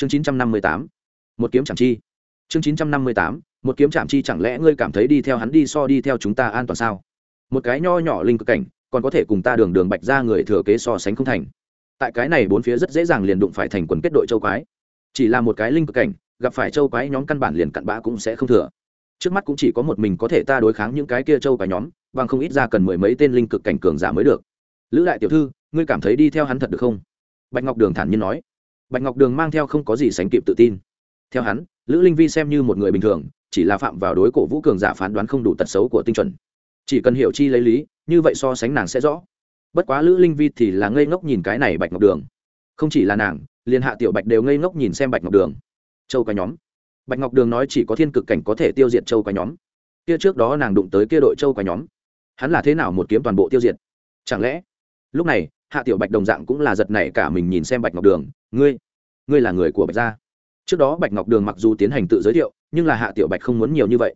chương chín trăm năm mươi tám, một kiếm chẳng chi. Chương chín trăm năm mươi tám, một kiếm chạm chi chẳng lẽ ngươi cảm thấy đi theo hắn đi so đi theo chúng ta an toàn sao? Một cái nho nhỏ linh cực cảnh, còn có thể cùng ta đường đường bạch ra người thừa kế so sánh không thành. Tại cái này bốn phía rất dễ dàng liền đụng phải thành quần kết đội châu quái. Chỉ là một cái linh cực cảnh, gặp phải châu quái nhóm căn bản liền cặn bã cũng sẽ không thừa. Trước mắt cũng chỉ có một mình có thể ta đối kháng những cái kia châu quái nhóm, bằng không ít ra cần mười mấy tên linh cực cảnh cường giả mới được. Lữ đại tiểu thư, ngươi cảm thấy đi theo hắn thật được không? Bạch ngọc đường thản nhiên nói bạch ngọc đường mang theo không có gì sánh kịp tự tin. Theo hắn, lữ linh vi xem như một người bình thường, chỉ là phạm vào đối cổ vũ cường giả phán đoán không đủ tật xấu của tinh chuẩn. Chỉ cần hiểu chi lấy lý, như vậy so sánh nàng sẽ rõ. Bất quá lữ linh vi thì là ngây ngốc nhìn cái này bạch ngọc đường. Không chỉ là nàng, liền hạ tiểu bạch đều ngây ngốc nhìn xem bạch ngọc đường. Châu quái nhóm. Bạch ngọc đường nói chỉ có thiên cực cảnh có thể tiêu diệt châu quái nhóm. Kia trước đó nàng đụng tới kia đội châu quái nhóm. Hắn là thế nào một kiếm toàn bộ tiêu diệt? Chẳng lẽ, lúc này hạ tiểu bạch đồng dạng cũng là giật nảy cả mình nhìn xem bạch ngọc đường. Ngươi ngươi là người của bạch gia? Trước đó bạch ngọc đường mặc dù tiến hành tự giới thiệu, nhưng là hạ tiểu bạch không muốn nhiều như vậy.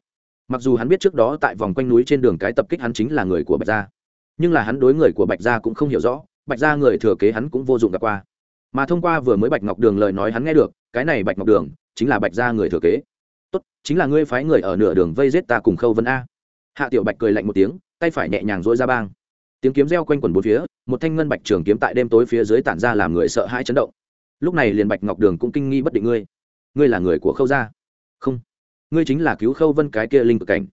Mặc dù hắn biết trước đó tại vòng quanh núi trên đường cái tập kích hắn chính là người của bạch gia, nhưng là hắn đối người của bạch gia cũng không hiểu rõ, bạch gia người thừa kế hắn cũng vô dụng gặp qua. Mà thông qua vừa mới bạch ngọc đường lời nói hắn nghe được, cái này bạch ngọc đường chính là bạch gia người thừa kế. Tốt, chính là ngươi phái người ở nửa đường vây giết ta cùng khâu vân a. Hạ tiểu bạch cười lạnh một tiếng, tay phải nhẹ nhàng dỗi ra bang tiếng kiếm reo quanh quần bốn phía, một thanh ngân bạch trường kiếm tại đêm tối phía dưới tản ra làm người sợ hãi chấn động. Lúc này liền bạch ngọc đường cũng kinh nghi bất định ngươi. Ngươi là người của khâu gia? Không. Ngươi chính là cứu khâu vân cái kia linh cực cảnh.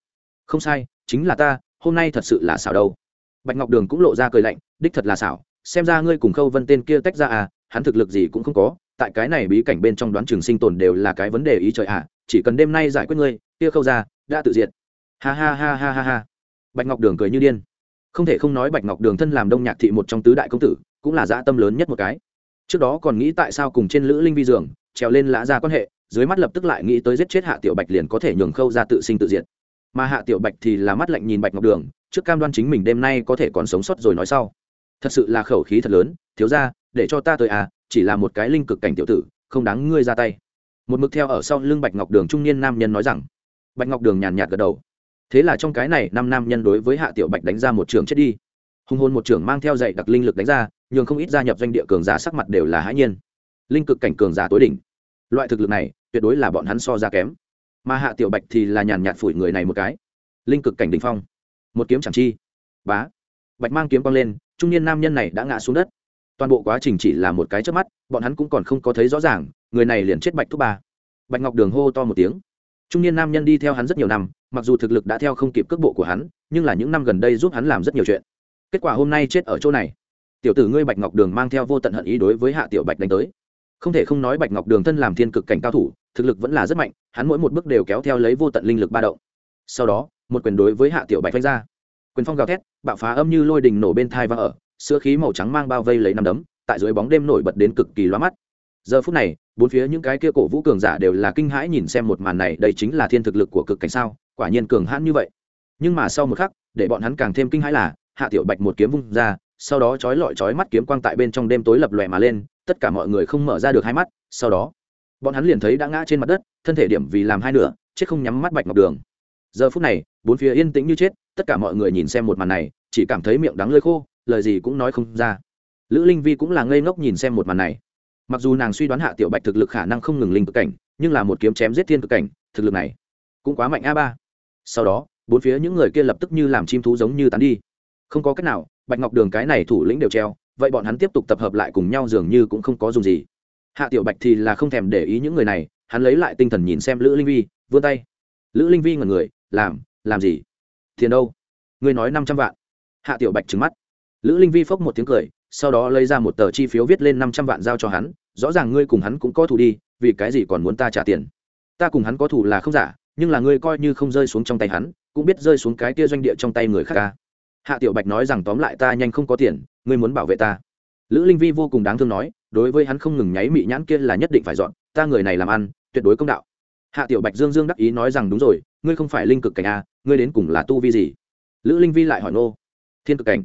Không sai, chính là ta, hôm nay thật sự là xảo đâu. Bạch ngọc đường cũng lộ ra cười lạnh, đích thật là xảo, xem ra ngươi cùng khâu vân tên kia tách ra à hắn thực lực gì cũng không có, tại cái này bí cảnh bên trong đoán trường sinh tồn đều là cái vấn đề ý trời à chỉ cần đêm nay giải quyết ngươi, kia khâu ra đã tự diệt. Ha ha ha ha ha ha. Bạch ngọc đường cười như điên không thể không nói bạch ngọc đường thân làm đông nhạc thị một trong tứ đại công tử, cũng là dã tâm lớn nhất một cái. Trước đó còn nghĩ tại sao cùng trên lữ linh vi dường, trèo lên lã ra quan hệ, dưới mắt lập tức lại nghĩ tới giết chết hạ tiểu bạch liền có thể nhường khâu ra tự sinh tự diệt. Mà hạ tiểu bạch thì là mắt lạnh nhìn bạch ngọc đường, trước cam đoan chính mình đêm nay có thể còn sống sót rồi nói sau. Thật sự là khẩu khí thật lớn, thiếu ra để cho ta tới à chỉ là một cái linh cực cảnh tiểu tử, không đáng ngươi ra tay. Một mực theo ở sau lưng bạch ngọc đường trung niên nam nhân nói rằng. Bạch ngọc đường nhàn nhạt gật đầu thế là trong cái này, năm nam nhân đối với hạ tiểu bạch đánh ra một trường chết đi. Hùng hồn một trưởng mang theo dạy đặc linh lực đánh ra, nhường không ít gia nhập doanh địa cường giả sắc mặt đều là hãi nhiên. Linh cực cảnh cường giả tối đỉnh. Loại thực lực này, tuyệt đối là bọn hắn so ra kém. Mà hạ tiểu bạch thì là nhàn nhạt phủi người này một cái. Linh cực cảnh đ ỉ n h phong. Một kiếm chẳng chi. Bá. Bạch mang kiếm quang lên, trung niên nam nhân này đã ngã xuống đất. Toàn bộ quá trình chỉ là một cái trước mắt, bọn hắn cũng còn không có thấy rõ ràng, người này liền chết bạch thúc ba. Bạch ngọc đường hô to một tiếng. Trung niên nam nhân đi theo hắn rất nhiều năm mặc dù thực lực đã theo không kịp cước bộ của hắn, nhưng là những năm gần đây giúp hắn làm rất nhiều chuyện. Kết quả hôm nay chết ở chỗ này. Tiểu tử ngươi bạch ngọc đường mang theo vô tận hận ý đối với hạ tiểu bạch đánh tới. Không thể không nói bạch ngọc đường thân làm thiên cực cảnh cao thủ, thực lực vẫn là rất mạnh, hắn mỗi một bước đều kéo theo lấy vô tận linh lực ba động. Sau đó, một quyền đối với hạ tiểu bạch vanh ra. Quyền phong gào thét, bạo phá âm như lôi đình nổ bên thai và ở, sữa khí màu trắng mang bao vây lấy năm đấm, tại dưới bóng đêm nổi bật đến cực kỳ loa mắt. Giờ phút này, bốn phía những cái kia cổ vũ cường giả đều là kinh hãi nhìn xem một màn này, đây chính là thiên thực lực của cực cảnh sao? Quả nhiên cường hãn như vậy. Nhưng mà sau một khắc, để bọn hắn càng thêm kinh hãi là, hạ tiểu bạch một kiếm vung ra, sau đó chói lọi chói mắt kiếm quang tại bên trong đêm tối lập lòe mà lên, tất cả mọi người không mở ra được hai mắt, sau đó, bọn hắn liền thấy đã ngã trên mặt đất, thân thể điểm vì làm hai nửa, chết không nhắm mắt bạch ngọc đường. Giờ phút này, bốn phía yên tĩnh như chết, tất cả mọi người nhìn xem một màn này, chỉ cảm thấy miệng đắng lơi khô, lời gì cũng nói không ra. Lữ linh vi cũng là ngây ngốc nhìn xem một màn này. Mặc dù nàng suy đoán hạ tiểu bạch thực lực khả năng không ngừng linh cực cảnh, nhưng là một kiếm chém giết thiên cực cảnh, thực lực này cũng quá mạnh a ba sau đó, bốn phía những người kia lập tức như làm chim thú giống như tán đi. Không có cách nào, bạch ngọc đường cái này thủ lĩnh đều treo, vậy bọn hắn tiếp tục tập hợp lại cùng nhau dường như cũng không có dùng gì. Hạ tiểu bạch thì là không thèm để ý những người này, hắn lấy lại tinh thần nhìn xem lữ linh vi, vươn tay. Lữ linh vi ngần người, làm làm gì? Tiền đâu? Ngươi nói năm trăm vạn. Hạ tiểu bạch trứng mắt. Lữ linh vi phốc một tiếng cười, sau đó lấy ra một tờ chi phiếu viết lên năm trăm vạn giao cho hắn, rõ ràng ngươi cùng hắn cũng có thù đi, vì cái gì còn muốn ta trả tiền? Ta cùng hắn có thù là không giả nhưng là ngươi coi như không rơi xuống trong tay hắn, cũng biết rơi xuống cái kia doanh địa trong tay người khác ca. Hạ tiểu bạch nói rằng tóm lại ta nhanh không có tiền, ngươi muốn bảo vệ ta. Lữ linh vi vô cùng đáng thương nói, đối với hắn không ngừng nháy mị nhãn kia là nhất định phải dọn, ta người này làm ăn, tuyệt đối công đạo. Hạ tiểu bạch dương dương đắc ý nói rằng đúng rồi, ngươi không phải linh cực cảnh a ngươi đến cùng là tu vi gì? Lữ linh vi lại hỏi nô. Thiên cực cảnh.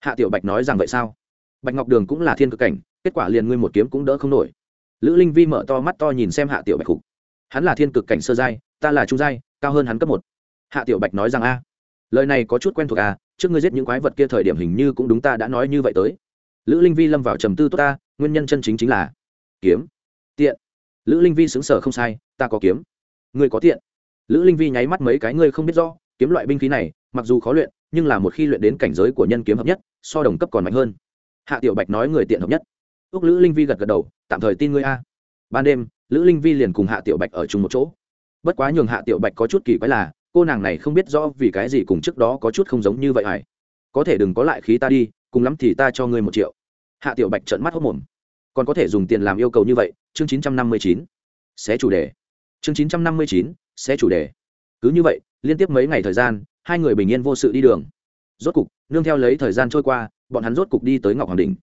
Hạ tiểu bạch nói rằng vậy sao? Bạch ngọc đường cũng là thiên cực cảnh, kết quả liền ngươi một kiếm cũng đỡ không nổi. Lữ linh vi mở to mắt to nhìn xem hạ tiểu bạch khục hắn là thiên cực cảnh sơ giai, ta là trung giai, cao hơn hắn cấp một. Hạ tiểu bạch nói rằng, a, lời này có chút quen thuộc à trước ngươi giết những quái vật kia thời điểm hình như cũng đúng ta đã nói như vậy tới. Lữ linh vi lâm vào trầm tư, tốt ta, nguyên nhân chân chính chính là kiếm. Tiện. Lữ linh vi xứng sở không sai, ta có kiếm. Ngươi có tiện. Lữ linh vi nháy mắt mấy cái, ngươi không biết rõ, kiếm loại binh khí này, mặc dù khó luyện, nhưng là một khi luyện đến cảnh giới của nhân kiếm hợp nhất, so đồng cấp còn mạnh hơn. Hạ tiểu bạch nói, người tiện hợp nhất. Ước lữ linh vi gật gật đầu, tạm thời tin ngươi a. Ban đêm lữ linh vi liền cùng hạ tiểu bạch ở chung một chỗ. Bất quá nhường hạ tiểu bạch có chút kỳ quái là, cô nàng này không biết rõ vì cái gì cùng trước đó có chút không giống như vậy hải có thể đừng có lại khí ta đi, cùng lắm thì ta cho ngươi một triệu. Hạ tiểu bạch trợn mắt hốc mồm. Còn có thể dùng tiền làm yêu cầu như vậy, chương chín trăm năm mươi chín. Xé chủ đề. Chương chín trăm năm mươi chín, xé chủ đề. Cứ như vậy, liên tiếp mấy ngày thời gian, hai người bình yên vô sự đi đường. Rốt cục, nương theo lấy thời gian trôi qua, bọn hắn rốt cục đi tới ngọc hoàng đình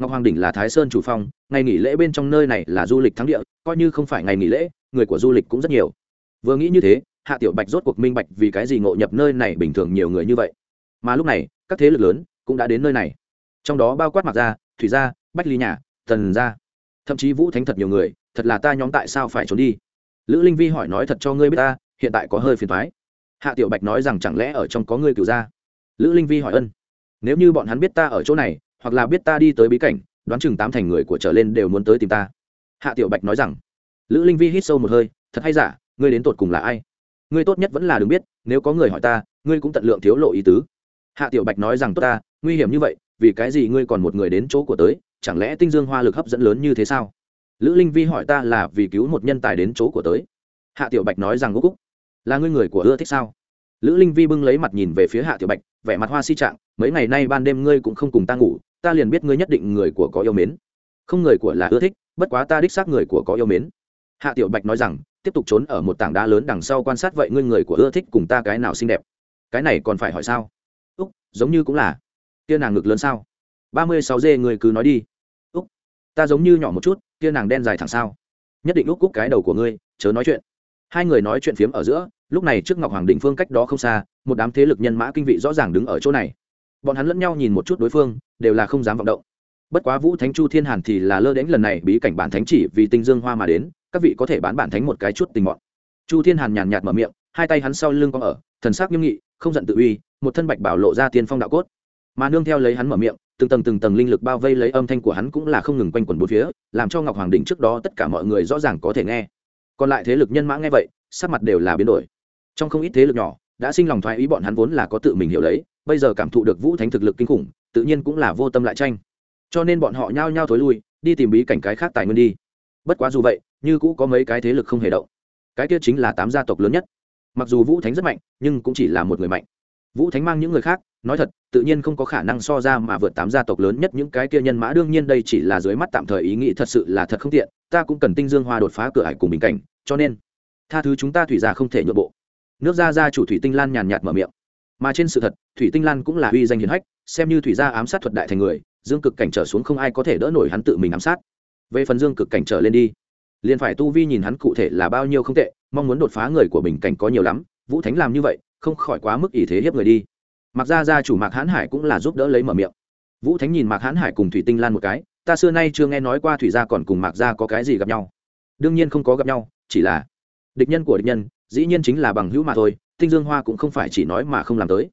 ngọc hoàng đỉnh là thái sơn chủ phong, ngày nghỉ lễ bên trong nơi này là du lịch thắng địa, coi như không phải ngày nghỉ lễ, người của du lịch cũng rất nhiều. Vừa nghĩ như thế, hạ tiểu bạch rốt cuộc minh bạch vì cái gì ngộ nhập nơi này bình thường nhiều người như vậy. Mà lúc này, các thế lực lớn cũng đã đến nơi này. Trong đó bao quát mặc gia, thủy gia, bách ly nhà, tần gia. Thậm chí vũ thánh thật nhiều người, thật là ta nhóm tại sao phải trốn đi? Lữ linh vi hỏi nói thật cho ngươi biết ta, hiện tại có hơi phiền thoái hạ tiểu bạch nói rằng chẳng lẽ ở trong có ngươi cửu gia? Lữ linh vi hỏi ân. Nếu như bọn hắn biết ta ở chỗ này hoặc là biết ta đi tới bí cảnh, đoán chừng tám thành người của trở lên đều muốn tới tìm ta. Hạ tiểu bạch nói rằng. Lữ linh vi hít sâu một hơi, thật hay giả, ngươi đến tột cùng là ai? Ngươi tốt nhất vẫn là đừng biết, nếu có người hỏi ta, ngươi cũng tận lượng thiếu lộ ý tứ. Hạ tiểu bạch nói rằng, tốt ta, nguy hiểm như vậy, vì cái gì ngươi còn một người đến chỗ của tới, chẳng lẽ tinh dương hoa lực hấp dẫn lớn như thế sao? Lữ linh vi hỏi ta là vì cứu một nhân tài đến chỗ của tới. Hạ tiểu bạch nói rằng, ngô cúc, là ngươi người của ưa thích sao? Lữ linh vi bưng lấy mặt nhìn về phía hạ tiểu bạch, vẻ mặt hoa si trạng, mấy ngày nay ban đêm ngươi cũng không cùng ta ngủ ta liền biết ngươi nhất định người của có yêu mến. Không người của là ưa thích, bất quá ta đích xác người của có yêu mến. Hạ tiểu bạch nói rằng, tiếp tục trốn ở một tảng đá lớn đằng sau quan sát vậy ngươi người của ưa thích cùng ta cái nào xinh đẹp. Cái này còn phải hỏi sao? Úc, giống như cũng là. Kia nàng ngực lớn sao? Ba mươi sáu dê người cứ nói đi. Úc, ta giống như nhỏ một chút, kia nàng đen dài thẳng sao? Nhất định úc cúc cái đầu của ngươi, chớ nói chuyện. Hai người nói chuyện phiếm ở giữa, lúc này trước ngọc hoàng đình phương cách đó không xa, một đám thế lực nhân mã kinh vị rõ ràng đứng ở chỗ này bọn hắn lẫn nhau nhìn một chút đối phương, đều là không dám vọng động. Bất quá vũ thánh chu thiên hàn thì là lơ đánh lần này bí cảnh bản thánh chỉ vì tinh dương hoa mà đến, các vị có thể bán bản thánh một cái chút tình bọn chu thiên hàn nhàn nhạt mở miệng, hai tay hắn sau lưng có ở, thần sắc nghiêm nghị, không giận tự uy, một thân bạch bảo lộ ra tiên phong đạo cốt. Mà nương theo lấy hắn mở miệng, từng tầng từng tầng linh lực bao vây lấy âm thanh của hắn cũng là không ngừng quanh quẩn bốn phía, làm cho ngọc hoàng đình trước đó tất cả mọi người rõ ràng có thể nghe. Còn lại thế lực nhân mã nghe vậy, sắc mặt đều là biến đổi. Trong không ít thế lực nhỏ, đã sinh lòng thoái ý bọn hắn vốn là có tự mình hiểu lấy bây giờ cảm thụ được vũ thánh thực lực kinh khủng, tự nhiên cũng là vô tâm lại tranh. Cho nên bọn họ nhao nhao thối lui, đi tìm bí cảnh cái khác tài nguyên đi. Bất quá dù vậy, như cũ có mấy cái thế lực không hề động. Cái kia chính là tám gia tộc lớn nhất. Mặc dù vũ thánh rất mạnh, nhưng cũng chỉ là một người mạnh. Vũ thánh mang những người khác, nói thật, tự nhiên không có khả năng so ra mà vượt tám gia tộc lớn nhất những cái kia nhân mã. Đương nhiên đây chỉ là dưới mắt tạm thời ý nghĩ thật sự là thật không tiện, ta cũng cần tinh dương hoa đột phá cửa hải cùng bình cảnh, cho nên tha thứ chúng ta thủy ra không thể nhượng bộ. Nước gia gia chủ thủy tinh lan nhàn nhạt mở miệng mà trên sự thật, thủy tinh lan cũng là uy danh hiền hách, xem như thủy gia ám sát thuật đại thành người, dương cực cảnh trở xuống không ai có thể đỡ nổi hắn tự mình ám sát. Về phần dương cực cảnh trở lên đi, liền phải tu vi nhìn hắn cụ thể là bao nhiêu không tệ, mong muốn đột phá người của mình cảnh có nhiều lắm, vũ thánh làm như vậy, không khỏi quá mức ý thế hiếp người đi. Mặc ra gia chủ mạc hãn hải cũng là giúp đỡ lấy mở miệng. Vũ thánh nhìn mạc hãn hải cùng thủy tinh lan một cái, ta xưa nay chưa nghe nói qua thủy gia còn cùng mạc gia có cái gì gặp nhau. Đương nhiên không có gặp nhau, chỉ là địch nhân của địch nhân, dĩ nhiên chính là bằng hữu mà thôi tinh dương hoa cũng không phải chỉ nói mà không làm tới.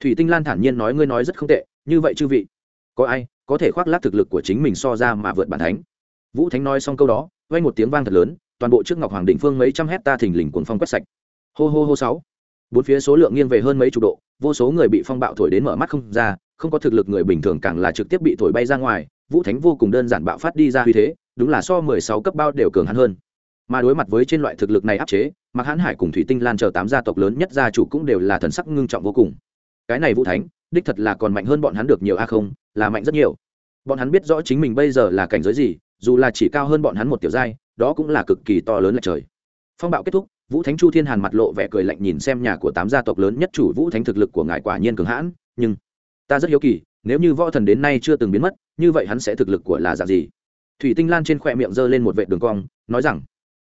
Thủy tinh lan thản nhiên nói ngươi nói rất không tệ, như vậy chư vị. Có ai có thể khoác lác thực lực của chính mình so ra mà vượt bản thánh? Vũ thánh nói xong câu đó vay một tiếng vang thật lớn, toàn bộ trước ngọc hoàng định phương mấy trăm hecta thình lình cuồng phong quét sạch. Hô hô hô sáu. Bốn phía số lượng nghiêng về hơn mấy chục độ, vô số người bị phong bạo thổi đến mở mắt không ra, không có thực lực người bình thường càng là trực tiếp bị thổi bay ra ngoài, vũ thánh vô cùng đơn giản bạo phát đi ra uy thế, đúng là so mười sáu cấp bao đều cường hắn hơn mà đối mặt với trên loại thực lực này áp chế mặc hãn hải cùng thủy tinh lan chờ tám gia tộc lớn nhất gia chủ cũng đều là thần sắc ngưng trọng vô cùng. Cái này vũ thánh, đích thật là còn mạnh hơn bọn hắn được nhiều a không, là mạnh rất nhiều. Bọn hắn biết rõ chính mình bây giờ là cảnh giới gì, dù là chỉ cao hơn bọn hắn một tiểu giai, đó cũng là cực kỳ to lớn lệch trời. Phong bạo kết thúc, vũ thánh chu thiên hàn mặt lộ vẻ cười lạnh nhìn xem nhà của tám gia tộc lớn nhất chủ vũ thánh thực lực của ngài quả nhiên cường hãn, nhưng ta rất hiếu kỳ, nếu như võ thần đến nay chưa từng biến mất, như vậy hắn sẽ thực lực của là dạng gì? Thủy tinh lan trên khoe miệng giơ lên một vệ đường cong, nói rằng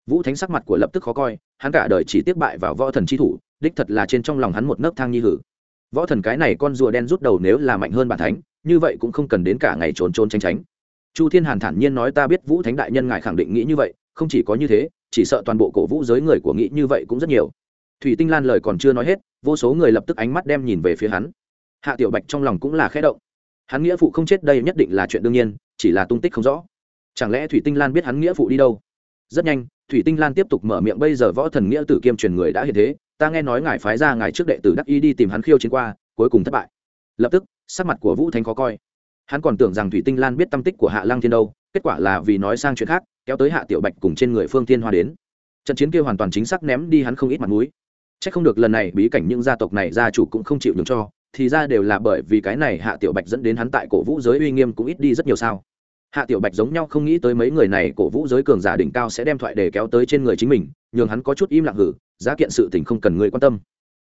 vũ thánh sắc mặt của lập tức khó coi, hắn cả đời chỉ tiếp bại vào võ thần chi thủ, đích thật là trên trong lòng hắn một nấc thang nhi hử. Võ thần cái này con rùa đen rút đầu nếu là mạnh hơn bản thánh, như vậy cũng không cần đến cả ngày trốn trốn tránh tránh. Chu thiên hàn thản nhiên nói ta biết vũ thánh đại nhân ngài khẳng định nghĩ như vậy, không chỉ có như thế, chỉ sợ toàn bộ cổ vũ giới người của nghĩ như vậy cũng rất nhiều. Thủy tinh lan lời còn chưa nói hết, vô số người lập tức ánh mắt đem nhìn về phía hắn. Hạ tiểu bạch trong lòng cũng là khẽ động. Hắn nghĩa phụ không chết đây nhất định là chuyện đương nhiên, chỉ là tung tích không rõ. Chẳng lẽ thủy tinh lan biết hắn nghĩa phụ đi đâu? Rất nhanh thủy tinh lan tiếp tục mở miệng, bây giờ võ thần nghĩa tử kiêm truyền người đã hiện thế, ta nghe nói ngài phái ra ngài trước đệ tử đắc y đi tìm hắn khiêu chiến qua, cuối cùng thất bại. Lập tức, sắc mặt của vũ thánh khó coi. Hắn còn tưởng rằng thủy tinh lan biết tâm tích của hạ lăng thiên đâu, kết quả là vì nói sang chuyện khác, kéo tới hạ tiểu bạch cùng trên người phương thiên hoa đến. Trận chiến kia hoàn toàn chính xác ném đi hắn không ít mặt mũi. C h ắ c không được lần này, bí cảnh những gia tộc này gia chủ cũng không chịu nhường cho, thì ra đều là bởi vì cái này hạ tiểu bạch dẫn đến hắn tại cổ vũ giới uy nghiêm cũng ít đi rất nhiều sao hạ tiểu bạch giống nhau không nghĩ tới mấy người này cổ vũ giới cường giả đỉnh cao sẽ đem thoại để kéo tới trên người chính mình, nhường hắn có chút im lặng hử, giá kiện sự tình không cần người quan tâm.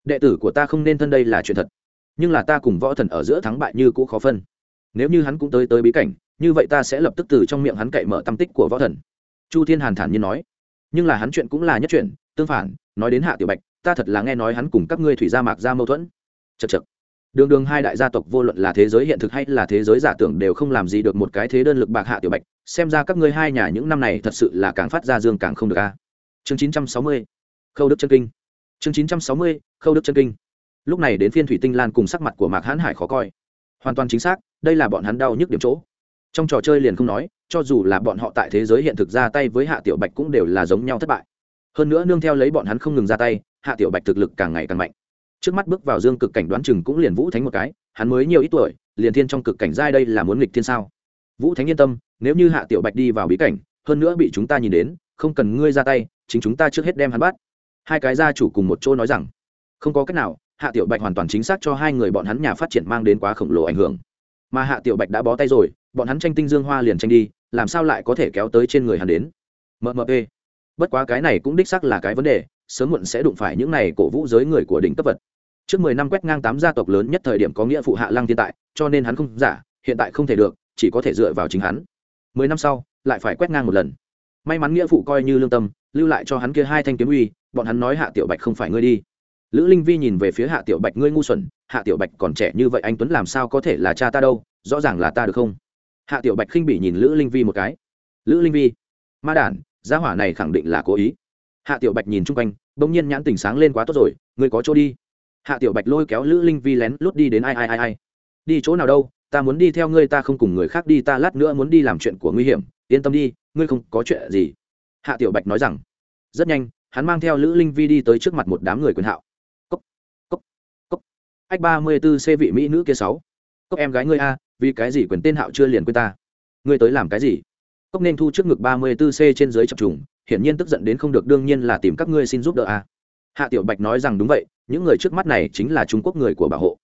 Đệ tử của ta không nên thân đây là chuyện thật. Nhưng là ta cùng võ thần ở giữa thắng bại như cũ khó phân. Nếu như hắn cũng tới tới bí cảnh, như vậy ta sẽ lập tức từ trong miệng hắn cậy mở tâm tích của võ thần. Chu thiên hàn thản nhiên nói. Nhưng là hắn chuyện cũng là nhất chuyện, tương phản, nói đến hạ tiểu bạch, ta thật là nghe nói hắn cùng các ngươi thủy gia mạc ra mâu thuẫn. Chật chật đường đường hai đại gia tộc vô luận là thế giới hiện thực hay là thế giới giả tưởng đều không làm gì được một cái thế đơn lực bạc hạ tiểu bạch, xem ra các ngươi hai nhà những năm này thật sự là càng phát ra dương càng không được a. Chương chín trăm sáu mươi, khâu đức chân kinh. Chương chín trăm sáu mươi, khâu đức chân kinh. Lúc này đến phiên thủy tinh lan cùng sắc mặt của mạc hãn hải khó coi. Hoàn toàn chính xác, đây là bọn hắn đau nhức điểm chỗ. Trong trò chơi liền không nói, cho dù là bọn họ tại thế giới hiện thực ra tay với hạ tiểu bạch cũng đều là giống nhau thất bại. Hơn nữa nương theo lấy bọn hắn không ngừng ra tay, hạ tiểu bạch thực lực càng ngày càng mạnh trước mắt bước vào dương cực cảnh đoán chừng cũng liền vũ thánh một cái, hắn mới nhiều ít tuổi, liền thiên trong cực cảnh giai đây là muốn nghịch thiên sao? Vũ thánh yên tâm, nếu như hạ tiểu bạch đi vào bí cảnh, hơn nữa bị chúng ta nhìn đến, không cần ngươi ra tay, chính chúng ta trước hết đem hắn bắt. Hai cái gia chủ cùng một chỗ nói rằng, không có cách nào, hạ tiểu bạch hoàn toàn chính xác cho hai người bọn hắn nhà phát triển mang đến quá khổng lồ ảnh hưởng. Mà hạ tiểu bạch đã bó tay rồi, bọn hắn tranh tinh dương hoa liền tranh đi, làm sao lại có thể kéo tới trên người hắn đến? Mmp bất quá cái này cũng đích xác là cái vấn đề sớm muộn sẽ đụng phải những này cổ vũ giới người của đỉnh cấp vật. Trước mười năm quét ngang tám gia tộc lớn nhất thời điểm có nghĩa phụ hạ lăng thiên tại, cho nên hắn không giả, hiện tại không thể được, chỉ có thể dựa vào chính hắn. Mười năm sau, lại phải quét ngang một lần. May mắn nghĩa phụ coi như lương tâm, lưu lại cho hắn kia hai thanh kiếm uy, bọn hắn nói hạ tiểu bạch không phải ngươi đi. Lữ linh vi nhìn về phía hạ tiểu bạch, ngươi ngu xuẩn, hạ tiểu bạch còn trẻ như vậy anh tuấn làm sao có thể là cha ta đâu, rõ ràng là ta được không? Hạ tiểu bạch khinh bỉ nhìn lữ linh vi một cái. Lữ linh vi, ma đản, gia hỏa này khẳng định là cố ý hạ tiểu bạch nhìn chung quanh, bỗng nhiên nhãn tình sáng lên quá tốt rồi, ngươi có chỗ đi. Hạ tiểu bạch lôi kéo lữ linh vi lén lút đi đến ai ai ai ai. Đi chỗ nào đâu? Ta muốn đi theo ngươi, ta không cùng người khác đi, ta lát nữa muốn đi làm chuyện của nguy hiểm. Yên tâm đi, ngươi không có chuyện gì. Hạ tiểu bạch nói rằng. Rất nhanh, hắn mang theo lữ linh vi đi tới trước mặt một đám người quyền hạo. Cốc cốc cốc. Ách ba mươi b ố c vị mỹ nữ kia sáu. Cốc em gái ngươi a, vì cái gì quyền tên hạo chưa liền quên ta? Ngươi tới làm cái gì? Cốc nên thu trước ngực ba mươi b ố c trên dưới chập trùng hiển nhiên tức giận đến không được, đương nhiên là tìm các ngươi xin giúp đỡ a hạ tiểu bạch nói rằng đúng vậy, những người trước mắt này chính là trung quốc người của bảo hộ.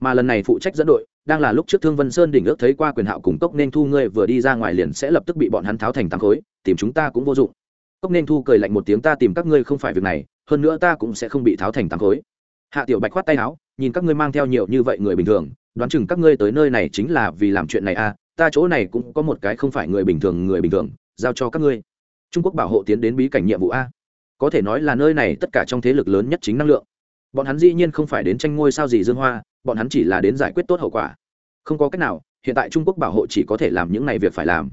Mà lần này phụ trách dẫn đội, đang là lúc trước thương vân sơn đỉnh ước thấy qua quyền hạo cùng cốc nên thu ngươi vừa đi ra ngoài liền sẽ lập tức bị bọn hắn tháo thành tám khối, tìm chúng ta cũng vô dụng. Cốc nên thu cười lạnh một tiếng, ta tìm các ngươi không phải việc này, hơn nữa ta cũng sẽ không bị tháo thành tám khối. Hạ tiểu bạch khoát tay áo, nhìn các ngươi mang theo nhiều như vậy người bình thường, đoán chừng các ngươi tới nơi này chính là vì làm chuyện này à ta chỗ này cũng có một cái không phải người bình thường, người bình thường, giao cho các ngươi trung quốc bảo hộ tiến đến bí cảnh nhiệm vụ a. Có thể nói là nơi này tất cả trong thế lực lớn nhất chính năng lượng. Bọn hắn dĩ nhiên không phải đến tranh ngôi sao gì dương hoa, bọn hắn chỉ là đến giải quyết tốt hậu quả. Không có cách nào, hiện tại trung quốc bảo hộ chỉ có thể làm những này việc phải làm.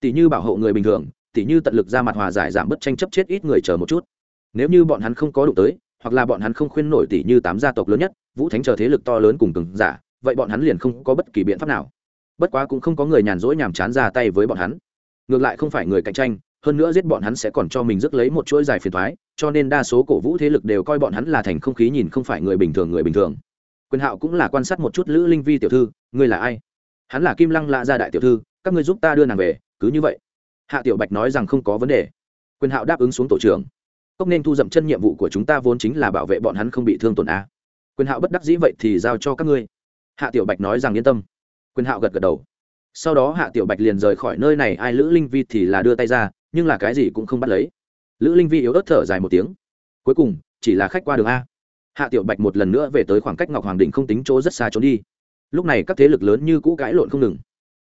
Tỷ như bảo hộ người bình thường, tỷ như tận lực ra mặt hòa giải giảm bớt tranh chấp chết ít người chờ một chút. Nếu như bọn hắn không có đụng tới, hoặc là bọn hắn không khuyên nổi tỷ như tám gia tộc lớn nhất, vũ thánh chờ thế lực to lớn cùng từng giả, vậy bọn hắn liền không có bất kỳ biện pháp nào. Bất quá cũng không có người nhàn rỗi nhàm chán ra tay với bọn hắn. Ngược lại không phải người cạnh tranh hơn nữa giết bọn hắn sẽ còn cho mình rước lấy một chuỗi dài phiền thoái cho nên đa số cổ vũ thế lực đều coi bọn hắn là thành không khí nhìn không phải người bình thường người bình thường. Quyền hạo cũng là quan sát một chút lữ linh vi tiểu thư, ngươi là ai? Hắn là kim lăng lạ gia đại tiểu thư, các ngươi giúp ta đưa nàng về, cứ như vậy. Hạ tiểu bạch nói rằng không có vấn đề. Quyền hạo đáp ứng xuống tổ trưởng. Cốc nên thu dậm chân nhiệm vụ của chúng ta vốn chính là bảo vệ bọn hắn không bị thương tổn a. Quyền hạo bất đắc dĩ vậy thì giao cho các ngươi. Hạ tiểu bạch nói rằng yên tâm. Quyền hạo gật gật đầu. Sau đó hạ tiểu bạch liền rời khỏi nơi này, ai lữ linh vi thì là đưa tay ra nhưng là cái gì cũng không bắt lấy. Lữ linh vi yếu ớt thở dài một tiếng. Cuối cùng, chỉ là khách qua đường a. Hạ tiểu bạch một lần nữa về tới khoảng cách ngọc hoàng đình không tính chỗ rất xa trốn đi. Lúc này các thế lực lớn như cũ cãi lộn không ngừng.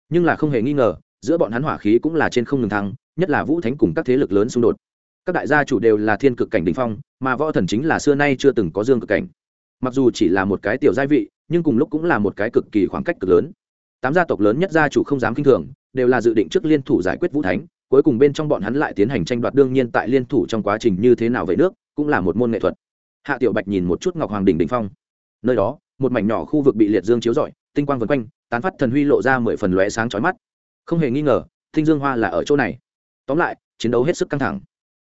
Nhưng là không hề nghi ngờ, giữa bọn hắn hỏa khí cũng là trên không ngừng thăng, nhất là vũ thánh cùng các thế lực lớn xung đột. Các đại gia chủ đều là thiên cực cảnh đình phong, mà võ thần chính là xưa nay chưa từng có dương cực cảnh. Mặc dù chỉ là một cái tiểu gia vị, nhưng cùng lúc cũng là một cái cực kỳ khoảng cách cực lớn. Tám gia tộc lớn nhất gia chủ không dám kinh thường, đều là dự định trước liên thủ giải quyết vũ thánh cuối cùng bên trong bọn hắn lại tiến hành tranh đoạt đương nhiên tại liên thủ trong quá trình như thế nào vậy nước, cũng là một môn nghệ thuật. Hạ tiểu bạch nhìn một chút ngọc hoàng đỉnh đình phong. Nơi đó, một mảnh nhỏ khu vực bị liệt dương chiếu rọi, tinh quang vần quanh, tán phát thần huy lộ ra mười phần lóe sáng chói mắt. Không hề nghi ngờ tinh dương hoa là ở chỗ này. Tóm lại, chiến đấu hết sức căng thẳng.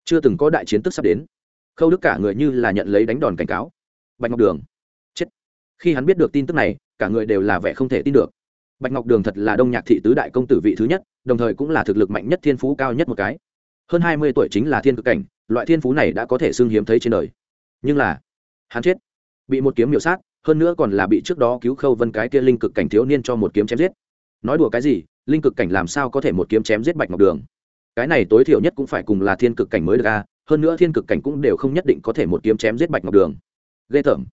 Chưa từng có đại chiến tức sắp đến. Khâu đức cả người như là nhận lấy đánh đòn cảnh cáo. Bạch ngọc đường. Chết. Khi hắn biết được tin tức này, cả người đều là vẻ không thể tin được. Bạch ngọc đường thật là đông nhạc thị tứ đại công tử vị thứ nhất đồng thời cũng là thực lực mạnh nhất thiên phú cao nhất một cái. Hơn hai mươi tuổi chính là thiên cực cảnh, loại thiên phú này đã có thể xưng hiếm thấy trên đời. Nhưng là, hắn chết. Bị một kiếm miểu sát, hơn nữa còn là bị trước đó cứu khâu vân cái kia linh cực cảnh thiếu niên cho một kiếm chém giết. Nói đùa cái gì, linh cực cảnh làm sao có thể một kiếm chém giết bạch ngọc đường? Cái này tối thiểu nhất cũng phải cùng là thiên cực cảnh mới được a, hơn nữa thiên cực cảnh cũng đều không nhất định có thể một kiếm chém giết bạch ngọc đường. Ghê tởm.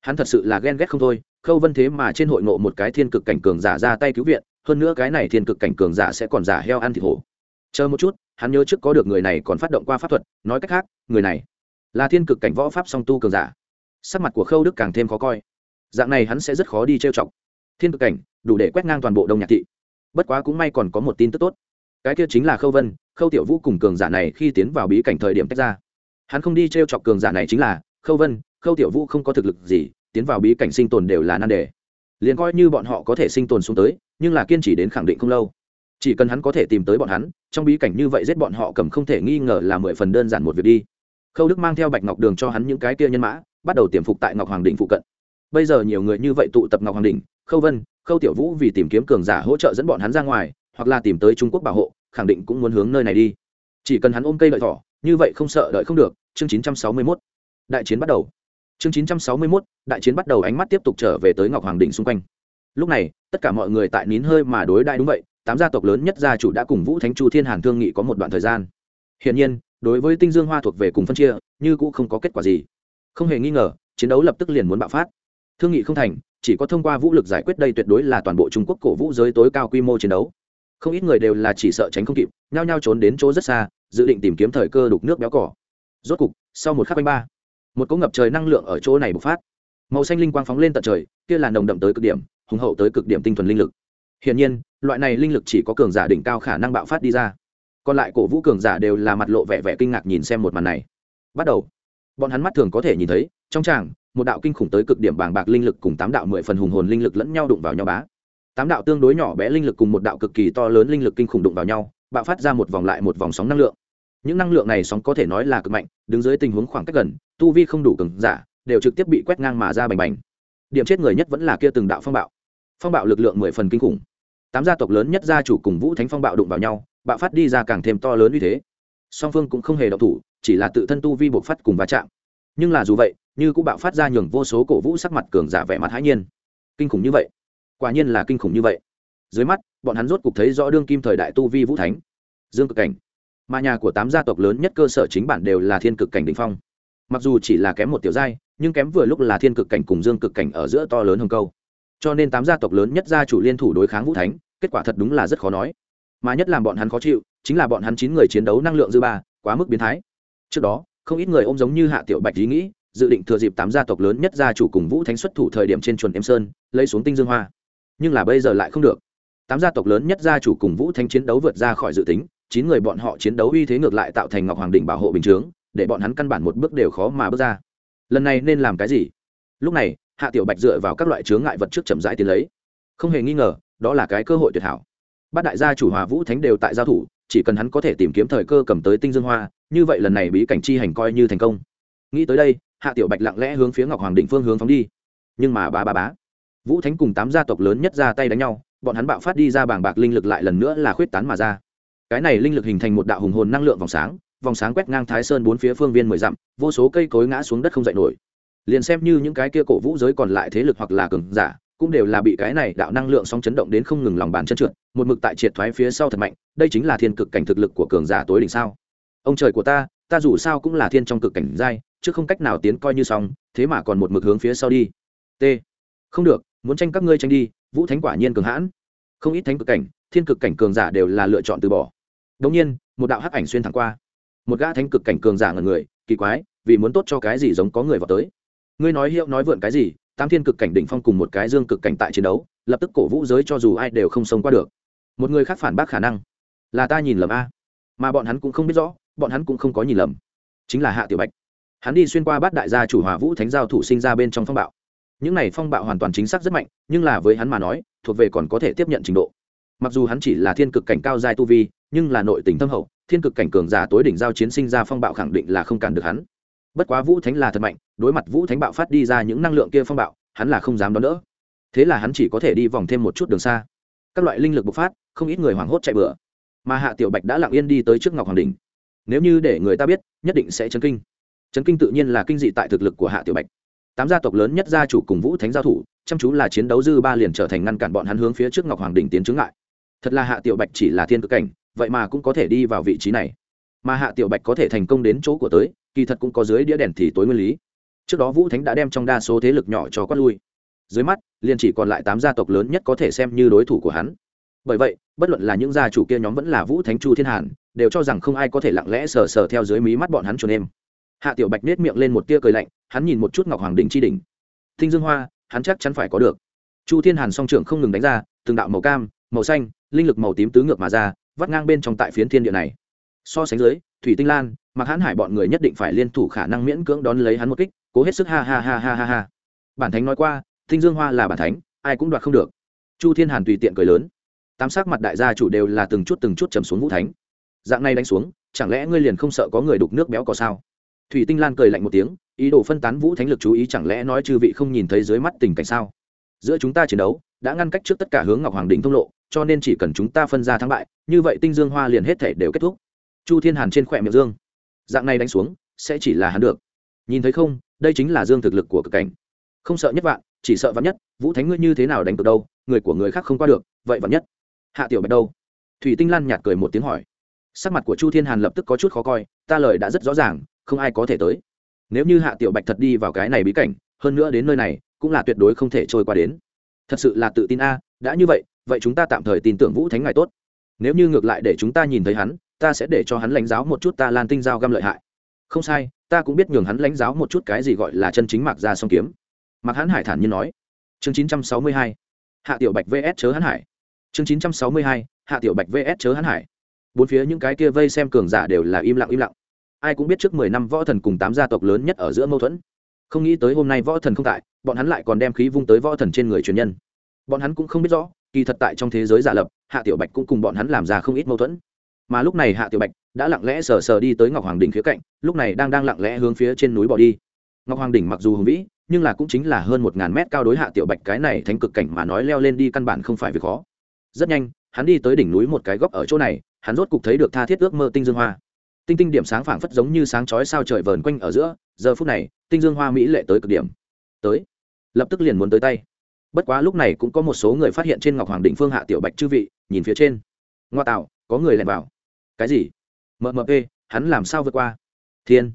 Hắn thật sự là ghen ghét không thôi, khâu vân thế mà trên hội ngộ một cái thiên cực cảnh cường giả ra tay cứu viện hơn nữa cái này thiên cực cảnh cường giả sẽ còn giả heo ăn thịt hổ. Chờ một chút, hắn nhớ trước có được người này còn phát động qua pháp thuật, nói cách khác, người này là thiên cực cảnh võ pháp song tu cường giả. Sắc mặt của khâu đức càng thêm khó coi. Dạng này hắn sẽ rất khó đi trêu chọc. Thiên cực cảnh, đủ để quét ngang toàn bộ đông nhạc thị. Bất quá cũng may còn có một tin tức tốt. Cái kia chính là khâu vân, khâu tiểu vũ cùng cường giả này khi tiến vào bí cảnh thời điểm tách ra. Hắn không đi t r e o chọc cường giả này chính là khâu vân, khâu tiểu vũ không có thực lực gì, tiến vào bí cảnh sinh tồn đều là nan đề. Liền coi như bọn họ có thể sinh tồn xuống tới nhưng là kiên trì đến khẳng định không lâu. Chỉ cần hắn có thể tìm tới bọn hắn trong bí cảnh như vậy giết bọn họ cầm không thể nghi ngờ là mười phần đơn giản một việc đi. Khâu đức mang theo bạch ngọc đường cho hắn những cái kia nhân mã bắt đầu tiềm phục tại ngọc hoàng đình phụ cận. Bây giờ nhiều người như vậy tụ tập ngọc hoàng đình khâu vân khâu tiểu vũ vì tìm kiếm cường giả hỗ trợ dẫn bọn hắn ra ngoài hoặc là tìm tới trung quốc bảo hộ khẳng định cũng muốn hướng nơi này đi. Chỉ cần hắn ôm cây lợi thỏ như vậy không sợ đợi không được chương 961. đại chiến bắt đầu. Chương 961, đại chiến bắt đầu ánh mắt tiếp tục trở về tới ngọc hoàng đỉnh xung quanh lúc này, tất cả mọi người tại nín hơi mà đối đại đúng vậy, tám gia tộc lớn nhất gia chủ đã cùng vũ thánh chu thiên hàn thương nghị có một đoạn thời gian. Hiển nhiên, đối với tinh dương hoa thuộc về cùng phân chia, như cũng không có kết quả gì. Không hề nghi ngờ, chiến đấu lập tức liền muốn bạo phát. Thương nghị không thành, chỉ có thông qua vũ lực giải quyết đây tuyệt đối là toàn bộ trung quốc cổ vũ giới tối cao quy mô chiến đấu. Không ít người đều là chỉ sợ tránh không kịp, nhao nhao trốn đến chỗ rất xa, dự định tìm kiếm thời cơ đục nước béo cỏ. Rốt cục, sau một khắc anh ba, một cỗ ngập trời năng lượng ở chỗ này bộc phát. Màu xanh linh quang phóng lên tận trời, kia là nồng đậm tới cực điểm hùng hậu tới cực điểm tinh thuần linh lực. Hiển nhiên, loại này linh lực chỉ có cường giả đỉnh cao khả năng bạo phát đi ra. Còn lại cổ vũ cường giả đều là mặt lộ vẻ vẻ kinh ngạc nhìn xem một màn này. Bắt đầu, bọn hắn mắt thường có thể nhìn thấy, trong tràng, một đạo kinh khủng tới cực điểm bàng bạc linh lực cùng tám đạo mười phần hùng hồn linh lực lẫn nhau đụng vào nhau bá. Tám đạo tương đối nhỏ bé linh lực cùng một đạo cực kỳ to lớn linh lực kinh khủng đụng vào nhau, bạo phát ra một vòng lại một vòng sóng năng lượng. Những năng lượng này sóng có thể nói là cực mạnh, đứng dưới tình huống khoảng cách gần, tu vi không đủ cường giả, đều trực tiếp bị quét ngang mà ra bành bành. Điểm chết người nhất vẫn là kia từng đạo phong bạo phong bạo lực lượng mười phần kinh khủng. Tám gia tộc lớn nhất gia chủ cùng vũ thánh phong bạo đụng vào nhau, bạo phát đi ra càng thêm to lớn như thế. Song phương cũng không hề động thủ, chỉ là tự thân tu vi buộc phát cùng va chạm. Nhưng là dù vậy, như cũng bạo phát ra nhường vô số cổ vũ sắc mặt cường giả vẻ mặt hãi nhiên. Kinh khủng như vậy? Quả nhiên là kinh khủng như vậy. Dưới mắt, bọn hắn rốt cục thấy rõ đương kim thời đại tu vi vũ thánh. Dương cực cảnh. Mà nhà của tám gia tộc lớn nhất cơ sở chính bản đều là thiên cực cảnh đ phong. Mặc dù chỉ là kém một tiểu giai, nhưng kém vừa lúc là thiên cực cảnh cùng dương cực cảnh ở giữa to lớn hơn câu cho nên tám gia tộc lớn nhất gia chủ liên thủ đối kháng vũ thánh, kết quả thật đúng là rất khó nói. Mà nhất làm bọn hắn khó chịu, chính là bọn hắn chín người chiến đấu năng lượng dư ba, quá mức biến thái. Trước đó, không ít người ôm giống như hạ tiểu bạch ý nghĩ, dự định thừa dịp tám gia tộc lớn nhất gia chủ cùng vũ thánh xuất thủ thời điểm trên chuồn em sơn, lấy xuống tinh dương hoa. Nhưng là bây giờ lại không được. Tám gia tộc lớn nhất gia chủ cùng vũ thánh chiến đấu vượt ra khỏi dự tính, chín người bọn họ chiến đấu uy thế ngược lại tạo thành ngọc hoàng đỉnh bảo hộ bình chướng, để bọn hắn căn bản một bước đều khó mà bước ra. Lần này nên làm cái gì? Lúc này hạ tiểu bạch dựa vào các loại chướng ngại vật trước chậm rãi tiến lấy. Không hề nghi ngờ, đó là cái cơ hội tuyệt hảo. Bát đại gia chủ hòa vũ thánh đều tại giao thủ, chỉ cần hắn có thể tìm kiếm thời cơ cầm tới tinh dương hoa, như vậy lần này bí cảnh chi hành coi như thành công. Nghĩ tới đây, hạ tiểu bạch lặng lẽ hướng phía ngọc hoàng định phương hướng phóng đi. Nhưng mà bá bá bá, vũ thánh cùng tám gia tộc lớn nhất ra tay đánh nhau, bọn hắn bạo phát đi ra bảng bạc linh lực lại lần nữa là khuyết tán mà ra. Cái này linh lực hình thành một đạo hùng hồn năng lượng vòng sáng vòng sáng quét ngang thái sơn bốn phía phương viên mười dặm, vô số cây cối ngã xuống đất không dậy nổi liền xem như những cái kia cổ vũ giới còn lại thế lực hoặc là cường giả, cũng đều là bị cái này đạo năng lượng sóng chấn động đến không ngừng lòng bàn chân trượt, một mực tại triệt thoái phía sau thật mạnh, đây chính là thiên cực cảnh thực lực của cường giả tối đỉnh sao? Ông trời của ta ta dù sao cũng là thiên trong cực cảnh giai, chứ không cách nào tiến coi như xong, thế mà còn một mực hướng phía sau đi. T. Không được, muốn tranh các ngươi tranh đi, vũ thánh quả nhiên cường hãn. Không ít thánh cực cảnh, thiên cực cảnh cường giả đều là lựa chọn từ bỏ. Đống nhiên, một đạo hắc ảnh xuyên thẳng qua. Một gã thánh cực cảnh cường giả ngẩn người, kỳ quái, vì muốn tốt cho cái gì giống có người vào tới ngươi nói hiệu nói vượn cái gì tam thiên cực cảnh đỉnh phong cùng một cái dương cực cảnh tại chiến đấu, lập tức cổ vũ giới cho dù ai đều không sống qua được. Một người khác phản bác khả năng, là ta nhìn lầm a. Mà bọn hắn cũng không biết rõ, bọn hắn cũng không có nhìn lầm. Chính là hạ tiểu bạch. Hắn đi xuyên qua bát đại gia chủ hòa vũ thánh giao thủ sinh ra bên trong phong bạo. Những này phong bạo hoàn toàn chính xác rất mạnh, nhưng là với hắn mà nói, thuộc về còn có thể tiếp nhận trình độ. Mặc dù hắn chỉ là thiên cực cảnh cao giai tu vi, nhưng là nội tình thâm hậu, thiên cực cảnh cường giả tối đỉnh giao chiến sinh ra phong bạo khẳng định là không cản được hắn. Bất quá vũ thánh là thật mạnh đối mặt vũ thánh bạo phát đi ra những năng lượng kia phong bạo, hắn là không dám đón đỡ. Thế là hắn chỉ có thể đi vòng thêm một chút đường xa. Các loại linh lực bộc phát, không ít người hoảng hốt chạy bừa. Mà hạ tiểu bạch đã lặng yên đi tới trước ngọc hoàng đình nếu như để người ta biết, nhất định sẽ chấn kinh. Chấn kinh tự nhiên là kinh dị tại thực lực của hạ tiểu bạch. Tám gia tộc lớn nhất gia chủ cùng vũ thánh giao thủ, chăm chú là chiến đấu dư ba liền trở thành ngăn cản bọn hắn hướng phía trước ngọc hoàng đình tiến chứng lại thật là hạ tiểu bạch chỉ là thiên cực cảnh, vậy mà cũng có thể đi vào vị trí này. Mà hạ tiểu bạch có thể thành công đến chỗ của tới, kỳ thật cũng có dưới đĩa đèn thì tối nguyên lý trước đó vũ thánh đã đem trong đa số thế lực nhỏ cho quát lui. Dưới mắt, liền chỉ còn lại tám gia tộc lớn nhất có thể xem như đối thủ của hắn. Bởi vậy, bất luận là những gia chủ kia nhóm vẫn là vũ thánh chu thiên hàn, đều cho rằng không ai có thể lặng lẽ sờ sờ theo dưới mí mắt bọn hắn chuồn em. Hạ tiểu bạch nết miệng lên một tia cười lạnh, hắn nhìn một chút ngọc hoàng đình chi đỉnh. Thinh dương hoa, hắn chắc chắn phải có được. Chu thiên hàn song trưởng không ngừng đánh ra, từng đạo màu cam, màu xanh, linh lực màu tím tứ ngược mà ra, vắt ngang bên trong tại phiến thiên địa này. So sánh dưới, thủy tinh lan mặc hãn hải bọn người nhất định phải liên thủ khả năng miễn cưỡng đón lấy hắn một kích cố hết sức ha ha ha ha ha ha. Bản thánh nói qua thinh dương hoa là bản thánh, ai cũng đoạt không được. Chu thiên hàn tùy tiện cười lớn. Tám sắc mặt đại gia chủ đều là từng chút từng chút chầm xuống vũ thánh. Dạng này đánh xuống, chẳng lẽ ngươi liền không sợ có người đục nước béo có sao? Thủy tinh lan cười lạnh một tiếng, ý đồ phân tán vũ thánh lực chú ý chẳng lẽ nói chư vị không nhìn thấy dưới mắt tình cảnh sao? Giữa chúng ta chiến đấu, đã ngăn cách trước tất cả hướng ngọc hoàng đình thông lộ, cho nên chỉ cần chúng ta phân ra thắng bại, như vậy tinh dương hoa liền hết thể đều kết thúc. Chu thiên hàn trên khỏe miệng dương. Dạng này đánh xuống, sẽ chỉ là hắn được. Nhìn thấy không đây chính là dương thực lực của cực cảnh. Không sợ nhất vạn, chỉ sợ vắn nhất, vũ thánh ngươi như thế nào đánh cược đâu, người của người khác không qua được, vậy vắn nhất. Hạ tiểu bạch đâu? Thủy tinh lan nhạt cười một tiếng hỏi. Sắc mặt của chu thiên hàn lập tức có chút khó coi, ta lời đã rất rõ ràng, không ai có thể tới. Nếu như hạ tiểu bạch thật đi vào cái này bí cảnh, hơn nữa đến nơi này, cũng là tuyệt đối không thể trôi qua đến. Thật sự là tự tin a, đã như vậy vậy chúng ta tạm thời tin tưởng vũ thánh ngài tốt. Nếu như ngược lại để chúng ta nhìn thấy hắn, ta sẽ để cho hắn lãnh giáo một chút ta lan tinh giao găm lợi hại. Không sai ta cũng biết nhường hắn lãnh giáo một chút cái gì gọi là chân chính mạc ra song kiếm. Mạc hắn hải thản nhiên nói. Chương chín trăm sáu mươi hai. Hạ tiểu bạch vs chớ hắn hải. Chương chín trăm sáu mươi hai. Hạ tiểu bạch vs chớ hắn hải. Bốn phía những cái kia vây xem cường giả đều là im lặng im lặng. Ai cũng biết trước mười năm võ thần cùng tám gia tộc lớn nhất ở giữa mâu thuẫn. Không nghĩ tới hôm nay võ thần không tại, bọn hắn lại còn đem khí vung tới võ thần trên người truyền nhân. Bọn hắn cũng không biết rõ, kỳ thật tại trong thế giới giả lập, hạ tiểu bạch cũng cùng bọn hắn làm ra không ít mâu thuẫn. Mà lúc này hạ tiểu bạch đã lặng lẽ sờ sờ đi tới ngọc hoàng đỉnh phía cạnh, lúc này đang đang lặng lẽ hướng phía trên núi bỏ đi. Ngọc hoàng đỉnh mặc dù hùng vĩ, nhưng là cũng chính là hơn một ngàn mét cao đối hạ tiểu bạch cái này thành cực cảnh mà nói leo lên đi căn bản không phải việc khó. Rất nhanh, hắn đi tới đỉnh núi một cái góc ở chỗ này, hắn rốt cục thấy được tha thiết ước mơ tinh dương hoa. Tinh tinh điểm sáng phảng phất giống như sáng chói sao trời vờn quanh ở giữa, giờ phút này, tinh dương hoa mỹ lệ tới cực điểm. Tới. Lập tức liền muốn tới tay. Bất quá lúc này cũng có một số người phát hiện trên ngọc hoàng đỉnh phương hạ tiểu bạch chư vị, nhìn phía trên. Ngoa tạo, có người lẻn vào. Cái gì? Mmp hắn làm sao vượt qua? Thiên.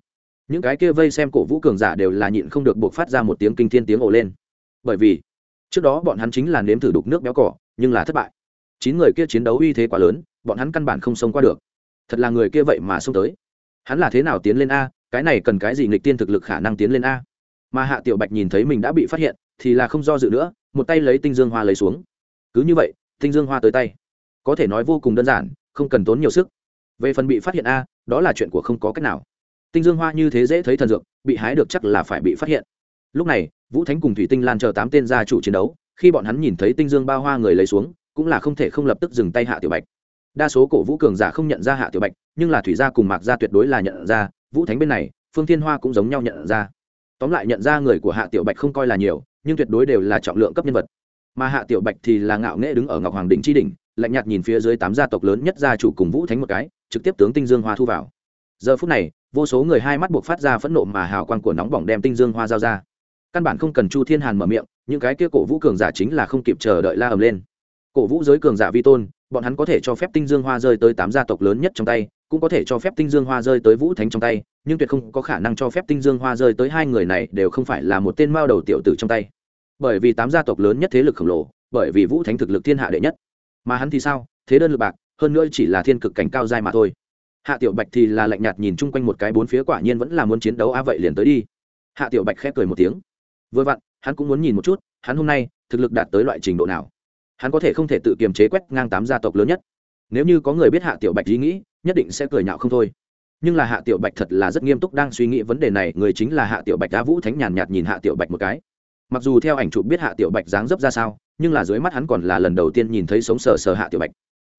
Những cái kia vây xem cổ vũ cường giả đều là nhịn không được buộc phát ra một tiếng kinh thiên tiếng ồ lên. Bởi vì, trước đó bọn hắn chính là nếm thử đục nước béo cỏ, nhưng là thất bại. Chín người kia chiến đấu uy thế quá lớn, bọn hắn căn bản không xông qua được. Thật là người kia vậy mà xông tới. Hắn là thế nào tiến lên a, cái này cần cái gì nghịch tiên thực lực khả năng tiến lên a? Mà hạ tiểu bạch nhìn thấy mình đã bị phát hiện, thì là không do dự nữa, một tay lấy tinh dương hoa lấy xuống. Cứ như vậy, tinh dương hoa tới tay. Có thể nói vô cùng đơn giản, không cần tốn nhiều sức về phần bị phát hiện a, đó là chuyện của không có cách nào. Tinh dương hoa như thế dễ thấy thần dược, bị hái được chắc là phải bị phát hiện. Lúc này, vũ thánh cùng thủy tinh lan chờ tám tên gia chủ chiến đấu, khi bọn hắn nhìn thấy tinh dương bao hoa người lấy xuống, cũng là không thể không lập tức dừng tay hạ tiểu bạch. Đa số cổ vũ cường giả không nhận ra hạ tiểu bạch, nhưng là thủy gia cùng mạc gia tuyệt đối là nhận ra, vũ thánh bên này, phương thiên hoa cũng giống nhau nhận ra. Tóm lại nhận ra người của hạ tiểu bạch không coi là nhiều, nhưng tuyệt đối đều là trọng lượng cấp nhân vật. Mà hạ tiểu bạch thì là ngạo nghễ đứng ở ngọc hoàng đỉnh tri đỉnh, lạnh nhạt nhìn phía dưới tám gia tộc lớn nhất gia chủ cùng vũ thánh một cái trực tiếp tướng tinh dương hoa thu vào. Giờ phút này, vô số người hai mắt buộc phát ra phẫn nộ mà hào quang của nóng bỏng đem tinh dương hoa giao ra. Căn bản không cần chu thiên hàn mở miệng, những cái kia cổ vũ cường giả chính là không kịp chờ đợi la ầm lên. Cổ vũ giới cường giả vi tôn, bọn hắn có thể cho phép tinh dương hoa rơi tới tám gia tộc lớn nhất trong tay, cũng có thể cho phép tinh dương hoa rơi tới vũ thánh trong tay, nhưng tuyệt không có khả năng cho phép tinh dương hoa rơi tới hai người này đều không phải là một tên mao đầu tiểu tử trong tay. Bởi vì tám gia tộc lớn nhất thế lực khổng lồ, bởi vì vũ thánh thực lực thiên hạ đệ nhất. Mà hắn thì sao? Thế đơn lực bạc hơn nữa chỉ là thiên cực cảnh cao dai mà thôi. Hạ tiểu bạch thì là lạnh nhạt nhìn chung quanh một cái bốn phía quả nhiên vẫn là muốn chiến đấu a vậy liền tới đi. Hạ tiểu bạch khép cười một tiếng. Vừa vặn, hắn cũng muốn nhìn một chút, hắn hôm nay thực lực đạt tới loại trình độ nào. Hắn có thể không thể tự kiềm chế quét ngang tám gia tộc lớn nhất. Nếu như có người biết hạ tiểu bạch ý nghĩ, nhất định sẽ cười nhạo không thôi. Nhưng là hạ tiểu bạch thật là rất nghiêm túc đang suy nghĩ vấn đề này, người chính là hạ tiểu bạch đá vũ thánh nhàn nhạt nhìn hạ tiểu bạch một cái. Mặc dù theo ảnh chụp biết hạ tiểu bạch dáng dấp ra sao, nhưng là dưới mắt hắn còn là lần đầu tiên nhìn thấy sống sờ sờ hạ tiểu bạch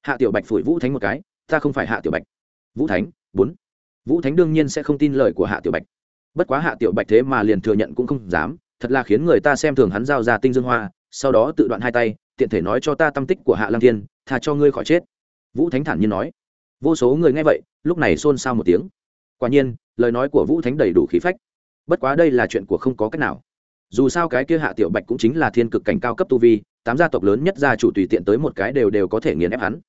hạ tiểu bạch phủi vũ thánh một cái, ta không phải hạ tiểu bạch. Vũ thánh, bốn. Vũ thánh đương nhiên sẽ không tin lời của hạ tiểu bạch. Bất quá hạ tiểu bạch thế mà liền thừa nhận cũng không dám, thật là khiến người ta xem thường hắn giao ra tinh dương hoa, sau đó tự đoạn hai tay, tiện thể nói cho ta tâm tích của hạ lăng thiên thà cho ngươi khỏi chết. Vũ thánh thản nhiên nói. Vô số người nghe vậy, lúc này xôn xao một tiếng. Quả nhiên, lời nói của vũ thánh đầy đủ khí phách. Bất quá đây là chuyện của không có cách nào. Dù sao cái kia hạ tiểu bạch cũng chính là thiên cực cảnh cao cấp tu vi, tám gia tộc lớn nhất gia chủ tùy tiện tới một cái đều đều có thể nghiền ép hắn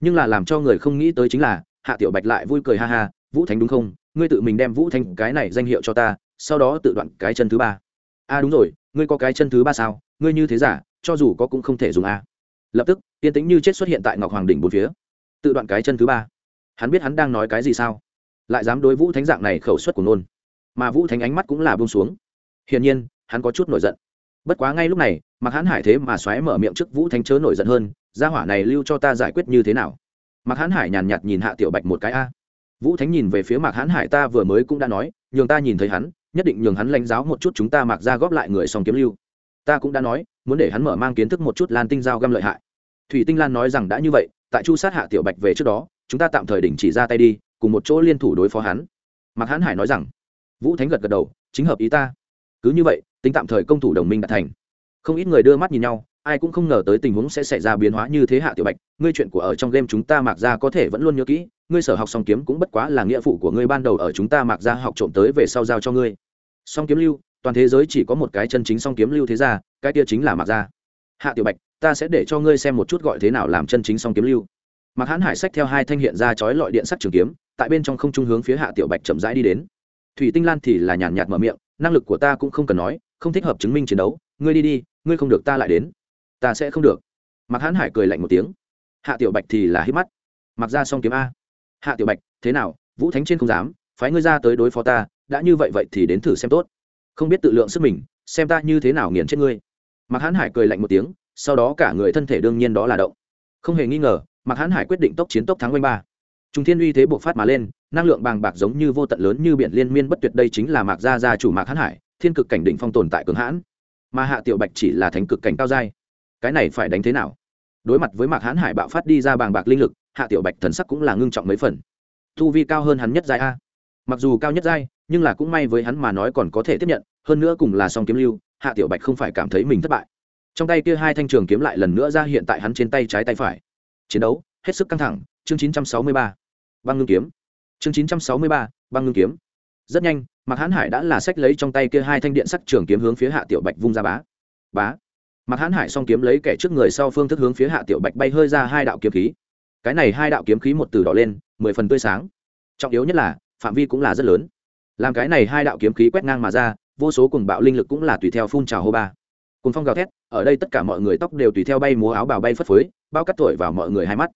nhưng là làm cho người không nghĩ tới chính là, hạ tiểu bạch lại vui cười ha ha, vũ thánh đúng không? Ngươi tự mình đem vũ thánh cái này danh hiệu cho ta, sau đó tự đoạn cái chân thứ ba. A à đúng rồi, ngươi có cái chân thứ ba sao? Ngươi như thế giả, cho dù có cũng không thể dùng a. Lập tức, tiên tĩnh như chết xuất hiện tại ngọc hoàng đỉnh bốn phía. Tự đoạn cái chân thứ ba. Hắn biết hắn đang nói cái gì sao? Lại dám đối vũ thánh dạng này khẩu suất của nôn. Mà vũ thánh ánh mắt cũng là bông xuống. Hiển nhiên, hắn có chút nổi giận. Bất quá ngay lúc này mặc hắn hải thế mà xoáy mở miệng trước vũ thánh chớ nổi giận hơn gia hỏa này lưu cho ta giải quyết như thế nào? Mạc hắn hải nhàn nhạt nhìn hạ tiểu bạch một cái a. Vũ thánh nhìn về phía mạc hãn hải ta vừa mới cũng đã nói, nhường ta nhìn thấy hắn, nhất định nhường hắn lãnh giáo một chút chúng ta mặc ra góp lại người song kiếm lưu. Ta cũng đã nói, muốn để hắn mở mang kiến thức một chút lan tinh giao găm lợi hại. Thủy tinh lan nói rằng đã như vậy, tại chu sát hạ tiểu bạch về trước đó, chúng ta tạm thời đình chỉ ra tay đi, cùng một chỗ liên thủ đối phó hắn. Mạc hãn hải nói rằng, vũ thánh gật gật đầu, chính hợp ý ta. Cứ như vậy, tính tạm thời công thủ đồng minh đã thành. Không ít người đưa mắt nhìn nhau ai cũng không ngờ tới tình huống sẽ xảy ra biến hóa như thế hạ tiểu bạch, ngươi chuyện của ở trong game chúng ta mặc ra có thể vẫn luôn nhớ kỹ, ngươi sở học song kiếm cũng bất quá là nghĩa vụ của ngươi ban đầu ở chúng ta mặc ra học trộm tới về sau giao cho ngươi. Song kiếm lưu, toàn thế giới chỉ có một cái chân chính song kiếm lưu thế ra cái kia chính là mặc ra hạ tiểu bạch, ta sẽ để cho ngươi xem một chút gọi thế nào làm chân chính song kiếm lưu. Mặc hãn hải sách theo hai thanh hiện ra chói lọi điện sắt trường kiếm, tại bên trong không trung hướng phía hạ tiểu bạch chậm rãi đi đến. Thủy tinh lan thì là nhàn nhạt mở miệng, năng lực của ta cũng không cần nói, không thích hợp chứng minh chiến đấu, ngươi đi đi, ngươi không được ta lại đến ta sẽ không được. Mặc hãn hải cười lạnh một tiếng. Hạ tiểu bạch thì là hít mắt. Mặc ra xong kiếm a. Hạ tiểu bạch, thế nào? Vũ thánh trên không dám, phái ngươi ra tới đối phó ta, đã như vậy vậy thì đến thử xem tốt. Không biết tự lượng sức mình, xem ta như thế nào nghiền chết ngươi. Mặc hãn hải cười lạnh một tiếng, sau đó cả người thân thể đương nhiên đó là động. Không hề nghi ngờ mặc hãn hải quyết định tốc chiến tốc thắng oanh ba. Trung thiên uy thế buộc phát mà lên, năng lượng bàng bạc giống như vô tận lớn như biển liên miên bất tuyệt đây chính là mạc gia gia chủ mạc hãn hải, thiên cực cảnh đỉnh phong tồn tại cường hãn. Mà hạ tiểu bạch chỉ là thánh cực cảnh cao giai cái này phải đánh thế nào? Đối mặt với mạc hãn hải bạo phát đi ra bàng bạc linh lực hạ tiểu bạch thần sắc cũng là ngưng trọng mấy phần. Thu vi cao hơn hắn nhất giai a. Mặc dù cao nhất giai nhưng là cũng may với hắn mà nói còn có thể tiếp nhận hơn nữa cùng là song kiếm lưu hạ tiểu bạch không phải cảm thấy mình thất bại. Trong tay kia hai thanh trường kiếm lại lần nữa ra hiện tại hắn trên tay trái tay phải. Chiến đấu hết sức căng thẳng chương 963. băng ngưng kiếm. Chương 963, băng ngưng kiếm. Rất nhanh mạc hãn hải đã là sách lấy trong tay kia hai thanh điện sắc trường kiếm hướng phía hạ tiểu bạch vung ra bá. Bá mặc hãn hải song kiếm lấy kẻ trước người sau phương thức hướng phía hạ tiểu bạch bay hơi ra hai đạo kiếm khí. Cái này hai đạo kiếm khí một từ đỏ lên, mười phần tươi sáng. Trọng yếu nhất là, phạm vi cũng là rất lớn. Làm cái này hai đạo kiếm khí quét ngang mà ra, vô số cùng bạo linh lực cũng là tùy theo phun trào hô ba. Cùng phong gào thét, ở đây tất cả mọi người tóc đều tùy theo bay múa áo bào bay phất phới, bao cắt thổi vào mọi người hai mắt.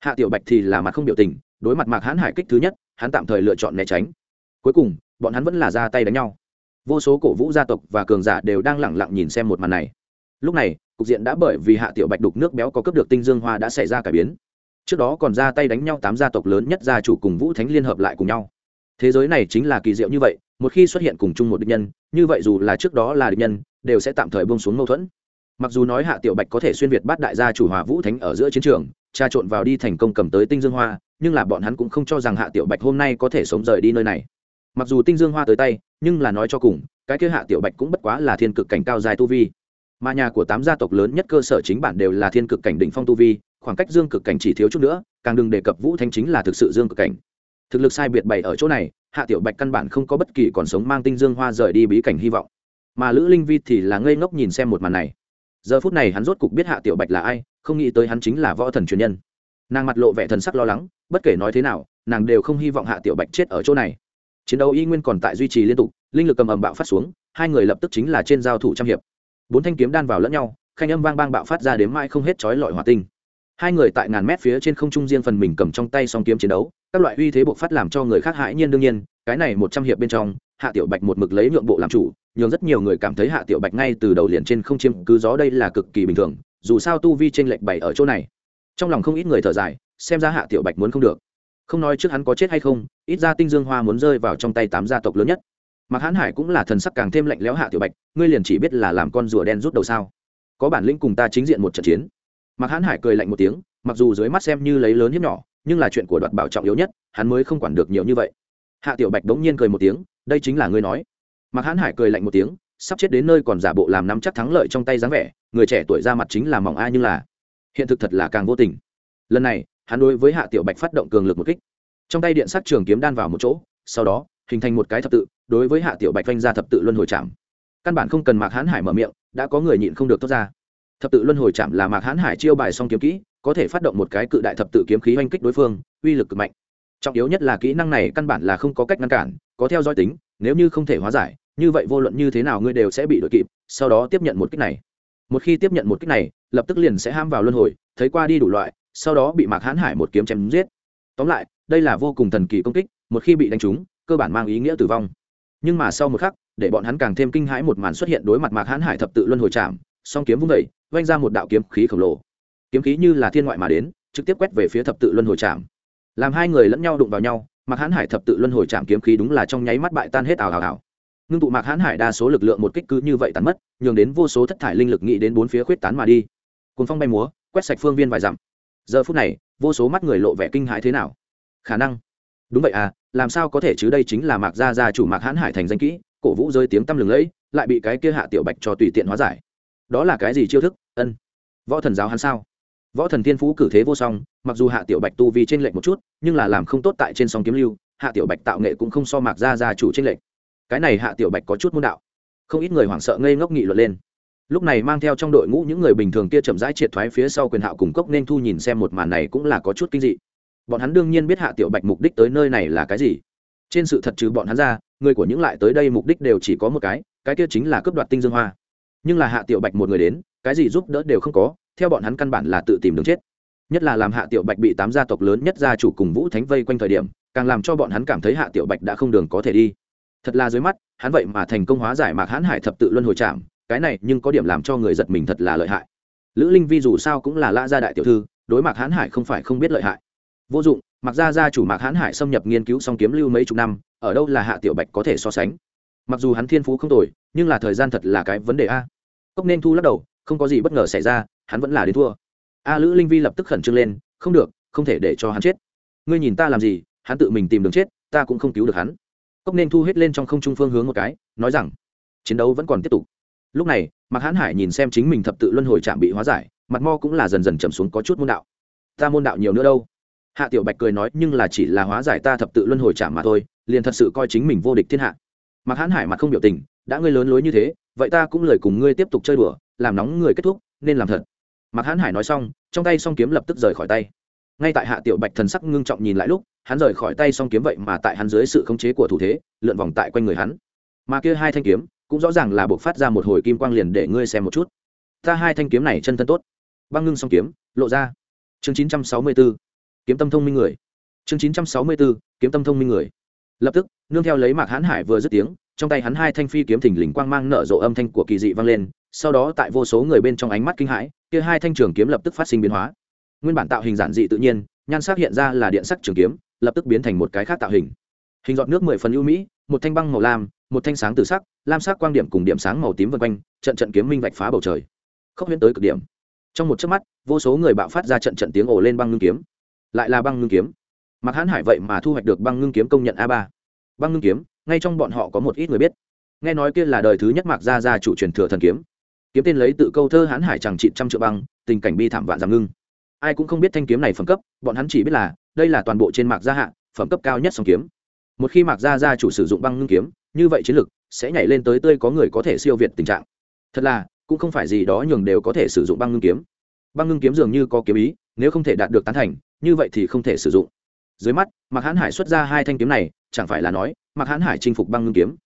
Hạ tiểu bạch thì là mặt không biểu tình, đối mặt mạc hãn hải kích thứ nhất, hắn tạm thời lựa chọn né tránh. Cuối cùng, bọn hắn vẫn là ra tay đánh nhau. Vô số cổ vũ gia tộc và cường giả đều đang lẳng lặng nhìn xem một màn này lúc này, cục diện đã bởi vì hạ tiểu bạch đục nước béo có cấp được tinh dương hoa đã xảy ra cải biến. Trước đó còn ra tay đánh nhau tám gia tộc lớn nhất gia chủ cùng vũ thánh liên hợp lại cùng nhau. Thế giới này chính là kỳ diệu như vậy, một khi xuất hiện cùng chung một địch nhân, như vậy dù là trước đó là địch nhân, đều sẽ tạm thời bông xuống mâu thuẫn. Mặc dù nói hạ tiểu bạch có thể xuyên việt bắt đại gia chủ hòa vũ thánh ở giữa chiến trường trà trộn vào đi thành công cầm tới tinh dương hoa, nhưng là bọn hắn cũng không cho rằng hạ tiểu bạch hôm nay có thể sống rời đi nơi này. Mặc dù tinh dương hoa tới tay, nhưng là nói cho cùng, cái kia hạ tiểu bạch cũng bất quá là thiên cực cảnh cao dài tu vi mà nhà của tám gia tộc lớn nhất cơ sở chính bản đều là thiên cực cảnh đỉnh phong tu vi, khoảng cách dương cực cảnh chỉ thiếu chút nữa, càng đừng đề cập vũ thanh chính là thực sự dương cực cảnh. Thực lực sai biệt bày ở chỗ này, hạ tiểu bạch căn bản không có bất kỳ còn sống mang tinh dương hoa rời đi bí cảnh hy vọng. Mà lữ linh vi thì là ngây ngốc nhìn xem một màn này. Giờ phút này hắn rốt cục biết hạ tiểu bạch là ai, không nghĩ tới hắn chính là võ thần truyền nhân. Nàng mặt lộ vẻ thần sắc lo lắng, bất kể nói thế nào, nàng đều không hy vọng hạ tiểu bạch chết ở chỗ này. Chiến đấu y nguyên còn tại duy trì liên tục, linh lực cầm ầm bạo phát xuống, hai người lập tức chính là trên giao thủ trăm hiệp bốn thanh kiếm đan vào lẫn nhau, khanh âm vang bang bạo phát ra đến mãi không hết chói lọi hỏa tinh. Hai người tại ngàn mét phía trên không trung riêng phần mình cầm trong tay song kiếm chiến đấu, các loại uy thế buộc phát làm cho người khác hãi nhiên đương nhiên, cái này một trăm hiệp bên trong, hạ tiểu bạch một mực lấy nhượng bộ làm chủ, nhường rất nhiều người cảm thấy hạ tiểu bạch ngay từ đầu liền trên không chiếm cứ gió đây là cực kỳ bình thường, dù sao tu vi trên lệch bảy ở chỗ này. Trong lòng không ít người thở dài, xem ra hạ tiểu bạch muốn không được. Không nói trước hắn có chết hay không, ít ra tinh dương hoa muốn rơi vào trong tay tám gia tộc lớn nhất. Mạc hãn hải cũng là thần sắc càng thêm lạnh lẽo hạ tiểu bạch, ngươi liền chỉ biết là làm con rùa đen rút đầu sao? Có bản lĩnh cùng ta chính diện một trận chiến. Mạc hãn hải cười lạnh một tiếng, mặc dù dưới mắt xem như lấy lớn hiếp nhỏ, nhưng là chuyện của đoạt bảo trọng yếu nhất, hắn mới không quản được nhiều như vậy. Hạ tiểu bạch đống nhiên cười một tiếng, đây chính là ngươi nói. Mạc hãn hải cười lạnh một tiếng, sắp chết đến nơi còn giả bộ làm nắm chắc thắng lợi trong tay dáng vẻ, người trẻ tuổi ra mặt chính là mỏng ai nhưng là. Hiện thực thật là càng vô tình. Lần này, hắn đối với hạ tiểu bạch phát động cường lực một kích. Trong tay điện sắc trường kiếm đan vào một chỗ, sau đó, hình thành một cái thập tự đối với hạ tiểu bạch vanh ra thập tự luân hồi chạm căn bản không cần mạc hãn hải mở miệng, đã có người nhịn không được thoát ra. Thập tự luân hồi chạm là mạc hãn hải chiêu bài song kiếm kỹ, có thể phát động một cái cự đại thập tự kiếm khí oanh kích đối phương, uy lực cực mạnh. Trọng yếu nhất là kỹ năng này căn bản là không có cách ngăn cản, có theo dõi tính, nếu như không thể hóa giải, như vậy vô luận như thế nào ngươi đều sẽ bị đội kịp, sau đó tiếp nhận một kích này. Một khi tiếp nhận một kích này, lập tức liền sẽ ham vào luân hồi, thấy qua đi đủ loại, sau đó bị mạc hãn hải một kiếm chém giết. Tóm lại, đây là vô cùng thần kỳ công kích, một khi bị đánh trúng, cơ bản mang ý nghĩa tử vong nhưng mà sau một khắc, để bọn hắn càng thêm kinh hãi một màn xuất hiện đối mặt mạc hãn hải thập tự luân hồi chạm song kiếm vung vẩy vanh ra một đạo kiếm khí khổng lồ. Kiếm khí như là thiên ngoại mà đến, trực tiếp quét về phía thập tự luân hồi chạm làm hai người lẫn nhau đụng vào nhau, mạc hãn hải thập tự luân hồi chạm kiếm khí đúng là trong nháy mắt bại tan hết ảo ảo ảo ngưng tụ mạc hãn hải đa số lực lượng một kích cứ như vậy tàn mất, nhường đến vô số thất thải linh lực nghĩ đến bốn phía khuyết tán mà đi. Cuốn phong bay múa, quét sạch phương viên vài dặm. Giờ phút này, vô số mắt người lộ vẻ kinh hãi thế nào? Khả năng. Đúng vậy à làm sao có thể chứ đây chính là mạc gia gia chủ mạc hãn hải thành danh kỹ, cổ vũ rơi tiếng tăm lừng lẫy, lại bị cái kia hạ tiểu bạch cho tùy tiện hóa giải. Đó là cái gì chiêu thức? Ân. Võ thần giáo hắn sao? Võ thần thiên phú cử thế vô song, mặc dù hạ tiểu bạch tu vi t r ê n lệch một chút, nhưng là làm không tốt tại trên song kiếm lưu, hạ tiểu bạch tạo nghệ cũng không so mạc gia gia chủ t r ê n lệch. Cái này hạ tiểu bạch có chút môn đạo. Không ít người hoảng sợ ngây ngốc nghị luận lên. Lúc này mang theo trong đội ngũ những người bình thường kia chậm rãi triệt thoái phía sau quyền hạo cùng cốc nên thu nhìn xem một màn này cũng là có chút kinh dị bọn hắn đương nhiên biết hạ tiểu bạch mục đích tới nơi này là cái gì. Trên sự thật trừ bọn hắn ra, người của những lại tới đây mục đích đều chỉ có một cái cái kia chính là cướp đoạt tinh dương hoa. Nhưng là hạ tiểu bạch một người đến, cái gì giúp đỡ đều không có, theo bọn hắn căn bản là tự tìm đường chết. Nhất là làm hạ tiểu bạch bị tám gia tộc lớn nhất gia chủ cùng vũ thánh vây quanh thời điểm, càng làm cho bọn hắn cảm thấy hạ tiểu bạch đã không đường có thể đi. Thật là dưới mắt, hắn vậy mà thành công hóa giải mạc hãn hải thập tự luân hồi trạm cái này nhưng có điểm làm cho người giật mình thật là lợi hại. Lữ linh vi dù sao cũng là lã gia đại tiểu thư, đối mạc hãn hải không phải không biết lợi hại vô dụng mặc ra gia chủ mạc hãn hải xâm nhập nghiên cứu song kiếm lưu mấy chục năm, ở đâu là hạ tiểu bạch có thể so sánh? Mặc dù hắn thiên phú không tồi, nhưng là thời gian thật là cái vấn đề a. Cốc nên thu lắc đầu, không có gì bất ngờ xảy ra, hắn vẫn là đến thua. A lữ linh vi lập tức khẩn trương lên, không được, không thể để cho hắn chết. Ngươi nhìn ta làm gì, hắn tự mình tìm đường chết, ta cũng không cứu được hắn. Cốc nên thu hết lên trong không trung phương hướng một cái, nói rằng, chiến đấu vẫn còn tiếp tục. Lúc này, mạc hãn hải nhìn xem chính mình thập tự luân hồi chạm bị hóa giải, mặt mo cũng là dần dần chầm xuống có chút môn đạo. Ta môn đạo nhiều nữa đâu? Hạ tiểu bạch cười nói, nhưng là chỉ là hóa giải ta thập tự luân hồi chạm mà thôi, liền thật sự coi chính mình vô địch thiên hạ. Mặc hãn hải mặt không biểu tình, đã ngươi lớn lối như thế, vậy ta cũng lời cùng ngươi tiếp tục chơi đùa, làm nóng người kết thúc, nên làm thật. Mặc hãn hải nói xong, trong tay song kiếm lập tức rời khỏi tay. Ngay tại hạ tiểu bạch thần sắc ngưng trọng nhìn lại lúc, hắn rời khỏi tay song kiếm vậy mà tại hắn dưới sự khống chế của thủ thế, lượn vòng tại quanh người hắn. Mà kia hai thanh kiếm, cũng rõ ràng là buộc phát ra một hồi kim quang liền để ngươi xem một chút. Ta hai thanh kiếm này chân thân tốt. Băng ngưng song kiếm, lộ ra. Chương chín trăm sáu mươi bốn kiếm tâm thông minh người. Chương chín trăm sáu mươi 964, kiếm tâm thông minh người. Lập tức nương theo lấy mạc hãn hải vừa dứt tiếng trong tay hắn hai thanh phi kiếm thình lình quang mang nở rộ âm thanh của kỳ dị vang lên sau đó tại vô số người bên trong ánh mắt kinh hãi kia hai thanh trường kiếm lập tức phát sinh biến hóa. Nguyên bản tạo hình giản dị tự nhiên nhan sắc hiện ra là điện sắc trường kiếm lập tức biến thành một cái khác tạo hình. Hình giọt nước mười phần ưu mỹ một thanh băng màu lam một thanh sáng từ sắc lam sắc quang điểm cùng điểm sáng màu tím vân quanh trận trận kiếm minh vạch phá bầu trời. Khốc huyễn tới cực điểm. Trong một chớp mắt vô số người bạo phát ra trận trận tiếng ồ lên băng ngưng kiếm lại là băng ngưng kiếm. Mặc hãn hải vậy mà thu hoạch được băng ngưng kiếm công nhận a ba. Băng ngưng kiếm, ngay trong bọn họ có một ít người biết. Nghe nói kia là đời thứ nhất mạc gia gia chủ truyền thừa thần kiếm. Kiếm tên lấy tự câu thơ hãn hải chẳng trị trăm triệu băng, tình cảnh bi thảm vạn giảm ngưng. Ai cũng không biết thanh kiếm này phẩm cấp, bọn hắn chỉ biết là, đây là toàn bộ trên mạc gia hạ, phẩm cấp cao nhất song kiếm. Một khi mạc gia gia chủ sử dụng băng ngưng kiếm, như vậy chiến lực sẽ nhảy lên tới tươi có người có thể siêu việt tình trạng. Thật là, cũng không phải gì đó nhường đều có thể sử dụng băng ngưng kiếm. Băng ngưng kiếm dường như có kiếm ý nếu không thể đạt được tán thành, như vậy thì không thể sử dụng. Dưới mắt, mạc hãn hải xuất ra hai thanh kiếm này, chẳng phải là nói, mạc hãn hải chinh phục băng ngưng kiếm.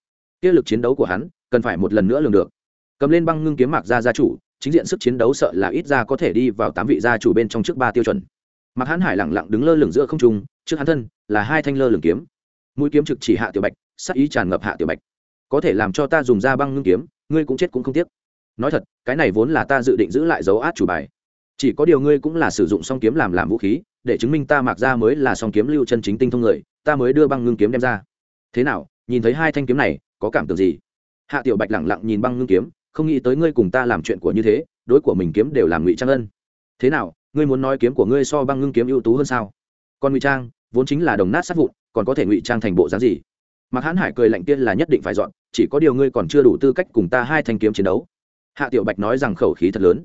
Kia lực chiến đấu của hắn, cần phải một lần nữa lường được. Cầm lên băng ngưng kiếm mạc gia gia chủ, chính diện sức chiến đấu sợ là ít ra có thể đi vào tám vị gia chủ bên trong trước ba tiêu chuẩn. Mạc hãn hải lẳng lặng đứng lơ lửng giữa không trung, trước hắn thân, là hai thanh lơ lửng kiếm. Mũi kiếm trực chỉ hạ tiểu bạch sắc ý tràn ngập hạ tiểu bạch. Có thể làm cho ta dùng ra băng ngưng kiếm, ngươi cũng chết cũng không tiếc. Nói thật, cái này vốn là ta dự định giữ lại dấu át chủ bài chỉ có điều ngươi cũng là sử dụng song kiếm làm làm vũ khí, để chứng minh ta mặc ra mới là song kiếm lưu chân chính tinh thông người, ta mới đưa băng ngưng kiếm đem ra. Thế nào, nhìn thấy hai thanh kiếm này, có cảm tưởng gì? Hạ tiểu bạch lẳng lặng nhìn băng ngưng kiếm, không nghĩ tới ngươi cùng ta làm chuyện của như thế, đối của mình kiếm đều làm ngụy trang ân. Thế nào, ngươi muốn nói kiếm của ngươi so băng ngưng kiếm ưu tú hơn sao? Còn ngụy trang, vốn chính là đồng nát sát vụn, còn có thể ngụy trang thành bộ dáng gì? Mạc hãn hải cười lạnh tiên là nhất định phải dọn, chỉ có điều ngươi còn chưa đủ tư cách cùng ta hai thanh kiếm chiến đấu. Hạ tiểu bạch nói rằng khẩu khí thật lớn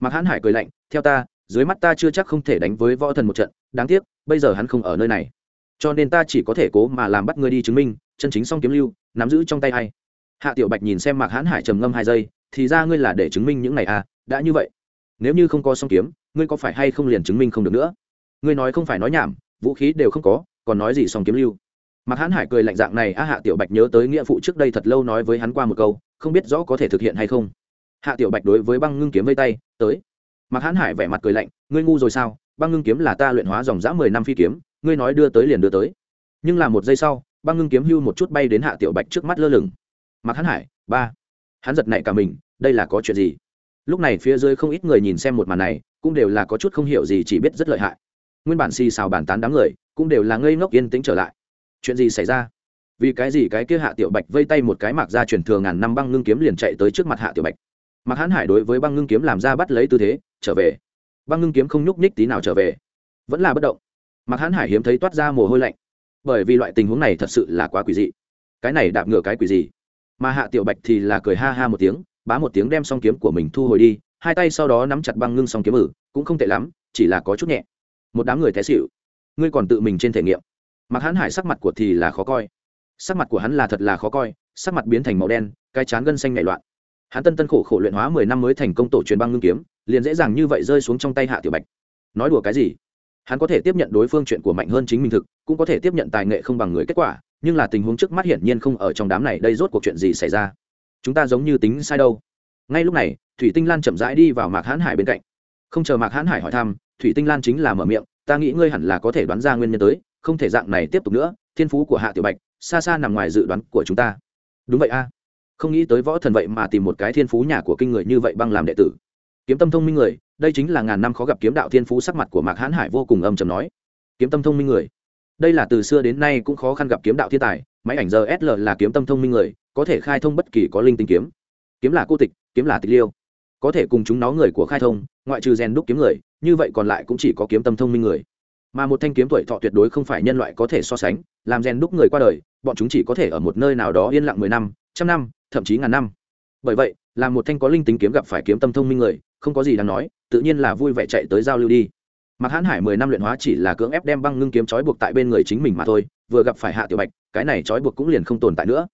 mạc hãn hải cười lạnh, theo ta, dưới mắt ta chưa chắc không thể đánh với võ thần một trận, đáng tiếc, bây giờ hắn không ở nơi này. Cho nên ta chỉ có thể cố mà làm bắt ngươi đi chứng minh, chân chính song kiếm lưu, nắm giữ trong tay hay hạ tiểu bạch nhìn xem mạc hãn hải trầm ngâm hai giây, thì ra ngươi là để chứng minh những này à đã như vậy. Nếu như không có song kiếm, ngươi có phải hay không liền chứng minh không được nữa? Ngươi nói không phải nói nhảm, vũ khí đều không có, còn nói gì song kiếm lưu? Mạc hãn hải cười lạnh dạng này, a hạ tiểu bạch nhớ tới nghĩa phụ trước đây thật lâu nói với hắn qua một câu, không biết rõ có thể thực hiện hay không hạ tiểu bạch đối với băng ngưng kiếm vây tay, tới. Mặc hãn hải vẻ mặt cười lạnh, ngươi ngu rồi sao? Băng ngưng kiếm là ta luyện hóa dòng dã mười năm phi kiếm, ngươi nói đưa tới liền đưa tới. Nhưng là một giây sau, băng ngưng kiếm hưu một chút bay đến hạ tiểu bạch trước mắt lơ lửng. Mặc hãn hải, ba. Hắn giật nảy cả mình, đây là có chuyện gì? Lúc này phía dưới không ít người nhìn xem một màn này, cũng đều là có chút không hiểu gì chỉ biết rất lợi hại. Nguyên bản xì xào bàn tán đám người, cũng đều là ngây ngốc yên tĩnh trở lại. Chuyện gì xảy ra? Vì cái gì cái kia hạ tiểu bạch vây tay một cái mạc ra truyền thừa ngàn năm băng ngưng kiếm liền chạy tới trước mặt hạ tiểu bạch? Mạc hãn hải đối với băng ngưng kiếm làm ra bắt lấy tư thế, trở về. Băng ngưng kiếm không nhúc nhích tí nào trở về. Vẫn là bất động. Mạc hãn hải hiếm thấy toát ra mồ hôi lạnh. Bởi vì loại tình huống này thật sự là quá quỷ dị. Cái này đạp ngửa cái quỷ gì? Mà hạ tiểu bạch thì là cười ha ha một tiếng, bá một tiếng đem s o n g kiếm của mình thu hồi đi, hai tay sau đó nắm chặt băng ngưng s o n g kiếm ử, cũng không tệ lắm, chỉ là có chút nhẹ. Một đám người té xịu ngươi còn tự mình trên thể nghiệm. Mặc hãn hải sắc mặt của thì là khó coi. Sắc mặt của hắn là thật là khó coi, sắc mặt biến thành màu đen, cái chán gân xanh nhảy loạn hắn tân tân khổ khổ luyện hóa mười năm mới thành công tổ truyền băng ngưng kiếm, liền dễ dàng như vậy rơi xuống trong tay hạ tiểu bạch. Nói đùa cái gì? Hắn có thể tiếp nhận đối phương chuyện của mạnh hơn chính mình thực, cũng có thể tiếp nhận tài nghệ không bằng người kết quả, nhưng là tình huống trước mắt hiển nhiên không ở trong đám này, đây rốt cuộc chuyện gì xảy ra? Chúng ta giống như tính sai đâu. Ngay lúc này, thủy tinh lan chậm rãi đi vào mạc hãn hải bên cạnh. Không chờ mạc hãn hải hỏi thăm, thủy tinh lan chính là mở miệng, ta nghĩ ngươi hẳn là có thể đoán ra nguyên nhân tới, không thể dạng này tiếp tục nữa, thiên phú của hạ tiểu bạch, xa xa nằm ngoài dự đoán của chúng ta. Đúng vậy a không nghĩ tới võ thần vậy mà tìm một cái thiên phú nhà của kinh người như vậy băng làm đệ tử. Kiếm tâm thông minh người, đây chính là ngàn năm khó gặp kiếm đạo thiên phú sắc mặt của mạc hãn hải vô cùng âm chầm nói. Kiếm tâm thông minh người, đây là từ xưa đến nay cũng khó khăn gặp kiếm đạo thiên tài, máy ảnh giờ sl là kiếm tâm thông minh người, có thể khai thông bất kỳ có linh tinh kiếm. Kiếm là cô tịch, kiếm là tịch liêu. Có thể cùng chúng nó người của khai thông, ngoại trừ rèn đúc kiếm người, như vậy còn lại cũng chỉ có kiếm tâm thông minh người. Mà một thanh kiếm tuổi thọ tuyệt đối không phải nhân loại có thể so sánh, làm rèn đúc người qua đời, bọn chúng chỉ có thể ở một nơi nào đó yên lặng mười năm, trăm năm thậm chí ngàn năm bởi vậy làm một thanh có linh tính kiếm gặp phải kiếm tâm thông minh người không có gì đáng nói tự nhiên là vui vẻ chạy tới giao lưu đi Mạc Hán Hải mười năm luyện hóa chỉ là cưỡng ép đem băng ngưng kiếm trói buộc tại bên người chính mình mà thôi, vừa gặp phải Hạ Tiểu Bạch, cái này trói buộc cũng liền không tồn tại nữa.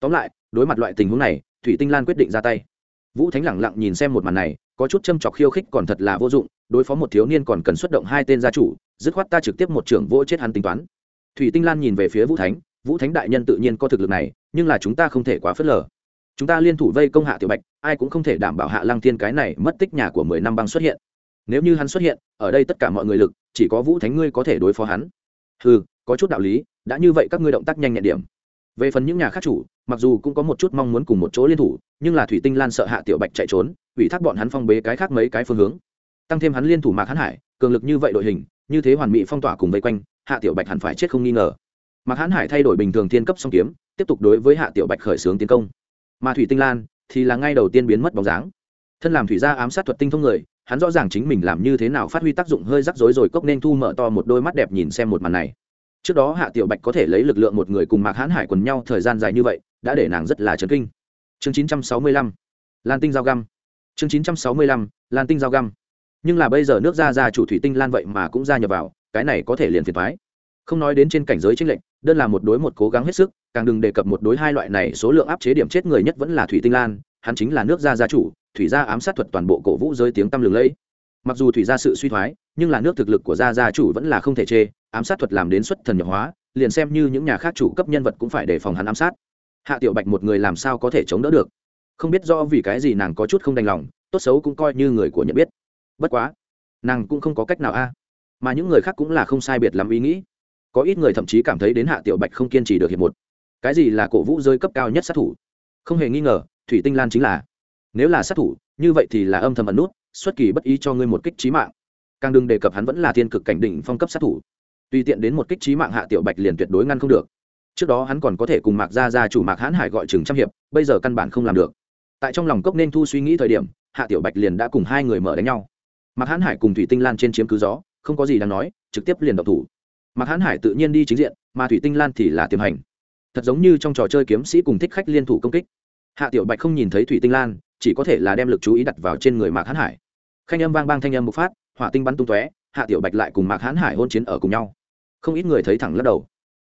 Tóm lại, đối mặt loại tình huống này, Thủy Tinh Lan quyết định ra tay. Vũ Thánh lẳng lặng nhìn xem một màn này, có chút châm chọc khiêu khích còn thật là vô dụng, đối phó một thiếu niên còn cần xuất động hai tên gia chủ, dứt khoát ta trực tiếp một trưởng vỗ chết hắn tính toán. Thủy Tinh Lan nhìn về phía Vũ Thánh, Vũ Thánh đại nhân tự nhiên có thực lực này, nhưng là chúng ta không thể quá phớt lờ. Chúng ta liên thủ vây công Hạ Tiểu Bạch, ai cũng không thể đảm bảo Hạ Lăng Thiên cái này mất tích nhà của mười năm băng xuất hiện. Nếu như hắn xuất hiện ở đây tất cả mọi người lực chỉ có vũ thánh ngươi có thể đối phó hắn. Ừ có chút đạo lý đã như vậy các ngươi động tác nhanh nhẹn điểm. Về phần những nhà khác chủ mặc dù cũng có một chút mong muốn cùng một chỗ liên thủ nhưng là thủy tinh lan sợ hạ tiểu bạch chạy trốn ủy thác bọn hắn phong bế cái khác mấy cái phương hướng. Tăng thêm hắn liên thủ mạc hắn hải cường lực như vậy đội hình như thế hoàn mỹ phong tỏa cùng vây quanh hạ tiểu bạch hẳn phải chết không nghi ngờ. Mạc hắn hải thay đổi bình thường thiên cấp song kiếm tiếp tục đối với hạ tiểu bạch khởi xướng tiến công mà thủy tinh lan thì là ngay đầu tiên biến mất bóng dáng. Thân làm thủy gia ám sát thuật tinh thông người, hắn rõ ràng chính mình làm như thế nào phát huy tác dụng hơi rắc rối rồi cốc nên thu mở to một đôi mắt đẹp nhìn xem một màn này. Trước đó hạ tiểu bạch có thể lấy lực lượng một người cùng mạc hãn hải quần nhau thời gian dài như vậy, đã để nàng rất là chấn kinh. Chương 965 lan tinh giao găm. Chương 965 lan tinh giao găm. Nhưng là bây giờ nước ra ra chủ thủy tinh lan vậy mà cũng ra nhập vào, cái này có thể liền phiền thoái không nói đến trên cảnh giới tranh lệnh đơn là một đối một cố gắng hết sức càng đừng đề cập một đối hai loại này, số lượng áp chế điểm chết người nhất vẫn là thủy tinh lan, hắn chính là nước gia gia chủ, thủy gia ám sát thuật toàn bộ cổ vũ giới tiếng tăm lừng lẫy. Mặc dù thủy gia sự suy thoái, nhưng là nước thực lực của gia gia chủ vẫn là không thể chê, ám sát thuật làm đến xuất thần nhập hóa, liền xem như những nhà khác chủ cấp nhân vật cũng phải đề phòng hắn ám sát. Hạ tiểu bạch một người làm sao có thể chống đỡ được? Không biết do vì cái gì nàng có chút không đành lòng, tốt xấu cũng coi như người của nhận biết. Bất quá, nàng cũng không có cách nào a. Mà những người khác cũng là không sai biệt lắm ý nghĩ. Có ít người thậm chí cảm thấy đến hạ tiểu bạch không kiên trì được hiệp một cái gì là cổ vũ rơi cấp cao nhất sát thủ? Không hề nghi ngờ, thủy tinh lan chính là. Nếu là sát thủ, như vậy thì là âm thầm ẩn nút, xuất kỳ bất ý cho ngươi một kích trí mạng. Càng đừng đề cập hắn vẫn là thiên cực cảnh đỉnh phong cấp sát thủ. Tùy tiện đến một kích trí mạng hạ tiểu bạch liền tuyệt đối ngăn không được. Trước đó hắn còn có thể cùng mạc gia gia chủ mạc hãn hải gọi chừng trăm hiệp, bây giờ căn bản không làm được. Tại trong lòng cốc nên thu suy nghĩ thời điểm, hạ tiểu bạch liền đã cùng hai người mở đánh nhau. Mạc hãn hải cùng thủy tinh lan trên chiếm cứ gió, không có gì đáng nói, trực tiếp liền độc thủ. Mạc hãn hải tự nhiên đi chính diện, mà thủy tinh lan thì là tiềm hành thật giống như trong trò chơi kiếm sĩ cùng thích khách liên thủ công kích. Hạ tiểu bạch không nhìn thấy thủy tinh lan chỉ có thể là đem lực chú ý đặt vào trên người mạc hãn hải. Khanh âm vang bang thanh âm bộc phát hỏa tinh bắn tung tóe hạ tiểu bạch lại cùng mạc hãn hải hôn chiến ở cùng nhau. Không ít người thấy thẳng lắc đầu.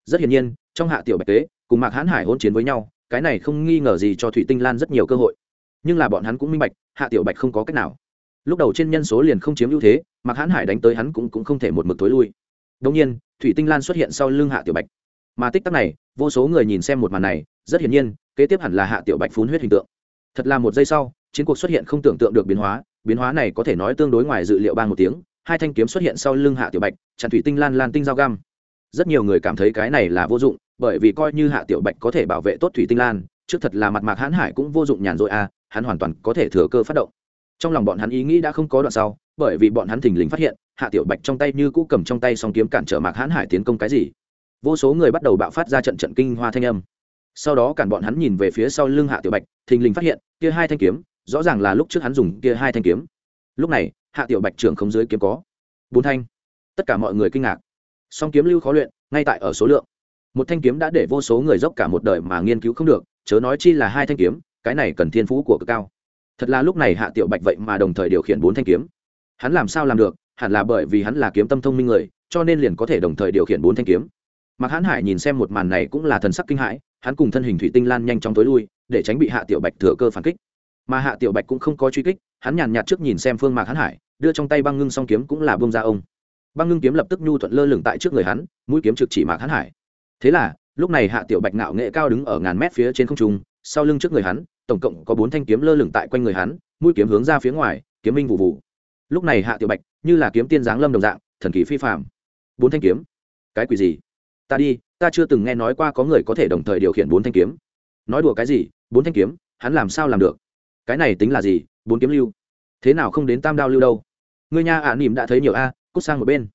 Rất hiển nhiên trong hạ tiểu bạch tế cùng mạc hãn hải hôn chiến với nhau cái này không nghi ngờ gì cho thủy tinh lan rất nhiều cơ hội. Nhưng là bọn hắn cũng minh bạch hạ tiểu bạch không có cách nào. Lúc đầu trên nhân số liền không chiếm ưu thế mạc hãn hải đánh tới hắn cũng, cũng không thể một mực tối lui. Đông nhiên thủy tinh lan xuất hiện sau lưng hạ tiểu bạch mà tích tắc này, vô số người nhìn xem một màn này, rất hiển nhiên, kế tiếp hẳn là hạ tiểu bạch phun huyết hình tượng. Thật là một giây sau, chiến cuộc xuất hiện không tưởng tượng được biến hóa biến hóa này có thể nói tương đối ngoài dự liệu ba một tiếng, hai thanh kiếm xuất hiện sau lưng hạ tiểu bạch, chặn thủy tinh lan lan tinh dao găm. Rất nhiều người cảm thấy cái này là vô dụng, bởi vì coi như hạ tiểu bạch có thể bảo vệ tốt thủy tinh lan, trước thật là mặt mạc hãn hải cũng vô dụng nhàn rỗi à hắn hoàn toàn có thể thừa cơ phát động. Trong lòng bọn hắn ý nghĩ đã không có đoạn sau, bởi vì bọn hắn thình lình phát hiện, hạ tiểu bạch trong tay như cũ cầm trong tay song kiếm cản trở mạc hãn hải tiến công cái gì vô số người bắt đầu bạo phát ra trận trận kinh hoa thanh âm. Sau đó cản bọn hắn nhìn về phía sau lưng hạ tiểu bạch, thình lình phát hiện, kia hai thanh kiếm, rõ ràng là lúc trước hắn dùng kia hai thanh kiếm. Lúc này, hạ tiểu bạch trưởng không dưới kiếm có bốn thanh. Tất cả mọi người kinh ngạc. Song kiếm lưu khó luyện, ngay tại ở số lượng. Một thanh kiếm đã để vô số người dốc cả một đời mà nghiên cứu không được, chớ nói chi là hai thanh kiếm, cái này cần thiên phú của cực cao. Thật là lúc này hạ tiểu bạch vậy mà đồng thời điều khiển bốn thanh kiếm. Hắn làm sao làm được, hẳn là bởi vì hắn là kiếm tâm thông minh người, cho nên liền có thể đồng thời điều khiển bốn thanh kiếm mạc hãn hải nhìn xem một màn này cũng là thần sắc kinh hãi, hắn cùng thân hình thủy tinh lan nhanh chóng tối lui, để tránh bị hạ tiểu bạch thừa cơ phản kích. Mà hạ tiểu bạch cũng không có truy kích, hắn nhàn nhạt trước nhìn xem phương mạc hãn hải, đưa trong tay băng ngưng song kiếm cũng là bông ra ông. Băng ngưng kiếm lập tức nhu thuận lơ lửng tại trước người hắn, mũi kiếm trực chỉ mạc hãn hải. Thế là, lúc này hạ tiểu bạch nạo nghệ cao đứng ở ngàn mét phía trên không trung, sau lưng trước người hắn, tổng cộng có bốn thanh kiếm lơ lửng tại quanh người hắn, mũi kiếm hướng ra phía ngoài, kiếm minh vụ vụ. Lúc này hạ tiểu bạch như là kiếm tiên giáng lâm đồng dạng, thần kỳ phi phạm bốn thanh kiếm. Cái quỷ gì? Ta đi ta chưa từng nghe nói qua có người có thể đồng thời điều khiển bốn thanh kiếm. Nói đùa cái gì? Bốn thanh kiếm? Hắn làm sao làm được? Cái này tính là gì? Bốn kiếm lưu? Thế nào không đến tam đao lưu đâu? Người nhà ả à, nỉm đã thấy nhiều a cút sang một bên.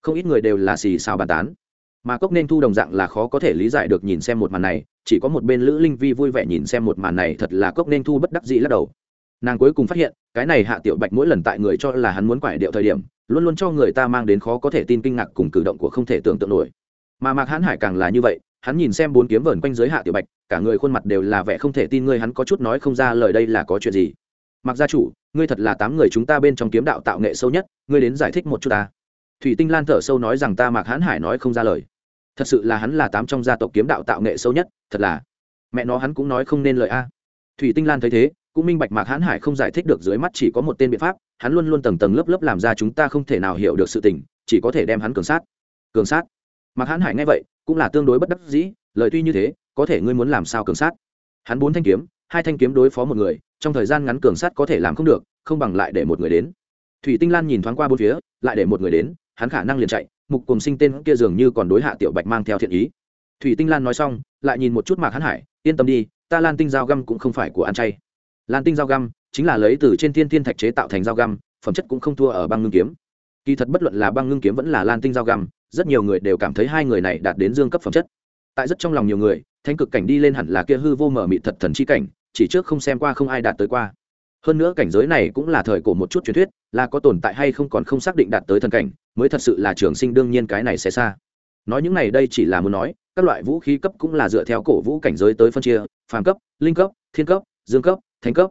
Không ít người đều là xì xào bàn tán. Mà cốc nên thu đồng dạng là khó có thể lý giải được nhìn xem một màn này chỉ có một bên lữ linh vi vui vẻ nhìn xem một màn này thật là cốc nên thu bất đắc dĩ lắc đầu. Nàng cuối cùng phát hiện cái này hạ tiểu bạch mỗi lần tại người cho là hắn muốn quải điệu thời điểm luôn luôn cho người ta mang đến khó có thể tin kinh ngạc cùng cử động của không thể tưởng tượng nổi mà mạc hãn hải càng là như vậy, hắn nhìn xem bốn kiếm vờn quanh giới hạ tiểu bạch, cả người khuôn mặt đều là vẻ không thể tin ngươi hắn có chút nói không ra lời đây là có chuyện gì. Mặc gia chủ, ngươi thật là tám người chúng ta bên trong kiếm đạo tạo nghệ sâu nhất, ngươi đến giải thích một chút ta. Thủy tinh lan thở sâu nói rằng ta mạc hãn hải nói không ra lời. Thật sự là hắn là tám trong gia tộc kiếm đạo tạo nghệ sâu nhất, thật là. Mẹ nó hắn cũng nói không nên lời a. Thủy tinh lan thấy thế, cũng minh bạch mạc hãn hải không giải thích được dưới mắt chỉ có một tên biện pháp, hắn luôn luôn tầng tầng lớp lớp làm ra chúng ta không thể nào hiểu được sự tình, chỉ có thể đem hắn cường sát. Cường sát? Mạc hãn hải nghe vậy, cũng là tương đối bất đắc dĩ, lời tuy như thế, có thể ngươi muốn làm sao cường sát? Hắn bốn thanh kiếm, hai thanh kiếm đối phó một người, trong thời gian ngắn cường sát có thể làm không được, không bằng lại để một người đến. Thủy tinh lan nhìn thoáng qua bốn phía, lại để một người đến, hắn khả năng liền chạy, mục cùng sinh tên kia dường như còn đối hạ tiểu bạch mang theo thiện ý. Thủy tinh lan nói xong, lại nhìn một chút mạc hắn hải, yên tâm đi, ta lan tinh dao găm cũng không phải của ăn chay. Lan tinh dao găm chính là lấy từ trên thiên thiên thạch chế tạo thành dao găm, phẩm chất cũng không thua ở băng ngưng kiếm. Kỳ thật bất luận là băng ngưng kiếm vẫn là lan tinh dao găm rất nhiều người đều cảm thấy hai người này đạt đến dương cấp phẩm chất. Tại rất trong lòng nhiều người thanh cực cảnh đi lên hẳn là kia hư vô mở mị thật thần chi cảnh, chỉ trước không xem qua không ai đạt tới qua. Hơn nữa cảnh giới này cũng là thời cổ một chút truyền thuyết, là có tồn tại hay không còn không xác định đạt tới thần cảnh, mới thật sự là trường sinh đương nhiên cái này sẽ xa. Nói những này đây chỉ là muốn nói, các loại vũ khí cấp cũng là dựa theo cổ vũ cảnh giới tới phân chia, phàm cấp, linh cấp, thiên cấp, dương cấp, thánh cấp.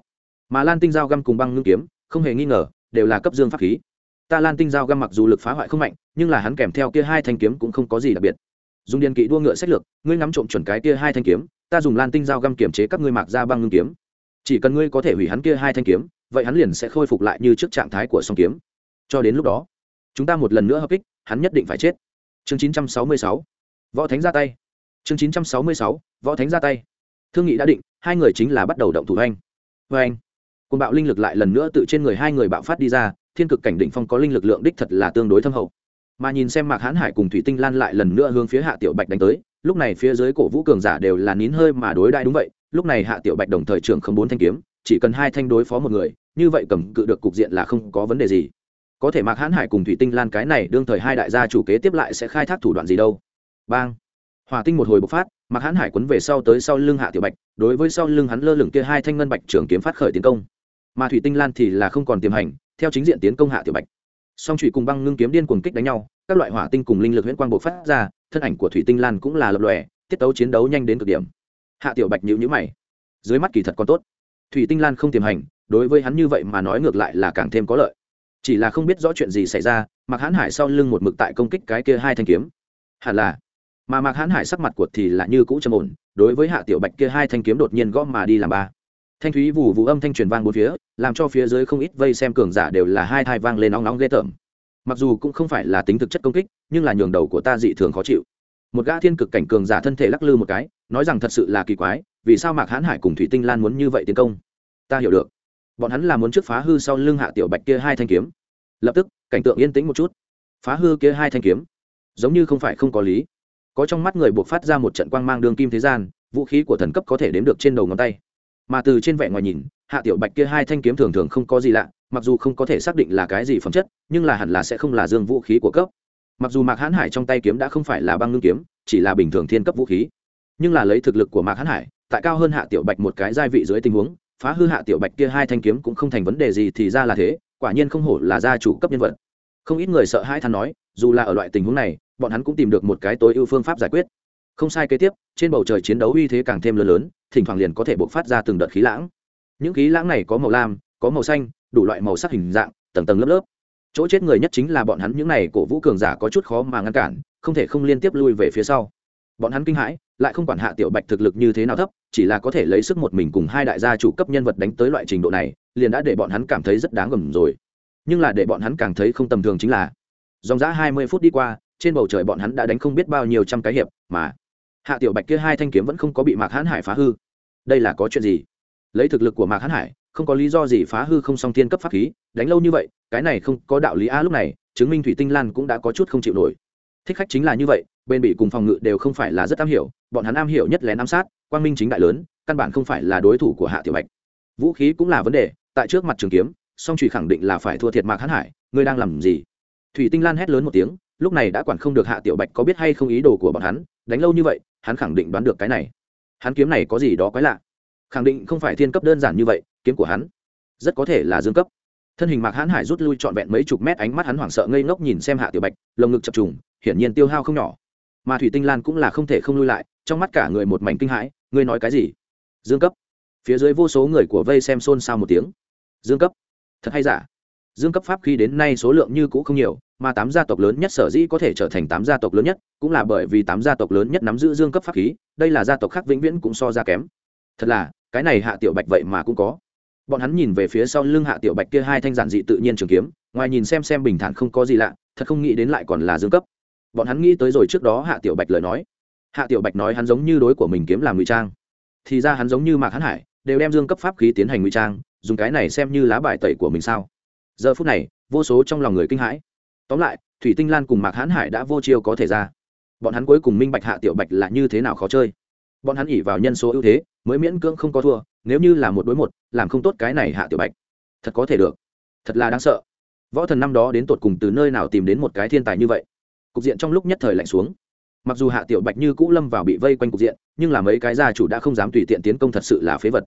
Mà lan tinh giao găm cùng băng ngưng kiếm, không hề nghi ngờ, đều là cấp dương pháp khí ta lan tinh giao găm mặc dù lực phá hoại không mạnh, nhưng là hắn kèm theo kia hai thanh kiếm cũng không có gì đặc biệt. Dùng điện kỵ đua ngựa sách lược, ngươi ngắm trộm chuẩn cái kia hai thanh kiếm, ta dùng lan tinh giao găm kiểm chế các ngươi mặc ra băng ngưng kiếm. Chỉ cần ngươi có thể hủy hắn kia hai thanh kiếm, vậy hắn liền sẽ khôi phục lại như trước trạng thái của song kiếm. Cho đến lúc đó, chúng ta một lần nữa hợp kích, hắn nhất định phải chết. Chương 966 võ thánh ra tay. Chương 966 võ thánh ra tay. Thương nghị đã định, hai người chính là bắt đầu động thủ anh vê anh côn bạo linh lực lại lần nữa tự trên người hai người bạo phát đi ra, thiên cực cảnh đỉnh phong có linh lực lượng đích thật là tương đối thâm hậu. Mà nhìn xem mạc hãn hải cùng thủy tinh lan lại lần nữa hướng phía hạ tiểu bạch đánh tới, lúc này phía dưới cổ vũ cường giả đều là nín hơi mà đối đại đúng vậy, lúc này hạ tiểu bạch đồng thời trưởng không bốn thanh kiếm, chỉ cần hai thanh đối phó một người, như vậy cầm cự được cục diện là không có vấn đề gì. Có thể mạc hãn hải cùng thủy tinh lan cái này đương thời hai đại gia chủ kế tiếp lại sẽ khai thác thủ đoạn gì đâu. Bang! Hòa tinh một hồi bộc phát, mạc hãn hải quấn về sau tới sau lưng hạ tiểu bạch, đối với sau lưng hắn lơ lửng kia hai thanh ngân bạch trưởng kiếm phát khởi tiến công mà thủy tinh lan thì là không còn tiềm hành, theo chính diện tiến công hạ tiểu bạch. Song trụy cùng băng ngưng kiếm điên cuồng kích đánh nhau, các loại hỏa tinh cùng linh lực huyễn quang bộc phát ra, thân ảnh của thủy tinh lan cũng là lập lòe, tiết tấu chiến đấu nhanh đến cực điểm. Hạ tiểu bạch nhữ nhữ mày. Dưới mắt kỳ thật còn tốt. Thủy tinh lan không tiềm hành, đối với hắn như vậy mà nói ngược lại là càng thêm có lợi. Chỉ là không biết rõ chuyện gì xảy ra, mạc hãn hải sau lưng một mực tại công kích cái kia hai thanh kiếm. Hẳn là, mà mạc hãn hải sắc mặt của thì là như cũ trầm ổn, đối với hạ tiểu bạch kia hai thanh kiếm đột nhiên gõ mà đi làm ba thanh thúy vụ vụ âm thanh truyền vang bốn phía, làm cho phía dưới không ít vây xem cường giả đều là hai thai vang lên nóng nóng ghê tởm. Mặc dù cũng không phải là tính thực chất công kích, nhưng là nhường đầu của ta dị thường khó chịu. Một gã thiên cực cảnh cường giả thân thể lắc lư một cái, nói rằng thật sự là kỳ quái, vì sao mạc hãn hải cùng thủy tinh lan muốn như vậy tiến công? Ta hiểu được. Bọn hắn là muốn trước phá hư sau lưng hạ tiểu bạch kia hai thanh kiếm. Lập tức, cảnh tượng yên tĩnh một chút. Phá hư kia hai thanh kiếm. Giống như không phải không có lý. Có trong mắt người buộc phát ra một trận quang mang đường kim thế gian, vũ khí của thần cấp có thể đếm được trên đầu ngón tay mà từ trên vẻ ngoài nhìn, hạ tiểu bạch kia hai thanh kiếm thường thường không có gì lạ, mặc dù không có thể xác định là cái gì phẩm chất, nhưng là hẳn là sẽ không là dương vũ khí của cấp. Mặc dù mạc hãn hải trong tay kiếm đã không phải là băng ngưng kiếm, chỉ là bình thường thiên cấp vũ khí, nhưng là lấy thực lực của mạc hãn hải, tại cao hơn hạ tiểu bạch một cái giai vị dưới tình huống, phá hư hạ tiểu bạch kia hai thanh kiếm cũng không thành vấn đề gì thì ra là thế, quả nhiên không hổ là gia chủ cấp nhân vật. Không ít người sợ hãi than nói, dù là ở loại tình huống này, bọn hắn cũng tìm được một cái tối ưu phương pháp giải quyết không sai kế tiếp, trên bầu trời chiến đấu uy thế càng thêm lớn lớn, thỉnh thoảng liền có thể bộc phát ra từng đợt khí lãng. Những khí lãng này có màu lam, có màu xanh, đủ loại màu sắc hình dạng, tầng tầng lớp lớp. Chỗ chết người nhất chính là bọn hắn, những này cổ vũ cường giả có chút khó mà ngăn cản, không thể không liên tiếp lui về phía sau. Bọn hắn kinh hãi, lại không quản hạ tiểu bạch thực lực như thế nào thấp, chỉ là có thể lấy sức một mình cùng hai đại gia chủ cấp nhân vật đánh tới loại trình độ này, liền đã để bọn hắn cảm thấy rất đáng gầm rồi. Nhưng là để bọn hắn càng thấy không tầm thường chính là, dòng giã hai mươi phút đi qua, trên bầu trời bọn hắn đã đánh không biết bao nhiêu trăm cái hiệp, mà hạ tiểu bạch kia hai thanh kiếm vẫn không có bị mạc hãn hải phá hư. Đây là có chuyện gì? Lấy thực lực của mạc hãn hải, không có lý do gì phá hư không song thiên cấp pháp khí, đánh lâu như vậy, cái này không có đạo lý a lúc này, chứng minh thủy tinh lan cũng đã có chút không chịu nổi. Thích khách chính là như vậy, bên bị cùng phòng ngự đều không phải là rất am hiểu, bọn hắn am hiểu nhất lén ám sát, quang minh chính đại lớn, căn bản không phải là đối thủ của hạ tiểu bạch. Vũ khí cũng là vấn đề, tại trước mặt trường kiếm, song trùy khẳng định là phải thua thiệt mạc hãn hải, ngươi đang làm gì? Thủy tinh lan hét lớn một tiếng, lúc này đã quản không được hạ tiểu bạch có biết hay không ý đồ của bọn hắn, đánh lâu như vậy hắn khẳng định đoán được cái này. Hắn kiếm này có gì đó quái lạ. Khẳng định không phải thiên cấp đơn giản như vậy, kiếm của hắn rất có thể là dương cấp. Thân hình mạc hãn hải rút lui trọn vẹn mấy chục mét, ánh mắt hắn hoảng sợ ngây ngốc nhìn xem hạ tiểu bạch, lồng ngực chập trùng, hiển nhiên tiêu hao không nhỏ. Mà thủy tinh lan cũng là không thể không lui lại, trong mắt cả người một mảnh kinh hãi, ngươi nói cái gì? Dương cấp. Phía dưới vô số người của vây xem xôn xao một tiếng. Dương cấp. Thật hay giả? Dương cấp pháp khi đến nay số lượng như cũ không nhiều, mà tám gia tộc lớn nhất sở dĩ có thể trở thành tám gia tộc lớn nhất cũng là bởi vì tám gia tộc lớn nhất nắm giữ dương cấp pháp khí, đây là gia tộc khác vĩnh viễn cũng so ra kém. Thật là, cái này hạ tiểu bạch vậy mà cũng có. Bọn hắn nhìn về phía sau lưng hạ tiểu bạch kia hai thanh giản dị tự nhiên trường kiếm, ngoài nhìn xem xem bình thản không có gì lạ, thật không nghĩ đến lại còn là dương cấp. Bọn hắn nghĩ tới rồi trước đó hạ tiểu bạch lời nói. Hạ tiểu bạch nói hắn giống như đối của mình kiếm làm ngụy trang. Thì ra hắn giống như mạc hắn hải, đều đem dương cấp pháp khí tiến hành ngụy trang, dùng cái này xem như lá bài tẩy của mình sao? Giờ phút này, vô số trong lòng người kinh hãi. Tóm lại, thủy tinh lan cùng mạc hãn hải đã vô chiêu có thể ra. Bọn hắn cuối cùng minh bạch hạ tiểu bạch là như thế nào khó chơi. Bọn hắn ỉ vào nhân số ưu thế, mới miễn cưỡng không có thua, nếu như là một đối một, làm không tốt cái này hạ tiểu bạch. Thật có thể được. Thật là đáng sợ. Võ thần năm đó đến tột cùng từ nơi nào tìm đến một cái thiên tài như vậy? Cục diện trong lúc nhất thời lạnh xuống. Mặc dù hạ tiểu bạch như cũ lâm vào bị vây quanh cục diện, nhưng là mấy cái gia chủ đã không dám tùy tiện tiến công thật sự là phế vật.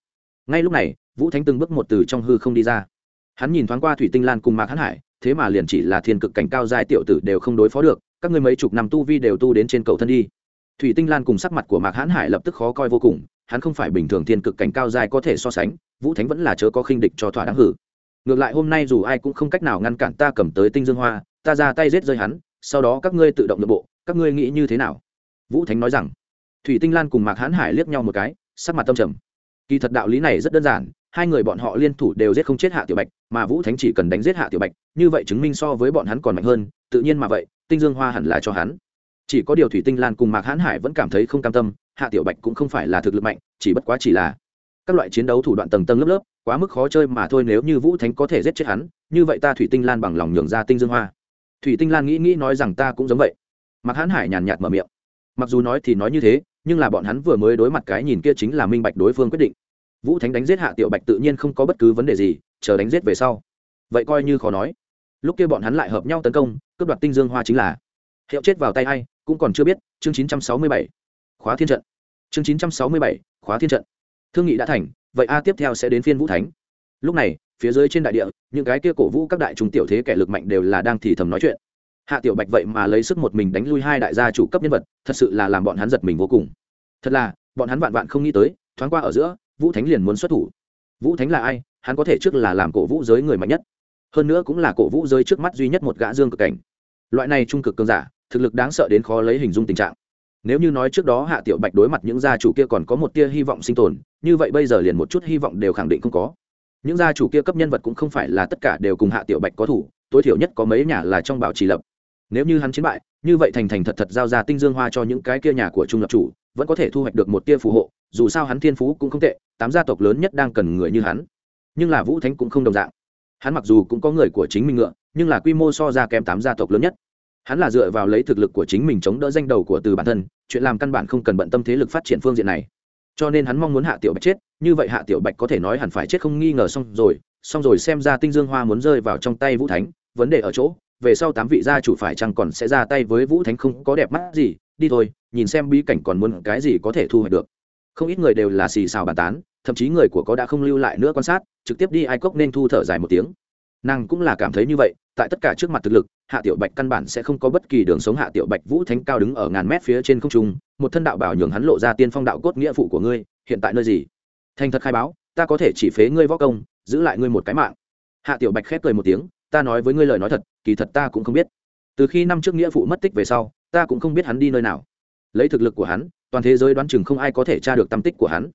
Ngay lúc này, vũ thánh từng bước một từ trong hư không đi ra hắn nhìn thoáng qua thủy tinh lan cùng mạc hãn hải, thế mà liền chỉ là thiên cực cảnh cao giai tiểu tử đều không đối phó được, các ngươi mấy chục năm tu vi đều tu đến trên cầu thân đi. Thủy tinh lan cùng sắc mặt của mạc hãn hải lập tức khó coi vô cùng, hắn không phải bình thường thiên cực cảnh cao giai có thể so sánh, vũ thánh vẫn là chớ có khinh địch cho thỏa đáng hử. Ngược lại hôm nay dù ai cũng không cách nào ngăn cản ta cầm tới tinh dương hoa, ta ra tay giết rơi hắn, sau đó các ngươi tự động nội bộ, các ngươi nghĩ như thế nào? Vũ thánh nói rằng. Thủy tinh lan cùng mạc hãn hải liếc nhau một cái, sắc mặt tâm trầm. Kỳ thật đạo lý này rất đơn giản hai người bọn họ liên thủ đều giết không chết hạ tiểu bạch, mà vũ thánh chỉ cần đánh giết hạ tiểu bạch, như vậy chứng minh so với bọn hắn còn mạnh hơn, tự nhiên mà vậy, tinh dương hoa hẳn là cho hắn. Chỉ có điều thủy tinh lan cùng mạc hãn hải vẫn cảm thấy không cam tâm, hạ tiểu bạch cũng không phải là thực lực mạnh, chỉ bất quá chỉ là các loại chiến đấu thủ đoạn tầng tầng lớp lớp, quá mức khó chơi mà thôi nếu như vũ thánh có thể giết chết hắn, như vậy ta thủy tinh lan bằng lòng nhường ra tinh dương hoa. Thủy tinh lan nghĩ nghĩ nói rằng ta cũng giống vậy. Mạc hãn hải nhàn nhạt mở miệng. Mặc dù nói thì nói như thế, nhưng là bọn hắn vừa mới đối mặt cái nhìn kia chính là minh bạch đối phương quyết định vũ thánh đánh giết hạ tiểu bạch tự nhiên không có bất cứ vấn đề gì, chờ đánh giết về sau. Vậy coi như khó nói. Lúc kia bọn hắn lại hợp nhau tấn công, cướp đoạt tinh dương hoa chính là. Hiệu chết vào tay a i cũng còn chưa biết, chương chín trăm sáu mươi bảy. Khóa thiên trận. Chương chín trăm sáu mươi bảy, khóa thiên trận. Thương nghị đã thành, vậy a tiếp theo sẽ đến phiên vũ thánh. Lúc này, phía dưới trên đại địa, những cái kia cổ vũ các đại chúng tiểu thế kẻ lực mạnh đều là đang thì thầm nói chuyện. Hạ tiểu bạch vậy mà lấy sức một mình đánh lui hai đại gia chủ cấp nhân vật, thật sự là làm bọn hắn giật mình vô cùng. Thật là, bọn hắn vạn vạn không nghĩ tới, thoáng qua ở giữa vũ thánh liền muốn xuất thủ. Vũ thánh là ai? Hắn có thể trước là làm cổ vũ giới người mạnh nhất. Hơn nữa cũng là cổ vũ giới trước mắt duy nhất một gã dương cực cảnh. Loại này trung cực cường giả, thực lực đáng sợ đến khó lấy hình dung tình trạng. Nếu như nói trước đó hạ tiểu bạch đối mặt những gia chủ kia còn có một tia hy vọng sinh tồn, như vậy bây giờ liền một chút hy vọng đều khẳng định không có. Những gia chủ kia cấp nhân vật cũng không phải là tất cả đều cùng hạ tiểu bạch có thủ, tối thiểu nhất có mấy nhà là trong bảo trì lập. Nếu như hắn chiến bại như vậy thành thành thật thật giao ra tinh dương hoa cho những cái kia nhà của trung lập chủ, vẫn có thể thu hoạch được một tia phù hộ, dù sao hắn thiên phú cũng không tệ, tám gia tộc lớn nhất đang cần người như hắn. Nhưng là vũ thánh cũng không đồng dạng. Hắn mặc dù cũng có người của chính mình ngựa, nhưng là quy mô so ra kém tám gia tộc lớn nhất. Hắn là dựa vào lấy thực lực của chính mình chống đỡ danh đầu của từ bản thân, chuyện làm căn bản không cần bận tâm thế lực phát triển phương diện này. Cho nên hắn mong muốn hạ tiểu bạch chết, như vậy hạ tiểu bạch có thể nói hẳn phải chết không nghi ngờ xong rồi xong rồi xem ra tinh dương hoa muốn rơi vào trong tay vũ thánh, vấn đề ở chỗ về sau tám vị gia chủ phải chăng còn sẽ ra tay với vũ thánh không có đẹp mắt gì? Đi thôi, nhìn xem bí cảnh còn muốn cái gì có thể thu hoạch được. Không ít người đều là xì xào bàn tán, thậm chí người của có đã không lưu lại nữa quan sát, trực tiếp đi ai cốc nên thu thở dài một tiếng. Nàng cũng là cảm thấy như vậy, tại tất cả trước mặt thực lực, hạ tiểu bạch căn bản sẽ không có bất kỳ đường sống hạ tiểu bạch vũ thánh cao đứng ở ngàn mét phía trên không trung, một thân đạo bảo nhường hắn lộ ra tiên phong đạo cốt nghĩa phụ của ngươi, hiện tại nơi gì? Thành thật khai báo, ta có thể chỉ phế ngươi võ công, giữ lại ngươi một cái mạng. Hạ tiểu bạch khép cười một tiếng ta nói với ngươi lời nói thật, kỳ thật ta cũng không biết. Từ khi năm trước nghĩa phụ mất tích về sau, ta cũng không biết hắn đi nơi nào. Lấy thực lực của hắn, toàn thế giới đoán chừng không ai có thể tra được tâm tích của hắn.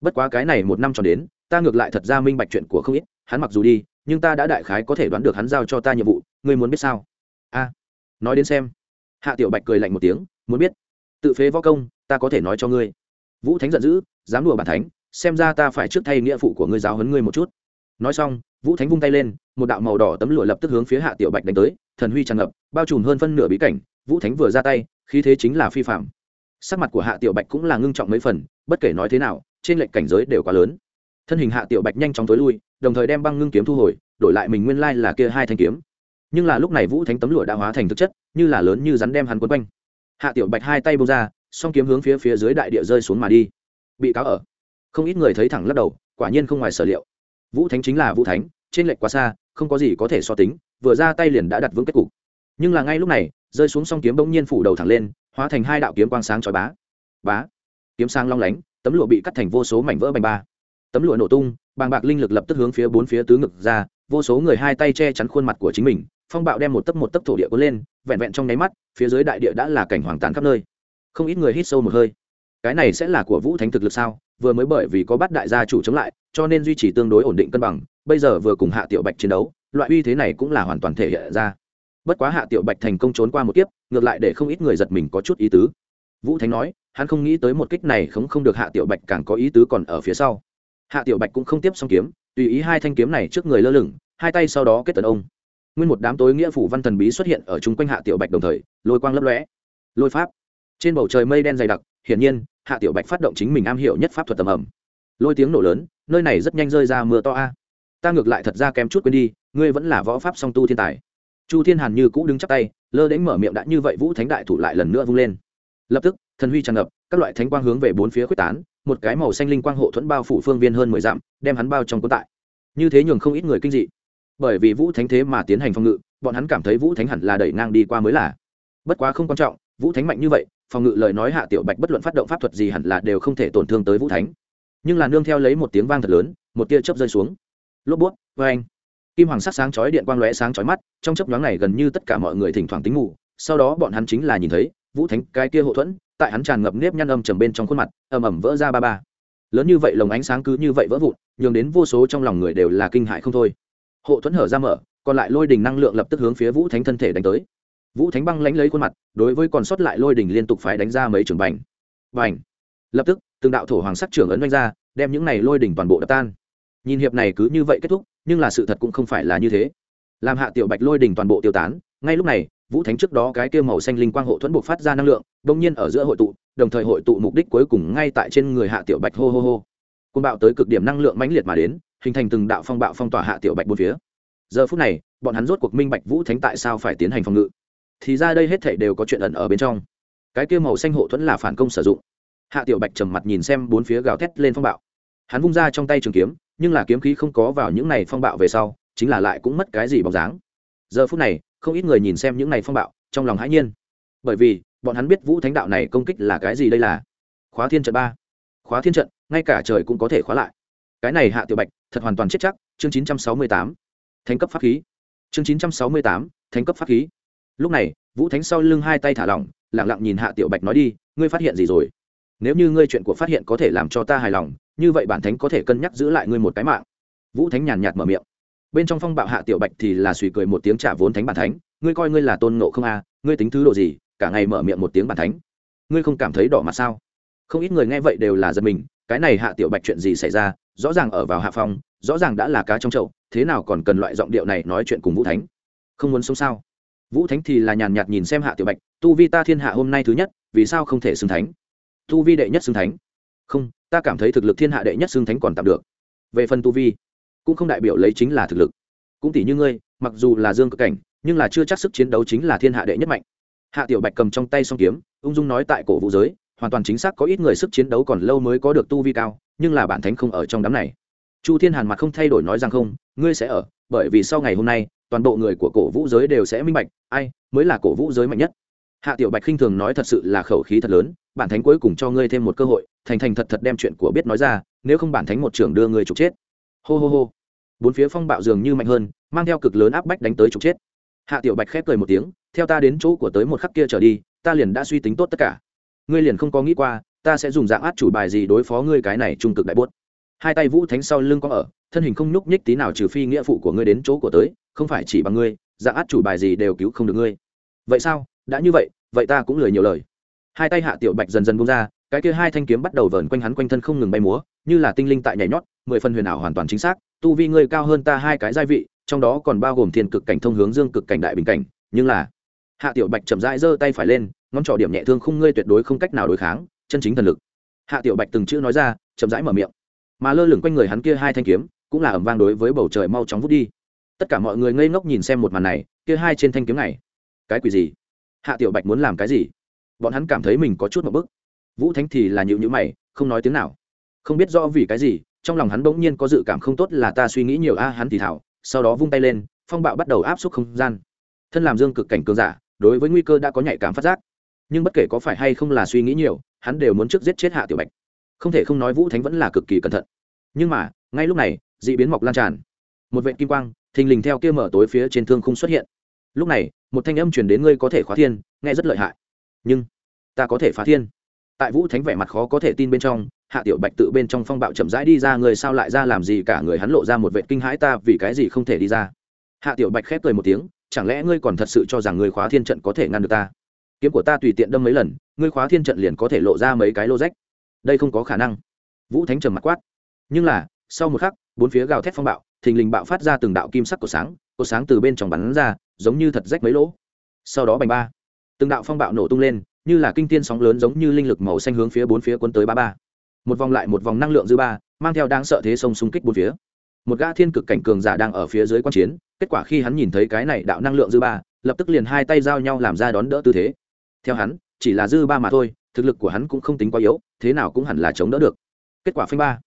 Bất quá cái này một năm tròn đến, ta ngược lại thật ra minh bạch chuyện của không ít. Hắn mặc dù đi, nhưng ta đã đại khái có thể đoán được hắn giao cho ta nhiệm vụ, ngươi muốn biết sao? A, nói đến xem. Hạ tiểu bạch cười lạnh một tiếng, muốn biết. Tự phế võ công, ta có thể nói cho ngươi. Vũ thánh giận dữ, dám đùa bản thánh, xem ra ta phải trước thay nghĩa phụ của ngươi giáo huấn ngươi một chút nói xong, vũ thánh vung tay lên, một đạo màu đỏ tấm lụa lập tức hướng phía hạ tiểu bạch đánh tới, thần huy tràn ngập, bao trùm hơn phân nửa bí cảnh, vũ thánh vừa ra tay, khí thế chính là phi phạm. Sắc mặt của hạ tiểu bạch cũng là ngưng trọng mấy phần, bất kể nói thế nào, trên lệnh cảnh giới đều quá lớn. Thân hình hạ tiểu bạch nhanh chóng tối lui, đồng thời đem băng ngưng kiếm thu hồi, đổi lại mình nguyên lai là kia hai thanh kiếm. Nhưng là lúc này vũ thánh tấm lụa đã hóa thành thực chất, như là lớn như rắn đem hắn quấn quanh. Hạ tiểu bạch hai tay bông ra, song kiếm hướng phía phía dưới đại địa rơi xuống mà đi. Bị cáo ở. Không ít người thấy thẳng lắc đầu, quả nhiên không ngoài sở liệu vũ thánh chính là vũ thánh, trên lệch quá xa, không có gì có thể so tính, vừa ra tay liền đã đặt vững kết cục. Nhưng là ngay lúc này, rơi xuống song kiếm bỗng nhiên phủ đầu thẳng lên, hóa thành hai đạo kiếm quang sáng chói bá. Bá! Kiếm sáng long lánh, tấm lụa bị cắt thành vô số mảnh vỡ bành ba. Tấm lụa nổ tung, bàng bạc linh lực lập tức hướng phía bốn phía tứ ngực ra, vô số người hai tay che chắn khuôn mặt của chính mình, phong bạo đem một tấc một tấc thổ địa cuốn lên, vẹn vẹn trong nháy mắt, phía dưới đại địa đã là cảnh hoàng tàn khắp nơi. Không ít người hít sâu một hơi. Cái này sẽ là của vũ thánh thực lực sao? Vừa mới bởi vì có bắt đại gia chủ chống lại cho nên duy trì tương đối ổn định cân bằng, bây giờ vừa cùng hạ tiểu bạch chiến đấu, loại uy thế này cũng là hoàn toàn thể hiện ra. Bất quá hạ tiểu bạch thành công trốn qua một kiếp, ngược lại để không ít người giật mình có chút ý tứ. Vũ thánh nói, hắn không nghĩ tới một kích này không không được hạ tiểu bạch càng có ý tứ còn ở phía sau. Hạ tiểu bạch cũng không tiếp xong kiếm, tùy ý hai thanh kiếm này trước người lơ lửng, hai tay sau đó kết tấn ông. Nguyên một đám tối nghĩa phủ văn thần bí xuất hiện ở chung quanh hạ tiểu bạch đồng thời, lôi quang lấp lóe. Lôi pháp. Trên bầu trời mây đen dày đặc, hiển nhiên, hạ tiểu bạch phát động chính mình am hiểu nhất pháp thuật tầm ẩm. Lôi tiếng nổ lớn nơi này rất nhanh rơi ra mưa to a. À. Ta ngược lại thật ra kém chút quên đi, ngươi vẫn là võ pháp song tu thiên tài. Chu thiên hàn như cũ đứng chắp tay, lơ đến mở miệng đã như vậy vũ thánh đại thủ lại lần nữa vung lên. Lập tức, thần huy tràn ngập, các loại thánh quang hướng về bốn phía quyết tán, một cái màu xanh linh quang hộ thuẫn bao phủ phương viên hơn mười dặm, đem hắn bao trong cuốn tại. Như thế nhường không ít người kinh dị. Bởi vì vũ thánh thế mà tiến hành phòng ngự, bọn hắn cảm thấy vũ thánh hẳn là đẩy ngang đi qua mới là. Bất quá không quan trọng, vũ thánh mạnh như vậy, phòng ngự lời nói hạ tiểu bạch bất luận phát động pháp thuật gì hẳn là đều không thể tổn thương tới vũ thánh nhưng là nương theo lấy một tiếng vang thật lớn, một tia chớp rơi xuống. Lốp bút vê anh kim hoàng sắc sáng chói điện quang lóe sáng chói mắt, trong chớp nhoáng này gần như tất cả mọi người thỉnh thoảng tính ngủ sau đó bọn hắn chính là nhìn thấy, vũ thánh, cái kia hộ thuẫn, tại hắn tràn ngập nếp nhăn âm trầm bên trong khuôn mặt, ầm ầm vỡ ra ba ba. Lớn như vậy lồng ánh sáng cứ như vậy vỡ vụn, nhường đến vô số trong lòng người đều là kinh hại không thôi. Hộ thuẫn hở ra mở, còn lại lôi đình năng lượng lập tức hướng phía vũ thánh thân thể đánh tới. Vũ thánh băng lãnh lấy khuôn mặt, đối với còn sót lại lôi đình liên tục phải đánh ra mấy trường bành. Bành. Lập tức từng đạo thổ hoàng sắc trưởng ấn đánh ra, đem những này lôi đình toàn bộ đập tan. Nhìn hiệp này cứ như vậy kết thúc, nhưng là sự thật cũng không phải là như thế. Làm hạ tiểu bạch lôi đình toàn bộ tiêu tán, ngay lúc này, vũ thánh trước đó cái kia màu xanh linh quang hộ thuẫn buộc phát ra năng lượng đông nhiên ở giữa hội tụ, đồng thời hội tụ mục đích cuối cùng ngay tại trên người hạ tiểu bạch hô hô hô. Côn bạo tới cực điểm năng lượng mãnh liệt mà đến, hình thành từng đạo phong bạo phong tỏa hạ tiểu bạch bốn phía. Giờ phút này, bọn hắn rốt cuộc minh bạch vũ thánh tại sao phải tiến hành phòng ngự. Thì ra đây hết thể đều có chuyện ẩn ở bên trong. Cái kia màu xanh hộ thuẫn là phản công sử dụng hạ tiểu bạch trầm mặt nhìn xem bốn phía gào thét lên phong bạo. Hắn vung ra trong tay trường kiếm, nhưng là kiếm khí không có vào những này phong bạo về sau, chính là lại cũng mất cái gì bóng dáng. Giờ phút này, không ít người nhìn xem những này phong bạo, trong lòng hãi nhiên. Bởi vì, bọn hắn biết vũ thánh đạo này công kích là cái gì đây là? Khóa thiên trận ba. Khóa thiên trận, ngay cả trời cũng có thể khóa lại. Cái này hạ tiểu bạch, thật hoàn toàn chết chắc, chương chín trăm sáu mươi tám. Thánh cấp pháp khí. Chương chín trăm sáu mươi tám, thánh cấp pháp khí. Lúc này, vũ thánh sau lưng hai tay thả lỏng lẳng lặng nhìn hạ tiểu bạch nói đi, ngươi phát hiện gì rồi? Nếu như ngươi chuyện của phát hiện có thể làm cho ta hài lòng, như vậy bản thánh có thể cân nhắc giữ lại ngươi một cái mạng. Vũ thánh nhàn nhạt mở miệng. Bên trong phong bạo hạ tiểu bạch thì là suy cười một tiếng trả vốn thánh bản thánh, ngươi coi ngươi là tôn nộ không a, ngươi tính thứ độ gì, cả ngày mở miệng một tiếng bản thánh. Ngươi không cảm thấy đỏ mặt sao? Không ít người nghe vậy đều là giật mình, cái này hạ tiểu bạch chuyện gì xảy ra? Rõ ràng ở vào hạ phong, rõ ràng đã là cá trong chậu, thế nào còn cần loại giọng điệu này nói chuyện cùng vũ thánh? Không muốn sống sao? Vũ thánh thì là nhàn nhạt nhìn xem hạ tiểu bạch, tu vi ta thiên hạ hôm nay thứ nhất, vì sao không thể xưng thánh? Tu vi đệ nhất xưng thánh. Không, ta cảm thấy thực lực thiên hạ đệ nhất xưng thánh còn tạm được. Về phần tu vi, cũng không đại biểu lấy chính là thực lực. Cũng tỷ như ngươi, mặc dù là dương cực cảnh, nhưng là chưa chắc sức chiến đấu chính là thiên hạ đệ nhất mạnh. Hạ tiểu bạch cầm trong tay song kiếm, ung dung nói tại cổ vũ giới, hoàn toàn chính xác có ít người sức chiến đấu còn lâu mới có được tu vi cao, nhưng là bản thánh không ở trong đám này. Chu thiên hàn mặt không thay đổi nói rằng không, ngươi sẽ ở, bởi vì sau ngày hôm nay, toàn bộ người của cổ vũ giới đều sẽ minh bạch, ai mới là cổ vũ giới mạnh nhất hạ tiểu bạch khinh thường nói thật sự là khẩu khí thật lớn, bản thánh cuối cùng cho ngươi thêm một cơ hội, thành thành thật thật đem chuyện của biết nói ra, nếu không bản thánh một trưởng đưa ngươi trục chết. Hô hô hô. Bốn phía phong bạo dường như mạnh hơn, mang theo cực lớn áp bách đánh tới trục chết. Hạ tiểu bạch khép cười một tiếng, theo ta đến chỗ của tới một khắc kia trở đi, ta liền đã suy tính tốt tất cả. Ngươi liền không có nghĩ qua, ta sẽ dùng dạng át chủ bài gì đối phó ngươi cái này trung cực đại buốt. Hai tay vũ thánh sau lưng có ở, thân hình không nhúc nhích tí nào trừ phi nghĩa phụ của ngươi đến chỗ của tới, không phải chỉ bằng ngươi, dạng át chủ bài gì đều cứu không được ngươi. Vậy sao? Đã như vậy vậy ta cũng lười nhiều lời. Hai tay hạ tiểu bạch dần dần bung ra, cái kia hai thanh kiếm bắt đầu vờn quanh hắn quanh thân không ngừng bay múa, như là tinh linh tại nhảy nhót, mười phần huyền ảo hoàn toàn chính xác, tu vi ngươi cao hơn ta hai cái gia vị, trong đó còn bao gồm thiên cực cảnh thông hướng dương cực cảnh đại bình cảnh, nhưng là hạ tiểu bạch chậm rãi giơ tay phải lên, ngón trỏ điểm nhẹ thương khung ngươi tuyệt đối không cách nào đối kháng, chân chính thần lực. Hạ tiểu bạch từng chữ nói ra, chậm rãi mở miệng. Mà lơ lửng quanh người hắn kia hai thanh kiếm, cũng là ẩm vang đối với bầu trời mau chóng vút đi. Tất cả mọi người ngây ngốc nhìn xem một màn này, kia hai trên thanh kiếm này, cái quỷ gì? Hạ tiểu bạch muốn làm cái gì? Bọn hắn cảm thấy mình có chút một bức. Vũ thánh thì là nhịu nhữ mày, không nói tiếng nào. Không biết rõ vì cái gì, trong lòng hắn bỗng nhiên có dự cảm không tốt là ta suy nghĩ nhiều, a, hắn thì thảo, sau đó vung tay lên, phong bạo bắt đầu áp suất không gian. Thân làm dương cực cảnh cường giả, đối với nguy cơ đã có nhạy cảm phát giác. Nhưng bất kể có phải hay không là suy nghĩ nhiều, hắn đều muốn trước giết chết hạ tiểu bạch. Không thể không nói vũ thánh vẫn là cực kỳ cẩn thận. Nhưng mà, ngay lúc này d ị biến mọc lan tràn. Một vệ kim quang, thình lình theo kia mở tối phía trên thương khung xuất hiện lúc này, một thanh âm truyền đến ngươi có thể khóa thiên, nghe rất lợi hại. Nhưng, ta có thể phá thiên. Tại vũ thánh vẻ mặt khó có thể tin bên trong, hạ tiểu bạch tự bên trong phong bạo chậm rãi đi ra người sao lại ra làm gì cả? Người hắn lộ ra một vệ kinh hãi, ta vì cái gì không thể đi ra? Hạ tiểu bạch khép cười một tiếng, chẳng lẽ ngươi còn thật sự cho rằng ngươi khóa thiên trận có thể ngăn được ta? Kiếm của ta tùy tiện đâm mấy lần, ngươi khóa thiên trận liền có thể lộ ra mấy cái lô rách. Đây không có khả năng. Vũ thánh trầm mặt quát. Nhưng là, sau một khắc, bốn phía gào thét phong bạo, thình lình bạo phát ra từng đạo kim sắc của sáng của sáng từ bên trong bắn ra, giống như thật rách mấy lỗ. Sau đó bành ba, từng đạo phong bạo nổ tung lên, như là kinh tiên sóng lớn giống như linh lực màu xanh hướng phía bốn phía cuốn tới ba ba. Một vòng lại một vòng năng lượng dư ba, mang theo đáng sợ thế sông xung kích bốn phía. Một gã thiên cực cảnh cường giả đang ở phía dưới quan chiến, kết quả khi hắn nhìn thấy cái này đạo năng lượng dư ba, lập tức liền hai tay giao nhau làm ra đón đỡ tư thế. Theo hắn, chỉ là dư ba mà thôi, thực lực của hắn cũng không tính quá yếu, thế nào cũng hẳn là chống đỡ được. Kết quả phanh ba,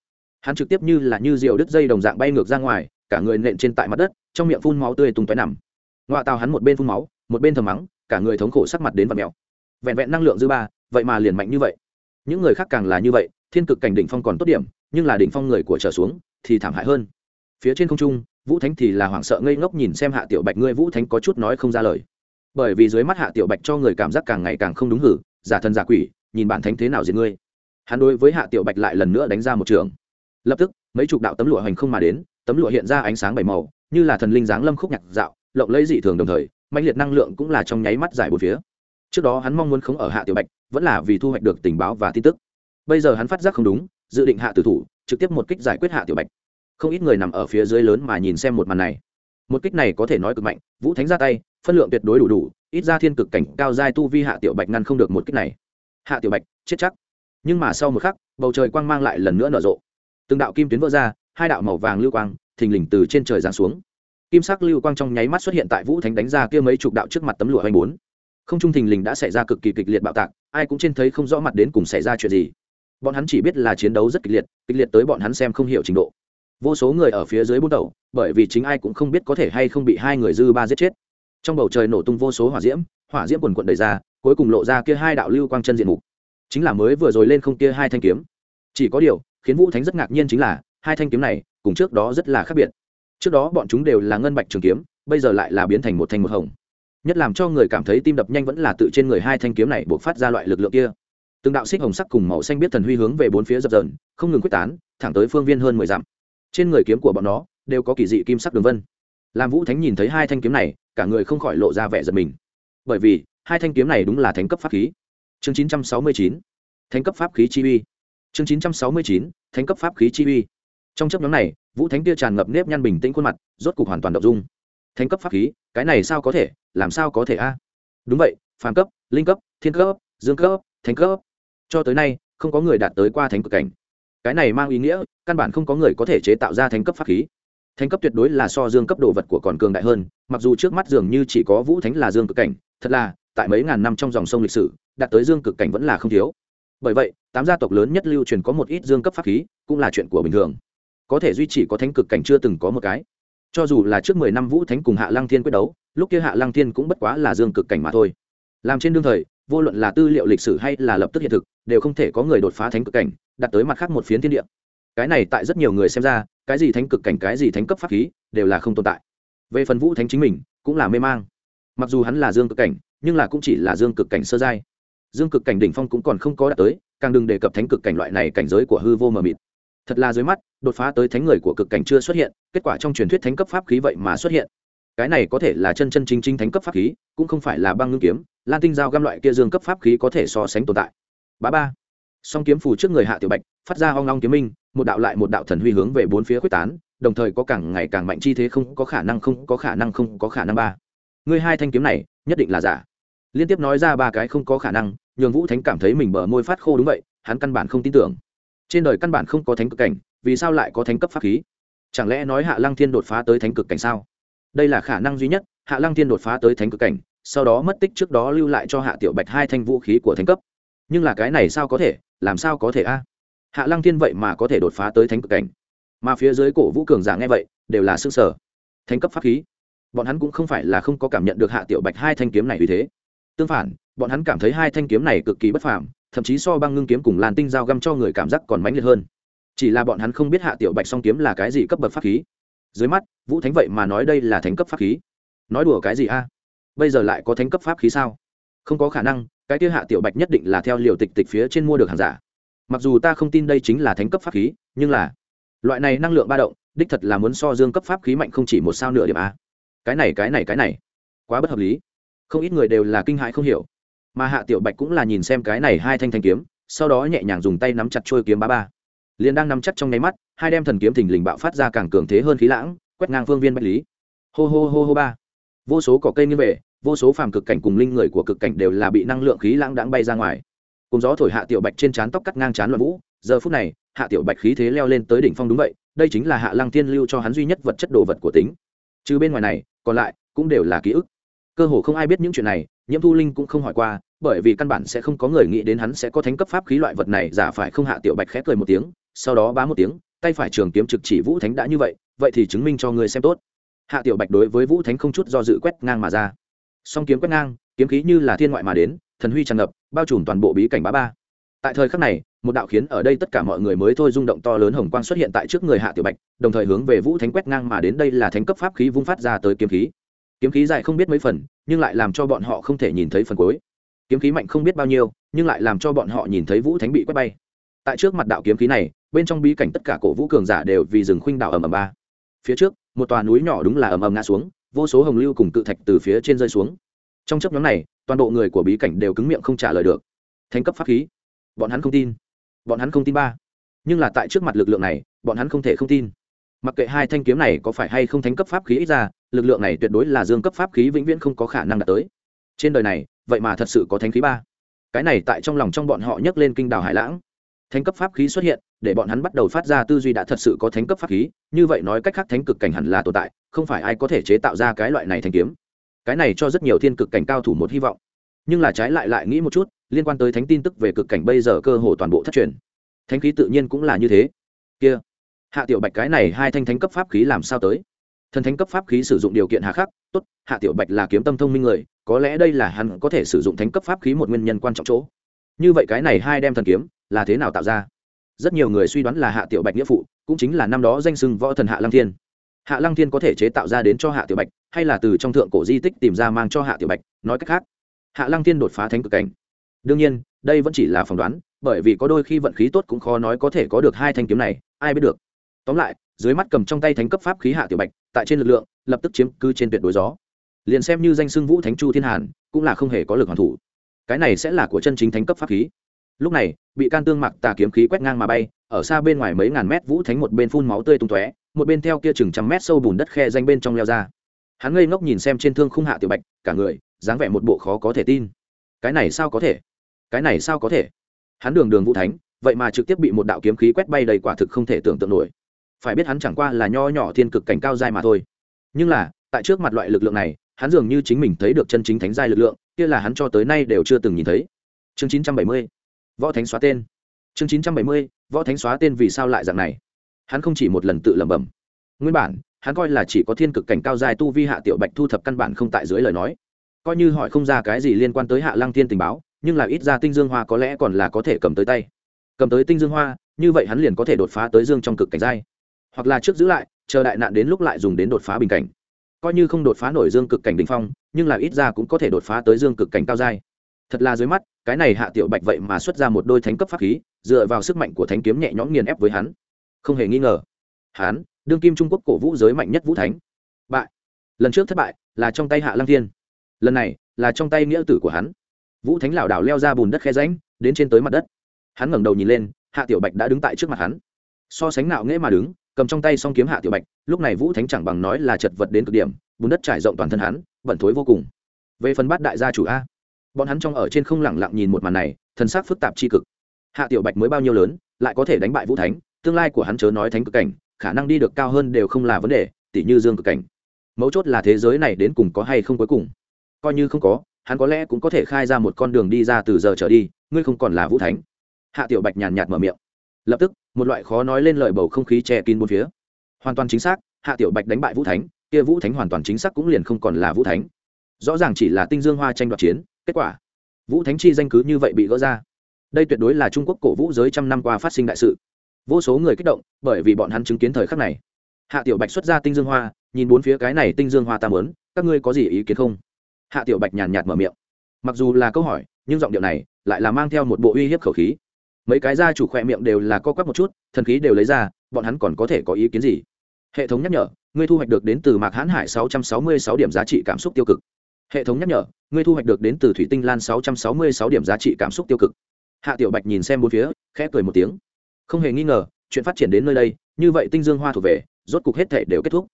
hắn trực tiếp như là như diều đứt dây đồng dạng bay ngược ra ngoài, cả người nện trên tại mặt đất trong miệng phun máu tươi tung tóe nằm. Ngoại tàu hắn một bên phun máu, một bên thầm mắng, cả người thống khổ sắc mặt đến và mèo. Vẹn vẹn năng lượng dư ba, vậy mà liền mạnh như vậy. Những người khác càng là như vậy, thiên cực cảnh đỉnh phong còn tốt điểm, nhưng là đỉnh phong người của trở xuống thì thảm hại hơn. Phía trên không trung, vũ thánh thì là hoảng sợ ngây ngốc nhìn xem hạ tiểu bạch, ngươi vũ thánh có chút nói không ra lời. Bởi vì dưới mắt hạ tiểu bạch cho người cảm giác càng ngày càng không đúng hử, giả thân giả quỷ, nhìn bản thánh thế nào diệt ngươi. Hắn đối với hạ tiểu bạch lại lần nữa đánh ra một trường. Lập tức, mấy chục đạo tấm lụa hành không mà đến, tấm lụa hiện ra ánh sáng bảy màu như là thần linh dáng lâm khúc nhạc dạo, lộng lấy dị thường đồng thời mạnh liệt năng lượng cũng là trong nháy mắt giải bốn phía. Trước đó hắn mong muốn khống ở hạ tiểu bạch, vẫn là vì thu hoạch được tình báo và tin tức. Bây giờ hắn phát giác không đúng, dự định hạ tử thủ trực tiếp một kích giải quyết hạ tiểu bạch. Không ít người nằm ở phía dưới lớn mà nhìn xem một màn này. Một kích này có thể nói cực mạnh, vũ thánh ra tay, phân lượng tuyệt đối đủ đủ, ít ra thiên cực cảnh cao giai tu vi hạ tiểu bạch ngăn không được một kích này. Hạ tiểu bạch, chết chắc. Nhưng mà sau một khắc, bầu trời quang mang lại lần nữa nở rộ. Từng đạo kim tuyến vỡ ra, hai đạo màu vàng lưu quang thình lình từ trên trời giáng xuống. Kim sắc lưu quang trong nháy mắt xuất hiện tại vũ thánh đánh ra kia mấy chục đạo trước mặt tấm lụa hoành bốn. Không trung thình lình đã xảy ra cực kỳ kịch liệt bạo tạc, ai cũng trên thấy không rõ mặt đến cùng xảy ra chuyện gì. Bọn hắn chỉ biết là chiến đấu rất kịch liệt kịch liệt tới bọn hắn xem không hiểu trình độ. Vô số người ở phía dưới bút đầu bởi vì chính ai cũng không biết có thể hay không bị hai người dư ba giết chết. Trong bầu trời nổ tung vô số hỏa diễm hỏa diễm quần quận đầy ra, cuối cùng lộ ra kia hai đạo lưu quang chân diện mục. Chính là mới vừa rồi lên không kia hai thanh kiếm. Chỉ có điều, khiến vũ thánh rất ngạc nhiên chính là hai thanh kiếm này cùng trước đó rất là khác biệt. Trước đó bọn chúng đều là ngân bạch trường kiếm, bây giờ lại là biến thành một thanh một hồng. Nhất làm cho người cảm thấy tim đập nhanh vẫn là tự trên người hai thanh kiếm này buộc phát ra loại lực lượng kia. Từng đạo xích hồng sắc cùng màu xanh biết thần huy hướng về bốn phía dập dờn, không ngừng quyết tán, thẳng tới phương viên hơn mười dặm. Trên người kiếm của bọn nó đều có kỳ dị kim sắc đường vân. Làm vũ thánh nhìn thấy hai thanh kiếm này, cả người không khỏi lộ ra vẻ giật mình. Bởi vì, hai thanh kiếm này đúng là thánh cấp pháp khí. Chương chín trăm sáu mươi chín, thánh cấp pháp khí chi uy. Chương chín trăm sáu mươi chín, thánh cấp pháp khí chi uy trong chấp nhóm này, vũ thánh kia tràn ngập nếp nhăn bình tĩnh khuôn mặt, rốt cục hoàn toàn đ ộ n g dung. Thánh cấp pháp khí, cái này sao có thể, làm sao có thể a? Đúng vậy, phàm cấp, linh cấp, thiên cấp, dương cấp, thánh cấp. Cho tới nay, không có người đạt tới qua thánh cực cảnh. Cái này mang ý nghĩa, căn bản không có người có thể chế tạo ra thánh cấp pháp khí. Thánh cấp tuyệt đối là so dương cấp đồ vật của còn cường đại hơn, mặc dù trước mắt dường như chỉ có vũ thánh là dương cực cảnh, thật là, tại mấy ngàn năm trong dòng sông lịch sử, đạt tới dương cực cảnh vẫn là không thiếu. Bởi vậy, tám gia tộc lớn nhất lưu truyền có một ít dương cấp pháp khí, cũng là chuyện của bình thường có thể duy trì có thánh cực cảnh chưa từng có một cái. Cho dù là trước mười năm vũ thánh cùng hạ lăng thiên quyết đấu, lúc kia hạ lăng thiên cũng bất quá là dương cực cảnh mà thôi. Làm trên đương thời, vô luận là tư liệu lịch sử hay là lập tức hiện thực, đều không thể có người đột phá thánh cực cảnh, đặt tới mặt khác một phiến thiên địa. Cái này tại rất nhiều người xem ra, cái gì thánh cực cảnh, cái gì thánh cấp pháp khí, đều là không tồn tại. Về phần vũ thánh chính mình, cũng là mê mang. Mặc dù hắn là dương cực cảnh, nhưng là cũng chỉ là dương cực cảnh sơ giai. Dương cực cảnh đỉnh phong cũng còn không có đạt tới, càng đừng đề cập thánh cực cảnh loại này cảnh giới của hư vô mờ mịt thật là dưới mắt, đột phá tới thánh người của cực cảnh chưa xuất hiện, kết quả trong truyền thuyết thánh cấp pháp khí vậy mà xuất hiện. Cái này có thể là chân chân chính chính thánh cấp pháp khí, cũng không phải là băng ngưng kiếm, lan tinh giao găm loại kia dương cấp pháp khí có thể so sánh tồn tại. Bá ba. Song kiếm phù trước người hạ tiểu bạch, phát ra hoang long kiếm minh, một đạo lại một đạo thần huy hướng về bốn phía quyết tán, đồng thời có càng ngày càng mạnh chi thế không có khả năng không có khả năng không có khả năng ba. Người hai thanh kiếm này, nhất định là giả. Liên tiếp nói ra ba cái không có khả năng, nhường vũ thánh cảm thấy mình bờ môi phát khô đúng vậy, hắn căn bản không tin tưởng trên đời căn bản không có thánh cực cảnh, vì sao lại có thánh cấp pháp khí? Chẳng lẽ nói hạ lăng thiên đột phá tới thánh cực cảnh sao? Đây là khả năng duy nhất, hạ lăng thiên đột phá tới thánh cực cảnh, sau đó mất tích trước đó lưu lại cho hạ tiểu bạch hai thanh vũ khí của thánh cấp. Nhưng là cái này sao có thể, làm sao có thể a? Hạ lăng thiên vậy mà có thể đột phá tới thánh cực cảnh? Mà phía dưới cổ vũ cường giả nghe vậy, đều là xương sở thánh cấp pháp khí? Bọn hắn cũng không phải là không có cảm nhận được hạ tiểu bạch hai thanh kiếm này vì thế. Tương phản, bọn hắn cảm thấy hai thanh kiếm này cực kỳ bất phàm thậm chí so băng ngưng kiếm cùng làn tinh dao găm cho người cảm giác còn mãnh liệt hơn. Chỉ là bọn hắn không biết hạ tiểu bạch song kiếm là cái gì cấp bậc pháp khí. Dưới mắt, vũ thánh vậy mà nói đây là thánh cấp pháp khí. Nói đùa cái gì a? Bây giờ lại có thánh cấp pháp khí sao? Không có khả năng, cái kia hạ tiểu bạch nhất định là theo liều tịch tịch phía trên mua được hàng giả. Mặc dù ta không tin đây chính là thánh cấp pháp khí, nhưng là loại này năng lượng ba động, đích thật là muốn so dương cấp pháp khí mạnh không chỉ một sao nửa điểm a. Cái này cái này cái này. Quá bất hợp lý. Không ít người đều là kinh hãi không hiểu mà hạ tiểu bạch cũng là nhìn xem cái này hai thanh thanh kiếm, sau đó nhẹ nhàng dùng tay nắm chặt trôi kiếm ba ba. Liền đang nắm chắc trong nháy mắt, hai đem thần kiếm thình lình bạo phát ra càng cường thế hơn khí lãng, quét ngang phương viên bách lý. Hô hô hô hô ba. Vô số cỏ cây như vậy vô số phàm cực cảnh cùng linh người của cực cảnh đều là bị năng lượng khí lãng đãng bay ra ngoài. Cùng gió thổi hạ tiểu bạch trên trán tóc cắt ngang trán loạn vũ, giờ phút này, hạ tiểu bạch khí thế leo lên tới đỉnh phong đúng vậy, đây chính là hạ lăng tiên lưu cho hắn duy nhất vật chất đồ vật của tính. Chứ bên ngoài này, còn lại cũng đều là ký ức. Cơ hồ không ai biết những chuyện này nhiễm thu linh cũng không hỏi qua, bởi vì căn bản sẽ không có người nghĩ đến hắn sẽ có thánh cấp pháp khí loại vật này, giả phải không hạ tiểu bạch khẽ cười một tiếng, sau đó bá một tiếng, tay phải trường kiếm trực chỉ vũ thánh đã như vậy vậy thì chứng minh cho người xem tốt. Hạ tiểu bạch đối với vũ thánh không chút do dự quét ngang mà ra. Song kiếm quét ngang, kiếm khí như là thiên ngoại mà đến, thần huy tràn ngập, bao trùm toàn bộ bí cảnh bá ba. Tại thời khắc này, một đạo khiến ở đây tất cả mọi người mới thôi rung động to lớn hồng quang xuất hiện tại trước người hạ tiểu bạch, đồng thời hướng về vũ thánh quét ngang mà đến đây là thánh cấp pháp khí vung phát ra tới kiếm khí. Kiếm khí dài không biết mấy phần nhưng lại làm cho bọn họ không thể nhìn thấy phần cuối. Kiếm khí mạnh không biết bao nhiêu, nhưng lại làm cho bọn họ nhìn thấy vũ thánh bị quét bay. Tại trước mặt đạo kiếm khí này, bên trong bí cảnh tất cả cổ vũ cường giả đều vì rừng khuynh đảo ầm ầm ba. Phía trước, một tòa núi nhỏ đúng là ầm ầm ngã xuống, vô số hồng lưu cùng cự thạch từ phía trên rơi xuống. Trong chấp nhóm này, toàn bộ người của bí cảnh đều cứng miệng không trả lời được. Thành cấp pháp khí. Bọn hắn không tin. Bọn hắn không tin ba. Nhưng là tại trước mặt lực lượng này, bọn hắn không thể không tin. Mặc kệ hai thanh kiếm này có phải hay không thánh cấp pháp khí ít ra lực lượng này tuyệt đối là dương cấp pháp khí vĩnh viễn không có khả năng đạt tới. Trên đời này, vậy mà thật sự có thánh khí ba. Cái này tại trong lòng trong bọn họ nhấc lên kinh đảo hải lãng. Thánh cấp pháp khí xuất hiện, để bọn hắn bắt đầu phát ra tư duy đã thật sự có thánh cấp pháp khí, như vậy nói cách khác thánh cực cảnh hẳn là tồn tại, không phải ai có thể chế tạo ra cái loại này thành kiếm. Cái này cho rất nhiều thiên cực cảnh cao thủ một hy vọng. Nhưng là trái lại lại nghĩ một chút, liên quan tới thánh tin tức về cực cảnh bây giờ cơ hồ toàn bộ thất truyền. Thánh khí tự nhiên cũng là như thế. Kia, hạ tiểu bạch cái này hai thanh thánh cấp pháp khí làm sao tới? Thần thánh cấp pháp khí sử dụng điều kiện hạ khắc, tốt, hạ tiểu bạch là kiếm tâm thông minh người, có lẽ đây là hắn có thể sử dụng thánh cấp pháp khí một nguyên nhân quan trọng chỗ. Như vậy cái này hai đem thần kiếm, là thế nào tạo ra? Rất nhiều người suy đoán là hạ tiểu bạch nghĩa phụ, cũng chính là năm đó danh sưng võ thần hạ lăng thiên. Hạ lăng thiên có thể chế tạo ra đến cho hạ tiểu bạch, hay là từ trong thượng cổ di tích tìm ra mang cho hạ tiểu bạch, nói cách khác, hạ lăng thiên đột phá thánh cực cảnh. Đương nhiên, đây vẫn chỉ là phỏng đoán, bởi vì có đôi khi vận khí tốt cũng khó nói có thể có được hai thanh kiếm này, ai biết được. Tóm lại dưới mắt cầm trong tay thánh cấp pháp khí hạ tiểu bạch, tại trên lực lượng, lập tức chiếm cư trên tuyệt đối gió. Liền xem như danh xưng vũ thánh chu thiên hàn, cũng là không hề có lực hoàn thủ. Cái này sẽ là của chân chính thánh cấp pháp khí. Lúc này, bị can tương mặc tà kiếm khí quét ngang mà bay, ở xa bên ngoài mấy ngàn mét vũ thánh một bên phun máu tươi tung tóe, một bên theo kia chừng trăm mét sâu bùn đất khe danh bên trong leo ra. Hắn ngây ngốc nhìn xem trên thương khung hạ tiểu bạch, cả người, dáng vẻ một bộ khó có thể tin. Cái này sao có thể? Cái này sao có thể? Hắn đường đường vũ thánh, vậy mà trực tiếp bị một đạo kiếm khí quét bay đầy quả thực không thể tưởng tượng nổi phải biết hắn chẳng qua là nho nhỏ thiên cực cảnh cao dai mà thôi. Nhưng là, tại trước mặt loại lực lượng này, hắn dường như chính mình thấy được chân chính thánh giai lực lượng, kia là hắn cho tới nay đều chưa từng nhìn thấy. Chương chín trăm bảy mươi, võ thánh xóa tên. Chương chín trăm bảy mươi, võ thánh xóa tên vì sao lại dạng này? Hắn không chỉ một lần tự lẩm bẩm. Nguyên bản, hắn coi là chỉ có thiên cực cảnh cao dài tu vi hạ tiểu bạch thu thập căn bản không tại dưới lời nói. Coi như hỏi không ra cái gì liên quan tới hạ lăng thiên tình báo, nhưng là ít ra tinh dương hoa có lẽ còn là có thể cầm tới tay. Cầm tới tinh dương hoa, như vậy hắn liền có thể đột phá tới dương trong cực cảnh giai hoặc là trước giữ lại, chờ đại nạn đến lúc lại dùng đến đột phá bình cảnh. Coi như không đột phá nổi dương cực cảnh đ ỉ n h phong, nhưng là ít ra cũng có thể đột phá tới dương cực cảnh cao giai. Thật là dưới mắt, cái này hạ tiểu bạch vậy mà xuất ra một đôi thánh cấp pháp khí, dựa vào sức mạnh của thánh kiếm nhẹ nhõm nghiền ép với hắn. Không hề nghi ngờ, hắn, đương kim trung quốc cổ vũ giới mạnh nhất vũ thánh. Bại. Lần trước thất bại là trong tay hạ lăng thiên. Lần này là trong tay nghĩa tử của hắn. Vũ thánh lảo đảo leo ra bùn đất khe ránh đến trên tới mặt đất. Hắn ngẩng đầu nhìn lên, hạ tiểu bạch đã đứng tại trước mặt hắn. So sánh nạo nghễ mà đứng cầm trong tay s o n g kiếm hạ tiểu bạch, lúc này vũ thánh chẳng bằng nói là chật vật đến cực điểm, bùn đất trải rộng toàn thân hắn, bẩn thối vô cùng. Về phần bát đại gia chủ a, bọn hắn trong ở trên không lẳng lặng nhìn một màn này, thần sắc phức tạp c h i cực. Hạ tiểu bạch mới bao nhiêu lớn, lại có thể đánh bại vũ thánh, tương lai của hắn chớ nói thánh cực cảnh, khả năng đi được cao hơn đều không là vấn đề tỷ như dương cực cảnh. Mấu chốt là thế giới này đến cùng có hay không cuối cùng. Coi như không có, hắn có lẽ cũng có thể khai ra một con đường đi ra từ giờ trở đi, ngươi không còn là vũ thánh. Hạ tiểu bạch nhàn nhạt mở miệng. Lập tức một loại khó nói lên lời bầu không khí che kín bốn phía. Hoàn toàn chính xác, hạ tiểu bạch đánh bại vũ thánh, kia vũ thánh hoàn toàn chính xác cũng liền không còn là vũ thánh. Rõ ràng chỉ là tinh dương hoa tranh đoạt chiến, kết quả, vũ thánh chi danh cứ như vậy bị gỡ ra. Đây tuyệt đối là trung quốc cổ vũ giới trăm năm qua phát sinh đại sự. Vô số người kích động, bởi vì bọn hắn chứng kiến thời khắc này. Hạ tiểu bạch xuất ra tinh dương hoa, nhìn bốn phía cái này tinh dương hoa ta mớn các ngươi có gì ý kiến không? Hạ tiểu bạch nhàn nhạt mở miệng. Mặc dù là câu hỏi, nhưng giọng điệu này lại là mang theo một bộ uy hiếp khẩu khí mấy cái gia chủ khỏe miệng đều là co quắp một chút, thần khí đều lấy ra, bọn hắn còn có thể có ý kiến gì? Hệ thống nhắc nhở, ngươi thu hoạch được đến từ mạc hãn hải 666 điểm giá trị cảm xúc tiêu cực. Hệ thống nhắc nhở, ngươi thu hoạch được đến từ thủy tinh lan 666 điểm giá trị cảm xúc tiêu cực. Hạ tiểu bạch nhìn xem bốn phía, khẽ cười một tiếng. Không hề nghi ngờ, chuyện phát triển đến nơi đây, như vậy tinh dương hoa thuộc về, rốt cục hết thể đều kết thúc.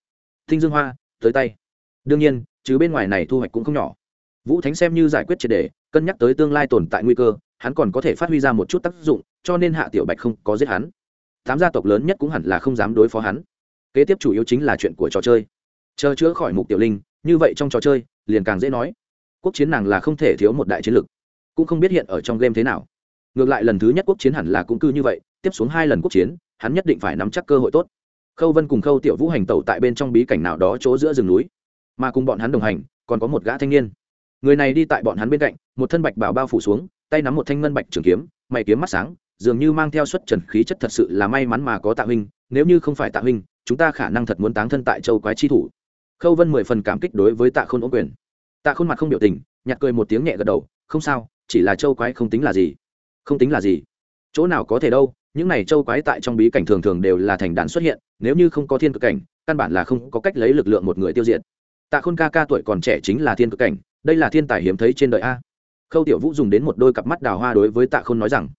Tinh dương hoa, tới tay. Đương nhiên, chứ bên ngoài này thu hoạch cũng không nhỏ. Vũ thánh xem như giải quyết triệt đề cân nhắc tới tương lai tồn tại nguy cơ hắn còn có thể phát huy ra một chút tác dụng, cho nên hạ tiểu bạch không có giết hắn. Tám gia tộc lớn nhất cũng hẳn là không dám đối phó hắn. Kế tiếp chủ yếu chính là chuyện của trò chơi. Chờ chữa khỏi mục tiểu linh, như vậy trong trò chơi, liền càng dễ nói. Quốc chiến nàng là không thể thiếu một đại chiến lực cũng không biết hiện ở trong game thế nào. Ngược lại lần thứ nhất quốc chiến hẳn là cũng cư như vậy, tiếp xuống hai lần quốc chiến, hắn nhất định phải nắm chắc cơ hội tốt. Khâu vân cùng khâu tiểu vũ hành tẩu tại bên trong bí cảnh nào đó chỗ giữa rừng núi. Mà cùng bọn hắn đồng hành, còn có một gã thanh niên. Người này đi tại bọn hắn bên cạnh, một thân bạch bảo bao phủ xuống tay nắm một thanh ngân bạch trường kiếm, mày kiếm mắt sáng, dường như mang theo xuất trần khí chất thật sự là may mắn mà có tạ huynh, nếu như không phải tạ huynh, chúng ta khả năng thật muốn táng thân tại châu quái chi thủ. Khâu vân mười phần cảm kích đối với tạ khôn ố quyền. Tạ khôn mặt không biểu tình nhặt cười một tiếng nhẹ gật đầu, không sao, chỉ là châu quái không tính là gì. Không tính là gì? Chỗ nào có thể đâu, những này châu quái tại trong bí cảnh thường thường đều là thành đàn xuất hiện, nếu như không có thiên cực cảnh, căn bản là không có cách lấy lực lượng một người tiêu diệt. Tạ khôn ca ca tuổi còn trẻ chính là thiên cực cảnh, đây là thiên tài hiếm thấy trên đời a khâu tiểu vũ dùng đến một đôi cặp mắt đào hoa đối với tạ khôn nói rằng,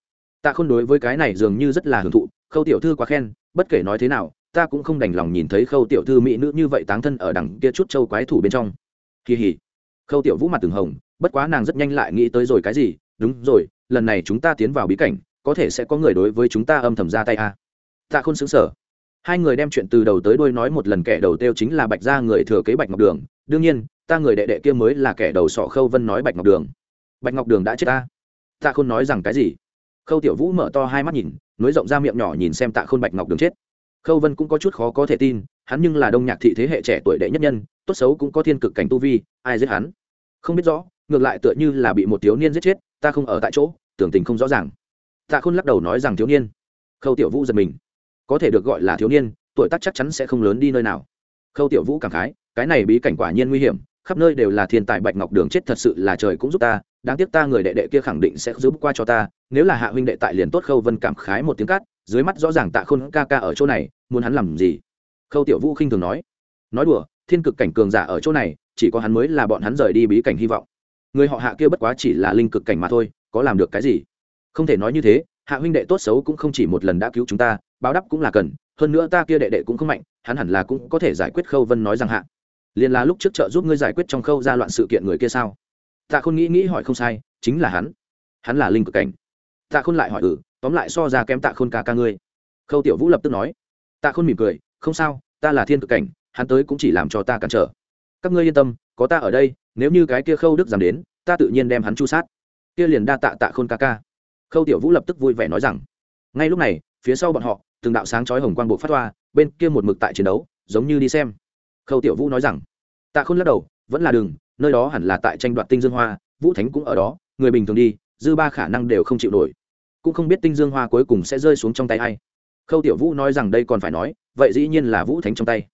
tạ khôn đối với cái này dường như rất là hưởng thụ, khâu tiểu thư quá khen, bất kể nói thế nào, ta cũng không đành lòng nhìn thấy khâu tiểu thư mỹ nữ như vậy táng thân ở đằng kia chút châu quái thủ bên trong. Kỳ hỉ khâu tiểu vũ mặt từng hồng, bất quá nàng rất nhanh lại nghĩ tới rồi cái gì, đúng rồi, lần này chúng ta tiến vào bí cảnh, có thể sẽ có người đối với chúng ta âm thầm ra tay a tạ khôn xứng sở hai người đem chuyện từ đầu tới đuôi nói một lần kẻ đầu tiêu chính là bạch gia người thừa kế bạch ngọc đường. Đương nhiên, ta người đệ đệ kia mới là kẻ đầu sọ khâu vân nói bạch ngọc đường bạch ngọc đường đã chết ta. Tạ khôn nói rằng cái gì? Khâu tiểu vũ mở to hai mắt nhìn, nối rộng ra miệng nhỏ nhìn xem tạ khôn bạch ngọc đường chết. Khâu vân cũng có chút khó có thể tin, hắn nhưng là đông nhạc thị thế hệ trẻ tuổi đệ nhất nhân, tốt xấu cũng có thiên cực cảnh tu vi, ai giết hắn? Không biết rõ, ngược lại tựa như là bị một thiếu niên giết chết, ta không ở tại chỗ, tưởng tình không rõ ràng. Tạ khôn lắc đầu nói rằng thiếu niên. Khâu tiểu vũ giật mình. Có thể được gọi là thiếu niên, tuổi tác chắc chắn sẽ không lớn đi nơi nào. Khâu tiểu vũ cảm khái, cái này bí cảnh quả nhiên nguy hiểm khắp nơi đều là thiên tài bạch ngọc đường chết thật sự là trời cũng giúp ta, đáng tiếc ta người đệ đệ kia khẳng định sẽ giúp qua cho ta, nếu là hạ huynh đệ tại liền tốt khâu vân cảm khái một tiếng cát, dưới mắt rõ ràng tạ khôn ca ca ở chỗ này, muốn hắn làm gì? Khâu tiểu vũ khinh thường nói. Nói đùa, thiên cực cảnh cường giả ở chỗ này, chỉ có hắn mới là bọn hắn rời đi bí cảnh hy vọng. Người họ hạ kia bất quá chỉ là linh cực cảnh mà thôi, có làm được cái gì? Không thể nói như thế, hạ huynh đệ tốt xấu cũng không chỉ một lần đã cứu chúng ta, báo đáp cũng là cần, hơn nữa ta kia đệ đệ cũng không mạnh, hắn hẳn là cũng có thể giải quyết khâu vân nói rằng hạ liền là lúc trước trợ giúp ngươi giải quyết trong khâu ra loạn sự kiện người kia sao? Tạ khôn nghĩ nghĩ hỏi không sai, chính là hắn. Hắn là linh cực cảnh. Tạ khôn lại hỏi ừ tóm lại so ra kém tạ khôn ca ca ngươi. Khâu tiểu vũ lập tức nói. Tạ khôn mỉm cười, không sao, ta là thiên cực cảnh, hắn tới cũng chỉ làm cho ta cản trở. Các ngươi yên tâm, có ta ở đây, nếu như cái kia khâu đức dám đến, ta tự nhiên đem hắn chu sát. Kia liền đa tạ tạ khôn ca ca. Khâu tiểu vũ lập tức vui vẻ nói rằng, ngay lúc này, phía sau bọn họ, từng đạo sáng chói hồng quang bộ phát toa bên kia một mực tại chiến đấu, giống như đi xem khâu tiểu vũ nói rằng, tạ khôn lắc đầu, vẫn là đường nơi đó hẳn là tại tranh đoạt tinh dương hoa, vũ thánh cũng ở đó, người bình thường đi, dư ba khả năng đều không chịu nổi. Cũng không biết tinh dương hoa cuối cùng sẽ rơi xuống trong tay a i khâu tiểu vũ nói rằng đây còn phải nói, vậy dĩ nhiên là vũ thánh trong tay.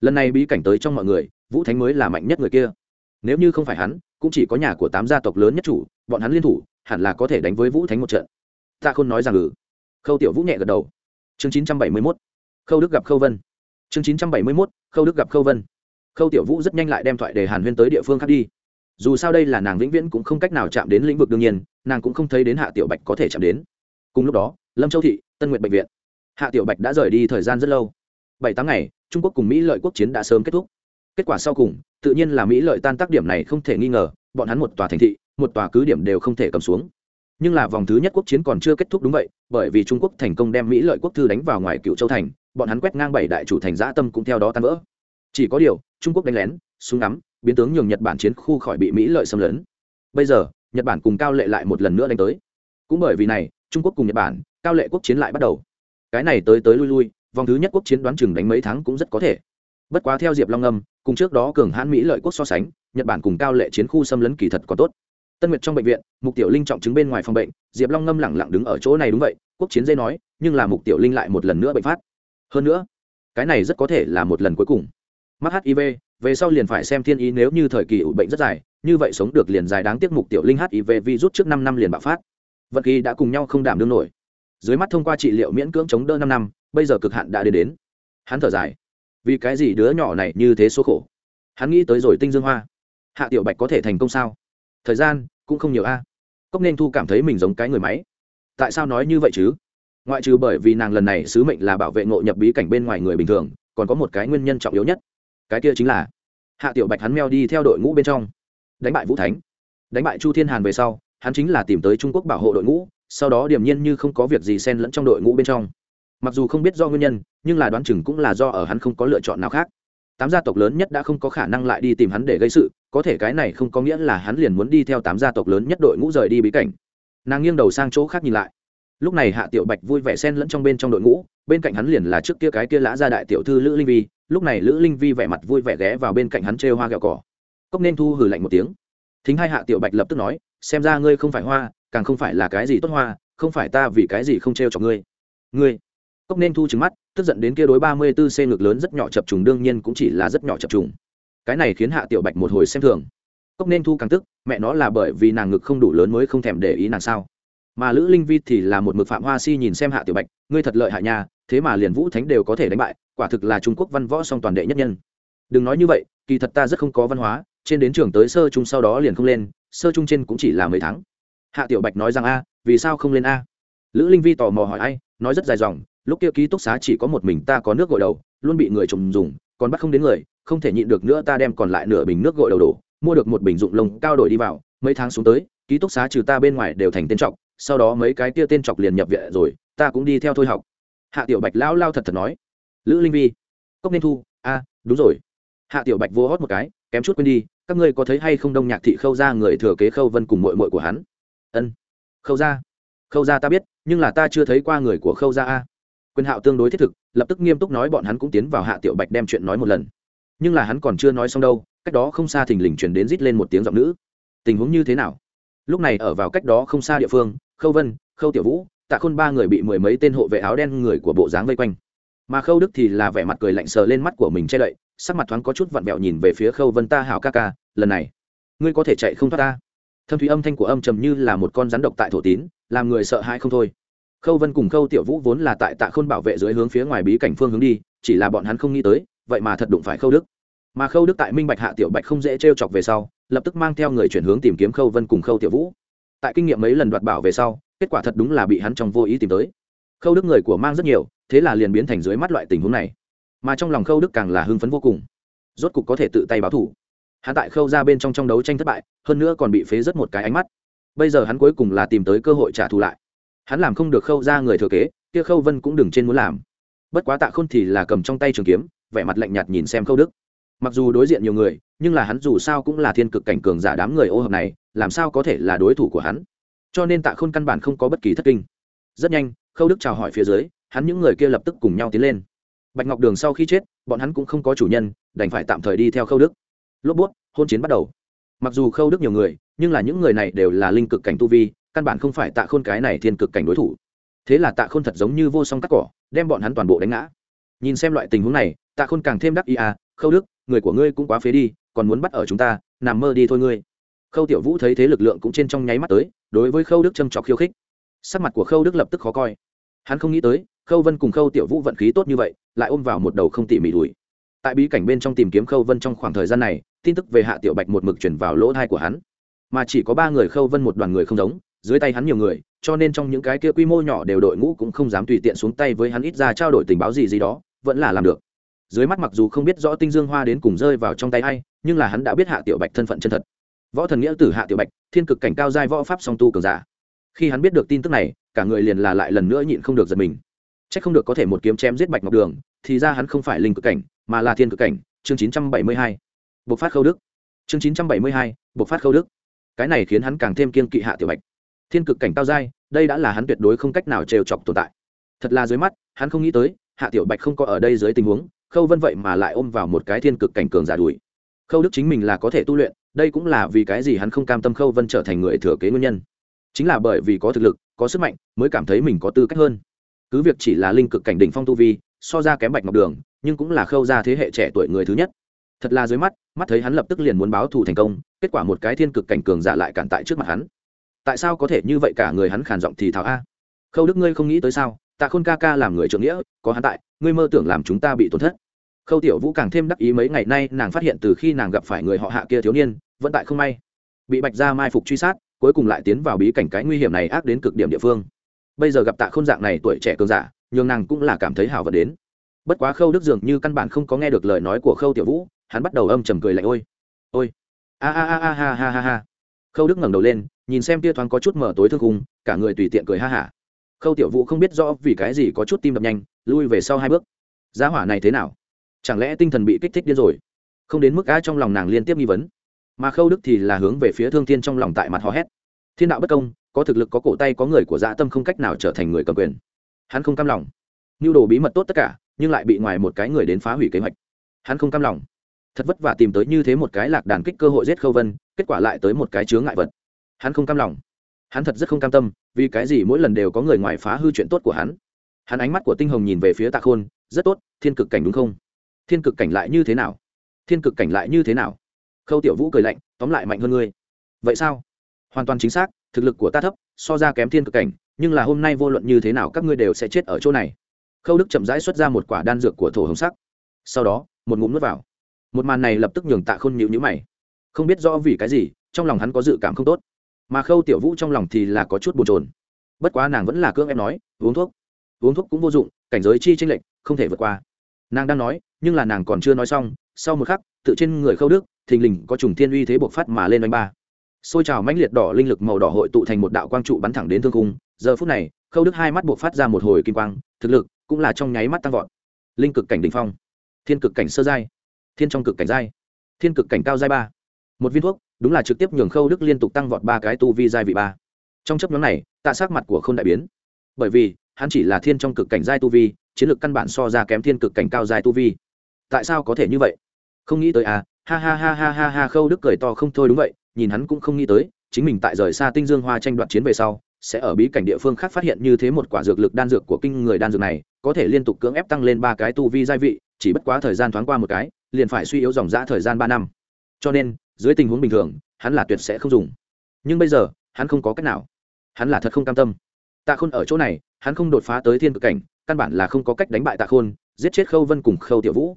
Lần này bí cảnh tới trong mọi người, vũ thánh mới là mạnh nhất người kia. Nếu như không phải hắn, cũng chỉ có nhà của tám gia tộc lớn nhất chủ, bọn hắn liên thủ, hẳn là có thể đánh với vũ thánh một trận. Tạ khôn nói rằng ừ. Khâu tiểu vũ nhẹ gật đầu. Chương chín trăm bảy mươi mốt. Khâu đức gặp khâu vân chương chín trăm bảy mươi mốt, khâu đức gặp khâu vân. Khâu tiểu vũ rất nhanh lại đem thoại để hàn huyên tới địa phương khác đi. Dù sao đây là nàng vĩnh viễn cũng không cách nào chạm đến lĩnh vực đương nhiên, nàng cũng không thấy đến hạ tiểu bạch có thể chạm đến. Cùng lúc đó, lâm châu thị, tân nguyện bệnh viện. Hạ tiểu bạch đã rời đi thời gian rất lâu. Bảy tháng ngày, trung quốc cùng mỹ lợi quốc chiến đã sớm kết thúc. Kết quả sau cùng, tự nhiên là mỹ lợi tan tác điểm này không thể nghi ngờ, bọn hắn một tòa thành thị, một tòa cứ điểm đều không thể cầm xuống. Nhưng là vòng thứ nhất quốc chiến còn chưa kết thúc đúng vậy, bởi vì trung quốc thành công đem mỹ lợi quốc thư đánh vào ngoài cựu châu thành bọn hắn quét ngang bảy đại chủ thành giã tâm cũng theo đó tan vỡ. Chỉ có điều, trung quốc đánh lén, súng ngắm, biến tướng nhường nhật bản chiến khu khỏi bị mỹ lợi xâm lấn. Bây giờ, nhật bản cùng cao lệ lại một lần nữa đánh tới. Cũng bởi vì này, trung quốc cùng nhật bản, cao lệ quốc chiến lại bắt đầu. Cái này tới tới lui lui, vòng thứ nhất quốc chiến đoán chừng đánh mấy tháng cũng rất có thể. Bất quá theo diệp long âm, cùng trước đó cường hãn mỹ lợi quốc so sánh, nhật bản cùng cao lệ chiến khu xâm lấn kỳ thật còn tốt. Tân nguyệt trong bệnh viện, mục tiểu linh trọng chứng bên ngoài phòng bệnh, diệp long ngâm lẳng lặng đứng ở chỗ này đúng vậy, quốc chiến dây nói, nhưng là mục tiểu linh lại một lần nữa bệnh phát hơn nữa, cái này rất có thể là một lần cuối cùng. Mắc hiv về sau liền phải xem thiên ý nếu như thời kỳ ủ bệnh rất dài, như vậy sống được liền dài đáng tiếc mục tiểu linh hiv virus trước năm năm liền bạo phát. Vận kỳ đã cùng nhau không đảm đương nổi. Dưới mắt thông qua trị liệu miễn cưỡng chống đỡ năm năm, bây giờ cực hạn đã đến đến. Hắn thở dài. Vì cái gì đứa nhỏ này như thế số khổ? Hắn nghĩ tới rồi tinh dương hoa. Hạ tiểu bạch có thể thành công sao? Thời gian cũng không nhiều a. Cốc nên thu cảm thấy mình giống cái người máy. Tại sao nói như vậy chứ? Ngoại trừ bởi vì nàng lần này sứ mệnh là bảo vệ ngộ nhập bí cảnh bên ngoài người bình thường, còn có một cái nguyên nhân trọng yếu nhất. Cái kia chính là, hạ tiểu bạch hắn meo đi theo đội ngũ bên trong. Đánh bại vũ thánh. Đánh bại chu thiên hàn về sau, hắn chính là tìm tới trung quốc bảo hộ đội ngũ, sau đó điềm nhiên như không có việc gì xen lẫn trong đội ngũ bên trong. Mặc dù không biết do nguyên nhân, nhưng là đoán chừng cũng là do ở hắn không có lựa chọn nào khác. Tám gia tộc lớn nhất đã không có khả năng lại đi tìm hắn để gây sự, có thể cái này không có nghĩa là hắn liền muốn đi theo tám gia tộc lớn nhất đội ngũ rời đi bí cảnh. Nàng nghiêng đầu sang chỗ khác nhìn lại lúc này hạ tiểu bạch vui vẻ xen lẫn trong bên trong đội ngũ, bên cạnh hắn liền là trước kia cái kia lã gia đại tiểu thư lữ linh vi, lúc này lữ linh vi vẻ mặt vui vẻ ghé vào bên cạnh hắn trêu hoa gạo cỏ. Cốc nên thu hừ lạnh một tiếng. Thính hai hạ tiểu bạch lập tức nói, xem ra ngươi không phải hoa, càng không phải là cái gì tốt hoa, không phải ta vì cái gì không trêu cho ngươi. Ngươi? Cốc nên thu trứng mắt, tức giận đến kia đối ba mươi 34 c ngực lớn rất nhỏ chập trùng, đương nhiên cũng chỉ là rất nhỏ chập trùng. Cái này khiến hạ tiểu bạch một hồi xem thường. Cốc nên thu càng tức, mẹ nó là bởi vì nàng ngực không đủ lớn mới không thèm để ý nàng sao? Mà lữ linh vi thì là một mực phạm hoa si nhìn xem hạ tiểu bạch, ngươi thật lợi hại nha, thế mà liền vũ thánh đều có thể đánh bại, quả thực là trung quốc văn võ song toàn đệ nhất nhân. Đừng nói như vậy, kỳ thật ta rất không có văn hóa, trên đến trường tới sơ trung sau đó liền không lên, sơ trung trên cũng chỉ là mấy tháng. Hạ tiểu bạch nói rằng, a, vì sao không lên a? Lữ linh vi tò mò hỏi, ai? Nói rất dài dòng, lúc kia ký túc xá chỉ có một mình ta có nước gội đầu, luôn bị người trùng dùng, còn bắt không đến người, không thể nhịn được nữa ta đem còn lại nửa bình nước gội đầu đổ, mua được một bình dụng lông cao đổi đi vào, mấy tháng xuống tới, ký túc xá trừ ta bên ngoài đều thành tên trọng sau đó mấy cái kia tên trọc liền nhập viện rồi, ta cũng đi theo thôi học. Hạ tiểu bạch lão lao thật thật nói. Lữ linh vi, cốc nên thu, a, đúng rồi. Hạ tiểu bạch vô hót một cái, kém chút quên đi, các ngươi có thấy hay không đông nhạc thị khâu ra người thừa kế khâu vân cùng mội mội của hắn? Ân, khâu ra khâu ra ta biết, nhưng là ta chưa thấy qua người của khâu ra a. Quyền hạo tương đối thiết thực, lập tức nghiêm túc nói bọn hắn cũng tiến vào hạ tiểu bạch đem chuyện nói một lần. Nhưng là hắn còn chưa nói xong đâu, cách đó không xa thình lình chuyển đến rít lên một tiếng giọng nữ. Tình huống như thế nào? Lúc này ở vào cách đó không xa địa phương khâu vân, khâu tiểu vũ, tạ khôn ba người bị mười mấy tên hộ vệ áo đen người của bộ dáng vây quanh. Mà khâu đức thì là vẻ mặt cười lạnh sờ lên mắt của mình che đậy, sắc mặt thoáng có chút vặn vẹo nhìn về phía khâu vân ta hảo ca ca, lần này, ngươi có thể chạy không thoát ta? Thâm thúy âm thanh của âm trầm như là một con rắn độc tại thổ tín, làm người sợ hãi không thôi. Khâu vân cùng khâu tiểu vũ vốn là tại tạ khôn bảo vệ dưới hướng phía ngoài bí cảnh phương hướng đi, chỉ là bọn hắn không nghĩ tới, vậy mà thật đụng phải khâu đức. Mà khâu đức tại minh bạch hạ tiểu bạch không dễ t r e o chọc về sau, lập tức mang theo người chuyển hướng tìm kiếm khâu vân cùng khâu tiểu vũ tại kinh nghiệm mấy lần đoạt bảo về sau, kết quả thật đúng là bị hắn trong vô ý tìm tới. Khâu đức người của mang rất nhiều, thế là liền biến thành dưới mắt loại tình huống này. Mà trong lòng khâu đức càng là hưng phấn vô cùng. Rốt cục có thể tự tay báo thủ. Hắn tại khâu ra bên trong trong đấu tranh thất bại, hơn nữa còn bị phế rất một cái ánh mắt. Bây giờ hắn cuối cùng là tìm tới cơ hội trả thù lại. Hắn làm không được khâu ra người thừa kế, kia khâu vân cũng đừng trên muốn làm. Bất quá tạ khôn thì là cầm trong tay trường kiếm, vẻ mặt lạnh nhạt nhìn xem khâu đức mặc dù đối diện nhiều người, nhưng là hắn dù sao cũng là thiên cực cảnh cường giả đám người ô hợp này, làm sao có thể là đối thủ của hắn? Cho nên tạ khôn căn bản không có bất kỳ thất kinh. Rất nhanh, khâu đức chào hỏi phía dưới, hắn những người kia lập tức cùng nhau tiến lên. Bạch ngọc đường sau khi chết, bọn hắn cũng không có chủ nhân, đành phải tạm thời đi theo khâu đức. Lốp bút, hôn chiến bắt đầu. Mặc dù khâu đức nhiều người, nhưng là những người này đều là linh cực cảnh tu vi, căn bản không phải tạ khôn cái này thiên cực cảnh đối thủ. Thế là tạ khôn thật giống như vô song cắt cỏ, đem bọn hắn toàn bộ đánh ngã. Nhìn xem loại tình huống này, tạ khôn càng thêm đắc ý à khâu đức người của ngươi cũng quá phế đi, còn muốn bắt ở chúng ta, nằm mơ đi thôi ngươi. Khâu tiểu vũ thấy thế lực lượng cũng trên trong nháy mắt tới, đối với khâu đức châm trọc khiêu khích. Sắc mặt của khâu đức lập tức khó coi. Hắn không nghĩ tới, khâu vân cùng khâu tiểu vũ vận khí tốt như vậy, lại ôm vào một đầu không tỉ mỉ đùi. Tại bí cảnh bên trong tìm kiếm khâu vân trong khoảng thời gian này, tin tức về hạ tiểu bạch một mực chuyển vào lỗ thai của hắn. Mà chỉ có ba người khâu vân một đoàn người không giống, dưới tay hắn nhiều người, cho nên trong những cái kia quy mô nhỏ đều đội ngũ cũng không dám tùy tiện xuống tay với hắn ít ra trao đổi tình báo gì gì đó, vẫn là làm được dưới mắt mặc dù không biết rõ tinh dương hoa đến cùng rơi vào trong tay a i nhưng là hắn đã biết hạ tiểu bạch thân phận chân thật. Võ thần nghĩa tử hạ tiểu bạch, thiên cực cảnh cao giai võ pháp song tu cường giả. Khi hắn biết được tin tức này, cả người liền là lại lần nữa nhịn không được giật mình. C h ắ c không được có thể một kiếm chém giết bạch ngọc đường, thì ra hắn không phải linh cực cảnh, mà là thiên cực cảnh, chương chín trăm bảy mươi hai. Bộc phát khâu đức. Chương chín trăm bảy mươi hai, bộc phát khâu đức. Cái này khiến hắn càng thêm kiên kỵ hạ tiểu bạch. Thiên cực cảnh cao giai, đây đã là hắn tuyệt đối không cách nào trêu chọc tồn tại. Thật là dưới mắt, hắn không nghĩ tới, hạ tiểu bạch không có ở đây dưới tình huống khâu vân vậy mà lại ôm vào một cái thiên cực cảnh cường giả đuổi khâu đức chính mình là có thể tu luyện, đây cũng là vì cái gì hắn không cam tâm khâu vân trở thành người thừa kế nguyên nhân. Chính là bởi vì có thực lực, có sức mạnh, mới cảm thấy mình có tư cách hơn. Cứ việc chỉ là linh cực cảnh đỉnh phong tu vi, so ra kém bạch ngọc đường, nhưng cũng là khâu ra thế hệ trẻ tuổi người thứ nhất. Thật là dưới mắt mắt thấy hắn lập tức liền muốn báo thù thành công, kết quả một cái thiên cực cảnh cường giả lại cản tại trước mặt hắn. Tại sao có thể như vậy cả người hắn khàn giọng thì thảo a? Khâu đức ngươi không nghĩ tới sao? Tạ khôn ca ca làm người trưởng nghĩa, có hắn tại, ngươi mơ tưởng làm chúng ta bị tổn thất. Khâu tiểu vũ càng thêm đắc ý mấy ngày nay, nàng phát hiện từ khi nàng gặp phải người họ hạ kia thiếu niên, vẫn tại không may. Bị bạch gia mai phục truy sát, cuối cùng lại tiến vào bí cảnh cái nguy hiểm này ác đến cực điểm địa phương. Bây giờ gặp tạ khôn dạng này tuổi trẻ cường giả, nhường nàng cũng là cảm thấy hào vật đến. Bất quá khâu đức dường như căn bản không có nghe được lời nói của khâu tiểu vũ, hắn bắt đầu âm trầm cười lạnh, ôi ôi, a a a a, ha ha ha ha. Khâu đức ngẩng đầu lên, nhìn xem tia thoáng có chút mở tối thương khung, cả người tùy tiện cười ha hả khâu tiểu vũ không biết rõ vì cái gì có chút tim đập nhanh, lui về sau hai bước. Giá hỏa này thế nào? Chẳng lẽ tinh thần bị kích thích điên rồi? Không đến mức a trong lòng nàng liên tiếp nghi vấn. Mà khâu đức thì là hướng về phía thương thiên trong lòng tại mặt hò hét. Thiên đạo bất công, có thực lực, có cổ tay, có người của dã tâm không cách nào trở thành người cầm quyền. Hắn không cam lòng. Nhu đồ bí mật tốt tất cả, nhưng lại bị ngoài một cái người đến phá hủy kế hoạch. Hắn không cam lòng. Thật vất vả tìm tới như thế một cái lạc đàn kích cơ hội giết khâu vân, kết quả lại tới một cái chướng ngại vật. Hắn không cam lòng. Hắn thật rất không cam tâm vì cái gì mỗi lần đều có người ngoài phá hư chuyện tốt của hắn? Hắn ánh mắt của tinh hồng nhìn về phía tạ khôn, rất tốt, thiên cực cảnh đúng không? Thiên cực cảnh lại như thế nào? Thiên cực cảnh lại như thế nào? Khâu tiểu vũ cười lạnh, tóm lại mạnh hơn ngươi. Vậy sao? Hoàn toàn chính xác, thực lực của ta thấp, so ra kém thiên cực cảnh, nhưng là hôm nay vô luận như thế nào các ngươi đều sẽ chết ở chỗ này. Khâu đức chậm rãi xuất ra một quả đan dược của thổ hồng sắc. Sau đó, một ngụm nước vào. Một màn này lập tức nhường tạ khôn nhịu nhữ mày. Không biết rõ vì cái gì, trong lòng hắn có dự cảm không tốt mà khâu tiểu vũ trong lòng thì là có chút bồn trồn bất quá nàng vẫn là cưỡng em nói, uống thuốc. Uống thuốc cũng vô dụng, cảnh giới chi tranh lệch, không thể vượt qua. Nàng đang nói, nhưng là nàng còn chưa nói xong, sau một khắc, tự trên người khâu đức, thình lình có trùng thiên uy thế bộc phát mà lên đánh ba. Xôi trào mãnh liệt đỏ linh lực màu đỏ hội tụ thành một đạo quang trụ bắn thẳng đến thương cung giờ phút này, khâu đức hai mắt bộc phát ra một hồi kim quang, thực lực cũng là trong nháy mắt tăng vọt. Linh cực cảnh đ ỉ n h phong, thiên cực cảnh sơ giai, thiên trong cực cảnh giai, thiên cực cảnh cao giai ba. Một viên thuốc đúng là trực tiếp nhường khâu đức liên tục tăng vọt ba cái tu vi giai vị ba. Trong chấp nhóm này, tạ sát mặt của k h ô n đại biến. Bởi vì, hắn chỉ là thiên trong cực cảnh giai tu vi, chiến lược căn bản so ra kém thiên cực cảnh cao giai tu vi. Tại sao có thể như vậy? Không nghĩ tới à ha ha ha ha ha ha, khâu đức cười to không thôi đúng vậy, nhìn hắn cũng không nghĩ tới, chính mình tại rời xa tinh dương hoa tranh đoạt chiến về sau, sẽ ở bí cảnh địa phương khác phát hiện như thế một quả dược lực đan dược của kinh người đan dược này, có thể liên tục cưỡng ép tăng lên ba cái tu vi gia vị, chỉ bất quá thời gian thoáng qua một cái, liền phải suy yếu dòng dã thời gian ba năm. Cho nên dưới tình huống bình thường, hắn là tuyệt sẽ không dùng. Nhưng bây giờ, hắn không có cách nào. Hắn là thật không cam tâm. Tạ khôn ở chỗ này, hắn không đột phá tới thiên cực cảnh, căn bản là không có cách đánh bại tạ khôn, giết chết khâu vân cùng khâu tiểu vũ.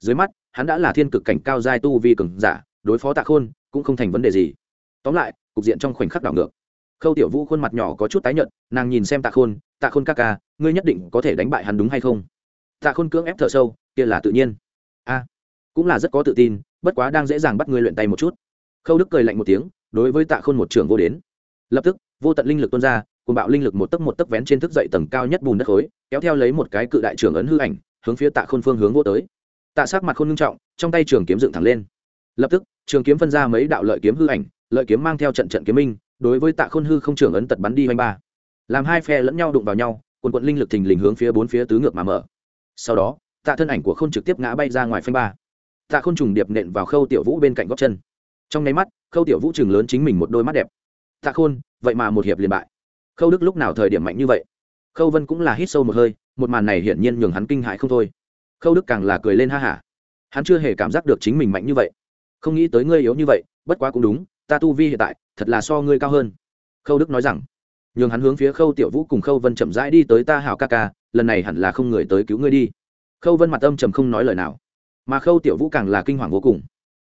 Dưới mắt, hắn đã là thiên cực cảnh cao giai tu vi cường giả, đối phó tạ khôn cũng không thành vấn đề gì. Tóm lại, cục diện trong khoảnh khắc đảo ngược. Khâu tiểu vũ khuôn mặt nhỏ có chút tái nhợt, nàng nhìn xem tạ khôn tạ khôn ca ca, ngươi nhất định có thể đánh bại hắn đúng hay không? Tạ khôn cưỡng ép thở sâu, kia là tự nhiên. A, cũng là rất có tự tin bất quá đang dễ dàng bắt ngươi luyện tay một chút. Khâu đức cười lạnh một tiếng, đối với tạ khôn một trường vô đến. Lập tức, vô tận linh lực tuôn ra cùng bạo linh lực một tấc một tấc vén trên thức dậy tầng cao nhất bùn đất khối, kéo theo lấy một cái cự đại trưởng ấn hư ảnh, hướng phía tạ khôn phương hướng vô tới. Tạ sát mặt khôn ngưng trọng, trong tay trường kiếm dựng thẳng lên. Lập tức, trường kiếm phân ra mấy đạo lợi kiếm hư ảnh, lợi kiếm mang theo trận trận kiếm minh, đối với tạ khôn hư không trưởng ấn tật bắn đi hoành ba. Làm hai phe lẫn nhau đụng vào nhau quần quận linh lực thình lình hướng phía bốn phía tứ ngược mà mở. Sau đó, tạ thân ảnh của khôn trực tiếp ngã bay ra ngoài phanh ba tạ khôn trùng điệp nện vào khâu tiểu vũ bên cạnh góc chân. Trong nháy mắt, khâu tiểu vũ chừng lớn chính mình một đôi mắt đẹp. Tạ khôn, vậy mà một hiệp liền bại. Khâu đức lúc nào thời điểm mạnh như vậy? Khâu vân cũng là hít sâu một hơi, một màn này hiển nhiên nhường hắn kinh hại không thôi. Khâu đức càng là cười lên ha hả. Hắn chưa hề cảm giác được chính mình mạnh như vậy. Không nghĩ tới ngươi yếu như vậy, bất quá cũng đúng, ta tu vi hiện tại, thật là so ngươi cao hơn. Khâu đức nói rằng. Nhường hắn hướng phía khâu tiểu vũ cùng khâu vân chậm rãi đi tới ta hảo ca ca, lần này hẳn là không người tới cứu ngươi đi. Khâu vân mặt âm trầm không nói lời nào mà khâu tiểu vũ càng là kinh hoàng vô cùng.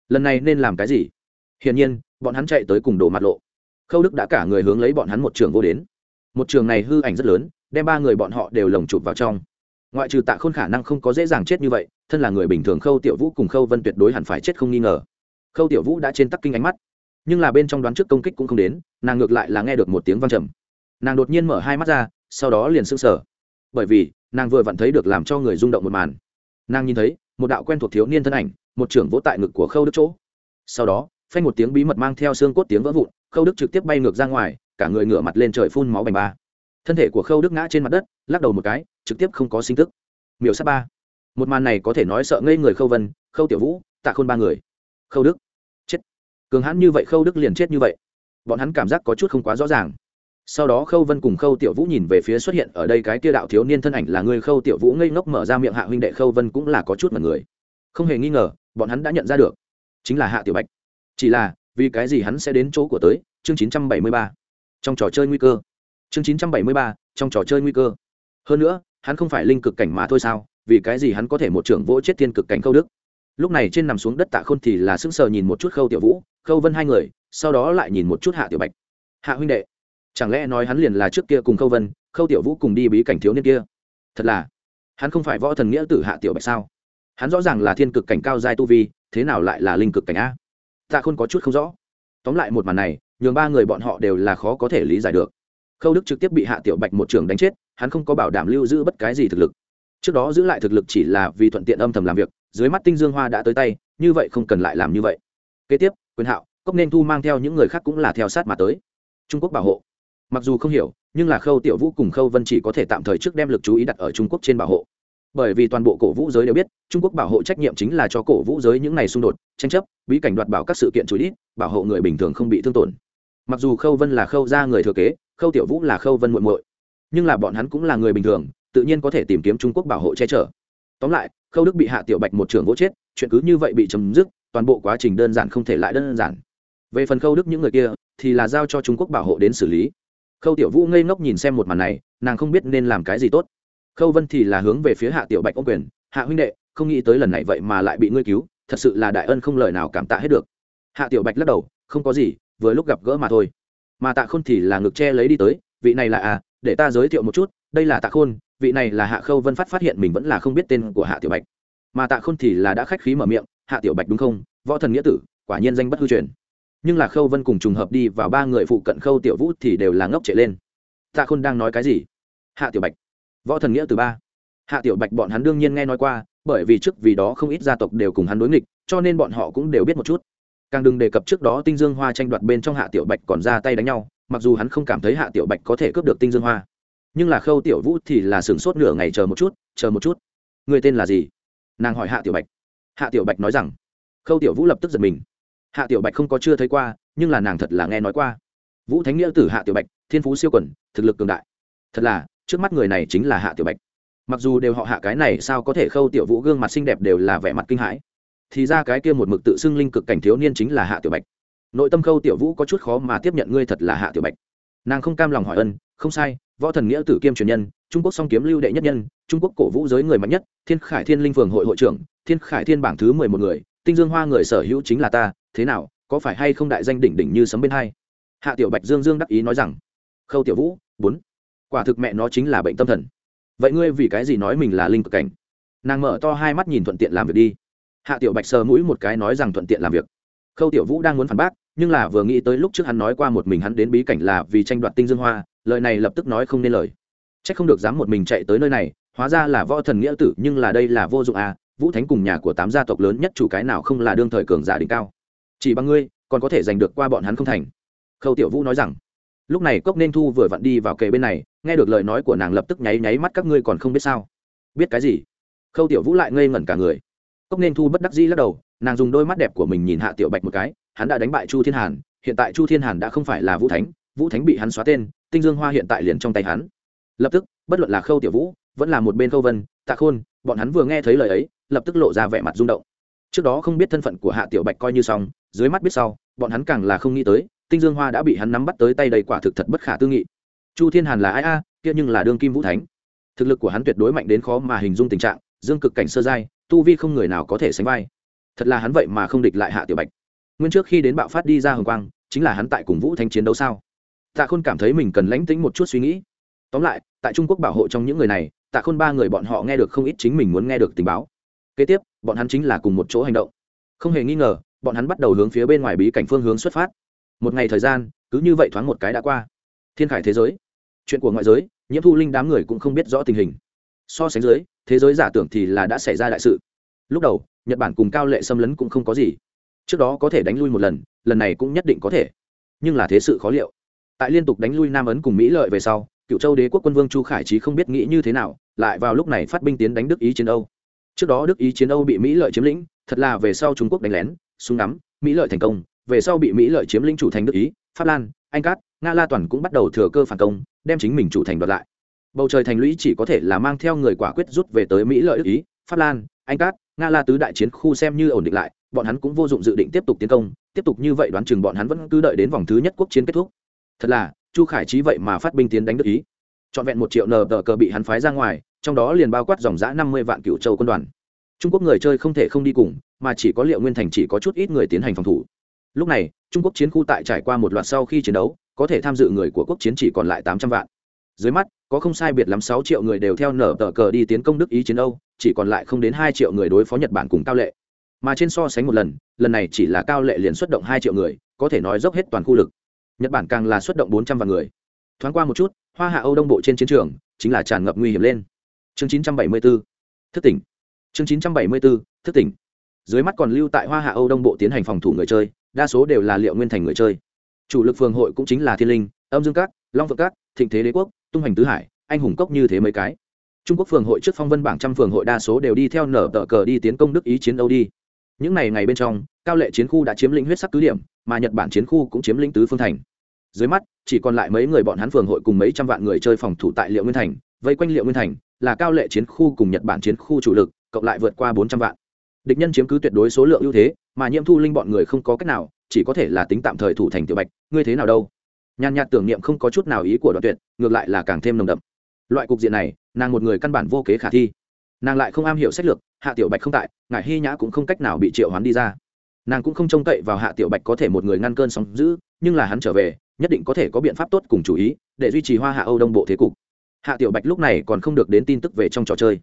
Lần này nên làm cái gì? Hiển nhiên, bọn hắn chạy tới cùng đổ mặt lộ. Khâu đức đã cả người hướng lấy bọn hắn một trường vô đến. Một trường này hư ảnh rất lớn, đem ba người bọn họ đều lồng chụp vào trong. Ngoại trừ tạ khôn khả năng không có dễ dàng chết như vậy, thân là người bình thường khâu tiểu vũ cùng khâu vân tuyệt đối hẳn phải chết không nghi ngờ. Khâu tiểu vũ đã trên tắc kinh ánh mắt. Nhưng là bên trong đoán trước công kích cũng không đến, nàng ngược lại là nghe được một tiếng văng trầm. Nàng đột nhiên mở hai mắt ra, sau đó liền sững sở bởi vì, nàng vừa vặn thấy được làm cho người rung động một màn. Nàng nhìn thấy một đạo quen thuộc thiếu niên thân ảnh, một trưởng vỗ tại ngực của khâu đức chỗ. Sau đó, phanh một tiếng bí mật mang theo xương cốt tiếng vỡ vụn, khâu đức trực tiếp bay ngược ra ngoài, cả người ngửa mặt lên trời phun máu bành ba. Thân thể của khâu đức ngã trên mặt đất, lắc đầu một cái, trực tiếp không có sinh tức. Miểu sát ba. Một màn này có thể nói sợ ngây người khâu vân, khâu tiểu vũ, tạ khôn ba người. Khâu đức. Chết. Cường hãn như vậy khâu đức liền chết như vậy. Bọn hắn cảm giác có chút không quá rõ ràng sau đó khâu vân cùng khâu tiểu vũ nhìn về phía xuất hiện ở đây cái kia đạo thiếu niên thân ảnh là người khâu tiểu vũ ngây ngốc mở ra miệng hạ huynh đệ khâu vân cũng là có chút mật người. Không hề nghi ngờ bọn hắn đã nhận ra được. Chính là hạ tiểu bạch. Chỉ là vì cái gì hắn sẽ đến chỗ của tới? Chương 973. trong trò chơi nguy cơ. Chương 973, trong trò chơi nguy cơ. Hơn nữa hắn không phải linh cực cảnh mà thôi sao? Vì cái gì hắn có thể một trưởng vỗ chết thiên cực cảnh khâu đức? Lúc này trên nằm xuống đất tạ khôn thì là sững sờ nhìn một chút khâu tiểu vũ khâu vân hai người sau đó lại nhìn một chút hạ tiểu bạch. Hạ huynh đệ chẳng lẽ nói hắn liền là trước kia cùng khâu vân, khâu tiểu vũ cùng đi bí cảnh thiếu niên kia? Thật là, hắn không phải võ thần nghĩa tử hạ tiểu bạch sao? Hắn rõ ràng là thiên cực cảnh cao giai tu vi, thế nào lại là linh cực cảnh a? Tạ khôn có chút không rõ. Tóm lại một màn này, nhường ba người bọn họ đều là khó có thể lý giải được. Khâu đức trực tiếp bị hạ tiểu bạch một trường đánh chết, hắn không có bảo đảm lưu giữ bất cái gì thực lực. Trước đó giữ lại thực lực chỉ là vì thuận tiện âm thầm làm việc, dưới mắt tinh dương hoa đã tới tay, như vậy không cần lại làm như vậy. Kế tiếp, quyền hạo, cốc nên thu mang theo những người khác cũng là theo sát mà tới. Trung quốc bảo hộ mặc dù không hiểu, nhưng là khâu tiểu vũ cùng khâu vân chỉ có thể tạm thời trước đem lực chú ý đặt ở trung quốc trên bảo hộ. Bởi vì toàn bộ cổ vũ giới đều biết, trung quốc bảo hộ trách nhiệm chính là cho cổ vũ giới những ngày xung đột, tranh chấp, bí cảnh đoạt bảo các sự kiện chú ý bảo hộ người bình thường không bị thương tổn. Mặc dù khâu vân là khâu ra người thừa kế, khâu tiểu vũ là khâu vân muộn muội, nhưng là bọn hắn cũng là người bình thường, tự nhiên có thể tìm kiếm trung quốc bảo hộ che chở. Tóm lại, khâu đức bị hạ tiểu bạch một trường vỗ chết, chuyện cứ như vậy bị chấm dứt, toàn bộ quá trình đơn giản không thể lại đơn giản. Về phần khâu đức những người kia, thì là giao cho trung quốc bảo hộ đến xử lý khâu tiểu vũ ngây ngốc nhìn xem một màn này, nàng không biết nên làm cái gì tốt. Khâu vân thì là hướng về phía hạ tiểu bạch ô quyền, hạ huynh đệ, không nghĩ tới lần này vậy mà lại bị ngươi cứu, thật sự là đại ân không lời nào cảm tạ hết được. Hạ tiểu bạch lắc đầu, không có gì, vừa lúc gặp gỡ mà thôi. Mà tạ khôn thì là ngực che lấy đi tới, vị này là à để ta giới thiệu một chút, đây là tạ khôn, vị này là hạ khâu vân phát phát hiện mình vẫn là không biết tên của hạ tiểu bạch. Mà tạ khôn thì là đã khách khí mở miệng, hạ tiểu bạch đúng không? Võ thần nghĩa tử, quả nhiên danh bất hư truyền nhưng là khâu vân cùng trùng hợp đi vào ba người phụ cận khâu tiểu vũ thì đều là ngốc chạy lên. Tạ khôn đang nói cái gì? Hạ tiểu bạch. Võ thần nghĩa từ ba. Hạ tiểu bạch bọn hắn đương nhiên nghe nói qua, bởi vì trước vì đó không ít gia tộc đều cùng hắn đối nghịch, cho nên bọn họ cũng đều biết một chút. Càng đừng đề cập trước đó tinh dương hoa tranh đoạt bên trong hạ tiểu bạch còn ra tay đánh nhau, mặc dù hắn không cảm thấy hạ tiểu bạch có thể cướp được tinh dương hoa. Nhưng là khâu tiểu vũ thì là sửng sốt nửa ngày chờ một chút, chờ một chút. Người tên là gì? Nàng hỏi hạ tiểu bạch. Hạ tiểu bạch nói rằng, khâu tiểu vũ lập tức giật mình hạ tiểu bạch không có chưa thấy qua, nhưng là nàng thật là nghe nói qua. Vũ thánh nghĩa tử hạ tiểu bạch, thiên phú siêu quẩn thực lực cường đại. Thật là, trước mắt người này chính là hạ tiểu bạch. Mặc dù đều họ hạ cái này, sao có thể khâu tiểu vũ gương mặt xinh đẹp đều là vẻ mặt kinh hãi. Thì ra cái kia một mực tự xưng linh cực cảnh thiếu niên chính là hạ tiểu bạch. Nội tâm khâu tiểu vũ có chút khó mà tiếp nhận ngươi thật là hạ tiểu bạch. Nàng không cam lòng hỏi ân, không sai, võ thần nghĩa tử kiêm truyền nhân, trung quốc song kiếm lưu đệ nhất nhân, trung quốc cổ vũ giới người mạnh nhất, thiên khải thiên linh phường hội hội trưởng, thiên khải thiên bảng thứ mười một người, tinh dương hoa người sở hữu chính là ta thế nào, có phải hay không đại danh đỉnh đỉnh như sấm bên hai? Hạ tiểu bạch dương dương đắc ý nói rằng, khâu tiểu vũ, bốn. Quả thực mẹ nó chính là bệnh tâm thần. Vậy ngươi vì cái gì nói mình là linh cực cảnh? Nàng mở to hai mắt nhìn thuận tiện làm việc đi. Hạ tiểu bạch sờ mũi một cái nói rằng thuận tiện làm việc. Khâu tiểu vũ đang muốn phản bác, nhưng là vừa nghĩ tới lúc trước hắn nói qua một mình hắn đến bí cảnh là vì tranh đoạt tinh dương hoa, lời này lập tức nói không nên lời. C h ắ c không được dám một mình chạy tới nơi này, hóa ra là võ thần nghĩa tử, nhưng là đây là vô dụng à vũ thánh cùng nhà của tám gia tộc lớn nhất chủ cái nào không là đương thời cường giả đỉnh cao chỉ bằng ngươi, còn có thể giành được qua bọn hắn không thành. Khâu tiểu vũ nói rằng, lúc này cốc nên thu vừa vặn đi vào kề bên này, nghe được lời nói của nàng lập tức nháy nháy mắt các ngươi còn không biết sao. Biết cái gì? Khâu tiểu vũ lại ngây ngẩn cả người. Cốc nên thu bất đắc dĩ lắc đầu, nàng dùng đôi mắt đẹp của mình nhìn hạ tiểu bạch một cái, hắn đã đánh bại chu thiên hàn, hiện tại chu thiên hàn đã không phải là vũ thánh vũ thánh bị hắn xóa tên, tinh dương hoa hiện tại liền trong tay hắn. Lập tức, bất luận là khâu tiểu vũ, vẫn là một bên khâu vân, tạ khôn, bọn hắn vừa nghe thấy lời ấy, lập tức lộ ra vẻ mặt rung động trước đó không biết thân phận của hạ tiểu bạch coi như xong, dưới mắt biết sau, bọn hắn càng là không nghĩ tới, tinh dương hoa đã bị hắn nắm bắt tới tay đầy quả thực thật bất khả tư nghị. Chu thiên hàn là ai a, kia nhưng là đương kim vũ thánh. Thực lực của hắn tuyệt đối mạnh đến khó mà hình dung tình trạng, dương cực cảnh sơ giai, tu vi không người nào có thể sánh vai. Thật là hắn vậy mà không địch lại hạ tiểu bạch. Nguyên trước khi đến bạo phát đi ra hồng quang, chính là hắn tại cùng vũ thánh chiến đấu sao? Tạ khôn cảm thấy mình cần lánh tính một chút suy nghĩ. Tóm lại, tại trung quốc bảo hộ trong những người này, tạ khôn ba người bọn họ nghe được không ít chính mình muốn nghe được tình báo. Kế tiếp bọn hắn chính là cùng một chỗ hành động. Không hề nghi ngờ, bọn hắn bắt đầu hướng phía bên ngoài bí cảnh phương hướng xuất phát. Một ngày thời gian, cứ như vậy thoáng một cái đã qua. Thiên khải thế giới. Chuyện của ngoại giới, nhiễm thu linh đám người cũng không biết rõ tình hình. So sánh dưới, thế giới giả tưởng thì là đã xảy ra đại sự. Lúc đầu, nhật bản cùng cao lệ xâm lấn cũng không có gì. Trước đó có thể đánh lui một lần lần này cũng nhất định có thể. Nhưng là thế sự khó liệu. Tại liên tục đánh lui nam ấn cùng mỹ lợi về sau, cựu châu đế quốc quân vương chu khải trí không biết nghĩ như thế nào, lại vào lúc này phát binh tiến đánh đức ý chiến âu trước đó đức ý chiến âu bị mỹ lợi chiếm lĩnh, thật là về sau trung quốc đánh lén, súng nắm mỹ lợi thành công, về sau bị mỹ lợi chiếm lĩnh chủ thành đức ý, pháp lan, anh cát, nga la toàn cũng bắt đầu thừa cơ phản công, đem chính mình chủ thành đoạt lại. Bầu trời thành lũy chỉ có thể là mang theo người quả quyết rút về tới mỹ lợi đức ý, pháp lan, anh cát, nga la tứ đại chiến khu xem như ổn định lại, bọn hắn cũng vô dụng dự định tiếp tục tiến công, tiếp tục như vậy đoán chừng bọn hắn vẫn cứ đợi đến vòng thứ nhất quốc chiến kết thúc. Thật là, chu khải trí vậy mà phát binh tiến đánh đức ý trọn vẹn một triệu nờ tờ cờ bị hắn phái ra ngoài, trong đó liền bao quát dòng giã năm mươi vạn cựu châu quân đoàn. Trung quốc người chơi không thể không đi cùng, mà chỉ có liệu nguyên thành chỉ có chút ít người tiến hành phòng thủ. Lúc này, trung quốc chiến khu tại trải qua một loạt sau khi chiến đấu, có thể tham dự người của quốc chiến chỉ còn lại tám trăm vạn. Dưới mắt, có không sai biệt lắm sáu triệu người đều theo nở tờ cờ đi tiến công đức ý chiến âu, chỉ còn lại không đến hai triệu người đối phó nhật bản cùng cao lệ. Mà trên so sánh một lần lần này chỉ là cao lệ liền xuất động hai triệu người, có thể nói dốc hết toàn khu lực. Nhật bản càng là xuất động bốn trăm vạn người. Thoáng qua một chút hoa hạ âu đông bộ trên chiến trường chính là tràn ngập nguy hiểm lên chương 974 thức tỉnh chương 974 thức tỉnh dưới mắt còn lưu tại hoa hạ âu đông bộ tiến hành phòng thủ người chơi đa số đều là liệu nguyên thành người chơi chủ lực phường hội cũng chính là thiên linh âm dương các long phượng các thịnh thế đế quốc tung hành tứ hải anh hùng cốc như thế mấy cái trung quốc phường hội trước phong vân bảng trăm phường hội đa số đều đi theo nở tờ cờ đi tiến công đức ý chiến âu đi những ngày ngày bên trong cao lệ chiến khu đã chiếm lĩnh huyết sắc cứ điểm mà nhật bản chiến khu cũng chiếm lĩnh tứ phương thành dưới mắt, chỉ còn lại mấy người bọn hắn phường hội cùng mấy trăm vạn người chơi phòng thủ tại liệu nguyên thành, vây quanh liệu nguyên thành, là cao lệ chiến khu cùng nhật bản chiến khu chủ lực, cộng lại vượt qua bốn trăm vạn. Địch nhân chiếm cứ tuyệt đối số lượng ưu thế, mà nhiễm thu linh bọn người không có cách nào, chỉ có thể là tính tạm thời thủ thành tiểu bạch, ngươi thế nào đâu? Nhàn nhạt tưởng niệm không có chút nào ý của đoạn tuyệt, ngược lại là càng thêm nồng đậm. Loại cục diện này, nàng một người căn bản vô kế khả thi. Nàng lại không am hiểu sách lược, hạ tiểu bạch không tại ngài hy nhã cũng không cách nào bị triệu hoán đi ra. Nàng cũng không trông cậy vào hạ tiểu bạch có thể một người ngăn cơn sóng giữ nhưng là hắn trở về nhất định có thể có biện pháp tốt cùng chủ ý, để duy trì hoa hạ âu đông bộ thế cục. Hạ tiểu bạch lúc này còn không được đến tin tức về trong trò chơi.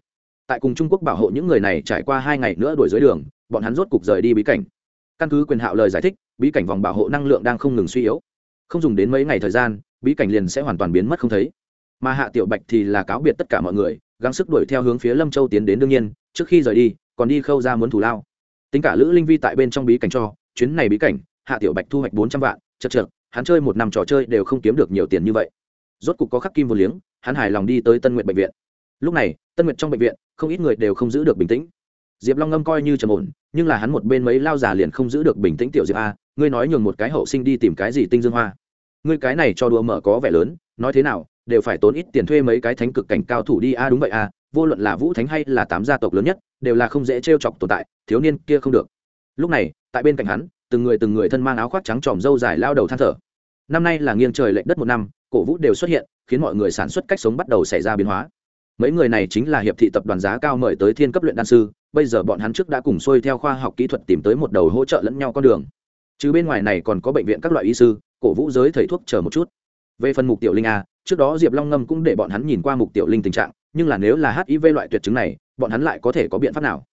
Tại cùng trung quốc bảo hộ những người này trải qua hai ngày nữa đuổi dưới đường, bọn hắn rốt cục rời đi bí cảnh. Căn cứ quyền hạo lời giải thích, bí cảnh vòng bảo hộ năng lượng đang không ngừng suy yếu. Không dùng đến mấy ngày thời gian, bí cảnh liền sẽ hoàn toàn biến mất không thấy. Mà hạ tiểu bạch thì là cáo biệt tất cả mọi người, gắng sức đuổi theo hướng phía lâm châu tiến đến đương nhiên, trước khi rời đi, còn đi khâu ra muốn thủ lao. Tính cả lữ linh vi tại bên trong bí cảnh cho, chuyến này bí cảnh, hạ tiểu bạch thu hoạch bốn trăm vạn, chật trượt hắn chơi một năm trò chơi đều không kiếm được nhiều tiền như vậy. Rốt cục có khắc kim vô liếng, hắn hài lòng đi tới tân nguyện bệnh viện. Lúc này, tân nguyện trong bệnh viện, không ít người đều không giữ được bình tĩnh. Diệp long ngâm coi như trầm ổn, nhưng là hắn một bên mấy lao già liền không giữ được bình tĩnh tiểu diệp a, ngươi nói nhường một cái hậu sinh đi tìm cái gì tinh dương hoa. Ngươi cái này cho đùa mở có vẻ lớn, nói thế nào, đều phải tốn ít tiền thuê mấy cái thánh cực cảnh cao thủ đi a, đúng vậy a, vô luận là vũ thánh hay là tám gia tộc lớn nhất, đều là không dễ t chọc tồn tại, thiếu niên kia không được. Lúc này, tại bên cạnh hắn, từng người từng người thân mang áo khoác trắng tròm râu dài lao đầu than thở năm nay là nghiêng trời lệch đất một năm, cổ vũ đều xuất hiện, khiến mọi người sản xuất cách sống bắt đầu xảy ra biến hóa. Mấy người này chính là hiệp thị tập đoàn giá cao mời tới thiên cấp luyện đan sư, bây giờ bọn hắn trước đã cùng xuôi theo khoa học kỹ thuật tìm tới một đầu hỗ trợ lẫn nhau con đường. Chứ bên ngoài này còn có bệnh viện các loại y sư, cổ vũ giới thầy thuốc chờ một chút. Về phần mục tiểu linh a, trước đó diệp long ngâm cũng để bọn hắn nhìn qua mục tiểu linh tình trạng, nhưng là nếu là hiv loại tuyệt chứng này, bọn hắn lại có thể có biện pháp nào?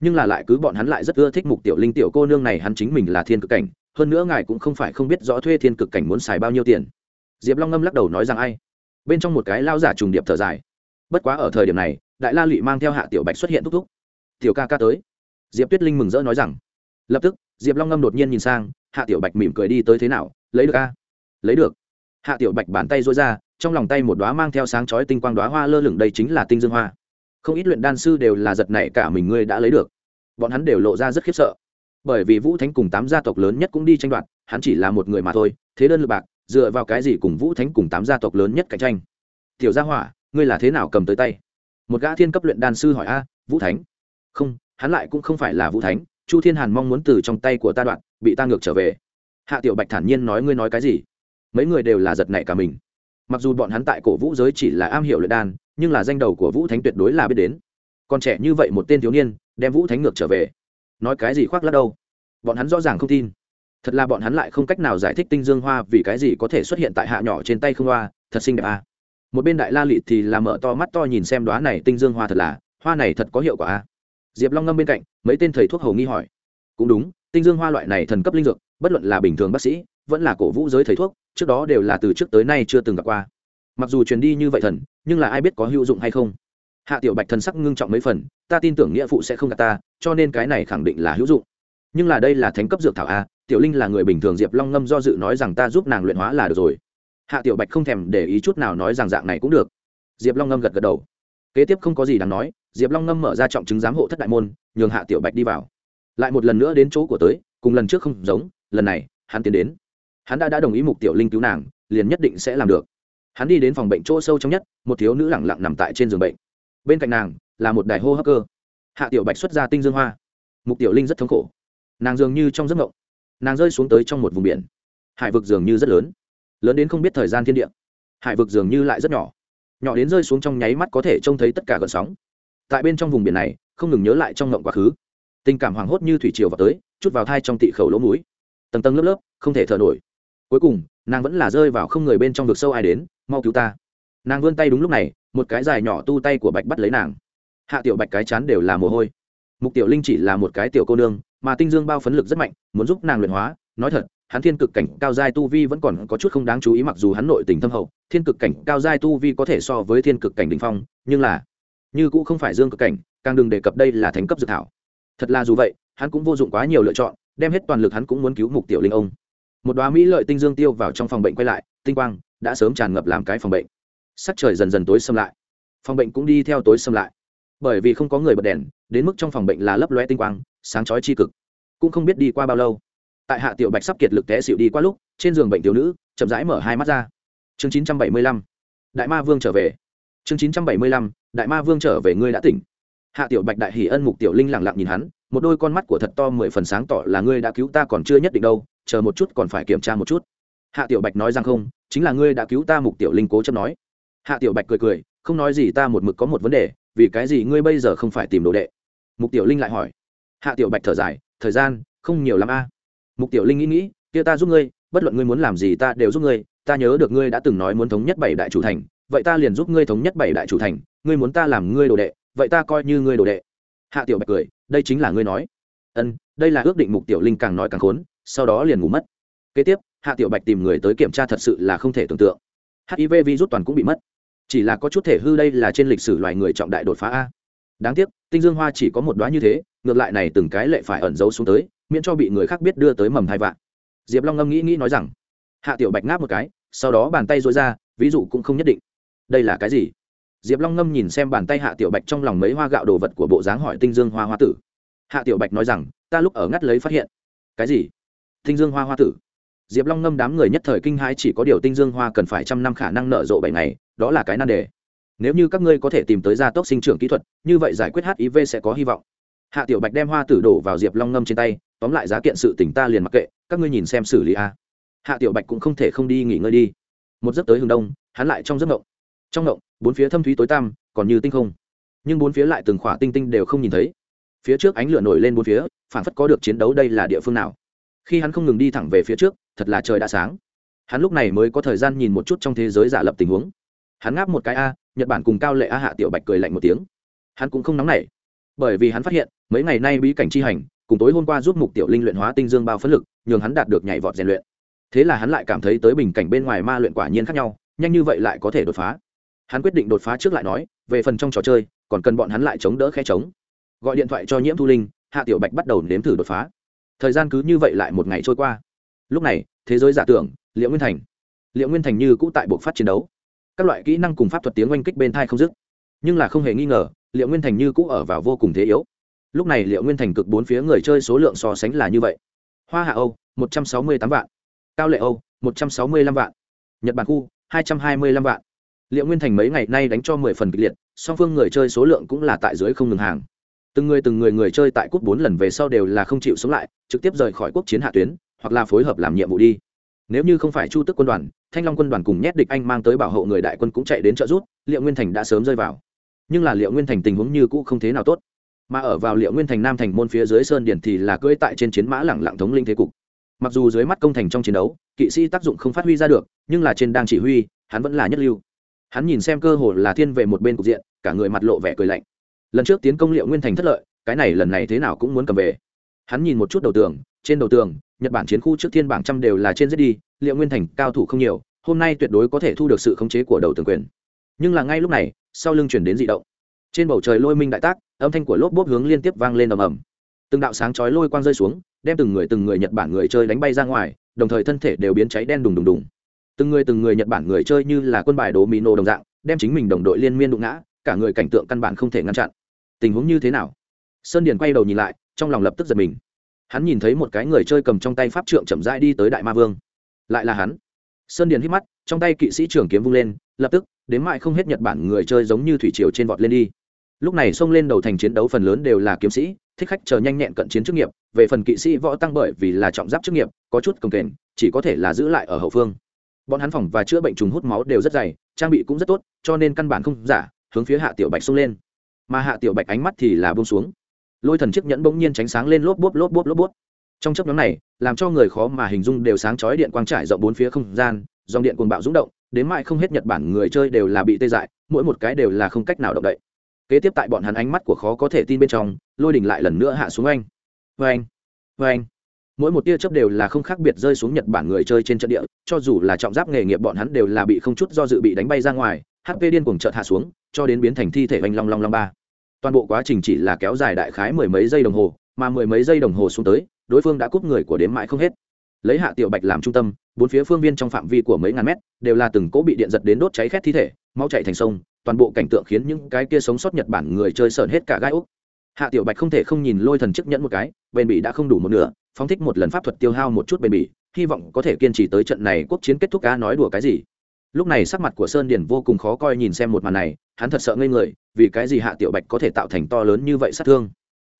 Nhưng là lại cứ bọn hắn lại rất ưa thích mục tiểu linh tiểu cô nương này, hắn chính mình là thiên cực cảnh hơn nữa ngài cũng không phải không biết rõ thuê thiên cực cảnh muốn xài bao nhiêu tiền. Diệp long ngâm lắc đầu nói rằng ai? Bên trong một cái lao giả trùng điệp thở dài. Bất quá ở thời điểm này, đại la lụy mang theo hạ tiểu bạch xuất hiện thúc thúc. Tiểu ca ca tới. Diệp tuyết linh mừng rỡ nói rằng, lập tức, diệp long ngâm đột nhiên nhìn sang, hạ tiểu bạch mỉm cười đi tới thế nào, lấy được ca lấy được. Hạ tiểu bạch bàn tay dối ra, trong lòng tay một đoá mang theo sáng chói tinh quang đoá hoa lơ lửng đây chính là tinh dương hoa. Không ít luyện đan sư đều là giật nảy cả mình ngươi đã lấy được. Bọn hắn đều lộ ra rất khiếp sợ bởi vì vũ thánh cùng tám gia tộc lớn nhất cũng đi tranh đoạt, hắn chỉ là một người mà thôi, thế đơn lượt bạc, dựa vào cái gì cùng vũ thánh cùng tám gia tộc lớn nhất cạnh tranh? Tiểu gia hỏa, ngươi là thế nào cầm tới tay? Một gã thiên cấp luyện đan sư hỏi a, vũ thánh. Không, hắn lại cũng không phải là vũ thánh, chu thiên hàn mong muốn từ trong tay của ta đoạn, bị ta ngược trở về. Hạ tiểu bạch thản nhiên nói ngươi nói cái gì? Mấy người đều là giật nảy cả mình. Mặc dù bọn hắn tại cổ vũ giới chỉ là am hiểu luyện đan, nhưng là danh đầu của vũ thánh tuyệt đối là biết đến. Còn trẻ như vậy một tên thiếu niên, đem vũ thánh ngược trở về nói cái gì khoác lắc đâu. Bọn hắn rõ ràng không tin. Thật là bọn hắn lại không cách nào giải thích tinh dương hoa vì cái gì có thể xuất hiện tại hạ nhỏ trên tay không hoa, thật xinh đẹp à. một bên đại la lị thì là mở to mắt to nhìn xem đoá này tinh dương hoa thật là, hoa này thật có hiệu quả à. diệp long ngâm bên cạnh, mấy tên thầy thuốc hầu nghi hỏi. Cũng đúng, tinh dương hoa loại này thần cấp linh dược, bất luận là bình thường bác sĩ, vẫn là cổ vũ giới thầy thuốc, trước đó đều là từ trước tới nay chưa từng gặp qua. Mặc dù truyền đi như vậy thần, nhưng là ai biết có hữu dụng hay không. Hạ tiểu bạch thần sắc ngưng trọng mấy phần, ta tin tưởng nghĩa phụ sẽ không gạt ta cho nên cái này khẳng định là hữu dụng. Nhưng là đây là thánh cấp dược thảo a, tiểu linh là người bình thường, diệp long ngâm do dự nói rằng ta giúp nàng luyện hóa là được rồi. Hạ tiểu bạch không thèm để ý chút nào nói rằng dạng này cũng được. Diệp long ngâm gật gật đầu. Kế tiếp không có gì đáng nói, diệp long ngâm mở ra trọng chứng giám hộ thất đại môn, nhường hạ tiểu bạch đi vào. Lại một lần nữa đến chỗ của tới, cùng lần trước không giống, lần này, hắn tiến đến. Hắn đã đã đồng ý mục tiểu linh cứu nàng, liền nhất định sẽ làm được. Hắn đi đến phòng bệnh chỗ sâu trong nhất, một thiếu nữ lẳng lặng nằm tại trên giường bệnh. Bên cạnh nàng, là một đài hô hấp cơ hạ tiểu bạch xuất ra tinh dương hoa. Mục tiểu linh rất thống khổ. Nàng dường như trong giấc ngộng nàng rơi xuống tới trong một vùng biển. Hải vực dường như rất lớn lớn đến không biết thời gian thiên địa. Hải vực dường như lại rất nhỏ nhỏ đến rơi xuống trong nháy mắt có thể trông thấy tất cả gợn sóng. Tại bên trong vùng biển này, không ngừng nhớ lại trong ngộng quá khứ. Tình cảm hoảng hốt như thủy triều vào tới, chút vào thai trong tị khẩu lỗ mũi. Tầng tầng lớp lớp, không thể thở nổi. Cuối cùng, nàng vẫn là rơi vào không người bên trong vực sâu ai đến, mau cứu ta. Nàng vươn tay đúng lúc này, một cái dài nhỏ tu tay của bạch bắt lấy nàng hạ tiểu bạch cái chán đều là mồ hôi. Mục tiểu linh chỉ là một cái tiểu cô nương, mà tinh dương bao phấn lực rất mạnh, muốn giúp nàng luyện hóa. Nói thật, hắn thiên cực cảnh cao giai tu vi vẫn còn có chút không đáng chú ý mặc dù hắn nội tình thâm hậu, thiên cực cảnh cao giai tu vi có thể so với thiên cực cảnh đình phong, nhưng là, như cũng không phải dương cực cảnh, càng đừng đề cập đây là thành cấp dự thảo. Thật là dù vậy, hắn cũng vô dụng quá nhiều lựa chọn, đem hết toàn lực hắn cũng muốn cứu mục tiểu linh ông. Một đoá mỹ lợi tinh dương tiêu vào trong phòng bệnh quay lại, tinh quang đã sớm tràn ngập làm cái phòng bệnh. Sắc trời dần dần tối xâm lại. Phòng bệnh cũng đi theo tối xâm lại bởi vì không có người bật đèn, đến mức trong phòng bệnh là lấp loe tinh quang, sáng chói chi cực. Cũng không biết đi qua bao lâu. Tại hạ tiểu bạch sắp kiệt lực té xịu đi qua lúc, trên giường bệnh tiểu nữ chậm rãi mở hai mắt ra. Chương chín trăm bảy mươi lăm, đại ma vương trở về. Chương chín trăm bảy mươi lăm, đại ma vương trở về ngươi đã tỉnh. Hạ tiểu bạch đại hỷ ân mục tiểu linh lẳng lặng nhìn hắn, một đôi con mắt của thật to mười phần sáng tỏ là ngươi đã cứu ta còn chưa nhất định đâu, chờ một chút còn phải kiểm tra một chút. Hạ tiểu bạch nói rằng không, chính là ngươi đã cứu ta mục tiểu linh cố chấp nói. Hạ tiểu bạch cười cười, không nói gì ta một mực có một vấn đề vì cái gì ngươi bây giờ không phải tìm đồ đệ? Mục tiểu linh lại hỏi. Hạ tiểu bạch thở dài, thời gian, không nhiều l ắ m a. Mục tiểu linh nghĩ nghĩ, kia ta giúp ngươi, bất luận ngươi muốn làm gì ta đều giúp ngươi, ta nhớ được ngươi đã từng nói muốn thống nhất bảy đại chủ thành, vậy ta liền giúp ngươi thống nhất bảy đại chủ thành, ngươi muốn ta làm ngươi đồ đệ, vậy ta coi như ngươi đồ đệ. Hạ tiểu bạch cười, đây chính là ngươi nói. Ân, đây là ước định mục tiểu linh càng nói càng khốn, sau đó liền ngủ mất. Kế tiếp, hạ tiểu bạch tìm người tới kiểm tra thật sự là không thể tưởng tượng. Hiv virus toàn cũng bị mất chỉ là có chút thể hư đây là trên lịch sử loài người trọng đại đột phá a. Đáng tiếc, tinh dương hoa chỉ có một đoá như thế, ngược lại này từng cái lệ phải ẩn giấu xuống tới, miễn cho bị người khác biết đưa tới mầm hai vạn. Diệp long ngâm nghĩ nghĩ nói rằng, hạ tiểu bạch ngáp một cái, sau đó bàn tay dối ra, ví dụ cũng không nhất định. Đây là cái gì? Diệp long ngâm nhìn xem bàn tay hạ tiểu bạch trong lòng mấy hoa gạo đồ vật của bộ dáng hỏi tinh dương hoa hoa tử. Hạ tiểu bạch nói rằng, ta lúc ở ngắt lấy phát hiện. Cái gì? Tinh dương hoa hoa tử? Diệp long ngâm đám người nhất thời kinh hãi chỉ có điều tinh dương hoa cần phải trăm năm khả năng nở rộ bảy ngày, đó là cái nan đề. Nếu như các ngươi có thể tìm tới gia tốc sinh trưởng kỹ thuật, như vậy giải quyết hiv sẽ có hy vọng. Hạ tiểu bạch đem hoa tử đổ vào diệp long ngâm trên tay, tóm lại giá kiện sự tỉnh ta liền mặc kệ, các ngươi nhìn xem xử lý a. Hạ tiểu bạch cũng không thể không đi nghỉ ngơi đi. Một giấc tới hướng đông, hắn lại trong giấc ngộng trong ngộng bốn phía thâm thúy tối tăm, còn như tinh không. Nhưng bốn phía lại từng khỏa tinh tinh đều không nhìn thấy. Phía trước ánh lửa nổi lên bốn phía phản phất có được chiến đấu đây là địa phương nào. Khi hắn không ngừng đi thẳng về phía trước thật là trời đã sáng. Hắn lúc này mới có thời gian nhìn một chút trong thế giới giả lập tình huống. Hắn ngáp một cái a, nhật bản cùng cao lệ a hạ tiểu bạch cười lạnh một tiếng. Hắn cũng không nóng nảy, bởi vì hắn phát hiện, mấy ngày nay bí cảnh chi hành, cùng tối hôm qua giúp mục tiểu linh luyện hóa tinh dương bao phấn lực, nhường hắn đạt được nhảy vọt rèn luyện. Thế là hắn lại cảm thấy tới bình cảnh bên ngoài ma luyện quả nhiên khác nhau, nhanh như vậy lại có thể đột phá. Hắn quyết định đột phá trước lại nói, về phần trong trò chơi, còn cần bọn hắn lại chống đỡ khe chống gọi điện thoại cho nhiễm thu linh, hạ tiểu bạch bắt đầu nếm thử đột phá. Thời gian cứ như vậy lại một ngày trôi qua lúc này, thế giới giả tưởng liệu nguyên thành. Liệu nguyên thành như cũ tại buộc phát chiến đấu. Các loại kỹ năng cùng pháp thuật tiếng oanh kích bên thai không dứt. Nhưng là không hề nghi ngờ liệu nguyên thành như cũ ở vào vô cùng thế yếu. Lúc này liệu nguyên thành cực bốn phía người chơi số lượng so sánh là như vậy. Hoa hạ âu, một trăm sáu mươi tám vạn. Cao lệ âu, một trăm sáu mươi lăm vạn. Nhật bản khu, hai trăm hai mươi lăm vạn. Liệu nguyên thành mấy ngày nay đánh cho mười phần kịch liệt, song phương người chơi số lượng cũng là tại dưới không ngừng hàng. Từng người từng người người chơi tại cúp bốn lần về sau đều là không chịu sống lại, trực tiếp rời khỏi quốc chiến hạ tuyến hoặc là phối hợp làm nhiệm vụ đi. Nếu như không phải chu tức quân đoàn, thanh long quân đoàn cùng nhét địch anh mang tới bảo hộ người đại quân cũng chạy đến trợ rút liệu nguyên thành đã sớm rơi vào. Nhưng là liệu nguyên thành tình huống như cũ không thế nào tốt. Mà ở vào liệu nguyên thành nam thành môn phía dưới sơn điển thì là cưỡi tại trên chiến mã lẳng lặng thống linh thế cục. Mặc dù dưới mắt công thành trong chiến đấu, kỵ sĩ tác dụng không phát huy ra được, nhưng là trên đang chỉ huy, hắn vẫn là nhất lưu. Hắn nhìn xem cơ hội là thiên về một bên cục diện, cả người mặt lộ vẻ cười lạnh. Lần trước tiến công liệu nguyên thành thất lợi, cái này lần này thế nào cũng muốn cầm về. Hắn nhìn một chút đầu tường trên đầu tường, nhật bản chiến khu trước thiên bảng trăm đều là trên giết đi, liệu nguyên thành cao thủ không nhiều, hôm nay tuyệt đối có thể thu được sự khống chế của đầu tường quyền. Nhưng là ngay lúc này, sau lưng chuyển đến dị động. Trên bầu trời lôi minh đại tác, âm thanh của lốp bốp hướng liên tiếp vang lên ầm ầm. Từng đạo sáng chói lôi quang rơi xuống, đem từng người từng người nhật bản người chơi đánh bay ra ngoài, đồng thời thân thể đều biến cháy đen đùng đùng đùng. Từng người từng người nhật bản người chơi như là quân bài đồ mỹ nô đồng dạng, đem chính mình đồng đội liên miên đụng ngã, cả người cảnh tượng căn bản không thể ngăn chặn. Tình huống như thế nào? Sơn điền quay đầu nhìn lại, trong lòng lập tức giật mình hắn nhìn thấy một cái người chơi cầm trong tay pháp trượng chậm rãi đi tới đại ma vương. Lại là hắn. Sơn điền hít mắt, trong tay kỵ sĩ trưởng kiếm vung lên, lập tức, đến mại không hết nhật bản người chơi giống như thủy triều trên vọt lên đi. Lúc này xông lên đầu thành chiến đấu phần lớn đều là kiếm sĩ, thích khách chờ nhanh nhẹn cận chiến chức nghiệp, về phần kỵ sĩ võ tăng bởi vì là trọng giáp chức nghiệp, có chút công kềnh, chỉ có thể là giữ lại ở hậu phương. Bọn hắn phòng và chữa bệnh trùng hút máu đều rất dày, trang bị cũng rất tốt, cho nên căn bản không giả, hướng phía hạ tiểu bạch xông lên. Mà hạ tiểu bạch ánh mắt thì là bông xuống lôi thần chiếc nhẫn bỗng nhiên tránh sáng lên lốp bốp lốp bốp lốp bốp. Trong chấp nhóm này, làm cho người khó mà hình dung đều sáng chói điện quang trải rộng bốn phía không gian, dòng điện cuồng bạo rúng động, đến mãi không hết nhật bản người chơi đều là bị tê dại, mỗi một cái đều là không cách nào động đậy. Kế tiếp tại bọn hắn ánh mắt của khó có thể tin bên trong, lôi đỉnh lại lần nữa hạ xuống anh vê anh vê anh mỗi một tia chớp đều là không khác biệt rơi xuống nhật bản người chơi trên trận địa, cho dù là trọng giáp nghề nghiệp bọn hắn đều là bị không chút do dự bị đánh bay ra ngoài hp điên cuồng chợt hạ xuống, cho đến biến thành thi thể oanh long long long ba toàn bộ quá trình chỉ là kéo dài đại khái mười mấy giây đồng hồ, mà mười mấy giây đồng hồ xuống tới, đối phương đã cúp người của đếm mãi không hết. Lấy hạ tiểu bạch làm trung tâm, bốn phía phương viên trong phạm vi của mấy ngàn mét đều là từng cỗ bị điện giật đến đốt cháy khét thi thể mau chạy thành sông, toàn bộ cảnh tượng khiến những cái kia sống sót nhật bản người chơi sợn hết cả gai úc hạ tiểu bạch không thể không nhìn lôi thần chức nhẫn một cái, bền bỉ đã không đủ một nửa, phóng thích một lần pháp thuật tiêu hao một chút bền bỉ, hy vọng có thể kiên trì tới trận này quốc chiến kết thúc cá nói đùa cái gì. Lúc này sắc mặt của sơn điền vô cùng khó coi nhìn xem một màn này hắn thật sợ ngây người, vì cái gì hạ tiểu bạch có thể tạo thành to lớn như vậy sát thương?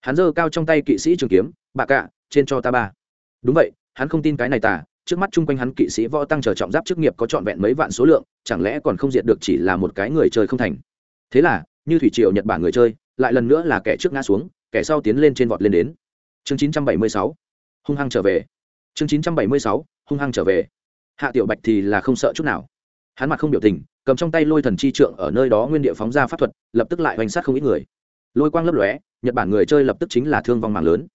Hắn giơ cao trong tay kỵ sĩ trường kiếm bà cạ, trên cho ta ba. Đúng vậy, hắn không tin cái này tả trước mắt chung quanh hắn kỵ sĩ võ tăng trở trọng giáp chức nghiệp có trọn vẹn mấy vạn số lượng, chẳng lẽ còn không diệt được chỉ là một cái người chơi không thành? Thế là, như thủy triều nhật bản người chơi, lại lần nữa là kẻ trước ngã xuống, kẻ sau tiến lên trên vọt lên đến. Chương 976 hung hăng trở về. Chương 976 hung hăng trở về. Hạ tiểu bạch thì là không sợ chút nào. Hắn mặt không biểu tình cầm trong tay lôi thần chi trượng ở nơi đó nguyên địa phóng ra pháp thuật, lập tức lại hoành sát không ít người. Lôi quang lấp lóe, nhật bản người chơi lập tức chính là thương vong mạng lớn.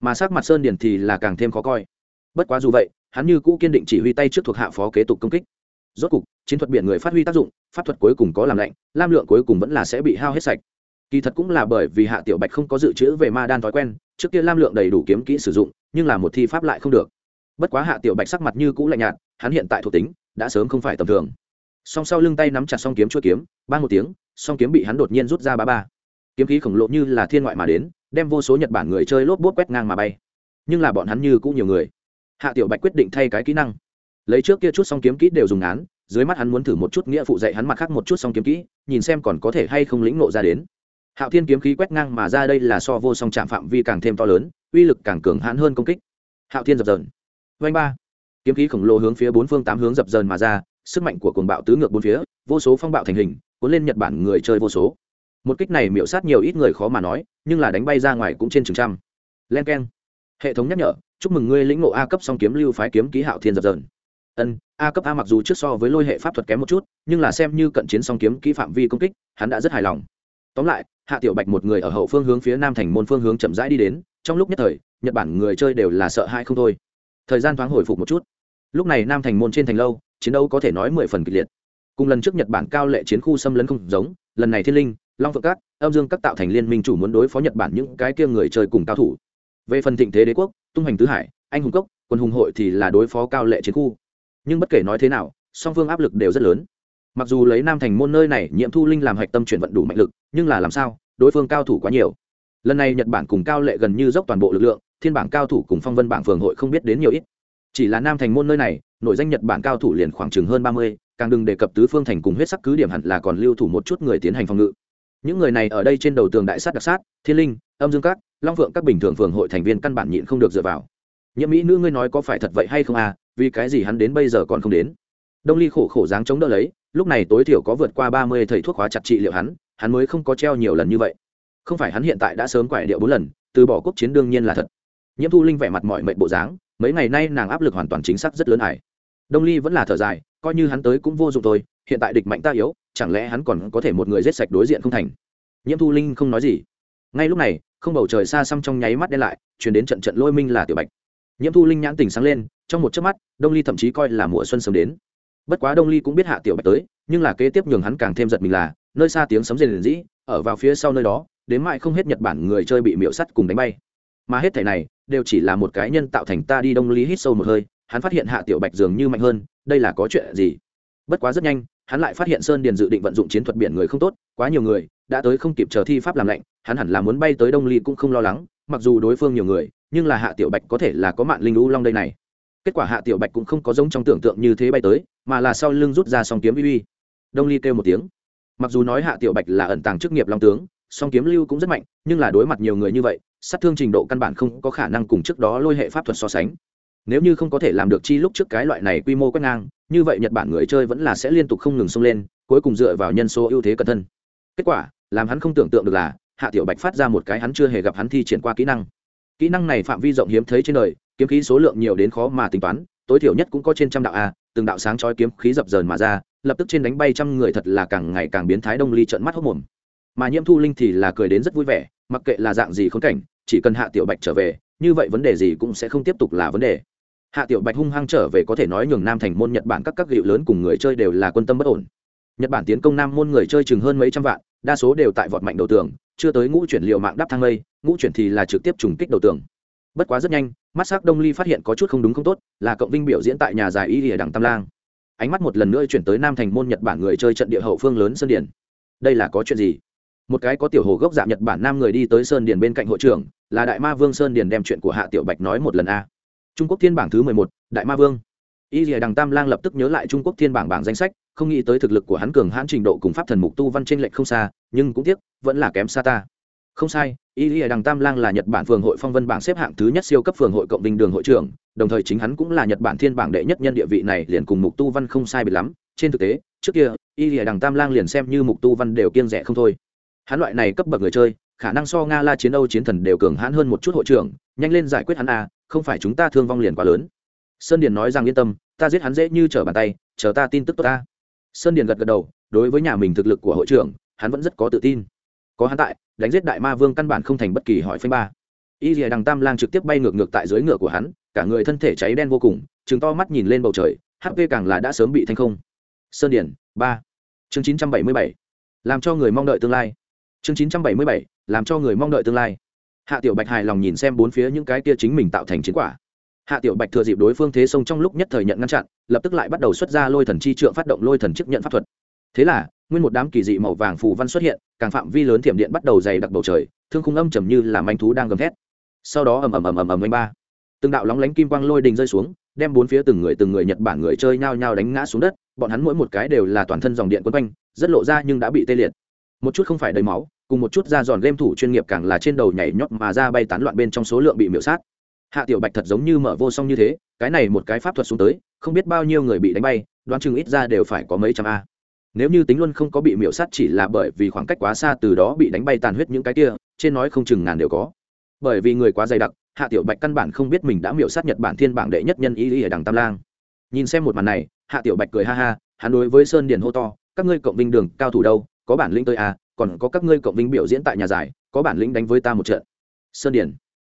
Mà sắc mặt sơn điền thì là càng thêm khó coi. Bất quá dù vậy, hắn như cũ kiên định chỉ huy tay trước thuộc hạ phó kế tục công kích. Rốt cục, chiến thuật biển người phát huy tác dụng, pháp thuật cuối cùng có làm lạnh, lam lượng cuối cùng vẫn là sẽ bị hao hết sạch. Kỳ thật cũng là bởi vì hạ tiểu bạch không có dự trữ về ma đan thói quen, trước kia lam lượng đầy đủ kiếm kỹ sử dụng, nhưng là một thi pháp lại không được. Bất quá hạ tiểu bạch sắc mặt như cũ lạnh nhạt, hắn hiện tại thuộc tính, đã sớm không phải tầm thường song sau lưng tay nắm chặt song kiếm chuôi kiếm ba một tiếng, song kiếm bị hắn đột nhiên rút ra ba ba. Kiếm khí khổng lồ như là thiên ngoại mà đến, đem vô số nhật bản người chơi lốp bốt quét ngang mà bay. Nhưng là bọn hắn như cũng nhiều người. Hạ tiểu bạch quyết định thay cái kỹ năng. Lấy trước kia chút song kiếm kỹ đều dùng án dưới mắt hắn muốn thử một chút nghĩa phụ dạy hắn mặt khác một chút song kiếm kỹ, nhìn xem còn có thể hay không lĩnh nộ ra đến. Hạo thiên kiếm khí quét ngang mà ra đây là so vô song chạm phạm vi càng thêm to lớn, uy lực càng cường hãn hơn công kích. Hạo thiên dập dờn. Vanh ba. Kiếm khí khổng lồ hướng phía bốn phương tám hướng dập dờn mà ra sức mạnh của cuồng bạo tứ ngược bốn phía, vô số phong bạo thành hình, cuốn lên nhật bản người chơi vô số. Một kích này miễu sát nhiều ít người khó mà nói, nhưng là đánh bay ra ngoài cũng trên chừng trăm. Len k hệ thống nhắc nhở, chúc mừng ngươi lĩnh ngộ a cấp song kiếm lưu phái kiếm ký hạo thiên dập dờn. Ân, a cấp a mặc dù trước so với lôi hệ pháp thuật kém một chút, nhưng là xem như cận chiến song kiếm kỹ phạm vi công kích, hắn đã rất hài lòng. Tóm lại, hạ tiểu bạch một người ở hậu phương hướng phía nam thành môn phương hướng chậm rãi đi đến, trong lúc nhất thời, nhật bản người chơi đều là sợ hãi không thôi. Thời gian thoáng hồi phục một chút. Lúc này nam thành môn trên thành lâu chiến đấu có thể nói mười phần kịch liệt. Cùng lần trước nhật bản cao lệ chiến khu xâm lấn không giống, lần này thiên linh, long phượng các âm dương các tạo thành liên minh chủ muốn đối phó nhật bản những cái kia người chơi cùng cao thủ. Về phần thịnh thế đế quốc, tung hành tứ hải, anh hùng cốc, quân hùng hội thì là đối phó cao lệ chiến khu. Nhưng bất kể nói thế nào, song phương áp lực đều rất lớn. Mặc dù lấy nam thành môn nơi này nhiệm thu linh làm hạch tâm chuyển vận đủ mạnh lực, nhưng là làm sao, đối phương cao thủ quá nhiều. Lần này nhật bản cùng cao lệ gần như dốc toàn bộ lực lượng, thiên bảng cao thủ cùng phong vân bảng phường hội không biết đến nhiều ít. Chỉ là nam thành môn nơi này nội danh nhật bản cao thủ liền khoảng chừng hơn ba mươi, càng đừng đề cập tứ phương thành cùng huyết sắc cứ điểm hẳn là còn lưu thủ một chút người tiến hành phòng ngự. Những người này ở đây trên đầu tường đại sát đặc sát, thiên linh, âm dương các, long vượng các bình thường phường hội thành viên căn bản nhịn không được dựa vào. Nhiễm mỹ nữ ngươi nói có phải thật vậy hay không à vì cái gì hắn đến bây giờ còn không đến? Đông ly khổ khổ dáng chống đỡ lấy, lúc này tối thiểu có vượt qua ba mươi thầy thuốc hóa chặt trị liệu hắn hắn mới không có treo nhiều lần như vậy. Không phải hắn hiện tại đã sớm quải điệu bốn lần, từ bỏ quốc chiến đương nhiên là thật. Nhiễm thu linh vẻ mặt mọi mệnh bộ dáng, mấy ngày nay nàng áp lực hoàn toàn chính xác rất lớn ải đông ly vẫn là thở dài, coi như hắn tới cũng vô dụng thôi, hiện tại địch mạnh ta yếu, chẳng lẽ hắn còn có thể một người giết sạch đối diện không thành? Nhiễm thu linh không nói gì. Ngay lúc này, không bầu trời xa xăm trong nháy mắt đen lại chuyển đến trận trận lôi minh là tiểu bạch. Nhiễm thu linh nhãn tình sáng lên, trong một chớp mắt, đông ly thậm chí coi là mùa xuân sớm đến. Bất quá đông ly cũng biết hạ tiểu bạch tới, nhưng là kế tiếp nhường hắn càng thêm giật mình là, nơi xa tiếng sấm rền rĩ, ở vào phía sau nơi đó, đến mại không hết nhật bản người chơi bị miễu sắt cùng đánh bay. Mà hết thảy này, đều chỉ là một cái nhân tạo thành ta đi đông ly hít sâu một hơi hắn phát hiện hạ tiểu bạch dường như mạnh hơn, đây là có chuyện gì? Bất quá rất nhanh, hắn lại phát hiện sơn điền dự định vận dụng chiến thuật biển người không tốt, quá nhiều người, đã tới không kịp chờ thi pháp làm lạnh, hắn hẳn là muốn bay tới đông ly cũng không lo lắng, mặc dù đối phương nhiều người, nhưng là hạ tiểu bạch có thể là có mạng linh u long đây này. Kết quả hạ tiểu bạch cũng không có giống trong tưởng tượng như thế bay tới, mà là sau lưng rút ra song kiếm uy. Đông ly kêu một tiếng. Mặc dù nói hạ tiểu bạch là ẩn tàng chức nghiệp long tướng, song kiếm lưu cũng rất mạnh, nhưng là đối mặt nhiều người như vậy, sát thương trình độ căn bản không có khả năng cùng trước đó lôi hệ pháp thuật so sánh nếu như không có thể làm được chi lúc trước cái loại này quy mô quét ngang, như vậy nhật bản người chơi vẫn là sẽ liên tục không ngừng xông lên, cuối cùng dựa vào nhân số ưu thế cẩn thân kết quả, làm hắn không tưởng tượng được là, hạ tiểu bạch phát ra một cái hắn chưa hề gặp hắn thi triển qua kỹ năng. Kỹ năng này phạm vi rộng hiếm thấy trên đời, kiếm khí số lượng nhiều đến khó mà tính toán, tối thiểu nhất cũng có trên trăm đạo a, từng đạo sáng chói kiếm khí dập dờn mà ra, lập tức trên đánh bay trăm người thật là càng ngày càng biến thái đông ly trợn mắt hốc mồm. Mà nhiễm thu linh thì là cười đến rất vui vẻ, mặc kệ là dạng gì khốn cảnh, chỉ cần hạ tiểu bạch trở về, như vậy vấn đề gì cũng sẽ không tiếp tục là vấn đề hạ tiểu bạch hung hăng trở về có thể nói nhường nam thành môn, nhật bản các các gịu lớn cùng người chơi đều là quân tâm bất ổn. Nhật bản tiến công nam môn người chơi chừng hơn mấy trăm vạn, đa số đều tại vọt mạnh đầu tường, chưa tới ngũ chuyển liệu mạng đắp thang lây ngũ chuyển thì là trực tiếp trùng kích đầu tường. Bất quá rất nhanh, mắt s ắ c đông ly phát hiện có chút không đúng không tốt, là cộng vinh biểu diễn tại nhà dài y địa đằng tam lang. Ánh mắt một lần nữa chuyển tới nam thành môn, nhật bản người chơi trận địa hậu phương lớn sơn điển đây là có chuyện gì? Một cái có tiểu hồ gốc dạng nhật bản nam người đi tới sơn điển bên cạnh hội trưởng, là đại ma vương sơn điển đem chuyện của hạ tiểu bạch nói một lần a trung quốc thiên bảng thứ mười một, đại ma vương. Y dìa đằng tam lang lập tức nhớ lại trung quốc thiên bảng bảng danh sách, không nghĩ tới thực lực của hắn cường hãn trình độ cùng pháp thần mục tu văn trên lệch không xa, nhưng cũng tiếc, vẫn là kém xa ta. Không sai, y lìa đằng tam lang là nhật bản phường hội phong vân bảng xếp hạng thứ nhất siêu cấp phường hội cộng vinh đường hội trưởng, đồng thời chính hắn cũng là nhật bản thiên bảng đệ nhất nhân địa vị này liền cùng mục tu văn không sai biệt lắm. Trên thực tế, trước kia, y lìa đằng tam lang liền xem như mục tu văn đều kiêng rẻ không thôi. Hắn loại này cấp bậc người chơi, khả năng so nga la chiến âu chiến thần đều cường hãn hơn một chút hội trưởng, nhanh lên giải quyết hắn a không phải chúng ta thương vong liền quá lớn. Sơn điền nói rằng yên tâm, ta giết hắn dễ như trở bàn tay, chờ ta tin tức tốt ta. Sơn điền gật gật đầu, đối với nhà mình thực lực của hội trưởng, hắn vẫn rất có tự tin. Có hắn tại, đánh giết đại ma vương căn bản không thành bất kỳ hỏi phanh ba. Y rìa đằng tam lang trực tiếp bay ngược ngược tại dưới ngựa của hắn, cả người thân thể cháy đen vô cùng chừng to mắt nhìn lên bầu trời hp càng là đã sớm bị thanh không. Sơn điển ba. Chương chín trăm bảy mươi bảy. Làm cho người mong đợi tương lai. Chương chín trăm bảy mươi bảy. Làm cho người mong đợi tương lai hạ tiểu bạch hài lòng nhìn xem bốn phía những cái kia chính mình tạo thành chiến quả. Hạ tiểu bạch thừa dịp đối phương thế sông trong lúc nhất thời nhận ngăn chặn, lập tức lại bắt đầu xuất ra lôi thần chi trượng phát động lôi thần chức nhận pháp thuật. Thế là, nguyên một đám kỳ dị màu vàng phù văn xuất hiện, càng phạm vi lớn thiểm điện bắt đầu dày đặc bầu trời, thương khung âm trầm như là manh thú đang gầm thét. Sau đó ầm ầm ầm ầm ầm ba. Từng đạo lóng lánh kim quang lôi đình rơi xuống, đem bốn phía từng người từng người nhật bản người chơi nhao nhao đánh ngã xuống đất, bọn hắn mỗi một cái đều là toàn thân dòng điện quấn quanh, rất lộ ra nhưng đã bị tê liệt. Một chút không phải đầy máu cùng một chút ra giòn game thủ chuyên nghiệp càng là trên đầu nhảy nhót mà ra bay tán loạn bên trong số lượng bị miễu sát. Hạ tiểu bạch thật giống như mở vô song như thế, cái này một cái pháp thuật xuống tới, không biết bao nhiêu người bị đánh bay, đoán chừng ít ra đều phải có mấy trăm a. Nếu như tính luôn không có bị miễu sát chỉ là bởi vì khoảng cách quá xa từ đó bị đánh bay tàn huyết những cái kia, trên nói không chừng ngàn đều có. Bởi vì người quá dày đặc, hạ tiểu bạch căn bản không biết mình đã miễu sát nhật bản thiên bảng đệ nhất nhân ý ý ở đằng tam lang. Nhìn xem một màn này, hạ tiểu bạch cười ha ha, hắn đối với sơn điền hô to, các ngươi cộng vinh đường, cao thủ đâu, có bản lĩnh tới à còn có các ngươi cộng vinh biểu diễn tại nhà giải có bản lĩnh đánh với ta một trận. Sơn điển,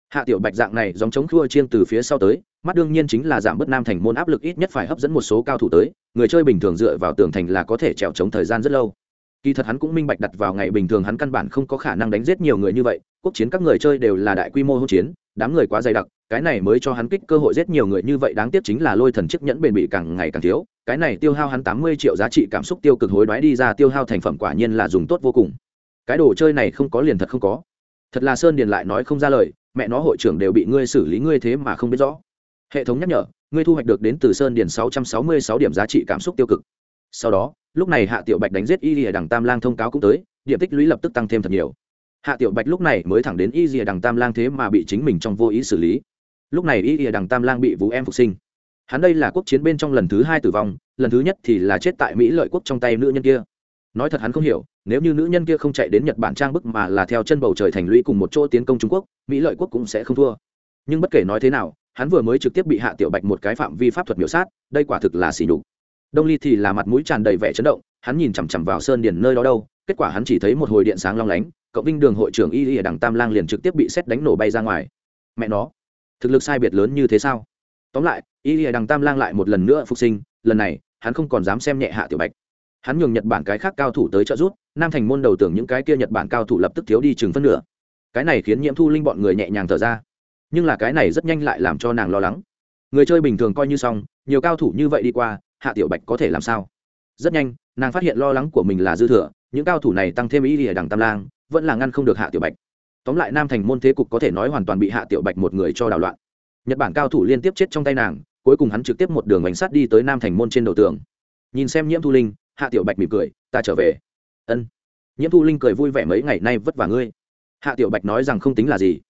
hạ tiểu bạch dạng này dòng chống khua chiêng từ phía sau tới mắt đương nhiên chính là giảm bớt nam thành môn áp lực ít nhất phải hấp dẫn một số cao thủ tới người chơi bình thường dựa vào tường thành là có thể trèo chống thời gian rất lâu. Kỳ thật hắn cũng minh bạch đặt vào ngày bình thường hắn căn bản không có khả năng đánh giết nhiều người như vậy quốc chiến các người chơi đều là đại quy mô hỗn chiến đám người quá dày đặc, cái này mới cho hắn kích cơ hội giết nhiều người như vậy, đáng tiếc chính là lôi thần chiếc nhẫn bền bị càng ngày càng thiếu, cái này tiêu hao hắn tám mươi triệu giá trị cảm xúc tiêu cực hối đoái đi ra, tiêu hao thành phẩm quả nhiên là dùng tốt vô cùng. Cái đồ chơi này không có liền thật không có. Thật là sơn điền lại nói không ra lời, mẹ nó hội trưởng đều bị ngươi xử lý ngươi thế mà không biết rõ. Hệ thống nhắc nhở, ngươi thu hoạch được đến từ sơn điền sáu trăm sáu mươi sáu điểm giá trị cảm xúc tiêu cực. Sau đó, lúc này hạ tiểu bạch đánh giết y lìa đằng tam lang thông cáo cũng tới, điểm tích lũy lập tức tăng thêm thật nhiều hạ tiểu bạch lúc này mới thẳng đến y rìa đằng tam lang thế mà bị chính mình trong vô ý xử lý. Lúc này y rìa đằng tam lang bị vũ em phục sinh. Hắn đây là quốc chiến bên trong lần thứ hai tử vong, lần thứ nhất thì là chết tại mỹ lợi quốc trong tay nữ nhân kia. Nói thật hắn không hiểu, nếu như nữ nhân kia không chạy đến nhật bản trang bức mà là theo chân bầu trời thành lũy cùng một chỗ tiến công trung quốc, mỹ lợi quốc cũng sẽ không thua. Nhưng bất kể nói thế nào, hắn vừa mới trực tiếp bị hạ tiểu bạch một cái phạm vi pháp thuật miểu sát, đây quả thực là xỉ nhục. Đông ly thì là mặt mũi tràn đầy vẻ chấn động, hắn nhìn chằm chằm vào sơn điền nơi đó đâu, kết quả hắn chỉ thấy một hồi điện sáng long lánh cậu vinh đường hội trưởng y y ở đằng tam lang liền trực tiếp bị xét đánh nổ bay ra ngoài. Mẹ nó, thực lực sai biệt lớn như thế sao? Tóm lại, y y ở đằng tam lang lại một lần nữa phục sinh, lần này, hắn không còn dám xem nhẹ hạ tiểu bạch. Hắn nhường nhật bản cái khác cao thủ tới trợ giúp, nam thành môn đầu tưởng những cái kia nhật bản cao thủ lập tức thiếu đi chừng phân nửa. Cái này khiến nhiễm thu linh bọn người nhẹ nhàng thở ra. Nhưng là cái này rất nhanh lại làm cho nàng lo lắng. Người chơi bình thường coi như xong, nhiều cao thủ như vậy đi qua, hạ tiểu bạch có thể làm sao? Rất nhanh, nàng phát hiện lo lắng của mình là dư thừa, những cao thủ này tăng thêm ý ở đằng tam lang vẫn là ngăn không được hạ tiểu bạch. Tóm lại nam thành môn thế cục có thể nói hoàn toàn bị hạ tiểu bạch một người cho đảo loạn. Nhật bản cao thủ liên tiếp chết trong tay nàng, cuối cùng hắn trực tiếp một đường bánh sắt đi tới nam thành môn trên đầu tường. Nhìn xem nhiễm thu linh, hạ tiểu bạch mỉm cười, ta trở về. Ân. Nhiễm thu linh cười vui vẻ mấy ngày nay vất vả ngươi. Hạ tiểu bạch nói rằng không tính là gì.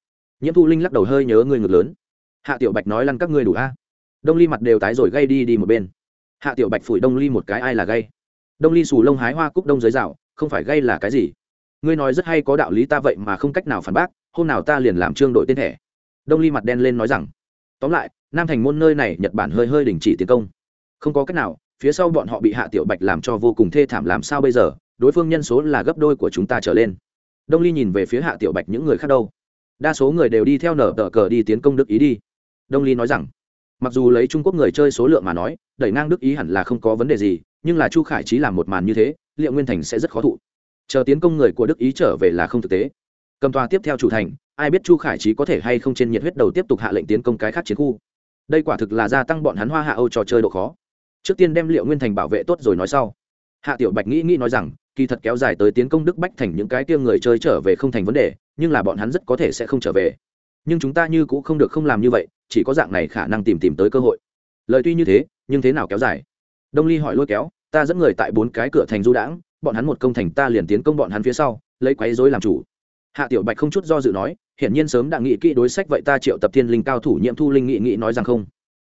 Nhiễm thu linh lắc đầu hơi nhớ ngươi ngược lớn. Hạ tiểu bạch nói lăn các ngươi đủ a. Đông ly mặt đều tái rồi gây đi đi một bên. Hạ tiểu bạch phủi đông ly một cái ai là gây đông ly xù lông hái hoa cúc đông dưới rào, không phải gây là cái gì? Ngươi nói rất hay có đạo lý ta vậy mà không cách nào phản bác, hôm nào ta liền làm trương đội tên thẻ. Đông ly mặt đen lên nói rằng, tóm lại, nam thành môn nơi này nhật bản hơi hơi đình chỉ tiến công. Không có cách nào, phía sau bọn họ bị hạ tiểu bạch làm cho vô cùng thê thảm làm sao bây giờ, đối phương nhân số là gấp đôi của chúng ta trở lên. Đông ly nhìn về phía hạ tiểu bạch những người khác đâu? Đa số người đều đi theo nở tờ cờ đi tiến công đức ý đi. Đông ly nói rằng, mặc dù lấy trung quốc người chơi số lượng mà nói, đẩy ngang đức ý hẳn là không có vấn đề gì, nhưng là chu khải trí làm một màn như thế, liệu nguyên thành sẽ rất khó thụ chờ tiến công người của đức ý trở về là không thực tế. Cầm tòa tiếp theo chủ thành, ai biết chu khải trí có thể hay không trên nhiệt huyết đầu tiếp tục hạ lệnh tiến công cái khác chiến khu. Đây quả thực là gia tăng bọn hắn hoa hạ âu trò chơi độ khó. Trước tiên đem liệu nguyên thành bảo vệ tốt rồi nói sau. Hạ tiểu bạch nghĩ nghĩ nói rằng, kỳ thật kéo dài tới tiến công đức bách thành những cái kia người chơi trở về không thành vấn đề, nhưng là bọn hắn rất có thể sẽ không trở về. Nhưng chúng ta như cũng không được không làm như vậy, chỉ có dạng này khả năng tìm tìm tới cơ hội. Lời tuy như thế, nhưng thế nào kéo dài? Đông ly hỏi lôi kéo, ta dẫn người tại bốn cái cửa thành du đãng bọn hắn một công thành ta liền tiến công bọn hắn phía sau, lấy quấy dối làm chủ. Hạ tiểu bạch không chút do dự nói, hiển nhiên sớm đã nghĩ kỹ đối sách vậy ta triệu tập thiên linh cao thủ nhiệm thu linh nghị nghị nói rằng không.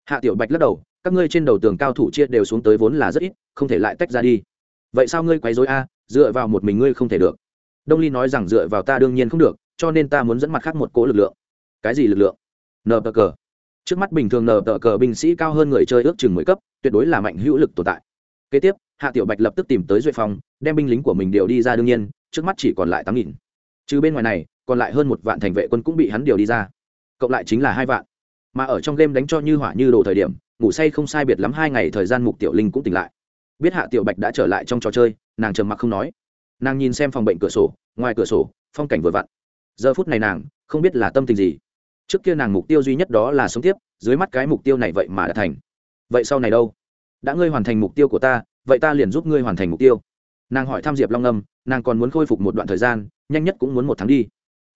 Hạ tiểu bạch lắc đầu, các ngươi trên đầu tường cao thủ chia đều xuống tới vốn là rất ít, không thể lại tách ra đi. Vậy sao ngươi quấy dối a, dựa vào một mình ngươi không thể được. Đông ly nói rằng dựa vào ta đương nhiên không được, cho nên ta muốn dẫn mặt khác một cỗ lực lượng. Cái gì lực lượng? Nờ tờ cờ trước mắt bình thường nờ tờ cờ binh sĩ cao hơn người chơi ước chừng mười cấp, tuyệt đối là mạnh hữu lực tồn tại. Kế tiếp, hạ tiểu bạch lập tức tìm tới duệ phong đem binh lính của mình điều đi ra đương nhiên, trước mắt chỉ còn lại tám nghìn. Trừ bên ngoài này, còn lại hơn một vạn thành vệ quân cũng bị hắn điều đi ra. Cộng lại chính là hai vạn. Mà ở trong game đánh cho như hỏa như đồ thời điểm, ngủ say không sai biệt lắm hai ngày thời gian mục tiểu linh cũng tỉnh lại. Biết hạ tiểu bạch đã trở lại trong trò chơi, nàng trầm mặc không nói. Nàng nhìn xem phòng bệnh cửa sổ, ngoài cửa sổ, phong cảnh vừa vặn. Giờ phút này nàng, không biết là tâm tình gì. Trước kia nàng mục tiêu duy nhất đó là sống tiếp, dưới mắt cái mục tiêu này vậy mà đã thành. Vậy sau này đâu? Đã ngươi hoàn thành mục tiêu của ta, vậy ta liền giúp ngươi hoàn thành mục tiêu nàng hỏi tham diệp long âm, nàng còn muốn khôi phục một đoạn thời gian, nhanh nhất cũng muốn một tháng đi.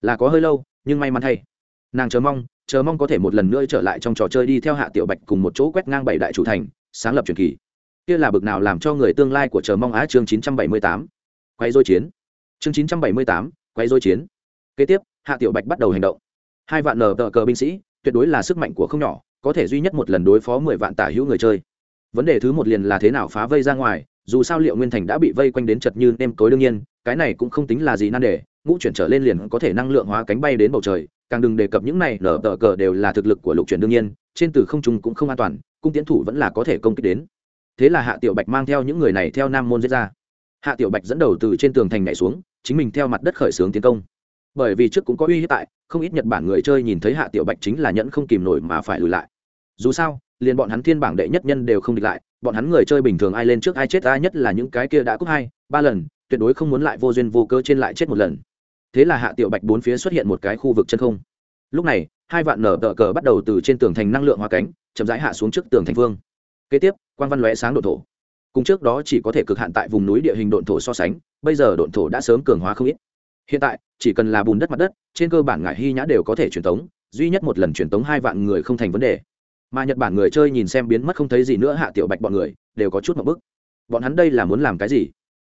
Là có hơi lâu, nhưng may mắn thay. Nàng chờ mong chờ mong có thể một lần nữa trở lại trong trò chơi đi theo hạ tiểu bạch cùng một chỗ quét ngang bảy đại chủ thành, sáng lập truyền kỳ. Kia là bực nào làm cho người tương lai của chờ mong á chương chín trăm bảy mươi tám. Quay dôi chiến. Chương chín trăm bảy mươi tám, quay dôi chiến. Kế tiếp, hạ tiểu bạch bắt đầu hành động. Hai vạn nờ tờ cờ binh sĩ, tuyệt đối là sức mạnh của không nhỏ, có thể duy nhất một lần đối phó mười vạn tả hữu người chơi. Vấn đề thứ một liền là thế nào phá vây ra ngoài dù sao liệu nguyên thành đã bị vây quanh đến chật như nêm tối đương nhiên, cái này cũng không tính là gì nan đề, ngũ chuyển trở lên liền có thể năng lượng hóa cánh bay đến bầu trời, càng đừng đề cập những này nở tờ cờ đều là thực lực của lục chuyển đương nhiên, trên từ không trung cũng không an toàn, cung tiến thủ vẫn là có thể công kích đến. Thế là hạ tiểu bạch mang theo những người này theo nam môn giết ra. Hạ tiểu bạch dẫn đầu từ trên tường thành nhảy xuống, chính mình theo mặt đất khởi xướng tiến công. Bởi vì trước cũng có uy hiếp tại, không ít nhật bản người chơi nhìn thấy hạ tiểu bạch chính là nhẫn không kìm nổi mà phải lùi lại. Dù sao liền bọn hắn thiên bảng đệ nhất nhân đều không địch lại, bọn hắn người chơi bình thường ai lên trước ai chết, ai nhất là những cái kia đã cúp hai, ba lần, tuyệt đối không muốn lại vô duyên vô cơ trên lại chết một lần. Thế là hạ tiểu bạch bốn phía xuất hiện một cái khu vực chân không. Lúc này, hai vạn nở tờ cờ bắt đầu từ trên tường thành năng lượng hoa cánh, chậm rãi hạ xuống trước tường thành phương kế tiếp quan văn lóe sáng độn thổ. Cùng trước đó chỉ có thể cực hạn tại vùng núi địa hình độn thổ so sánh, bây giờ độn thổ đã sớm cường hóa không ít. Hiện tại, chỉ cần là bùn đất mặt đất, trên cơ bản ngải hy nhã đều có thể truyền tống, duy nhất một lần truyền tống hai vạn người không thành vấn đề mà nhật bản người chơi nhìn xem biến mất không thấy gì nữa hạ tiểu bạch bọn người đều có chút một bức. Bọn hắn đây là muốn làm cái gì?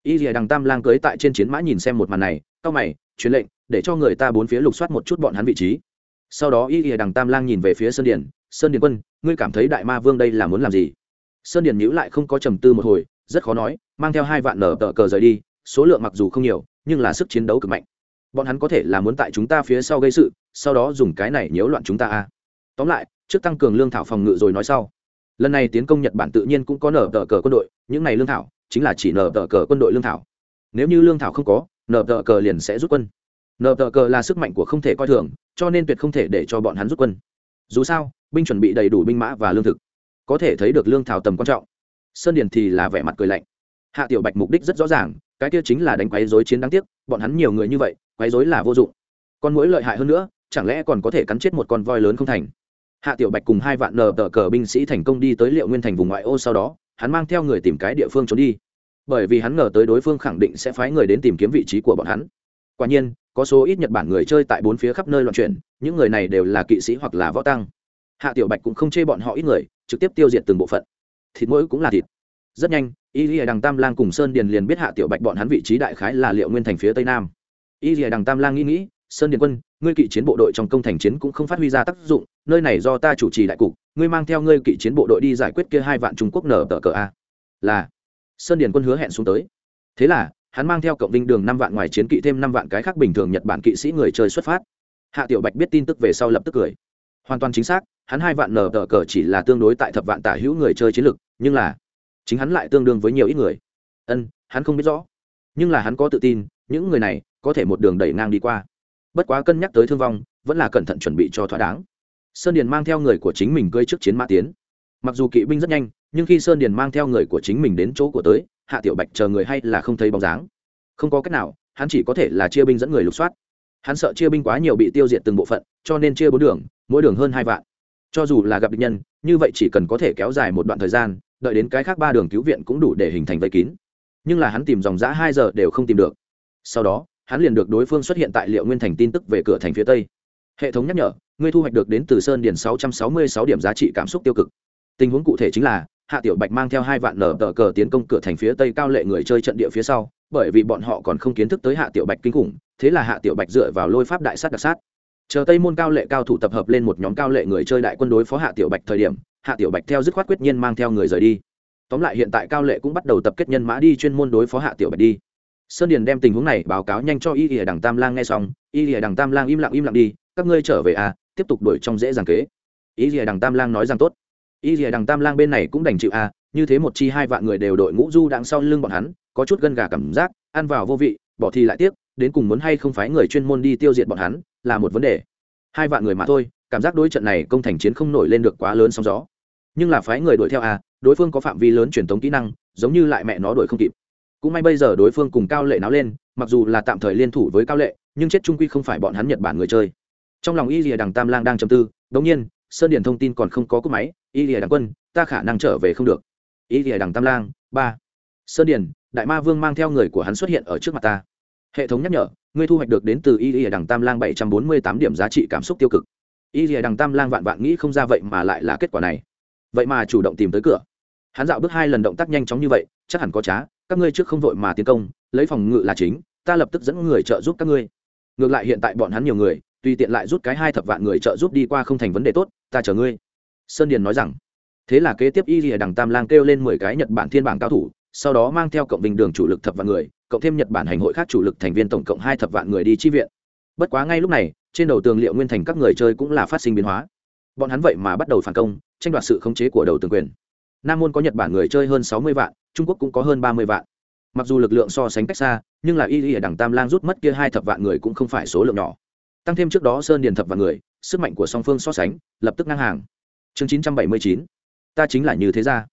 Y dìa đằng tam lang cưới tại trên chiến mã nhìn xem một màn này cao mày, truyền lệnh, để cho người ta bốn phía lục soát một chút bọn hắn vị trí. Sau đó y dìa đằng tam lang nhìn về phía sơn điển sơn điển quân, ngươi cảm thấy đại ma vương đây là muốn làm gì? Sơn điển nhữ lại không có trầm tư một hồi, rất khó nói, mang theo hai vạn nở tờ cờ rời đi, số lượng mặc dù không nhiều, nhưng là sức chiến đấu cực mạnh. Bọn hắn có thể là muốn tại chúng ta phía sau gây sự, sau đó dùng cái này nhiễu loạn chúng ta a. Tóm lại trước tăng cường lương thảo phòng ngự rồi nói sau. Lần này tiến công nhật bản tự nhiên cũng có nở tờ cờ quân đội, những này lương thảo chính là chỉ nở tờ cờ quân đội lương thảo. Nếu như lương thảo không có, nở tờ cờ liền sẽ rút quân. Nở tờ cờ là sức mạnh của không thể coi thường, cho nên tuyệt không thể để cho bọn hắn rút quân. Dù sao, binh chuẩn bị đầy đủ binh mã và lương thực, có thể thấy được lương thảo tầm quan trọng. Sơn điền thì là vẻ mặt cười lạnh. Hạ tiểu bạch mục đích rất rõ ràng, cái kia chính là đánh quấy dối chiến đáng tiếc, bọn hắn nhiều người như vậy quấy dối là vô dụng. Còn mỗi lợi hại hơn nữa, chẳng lẽ còn có thể cắn chết một con voi lớn không thành? Hạ tiểu bạch cùng hai vạn nờ tờ cờ binh sĩ thành công đi tới liệu nguyên thành vùng ngoại ô sau đó, hắn mang theo người tìm cái địa phương trốn đi. Bởi vì hắn ngờ tới đối phương khẳng định sẽ phái người đến tìm kiếm vị trí của bọn hắn. Quả nhiên, có số ít nhật bản người chơi tại bốn phía khắp nơi loạn chuyển, những người này đều là kỵ sĩ hoặc là võ tăng. Hạ tiểu bạch cũng không chê bọn họ ít người, trực tiếp tiêu diệt từng bộ phận. Thịt mỗi cũng là thịt. Rất nhanh, y lìa đằng tam lang cùng sơn điền liền biết hạ tiểu bạch bọn hắn vị trí đại khái là liệu nguyên thành phía tây nam. Y lìa đằng tam lang nghĩ nghĩ, sơn điền quân ngươi kỵ chiến bộ đội trong công thành chiến cũng không phát huy ra tác dụng, nơi này do ta chủ trì đại cục, ngươi mang theo ngươi kỵ chiến bộ đội đi giải quyết kia hai vạn trung quốc nở tờ cờ a. Là, sơn điền quân hứa hẹn xuống tới. Thế là, hắn mang theo cộng vinh đường năm vạn ngoài chiến kỵ thêm năm vạn cái khác bình thường nhật bản kỵ sĩ người chơi xuất phát. Hạ tiểu bạch biết tin tức về sau lập tức cười. Hoàn toàn chính xác, hắn hai vạn nở tờ cờ chỉ là tương đối tại thập vạn tả hữu người chơi chiến lực, nhưng là chính hắn lại tương đương với nhiều ít người. Ân, hắn không biết rõ. Nhưng là hắn có tự tin, những người này có thể một đường đẩy ngang đi qua bất quá cân nhắc tới thương vong, vẫn là cẩn thận chuẩn bị cho thỏa đáng. Sơn điền mang theo người của chính mình gây trước chiến mã tiến. Mặc dù kỵ binh rất nhanh, nhưng khi sơn điền mang theo người của chính mình đến chỗ của tới, hạ tiểu bạch chờ người hay là không thấy bóng dáng. Không có cách nào, hắn chỉ có thể là chia binh dẫn người lục soát. Hắn sợ chia binh quá nhiều bị tiêu diệt từng bộ phận, cho nên chia bốn đường, mỗi đường hơn hai vạn. Cho dù là gặp địch nhân, như vậy chỉ cần có thể kéo dài một đoạn thời gian, đợi đến cái khác ba đường cứu viện cũng đủ để hình thành vây kín. Nhưng là hắn tìm dòng giã hai giờ đều không tìm được. Sau đó hắn liền được đối phương xuất hiện tại liệu nguyên thành tin tức về cửa thành phía tây. Hệ thống nhắc nhở, ngươi thu hoạch được đến từ sơn điền 666 điểm giá trị cảm xúc tiêu cực. Tình huống cụ thể chính là, hạ tiểu bạch mang theo hai vạn nở tờ cờ tiến công cửa thành phía tây cao lệ người chơi trận địa phía sau, bởi vì bọn họ còn không kiến thức tới hạ tiểu bạch kinh khủng, thế là hạ tiểu bạch dựa vào lôi pháp đại sát đặc sát. Chờ tây môn cao lệ cao thủ tập hợp lên một nhóm cao lệ người chơi đại quân đối phó hạ tiểu bạch thời điểm, hạ tiểu bạch theo dứt khoát quyết nhiên mang theo người rời đi. Tóm lại hiện tại cao lệ cũng bắt đầu tập kết nhân mã đi chuyên môn đối phó hạ tiểu bạch đi sơn điền đem tình huống này báo cáo nhanh cho y lìa đằng tam lang nghe xong. Y lìa đằng tam lang im lặng im lặng đi, các ngươi trở về à tiếp tục đuổi trong dễ dàng kế. Y lìa đằng tam lang nói rằng tốt. Y lìa đằng tam lang bên này cũng đành chịu à như thế một chi hai vạn người đều đội ngũ du đặng sau lưng bọn hắn, có chút gân gà cảm giác, ăn vào vô vị, bỏ thì lại tiếc, đến cùng muốn hay không phái người chuyên môn đi tiêu diệt bọn hắn, là một vấn đề. Hai vạn người mà thôi, cảm giác đối trận này công thành chiến không nổi lên được quá lớn sóng gió. Nhưng là phái người đuổi theo à đối phương có phạm vi lớn truyền thống kỹ năng, giống như lại mẹ nó đuổi không kịp cũng may bây giờ đối phương cùng cao lệ náo lên mặc dù là tạm thời liên thủ với cao lệ nhưng chết trung quy không phải bọn hắn nhật bản người chơi. Trong lòng y lìa đằng tam lang đang chầm tư Đống nhiên sơn điển thông tin còn không có cúp máy y lìa đằng quân ta khả năng trở về không được. Y lìa đằng tam lang ba. Sơn điển, đại ma vương mang theo người của hắn xuất hiện ở trước mặt ta. Hệ thống nhắc nhở ngươi thu hoạch được đến từ y lìa đằng tam lang bảy trăm bốn mươi tám điểm giá trị cảm xúc tiêu cực. Y lìa đằng tam lang vạn vạn nghĩ không ra vậy mà lại là kết quả này. Vậy mà chủ động tìm tới cửa. Hắn dạo bước hai lần động tác nhanh chóng như vậy chắc hẳn có trá các ngươi trước không vội mà tiến công, lấy phòng ngự là chính, ta lập tức dẫn người trợ giúp các ngươi. Ngược lại hiện tại bọn hắn nhiều người, tùy tiện lại rút cái hai thập vạn người trợ giúp đi qua không thành vấn đề tốt, ta chờ ngươi. Sơn điền nói rằng. Thế là kế tiếp y lìa đằng tam lang kêu lên mười cái nhật bản thiên bảng cao thủ, sau đó mang theo cộng bình đường chủ lực thập vạn người, cộng thêm nhật bản hành hội khác chủ lực thành viên tổng cộng hai thập vạn người đi chi viện. Bất quá ngay lúc này, trên đầu tường liệu nguyên thành các người chơi cũng là phát sinh biến hóa. Bọn hắn vậy mà bắt đầu phản công, tranh đoạt sự khống chế của đầu tường quyền. Nam môn có nhật bản người chơi hơn sáu mươi vạn trung quốc cũng có hơn ba mươi vạn. Mặc dù lực lượng so sánh cách xa, nhưng là y y ở đảng tam lang rút mất kia hai thập vạn người cũng không phải số lượng nhỏ. Tăng thêm trước đó sơn điền thập vạn người, sức mạnh của song phương so sánh, lập tức ngang hàng. Chương chín trăm bảy mươi chín. Ta chính là như thế gia.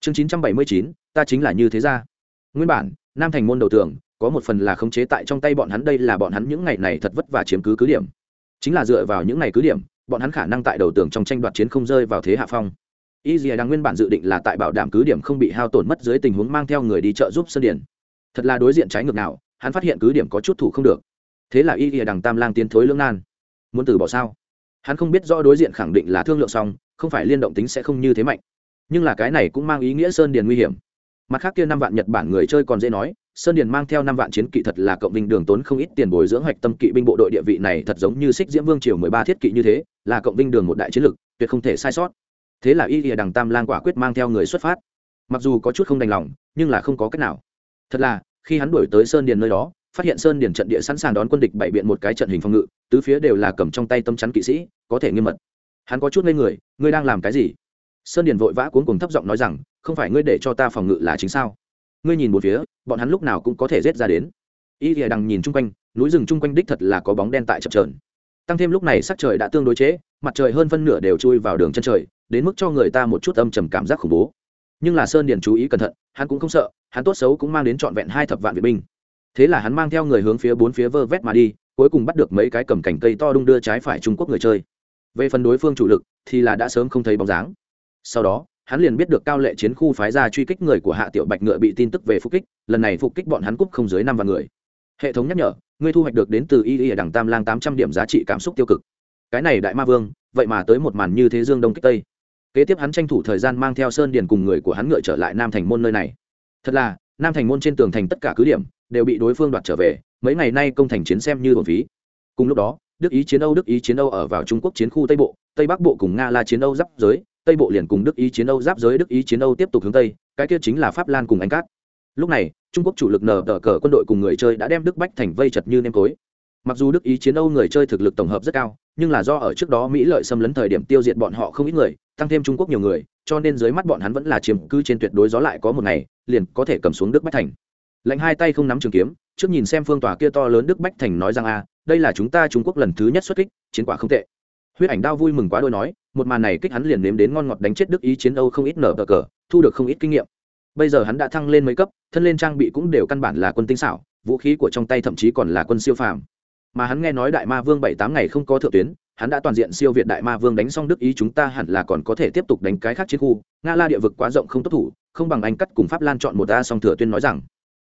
Chương chín trăm bảy mươi chín. Ta chính là như thế gia. Nguyên bản, nam thành môn đầu tường, có một phần là khống chế tại trong tay bọn hắn, đây là bọn hắn những ngày này thật vất vả chiếm cứ cứ điểm. Chính là dựa vào những ngày cứ điểm, bọn hắn khả năng tại đầu tường trong tranh đoạt chiến không rơi vào thế hạ phong y dìa đang nguyên bản dự định là tại bảo đảm cứ điểm không bị hao tổn mất dưới tình huống mang theo người đi chợ giúp sơn Điền. thật là đối diện trái ngược nào, hắn phát hiện cứ điểm có chút thủ không được. Thế là y dìa đằng tam lang tiến thối lưỡng nan. Muốn từ bỏ sao? Hắn không biết rõ đối diện khẳng định là thương lượng xong, không phải liên động tính sẽ không như thế mạnh. Nhưng là cái này cũng mang ý nghĩa sơn điền nguy hiểm. Mặt khác kia năm vạn nhật bản người chơi còn dễ nói, sơn điền mang theo năm vạn chiến kỵ thật là cộng binh đường tốn không ít tiền bồi dưỡng hoạch tâm kỵ binh bộ đội địa vị này thật giống như xích diễm vương triều mười ba thiết kỵ như thế, là cộng binh đường một đại chiến lực tuyệt không thể sai sót thế là y lìa đằng tam lang quả quyết mang theo người xuất phát. Mặc dù có chút không đành lòng, nhưng là không có cách nào. Thật là, khi hắn đuổi tới sơn điền nơi đó, phát hiện sơn điền trận địa sẵn sàng đón quân địch bày biện một cái trận hình phòng ngự, tứ phía đều là cầm trong tay tâm chắn kỵ sĩ, có thể nghiêm mật. Hắn có chút ngây người, ngươi đang làm cái gì? Sơn điền vội vã cuốn cùng thấp giọng nói rằng, không phải ngươi để cho ta phòng ngự là chính sao? Ngươi nhìn một phía, bọn hắn lúc nào cũng có thể rết ra đến. Y lìa đằng nhìn chung quanh, núi rừng chung quanh đích thật là có bóng đen tại chập trờn tăng thêm lúc này sắc trời đã tương đối chế, mặt trời hơn phân nửa đều chui vào đường chân trời đến mức cho người ta một chút âm trầm cảm giác khủng bố. Nhưng là sơn điền chú ý cẩn thận hắn cũng không sợ hắn tốt xấu cũng mang đến trọn vẹn hai thập vạn vệ binh. Thế là hắn mang theo người hướng phía bốn phía vơ vét mà đi cuối cùng bắt được mấy cái cầm cảnh cây to đung đưa trái phải trung quốc người chơi. Về phần đối phương chủ lực thì là đã sớm không thấy bóng dáng. Sau đó hắn liền biết được cao lệ chiến khu phái ra truy kích người của hạ tiểu bạch ngựa bị tin tức về phục kích lần này phục kích bọn hắn cúp không dưới năm vạn người. Hệ thống nhắc nhở ngươi thu hoạch được đến từ y y đẳng tam lang tám trăm điểm giá trị cảm xúc tiêu cực. Cái này đại ma vương, vậy mà tới một màn như thế dương đông kích tây. Kế tiếp hắn tranh thủ thời gian mang theo sơn điền cùng người của hắn ngựa trở lại nam thành môn nơi này. Thật là, nam thành môn trên tường thành tất cả cứ điểm, đều bị đối phương đoạt trở về, mấy ngày nay công thành chiến xem như hồn phí. Cùng lúc đó, đức ý chiến âu, đức ý chiến âu ở vào trung quốc chiến khu tây bộ, tây bắc bộ cùng nga là chiến âu giáp giới, tây bộ liền cùng đức ý chiến âu giáp giới, đức ý chiến âu tiếp tục hướng tây, cái kia chính là pháp lan cùng anh cát lúc này, trung quốc chủ lực nở tờ cờ quân đội cùng người chơi đã đem đức bách thành vây chật như nêm cối. Mặc dù đức ý chiến âu người chơi thực lực tổng hợp rất cao, nhưng là do ở trước đó mỹ lợi xâm lấn thời điểm tiêu diệt bọn họ không ít người, tăng thêm trung quốc nhiều người, cho nên dưới mắt bọn hắn vẫn là chiếm cứ trên tuyệt đối gió lại có một ngày, liền có thể cầm xuống đức bách thành. Lạnh hai tay không nắm trường kiếm, trước nhìn xem phương tòa kia to lớn đức bách thành nói rằng a, đây là chúng ta trung quốc lần thứ nhất xuất kích, chiến quả không tệ. Huyết ảnh đao vui mừng quá đôi nói, một màn này kích hắn liền nếm đến ngon ngọt đánh chết đức ý chiến âu không ít nở cờ, thu được không ít kinh nghiệm bây giờ hắn đã thăng lên mấy cấp, thân lên trang bị cũng đều căn bản là quân tinh xảo, vũ khí của trong tay thậm chí còn là quân siêu phàm. Mà hắn nghe nói đại ma vương bảy tám ngày không có thượng tuyến, hắn đã toàn diện siêu việt đại ma vương đánh xong đức ý chúng ta hẳn là còn có thể tiếp tục đánh cái khác chiến khu. Nga la địa vực quá rộng không tốt thủ, không bằng anh cắt cùng pháp lan chọn một ta song thừa tuyên nói rằng,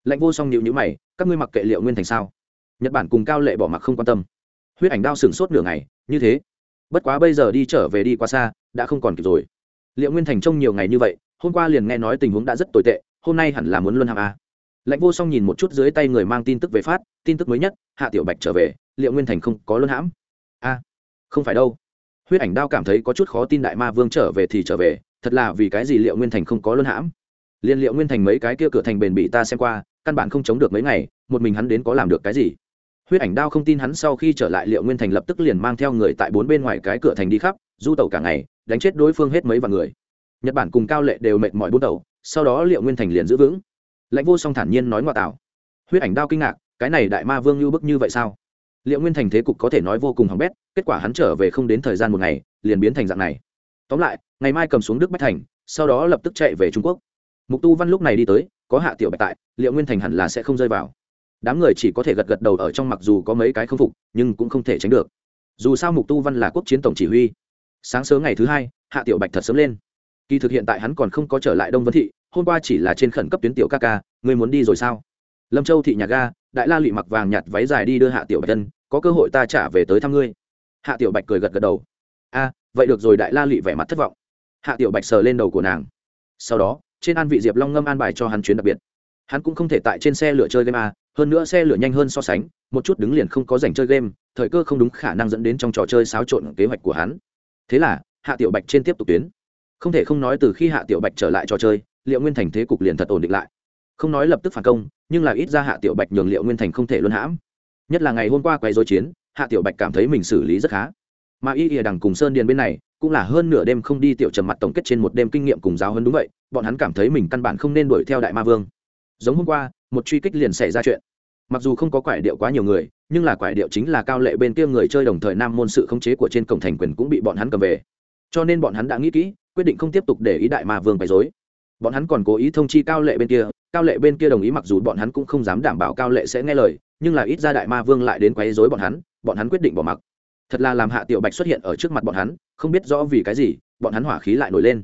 lệnh vô song nhịu nhữ mày, các ngươi mặc kệ liệu nguyên thành sao? Nhật bản cùng cao lệ bỏ mặc không quan tâm. Huyết ảnh đao sửng sốt nửa ngày, như thế, bất quá bây giờ đi trở về đi quá xa, đã không còn kịp rồi. Liệu nguyên thành trông nhiều ngày như vậy hôm qua liền nghe nói tình huống đã rất tồi tệ, hôm nay hẳn là muốn luân hạng a. Lãnh vô song nhìn một chút dưới tay người mang tin tức về phát, tin tức mới nhất, hạ tiểu bạch trở về, liệu nguyên thành không có luân hãm. A, không phải đâu. Huyết ảnh đao cảm thấy có chút khó tin đại ma vương trở về thì trở về, thật là vì cái gì liệu nguyên thành không có luân hãm? Liên liệu nguyên thành mấy cái kia cửa thành bền bị ta xem qua, căn bản không chống được mấy ngày, một mình hắn đến có làm được cái gì? Huyết ảnh đao không tin hắn sau khi trở lại liệu nguyên thành lập tức liền mang theo người tại bốn bên ngoài cái cửa thành đi khắp, du tàu cả ngày, đánh chết đối phương hết mấy vạn người nhật bản cùng cao lệ đều mệt mỏi bút đầu sau đó liệu nguyên thành liền giữ vững. Lãnh vô song thản nhiên nói ngoại tảo huyết ảnh đao kinh ngạc, cái này đại ma vương như bức như vậy sao? Liệu nguyên thành thế cục có thể nói vô cùng hỏng bét, kết quả hắn trở về không đến thời gian một ngày, liền biến thành dạng này. Tóm lại, ngày mai cầm xuống đức bách thành, sau đó lập tức chạy về trung quốc. Mục tu văn lúc này đi tới, có hạ tiểu bạch tại, liệu nguyên thành hẳn là sẽ không rơi vào. Đám người chỉ có thể gật gật đầu ở trong mặc dù có mấy cái không phục, nhưng cũng không thể tránh được. Dù sao mục tu văn là quốc chiến tổng chỉ huy. Sáng sớm ngày thứ hai, hạ tiểu bạch thật sớm lên kỳ thực hiện tại hắn còn không có trở lại đông vân thị, hôm qua chỉ là trên khẩn cấp tuyến tiểu ca ca, ngươi muốn đi rồi sao? Lâm châu thị nhà ga, đại la lụy mặc vàng nhặt váy dài đi đưa hạ tiểu bạch tân có cơ hội ta trả về tới thăm ngươi. Hạ tiểu bạch cười gật gật đầu. A, vậy được rồi, đại la lụy vẻ mặt thất vọng. Hạ tiểu bạch sờ lên đầu của nàng. Sau đó, trên an vị diệp long ngâm an bài cho hắn chuyến đặc biệt. Hắn cũng không thể tại trên xe lửa chơi game a, hơn nữa xe lửa nhanh hơn so sánh, một chút đứng liền không có dành chơi game, thời cơ không đúng khả năng dẫn đến trong trò chơi xáo trộn kế hoạch của hắn. Thế là, hạ tiểu bạch trên tiếp tục tuyến không thể không nói từ khi hạ tiểu bạch trở lại trò chơi, liệu nguyên thành thế cục liền thật ổn định lại. Không nói lập tức phản công, nhưng là ít ra hạ tiểu bạch nhường liệu nguyên thành không thể luân hãm. Nhất là ngày hôm qua quay dối chiến, hạ tiểu bạch cảm thấy mình xử lý rất khá. Mà y ỉa đằng cùng sơn điền bên này, cũng là hơn nửa đêm không đi tiểu trầm mặt tổng kết trên một đêm kinh nghiệm cùng giáo hơn đúng vậy, bọn hắn cảm thấy mình căn bản không nên đuổi theo đại ma vương. Giống hôm qua, một truy kích liền xảy ra chuyện. Mặc dù không có quải điệu quá nhiều người, nhưng là quải điệu chính là cao lệ bên kia người chơi đồng thời nam môn sự khống chế của trên cổng thành quyền cũng bị bọn hắn cầm về. Cho nên bọn hắn đã nghĩ kỹ quyết định không tiếp tục để ý đại ma vương bày dối bọn hắn còn cố ý thông chi cao lệ bên kia, cao lệ bên kia đồng ý mặc dù bọn hắn cũng không dám đảm bảo cao lệ sẽ nghe lời, nhưng là ít ra đại ma vương lại đến quấy dối bọn hắn bọn hắn quyết định bỏ mặc. Thật là làm hạ tiểu bạch xuất hiện ở trước mặt bọn hắn, không biết rõ vì cái gì, bọn hắn hỏa khí lại nổi lên.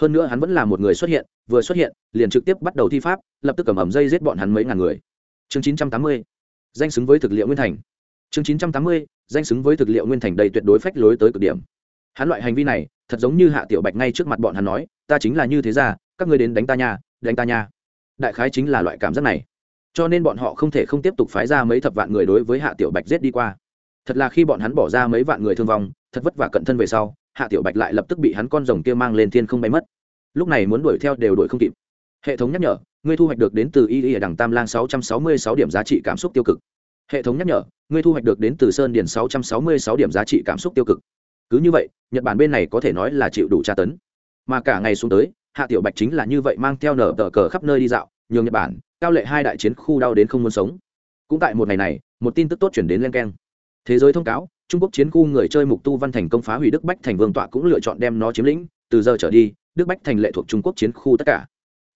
Hơn nữa hắn vẫn là một người xuất hiện, vừa xuất hiện, liền trực tiếp bắt đầu thi pháp, lập tức cầm ẩm dây giết bọn hắn mấy ngàn người. Chương chín trăm tám mươi, danh xứng với thực liệu nguyên thành. Chương chín trăm tám mươi, danh xứng với thực liệu nguyên thành đầy tuyệt đối phách lối tới cực điểm. Hắn loại hành vi này thật giống như hạ tiểu bạch ngay trước mặt bọn hắn nói, ta chính là như thế ra, các người đến đánh ta nha, đánh ta nha. Đại khái chính là loại cảm giác này. Cho nên bọn họ không thể không tiếp tục phái ra mấy thập vạn người đối với hạ tiểu bạch giết đi qua. Thật là khi bọn hắn bỏ ra mấy vạn người thương vong, thật vất vả cận thân về sau, hạ tiểu bạch lại lập tức bị hắn con rồng kia mang lên thiên không bay mất. Lúc này muốn đuổi theo đều đuổi không kịp. Hệ thống nhắc nhở, ngươi thu hoạch được đến từ y y đằng tam lang sáu trăm sáu mươi sáu điểm giá trị cảm xúc tiêu cực. Hệ thống nhắc nhở, ngươi thu hoạch được đến từ sơn điền sáu trăm sáu mươi sáu điểm giá trị cảm xúc tiêu cực cứ như vậy, nhật bản bên này có thể nói là chịu đủ tra tấn. Mà cả ngày xuống tới, hạ tiểu bạch chính là như vậy mang theo nở tờ cờ khắp nơi đi dạo, nhường nhật bản, cao lệ hai đại chiến khu đau đến không muốn sống. Cũng tại một ngày này, một tin tức tốt chuyển đến len keng. Thế giới thông cáo, trung quốc chiến khu người chơi mục tu văn thành công phá hủy đức bách thành vương tọa cũng lựa chọn đem nó chiếm lĩnh, từ giờ trở đi, đức bách thành lệ thuộc trung quốc chiến khu tất cả.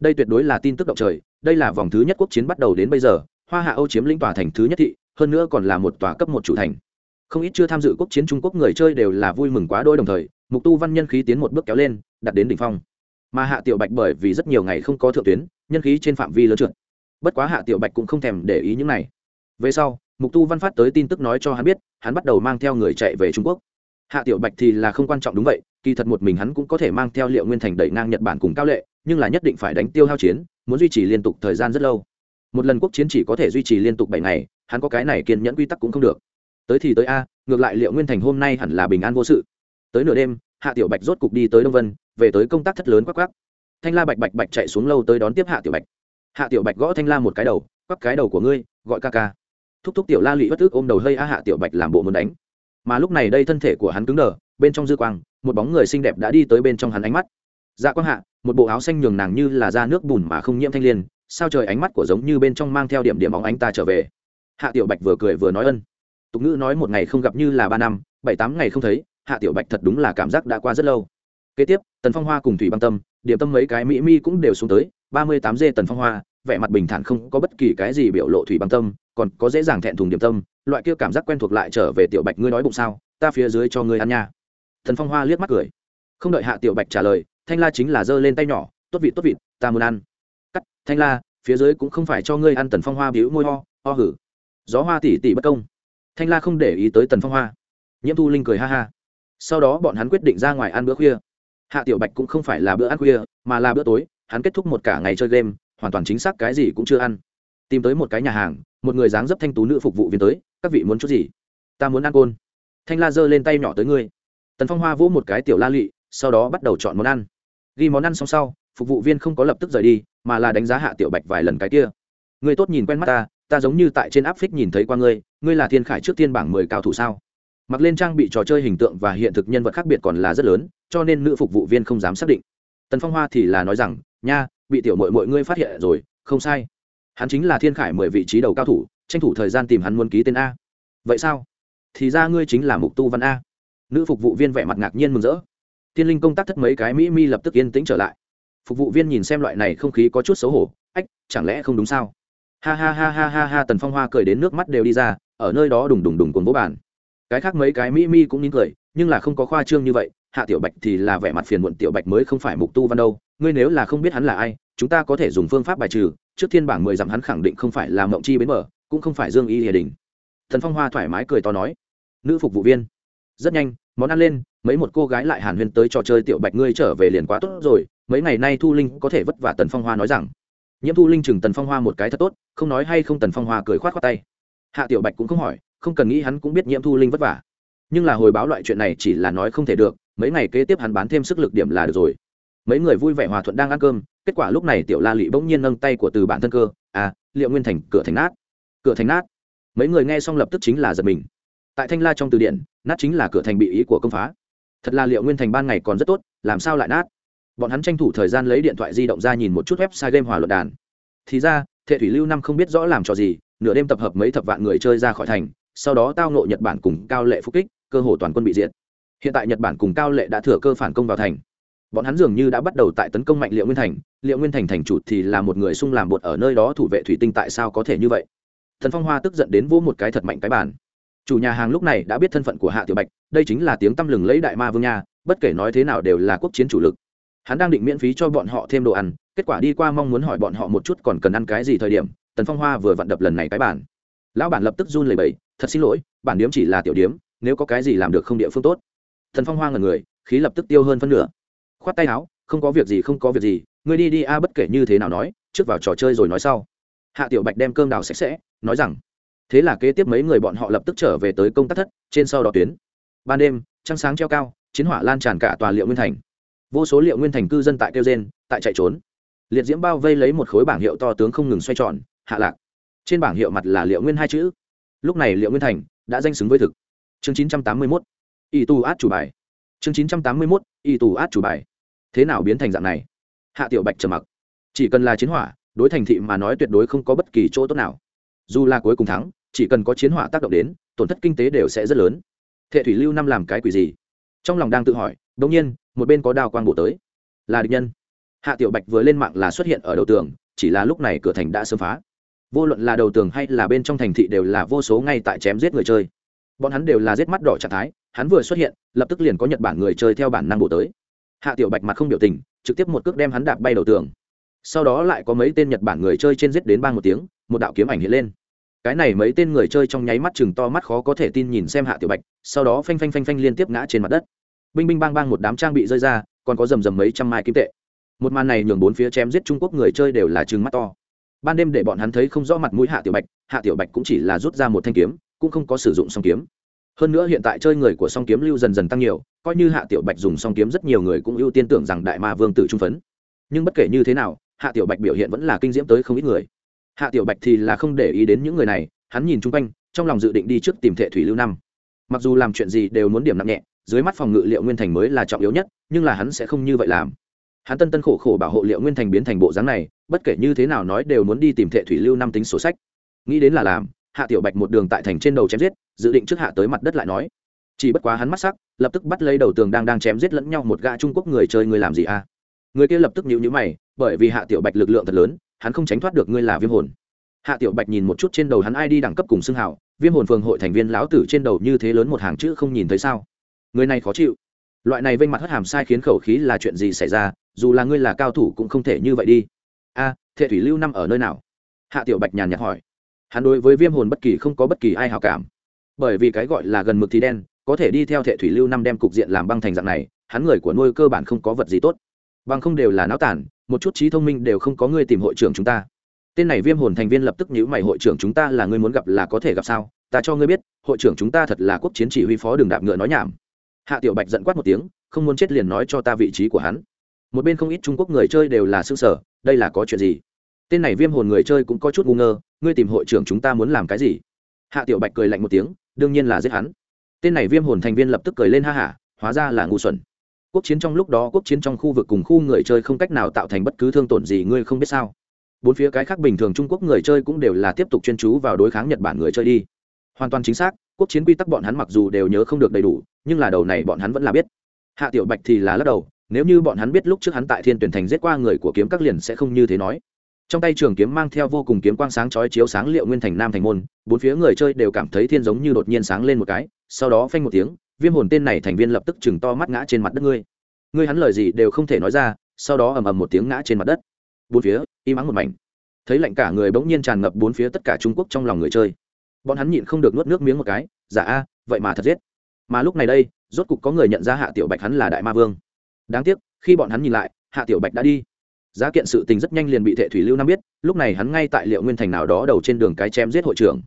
Đây tuyệt đối là tin tức động trời, đây là vòng thứ nhất quốc chiến bắt đầu đến bây giờ, hoa hạ âu chiếm lĩnh tòa thành thứ nhất thị, hơn nữa còn là một tòa cấp một chủ thành không ít chưa tham dự quốc chiến trung quốc người chơi đều là vui mừng quá đôi đồng thời, mục tu văn nhân khí tiến một bước kéo lên, đặt đến đỉnh phong. Mà hạ tiểu bạch bởi vì rất nhiều ngày không có thượng tuyến, nhân khí trên phạm vi lớn trượt. Bất quá hạ tiểu bạch cũng không thèm để ý những này. Về sau, mục tu văn phát tới tin tức nói cho hắn biết, hắn bắt đầu mang theo người chạy về trung quốc. Hạ tiểu bạch thì là không quan trọng đúng vậy, kỳ thật một mình hắn cũng có thể mang theo liệu nguyên thành đẩy ngang nhật bản cùng cao lệ, nhưng là nhất định phải đánh tiêu hao chiến, muốn duy trì liên tục thời gian rất lâu. Một lần quốc chiến chỉ có thể duy trì liên tục bảy ngày, hắn có cái này kiên nhẫn quy tắc cũng không được tới thì tới a, ngược lại liệu nguyên thành hôm nay hẳn là bình an vô sự. Tới nửa đêm, hạ tiểu bạch rốt cục đi tới đông vân, về tới công tác thất lớn quắc quắc. Thanh la bạch bạch bạch chạy xuống lâu tới đón tiếp hạ tiểu bạch. Hạ tiểu bạch gõ thanh la một cái đầu, quắc cái đầu của ngươi, gọi ca ca. Thúc thúc tiểu la lụy bất tức ôm đầu hơi a hạ tiểu bạch làm bộ muốn đánh. Mà lúc này đây thân thể của hắn cứng đờ, bên trong dư quang, một bóng người xinh đẹp đã đi tới bên trong hắn ánh mắt. Dạ quang hạ, một bộ áo xanh nhường nàng như là da nước bùn mà không nhiễm thanh liên, sao trời ánh mắt của giống như bên trong mang theo điểm điểm óng ánh ta trở về. Hạ tiểu bạch vừa cười vừa nói ân tục ngữ nói một ngày không gặp như là ba năm, bảy tám ngày không thấy, hạ tiểu bạch thật đúng là cảm giác đã qua rất lâu. Kế tiếp, tần phong hoa cùng thủy băng tâm, điểm tâm mấy cái mỹ mi cũng đều xuống tới, ba mươi tám dê tần phong hoa, vẻ mặt bình thản không có bất kỳ cái gì biểu lộ thủy băng tâm, còn có dễ dàng thẹn thùng điểm tâm, loại kia cảm giác quen thuộc lại trở về tiểu bạch ngươi nói bụng sao, ta phía dưới cho ngươi ăn nha. Thần phong hoa liếc mắt cười. Không đợi hạ tiểu bạch trả lời, thanh la chính là giơ lên tay nhỏ, tốt vị tốt vị ta muốn ăn. Cắt, thanh la, phía dưới cũng không phải cho ngươi ăn tần phong hoa bĩu môi ho ho hử. Gió hoa tỉ tỉ bất công thanh la không để ý tới tần phong hoa. Nhiễm thu linh cười ha ha. Sau đó bọn hắn quyết định ra ngoài ăn bữa khuya. Hạ tiểu bạch cũng không phải là bữa ăn khuya, mà là bữa tối, hắn kết thúc một cả ngày chơi game, hoàn toàn chính xác cái gì cũng chưa ăn. Tìm tới một cái nhà hàng, một người dáng dấp thanh tú nữ phục vụ viên tới, các vị muốn chút gì? Ta muốn ăn côn. Thanh la giơ lên tay nhỏ tới ngươi. Tần phong hoa vỗ một cái tiểu la lụy, sau đó bắt đầu chọn món ăn. Ghi món ăn xong sau, phục vụ viên không có lập tức rời đi, mà là đánh giá hạ tiểu bạch vài lần cái kia. Ngươi tốt nhìn quen mắt ta ta giống như tại trên áp phích nhìn thấy qua ngươi ngươi là thiên khải trước tiên bảng mười cao thủ sao? Mặc lên trang bị trò chơi hình tượng và hiện thực nhân vật khác biệt còn là rất lớn, cho nên nữ phục vụ viên không dám xác định. Tần phong hoa thì là nói rằng, nha, bị tiểu mội mọi ngươi phát hiện rồi, không sai. Hắn chính là thiên khải mười vị trí đầu cao thủ, tranh thủ thời gian tìm hắn muốn ký tên a. Vậy sao? Thì ra ngươi chính là mục tu văn a. Nữ phục vụ viên vẻ mặt ngạc nhiên mừng rỡ. Tiên linh công tác thất mấy cái mỹ mi lập tức yên tĩnh trở lại. Phục vụ viên nhìn xem loại này không khí có chút xấu hổ, ách, chẳng lẽ không đúng sao? Ha ha ha ha ha ha, tần phong hoa cười đến nước mắt đều đi ra, ở nơi đó đùng đùng đùng cuồng vỗ bàn. Cái khác mấy cái mỹ mi cũng nín cười, nhưng là không có khoa trương như vậy, hạ tiểu bạch thì là vẻ mặt phiền muộn, tiểu bạch mới không phải mục tu văn đâu, ngươi nếu là không biết hắn là ai, chúng ta có thể dùng phương pháp bài trừ, trước thiên bảng mười dặm hắn khẳng định không phải là mộng chi bến mở cũng không phải dương y hiền đình. Thần phong hoa thoải mái cười to nói, nữ phục vụ viên, rất nhanh, món ăn lên, mấy một cô gái lại hàn huyên tới trò chơi, tiểu bạch ngươi trở về liền quá tốt rồi, mấy ngày nay thu linh có thể vất vả. Tần phong hoa nói rằng nhiễm thu linh chừng tần phong hoa một cái thật tốt, không nói hay không tần phong hoa cười khoát khoát tay. Hạ tiểu bạch cũng không hỏi, không cần nghĩ hắn cũng biết nhiễm thu linh vất vả. Nhưng là hồi báo loại chuyện này chỉ là nói không thể được, mấy ngày kế tiếp hắn bán thêm sức lực điểm là được rồi. Mấy người vui vẻ hòa thuận đang ăn cơm, kết quả lúc này tiểu la lị bỗng nhiên nâng tay của từ bản thân cơ à liệu nguyên thành, cửa thành nát. Cửa thành nát? Mấy người nghe xong lập tức chính là giật mình. Tại thanh la trong từ điển, nát chính là cửa thành bị ý của công phá. Thật là liệu nguyên thành ban ngày còn rất tốt, làm sao lại nát? Bọn hắn tranh thủ thời gian lấy điện thoại di động ra nhìn một chút website game hòa luận đàn. Thì ra, thệ thủy lưu năm không biết rõ làm trò gì, nửa đêm tập hợp mấy thập vạn người chơi ra khỏi thành, sau đó tao nộ nhật bản cùng cao lệ phúc kích, cơ hồ toàn quân bị diệt. Hiện tại nhật bản cùng cao lệ đã thừa cơ phản công vào thành. Bọn hắn dường như đã bắt đầu tại tấn công mạnh liệu nguyên thành. Liệu nguyên thành thành chủ thì là một người sung làm bột ở nơi đó thủ vệ thủy tinh tại sao có thể như vậy? Thần phong hoa tức giận đến vỗ một cái thật mạnh cái bàn. Chủ nhà hàng lúc này đã biết thân phận của hạ tiểu bạch, đây chính là tiếng tăm lừng lấy đại ma vương nha, bất kể nói thế nào đều là quốc chiến chủ lực hắn đang định miễn phí cho bọn họ thêm đồ ăn, kết quả đi qua mong muốn hỏi bọn họ một chút còn cần ăn cái gì thời điểm, tần phong hoa vừa vặn đập lần này cái bản lão bản lập tức run lầy bẩy, thật xin lỗi, bản điếm chỉ là tiểu điếm, nếu có cái gì làm được không địa phương tốt. Thần phong hoa ngần người, khí lập tức tiêu hơn phân nửa. Khoát tay áo, không có việc gì, không có việc gì, ngươi đi đi a, bất kể như thế nào nói, trước vào trò chơi rồi nói sau. Hạ tiểu bạch đem cơm đào sạch sẽ, nói rằng, thế là kế tiếp mấy người bọn họ lập tức trở về tới công tác thất, trên sau đó tuyến. Ban đêm, trăng sáng treo cao, chiến hỏa lan tràn cả tòa liệu nguyên thành vô số liệu nguyên thành cư dân tại kêu gen tại chạy trốn. Liệt diễm bao vây lấy một khối bảng hiệu to tướng không ngừng xoay tròn, hạ lạc. Trên bảng hiệu mặt là liệu nguyên hai chữ. Lúc này liệu nguyên thành đã danh xứng với thực. Chương chín trăm tám mươi mốt. Y tu át chủ bài. Chương chín trăm tám mươi mốt. Y tu át chủ bài. Thế nào biến thành dạng này? Hạ tiểu bạch trầm mặc. Chỉ cần là chiến hỏa, đối thành thị mà nói tuyệt đối không có bất kỳ chỗ tốt nào. Dù là cuối cùng thắng, chỉ cần có chiến hỏa tác động đến, tổn thất kinh tế đều sẽ rất lớn. Thệ thủy lưu năm làm cái quỷ gì? Trong lòng đang tự hỏi đ ỗ n g nhiên một bên có đao quang bổ tới. Là địch nhân. Hạ tiểu bạch vừa lên mạng là xuất hiện ở đầu tường, chỉ là lúc này cửa thành đã sớm phá. Vô luận là đầu tường hay là bên trong thành thị đều là vô số ngay tại chém giết người chơi. Bọn hắn đều là giết mắt đỏ trạng thái, hắn vừa xuất hiện, lập tức liền có nhật bản người chơi theo bản năng bổ tới. Hạ tiểu bạch mặt không biểu tình, trực tiếp một cước đem hắn đạp bay đầu tường. Sau đó lại có mấy tên nhật bản người chơi trên giết đến ba một tiếng, một đạo kiếm ảnh hiện lên. Cái này mấy tên người chơi trong nháy mắt chừng to mắt khó có thể tin nhìn xem hạ tiểu bạch, sau đó phanh phanh phanh phanh liên tiếp ngã trên mặt đất binh binh bang bang một đám trang bị rơi ra, còn có rầm rầm mấy trăm mai kim tệ. Một màn này nhường bốn phía chém giết trung quốc người chơi đều là chừng mắt to. Ban đêm để bọn hắn thấy không rõ mặt mũi hạ tiểu bạch, hạ tiểu bạch cũng chỉ là rút ra một thanh kiếm, cũng không có sử dụng song kiếm. Hơn nữa hiện tại chơi người của song kiếm lưu dần dần tăng nhiều, coi như hạ tiểu bạch dùng song kiếm rất nhiều người cũng ưu tiên tưởng rằng đại ma vương tử trung phấn. Nhưng bất kể như thế nào, hạ tiểu bạch biểu hiện vẫn là kinh diễm tới không ít người. Hạ tiểu bạch thì là không để ý đến những người này, hắn nhìn chung quanh, trong lòng dự định đi trước tìm thệ thủy lưu năm. Mặc dù làm chuyện gì đều muốn điểm nặng nhẹ dưới mắt phòng ngự liệu nguyên thành mới là trọng yếu nhất nhưng là hắn sẽ không như vậy làm. Hắn tân tân khổ khổ bảo hộ liệu nguyên thành biến thành bộ dáng này bất kể như thế nào nói đều muốn đi tìm thệ thủy lưu năm tính sổ sách. Nghĩ đến là làm hạ tiểu bạch một đường tại thành trên đầu chém giết dự định trước hạ tới mặt đất lại nói. Chỉ bất quá hắn mắt sắc lập tức bắt lấy đầu tường đang đang chém giết lẫn nhau một gã trung quốc người chơi người làm gì à? Người kia lập tức nhíu nhíu mày bởi vì hạ tiểu bạch lực lượng thật lớn hắn không tránh thoát được ngươi là viêm hồn. Hạ tiểu bạch nhìn một chút trên đầu hắn ai đi đẳng cấp cùng xưng hào, viêm hồn phường hội thành viên lão tử trên đầu như thế lớn một hàng chữ không nhìn thấy sao? Người này khó chịu. Loại này vênh mặt hất hàm sai khiến khẩu khí là chuyện gì xảy ra dù là ngươi là cao thủ cũng không thể như vậy đi. A à, thệ thủy lưu năm ở nơi nào? Hạ tiểu bạch nhàn nhạt hỏi. Hắn đối với viêm hồn bất kỳ không có bất kỳ ai hào cảm. Bởi vì cái gọi là gần mực thì đen có thể đi theo thệ thủy lưu năm đem cục diện làm băng thành dạng này hắn người của nuôi cơ bản không có vật gì tốt. Bằng không đều là náo tản một chút trí thông minh đều không có người tìm hội trưởng chúng ta. Tên này viêm hồn thành viên lập tức nhữ mày hội trưởng chúng ta là người muốn gặp là có thể gặp sao? Ta cho ngươi biết hội trưởng chúng ta thật là quốc chiến chỉ huy phó đường đạp ngựa nói nhảm hạ tiểu bạch giận quát một tiếng, không muốn chết liền nói cho ta vị trí của hắn. Một bên không ít trung quốc người chơi đều là xương sở đây là có chuyện gì? Tên này viêm hồn người chơi cũng có chút ngu ngơ, ngươi tìm hội trưởng chúng ta muốn làm cái gì? Hạ tiểu bạch cười lạnh một tiếng, đương nhiên là giết hắn. Tên này viêm hồn thành viên lập tức cười lên ha hả, hóa ra là ngu xuẩn. Quốc chiến trong lúc đó, quốc chiến trong khu vực cùng khu người chơi không cách nào tạo thành bất cứ thương tổn gì, ngươi không biết sao? Bốn phía cái khác bình thường trung quốc người chơi cũng đều là tiếp tục chuyên chú vào đối kháng nhật bản người chơi đi. Hoàn toàn chính xác quốc chiến quy tắc bọn hắn mặc dù đều nhớ không được đầy đủ, nhưng là đầu này bọn hắn vẫn là biết. Hạ tiểu bạch thì là lắc đầu, nếu như bọn hắn biết lúc trước hắn tại thiên tuyển thành giết qua người của kiếm các liền sẽ không như thế nói. Trong tay trường kiếm mang theo vô cùng kiếm quang sáng chói chiếu sáng liệu nguyên thành nam thành môn, bốn phía người chơi đều cảm thấy thiên giống như đột nhiên sáng lên một cái, sau đó phanh một tiếng, viêm hồn tên này thành viên lập tức chừng to mắt ngã trên mặt đất ngươi. Ngươi hắn lời gì đều không thể nói ra, sau đó ầm ầm một tiếng ngã trên mặt đất. Bốn phía, im ắng một mảnh. Thấy lạnh cả người bỗng nhiên tràn ngập bốn phía tất cả trung quốc trong lòng người chơi bọn hắn nhịn không được nuốt nước miếng một cái giả a, vậy mà thật giết. Mà lúc này đây, rốt cục có người nhận ra hạ tiểu bạch hắn là đại ma vương. Đáng tiếc, khi bọn hắn nhìn lại, hạ tiểu bạch đã đi. Giá kiện sự tình rất nhanh liền bị thệ thủy lưu năm biết, lúc này hắn ngay tại liệu nguyên thành nào đó đầu trên đường cái chém giết hội trưởng.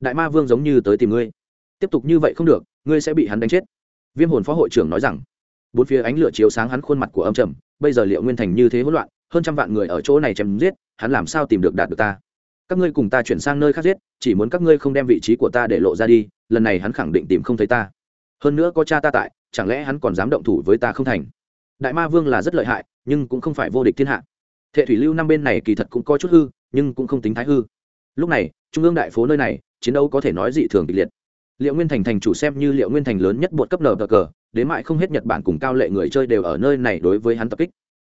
Đại ma vương giống như tới tìm ngươi. Tiếp tục như vậy không được, ngươi sẽ bị hắn đánh chết. Viêm hồn phó hội trưởng nói rằng. Bốn phía ánh lửa chiếu sáng hắn khuôn mặt của âm trầm, bây giờ liệu nguyên thành như thế hỗn loạn, hơn trăm vạn người ở chỗ này chém giết, hắn làm sao tìm được đạt được ta? Các ngươi cùng ta chuyển sang nơi khác giết, chỉ muốn các ngươi không đem vị trí của ta để lộ ra đi, lần này hắn khẳng định tìm không thấy ta. Hơn nữa có cha ta tại, chẳng lẽ hắn còn dám động thủ với ta không thành? Đại ma vương là rất lợi hại, nhưng cũng không phải vô địch thiên hạ. Thệ thủy lưu năm bên này kỳ thật cũng có chút hư, nhưng cũng không tính thái hư. Lúc này, trung ương đại phố nơi này, chiến đấu có thể nói dị thường kịch liệt. Liệu nguyên thành thành chủ xem như liệu nguyên thành lớn nhất bột cấp nờ cờ, đến mại không hết nhật bản cùng cao lệ người chơi đều ở nơi này đối với hắn tập kích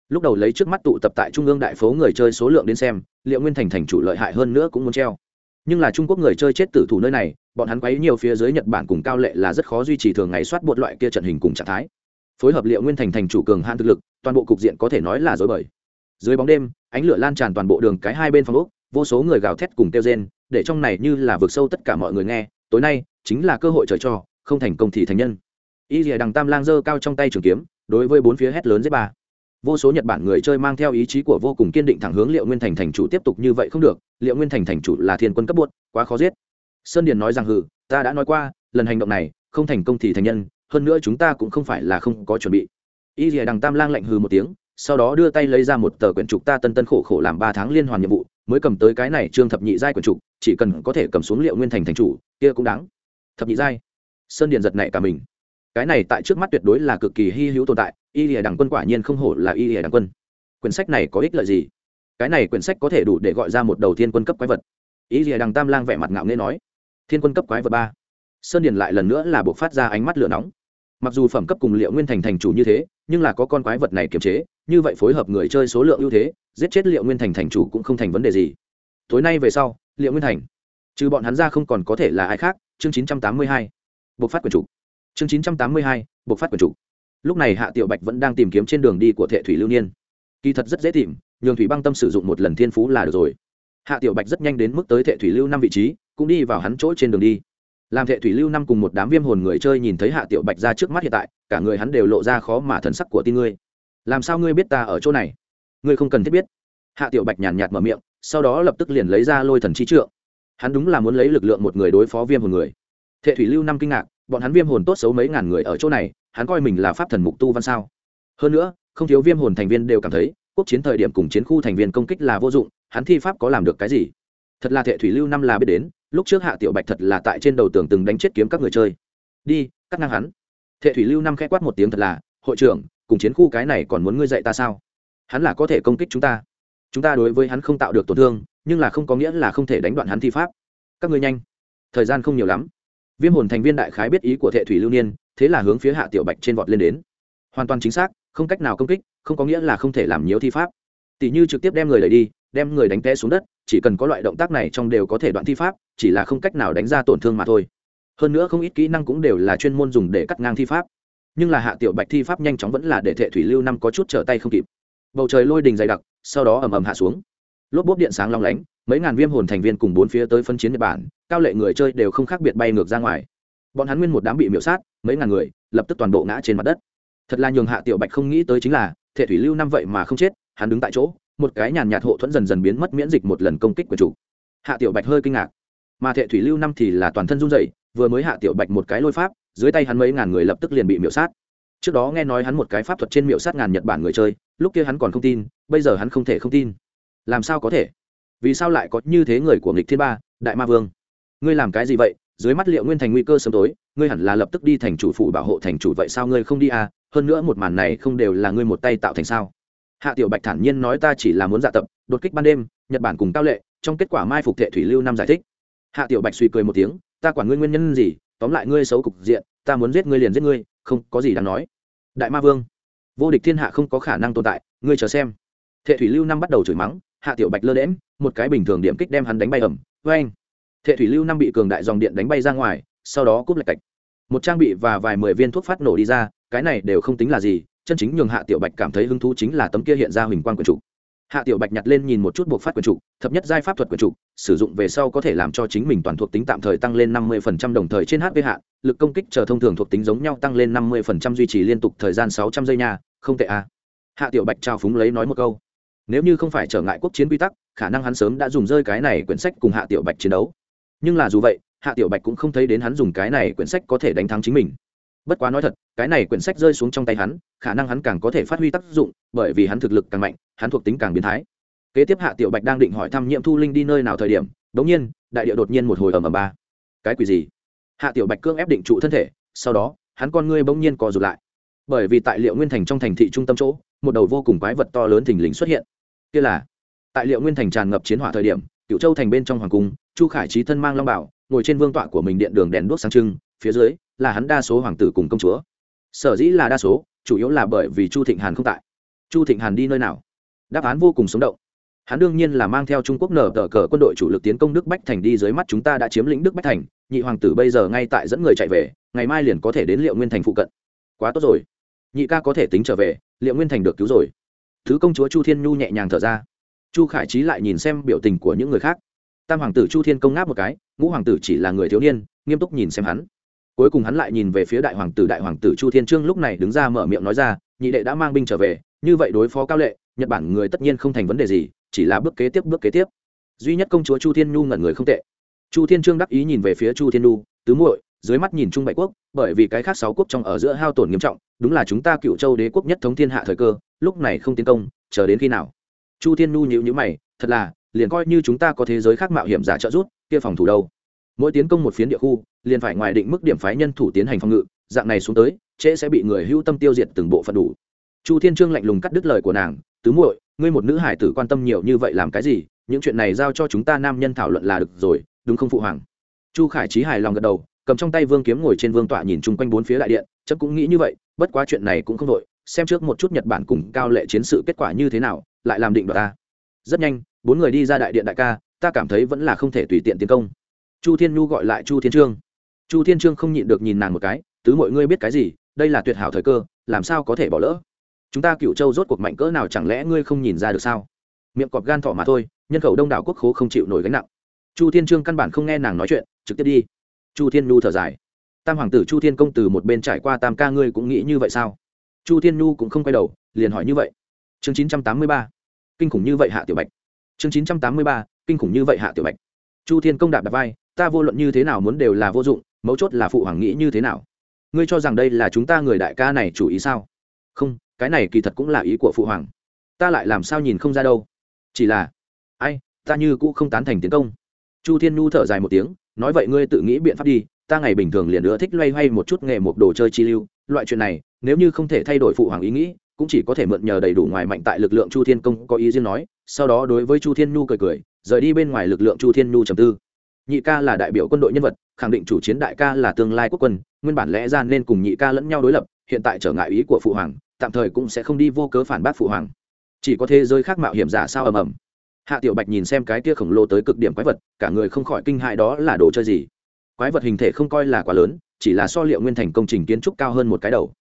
lúc đầu lấy trước mắt tụ tập tại trung ương đại phố người chơi số lượng đến xem, liệu nguyên thành thành chủ lợi hại hơn nữa cũng muốn treo. Nhưng là trung quốc người chơi chết tử thủ nơi này, bọn hắn quấy nhiều phía dưới nhật bản cùng cao lệ là rất khó duy trì thường ngày soát bột loại kia trận hình cùng trạng thái. Phối hợp liệu nguyên thành thành chủ cường hạn thực lực, toàn bộ cục diện có thể nói là dối bời. Dưới bóng đêm, ánh lửa lan tràn toàn bộ đường cái hai bên phòng úc vô số người gào thét cùng kêu rên, để trong này như là vượt sâu tất cả mọi người nghe, tối nay chính là cơ hội trời cho, không thành công thì thành nhân. Y rìa đằng tam lang giơ cao trong tay trường kiếm, đối với bốn phía hét lớn z ba vô số nhật bản người chơi mang theo ý chí của vô cùng kiên định thẳng hướng liệu nguyên thành thành chủ tiếp tục như vậy không được, liệu nguyên thành thành chủ là thiên quân cấp buốt quá khó giết. Sơn điền nói rằng, hừ, ta đã nói qua, lần hành động này không thành công thì thành nhân, hơn nữa chúng ta cũng không phải là không có chuẩn bị. Y rìa đằng tam lang lạnh hừ một tiếng, sau đó đưa tay lấy ra một tờ quyển trục ta tân tân khổ khổ làm ba tháng liên hoàn nhiệm vụ mới cầm tới cái này trương thập nhị giai quyển trục, chỉ cần có thể cầm xuống liệu nguyên thành thành chủ, kia cũng đáng. Thập nhị giai. Sơn điền giật nảy cả mình. Cái này tại trước mắt tuyệt đối là cực kỳ hy hữu tồn tại y lìa đằng quân quả nhiên không hổ là y lìa đằng quân. Quyển sách này có ích lợi gì? Cái này quyển sách có thể đủ để gọi ra một đầu thiên quân cấp quái vật. Y lìa đằng tam lang vẻ mặt ngạo nghê nói, thiên quân cấp quái vật ba. Sơn điền lại lần nữa là buộc phát ra ánh mắt lửa nóng. Mặc dù phẩm cấp cùng liệu nguyên thành thành chủ như thế, nhưng là có con quái vật này kiềm chế, như vậy phối hợp người chơi số lượng ưu thế, giết chết liệu nguyên thành thành chủ cũng không thành vấn đề gì. Tối nay về sau, liệu nguyên thành, trừ bọn hắn ra không còn có thể là ai khác, chương chín trăm tám mươi hai, buộc phát quyền chủ. Chương chín trăm tám mươi hai, buộc phát quyền chủ lúc này hạ tiểu bạch vẫn đang tìm kiếm trên đường đi của thệ thủy lưu niên. Kỳ thật rất dễ tìm, nhường thủy băng tâm sử dụng một lần thiên phú là được rồi. Hạ tiểu bạch rất nhanh đến mức tới thệ thủy lưu năm vị trí, cũng đi vào hắn chỗ trên đường đi. Làm thệ thủy lưu năm cùng một đám viêm hồn người chơi nhìn thấy hạ tiểu bạch ra trước mắt hiện tại, cả người hắn đều lộ ra khó mà thần sắc của tin ngươi. Làm sao ngươi biết ta ở chỗ này? Ngươi không cần thiết biết. Hạ tiểu bạch nhàn nhạt mở miệng, sau đó lập tức liền lấy ra lôi thần trí trượng. Hắn đúng là muốn lấy lực lượng một người đối phó viêm hồn người. Thệ thủy lưu năm kinh ngạc, bọn hắn viêm hồn tốt xấu mấy ngàn người ở chỗ này hắn coi mình là pháp thần mục tu văn sao. Hơn nữa, không thiếu viêm hồn thành viên đều cảm thấy, quốc chiến thời điểm cùng chiến khu thành viên công kích là vô dụng, hắn thi pháp có làm được cái gì? Thật là thệ thủy lưu năm là biết đến, lúc trước hạ tiểu bạch thật là tại trên đầu tường từng đánh chết kiếm các người chơi. Đi, cắt ngang hắn. Thệ thủy lưu năm khẽ quát một tiếng thật là, hội trưởng, cùng chiến khu cái này còn muốn ngươi dạy ta sao? Hắn là có thể công kích chúng ta. Chúng ta đối với hắn không tạo được tổn thương, nhưng là không có nghĩa là không thể đánh đoạn hắn thi pháp. Các ngươi nhanh. Thời gian không nhiều lắm. Viêm hồn thành viên đại khái biết ý của thệ thủy lưu niên thế là hướng phía hạ tiểu bạch trên vọt lên đến. Hoàn toàn chính xác, không cách nào công kích, không có nghĩa là không thể làm nhiều thi pháp. Tỷ như trực tiếp đem người đẩy đi, đem người đánh té xuống đất, chỉ cần có loại động tác này trong đều có thể đoạn thi pháp, chỉ là không cách nào đánh ra tổn thương mà thôi. Hơn nữa không ít kỹ năng cũng đều là chuyên môn dùng để cắt ngang thi pháp. Nhưng là hạ tiểu bạch thi pháp nhanh chóng vẫn là để thệ thủy lưu năm có chút trở tay không kịp. Bầu trời lôi đình dày đặc, sau đó ầm ầm hạ xuống. Lốp bốp điện sáng long lánh, mấy ngàn viêm hồn thành viên cùng bốn phía tới phân chiến nhật bản, cao lệ người chơi đều không khác biệt bay ngược ra ngoài bọn hắn nguyên một đám bị miễu sát, mấy ngàn người, lập tức toàn bộ ngã trên mặt đất. Thật là nhường hạ tiểu bạch không nghĩ tới chính là thể thủy lưu năm vậy mà không chết, hắn đứng tại chỗ, một cái nhàn nhạt hộ thuẫn dần dần biến mất miễn dịch một lần công kích của chủ. Hạ tiểu bạch hơi kinh ngạc. Mà thệ thủy lưu năm thì là toàn thân run dậy vừa mới hạ tiểu bạch một cái lôi pháp, dưới tay hắn mấy ngàn người lập tức liền bị miễu sát. Trước đó nghe nói hắn một cái pháp thuật trên miễu sát ngàn nhật bản người chơi, lúc kia hắn còn không tin, bây giờ hắn không thể không tin. Làm sao có thể? Vì sao lại có như thế người của nghịch thiên ba, đại ma vương? Ngươi làm cái gì vậy? Dưới mắt liệu nguyên thành nguy cơ sớm tối, ngươi hẳn là lập tức đi thành chủ phụ bảo hộ thành chủ, vậy sao ngươi không đi à? Hơn nữa một màn này không đều là ngươi một tay tạo thành sao? Hạ tiểu bạch thản nhiên nói ta chỉ là muốn dạ tập, đột kích ban đêm, nhật bản cùng cao lệ, trong kết quả mai phục thệ thủy lưu năm giải thích. Hạ tiểu bạch suy cười một tiếng, ta quản ngươi nguyên nhân gì, tóm lại ngươi xấu cục diện, ta muốn giết ngươi liền giết ngươi, không có gì đáng nói. Đại ma vương, vô địch thiên hạ không có khả năng tồn tại, ngươi chờ xem. Thệ thủy lưu năm bắt đầu chửi mắng, hạ tiểu bạch lơ đễm một cái bình thường điểm kích đem hắn đánh bay ẩm vê anh thệ thủy lưu năm bị cường đại dòng điện đánh bay ra ngoài, sau đó cúp lạch cạch. Một trang bị và vài mười viên thuốc phát nổ đi ra, cái này đều không tính là gì, chân chính nhường hạ tiểu bạch cảm thấy hứng thú chính là tấm kia hiện ra huỳnh quang quyền trục. Hạ tiểu bạch nhặt lên nhìn một chút buộc phát quyền trục, thập nhất giai pháp thuật quyền trục, sử dụng về sau có thể làm cho chính mình toàn thuộc tính tạm thời tăng lên năm mươi phần trăm đồng thời trên hp hạ lực công kích chờ thông thường thuộc tính giống nhau tăng lên năm mươi phần trăm duy trì liên tục thời gian sáu trăm giây nha, không tệ à. hạ tiểu bạch trao phúng lấy nói một câu. Nếu như không phải trở ngại quốc chiến quy tắc, khả năng hắn sớm đã dùng rơi cái này quyển sách cùng hạ tiểu bạch chiến đấu nhưng là dù vậy, hạ tiểu bạch cũng không thấy đến hắn dùng cái này quyển sách có thể đánh thắng chính mình. Bất quá nói thật, cái này quyển sách rơi xuống trong tay hắn, khả năng hắn càng có thể phát huy tác dụng, bởi vì hắn thực lực càng mạnh, hắn thuộc tính càng biến thái. Kế tiếp hạ tiểu bạch đang định hỏi thăm nhiệm thu linh đi nơi nào thời điểm đ ỗ n g nhiên, đại địa đột nhiên một hồi ầm ầm ba. Cái quỷ gì? Hạ tiểu bạch cương ép định trụ thân thể, sau đó, hắn con ngươi bỗng nhiên co rụt lại. Bởi vì tại liệu nguyên thành trong thành thị trung tâm chỗ, một đầu vô cùng quái vật to lớn thình lình xuất hiện. Kia là, tại liệu nguyên thành tràn ngập chiến hỏa thời điểm cựu châu thành bên trong hoàng cung, chu khải trí thân mang long bảo, ngồi trên vương tọa của mình điện đường đèn đuốc sáng trưng, phía dưới là hắn đa số hoàng tử cùng công chúa. Sở dĩ là đa số, chủ yếu là bởi vì chu thịnh hàn không tại. Chu thịnh hàn đi nơi nào? Đáp án vô cùng sống động. Hắn đương nhiên là mang theo trung quốc nở tờ cờ quân đội chủ lực tiến công đức bách thành đi dưới mắt chúng ta đã chiếm lĩnh đức bách thành, nhị hoàng tử bây giờ ngay tại dẫn người chạy về, ngày mai liền có thể đến liệu nguyên thành phụ cận. Quá tốt rồi. Nhị ca có thể tính trở về, liệu nguyên thành được cứu rồi. Thứ công chúa chu thiên nhu nhẹ nhàng thở ra chu khải trí lại nhìn xem biểu tình của những người khác. Tam hoàng tử chu thiên công ngáp một cái, ngũ hoàng tử chỉ là người thiếu niên, nghiêm túc nhìn xem hắn. Cuối cùng hắn lại nhìn về phía đại hoàng tử, đại hoàng tử chu thiên trương lúc này đứng ra mở miệng nói ra, nhị đệ đã mang binh trở về, như vậy đối phó cao lệ, nhật bản người tất nhiên không thành vấn đề gì, chỉ là bước kế tiếp, bước kế tiếp. Duy nhất công chúa chu thiên nhu ngẩn người không tệ. Chu thiên trương đắc ý nhìn về phía chu thiên nhu, tứ muội, dưới mắt nhìn trung bảy quốc, bởi vì cái khác sáu quốc trong ở giữa hao tổn nghiêm trọng, đúng là chúng ta cựu châu đế quốc nhất thống thiên hạ thời cơ, lúc này không tiến công, chờ đến khi nào? Chu thiên nhu nhịu nhữ mày, thật là, liền coi như chúng ta có thế giới khác mạo hiểm giả trợ rút kia phòng thủ đâu? Mỗi tiến công một phiến địa khu, liền phải ngoài định mức điểm phái nhân thủ tiến hành phòng ngự, dạng này xuống tới, trễ sẽ bị người hưu tâm tiêu diệt từng bộ phận đủ. Chu thiên trương lạnh lùng cắt đứt lời của nàng, tứ muội, ngươi một nữ hải tử quan tâm nhiều như vậy làm cái gì? Những chuyện này giao cho chúng ta nam nhân thảo luận là được rồi, đúng không phụ hoàng? Chu khải trí hài lòng gật đầu, cầm trong tay vương kiếm ngồi trên vương tọa nhìn chung quanh bốn phía đại điện chấp cũng nghĩ như vậy, bất quá chuyện này cũng không đội xem trước một chút nhật bản cùng cao lệ chiến sự kết quả như thế nào lại làm định đoạt ta. Rất nhanh, bốn người đi ra đại điện đại ca, ta cảm thấy vẫn là không thể tùy tiện tiến công. Chu thiên nhu gọi lại chu thiên trương. Chu thiên trương không nhịn được nhìn nàng một cái, tứ mọi ngươi biết cái gì? Đây là tuyệt hảo thời cơ, làm sao có thể bỏ lỡ? Chúng ta cựu châu rốt cuộc mạnh cỡ nào chẳng lẽ ngươi không nhìn ra được sao? Miệng cọp gan thỏ mà thôi, nhân khẩu đông đảo quốc khố không chịu nổi gánh nặng. Chu thiên trương căn bản không nghe nàng nói chuyện, trực tiếp đi. Chu thiên nhu thở dài. Tam hoàng tử chu thiên công từ một bên trải qua tam ca ngươi cũng nghĩ như vậy sao? Chu thiên nhu cũng không quay đầu, liền hỏi như vậy. Chương chín trăm tám mươi ba kinh khủng như vậy hạ tiểu bạch. Chương chín trăm tám mươi ba, kinh khủng như vậy hạ tiểu bạch. Chu thiên công đạp đạp vai, ta vô luận như thế nào muốn đều là vô dụng, mấu chốt là phụ hoàng nghĩ như thế nào. Ngươi cho rằng đây là chúng ta người đại ca này chủ ý sao? Không, cái này kỳ thật cũng là ý của phụ hoàng. Ta lại làm sao nhìn không ra đâu. Chỉ là, ai, ta như cũ không tán thành tiến công. Chu thiên nhu thở dài một tiếng, nói vậy ngươi tự nghĩ biện pháp đi, ta ngày bình thường liền nữa thích loay hoay một chút nghề một đồ chơi chi lưu, loại chuyện này, nếu như không thể thay đổi phụ hoàng ý nghĩ cũng chỉ có thể mượn nhờ đầy đủ ngoài mạnh tại lực lượng chu thiên công, có ý riêng nói, sau đó đối với chu thiên nhu cười cười, rời đi bên ngoài lực lượng chu thiên nhu trầm tư. Nhị ca là đại biểu quân đội nhân vật, khẳng định chủ chiến đại ca là tương lai quốc quân, nguyên bản lẽ ra nên cùng nhị ca lẫn nhau đối lập, hiện tại trở ngại ý của phụ hoàng, tạm thời cũng sẽ không đi vô cớ phản bác phụ hoàng. Chỉ có thế giới khác mạo hiểm giả sao ầm ầm. Hạ tiểu bạch nhìn xem cái kia khổng lồ tới cực điểm quái vật, cả người không khỏi kinh hại đó là đồ chơi gì. Quái vật hình thể không coi là quá lớn, chỉ là so liệu nguyên thành công trình kiến trúc cao hơn một cái đầu.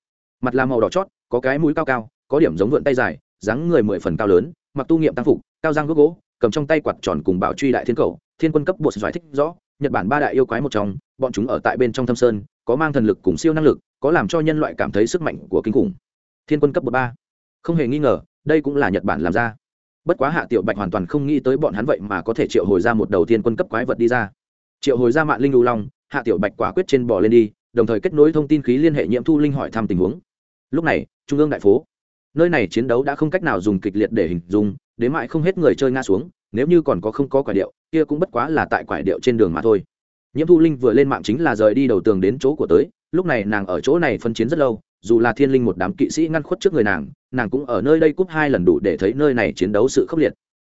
Mặt là màu đỏ chót có cái mũi cao cao, có điểm giống vượn tay dài, dáng người mười phần cao lớn, mặc tu nghiệm tăng phục, cao giang gốc gỗ, cầm trong tay quạt tròn cùng bảo truy đại thiên cầu, thiên quân cấp bột giải thích rõ, nhật bản ba đại yêu quái một trong, bọn chúng ở tại bên trong thâm sơn, có mang thần lực cùng siêu năng lực, có làm cho nhân loại cảm thấy sức mạnh của kinh khủng. Thiên quân cấp bậc ba. Không hề nghi ngờ, đây cũng là nhật bản làm ra. Bất quá hạ tiểu bạch hoàn toàn không nghĩ tới bọn hắn vậy mà có thể triệu hồi ra một đầu tiên quân cấp quái vật đi ra. Triệu hồi ra mạng linh lưu long, hạ tiểu bạch quả quyết trên bò lên đi, đồng thời kết nối thông tin khí liên hệ nhiễm thu linh hỏi thăm tình huống. Lúc này trung ương đại phố. Nơi này chiến đấu đã không cách nào dùng kịch liệt để hình dung, đến mãi không hết người chơi nga xuống, nếu như còn có không có quả điệu, kia cũng bất quá là tại quả điệu trên đường mà thôi. Nhiễm thu linh vừa lên mạng chính là rời đi đầu tường đến chỗ của tới, lúc này nàng ở chỗ này phân chiến rất lâu, dù là thiên linh một đám kỵ sĩ ngăn khuất trước người nàng nàng cũng ở nơi đây cúp hai lần đủ để thấy nơi này chiến đấu sự khốc liệt.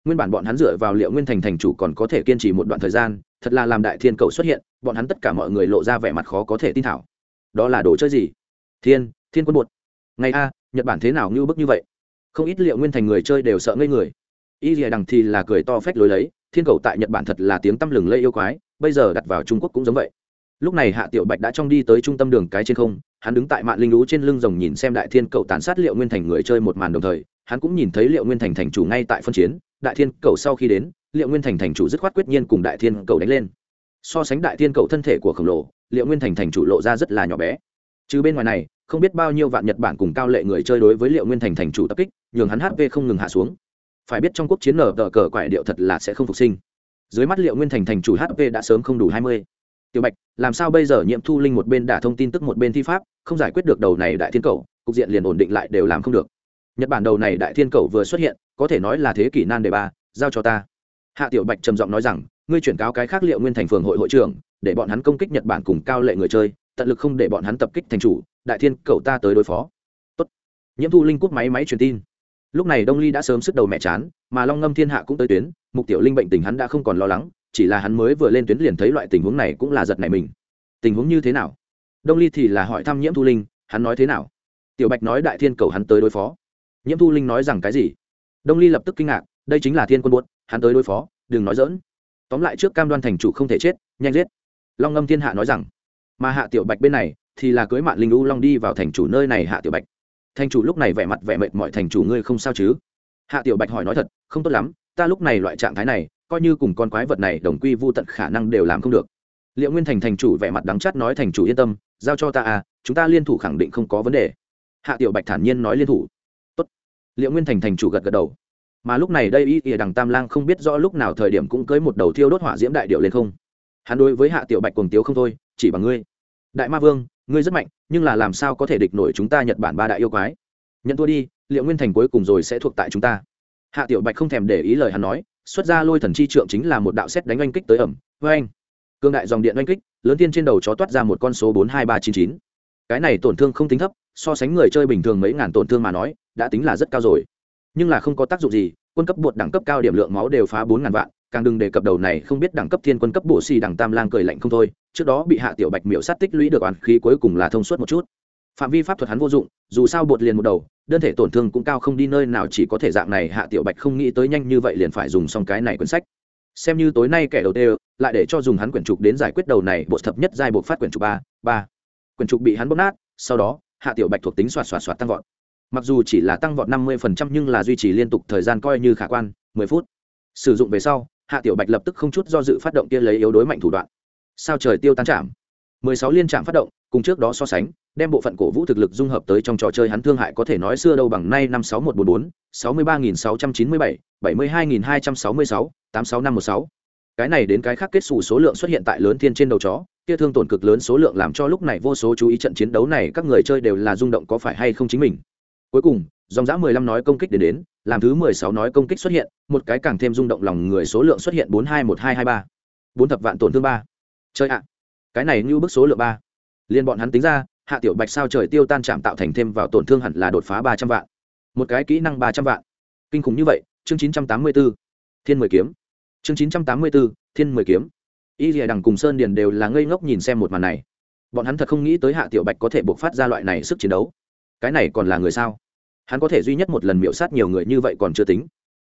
Nguyên bản bọn hắn dựa vào liệu nguyên thành thành chủ còn có thể kiên trì một đoạn thời gian, thật là làm đại thiên cầu xuất hiện, bọn hắn tất cả mọi người lộ ra vẻ mặt khó có thể tin thảo. Đó là đồ chơi gì? Thiên thiên quân bột ngày a, nhật bản thế nào như bức như vậy? Không ít liệu nguyên thành người chơi đều sợ ngây người. Y lìa đằng thì là cười to phách lối lấy, thiên cầu tại nhật bản thật là tiếng tăm lừng lây yêu quái, bây giờ đặt vào trung quốc cũng giống vậy. Lúc này hạ tiểu bạch đã trong đi tới trung tâm đường cái trên không, hắn đứng tại mạng linh lũ trên lưng rồng nhìn xem đại thiên cầu tàn sát liệu nguyên thành người chơi một màn đồng thời, hắn cũng nhìn thấy liệu nguyên thành thành chủ ngay tại phân chiến, đại thiên cầu sau khi đến, liệu nguyên thành thành chủ dứt khoát quyết nhiên cùng đại thiên cầu đánh lên. So sánh đại thiên cầu thân thể của khổng lồ, liệu nguyên thành thành chủ lộ ra rất là nhỏ bé. Chứ bên ngoài này không biết bao nhiêu vạn nhật bản cùng cao lệ người chơi đối với liệu nguyên thành thành chủ tập kích, nhường hắn hp không ngừng hạ xuống. Phải biết trong quốc chiến nở tờ cờ quải điệu thật là sẽ không phục sinh. Dưới mắt liệu nguyên thành thành chủ hp đã sớm không đủ hai mươi. Tiểu bạch, làm sao bây giờ nhiệm thu linh một bên đả thông tin tức một bên thi pháp, không giải quyết được đầu này đại thiên cầu, cục diện liền ổn định lại đều làm không được. Nhật bản đầu này đại thiên cầu vừa xuất hiện, có thể nói là thế kỷ nan đề ba, giao cho ta. Hạ tiểu bạch trầm giọng nói rằng, ngươi chuyển cáo cái khác liệu nguyên thành phường hội hội trưởng, để bọn hắn công kích nhật bản cùng cao lệ người chơi tận lực không để bọn hắn tập kích thành chủ, đại thiên, cầu ta tới đối phó. Tốt. nhiễm thu linh cúp máy máy truyền tin. Lúc này đông ly đã sớm sức đầu mẹ chán, mà long ngâm thiên hạ cũng tới tuyến, mục tiểu linh bệnh tình hắn đã không còn lo lắng, chỉ là hắn mới vừa lên tuyến liền thấy loại tình huống này cũng là giật này mình. Tình huống như thế nào? Đông ly thì là hỏi thăm nhiễm thu linh, hắn nói thế nào? Tiểu bạch nói đại thiên cầu hắn tới đối phó. Nhiễm thu linh nói rằng cái gì? Đông ly lập tức kinh ngạc, đây chính là thiên quân buốt, hắn tới đối phó, đừng nói dỡn tóm lại trước cam đoan thành chủ không thể chết, nhanh giết. Long ngâm thiên hạ nói rằng mà hạ tiểu bạch bên này thì là cưới mạng linh u long đi vào thành chủ nơi này hạ tiểu bạch. Thành chủ lúc này vẻ mặt vẻ mệt mọi thành chủ ngươi không sao chứ? Hạ tiểu bạch hỏi nói thật, không tốt lắm, ta lúc này loại trạng thái này, coi như cùng con quái vật này đồng quy vô tận khả năng đều làm không được. Liệu nguyên thành thành chủ vẻ mặt đắng chát nói, thành chủ yên tâm, giao cho ta à chúng ta liên thủ khẳng định không có vấn đề. Hạ tiểu bạch thản nhiên nói, liên thủ. Tốt. liệu nguyên thành thành chủ gật gật đầu. Mà lúc này đây y ỉa đằng tam lang không biết rõ lúc nào thời điểm cũng cưới một đầu thiêu đốt hỏa diễm đại điệu lên không. Hắn đối với hạ tiểu bạch cuồng tiếu không thôi chỉ bằng ngươi. Đại ma vương, ngươi rất mạnh, nhưng là làm sao có thể địch nổi chúng ta nhật bản ba đại yêu quái? Nhận thua đi, liệu nguyên thành cuối cùng rồi sẽ thuộc tại chúng ta. Hạ tiểu bạch không thèm để ý lời hắn nói, xuất ra lôi thần chi trượng chính là một đạo xét đánh oanh kích tới ẩm với anh cương đại dòng điện oanh kích, lớn tiên trên đầu chó toát ra một con số bốn hai ba chín chín. Cái này tổn thương không tính thấp, so sánh người chơi bình thường mấy ngàn tổn thương mà nói, đã tính là rất cao rồi. Nhưng là không có tác dụng gì, quân cấp bột đẳng cấp cao điểm lượng máu đều phá bốn ngàn vạn càng đừng đề cập đầu này không biết đẳng cấp thiên quân cấp bổ xì đẳng tam lang cười lạnh không thôi, trước đó bị hạ tiểu bạch miểu sát tích lũy được oán khí cuối cùng là thông suốt một chút. Phạm vi pháp thuật hắn vô dụng, dù sao bột liền một đầu, đơn thể tổn thương cũng cao không đi nơi nào chỉ có thể dạng này, hạ tiểu bạch không nghĩ tới nhanh như vậy liền phải dùng xong cái này quyển sách. Xem như tối nay kẻ đầu tiên lại để cho dùng hắn quyển trục đến giải quyết đầu này, bột thập nhất giai bột phát quyển trục ba ba. Quyển trục bị hắn bóp nát, sau đó, hạ tiểu bạch thuộc tính xoạt xoạt xoạt tăng vọt. Mặc dù chỉ là tăng vọt năm mươi nhưng là duy trì liên tục thời gian coi như khả quan, mười phút. Sử dụng về sau hạ tiểu bạch lập tức không chút do dự phát động kia lấy yếu đối mạnh thủ đoạn. Sao trời tiêu tán chạm? Mười sáu liên trạm phát động, cùng trước đó so sánh, đem bộ phận cổ vũ thực lực dung hợp tới trong trò chơi hắn thương hại có thể nói xưa đâu bằng nay năm sáu một bốn bốn, sáu mươi ba nghìn sáu trăm chín mươi bảy bảy mươi hai nghìn hai trăm sáu mươi sáu, tám sáu năm một sáu. Cái này đến cái khác kết xù số lượng xuất hiện tại lớn thiên trên đầu chó, kia thương tổn cực lớn số lượng làm cho lúc này vô số chú ý trận chiến đấu này các người chơi đều là rung động có phải hay không chính mình. Cuối cùng, dòng giã mười lăm nói công kích đến đến làm thứ mười sáu nói công kích xuất hiện, một cái càng thêm rung động lòng người số lượng xuất hiện bốn hai một hai hai ba. Bốn thập vạn tổn thương ba. Chơi ạ, cái này như bức số lượng ba. Liên bọn hắn tính ra, hạ tiểu bạch sao trời tiêu tan chạm tạo thành thêm vào tổn thương hẳn là đột phá ba trăm vạn. Một cái kỹ năng ba trăm vạn. Kinh khủng như vậy, chương chín trăm tám mươi b ố thiên mười kiếm. Chương chín trăm tám mươi b ố thiên mười kiếm. Y dìa đằng cùng sơn điền đều là ngây ngốc nhìn xem một màn này. Bọn hắn thật không nghĩ tới hạ tiểu bạch có thể bộc phát ra loại này sức chiến đấu. Cái này còn là người sao? Hắn có thể duy nhất một lần miễu sát nhiều người như vậy còn chưa tính.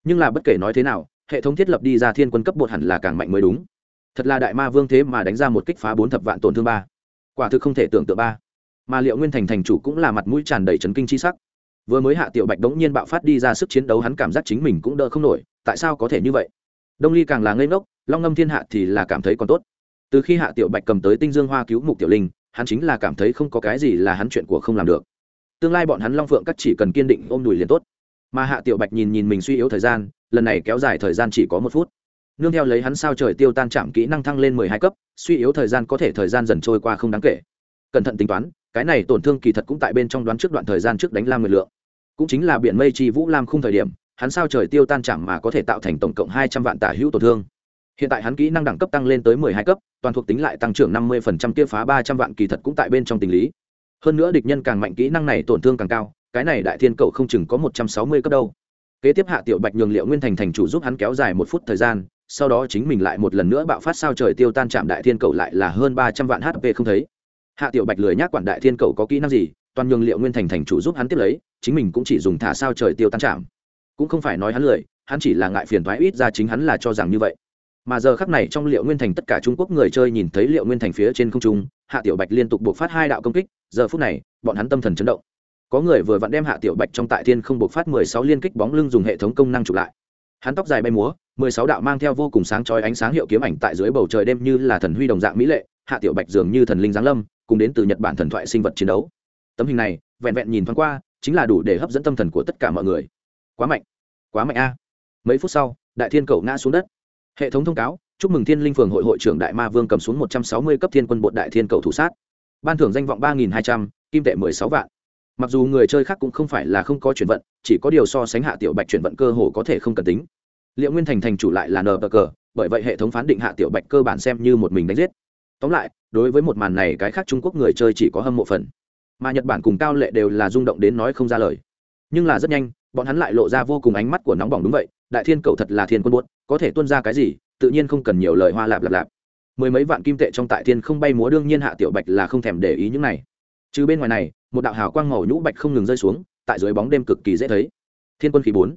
Nhưng là bất kể nói thế nào, hệ thống thiết lập đi ra thiên quân cấp bột hẳn là càng mạnh mới đúng. Thật là đại ma vương thế mà đánh ra một kích phá bốn thập vạn tổn thương ba. Quả thực không thể tưởng tượng ba. Mà liệu nguyên thành thành chủ cũng là mặt mũi tràn đầy trấn kinh chi sắc. Vừa mới hạ tiểu bạch đống nhiên bạo phát đi ra sức chiến đấu hắn cảm giác chính mình cũng đỡ không nổi, tại sao có thể như vậy? Đông ly càng là ngây ngốc, long ngâm thiên hạ thì là cảm thấy còn tốt. Từ khi hạ tiểu bạch cầm tới tinh dương hoa cứu mục tiểu linh, hắn chính là cảm thấy không có cái gì là hắn chuyện của không làm được tương lai bọn hắn long phượng các chỉ cần kiên định ôm đùi liền tốt. Mà hạ tiểu bạch nhìn nhìn mình suy yếu thời gian, lần này kéo dài thời gian chỉ có một phút. Nương theo lấy hắn sao trời tiêu tan chạm kỹ năng thăng lên mười hai cấp, suy yếu thời gian có thể thời gian dần trôi qua không đáng kể. Cẩn thận tính toán, cái này tổn thương kỳ thật cũng tại bên trong đoán trước đoạn thời gian trước đánh lam nguyệt lượng. Cũng chính là biển mây chi vũ lam khung thời điểm, hắn sao trời tiêu tan chạm mà có thể tạo thành tổng cộng hai trăm vạn tả hữu tổn thương. Hiện tại hắn kỹ năng đẳng cấp tăng lên tới mười hai cấp, toàn thuộc tính lại tăng trưởng năm mươi phần trăm, kia phá ba trăm vạn kỳ thật cũng tại bên trong tình lý hơn nữa địch nhân càng mạnh, kỹ năng này tổn thương càng cao, cái này đại thiên cậu không chừng có một trăm sáu mươi cấp đâu. Kế tiếp hạ tiểu bạch nhường liệu nguyên thành thành chủ giúp hắn kéo dài một phút thời gian, sau đó chính mình lại một lần nữa bạo phát sao trời tiêu tan chạm đại thiên cầu lại là hơn ba trăm vạn hp không thấy. Hạ tiểu bạch lười nhác quản đại thiên cầu có kỹ năng gì, toàn nhường liệu nguyên thành thành chủ giúp hắn tiếp lấy, chính mình cũng chỉ dùng thả sao trời tiêu tan chạm cũng không phải nói hắn lười, hắn chỉ là ngại phiền thoái ít ra chính hắn là cho rằng như vậy. Mà giờ khắc này trong liệu nguyên thành tất cả trung quốc người chơi nhìn thấy liệu nguyên thành phía trên không trung, hạ tiểu bạch liên tục buộc phát hai đạo công kích giờ phút này, bọn hắn tâm thần chấn động. Có người vừa vặn đem hạ tiểu bạch trong tại thiên không bộc phát mười sáu liên kích bóng lưng dùng hệ thống công năng chụp lại. Hắn tóc dài bay múa, mười sáu đạo mang theo vô cùng sáng chói ánh sáng hiệu kiếm ảnh tại dưới bầu trời đêm như là thần huy đồng dạng mỹ lệ, hạ tiểu bạch dường như thần linh giáng lâm, cùng đến từ nhật bản thần thoại sinh vật chiến đấu. Tấm hình này, vẹn vẹn nhìn thoáng qua, chính là đủ để hấp dẫn tâm thần của tất cả mọi người. Quá mạnh quá mạnh a. Mấy phút sau, đại thiên cầu ngã xuống đất. Hệ thống thông cáo, chúc mừng thiên linh phường hội hội trưởng đại ma vương cầm xuống một trăm sáu mươi cấp thiên quân bột đại thiên cầu thủ sát ban thưởng danh vọng ba nghìn hai trăm, kim tệ mười sáu vạn. Mặc dù người chơi khác cũng không phải là không có chuyển vận, chỉ có điều so sánh hạ tiểu bạch chuyển vận cơ hồ có thể không cần tính. Liệu nguyên thành thành chủ lại là nờ bờ cờ bởi vậy hệ thống phán định hạ tiểu bạch cơ bản xem như một mình đánh giết. Tóm lại, đối với một màn này cái khác trung quốc người chơi chỉ có hâm mộ phần. Mà nhật bản cùng cao lệ đều là rung động đến nói không ra lời. Nhưng là rất nhanh, bọn hắn lại lộ ra vô cùng ánh mắt của nóng bỏng đúng vậy, đại thiên cầu thật là thiên quân buốt, có thể tuân ra cái gì, tự nhiên không cần nhiều lời hoa lạp lạp lạp mười mấy vạn kim tệ trong tại thiên không bay múa đương nhiên hạ tiểu bạch là không thèm để ý những này. Trừ bên ngoài này, một đạo hào quang màu nhũ bạch không ngừng rơi xuống, tại dưới bóng đêm cực kỳ dễ thấy. Thiên quân khí bốn.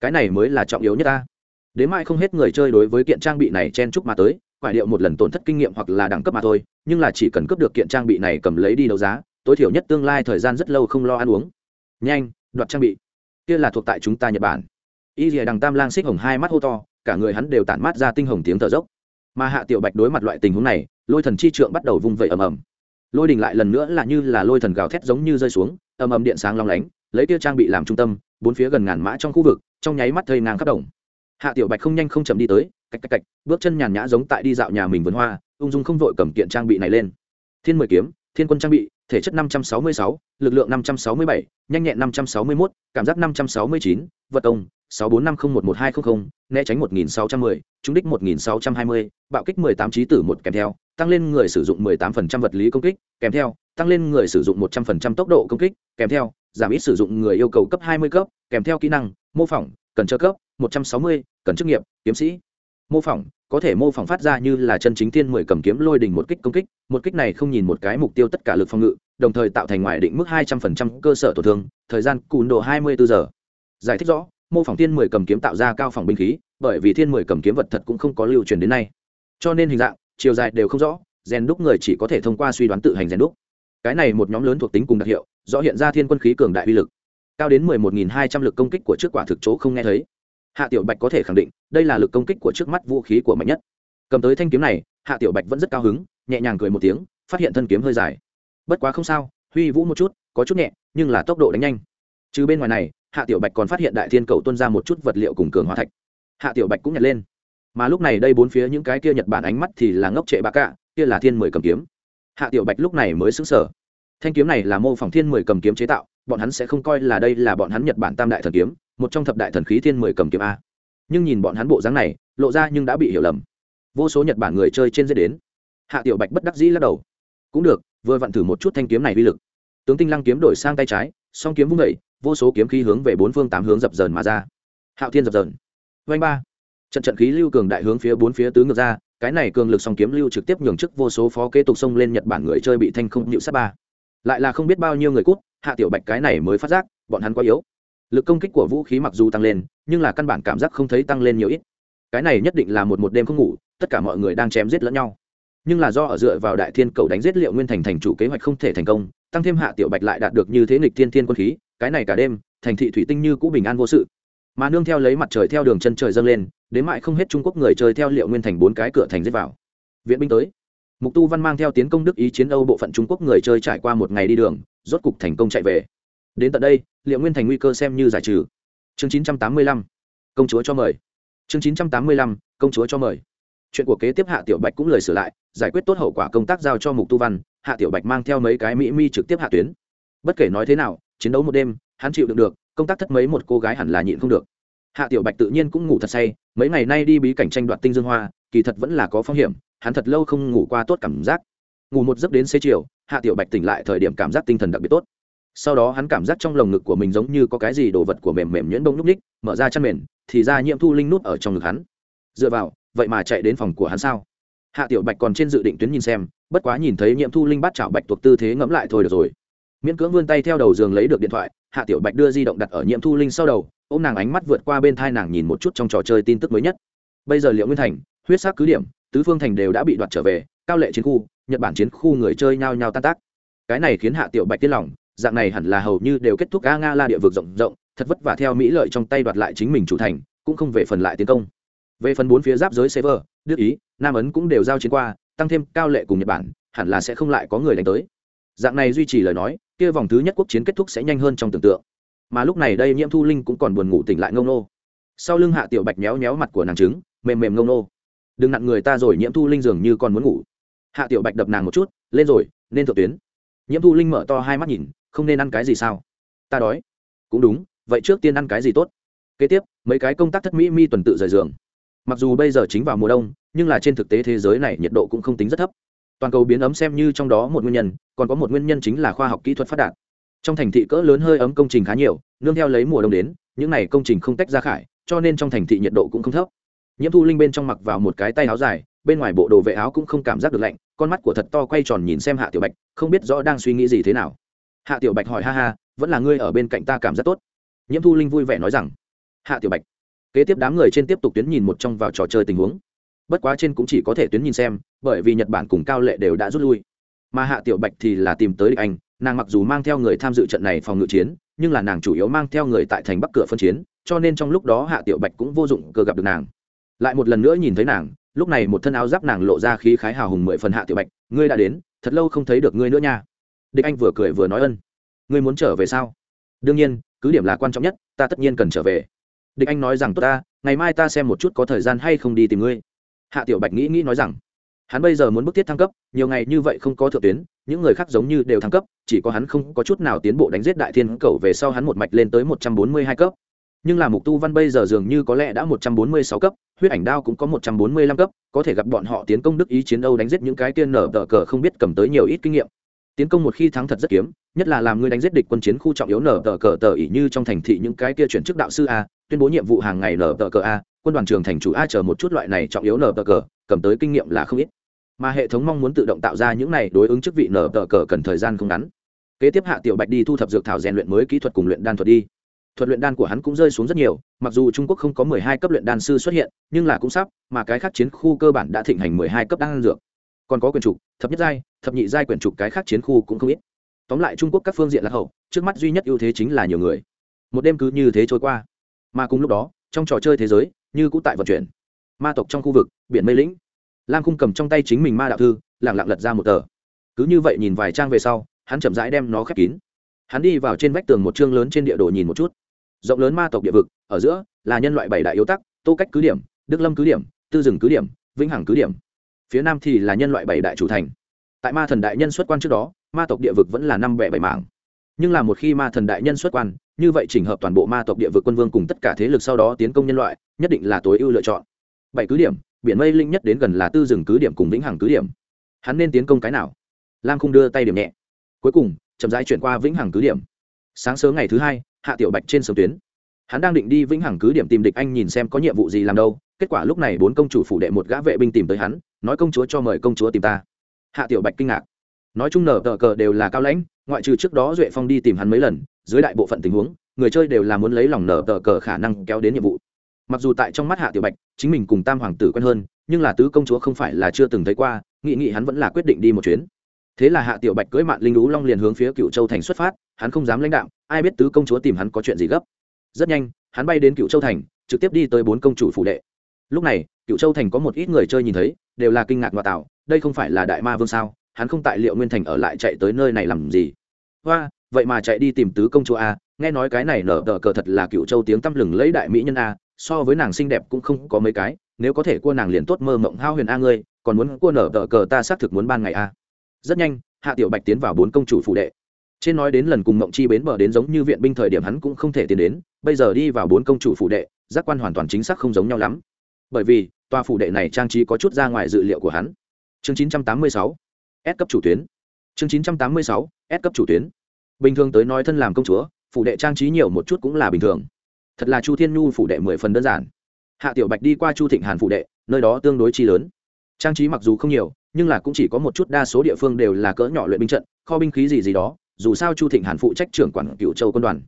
Cái này mới là trọng yếu nhất ta. Đến mai không hết người chơi đối với kiện trang bị này chen chúc mà tới quả điệu một lần tổn thất kinh nghiệm hoặc là đẳng cấp mà thôi, nhưng là chỉ cần cướp được kiện trang bị này cầm lấy đi đấu giá, tối thiểu nhất tương lai thời gian rất lâu không lo ăn uống. Nhanh, đoạt trang bị. Kia là thuộc tại chúng ta nhật bản. Y rìa đằng tam lang xích hồng hai mắt hô to, cả người hắn đều tản mát ra tinh hồng tiếng thở dốc mà hạ tiểu bạch đối mặt loại tình huống này lôi thần chi trượng bắt đầu vung vẩy ầm ầm. Lôi đình lại lần nữa là như là lôi thần gào thét giống như rơi xuống ầm ầm điện sáng long lánh lấy kia trang bị làm trung tâm bốn phía gần ngàn mã trong khu vực trong nháy mắt thây ngang khắp đồng. Hạ tiểu bạch không nhanh không chậm đi tới cách cách cách bước chân nhàn nhã giống tại đi dạo nhà mình vườn hoa ung dung không vội cầm kiện trang bị này lên. Thiên mười kiếm thiên quân trang bị thể chất 566, lực lượng 567, nhanh nhẹn 561, cảm giác 569, vật công 64501120, né tránh 1610, trúng đích 1620, bạo kích 18 trí tử một kèm theo, tăng lên người sử dụng 18% vật lý công kích, kèm theo, tăng lên người sử dụng 100% tốc độ công kích, kèm theo, giảm ít sử dụng người yêu cầu cấp 20 cấp, kèm theo kỹ năng, mô phỏng, cần trợ cấp, 160, cần chức nghiệp, kiếm sĩ. Mô phỏng, có thể mô phỏng phát ra như là chân chính tiên mười cầm kiếm lôi đình một kích công kích, một kích này không nhìn một cái mục tiêu tất cả lực phòng ngự, đồng thời tạo thành ngoại định mức 200% cơ sở tổn thương, thời gian cùn độ 24 giờ. Giải thích rõ, mô phỏng thiên mười cầm kiếm tạo ra cao phòng binh khí, bởi vì thiên mười cầm kiếm vật thật cũng không có lưu truyền đến nay. Cho nên hình dạng, chiều dài đều không rõ, rèn đúc người chỉ có thể thông qua suy đoán tự hành rèn đúc. Cái này một nhóm lớn thuộc tính cùng đặc hiệu, rõ hiện ra thiên quân khí cường đại uy lực. Cao đến 11200 lực công kích của trước quả thực chỗ không nghe thấy hạ tiểu bạch có thể khẳng định đây là lực công kích của trước mắt vũ khí của mạnh nhất cầm tới thanh kiếm này hạ tiểu bạch vẫn rất cao hứng nhẹ nhàng cười một tiếng phát hiện thân kiếm hơi dài bất quá không sao huy vũ một chút có chút nhẹ nhưng là tốc độ đánh nhanh trừ bên ngoài này hạ tiểu bạch còn phát hiện đại thiên cầu tuân ra một chút vật liệu cùng cường hóa thạch. Hạ tiểu bạch cũng nhặt lên. Mà lúc này đây bốn phía những cái kia nhật bản ánh mắt thì là ngốc trệ bạc cạ, kia là thiên mười cầm kiếm. Hạ tiểu bạch lúc này mới xứng sở thanh kiếm này là mô phỏng thiên mười cầm kiếm chế tạo, bọn hắn sẽ không coi là đây là bọn hắn nhật bản tam đại thần kiếm, một trong thập đại thần khí thiên mười cầm kiếm a. Nhưng nhìn bọn hắn bộ dáng này, lộ ra nhưng đã bị hiểu lầm. Vô số nhật bản người chơi trên dây đến. Hạ tiểu bạch bất đắc dĩ lắc đầu. Cũng được, vừa vặn thử một chút thanh kiếm này uy lực. Tướng tinh lăng kiếm đổi sang tay trái, song kiếm vung vẩy vô số kiếm khí hướng về bốn phương tám hướng dập dờn mà ra. Hạo thiên dập dờn. Vanh ba. Trận trận khí lưu cường đại hướng phía bốn phía tứ ngược ra, cái này cường lực song kiếm lưu trực tiếp nhường chức vô số phó kế tục xông lên nhật bản người chơi bị thanh không nhịu sát ba. Lại là không biết bao nhiêu người cút, hạ tiểu bạch cái này mới phát giác, bọn hắn quá yếu. Lực công kích của vũ khí mặc dù tăng lên, nhưng là căn bản cảm giác không thấy tăng lên nhiều ít. Cái này nhất định là một một đêm không ngủ, tất cả mọi người đang chém giết lẫn nhau. Nhưng là do ở dựa vào đại thiên cầu đánh giết liệu nguyên thành thành chủ kế hoạch không thể thành công, tăng thêm hạ tiểu bạch lại đạt được như thế nghịch thiên thiên quân khí cái này cả đêm thành thị thủy tinh như cũ bình an vô sự. Mà nương theo lấy mặt trời theo đường chân trời dâng lên đến mại không hết trung quốc người chơi theo liệu nguyên thành bốn cái cửa thành giết vào. Viện binh tới. Mục tu văn mang theo tiến công đức ý chiến âu bộ phận trung quốc người chơi trải qua một ngày đi đường rốt cục thành công chạy về. Đến tận đây liệu nguyên thành nguy cơ xem như giải trừ. Chương 985, công chúa cho mời. Chương 985, công chúa cho mời. Chuyện của kế tiếp hạ tiểu bạch cũng lời sửa lại giải quyết tốt hậu quả công tác giao cho mục tu văn hạ tiểu bạch mang theo mấy cái mỹ mi trực tiếp hạ tuyến. Bất kể nói thế nào chiến đấu một đêm, hắn chịu đựng được, công tác thất mấy một cô gái hẳn là nhịn không được. Hạ tiểu bạch tự nhiên cũng ngủ thật say, mấy ngày nay đi bí cảnh tranh đoạt tinh dương hoa, kỳ thật vẫn là có phong hiểm, hắn thật lâu không ngủ qua tốt cảm giác. Ngủ một giấc đến xế chiều, hạ tiểu bạch tỉnh lại thời điểm cảm giác tinh thần đặc biệt tốt. Sau đó hắn cảm giác trong lồng ngực của mình giống như có cái gì đồ vật của mềm mềm nhuyễn bông núp ních, mở ra chăn mền, thì ra nhiễm thu linh nút ở trong ngực hắn. Dựa vào, vậy mà chạy đến phòng của hắn sao? Hạ tiểu bạch còn trên dự định tuyến nhìn xem, bất quá nhìn thấy nhiễm thu linh bắt chảo bạch tuộc tư thế ngẫm lại thôi được rồi miễn cưỡng vươn tay theo đầu giường lấy được điện thoại, hạ tiểu bạch đưa di động đặt ở nhiễm thu linh sau đầu ô m nàng ánh mắt vượt qua bên thai nàng nhìn một chút trong trò chơi tin tức mới nhất. Bây giờ liệu nguyên thành, huyết sắc cứ điểm, tứ phương thành đều đã bị đoạt trở về, cao lệ chiến khu, nhật bản chiến khu người chơi nhao nhao tan tác. Cái này khiến hạ tiểu bạch tiết lòng, dạng này hẳn là hầu như đều kết thúc a nga la địa vực rộng rộng, thật vất vả theo mỹ lợi trong tay đoạt lại chính mình chủ thành, cũng không về phần lại tiến công. Về phần bốn phía giáp giới sever, đức ý, nam ấn cũng đều giao chiến qua, tăng thêm cao lệ cùng nhật bản, hẳn là sẽ không lại có người đánh tới dạng này duy trì lời nói, kia vòng thứ nhất quốc chiến kết thúc sẽ nhanh hơn trong tưởng tượng. Mà lúc này đây nhiễm thu linh cũng còn buồn ngủ tỉnh lại ngông nô. Sau lưng hạ tiểu bạch méo méo mặt của nàng trứng, mềm mềm ngông nô. Đừng nặn người ta rồi, nhiễm thu linh dường như còn muốn ngủ. Hạ tiểu bạch đập nàng một chút, lên rồi, nên thượng tuyến. Nhiễm thu linh mở to hai mắt nhìn, không nên ăn cái gì sao? Ta đói. Cũng đúng, vậy trước tiên ăn cái gì tốt? Kế tiếp, mấy cái công tác thất mỹ mi tuần tự rời giường. Mặc dù bây giờ chính vào mùa đông, nhưng là trên thực tế thế giới này nhiệt độ cũng không tính rất thấp toàn cầu biến ấm xem như trong đó một nguyên nhân, còn có một nguyên nhân chính là khoa học kỹ thuật phát đạt. Trong thành thị cỡ lớn hơi ấm công trình khá nhiều, nương theo lấy mùa đông đến, những n à y công trình không tách ra khải, cho nên trong thành thị nhiệt độ cũng không thấp. Nhiễm thu linh bên trong mặc vào một cái tay áo dài, bên ngoài bộ đồ vệ áo cũng không cảm giác được lạnh, con mắt của thật to quay tròn nhìn xem hạ tiểu bạch, không biết rõ đang suy nghĩ gì thế nào. Hạ tiểu bạch hỏi, ha ha, vẫn là ngươi ở bên cạnh ta cảm giác tốt? Nhiễm thu linh vui vẻ nói rằng, hạ tiểu bạch. Kế tiếp đám người trên tiếp tục tuyến nhìn một trong vào trò chơi tình huống bất quá trên cũng chỉ có thể tuyến nhìn xem, bởi vì nhật bản cùng cao lệ đều đã rút lui. Mà hạ tiểu bạch thì là tìm tới địch anh, nàng mặc dù mang theo người tham dự trận này phòng ngự chiến, nhưng là nàng chủ yếu mang theo người tại thành bắc cửa phân chiến, cho nên trong lúc đó hạ tiểu bạch cũng vô dụng cơ gặp được nàng. Lại một lần nữa nhìn thấy nàng, lúc này một thân áo giáp nàng lộ ra khí khái hào hùng mười phần hạ tiểu bạch, ngươi đã đến, thật lâu không thấy được ngươi nữa nha. Địch anh vừa cười vừa nói ân. Ngươi muốn trở về sao? Đương nhiên, cứ điểm là quan trọng nhất, ta tất nhiên cần trở về. Địch anh nói rằng, tốt ta, ngày mai ta xem một chút có thời gian hay không đi tìm ngươi hạ tiểu bạch nghĩ nghĩ nói rằng, hắn bây giờ muốn bức thiết thăng cấp, nhiều ngày như vậy không có thượng tuyến, những người khác giống như đều thăng cấp, chỉ có hắn không có chút nào tiến bộ đánh giết đại thiên cầu về sau hắn một mạch lên tới một trăm bốn mươi hai cấp. Nhưng là mục tu văn bây giờ dường như có lẽ đã một trăm bốn mươi sáu cấp, huyết ảnh đao cũng có một trăm bốn mươi lăm cấp, có thể gặp bọn họ tiến công đức ý chiến âu đánh giết những cái tiên nở tờ cờ không biết cầm tới nhiều ít kinh nghiệm. Tiến công một khi thắng thật rất kiếm, nhất là làm người đánh giết địch quân chiến khu trọng yếu nở tờ cờ tờ ỉ như trong thành thị những cái kia chuyển chức đạo sư a, tuyên bố nhiệm vụ hàng ngày nở tờ cờ a quân đoàn trường thành chủ a chờ một chút loại này trọng yếu nở tờ cờ, cầm tới kinh nghiệm là không ít. Mà hệ thống mong muốn tự động tạo ra những này đối ứng chức vị nở tờ cờ cần thời gian không ngắn. Kế tiếp hạ tiểu bạch đi thu thập dược thảo rèn luyện mới kỹ thuật cùng luyện đan thuật đi. Thuật luyện đan của hắn cũng rơi xuống rất nhiều, mặc dù trung quốc không có mười hai cấp luyện đan sư xuất hiện, nhưng là cũng sắp, mà cái khác chiến khu cơ bản đã thịnh hành mười hai cấp đan dược. Còn có quyền trục, thập nhất giai, thập nhị giai quyền trục cái khác chiến khu cũng không ít. Tóm lại trung quốc các phương diện lạc hậu, trước mắt duy nhất ưu thế chính là nhiều người. Một đêm cứ như thế trôi qua. Mà cùng lúc đó, trong trò chơi thế giới như cũ tại vận chuyển. Ma tộc trong khu vực, biển mây lĩnh. Lam khung cầm trong tay chính mình ma đạo thư lẳng lặng lật ra một tờ. Cứ như vậy nhìn vài trang về sau, hắn chậm rãi đem nó khép kín. Hắn đi vào trên vách tường một chương lớn trên địa đồ nhìn một chút. Rộng lớn ma tộc địa vực, ở giữa là nhân loại bảy đại yếu tắc, tô cách cứ điểm, đức lâm cứ điểm, tư rừng cứ điểm, vĩnh hằng cứ điểm. Phía nam thì là nhân loại bảy đại chủ thành. Tại ma thần đại nhân xuất quan trước đó, ma tộc địa vực vẫn là năm bẻ bảy mảng. Nhưng là một khi ma thần đại nhân xuất quan như vậy chỉnh hợp toàn bộ ma tộc địa vực quân vương cùng tất cả thế lực sau đó tiến công nhân loại, nhất định là tối ưu lựa chọn. Bảy cứ điểm, biển mây linh nhất đến gần là tư rừng cứ điểm cùng vĩnh hằng cứ điểm. Hắn nên tiến công cái nào? Lam không đưa tay điểm nhẹ. Cuối cùng, chậm rãi chuyển qua vĩnh hằng cứ điểm. Sáng sớm ngày thứ hai, hạ tiểu bạch trên sông tuyến. Hắn đang định đi vĩnh hằng cứ điểm tìm địch anh nhìn xem có nhiệm vụ gì làm đâu, kết quả lúc này bốn công chủ phủ đệ một gã vệ binh tìm tới hắn, nói công chúa cho mời công chúa tìm ta. Hạ tiểu bạch kinh ngạc. Nói chung nở tờ cờ đều là cao lãnh, ngoại trừ trước đó duệ phong đi tìm hắn mấy lần dưới đại bộ phận tình huống, người chơi đều là muốn lấy lòng nở tờ cờ khả năng kéo đến nhiệm vụ. Mặc dù tại trong mắt hạ tiểu bạch, chính mình cùng tam hoàng tử quen hơn, nhưng là tứ công chúa không phải là chưa từng thấy qua nghị nghị hắn vẫn là quyết định đi một chuyến. Thế là hạ tiểu bạch cưỡi mạn linh lú long liền hướng phía cựu châu thành xuất phát, hắn không dám lãnh đạo ai biết tứ công chúa tìm hắn có chuyện gì gấp. Rất nhanh, hắn bay đến cựu châu thành, trực tiếp đi tới bốn công chủ phủ đệ. Lúc này cựu châu thành có một ít người chơi nhìn thấy, đều là kinh ngạc ngoại tạo đây không phải là đại ma vương sao? Hắn không tại liệu nguyên thành ở lại chạy tới nơi này làm gì? Hoa vậy mà chạy đi tìm tứ công chúa a, nghe nói cái này nở tờ cờ thật là cựu châu tiếng tăm lừng lấy đại mỹ nhân a, so với nàng xinh đẹp cũng không có mấy cái, nếu có thể cua nàng liền tốt mơ mộng hao huyền a ngươi, còn muốn cua nở tờ cờ ta xác thực muốn ban ngày a. Rất nhanh, hạ tiểu bạch tiến vào bốn công chủ phụ đệ. Trên nói đến lần cùng mộng chi bến bờ đến giống như viện binh thời điểm hắn cũng không thể tiến đến, bây giờ đi vào bốn công chủ phụ đệ, giác quan hoàn toàn chính xác không giống nhau lắm. Bởi vì, tòa phụ đệ này trang trí có chút ra ngoài dự liệu của hắn. Chương 986 S cấp chủ tuyến. Chương 986 S cấp chủ tuyến bình thường tới nói thân làm công chúa phụ đệ trang trí nhiều một chút cũng là bình thường. Thật là chu thiên nhu phụ đệ mười phần đơn giản. Hạ tiểu bạch đi qua chu thịnh hàn phụ đệ, nơi đó tương đối chi lớn. Trang trí mặc dù không nhiều, nhưng là cũng chỉ có một chút đa số địa phương đều là cỡ nhỏ luyện binh trận, kho binh khí gì gì đó, dù sao chu thịnh hàn phụ trách trưởng quản cựu châu quân đoàn.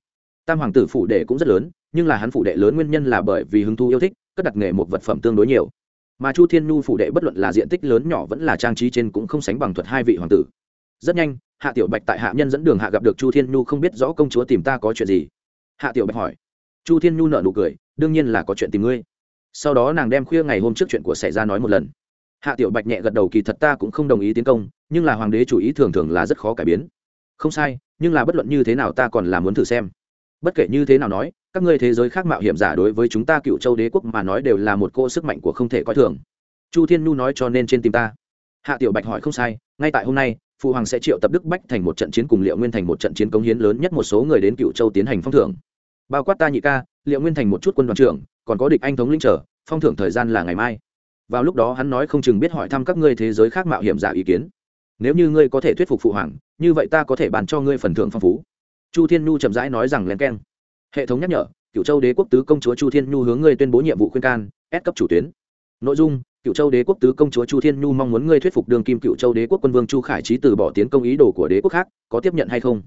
Tam hoàng tử phủ đệ cũng rất lớn, nhưng là hắn phủ đệ lớn nguyên nhân là bởi vì hứng thú yêu thích, cất đặt nghề một vật phẩm tương đối nhiều. Mà chu thiên nhu phủ đệ bất luận là diện tích lớn nhỏ vẫn là trang trí trên cũng không sánh bằng thuật hai vị hoàng tử. Rất nhanh hạ tiểu bạch tại hạ nhân dẫn đường hạ gặp được chu thiên nhu không biết rõ công chúa tìm ta có chuyện gì. Hạ tiểu bạch hỏi. Chu thiên nhu nợ nụ cười, đương nhiên là có chuyện tìm ngươi. Sau đó nàng đem khuya ngày hôm trước chuyện của xảy ra nói một lần. Hạ tiểu bạch nhẹ gật đầu kỳ thật ta cũng không đồng ý tiến công, nhưng là hoàng đế chủ ý thường thường là rất khó cải biến. Không sai, nhưng là bất luận như thế nào ta còn là muốn thử xem. Bất kể như thế nào nói, các ngươi thế giới khác mạo hiểm giả đối với chúng ta cựu châu đế quốc mà nói đều là một cô sức mạnh của không thể coi thường. Chu thiên nhu nói cho nên trên tìm ta. Hạ tiểu bạch hỏi không sai, ngay tại hôm nay phụ hoàng sẽ triệu tập đức bách thành một trận chiến cùng liệu nguyên thành một trận chiến cống hiến lớn nhất một số người đến cựu châu tiến hành phong thưởng. Bao quát ta nhị ca, liệu nguyên thành một chút quân đoàn trưởng, còn có địch anh thống linh trở phong thưởng thời gian là ngày mai. Vào lúc đó hắn nói không chừng biết hỏi thăm các ngươi thế giới khác mạo hiểm giả ý kiến. Nếu như ngươi có thể thuyết phục phụ hoàng, như vậy ta có thể bàn cho ngươi phần thưởng phong phú. Chu thiên nhu chậm rãi nói rằng len keng. Hệ thống nhắc nhở cựu châu đế quốc tứ công chúa chu thiên nhu hướng ngươi tuyên bố nhiệm vụ khuyên can ép cấp chủ tuyến. Nội dung cựu châu đế quốc tứ công chúa chu thiên nhu mong muốn ngươi thuyết phục đường kim cựu châu đế quốc quân vương chu khải trí từ bỏ tiến công ý đồ của đế quốc khác, có tiếp nhận hay không?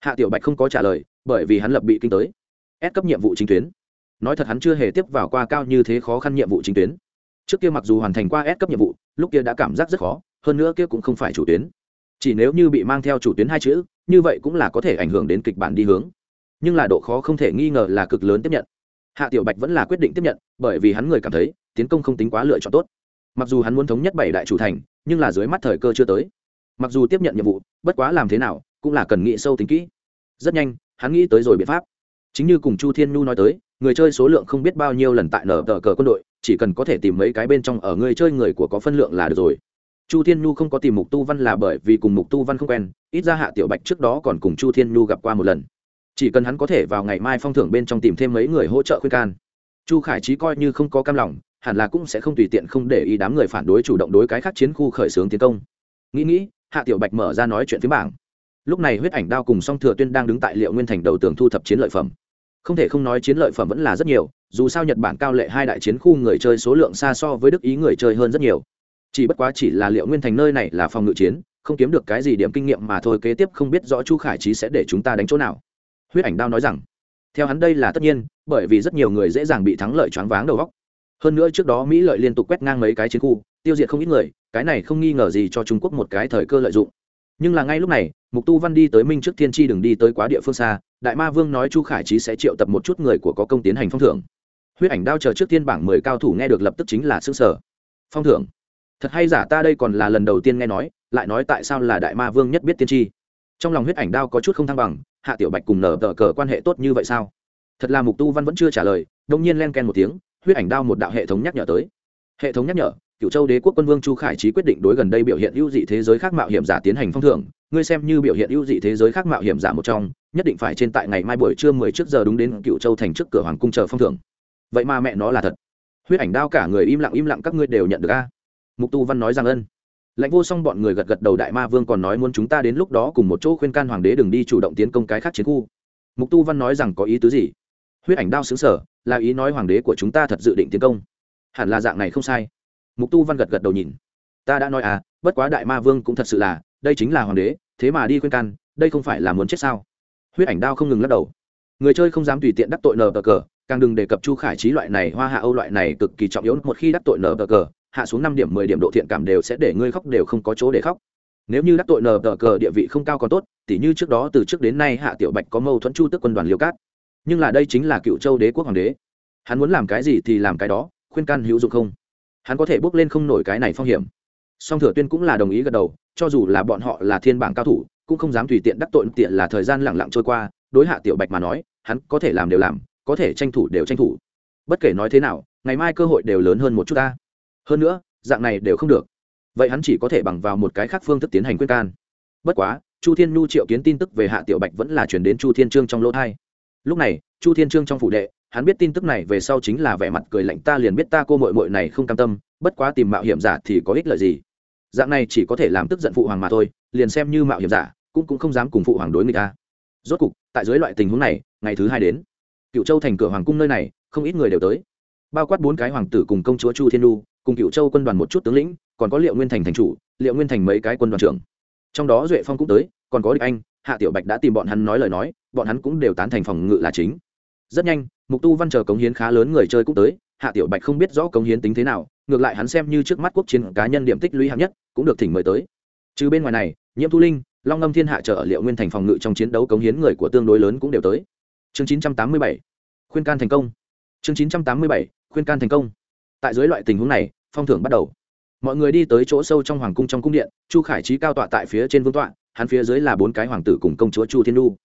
Hạ tiểu bạch không có trả lời, bởi vì hắn lập bị kinh tới. Ép cấp nhiệm vụ chính tuyến. Nói thật hắn chưa hề tiếp vào qua cao như thế khó khăn nhiệm vụ chính tuyến. Trước kia mặc dù hoàn thành qua ép cấp nhiệm vụ, lúc kia đã cảm giác rất khó, hơn nữa kia cũng không phải chủ tuyến. Chỉ nếu như bị mang theo chủ tuyến hai chữ, như vậy cũng là có thể ảnh hưởng đến kịch bản đi hướng. Nhưng là độ khó không thể nghi ngờ là cực lớn tiếp nhận. Hạ tiểu bạch vẫn là quyết định tiếp nhận, bởi vì hắn người cảm thấy, tiến công không tính quá lựa chọn tốt mặc dù hắn muốn thống nhất bảy đại chủ thành, nhưng là dưới mắt thời cơ chưa tới. Mặc dù tiếp nhận nhiệm vụ, bất quá làm thế nào, cũng là cần nghĩ sâu tính kỹ. Rất nhanh, hắn nghĩ tới rồi biện pháp. Chính như cùng chu thiên nhu nói tới, người chơi số lượng không biết bao nhiêu lần tại nở tờ cờ quân đội, chỉ cần có thể tìm mấy cái bên trong ở người chơi người của có phân lượng là được rồi. Chu thiên nhu không có tìm mục tu văn là bởi vì cùng mục tu văn không quen, ít ra hạ tiểu bạch trước đó còn cùng chu thiên nhu gặp qua một lần. Chỉ cần hắn có thể vào ngày mai phong thưởng bên trong tìm thêm mấy người hỗ trợ khuyên can. Chu khải trí coi như không có cam lòng hẳn là cũng sẽ không tùy tiện không để ý đám người phản đối chủ động đối cái khác chiến khu khởi xướng tiến công. Nghĩ nghĩ, hạ tiểu bạch mở ra nói chuyện phía bảng. Lúc này huyết ảnh đao cùng song thừa tuyên đang đứng tại liệu nguyên thành đầu tường thu thập chiến lợi phẩm. Không thể không nói chiến lợi phẩm vẫn là rất nhiều, dù sao nhật bản cao lệ hai đại chiến khu người chơi số lượng xa so với đức ý người chơi hơn rất nhiều. Chỉ bất quá chỉ là liệu nguyên thành nơi này là phòng ngự chiến, không kiếm được cái gì điểm kinh nghiệm mà thôi, kế tiếp không biết rõ chu khải trí sẽ để chúng ta đánh chỗ nào. Huyết ảnh đao nói rằng, theo hắn đây là tất nhiên, bởi vì rất nhiều người dễ dàng bị thắng lợi choáng váng đầu góc hơn nữa trước đó mỹ lợi liên tục quét ngang mấy cái chiến khu, tiêu diệt không ít người, cái này không nghi ngờ gì cho trung quốc một cái thời cơ lợi dụng. Nhưng là ngay lúc này, mục tu văn đi tới minh trước thiên tri đừng đi tới quá địa phương xa, đại ma vương nói chu khải trí sẽ triệu tập một chút người của có công tiến hành phong thưởng. Huyết ảnh đao chờ trước tiên bảng mười cao thủ nghe được lập tức chính là xương sở phong thưởng. Thật hay giả ta đây còn là lần đầu tiên nghe nói, lại nói tại sao là đại ma vương nhất biết tiên tri trong lòng huyết ảnh đao có chút không thăng bằng, hạ tiểu bạch cùng nở tờ cờ quan hệ tốt như vậy sao? Thật là mục tu văn vẫn chưa trả lời, đông nhiên len ken một tiếng huyết ảnh đao một đạo hệ thống nhắc nhở tới. Hệ thống nhắc nhở cựu châu đế quốc quân vương chu khải trí quyết định đối gần đây biểu hiện ưu dị thế giới khác mạo hiểm giả tiến hành phong thưởng. Ngươi xem như biểu hiện ưu dị thế giới khác mạo hiểm giả một trong, nhất định phải trên tại ngày mai buổi trưa mười trước giờ đúng đến cựu châu thành trước cửa hoàng cung chờ phong thưởng. Vậy mà mẹ nó là thật. Huyết ảnh đao cả người im lặng im lặng các ngươi đều nhận được a. Mục tu văn nói rằng ân. Lãnh vô song bọn người gật gật đầu đại ma vương còn nói muốn chúng ta đến lúc đó cùng một chỗ khuyên can hoàng đế đừng đi chủ động tiến công cái khác chiến khu. Mục tu văn nói rằng có ý tứ gì? Huyết ảnh đao xứng sở là ý nói hoàng đế của chúng ta thật dự định tiến công. Hẳn là dạng này không sai. Mục tu văn gật gật đầu nhìn. Ta đã nói à bất quá đại ma vương cũng thật sự là, đây chính là hoàng đế, thế mà đi khuyên can, đây không phải là muốn chết sao? Huyết ảnh đao không ngừng lắc đầu. Người chơi không dám tùy tiện đắc tội nờ bờ cờ, càng đừng đề cập chu khải trí loại này, hoa hạ âu loại này cực kỳ trọng yếu, một khi đắc tội nờ bờ cờ, hạ xuống năm điểm, mười điểm độ thiện cảm đều sẽ để ngươi khóc, đều không có chỗ để khóc. Nếu như đắc tội nờ tờ cờ, địa vị không cao còn tốt, tỉ như trước đó, từ trước đến nay hạ tiểu bạch có mâu thuẫn chu tức quân đoàn liêu cát nhưng là đây chính là cựu châu đế quốc hoàng đế. Hắn muốn làm cái gì thì làm cái đó, khuyên can hữu dụng không? Hắn có thể bước lên không nổi cái này phong hiểm. Song thừa tuyên cũng là đồng ý gật đầu, cho dù là bọn họ là thiên bảng cao thủ, cũng không dám tùy tiện đắc tội tiện là thời gian lẳng lặng trôi qua, đối hạ tiểu bạch mà nói, hắn có thể làm đều làm, có thể tranh thủ đều tranh thủ. Bất kể nói thế nào, ngày mai cơ hội đều lớn hơn một chút ta. Hơn nữa, dạng này đều không được. Vậy hắn chỉ có thể bằng vào một cái khác phương thức tiến hành quyết can. Bất quá, chu thiên nhu triệu kiến tin tức về hạ tiểu bạch vẫn là chuyển đến chu thiên trương trong lỗ thai lúc này, chu thiên trương trong phủ đệ, hắn biết tin tức này về sau chính là vẻ mặt cười lạnh, ta liền biết ta cô mội mội này không cam tâm, bất quá tìm mạo hiểm giả thì có ích lợi gì? Dạng này chỉ có thể làm tức giận phụ hoàng mà thôi, liền xem như mạo hiểm giả, cũng cũng không dám cùng phụ hoàng đối người ta rốt cục, tại dưới loại tình huống này, ngày thứ hai đến cựu châu thành cửa hoàng cung nơi này, không ít người đều tới. Bao quát bốn cái hoàng tử cùng công chúa chu thiên đu cùng cựu châu quân đoàn một chút tướng lĩnh, còn có liệu nguyên thành thành chủ, liệu nguyên thành mấy cái quân đoàn trưởng. Trong đó duệ phong cũng tới, còn có địch anh hạ tiểu bạch đã tìm bọn hắn nói lời nói, bọn hắn cũng đều tán thành phòng ngự là chính. Rất nhanh, mục tu văn chờ cống hiến khá lớn người chơi cũng tới, hạ tiểu bạch không biết rõ cống hiến tính thế nào, ngược lại hắn xem như trước mắt quốc chiến cá nhân điểm tích lũy hạng nhất, cũng được thỉnh mời tới. Trừ bên ngoài này, nhiễm thu linh, long ngâm thiên hạ trở ở liệu nguyên thành phòng ngự trong chiến đấu cống hiến người của tương đối lớn cũng đều tới. Chương 987 khuyên can thành công. Chương 987 khuyên can thành công. Tại dưới loại tình huống này, phong thưởng bắt đầu. Mọi người đi tới chỗ sâu trong hoàng cung trong cung điện, chu khải trí cao tọa tại phía trên vương tọa hắn phía dưới là bốn cái hoàng tử cùng công chúa chu thiên nu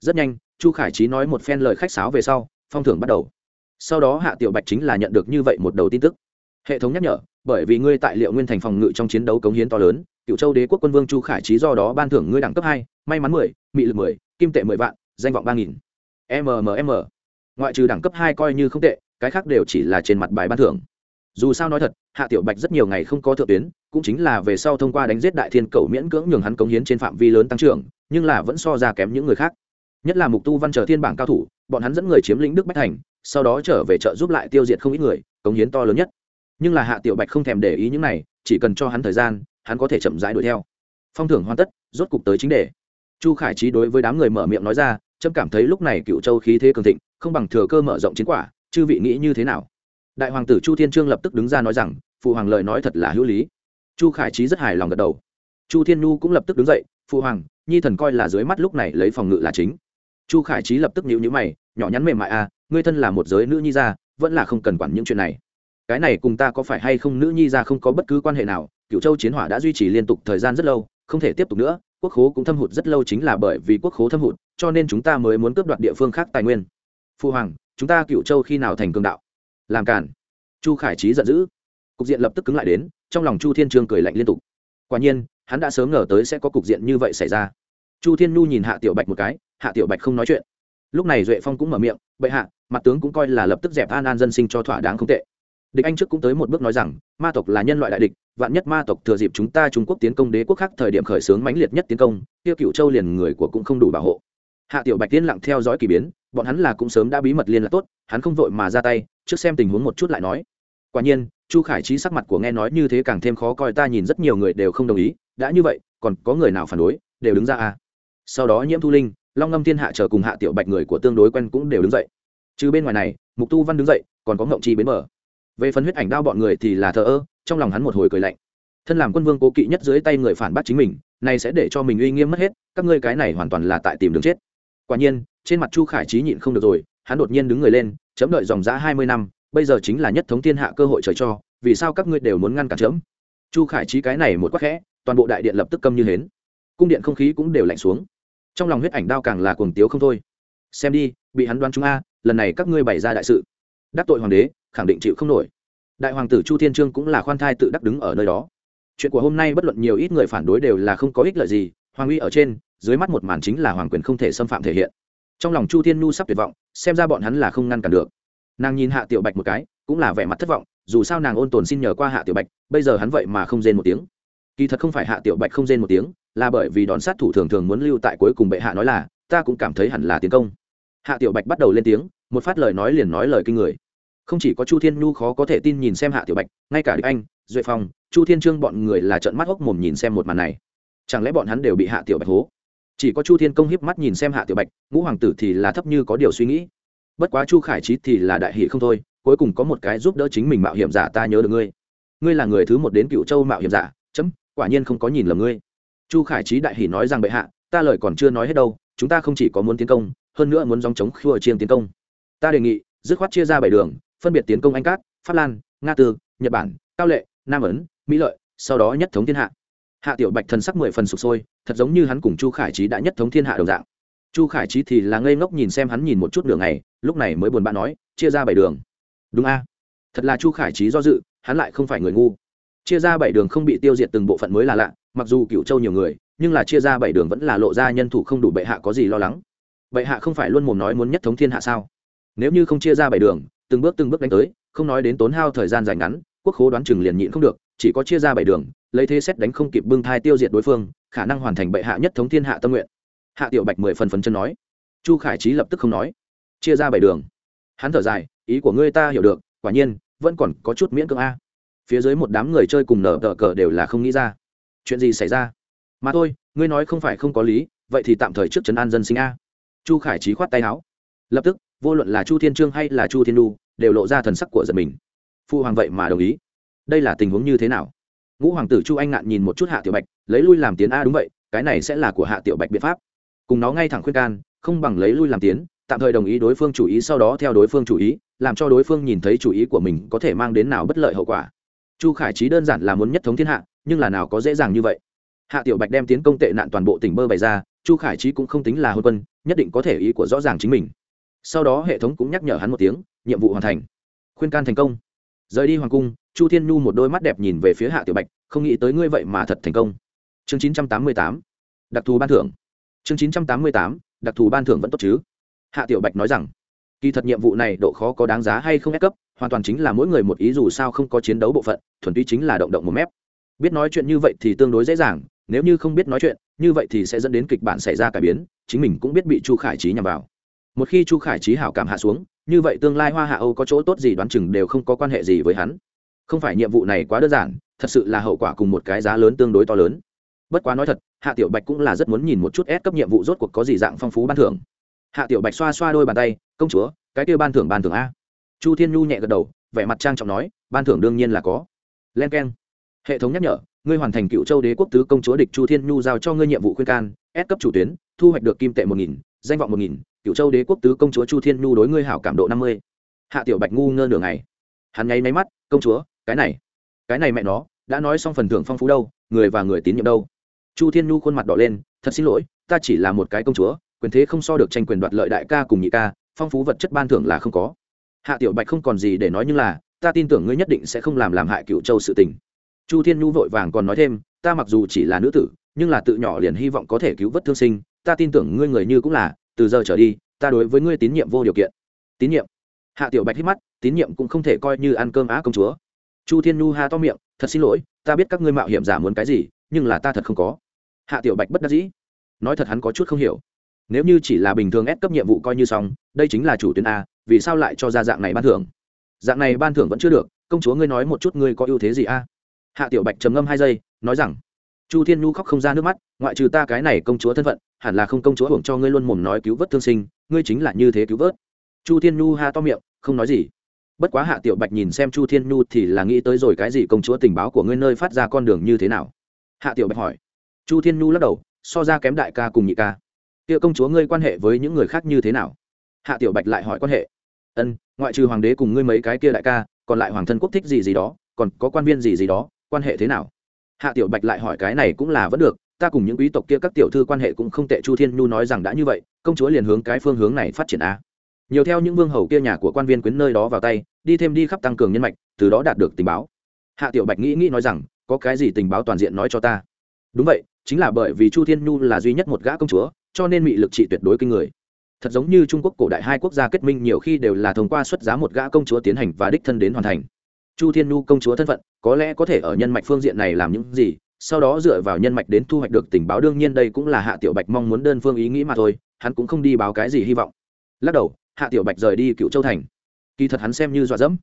rất nhanh, chu khải trí nói một phen lời khách sáo về sau, phong thưởng bắt đầu. Sau đó hạ tiểu bạch chính là nhận được như vậy một đầu tin tức. Hệ thống nhắc nhở, bởi vì ngươi tại liệu nguyên thành phòng ngự trong chiến đấu cống hiến to lớn cựu châu đế quốc quân vương chu khải trí do đó ban thưởng ngươi đẳng cấp hai, may mắn mười, mị lực mười, kim tệ mười vạn, danh vọng ba nghìn. Mmm ngoại trừ đẳng cấp hai coi như không tệ, cái khác đều chỉ là trên mặt bài ban thưởng dù sao nói thật, hạ tiểu bạch rất nhiều ngày không có thượng tuyến, cũng chính là về sau thông qua đánh giết đại thiên cầu miễn cưỡng nhường hắn cống hiến trên phạm vi lớn tăng trưởng, nhưng là vẫn so ra kém những người khác. Nhất là mục tu văn trở thiên bảng cao thủ, bọn hắn dẫn người chiếm lĩnh đức bách thành, sau đó trở về trợ giúp lại tiêu diệt không ít người, cống hiến to lớn nhất. Nhưng là hạ tiểu bạch không thèm để ý những này, chỉ cần cho hắn thời gian, hắn có thể chậm rãi đuổi theo. Phong thưởng hoàn tất, rốt cục tới chính đề. Chu khải trí đối với đám người mở miệng nói ra trâm cảm thấy lúc này cựu châu khí thế cường thịnh, không bằng thừa cơ mở rộng chiến quả, chư vị nghĩ như thế nào? Đại hoàng tử chu thiên trương lập tức đứng ra nói rằng, phụ hoàng lời nói thật là hữu lý. Chu khải trí rất hài lòng gật đầu. Chu thiên nhu cũng lập tức đứng dậy, phụ hoàng, nhi thần coi là dưới mắt lúc này lấy phòng ngự là chính. Chu khải trí lập tức nhịu nhữ mày, nhỏ nhắn mềm mại à ngươi thân là một giới nữ nhi ra vẫn là không cần quản những chuyện này. Cái này cùng ta có phải hay không nữ nhi ra không có bất cứ quan hệ nào cựu châu chiến hỏa đã duy trì liên tục thời gian rất lâu, không thể tiếp tục nữa, quốc khố cũng thâm hụt rất lâu chính là bởi vì quốc khố thâm hụt, cho nên chúng ta mới muốn cướp đoạt địa phương khác tài nguyên. Phu hoàng, chúng ta cựu châu khi nào thành cường đạo? Làm cản chu khải trí giận dữ. Cục diện lập tức cứng lại đến, trong lòng chu thiên trương cười lạnh liên tục. Quả nhiên, hắn đã sớm ngờ tới sẽ có cục diện như vậy xảy ra. Chu thiên nhu nhìn hạ tiểu bạch một cái, hạ tiểu bạch không nói chuyện. Lúc này duệ phong cũng mở miệng, bệ hạ, mặt tướng cũng coi là lập tức dẹp an an dân sinh cho thỏa đáng không tệ. Địch anh trước cũng tới một bước nói rằng, ma tộc là nhân loại đại địch, vạn nhất ma tộc thừa dịp chúng ta trung quốc tiến công đế quốc khác thời điểm khởi xướng mãnh liệt nhất tiến công, tiêu cựu châu liền người của cũng không đủ bảo hộ. Hạ tiểu bạch tiên lặng theo dõi k ỳ biến, bọn hắn là cũng sớm đã bí mật liên lạc tốt, hắn không vội mà ra tay trước xem tình huống một chút lại nói. Quả nhiên, chu khải trí sắc mặt của nghe nói như thế càng thêm khó coi, ta nhìn rất nhiều người đều không đồng ý, đã như vậy, còn có người nào phản đối, đều đứng ra à? Sau đó nhiễm thu linh, long ngâm thiên hạ chờ cùng hạ tiểu bạch người của tương đối quen cũng đều đứng dậy. Trừ bên ngoài này, mục tu văn đứng dậy, còn có ngộng chi bến mở về phần huyết ảnh đao bọn người thì là thờ ơ, trong lòng hắn một hồi cười lạnh. Thân làm quân vương cố kỵ nhất dưới tay người phản bác chính mình, này sẽ để cho mình uy nghiêm mất hết, các ngươi cái này hoàn toàn là tại tìm đường chết. Quả nhiên, trên mặt chu khải trí nhịn không được rồi, hắn đột nhiên đứng người lên chấm đợi dòng giã hai mươi năm, bây giờ chính là nhất thống thiên hạ cơ hội trời cho, vì sao các ngươi đều muốn ngăn cản chấm? Chu khải trí cái này một quắc khẽ, toàn bộ đại điện lập tức câm như hến. Cung điện không khí cũng đều lạnh xuống. Trong lòng huyết ảnh đao càng là cuồng tiếu không thôi. Xem đi, bị hắn đoán chúng a, lần này các ngươi bày ra đại sự. Đắc tội hoàng đế, khẳng định chịu không nổi. Đại hoàng tử chu thiên trương cũng là khoan thai tự đắc đứng ở nơi đó. Chuyện của hôm nay bất luận nhiều ít người phản đối đều là không có ích lợi gì, hoàng uy ở trên, dưới mắt một màn chính là hoàng quyền không thể xâm phạm thể hiện trong lòng chu thiên nhu sắp tuyệt vọng, xem ra bọn hắn là không ngăn cản được. Nàng nhìn hạ tiểu bạch một cái, cũng là vẻ mặt thất vọng, dù sao nàng ôn tồn xin nhờ qua hạ tiểu bạch, bây giờ hắn vậy mà không rên một tiếng. Kỳ thật không phải hạ tiểu bạch không rên một tiếng, là bởi vì đòn sát thủ thường thường muốn lưu tại cuối cùng bệ hạ nói là, ta cũng cảm thấy hẳn là tiến công. Hạ tiểu bạch bắt đầu lên tiếng, một phát lời nói liền nói lời kinh người. Không chỉ có chu thiên nhu khó có thể tin nhìn xem hạ tiểu bạch, ngay cả địch anh, duệ phong, chu thiên trương bọn người là trận mắt hốc mồm nhìn xem một màn này. Chẳng lẽ bọn hắn đều bị hạ tiểu bạch hố? Chỉ có chu thiên công hiếp mắt nhìn xem hạ tiểu bạch, ngũ hoàng tử thì là thấp như có điều suy nghĩ. Bất quá chu khải trí thì là đại hỷ không thôi, cuối cùng có một cái giúp đỡ chính mình mạo hiểm giả ta nhớ được ngươi. Ngươi là người thứ một đến cựu châu mạo hiểm giả, chấm, quả nhiên không có nhìn lầm ngươi. Chu khải trí đại hỷ nói rằng bệ hạ, ta lời còn chưa nói hết đâu, chúng ta không chỉ có muốn tiến công, hơn nữa muốn dòng chống khua chiên tiến công. Ta đề nghị, dứt khoát chia ra bảy đường, phân biệt tiến công anh cát, pháp lan, nga tư, nhật bản, cao lệ, nam ấn, mỹ lợi, sau đó nhất thống thiên hạ hạ tiểu bạch thần sắc mười phần sụp sôi, thật giống như hắn cùng chu khải trí đã nhất thống thiên hạ đồng dạng. Chu khải trí thì là ngây ngốc nhìn xem hắn nhìn một chút đường này lúc này mới buồn bã nói, chia ra bảy đường. Đúng a. Thật là chu khải trí do dự, hắn lại không phải người ngu. Chia ra bảy đường không bị tiêu diệt từng bộ phận mới là lạ, mặc dù cựu châu nhiều người, nhưng là chia ra bảy đường vẫn là lộ ra nhân thủ không đủ bệ hạ có gì lo lắng. Bệ hạ không phải luôn mồm nói muốn nhất thống thiên hạ sao? Nếu như không chia ra bảy đường, từng bước từng bước đánh tới, không nói đến tốn hao thời gian dài ngắn, quốc khố đoán chừng liền nhịn không được chỉ có chia ra bảy đường, lấy thế xét đánh không kịp bưng thai tiêu diệt đối phương, khả năng hoàn thành bệ hạ nhất thống thiên hạ tâm nguyện. Hạ tiểu bạch mười phần phần chân nói. Chu khải trí lập tức không nói. Chia ra bảy đường. Hắn thở dài, ý của ngươi ta hiểu được, quả nhiên, vẫn còn có chút miễn cưỡng a. Phía dưới một đám người chơi cùng nở tờ cờ đều là không nghĩ ra. Chuyện gì xảy ra? Mà thôi, ngươi nói không phải không có lý, vậy thì tạm thời trước trấn an dân sinh a. Chu khải trí khoát tay áo. Lập tức, vô luận là chu thiên trương hay là chu thiên đu, đều lộ ra thần sắc của giật mình. Phu hoàng vậy mà đồng ý đây là tình huống như thế nào? Ngũ hoàng tử chu anh ngạn nhìn một chút hạ tiểu bạch, lấy lui làm tiến. A, đúng vậy, cái này sẽ là của hạ tiểu bạch biện pháp. Cùng nó ngay thẳng khuyên can, không bằng lấy lui làm tiến, tạm thời đồng ý đối phương chủ ý, sau đó theo đối phương chủ ý, làm cho đối phương nhìn thấy chủ ý của mình có thể mang đến nào bất lợi hậu quả. Chu khải trí đơn giản là muốn nhất thống thiên hạ, nhưng là nào có dễ dàng như vậy. Hạ tiểu bạch đem tiến công tệ nạn toàn bộ tỉnh bơ bày ra, chu khải trí cũng không tính là hôn quân, nhất định có thể ý của rõ ràng chính mình. Sau đó hệ thống cũng nhắc nhở hắn một tiếng, nhiệm vụ hoàn thành. Khuyên can thành công. Rời đi hoàng cung chu thiên nhu một đôi mắt đẹp nhìn về phía hạ tiểu bạch, không nghĩ tới ngươi vậy mà thật thành công. Chương chín trăm tám mươi tám, đặc thù ban thưởng. Chương chín trăm tám mươi tám, đặc thù ban thưởng vẫn tốt chứ? Hạ tiểu bạch nói rằng, kỳ thật nhiệm vụ này độ khó có đáng giá hay không ép cấp, hoàn toàn chính là mỗi người một ý dù sao không có chiến đấu bộ phận, thuần túy chính là động động một mép. Biết nói chuyện như vậy thì tương đối dễ dàng, nếu như không biết nói chuyện, như vậy thì sẽ dẫn đến kịch bản xảy ra cải biến, chính mình cũng biết bị chu khải trí nhằm vào. Một khi chu khải trí hảo cảm hạ xuống, như vậy tương lai hoa hạ âu có chỗ tốt gì đoán chừng đều không có quan hệ gì với hắn không phải nhiệm vụ này quá đơn giản, thật sự là hậu quả cùng một cái giá lớn tương đối to lớn. Bất quá nói thật, hạ tiểu bạch cũng là rất muốn nhìn một chút ép cấp nhiệm vụ rốt cuộc có gì dạng phong phú ban thưởng. Hạ tiểu bạch xoa xoa đôi bàn tay, công chúa, cái kia ban thưởng ban thưởng a. Chu thiên nhu nhẹ gật đầu, vẻ mặt trang trọng nói, ban thưởng đương nhiên là có. Len k e n hệ thống nhắc nhở, ngươi hoàn thành cựu châu đế quốc tứ công chúa địch chu thiên nhu giao cho ngươi nhiệm vụ khuyên can ép cấp chủ tuyến, thu hoạch được kim tệ một nghìn, danh vọng một nghìn, cựu châu đế quốc tứ công chúa chu thiên nhu đối ngươi hảo cảm độ năm mươi. Hạ tiểu bạch ngu ngơ nửa ngày. Hắn nháy máy mắt, công chúa cái này cái này mẹ nó, đã nói xong phần thưởng phong phú đâu, người và người tín nhiệm đâu. Chu thiên nhu khuôn mặt đỏ lên, thật xin lỗi, ta chỉ là một cái công chúa, quyền thế không so được tranh quyền đoạt lợi đại ca cùng nhị ca, phong phú vật chất ban thưởng là không có. Hạ tiểu bạch không còn gì để nói nhưng là, ta tin tưởng ngươi nhất định sẽ không làm làm hại cựu châu sự tình. Chu thiên nhu vội vàng còn nói thêm, ta mặc dù chỉ là nữ tử, nhưng là tự nhỏ liền hy vọng có thể cứu vớt thương sinh, ta tin tưởng ngươi người như cũng là, từ giờ trở đi, ta đối với ngươi tín nhiệm vô điều kiện. Tín nhiệm? Hạ tiểu bạch hít mắt, tín nhiệm cũng không thể coi như ăn cơm á công chúa chu thiên nhu ha to miệng, thật xin lỗi, ta biết các ngươi mạo hiểm giả muốn cái gì, nhưng là ta thật không có. Hạ tiểu bạch bất đắc dĩ. Nói thật hắn có chút không hiểu. Nếu như chỉ là bình thường ép cấp nhiệm vụ coi như xong, đây chính là chủ tuyến a, vì sao lại cho ra dạng này ban thưởng? Dạng này ban thưởng vẫn chưa được, công chúa ngươi nói một chút ngươi có ưu thế gì a? Hạ tiểu bạch trầm ngâm hai giây, nói rằng, chu thiên nhu khóc không ra nước mắt, ngoại trừ ta cái này công chúa thân phận, hẳn là không công chúa hưởng cho ngươi luôn mồm nói cứu vớt thương sinh, ngươi chính là như thế cứu vớt. Chu thiên nhu ha to miệng, không nói gì bất quá hạ tiểu bạch nhìn xem chu thiên nhu thì là nghĩ tới rồi cái gì công chúa tình báo của ngươi nơi phát ra con đường như thế nào? Hạ tiểu bạch hỏi. Chu thiên nhu lắc đầu, so ra kém đại ca cùng nhị ca. Kia công chúa ngươi quan hệ với những người khác như thế nào? Hạ tiểu bạch lại hỏi quan hệ. Ân, ngoại trừ hoàng đế cùng ngươi mấy cái kia đại ca, còn lại hoàng thân quốc thích gì gì đó, còn có quan viên gì gì đó, quan hệ thế nào? Hạ tiểu bạch lại hỏi cái này cũng là vẫn được, ta cùng những quý tộc kia các tiểu thư quan hệ cũng không tệ, chu thiên nhu nói rằng đã như vậy, công chúa liền hướng cái phương hướng này phát triển a nhiều theo những vương hầu kia nhà của quan viên quyến nơi đó vào tay, đi thêm đi khắp tăng cường nhân mạch, từ đó đạt được tình báo. Hạ tiểu bạch nghĩ nghĩ nói rằng, có cái gì tình báo toàn diện nói cho ta? Đúng vậy, chính là bởi vì chu thiên nhu là duy nhất một gã công chúa, cho nên mị lực trị tuyệt đối kinh người. Thật giống như trung quốc cổ đại hai quốc gia kết minh nhiều khi đều là thông qua xuất giá một gã công chúa tiến hành và đích thân đến hoàn thành. Chu thiên nhu công chúa thân phận, có lẽ có thể ở nhân mạch phương diện này làm những gì, sau đó dựa vào nhân mạch đến thu hoạch được tình báo đương nhiên đây cũng là hạ tiểu bạch mong muốn đơn phương ý nghĩ mà thôi, hắn cũng không đi báo cái gì hy vọng. Lắc đầu hạ tiểu bạch rời đi cựu châu thành. Kỳ thật hắn xem như dọa dẫm.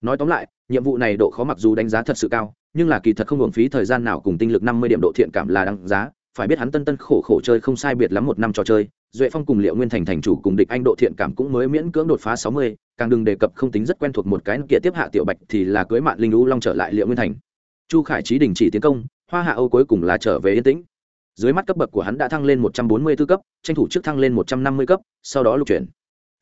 Nói tóm lại, nhiệm vụ này độ khó mặc dù đánh giá thật sự cao, nhưng là kỳ thật không hưởng phí thời gian nào cùng tinh lực năm mươi điểm độ thiện cảm là đáng giá. Phải biết hắn tân tân khổ khổ chơi không sai biệt lắm một năm trò chơi, duệ phong cùng liệu nguyên thành thành chủ cùng địch anh độ thiện cảm cũng mới miễn cưỡng đột phá sáu mươi, càng đừng đề cập không tính rất quen thuộc một cái kia tiếp hạ tiểu bạch thì là cưới mạng linh lũ long trở lại liệu nguyên thành. Chu khải trí đình chỉ tiến công, hoa hạ âu cuối cùng là trở về yên tĩnh. Dưới mắt cấp bậc của hắn đã thăng lên một trăm bốn mươi 144 cấp, tranh thủ trước thăng lên một trăm năm mươi cấp, sau đó lục chuyển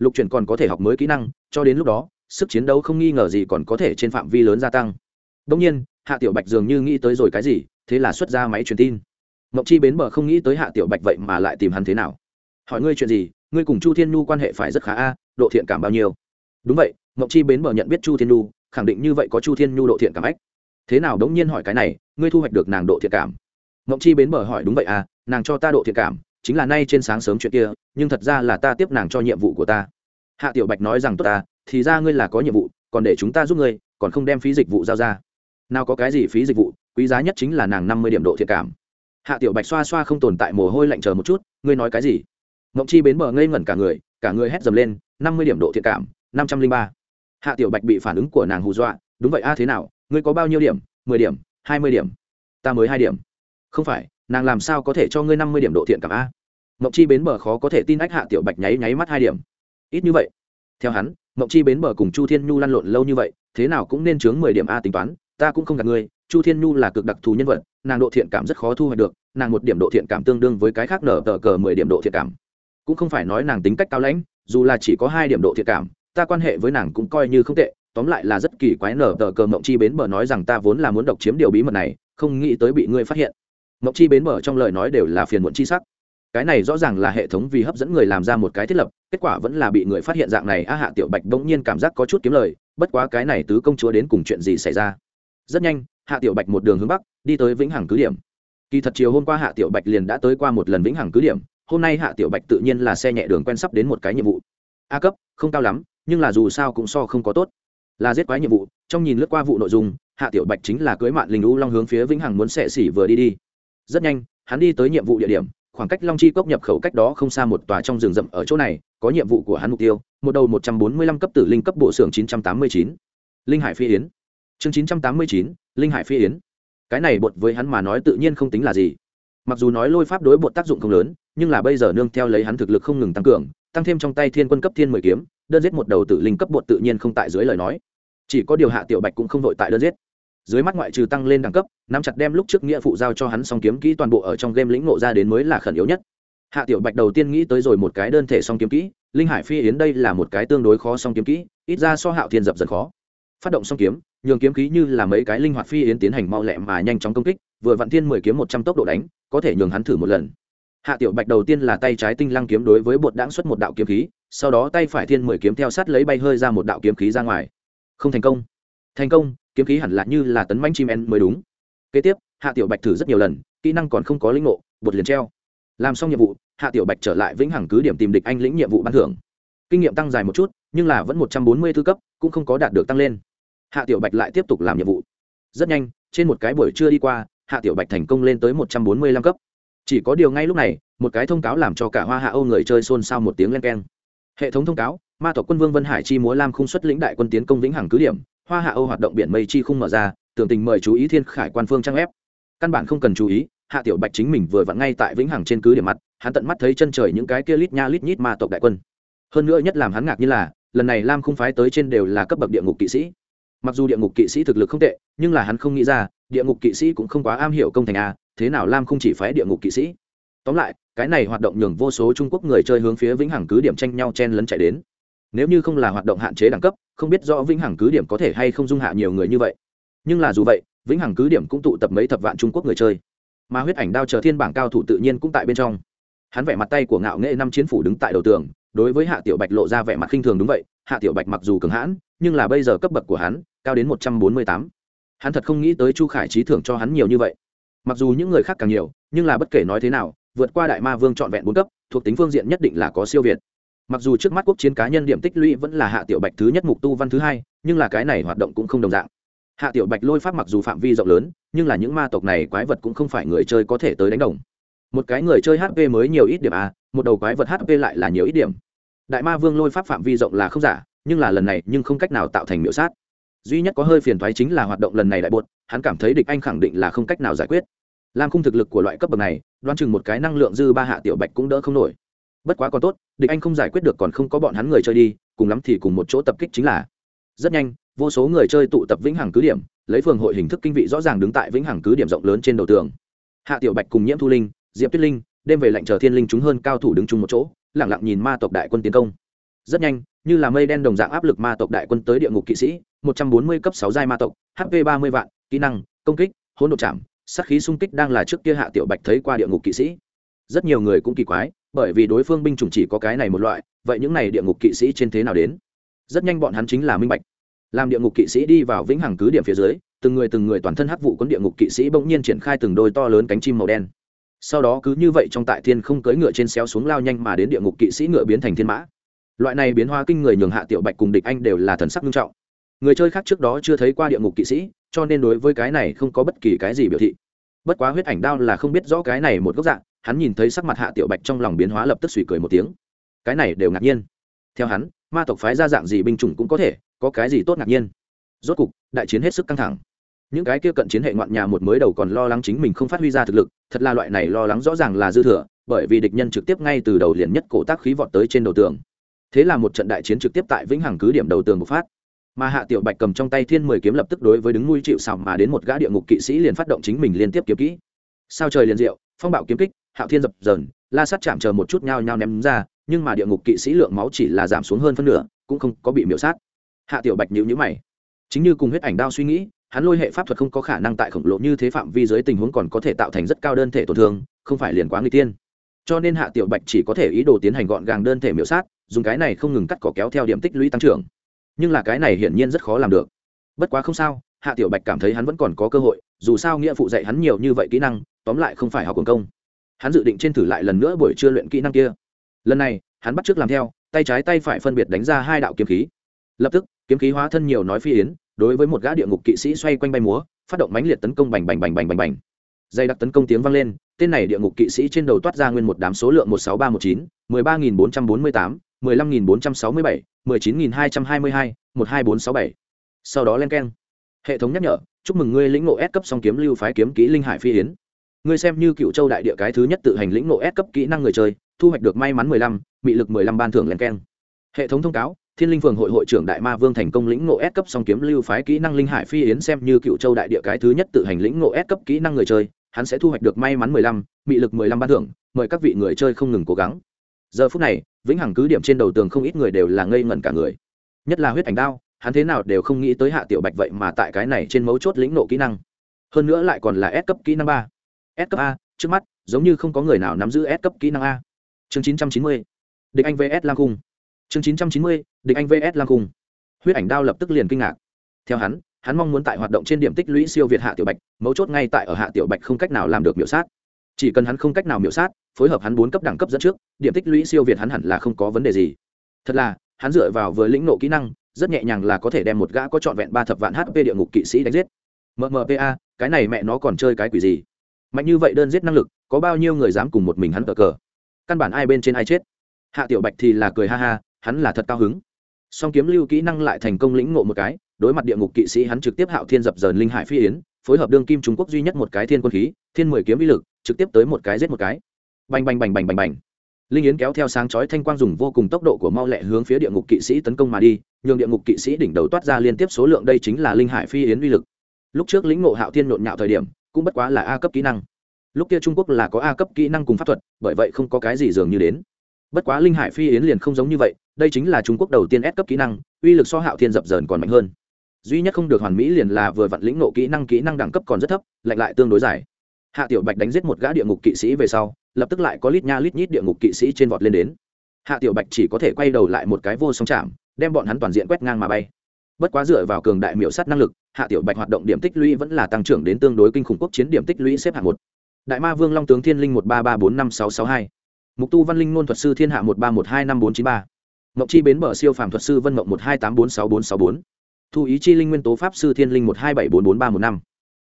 lục chuyển còn có thể học mới kỹ năng, cho đến lúc đó, sức chiến đấu không nghi ngờ gì còn có thể trên phạm vi lớn gia tăng. Đông nhiên, hạ tiểu bạch dường như nghĩ tới rồi cái gì, thế là xuất ra máy truyền tin. Mộng chi bến bờ không nghĩ tới hạ tiểu bạch vậy mà lại tìm hắn thế nào. Hỏi ngươi chuyện gì, ngươi cùng chu thiên nhu quan hệ phải rất khá a, độ thiện cảm bao nhiêu? Đúng vậy mộng chi bến bờ nhận biết chu thiên nhu, khẳng định như vậy có chu thiên nhu độ thiện cảm ách. Thế nào đống nhiên hỏi cái này, ngươi thu hoạch được nàng độ thiện cảm? Mộng chi bến bờ hỏi đúng vậy à nàng cho ta độ thiện cảm chính là nay trên sáng sớm chuyện kia, nhưng thật ra là ta tiếp nàng cho nhiệm vụ của ta. Hạ tiểu bạch nói rằng, tốt ta, thì ra ngươi là có nhiệm vụ, còn để chúng ta giúp ngươi, còn không đem phí dịch vụ giao ra. Nào có cái gì phí dịch vụ, quý giá nhất chính là nàng năm mươi điểm độ thiệt cảm. Hạ tiểu bạch xoa xoa không tồn tại mồ hôi lạnh chờ một chút, ngươi nói cái gì? Mộng chi bến bờ ngây ngẩn cả người cả người hét dầm lên, năm mươi điểm độ thiệt cảm, năm trăm linh ba. Hạ tiểu bạch bị phản ứng của nàng hù dọa, đúng vậy a, thế nào, ngươi có bao nhiêu điểm? mười điểm, hai mươi điểm, ta mới hai điểm. Không phải nàng làm sao có thể cho ngươi năm mươi điểm độ thiện cảm a? Mộng chi bến bờ khó có thể tin ách hạ tiểu bạch nháy nháy mắt hai điểm. Ít như vậy. Theo hắn, mộng chi bến bờ cùng chu thiên nhu lăn lộn lâu như vậy, thế nào cũng nên chướng mười điểm a tính toán, ta cũng không gạt ngươi, chu thiên nhu là cực đặc thù nhân vật, nàng độ thiện cảm rất khó thu hoạch được, nàng một điểm độ thiện cảm tương đương với cái khác nở tờ cờ mười điểm độ thiện cảm. Cũng không phải nói nàng tính cách cao lãnh, dù là chỉ có hai điểm độ thiện cảm, ta quan hệ với nàng cũng coi như không tệ, tóm lại là rất kỳ quái nở tờ cờ mộng chi bến bờ nói rằng ta vốn là muốn độc chiếm điều bí mật này, không nghĩ tới bị ngươi phát hiện mộng chi bến mở trong lời nói đều là phiền muộn chi sắc. Cái này rõ ràng là hệ thống vì hấp dẫn người làm ra một cái thiết lập, kết quả vẫn là bị người phát hiện dạng này, a hạ tiểu bạch bỗng nhiên cảm giác có chút kiếm lời, bất quá cái này tứ công chúa đến cùng chuyện gì xảy ra? Rất nhanh, hạ tiểu bạch một đường hướng bắc, đi tới vĩnh hằng cứ điểm. Kỳ thật chiều hôm qua hạ tiểu bạch liền đã tới qua một lần vĩnh hằng cứ điểm, hôm nay hạ tiểu bạch tự nhiên là xe nhẹ đường quen sắp đến một cái nhiệm vụ. A cấp, không cao lắm, nhưng là dù sao cũng so không có tốt. Là giết quái nhiệm vụ, trong nhìn lướt qua vụ nội dung, hạ tiểu bạch chính là cưới mạn linh u long hướng phía vĩnh hằng muốn xẻ xỉ vừa đi đi rất nhanh, hắn đi tới nhiệm vụ địa điểm, khoảng cách long chi cốc nhập khẩu cách đó không xa một tòa trong rừng rậm ở chỗ này, có nhiệm vụ của hắn mục tiêu, một đầu một trăm bốn mươi lăm cấp tử linh cấp bộ xưởng chín trăm tám mươi chín. Linh hải phi yến. Chương chín trăm tám mươi chín, linh hải phi yến. Cái này bột với hắn mà nói tự nhiên không tính là gì. Mặc dù nói lôi pháp đối bột tác dụng không lớn, nhưng là bây giờ nương theo lấy hắn thực lực không ngừng tăng cường, tăng thêm trong tay thiên quân cấp thiên mười kiếm, đơn giết một đầu tử linh cấp bột tự nhiên không tại dưới lời nói. Chỉ có điều hạ tiểu bạch cũng không vội tại đơn giết dưới mắt ngoại trừ tăng lên đẳng cấp, nắm chặt đem lúc trước nghĩa phụ giao cho hắn song kiếm kỹ toàn bộ ở trong game lĩnh ngộ ra đến mới là khẩn yếu nhất. Hạ tiểu bạch đầu tiên nghĩ tới rồi một cái đơn thể song kiếm kỹ, linh hải phi yến đây là một cái tương đối khó song kiếm kỹ, ít ra so hạo thiên dập dần khó. Phát động song kiếm, nhường kiếm khí như là mấy cái linh hoạt phi yến tiến hành mau lẹ mà nhanh chóng công kích, vừa vặn thiên mười kiếm một trăm tốc độ đánh, có thể nhường hắn thử một lần. Hạ tiểu bạch đầu tiên là tay trái tinh lăng kiếm đối với bột đãng xuất một đạo kiếm khí, sau đó tay phải thiên mười kiếm theo sát lấy bay hơi ra một đạo kiếm khí ra ngoài. Không thành công. Thành công kiếm khí hẳn là như là tấn manh chim en mới đúng. Kế tiếp, hạ tiểu bạch thử rất nhiều lần, kỹ năng còn không có linh ngộ, bột liền treo. Làm xong nhiệm vụ, hạ tiểu bạch trở lại vĩnh hằng cứ điểm tìm địch anh lĩnh nhiệm vụ ban thưởng. Kinh nghiệm tăng dài một chút, nhưng là vẫn một trăm bốn mươi tư cấp, cũng không có đạt được tăng lên. Hạ tiểu bạch lại tiếp tục làm nhiệm vụ. Rất nhanh, trên một cái buổi trưa đi qua, hạ tiểu bạch thành công lên tới một trăm bốn mươi lăm cấp. Chỉ có điều ngay lúc này, một cái thông cáo làm cho cả hoa hạ âu người chơi xôn xao một tiếng len keng. Hệ thống thông cáo, ma tộc quân vương vân hải chi múa lam không xuất lĩnh đại quân tiến công vĩnh hằng cứ điểm hoa hạ âu hoạt động biển mây chi khung mở ra tưởng tình mời chú ý thiên khải quan phương trang ép căn bản không cần chú ý hạ tiểu bạch chính mình vừa vặn ngay tại vĩnh hằng trên cứ điểm mặt hắn tận mắt thấy chân trời những cái kia lít nha lít nhít ma tộc đại quân hơn nữa nhất làm hắn ngạc như là lần này lam không phái tới trên đều là cấp bậc địa ngục kỵ sĩ mặc dù địa ngục kỵ sĩ thực lực không tệ nhưng là hắn không nghĩ ra địa ngục kỵ sĩ cũng không quá am hiểu công thành a thế nào lam không chỉ phái địa ngục kỵ sĩ tóm lại cái này hoạt động nhường vô số trung quốc người chơi hướng phía vĩnh hằng cứ điểm tranh nhau chen lấn chạy đến nếu như không là hoạt động hạn chế đẳng cấp, không biết rõ vĩnh hằng cứ điểm có thể hay không dung hạ nhiều người như vậy. Nhưng là dù vậy, vĩnh hằng cứ điểm cũng tụ tập mấy thập vạn trung quốc người chơi. Mà huyết ảnh đao chờ thiên bảng cao thủ tự nhiên cũng tại bên trong. Hắn vẻ mặt tay của ngạo nghệ năm chiến phủ đứng tại đầu tường, đối với hạ tiểu bạch lộ ra vẻ mặt khinh thường đúng vậy, hạ tiểu bạch mặc dù cường hãn, nhưng là bây giờ cấp bậc của hắn cao đến một trăm bốn mươi tám. Hắn thật không nghĩ tới chu khải trí thưởng cho hắn nhiều như vậy. Mặc dù những người khác càng nhiều, nhưng là bất kể nói thế nào, vượt qua đại ma vương trọn vẹn bốn cấp, thuộc tính phương diện nhất định là có siêu việt mặc dù trước mắt quốc chiến cá nhân điểm tích lũy vẫn là hạ tiểu bạch thứ nhất mục tu văn thứ hai, nhưng là cái này hoạt động cũng không đồng dạng. Hạ tiểu bạch lôi pháp mặc dù phạm vi rộng lớn, nhưng là những ma tộc này quái vật cũng không phải người chơi có thể tới đánh đồng. Một cái người chơi hp mới nhiều ít điểm a một đầu quái vật hp lại là nhiều ít điểm. Đại ma vương lôi pháp phạm vi rộng là không giả, nhưng là lần này nhưng không cách nào tạo thành miễu sát. Duy nhất có hơi phiền thoái chính là hoạt động lần này đại bột hắn cảm thấy địch anh khẳng định là không cách nào giải quyết. Lam khung thực lực của loại cấp bậc này, đoán chừng một cái năng lượng dư ba hạ tiểu bạch cũng đỡ không nổi bất quá còn tốt, địch anh không giải quyết được còn không có bọn hắn người chơi đi, cùng lắm thì cùng một chỗ tập kích chính là. Rất nhanh, vô số người chơi tụ tập vĩnh hằng cứ điểm, lấy phường hội hình thức kinh vị rõ ràng đứng tại vĩnh hằng cứ điểm rộng lớn trên đầu tường. Hạ tiểu bạch cùng nhiễm thu linh, diệp tuyết linh, đêm về lệnh chờ thiên linh chúng hơn cao thủ đứng chung một chỗ lẳng lặng nhìn ma tộc đại quân tiến công. Rất nhanh, như là mây đen đồng dạng áp lực ma tộc đại quân tới địa ngục kỵ sĩ, một trăm bốn mươi cấp sáu giai ma tộc hp ba mươi vạn, kỹ năng, công kích, hỗn độ chạm, sát khí xung kích đang là trước kia hạ tiểu bạch thấy qua địa ngục kỵ sĩ. Rất nhiều người cũng kỳ quái bởi vì đối phương binh chủng chỉ có cái này một loại, vậy những này địa ngục kỵ sĩ trên thế nào đến? Rất nhanh bọn hắn chính là minh bạch. Làm địa ngục kỵ sĩ đi vào vĩnh hằng cứ điểm phía dưới, từng người từng người toàn thân hắc vụ quấn địa ngục kỵ sĩ bỗng nhiên triển khai từng đôi to lớn cánh chim màu đen. Sau đó cứ như vậy trong tại thiên không cưỡi ngựa trên xéo xuống lao nhanh mà đến địa ngục kỵ sĩ ngựa biến thành thiên mã. Loại này biến hóa kinh người nhường hạ tiểu bạch cùng địch anh đều là thần sắc nghiêm trọng. Người chơi khác trước đó chưa thấy qua địa ngục kỵ sĩ, cho nên đối với cái này không có bất kỳ cái gì biểu thị bất quá huyết ảnh đao là không biết rõ cái này một góc dạng, hắn nhìn thấy sắc mặt hạ tiểu bạch trong lòng biến hóa lập tức suy cười một tiếng. Cái này đều ngạc nhiên. Theo hắn, ma tộc phái ra dạng gì binh chủng cũng có thể, có cái gì tốt ngạc nhiên. Rốt cục, đại chiến hết sức căng thẳng. Những cái kia cận chiến hệ ngoạn nhà một mới đầu còn lo lắng chính mình không phát huy ra thực lực, thật là loại này lo lắng rõ ràng là dư thừa, bởi vì địch nhân trực tiếp ngay từ đầu liền nhất cổ tác khí vọt tới trên đầu tường. Thế là một trận đại chiến trực tiếp tại vĩnh hằng cứ điểm đầu tường bộc phát mà hạ tiểu bạch cầm trong tay thiên mười kiếm lập tức đối với đứng nuôi chịu sào mà đến một gã địa ngục kỵ sĩ liền phát động chính mình liên tiếp kiếm kỹ. Sao trời liền diệu, phong bạo kiếm kích, hạo thiên dập dờn, la sát chạm chờ một chút nhao nhao ném ra, nhưng mà địa ngục kỵ sĩ lượng máu chỉ là giảm xuống hơn phân nửa, cũng không có bị miễu sát. Hạ tiểu bạch nhíu nhíu mày. Chính như cùng huyết ảnh đao suy nghĩ, hắn lôi hệ pháp thuật không có khả năng tại khổng lồ như thế phạm vi dưới tình huống còn có thể tạo thành rất cao đơn thể tổn thương, không phải liền quá người tiên. Cho nên hạ tiểu bạch chỉ có thể ý đồ tiến hành gọn gàng đơn thể miễu sát, dùng cái này không ngừng cắt cỏ kéo theo điểm tích lũy tăng trưởng nhưng là cái này hiển nhiên rất khó làm được. Bất quá không sao, hạ tiểu bạch cảm thấy hắn vẫn còn có cơ hội, dù sao nghĩa phụ dạy hắn nhiều như vậy kỹ năng, tóm lại không phải học quần công. Hắn dự định trên thử lại lần nữa buổi trưa luyện kỹ năng kia. Lần này, hắn bắt t r ư ớ c làm theo, tay trái tay phải phân biệt đánh ra hai đạo kiếm khí. Lập tức, kiếm khí hóa thân nhiều nói phi yến, đối với một gã địa ngục kỵ sĩ xoay quanh bay múa, phát động mãnh liệt tấn công bành bành bành bành bành bành. Dây đặc tấn công tiếng vang lên, tên này địa ngục kỵ sĩ trên đầu toát ra nguyên một đám số lượng một sáu ba một chín, mười ba nghìn bốn trăm bốn mươi tám, mười lăm nghìn bốn trăm sáu mươi bảy mười chín nghìn hai trăm hai mươi hai, một hai bốn sáu bảy sau đó len keng. hệ thống nhắc nhở, chúc mừng ngươi lĩnh ngộ S cấp song kiếm lưu phái kiếm kỹ linh hải phi yến ngươi xem như cựu châu đại địa cái thứ nhất tự hành lĩnh ngộ S cấp kỹ năng người chơi, thu hoạch được may mắn mười lăm lực mười lăm ban thưởng len keng. hệ thống thông cáo, thiên linh phường hội hội trưởng đại ma vương thành công lĩnh ngộ S cấp song kiếm lưu phái kỹ năng linh hải phi yến xem như cựu châu đại địa cái thứ nhất tự hành lĩnh ngộ S cấp kỹ năng người chơi, hắn sẽ thu hoạch được may mắn mười lăm lực mười lăm ban thưởng, mời các vị người chơi không ngừng cố gắng giờ phút này, vĩnh hằng cứ điểm trên đầu tường không ít người đều là ngây ngẩn cả người. Nhất là huyết ảnh đao, hắn thế nào đều không nghĩ tới hạ tiểu bạch vậy mà tại cái này trên mấu chốt lĩnh nộ kỹ năng. Hơn nữa lại còn là S cấp kỹ năng ba. S cấp A, trước mắt, giống như không có người nào nắm giữ S cấp kỹ năng A. Chương chín trăm chín mươi, địch anh vs lang cung. Chương chín trăm chín mươi, địch anh vs lang cung. Huyết ảnh đao lập tức liền kinh ngạc. Theo hắn hắn mong muốn tại hoạt động trên điểm tích lũy siêu việt hạ tiểu bạch, mấu chốt ngay tại ở hạ tiểu bạch không cách nào làm được miểu sát. Chỉ cần hắn không cách nào miểu sát, phối hợp hắn bốn cấp đẳng cấp dẫn trước điểm tích lũy siêu việt hắn hẳn là không có vấn đề gì. Thật là, hắn dựa vào với lĩnh nộ kỹ năng, rất nhẹ nhàng là có thể đem một gã có trọn vẹn ba thập vạn hp địa ngục kỵ sĩ đánh giết. Mmpa cái này mẹ nó còn chơi cái quỷ gì? Mạnh như vậy đơn giết năng lực, có bao nhiêu người dám cùng một mình hắn cờ cờ? Căn bản ai bên trên ai chết? Hạ tiểu bạch thì là cười ha ha, hắn là thật cao hứng. Song kiếm lưu kỹ năng lại thành công lĩnh ngộ một cái, đối mặt địa ngục kỵ sĩ hắn trực tiếp hạo thiên dập dờn linh hải phi yến, phối hợp đương kim trung quốc duy nhất một cái thiên quân khí, thiên mười kiếm vi lực, trực tiếp tới một cái giết một cái. Bành bành bành bành bành bành linh yến kéo theo sáng chói thanh quang dùng vô cùng tốc độ của mau lẹ hướng phía địa ngục kỵ sĩ tấn công mà đi, nhường địa ngục kỵ sĩ đỉnh đầu toát ra liên tiếp số lượng đây chính là linh hải phi yến uy lực. Lúc trước lĩnh ngộ hạo thiên nhộn nhạo thời điểm, cũng bất quá là a cấp kỹ năng. Lúc kia trung quốc là có a cấp kỹ năng cùng pháp thuật, bởi vậy không có cái gì dường như đến. Bất quá linh hải phi yến liền không giống như vậy, đây chính là trung quốc đầu tiên S cấp kỹ năng, uy lực so hạo thiên dập dờn còn mạnh hơn. Duy nhất không được hoàn mỹ liền là vừa vặn lĩnh nộ kỹ năng kỹ năng đẳng cấp còn rất thấp lạnh lại tương đối dài hạ tiểu bạch đánh giết một gã địa ngục kỵ sĩ về sau, lập tức lại có lít nha lít nhít địa ngục kỵ sĩ trên vọt lên đến. Hạ tiểu bạch chỉ có thể quay đầu lại một cái vô song chạm, đem bọn hắn toàn diện quét ngang mà bay. Bất quá dựa vào cường đại miểu sát năng lực, hạ tiểu bạch hoạt động điểm tích lũy vẫn là tăng trưởng đến tương đối kinh khủng quốc chiến điểm tích lũy xếp hạng một. Đại ma vương long tướng thiên linh một ba ba bốn năm sáu sáu hai. Mục tu văn linh ngôn thuật sư thiên hạ một ba một hai năm bốn chín ba. Mộng chi bến bờ siêu phàm thuật sư vân mộng một hai tám bốn sáu bốn sáu bốn. Thu ý chi linh nguyên tố pháp sư thiên linh một hai bảy bốn bốn ba một năm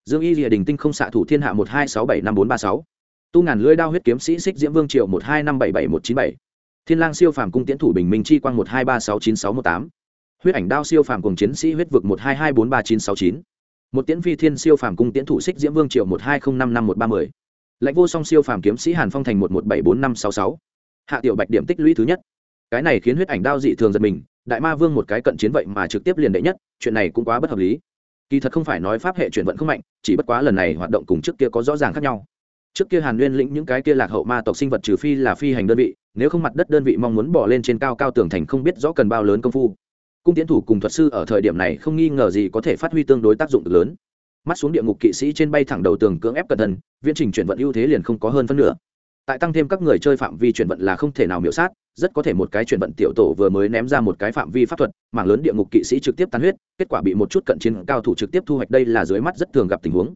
dương y rìa đình tinh không xạ thủ thiên hạ một hai sáu bảy năm bốn ba sáu. Tu ngàn lưỡi đao huyết kiếm sĩ xích diễm vương triệu một hai năm bảy bảy một chín bảy. Thiên lang siêu phàm cung tiễn thủ bình minh chi quang một hai ba sáu chín sáu một tám. Huyết ảnh đao siêu phàm cùng chiến sĩ huyết vực một hai hai bốn ba chín sáu chín. Một tiễn phi thiên siêu phàm cung tiễn thủ xích diễm vương triệu một hai không năm năm một ba mười. Lãnh vô song siêu phàm kiếm sĩ hàn phong thành một một bảy bốn năm sáu sáu. Hạ tiểu bạch điểm tích lũy thứ nhất. Cái này khiến huyết ảnh đao dị thường giật mình, đại ma vương một cái cận chiến vậy mà trực tiếp liền đệ nhất, chuyện này cũng quá bất hợp lý kỳ thật không phải nói pháp hệ chuyển vận không mạnh, chỉ bất quá lần này hoạt động cùng trước kia có rõ ràng khác nhau. Trước kia hàn nguyên lĩnh những cái kia lạc hậu ma tộc sinh vật trừ phi là phi hành đơn vị, nếu không mặt đất đơn vị mong muốn bỏ lên trên cao cao tường thành không biết rõ cần bao lớn công phu. Cung tiến thủ cùng thuật sư ở thời điểm này không nghi ngờ gì có thể phát huy tương đối tác dụng lớn. Mắt xuống địa ngục kỵ sĩ trên bay thẳng đầu tường cưỡng ép cẩn thận, viễn trình chuyển vận ưu thế liền không có hơn phân nửa tại tăng thêm các người chơi phạm vi chuyển vận là không thể nào miểu sát, rất có thể một cái chuyển vận tiểu tổ vừa mới ném ra một cái phạm vi pháp thuật, mảng lớn địa ngục kỵ sĩ trực tiếp tan huyết, kết quả bị một chút cận chiến cao thủ trực tiếp thu hoạch đây là dưới mắt rất thường gặp tình huống.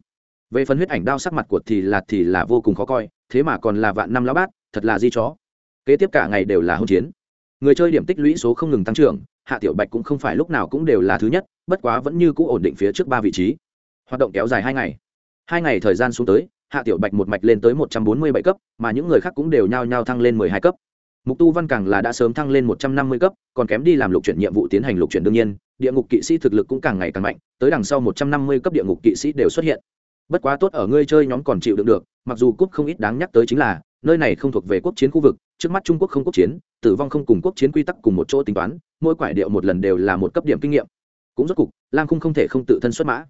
Về phần huyết ảnh đao sắc mặt của thì là thì là vô cùng khó coi, thế mà còn là vạn năm lão bát, thật là di chó. Kế tiếp cả ngày đều là hỗn chiến. Người chơi điểm tích lũy số không ngừng tăng trưởng, hạ tiểu bạch cũng không phải lúc nào cũng đều là thứ nhất, bất quá vẫn như cũ ổn định phía trước ba vị trí. Hoạt động kéo dài hai ngày. Hai ngày thời gian xuống tới hạ tiểu bạch một mạch lên tới một trăm bốn mươi bảy cấp, mà những người khác cũng đều nhao nhao thăng lên mười hai cấp. Mục tu văn càng là đã sớm thăng lên một trăm năm mươi cấp, còn kém đi làm lục chuyển nhiệm vụ tiến hành lục chuyển đương nhiên, địa ngục kỵ sĩ thực lực cũng càng ngày càng mạnh, tới đằng sau một trăm năm mươi cấp địa ngục kỵ sĩ đều xuất hiện. Bất quá tốt ở ngươi chơi nhóm còn chịu đựng được, mặc dù cúp không ít đáng nhắc tới chính là, nơi này không thuộc về quốc chiến khu vực, trước mắt trung quốc không quốc chiến, tử vong không cùng quốc chiến quy tắc cùng một chỗ tính toán, mỗi quải điệu một lần đều là một cấp điểm kinh nghiệm. Cũng rốt cục, lam khung không thể không tự thân xuất mã.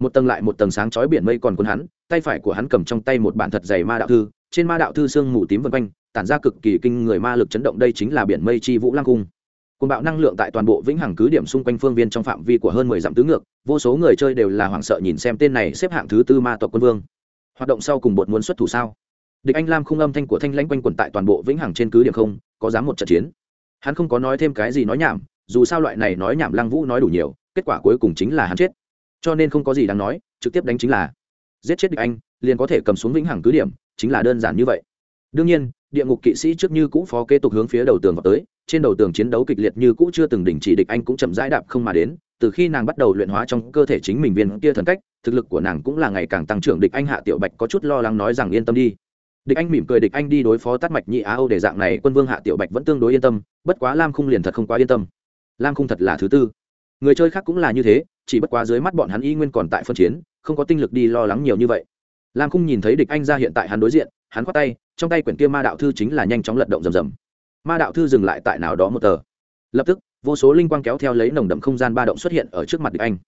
Một tầng lại một tầng sáng chói biển mây còn cuốn hắn tay phải của hắn cầm trong tay một bản thật dày ma đạo thư, trên ma đạo thư sương mù tím vân quanh, tản ra cực kỳ kinh người ma lực chấn động, đây chính là biển mây chi vũ lăng cung. Côn bạo năng lượng tại toàn bộ vĩnh hằng cứ điểm xung quanh phương viên trong phạm vi của hơn mười dặm tứ ngược, vô số người chơi đều là hoảng sợ nhìn xem tên này xếp hạng thứ tư ma tộc quân vương. Hoạt động sau cùng bột muốn xuất thủ sao? Địch anh lam khung âm thanh của thanh lãnh quanh quẩn tại toàn bộ vĩnh hằng trên cứ điểm không, có dám một trận chiến? Hắn không có nói thêm cái gì nói nhảm, dù sao loại này nói nhảm lăng vũ nói đủ nhiều, kết quả cuối cùng chính là hắn chết. Cho nên không có gì đáng nói, trực tiếp đánh chính là giết chết địch anh, liền có thể cầm xuống vĩnh hằng cứ điểm, chính là đơn giản như vậy. Đương nhiên, địa ngục kỵ sĩ trước như cũ phó kế tục hướng phía đầu tường vào tới, trên đầu tường chiến đấu kịch liệt như cũ chưa từng đình chỉ địch anh cũng chậm rãi đạp không mà đến, từ khi nàng bắt đầu luyện hóa trong cơ thể chính mình viên kia thần cách, thực lực của nàng cũng là ngày càng tăng trưởng, địch anh hạ tiểu bạch có chút lo lắng nói rằng yên tâm đi. Địch anh mỉm cười, địch anh đi đối phó tắt mạch nhị á âu để dạng này quân vương hạ tiểu bạch vẫn tương đối yên tâm, bất quá lam khung liền thật không quá yên tâm. Lam khung thật là thứ tư người chơi khác cũng là như thế, chỉ bất quá dưới mắt bọn hắn y nguyên còn tại phân chiến, không có tinh lực đi lo lắng nhiều như vậy. Lam khung nhìn thấy địch anh ra hiện tại hắn đối diện, hắn khoát tay, trong tay quyển kia ma đạo thư chính là nhanh chóng lật động rầm rầm. Ma đạo thư dừng lại tại nào đó một tờ. Lập tức, vô số linh quang kéo theo lấy nồng đậm không gian ba động xuất hiện ở trước mặt địch anh.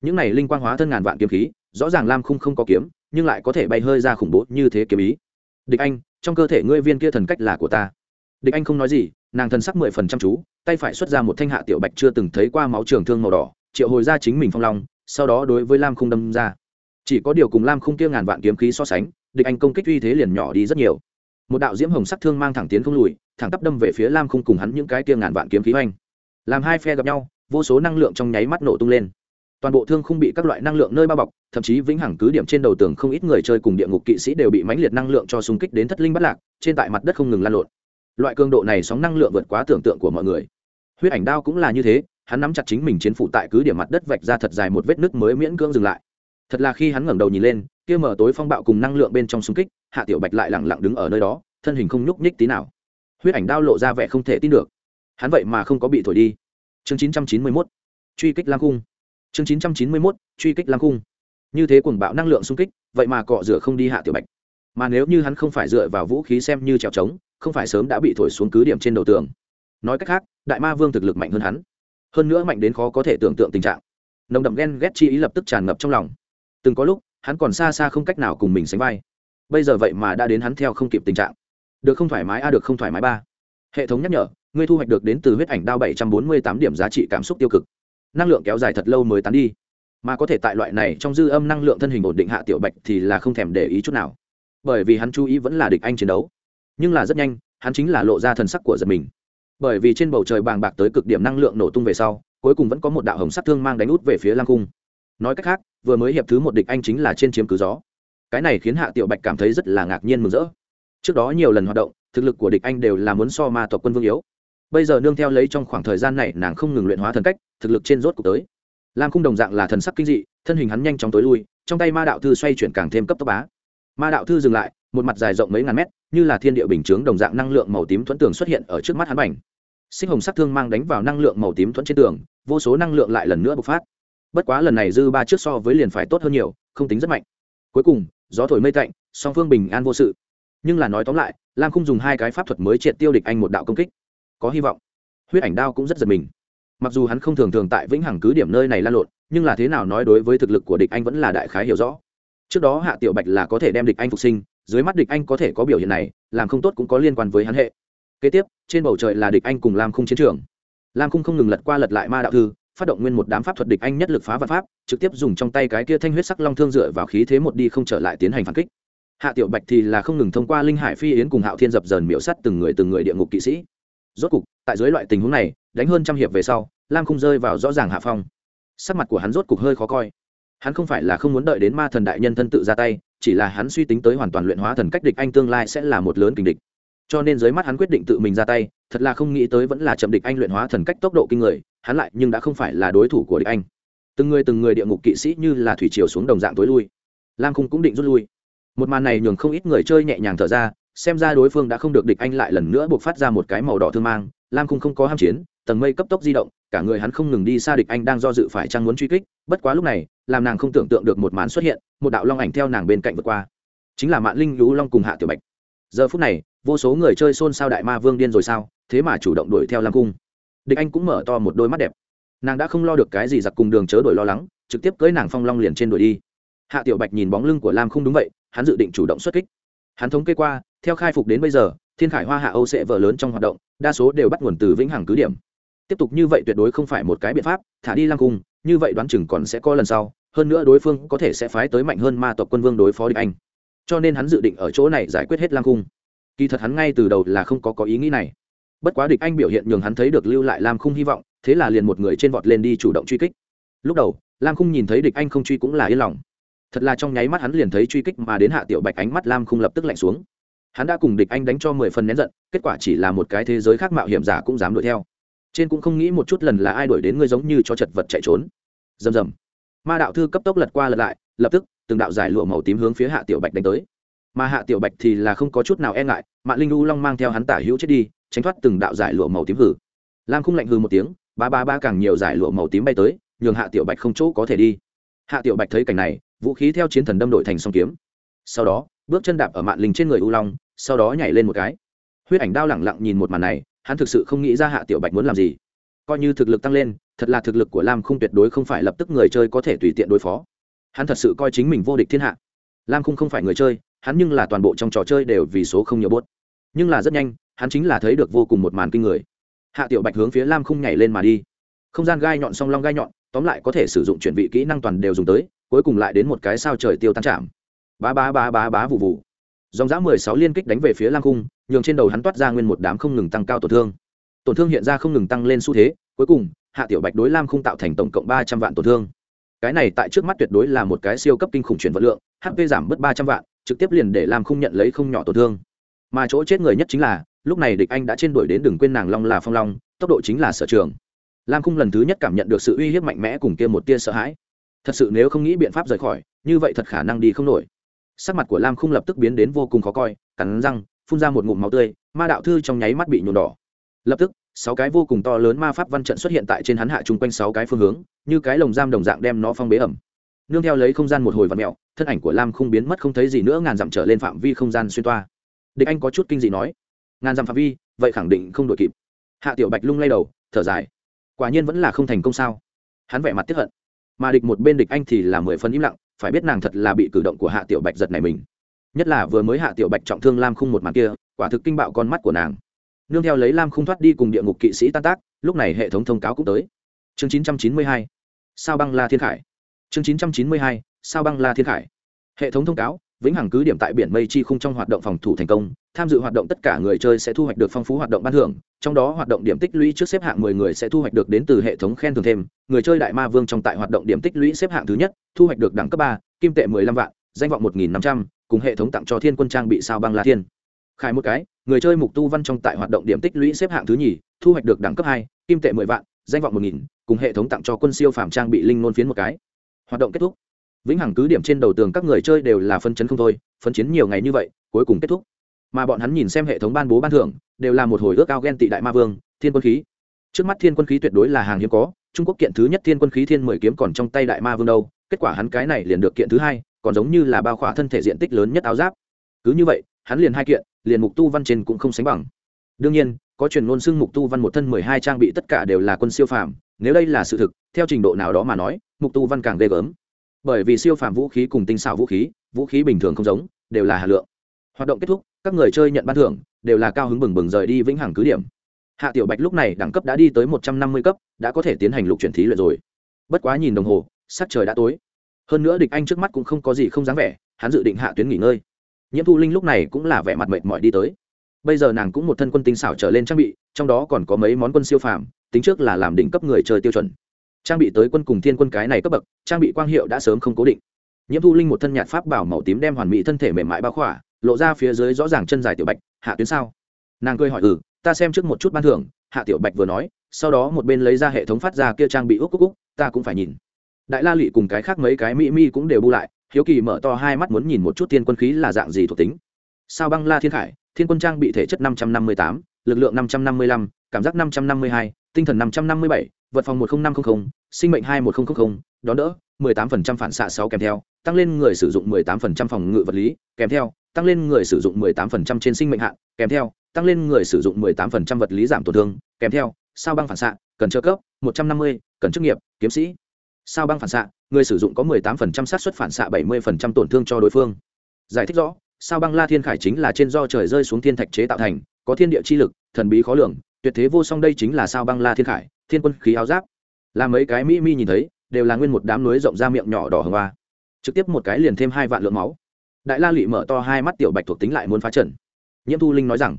Những này linh quang hóa thân ngàn vạn kiếm khí, rõ ràng lam khung không có kiếm, nhưng lại có thể bay hơi ra khủng bố như thế kiếm ý. Địch anh, trong cơ thể ngươi viên kia thần cách là của ta. Địch anh không nói gì, nàng thần sắc mười phần trăm chú tay phải xuất ra một thanh hạ tiểu bạch chưa từng thấy qua máu trường thương màu đỏ, triệu hồi ra chính mình phong long, sau đó đối với lam khung đâm ra. Chỉ có điều cùng lam khung kia ngàn vạn kiếm khí so sánh, địch anh công kích uy thế liền nhỏ đi rất nhiều. Một đạo diễm hồng sắc thương mang thẳng tiến không lùi, thẳng tắp đâm về phía lam khung cùng hắn những cái kia ngàn vạn kiếm khí oanh làm hai phe gặp nhau, vô số năng lượng trong nháy mắt nổ tung lên. Toàn bộ thương không bị các loại năng lượng nơi bao bọc, thậm chí vĩnh hằng cứ điểm trên đầu tường không ít người chơi cùng địa ngục kỵ sĩ đều bị mãnh liệt năng lượng cho xung kích đến thất linh bắt lạc, trên tại mặt đất không ngừng lan lộn. Loại cường độ này sóng năng lượng vượt quá tưởng tượng của mọi người huyết ảnh đao cũng là như thế, hắn nắm chặt chính mình chiến phụ tại cứ điểm mặt đất vạch ra thật dài một vết nứt mới miễn cưỡng dừng lại. Thật là khi hắn ngẩng đầu nhìn lên, kia mở tối phong bạo cùng năng lượng bên trong xung kích, hạ tiểu bạch lại lẳng lặng đứng ở nơi đó, thân hình không nhúc nhích tí nào. Huyết ảnh đao lộ ra vẻ không thể tin được. Hắn vậy mà không có bị thổi đi. Chương 991 truy kích lam cung chương 991 truy kích lam cung như thế cuồng bạo năng lượng xung kích, vậy mà cọ rửa không đi hạ tiểu bạch. Mà nếu như hắn không phải dựa vào vũ khí xem như trèo trống, không phải sớm đã bị thổi xuống cứ điểm trên đầu tường nói cách khác, đại ma vương thực lực mạnh hơn hắn. Hơn nữa mạnh đến khó có thể tưởng tượng tình trạng. Nồng đậm ghen ghét chi ý lập tức tràn ngập trong lòng. Từng có lúc, hắn còn xa xa không cách nào cùng mình sánh vai. Bây giờ vậy mà đã đến hắn theo không kịp tình trạng. Được không thoải mái a, được không thoải mái ba. Hệ thống nhắc nhở, ngươi thu hoạch được đến từ huyết ảnh đao bảy trăm bốn mươi tám điểm giá trị cảm xúc tiêu cực. Năng lượng kéo dài thật lâu mới tán đi. Mà có thể tại loại này trong dư âm năng lượng thân hình ổn định hạ tiểu bạch thì là không thèm để ý chút nào. Bởi vì hắn chú ý vẫn là địch anh chiến đấu. Nhưng là rất nhanh, hắn chính là lộ ra thần sắc của giật mình bởi vì trên bầu trời bàng bạc tới cực điểm năng lượng nổ tung về sau, cuối cùng vẫn có một đạo hồng sắc thương mang đánh út về phía Lang cung. Nói cách khác, vừa mới hiệp thứ một địch anh chính là trên chiếm cứ gió. Cái này khiến hạ tiểu bạch cảm thấy rất là ngạc nhiên mừng rỡ. Trước đó nhiều lần hoạt động, thực lực của địch anh đều là muốn so ma tộc quân vương yếu. Bây giờ nương theo lấy trong khoảng thời gian này, nàng không ngừng luyện hóa thần cách, thực lực trên rốt cuộc tới. Lam Cung đồng dạng là thần sắc kinh dị, thân hình hắn nhanh chóng tối lui, trong tay ma đạo thư xoay chuyển càng thêm cấp tốc bá. Ma đạo thư dừng lại một mặt dài rộng mấy ngàn mét, như là thiên địa bình chướng đồng dạng năng lượng màu tím thuẫn tường xuất hiện ở trước mắt hắn bảnh sinh hồng sắc thương mang đánh vào năng lượng màu tím thuẫn trên tường, vô số năng lượng lại lần nữa bộc phát. Bất quá lần này dư ba trước so với liền phải tốt hơn nhiều, không tính rất mạnh. Cuối cùng, gió thổi mây tạnh, song phương bình an vô sự. Nhưng là nói tóm lại, lam không dùng hai cái pháp thuật mới triệt tiêu địch anh một đạo công kích. Có hy vọng. Huyết ảnh đao cũng rất giật mình. Mặc dù hắn không thường thường tại vĩnh hằng cứ điểm nơi này lan lộn, nhưng là thế nào nói đối với thực lực của địch anh vẫn là đại khái hiểu rõ. Trước đó hạ tiểu bạch là có thể đem địch anh phục sinh dưới mắt địch anh có thể có biểu hiện này, làm không tốt cũng có liên quan với hắn hệ. Kế tiếp, trên bầu trời là địch anh cùng lam khung chiến trường. Lam khung không ngừng lật qua lật lại ma đạo thư, phát động nguyên một đám pháp thuật địch anh nhất lực phá vật pháp, trực tiếp dùng trong tay cái kia thanh huyết sắc long thương dựa vào khí thế một đi không trở lại tiến hành phản kích. Hạ tiểu bạch thì là không ngừng thông qua linh hải phi yến cùng hạo thiên dập dờn miễu sắt từng người từng người địa ngục kỵ sĩ. Rốt cục, tại dưới loại tình huống này, đánh hơn trăm hiệp về sau, lam không rơi vào rõ ràng hạ phong. Sắc mặt của hắn rốt cục hơi khó coi. Hắn không phải là không muốn đợi đến ma thần đại nhân thân tự ra tay chỉ là hắn suy tính tới hoàn toàn luyện hóa thần cách địch anh tương lai sẽ là một lớn kình địch. Cho nên dưới mắt hắn quyết định tự mình ra tay, thật là không nghĩ tới vẫn là chậm địch anh luyện hóa thần cách tốc độ kinh người, hắn lại nhưng đã không phải là đối thủ của địch anh. Từng người từng người địa ngục kỵ sĩ như là thủy chiều xuống đồng dạng tối lui. Lam khung cũng định rút lui. Một màn này nhường không ít người chơi nhẹ nhàng thở ra, xem ra đối phương đã không được địch anh lại lần nữa buộc phát ra một cái màu đỏ thương mang. Lam khung không có ham chiến, tầng mây cấp tốc di động, cả người hắn không ngừng đi xa địch anh đang do dự phải trang muốn truy kích, bất quá lúc này làm nàng không tưởng tượng được một màn xuất hiện, một đạo long ảnh theo nàng bên cạnh vượt qua. Chính là mạng linh lũ long cùng hạ tiểu bạch. Giờ phút này, vô số người chơi xôn xao đại ma vương điên rồi sao, thế mà chủ động đuổi theo lam cung. Địch anh cũng mở to một đôi mắt đẹp. Nàng đã không lo được cái gì giặc cùng đường chớ đổi lo lắng, trực tiếp cưới nàng phong long liền trên đuổi đi. Hạ tiểu bạch nhìn bóng lưng của lam không đúng vậy, hắn dự định chủ động xuất kích. Hắn thống kê qua, theo khai phục đến bây giờ, thiên khải hoa hạ âu sẽ vợ lớn trong hoạt động, đa số đều bắt nguồn từ vĩnh hằng cứ điểm. Tiếp tục như vậy tuyệt đối không phải một cái biện pháp, thả đi lam cung, như vậy đoán chừng còn sẽ có lần sau hơn nữa đối phương có thể sẽ phái tới mạnh hơn ma tộc quân vương đối phó địch anh. Cho nên hắn dự định ở chỗ này giải quyết hết lam cung kỳ thật hắn ngay từ đầu là không có có ý nghĩ này. Bất quá địch anh biểu hiện nhường hắn thấy được lưu lại lam khung hy vọng, thế là liền một người trên vọt lên đi chủ động truy kích. Lúc đầu, lam khung nhìn thấy địch anh không truy cũng là yên lòng. Thật là trong nháy mắt hắn liền thấy truy kích mà đến hạ tiểu bạch ánh mắt lam khung lập tức lạnh xuống. Hắn đã cùng địch anh đánh cho mười phần nén giận, kết quả chỉ là một cái thế giới khác mạo hiểm giả cũng dám đuổi theo. Trên cũng không nghĩ một chút lần là ai đuổi đến ngươi giống như cho chật vật chạy trốn. Rầm rầm ma đạo thư cấp tốc lật qua lật lại, lập tức, từng đạo giải lụa màu tím hướng phía hạ tiểu bạch đánh tới. Mà hạ tiểu bạch thì là không có chút nào e ngại mạng linh u long mang theo hắn tả hữu chết đi, tránh thoát từng đạo giải lụa màu tím hử. Lam không lạnh hư một tiếng, ba ba ba càng nhiều giải lụa màu tím bay tới, nhường hạ tiểu bạch không chỗ có thể đi. Hạ tiểu bạch thấy cảnh này, vũ khí theo chiến thần đâm đội thành song kiếm. Sau đó, bước chân đạp ở mạng linh trên người u long, sau đó nhảy lên một cái. Huyết ảnh đao lẳng lặng nhìn một màn này, hắn thực sự không nghĩ ra hạ tiểu bạch muốn làm gì coi như thực lực tăng lên thật là thực lực của lam không tuyệt đối không phải lập tức người chơi có thể tùy tiện đối phó. Hắn thật sự coi chính mình vô địch thiên hạ. Lam không không phải người chơi hắn nhưng là toàn bộ trong trò chơi đều vì số không nhiều bốt nhưng là rất nhanh hắn chính là thấy được vô cùng một màn kinh người. Hạ tiểu bạch hướng phía lam không nhảy lên mà đi. Không gian gai nhọn song long gai nhọn tóm lại có thể sử dụng chuyển vị kỹ năng toàn đều dùng tới cuối cùng lại đến một cái sao trời tiêu tan chạm. Bá bá bá bá bá vụ vụ. Dòng giã mười sáu liên kích đánh về phía lam Khung, nhường trên đầu hắn toát ra nguyên một đám không ngừng tăng cao tổn thương tổn thương hiện ra không ngừng tăng lên xu thế, cuối cùng, hạ tiểu bạch đối lam không tạo thành tổng cộng ba trăm vạn tổn thương. Cái này tại trước mắt tuyệt đối là một cái siêu cấp kinh khủng chuyển vật lượng hp giảm mất ba trăm vạn, trực tiếp liền để lam không nhận lấy không nhỏ tổn thương. Mà chỗ chết người nhất chính là, lúc này địch anh đã trên đuổi đến đừng quên nàng long là phong long, tốc độ chính là sở trường. Lam khung lần thứ nhất cảm nhận được sự uy hiếp mạnh mẽ cùng kia một tia sợ hãi. Thật sự nếu không nghĩ biện pháp rời khỏi, như vậy thật khả năng đi không nổi. Sắc mặt của lam khung lập tức biến đến vô cùng khó coi, cắn răng, phun ra một ngụm máu tươi, ma đạo thư trong nháy mắt bị nhuộm đỏ. Lập tức sáu cái vô cùng to lớn ma pháp văn trận xuất hiện tại trên hắn hạ chung quanh sáu cái phương hướng, như cái lồng giam đồng dạng đem nó phong bế ẩm. Nương theo lấy không gian một hồi và mẹo thân ảnh của lam không biến mất không thấy gì nữa, ngàn dặm trở lên phạm vi không gian xuyên toa. Địch anh có chút kinh dị nói, ngàn dặm phạm vi, vậy khẳng định không đội kịp. Hạ tiểu bạch lung lay đầu, thở dài, quả nhiên vẫn là không thành công sao? Hắn vẻ mặt tiếp hận, mà địch một bên địch anh thì là mười phân im lặng, phải biết nàng thật là bị cử động của hạ tiểu bạch giật này mình. Nhất là vừa mới hạ tiểu bạch trọng thương lam khung một màn kia, quả thực kinh bạo con mắt của nàng nương theo lấy lam khung thoát đi cùng địa ngục kỵ sĩ tan tác, lúc này hệ thống thông cáo cũng tới. Chương chín trăm chín mươi hai, sao băng la thiên khải. Chương chín trăm chín mươi hai, sao băng la thiên khải. Hệ thống thông cáo, vĩnh hằng cứ điểm tại biển mây chi khung trong hoạt động phòng thủ thành công, tham dự hoạt động tất cả người chơi sẽ thu hoạch được phong phú hoạt động ban thưởng, trong đó hoạt động điểm tích lũy trước xếp hạng mười người sẽ thu hoạch được đến từ hệ thống khen thưởng thêm, người chơi đại ma vương trong tại hoạt động điểm tích lũy xếp hạng thứ nhất, thu hoạch được đẳng cấp ba, kim tệ mười lăm vạn, danh vọng một nghìn năm trăm, cùng hệ thống tặng cho thiên quân trang bị sao băng la thiên khai một cái, người chơi mục tu văn trong tại hoạt động điểm tích lũy xếp hạng thứ nhì, thu hoạch được đẳng cấp hai, kim tệ mười vạn, danh vọng một nghìn, cùng hệ thống tặng cho quân siêu phàm trang bị linh nôn phiến một cái. Hoạt động kết thúc. Vĩnh hằng cứ điểm trên đầu tường các người chơi đều là phân chấn không thôi, phân chiến nhiều ngày như vậy, cuối cùng kết thúc. Mà bọn hắn nhìn xem hệ thống ban bố ban thưởng, đều là một hồi ước ao ghen tị đại ma vương, thiên quân khí. Trước mắt thiên quân khí tuyệt đối là hàng hiếm có, trung quốc kiện thứ nhất thiên quân khí thiên mười kiếm còn trong tay đại ma vương đâu, kết quả hắn cái này liền được kiện thứ hai, còn giống như là bao khỏa thân thể diện tích lớn nhất áo giáp. Cứ như vậy, hắn liền hai kiện liền mục tu văn trên cũng không sánh bằng. Đương nhiên, có truyền ngôn xưng mục tu văn một thân mười hai trang bị tất cả đều là quân siêu phàm, nếu đây là sự thực, theo trình độ nào đó mà nói, mục tu văn càng ghê gớm. Bởi vì siêu phàm vũ khí cùng tinh xảo vũ khí vũ khí bình thường không giống, đều là hà lượng. Hoạt động kết thúc, các người chơi nhận ban thưởng, đều là cao hứng bừng bừng rời đi vĩnh hằng cứ điểm. Hạ tiểu bạch lúc này đẳng cấp đã đi tới một trăm năm mươi cấp, đã có thể tiến hành lục chuyển thí luyện rồi. Bất quá nhìn đồng hồ, sắc trời đã tối. Hơn nữa địch anh trước mắt cũng không có gì không dáng vẻ, hắn dự định hạ tuyến nghỉ ngơi nhiễm thu linh lúc này cũng là vẻ mặt mệt mỏi đi tới. Bây giờ nàng cũng một thân quân tinh xảo trở lên trang bị, trong đó còn có mấy món quân siêu phàm, tính trước là làm đỉnh cấp người chơi tiêu chuẩn. Trang bị tới quân cùng thiên quân cái này cấp bậc, trang bị quang hiệu đã sớm không cố định. Nhiễm thu linh một thân nhạt pháp bảo màu tím đem hoàn mỹ thân thể mềm mại bao khỏa, lộ ra phía dưới rõ ràng chân dài tiểu bạch, hạ tuyến sao? Nàng cười hỏi ừ ta xem trước một chút ban thưởng. Hạ tiểu bạch vừa nói, sau đó một bên lấy ra hệ thống phát ra kia trang bị úc úc úc, ta cũng phải nhìn. Đại la lụy cùng cái khác mấy cái mỹ mi cũng đều bu lại hiếu kỳ mở to hai mắt muốn nhìn một chút thiên quân khí là dạng gì thuộc tính. Sao băng la thiên khải, thiên quân trang bị thể chất năm trăm năm mươi tám, lực lượng năm trăm năm mươi lăm, cảm giác năm trăm năm mươi hai, tinh thần năm trăm năm mươi bảy, vật phòng một nghìn năm trăm linh sinh mệnh hai một nghìn đón đỡ mười tám phần trăm phản xạ sáu kèm theo, tăng lên người sử dụng mười tám phần trăm phòng ngự vật lý, kèm theo, tăng lên người sử dụng mười tám phần trăm trên sinh mệnh hạn, kèm theo, tăng lên người sử dụng mười tám phần trăm vật lý giảm tổn thương, kèm theo, sao băng phản xạ, cần trợ cấp, một trăm năm mươi, cần chức nghiệp, kiếm sĩ sao băng phản xạ, người sử dụng có 18% xác suất phản xạ 70% tổn thương cho đối phương. Giải thích rõ, sao băng la thiên khải chính là trên do trời rơi xuống thiên thạch chế tạo thành, có thiên địa chi lực, thần bí khó lường, tuyệt thế vô song đây chính là sao băng la thiên khải, thiên quân khí áo giáp. Là mấy cái mỹ mi nhìn thấy, đều là nguyên một đám núi rộng ra miệng nhỏ đỏ hồng hoa. Trực tiếp một cái liền thêm hai vạn lượng máu. Đại la lụy mở to hai mắt tiểu bạch thuộc tính lại muốn phá trần nhiễm thu linh nói rằng,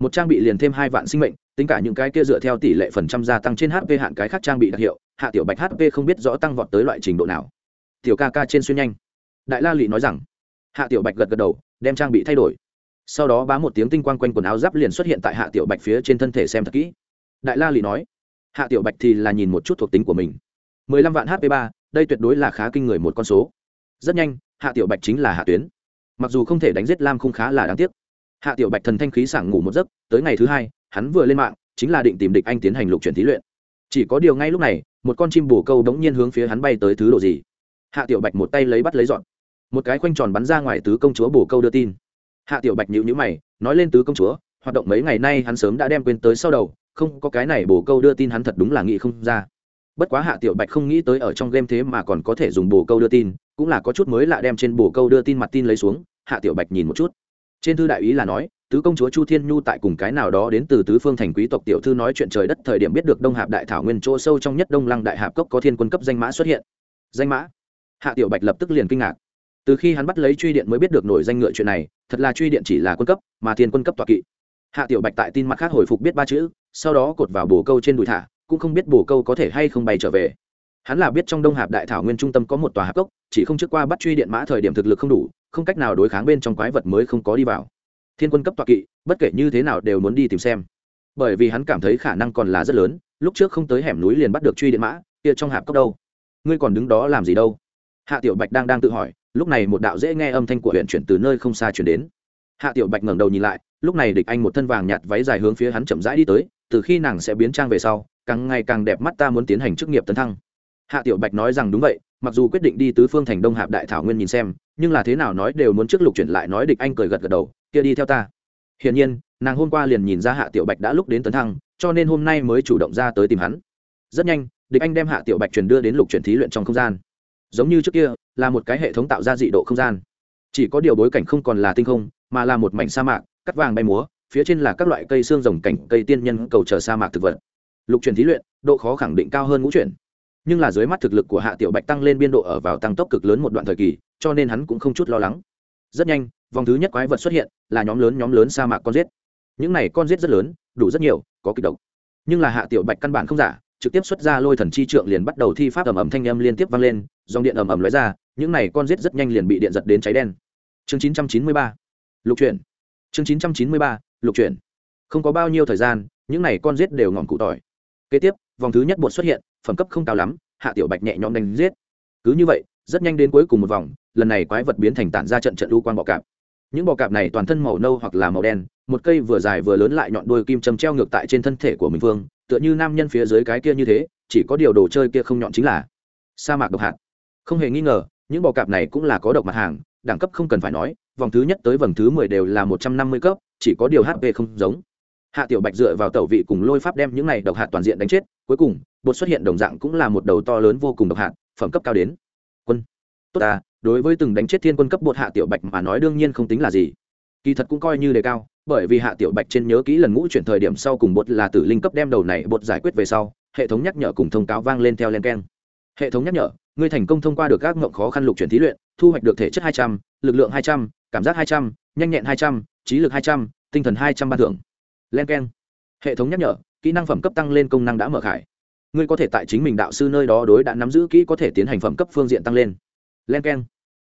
một trang bị liền thêm hai vạn sinh mệnh, tính cả những cái kia dựa theo tỷ lệ phần trăm gia tăng trên hp hạn cái khác trang bị đặc hiệu hạ tiểu bạch hp không biết rõ tăng vọt tới loại trình độ nào. Tiểu ca ca trên xuyên nhanh. Đại la lụy nói rằng. Hạ tiểu bạch gật gật đầu, đem trang bị thay đổi. Sau đó bá một tiếng tinh quang quanh quần áo giáp liền xuất hiện tại hạ tiểu bạch phía trên thân thể xem thật kỹ. Đại la lụy nói. Hạ tiểu bạch thì là nhìn một chút thuộc tính của mình. Mười lăm vạn hp ba, đây tuyệt đối là khá kinh người một con số. Rất nhanh, hạ tiểu bạch chính là hạ tuyến. Mặc dù không thể đánh giết lam không khá là đáng tiếc. Hạ tiểu bạch thần thanh khí sảng ngủ một giấc, tới ngày thứ hai, hắn vừa lên mạng, chính là định tìm địch anh tiến hành lục chuyển thí luyện. Chỉ có điều ngay lúc này một con chim bồ câu đống nhiên hướng phía hắn bay tới thứ đồ gì? Hạ tiểu bạch một tay lấy bắt lấy dọn. Một cái khoanh tròn bắn ra ngoài tứ công chúa bồ câu đưa tin. Hạ tiểu bạch nhịu nhữ mày, nói lên tứ công chúa, hoạt động mấy ngày nay hắn sớm đã đem quên tới sau đầu, không có cái này bồ câu đưa tin hắn thật đúng là nghĩ không ra. Bất quá hạ tiểu bạch không nghĩ tới ở trong game thế mà còn có thể dùng bồ câu đưa tin, cũng là có chút mới lạ đem trên bồ câu đưa tin mặt tin lấy xuống, hạ tiểu bạch nhìn một chút. Trên thư đại ý là nói tứ công chúa chu thiên nhu tại cùng cái nào đó đến từ tứ phương thành quý tộc tiểu thư nói chuyện trời đất thời điểm biết được đông hạp đại thảo nguyên chỗ sâu trong nhất đông lăng đại hạp cốc có thiên quân cấp danh mã xuất hiện. Danh mã? Hạ tiểu bạch lập tức liền kinh ngạc. Từ khi hắn bắt lấy truy điện mới biết được nổi danh ngựa chuyện này, thật là truy điện chỉ là quân cấp, mà thiên quân cấp tọa kỵ. Hạ tiểu bạch tại tin mặt khác hồi phục biết ba chữ, sau đó cột vào bồ câu trên đùi thả, cũng không biết bồ câu có thể hay không bay trở về. Hắn là biết trong đông hạp đại thảo nguyên trung tâm có một tòa hạp cốc, chỉ không trước qua bắt truy điện mã thời điểm thực lực không đủ, không cách nào đối kháng bên trong quái vật mới không có đi vào thiên quân cấp tọa kỵ, bất kể như thế nào đều muốn đi tìm xem. Bởi vì hắn cảm thấy khả năng còn là rất lớn, lúc trước không tới hẻm núi liền bắt được truy điện mã, kia trong hạp cốc đâu? Ngươi còn đứng đó làm gì đâu? Hạ tiểu bạch đang đang tự hỏi, lúc này một đạo dễ nghe âm thanh của huyện chuyển từ nơi không xa chuyển đến. Hạ tiểu bạch ngẩng đầu nhìn lại, lúc này địch anh một thân vàng nhạt váy dài hướng phía hắn chậm rãi đi tới, từ khi nàng sẽ biến trang về sau, càng ngày càng đẹp mắt ta muốn tiến hành chức nghiệp tấn thăng. Hạ tiểu bạch nói rằng đúng vậy, mặc dù quyết định đi tứ phương thành đông hạp đại thảo nguyên nhìn xem, nhưng là thế nào nói đều muốn trước lục chuyển lại nói địch anh cười gật gật đầu kia đi theo ta. Hiển nhiên, nàng hôm qua liền nhìn ra hạ tiểu bạch đã lúc đến tấn thăng, cho nên hôm nay mới chủ động ra tới tìm hắn. Rất nhanh, địch anh đem hạ tiểu bạch truyền đưa đến lục Truyền thí luyện trong không gian. Giống như trước kia, là một cái hệ thống tạo ra dị độ không gian. Chỉ có điều bối cảnh không còn là tinh không, mà là một mảnh sa mạc, cắt vàng bay múa, phía trên là các loại cây xương rồng cảnh, cây tiên nhân cầu chờ sa mạc thực vật. Lục Truyền thí luyện, độ khó khẳng định cao hơn ngũ chuyển. Nhưng là dưới mắt thực lực của hạ tiểu bạch tăng lên biên độ ở vào tăng tốc cực lớn một đoạn thời kỳ, cho nên hắn cũng không chút lo lắng. Rất nhanh vòng thứ nhất quái vật xuất hiện là nhóm lớn nhóm lớn sa mạc con rết những này con rết rất lớn, đủ rất nhiều, có kịch độc. Nhưng là hạ tiểu bạch căn bản không giả, trực tiếp xuất ra lôi thần chi trượng liền bắt đầu thi pháp ầm ầm thanh âm liên tiếp vang lên, dòng điện ầm ầm lóe ra, những này con rết rất nhanh liền bị điện giật đến cháy đen. Chương 993 lục chuyển. Chương 993 lục chuyển. Không có bao nhiêu thời gian, những này con rết đều ngọn cụ tỏi. Kế tiếp, vòng thứ nhất bột xuất hiện, phẩm cấp không cao lắm, hạ tiểu bạch nhẹ nhõm đánh giết. Cứ như vậy, rất nhanh đến cuối cùng một vòng, lần này quái vật biến thành tản ra trận trận lưu quang bọ cạp những bọ cạp này toàn thân màu nâu hoặc là màu đen, một cây vừa dài vừa lớn lại nhọn đuôi kim châm treo ngược tại trên thân thể của mình vương, tựa như nam nhân phía dưới cái kia như thế, chỉ có điều đồ chơi kia không nhọn chính là sa mạc độc hạt. Không hề nghi ngờ, những bọ cạp này cũng là có độc mặt hàng, đẳng cấp không cần phải nói, vòng thứ nhất tới vòng thứ mười đều là một trăm năm mươi cấp, chỉ có điều hp không giống. Hạ tiểu bạch dựa vào tẩu vị cùng lôi pháp đem những này độc hạt toàn diện đánh chết, cuối cùng, bột xuất hiện đồng dạng cũng là một đầu to lớn vô cùng độc hạt, phẩm cấp cao đến. Quân, tốt à đối với từng đánh chết thiên quân cấp bột hạ tiểu bạch mà nói đương nhiên không tính là gì. Kỳ thật cũng coi như đề cao, bởi vì hạ tiểu bạch trên nhớ kỹ lần ngũ chuyển thời điểm sau cùng bột là tử linh cấp đem đầu này bột giải quyết về sau, hệ thống nhắc nhở cùng thông cáo vang lên theo len keng. Hệ thống nhắc nhở, ngươi thành công thông qua được các ngộng khó khăn lục chuyển thí luyện, thu hoạch được thể chất hai trăm l ự c lượng hai trăm, cảm giác hai trăm, nhanh nhẹn hai trăm, trí lực hai trăm, tinh thần hai trăm ban thưởng. Len keng. Hệ thống nhắc nhở, kỹ năng phẩm cấp tăng lên công năng đã mở khải. Ngươi có thể tại chính mình đạo sư nơi đó đối đã nắm giữ kỹ có thể tiến hành phẩm cấp phương diện tăng lên. Len keng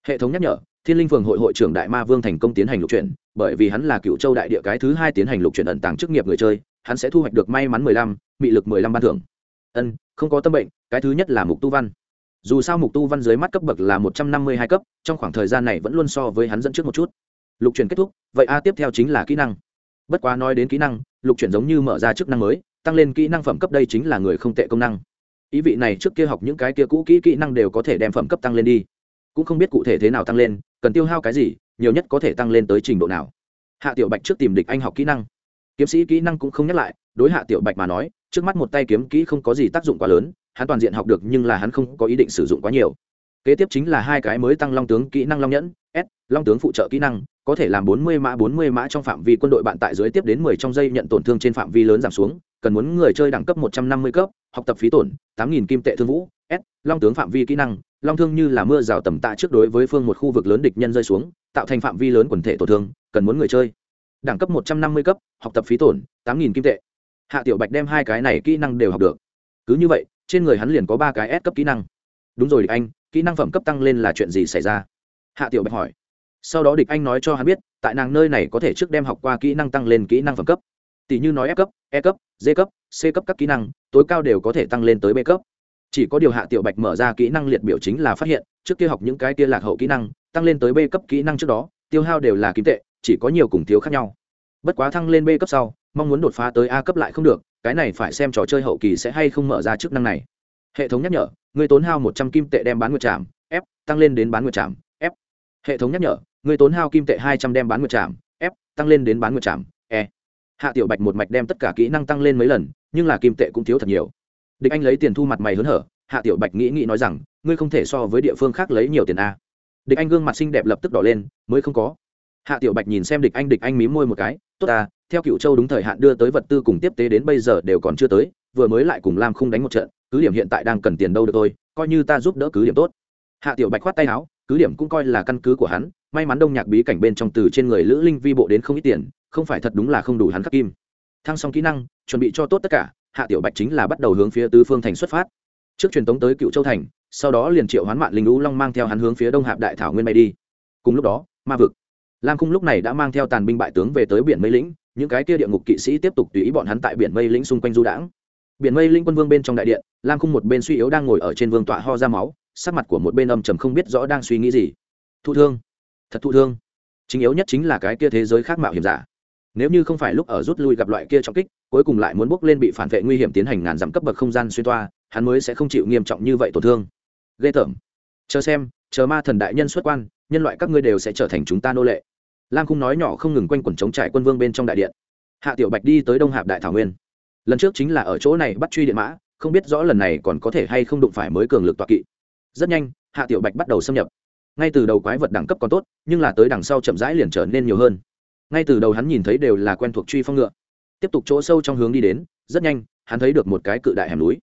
hệ thống nhắc nhở, thiên linh phường hội hội trưởng đại ma vương thành công tiến hành lục chuyển, bởi vì hắn là cựu châu đại địa cái thứ hai tiến hành lục chuyển ẩn tàng chức nghiệp người chơi, hắn sẽ thu hoạch được may mắn mười lăm, mị lực mười lăm ban thưởng. Ân, không có tâm bệnh, cái thứ nhất là mục tu văn. Dù sao mục tu văn dưới mắt cấp bậc là một trăm năm mươi hai cấp, trong khoảng thời gian này vẫn luôn so với hắn dẫn trước một chút. Lục chuyển kết thúc, vậy a tiếp theo chính là kỹ năng. Bất quá nói đến kỹ năng, lục chuyển giống như mở ra chức năng mới, tăng lên kỹ năng phẩm cấp đây chính là người không tệ công năng. Ý vị này trước kia học những cái kia cũ kỹ kỹ năng đều có thể đem phẩm cấp tăng lên đi cũng không biết cụ thể thế nào tăng lên, cần tiêu hao cái gì, nhiều nhất có thể tăng lên tới trình độ nào. Hạ tiểu bạch trước tìm địch anh học kỹ năng. Kiếm sĩ kỹ năng cũng không nhắc lại, đối hạ tiểu bạch mà nói, trước mắt một tay kiếm kỹ không có gì tác dụng quá lớn, hắn toàn diện học được nhưng là hắn không có ý định sử dụng quá nhiều. Kế tiếp chính là hai cái mới tăng long tướng kỹ năng long nhẫn, s, long tướng phụ trợ kỹ năng, có thể làm 40 mã 40 mã trong phạm vi quân đội bạn tại dưới tiếp đến 10 trong giây nhận tổn thương trên phạm vi lớn giảm xuống, cần muốn người chơi đẳng cấp 150 cấp, học tập phí tổn 8.000 kim tệ thương vũ, s, long tướng phạm vi kỹ năng long thương như là mưa rào tầm tạ trước đối với phương một khu vực lớn địch nhân rơi xuống, tạo thành phạm vi lớn quần thể tổn thương, cần muốn người chơi. Đẳng cấp 150 cấp, học tập phí tổn 8.000 kim tệ. Hạ tiểu bạch đem hai cái này kỹ năng đều học được. Cứ như vậy, trên người hắn liền có ba cái s cấp kỹ năng. Đúng rồi, địch anh, kỹ năng phẩm cấp tăng lên là chuyện gì xảy ra? Hạ tiểu bạch hỏi. Sau đó địch anh nói cho hắn biết, tại nàng nơi này có thể trước đem học qua kỹ năng tăng lên kỹ năng phẩm cấp. Tỷ như nói f cấp e cấp d cấp, c cấp các kỹ năng, tối cao đều có thể tăng lên tới b cấp chỉ có điều hạ tiểu bạch mở ra kỹ năng liệt biểu chính là phát hiện, trước kia học những cái kia lạc hậu kỹ năng, tăng lên tới b cấp kỹ năng trước đó, tiêu hao đều là kim tệ, chỉ có nhiều cùng thiếu khác nhau. Bất quá thăng lên b cấp sau, mong muốn đột phá tới a cấp lại không được, cái này phải xem trò chơi hậu kỳ sẽ hay không mở ra chức năng này. Hệ thống nhắc nhở, người tốn hao một trăm kim tệ đem bán nguyệt trạm f, tăng lên đến bán nguyệt trạm f. Hệ thống nhắc nhở, người tốn hao kim tệ hai trăm đem bán nguyệt trạm f, tăng lên đến bán nguyệt trạm e. Hạ tiểu bạch một mạch đem tất cả kỹ năng tăng lên mấy lần, nhưng là kim tệ cũng thiếu thật nhiều địch anh lấy tiền thu mặt mày hớn hở, hạ tiểu bạch nghĩ nghĩ nói rằng, ngươi không thể so với địa phương khác lấy nhiều tiền a địch anh gương mặt xinh đẹp lập tức đỏ lên, mới không có. Hạ tiểu bạch nhìn xem địch anh địch anh mí môi một cái, tốt à theo cựu châu đúng thời hạn đưa tới vật tư cùng tiếp tế đến bây giờ đều còn chưa tới, vừa mới lại cùng lam không đánh một trận, cứ điểm hiện tại đang cần tiền đâu được thôi, coi như ta giúp đỡ cứ điểm tốt. Hạ tiểu bạch khoát tay áo, cứ điểm cũng coi là căn cứ của hắn, may mắn đông nhạc bí cảnh bên trong từ trên người lữ linh vi bộ đến không ít tiền, không phải thật đúng là không đủ hắn khắc kim. Thăng xong kỹ năng, chuẩn bị cho tốt tất cả hạ tiểu bạch chính là bắt đầu hướng phía tứ phương thành xuất phát. Trước truyền tống tới cựu châu thành, sau đó liền triệu hoán mạng linh lũ long mang theo hắn hướng phía đông hạp đại thảo nguyên bay đi. Cùng lúc đó, ma vực, lam khung lúc này đã mang theo tàn binh bại tướng về tới biển mây lĩnh, những cái kia địa ngục kỵ sĩ tiếp tục tùy ý bọn hắn tại biển mây lĩnh xung quanh du đãng. Biển mây linh quân vương bên trong đại điện, lam khung một bên suy yếu đang ngồi ở trên vương tọa ho ra máu, sắc mặt của một bên âm trầm không biết rõ đang suy nghĩ gì. Thụ thương, thật thụ thương. Chính yếu nhất chính là cái kia thế giới khác mạo hiểm giả. Nếu như không phải lúc ở rút lui gặp loại kia trọng kích cuối cùng lại muốn bước lên bị phản vệ nguy hiểm tiến hành ngàn dặm cấp bậc không gian xuyên toa, hắn mới sẽ không chịu nghiêm trọng như vậy tổn thương. Ghê tởm. Chờ xem, chờ ma thần đại nhân xuất quan, nhân loại các ngươi đều sẽ trở thành chúng ta nô lệ. Lam khung nói nhỏ không ngừng quanh quẩn chống trải quân vương bên trong đại điện. Hạ tiểu bạch đi tới đông hạp đại thảo nguyên. Lần trước chính là ở chỗ này bắt truy điện mã, không biết rõ lần này còn có thể hay không đụng phải mới cường lực tọa kỵ. Rất nhanh, hạ tiểu bạch bắt đầu xâm nhập. Ngay từ đầu quái vật đẳng cấp còn tốt, nhưng là tới đằng sau chậm rãi liền trở nên nhiều hơn. Ngay từ đầu hắn nhìn thấy đều là quen thuộc truy phong ngựa tiếp tục chỗ sâu trong hướng đi đến, rất nhanh, hắn thấy được một cái cự đại hẻm núi.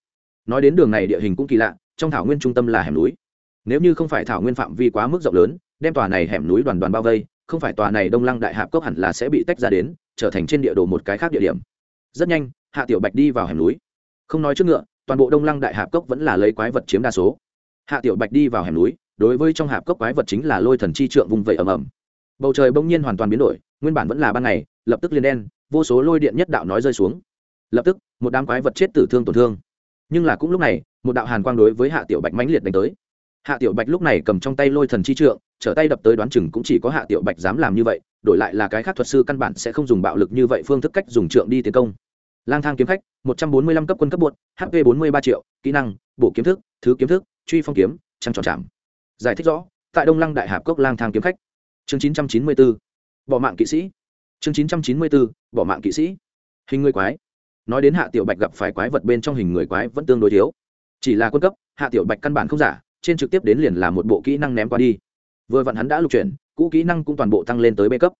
Nói đến đường này địa hình cũng kỳ lạ, trong thảo nguyên trung tâm là hẻm núi. Nếu như không phải thảo nguyên phạm vi quá mức rộng lớn, đem tòa này hẻm núi đoàn đoàn bao vây, không phải tòa này đông lăng đại hạp cốc hẳn là sẽ bị tách ra đến, trở thành trên địa đồ một cái khác địa điểm. Rất nhanh, hạ tiểu bạch đi vào hẻm núi. Không nói trước ngựa, toàn bộ đông lăng đại hạp cốc vẫn là lấy quái vật chiếm đa số. Hạ tiểu bạch đi vào hẻm núi, đối với trong hạp cốc quái vật chính là lôi thần chi trượng vùng vẩy ầm ầm. Bầu trời bỗng nhiên hoàn toàn biến đổi, nguyên bản vẫn là ban ngày lập tức liền đen, vô số lôi điện nhất đạo nói rơi xuống. Lập tức, một đám quái vật chết tử thương tổn thương. Nhưng là cũng lúc này, một đạo hàn quang đối với hạ tiểu bạch mãnh liệt đánh tới. Hạ tiểu bạch lúc này cầm trong tay lôi thần chi trượng, trở tay đập tới đoán chừng cũng chỉ có hạ tiểu bạch dám làm như vậy, đổi lại là cái khác thuật sư căn bản sẽ không dùng bạo lực như vậy phương thức cách dùng trượng đi tiến công. Lang thang kiếm khách, một trăm bốn mươi lăm cấp quân cấp bột hp bốn mươi ba triệu, kỹ năng bộ kiếm thức, thứ kiếm thức, truy phong kiếm, trăng tròn chạm giải thích rõ, tại đông lăng đại hạp cốc lang thang kiếm khách. Chương chín trăm chín mươi bốn, bỏ mạng kỵ sĩ chương chín trăm chín mươi bốn, bỏ mạng kỵ sĩ. Hình người quái. Nói đến hạ tiểu bạch gặp phải quái vật bên trong hình người quái vẫn tương đối thiếu. Chỉ là quân cấp, hạ tiểu bạch căn bản không giả, trên trực tiếp đến liền là một bộ kỹ năng ném qua đi. Vừa vặn hắn đã lục chuyển, cũ kỹ năng cũng toàn bộ tăng lên tới b cấp.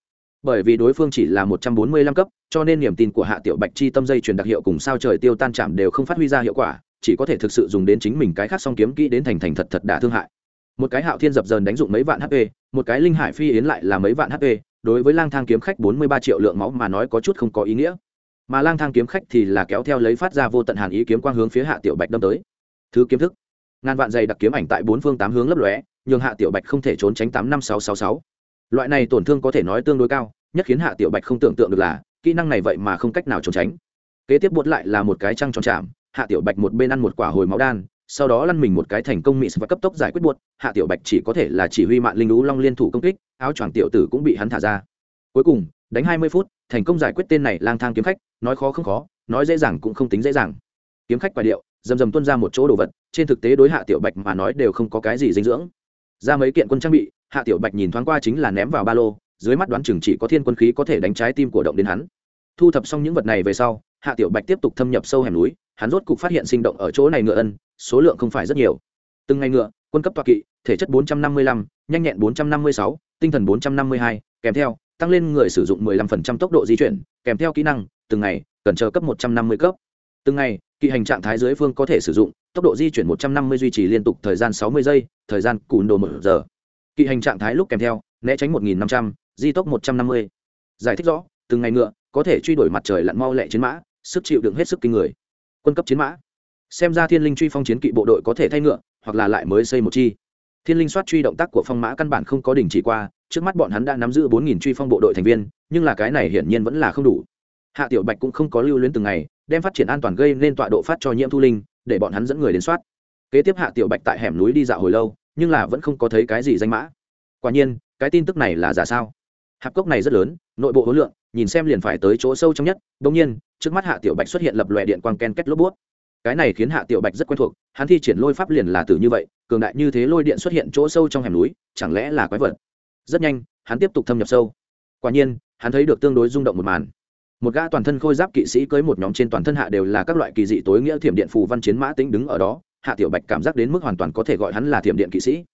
Bởi vì đối phương chỉ là một trăm bốn mươi lăm cấp, cho nên niềm tin của hạ tiểu bạch chi tâm dây truyền đặc hiệu cùng sao trời tiêu tan chạm đều không phát huy ra hiệu quả, chỉ có thể thực sự dùng đến chính mình cái khác song kiếm kỹ đến thành thành thật thật đả thương hại. Một cái hạo thiên dập dờn đánh dụng mấy vạn hp một cái linh hải phi yến lại là mấy vạn hp đối với lang thang kiếm khách bốn mươi ba triệu lượng máu mà nói có chút không có ý nghĩa. Mà lang thang kiếm khách thì là kéo theo lấy phát ra vô tận hàn ý kiếm quang hướng phía hạ tiểu bạch đâm tới. Thứ kiếm thức. Ngàn vạn dày đặc kiếm ảnh tại bốn phương tám hướng lấp lóe, nhường hạ tiểu bạch không thể trốn tránh tám năm sáu sáu sáu. Loại này tổn thương có thể nói tương đối cao, nhất khiến hạ tiểu bạch không tưởng tượng được là, kỹ năng này vậy mà không cách nào trốn tránh. Kế tiếp buốt lại là một cái trăng tròn chạm, hạ tiểu bạch một bên ăn một quả hồi máu đan sau đó lăn mình một cái thành công mỹ và cấp tốc giải quyết buột hạ tiểu bạch chỉ có thể là chỉ huy mạng linh lũ long liên thủ công kích, áo choàng tiểu tử cũng bị hắn thả ra. Cuối cùng, đánh hai mươi phút, thành công giải quyết tên này lang thang kiếm khách, nói khó không khó, nói dễ dàng cũng không tính dễ dàng. Kiếm khách quả điệu dầm dầm tuân ra một chỗ đồ vật, trên thực tế đối hạ tiểu bạch mà nói đều không có cái gì dinh dưỡng. Ra mấy kiện quân trang bị, hạ tiểu bạch nhìn thoáng qua chính là ném vào ba lô, dưới mắt đoán chừng chỉ có thiên quân khí có thể đánh trái tim của động đến hắn. Thu thập xong những vật này về sau, hạ tiểu bạch tiếp tục thâm nhập sâu hẻm núi, hắn rốt cục phát hiện sinh động ở chỗ này ngựa ân số lượng không phải rất nhiều. Từng ngày ngựa quân cấp toa kỵ thể chất 455, nhanh nhẹn 456, tinh thần 452, kèm theo tăng lên người sử dụng 15% tốc độ di chuyển kèm theo kỹ năng từng ngày cần chờ cấp 150 cấp. Từng ngày kỵ hành trạng thái dưới phương có thể sử dụng tốc độ di chuyển 150 duy trì liên tục thời gian 60 giây thời gian cùn đồ một giờ. Kỵ hành trạng thái lúc kèm theo né tránh 1500, di tốc 150. giải thích rõ từng ngày ngựa có thể truy đuổi mặt trời lặn mau lẹ chiến mã sức chịu đựng hết sức kinh người. Quân cấp chiến mã xem ra thiên linh truy phong chiến kỵ bộ đội có thể thay ngựa, hoặc là lại mới xây một chi. Thiên linh soát truy động tác của phong mã căn bản không có đình chỉ qua, trước mắt bọn hắn đã nắm giữ bốn nghìn truy phong bộ đội thành viên, nhưng là cái này hiển nhiên vẫn là không đủ. Hạ tiểu bạch cũng không có lưu luyến từng ngày, đem phát triển an toàn gây nên tọa độ phát cho nhiễm thu linh, để bọn hắn dẫn người đến soát. Kế tiếp hạ tiểu bạch tại hẻm núi đi dạo hồi lâu, nhưng là vẫn không có thấy cái gì danh mã. Quả nhiên, cái tin tức này là giả sao? Hạp cốc này rất lớn, nội bộ hối lượng nhìn xem liền phải tới chỗ sâu trong nhất. Đông nhiên, trước mắt hạ tiểu bạch xuất hiện lập lòe điện quang ken kết lốp bút cái này khiến hạ tiểu bạch rất quen thuộc, hắn thi triển lôi pháp liền là từ như vậy, cường đại như thế lôi điện xuất hiện chỗ sâu trong hẻm núi, chẳng lẽ là quái vật? Rất nhanh, hắn tiếp tục thâm nhập sâu. Quả nhiên, hắn thấy được tương đối rung động một màn. Một gã toàn thân khôi giáp kỵ sĩ cưới một nhóm trên toàn thân hạ đều là các loại kỳ dị tối nghĩa thiểm điện phù văn chiến mã tính đứng ở đó, hạ tiểu bạch cảm giác đến mức hoàn toàn có thể gọi hắn là thiểm điện kỵ sĩ.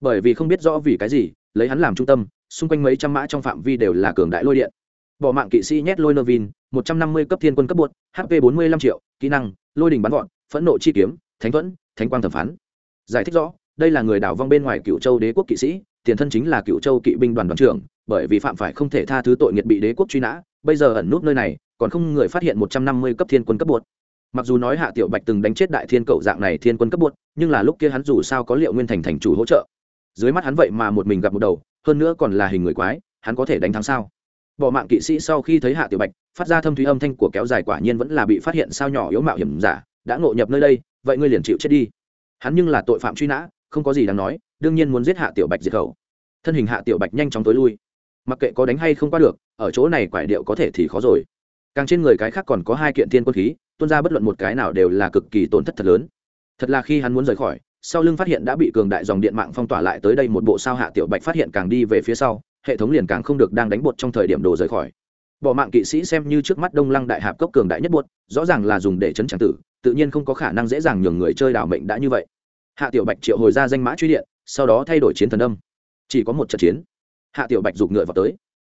Bởi vì không biết rõ vì cái gì, lấy hắn làm trung tâm, xung quanh mấy trăm mã trong phạm vi đều là cường đại lôi điện. Bỏ mạng kỵ sĩ nhét lôi nơ vin, một trăm năm mươi cấp thiên quân cấp bột hp bốn mươi lăm triệu, kỹ năng lôi đình bắn gọn phẫn nộ chi kiếm, thánh thuẫn, thánh quang thẩm phán. Giải thích rõ, đây là người đảo vong bên ngoài cựu châu đế quốc kỵ sĩ, tiền thân chính là cựu châu kỵ binh đoàn đoàn trưởng, bởi vì phạm phải không thể tha thứ tội nghiệt bị đế quốc truy nã, bây giờ ẩn nút nơi này, còn không người phát hiện một trăm năm mươi cấp thiên quân cấp bột mặc dù nói hạ tiểu bạch từng đánh chết đại thiên cậu dạng này thiên quân cấp bột nhưng là lúc kia hắn dù sao có liệu nguyên thành thành chủ hỗ trợ. Dưới mắt hắn vậy mà một mình gặp một đầu, hơn nữa còn là hình người quái, hắn có thể đánh thắng sao? Bỏ mạng kỵ sĩ sau khi thấy hạ tiểu bạch phát ra thâm thúy âm thanh của kéo dài quả nhiên vẫn là bị phát hiện sao nhỏ yếu mạo hiểm giả, đã ngộ nhập nơi đây, vậy ngươi liền chịu chết đi. Hắn nhưng là tội phạm truy nã, không có gì đáng nói, đương nhiên muốn giết hạ tiểu bạch diệt khẩu. Thân hình hạ tiểu bạch nhanh chóng tối lui. Mặc kệ có đánh hay không qua được, ở chỗ này quải điệu có thể thì khó rồi. Càng trên người cái khác còn có hai kiện thiên quân khí, tuôn ra bất luận một cái nào đều là cực kỳ tổn thất thật lớn. Thật là khi hắn muốn rời khỏi, sau lưng phát hiện đã bị cường đại dòng điện mạng phong tỏa lại tới đây một bộ sao hạ tiểu bạch phát hiện càng đi về phía sau, hệ thống liền càng không được đang đánh bột trong thời điểm đồ rời khỏi bỏ mạng kỵ sĩ xem như trước mắt đông lăng đại hạp cốc cường đại nhất buốt rõ ràng là dùng để chấn tràng tử, tự nhiên không có khả năng dễ dàng nhường người chơi đảo mệnh đã như vậy. Hạ tiểu bạch triệu hồi ra danh mã truy điện, sau đó thay đổi chiến thần âm. Chỉ có một trận chiến. Hạ tiểu bạch giục ngựa vào tới.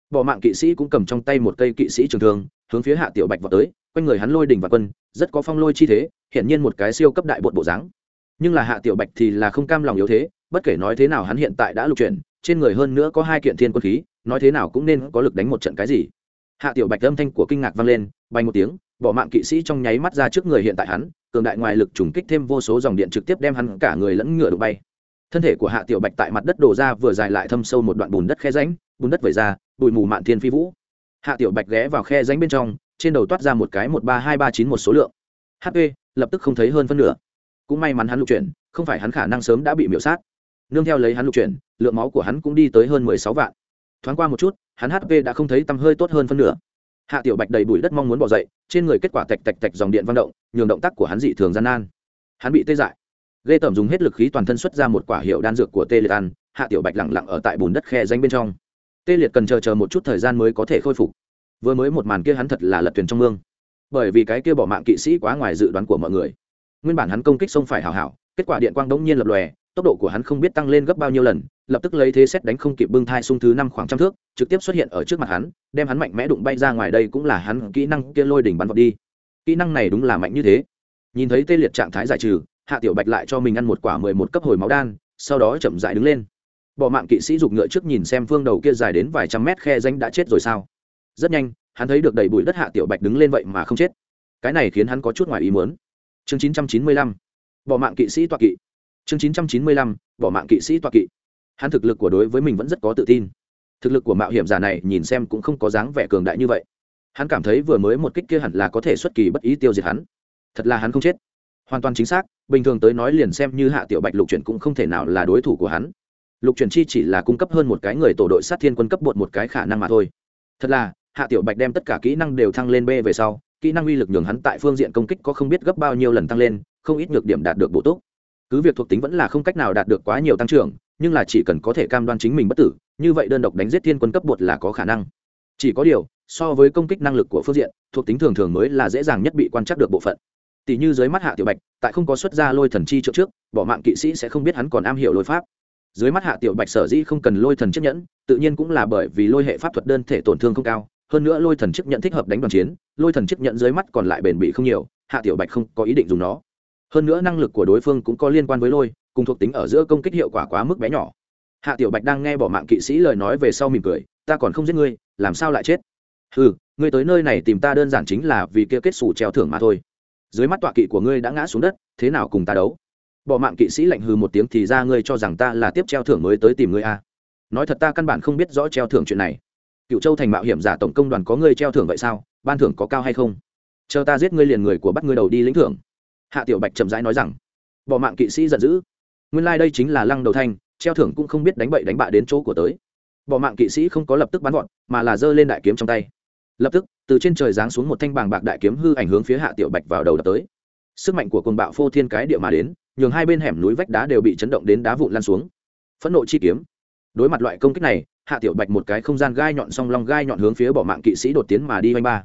Bỏ mạng kỵ sĩ cũng cầm trong tay một cây kỵ sĩ trường thương, hướng phía hạ tiểu bạch vào tới, quanh người hắn lôi đình và quân, rất có phong lôi chi thế, hiển nhiên một cái siêu cấp đại bột bộ dáng. Nhưng là hạ tiểu bạch thì là không cam lòng yếu thế, bất kể nói thế nào hắn hiện tại đã lục chuyển, trên người hơn nữa có hai kiện thiên quân khí, nói thế nào cũng nên có lực đánh một trận cái gì hạ tiểu bạch âm thanh của kinh ngạc vang lên, bay một tiếng, bỏ mạng kỵ sĩ trong nháy mắt ra trước người hiện tại hắn, cường đại ngoài lực trùng kích thêm vô số dòng điện trực tiếp đem hắn cả người lẫn ngựa đụng bay. Thân thể của hạ tiểu bạch tại mặt đất đổ ra vừa dài lại thâm sâu một đoạn bùn đất khe ránh bùn đất vẩy ra, bụi mù mạn thiên phi vũ. Hạ tiểu bạch ghé vào khe ránh bên trong, trên đầu toát ra một cái một ba hai ba chín một số lượng. Hp lập tức không thấy hơn phân nửa. Cũng may mắn hắn lục chuyển, không phải hắn khả năng sớm đã bị miễu sát. Nương theo lấy hắn lục chuyển, lượng máu của hắn cũng đi tới hơn mười sáu vạn thoáng qua một chút, hắn hp đã không thấy tăm hơi tốt hơn phân nửa. Hạ tiểu bạch đầy bụi đất mong muốn bỏ dậy, trên người kết quả tạch tạch tạch dòng điện văn động, nhường động tác của hắn dị thường gian nan. Hắn bị tê dại. Ghê tởm dùng hết lực khí toàn thân xuất ra một quả hiệu đan dược của tê liệt ăn, hạ tiểu bạch lẳng lặng ở tại bùn đất khe danh bên trong. Tê liệt cần chờ chờ một chút thời gian mới có thể khôi phục. Vừa mới một màn kia hắn thật là lật thuyền trong mương. Bởi vì cái kia bỏ mạng kỵ sĩ quá ngoài dự đoán của mọi người. Nguyên bản hắn công kích sông phải hào hảo, kết quả điện quang đống nhiên lập lòe, tốc độ của hắn không biết tăng lên gấp bao nhiêu lần lập tức lấy thế xét đánh không kịp bưng thai sung thứ năm khoảng trăm thước, trực tiếp xuất hiện ở trước mặt hắn, đem hắn mạnh mẽ đụng bay ra ngoài đây cũng là hắn kỹ năng kia lôi đỉnh bắn vọt đi. Kỹ năng này đúng là mạnh như thế. Nhìn thấy tê liệt trạng thái giải trừ, hạ tiểu bạch lại cho mình ăn một quả mười một cấp hồi máu đan, sau đó chậm dại đứng lên. Bỏ mạng kỵ sĩ giục ngựa trước nhìn xem phương đầu kia dài đến vài trăm mét khe danh đã chết rồi sao. Rất nhanh, hắn thấy được đầy bụi đất hạ tiểu bạch đứng lên vậy mà không chết. Cái này khiến hắn có chút ngoài ý muốn. Chương chín trăm chín mươi lăm. Bỏ mạng kỵ sĩ toa kỵ. Chương chín trăm chín mươi lăm. Bỏ mạng kỵ sĩ toa kỵ hắn thực lực của đối với mình vẫn rất có tự tin. Thực lực của mạo hiểm giả này nhìn xem cũng không có dáng vẻ cường đại như vậy. Hắn cảm thấy vừa mới một kích kia hẳn là có thể xuất kỳ bất ý tiêu diệt hắn. Thật là hắn không chết. Hoàn toàn chính xác, bình thường tới nói liền xem như hạ tiểu bạch lục chuyển cũng không thể nào là đối thủ của hắn. Lục chuyển chi chỉ là cung cấp hơn một cái người tổ đội sát thiên quân cấp bột một cái khả năng mà thôi. Thật là, hạ tiểu bạch đem tất cả kỹ năng đều thăng lên b về sau, kỹ năng uy lực nhường hắn tại phương diện công kích có không biết gấp bao nhiêu lần tăng lên, không ít nhược điểm đạt được bổ túc. Cứ việc thuộc tính vẫn là không cách nào đạt được quá nhiều tăng trưởng nhưng là chỉ cần có thể cam đoan chính mình bất tử, như vậy đơn độc đánh giết thiên quân cấp bột là có khả năng. Chỉ có điều, so với công kích năng lực của phương diện, thuộc tính thường thường mới là dễ dàng nhất bị quan trắc được bộ phận. Tỷ như dưới mắt hạ tiểu bạch, tại không có xuất ra lôi thần chi trước trước, bỏ mạng kỵ sĩ sẽ không biết hắn còn am hiểu lôi pháp. Dưới mắt hạ tiểu bạch sở dĩ không cần lôi thần chiếc nhẫn, tự nhiên cũng là bởi vì lôi hệ pháp thuật đơn thể tổn thương không cao, hơn nữa lôi thần chiếc nhẫn thích hợp đánh đoàn chiến, lôi thần chiếc nhẫn dưới mắt còn lại bền bỉ không nhiều, hạ tiểu bạch không có ý định dùng nó. Hơn nữa năng lực của đối phương cũng có liên quan với lôi cùng thuộc tính ở giữa công kích hiệu quả quá mức bé nhỏ. Hạ tiểu bạch đang nghe bỏ mạng kỵ sĩ lời nói về sau mỉm cười, ta còn không giết ngươi, làm sao lại chết? Ừ ngươi tới nơi này tìm ta đơn giản chính là vì kia kết xù treo thưởng mà thôi. Dưới mắt tọa kỵ của ngươi đã ngã xuống đất, thế nào cùng ta đấu? Bỏ mạng kỵ sĩ lạnh hừ một tiếng thì ra ngươi cho rằng ta là tiếp treo thưởng mới tới tìm ngươi à. nói thật ta căn bản không biết rõ treo thưởng chuyện này. Cựu châu thành mạo hiểm giả tổng công đoàn có ngươi treo thưởng vậy sao? Ban thưởng có cao hay không? Chờ ta giết ngươi liền người của bắt ngươi đầu đi lĩnh thưởng. Hạ tiểu bạch chậm rãi nói rằng. Bỏ mạng kỵ sĩ giận dữ nguyên lai、like、đây chính là lăng đầu thanh, treo thưởng cũng không biết đánh bậy đánh bạ đến chỗ của tới. Bỏ mạng kỵ sĩ không có lập tức bắn gọn, mà là giơ lên đại kiếm trong tay. Lập tức, từ trên trời giáng xuống một thanh bàng bạc đại kiếm hư ảnh hướng phía hạ tiểu bạch vào đầu đập tới. Sức mạnh của cồn bạo phô thiên cái địa mà đến, nhường hai bên hẻm núi vách đá đều bị chấn động đến đá vụn lan xuống. Phẫn nộ chi kiếm. Đối mặt loại công kích này, hạ tiểu bạch một cái không gian gai nhọn song long gai nhọn hướng phía bỏ mạng kỵ sĩ đột tiến mà đi oanh ba.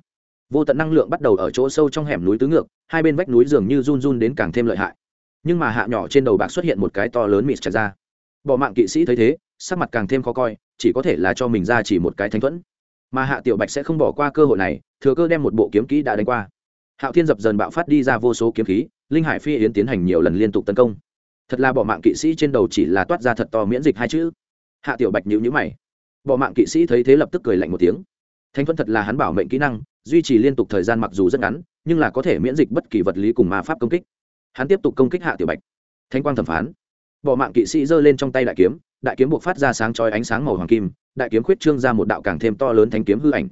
Vô tận năng lượng bắt đầu ở chỗ sâu trong hẻm núi tứ ngược, hai bên vách núi dường như run run đến càng thêm lợi hại nhưng mà hạ nhỏ trên đầu bạc xuất hiện một cái to lớn mịt tràn ra. Bỏ mạng kỵ sĩ thấy thế, sắc mặt càng thêm khó coi, chỉ có thể là cho mình ra chỉ một cái thánh thuẫn. Mà hạ tiểu bạch sẽ không bỏ qua cơ hội này, thừa cơ đem một bộ kiếm kỹ đã đánh qua. Hạo thiên dập dần bạo phát đi ra vô số kiếm khí, linh hải phi yến tiến hành nhiều lần liên tục tấn công. Thật là bỏ mạng kỵ sĩ trên đầu chỉ là toát ra thật to miễn dịch hai chữ. Hạ tiểu bạch nhữ nhữ mày. Bỏ mạng kỵ sĩ thấy thế lập tức cười lạnh một tiếng. Thánh thuẫn thật là hắn bảo mệnh kỹ năng, duy trì liên tục thời gian mặc dù rất ngắn, nhưng là có thể miễn dịch bất kỳ vật lý cùng ma pháp công kích hắn tiếp tục công kích hạ tiểu bạch. Thanh quang thẩm phán. Bỏ mạng kỵ sĩ giơ lên trong tay đại kiếm đại kiếm buộc phát ra sáng chói ánh sáng màu hoàng kim, đại kiếm khuyết trương ra một đạo càng thêm to lớn thanh kiếm hư ảnh.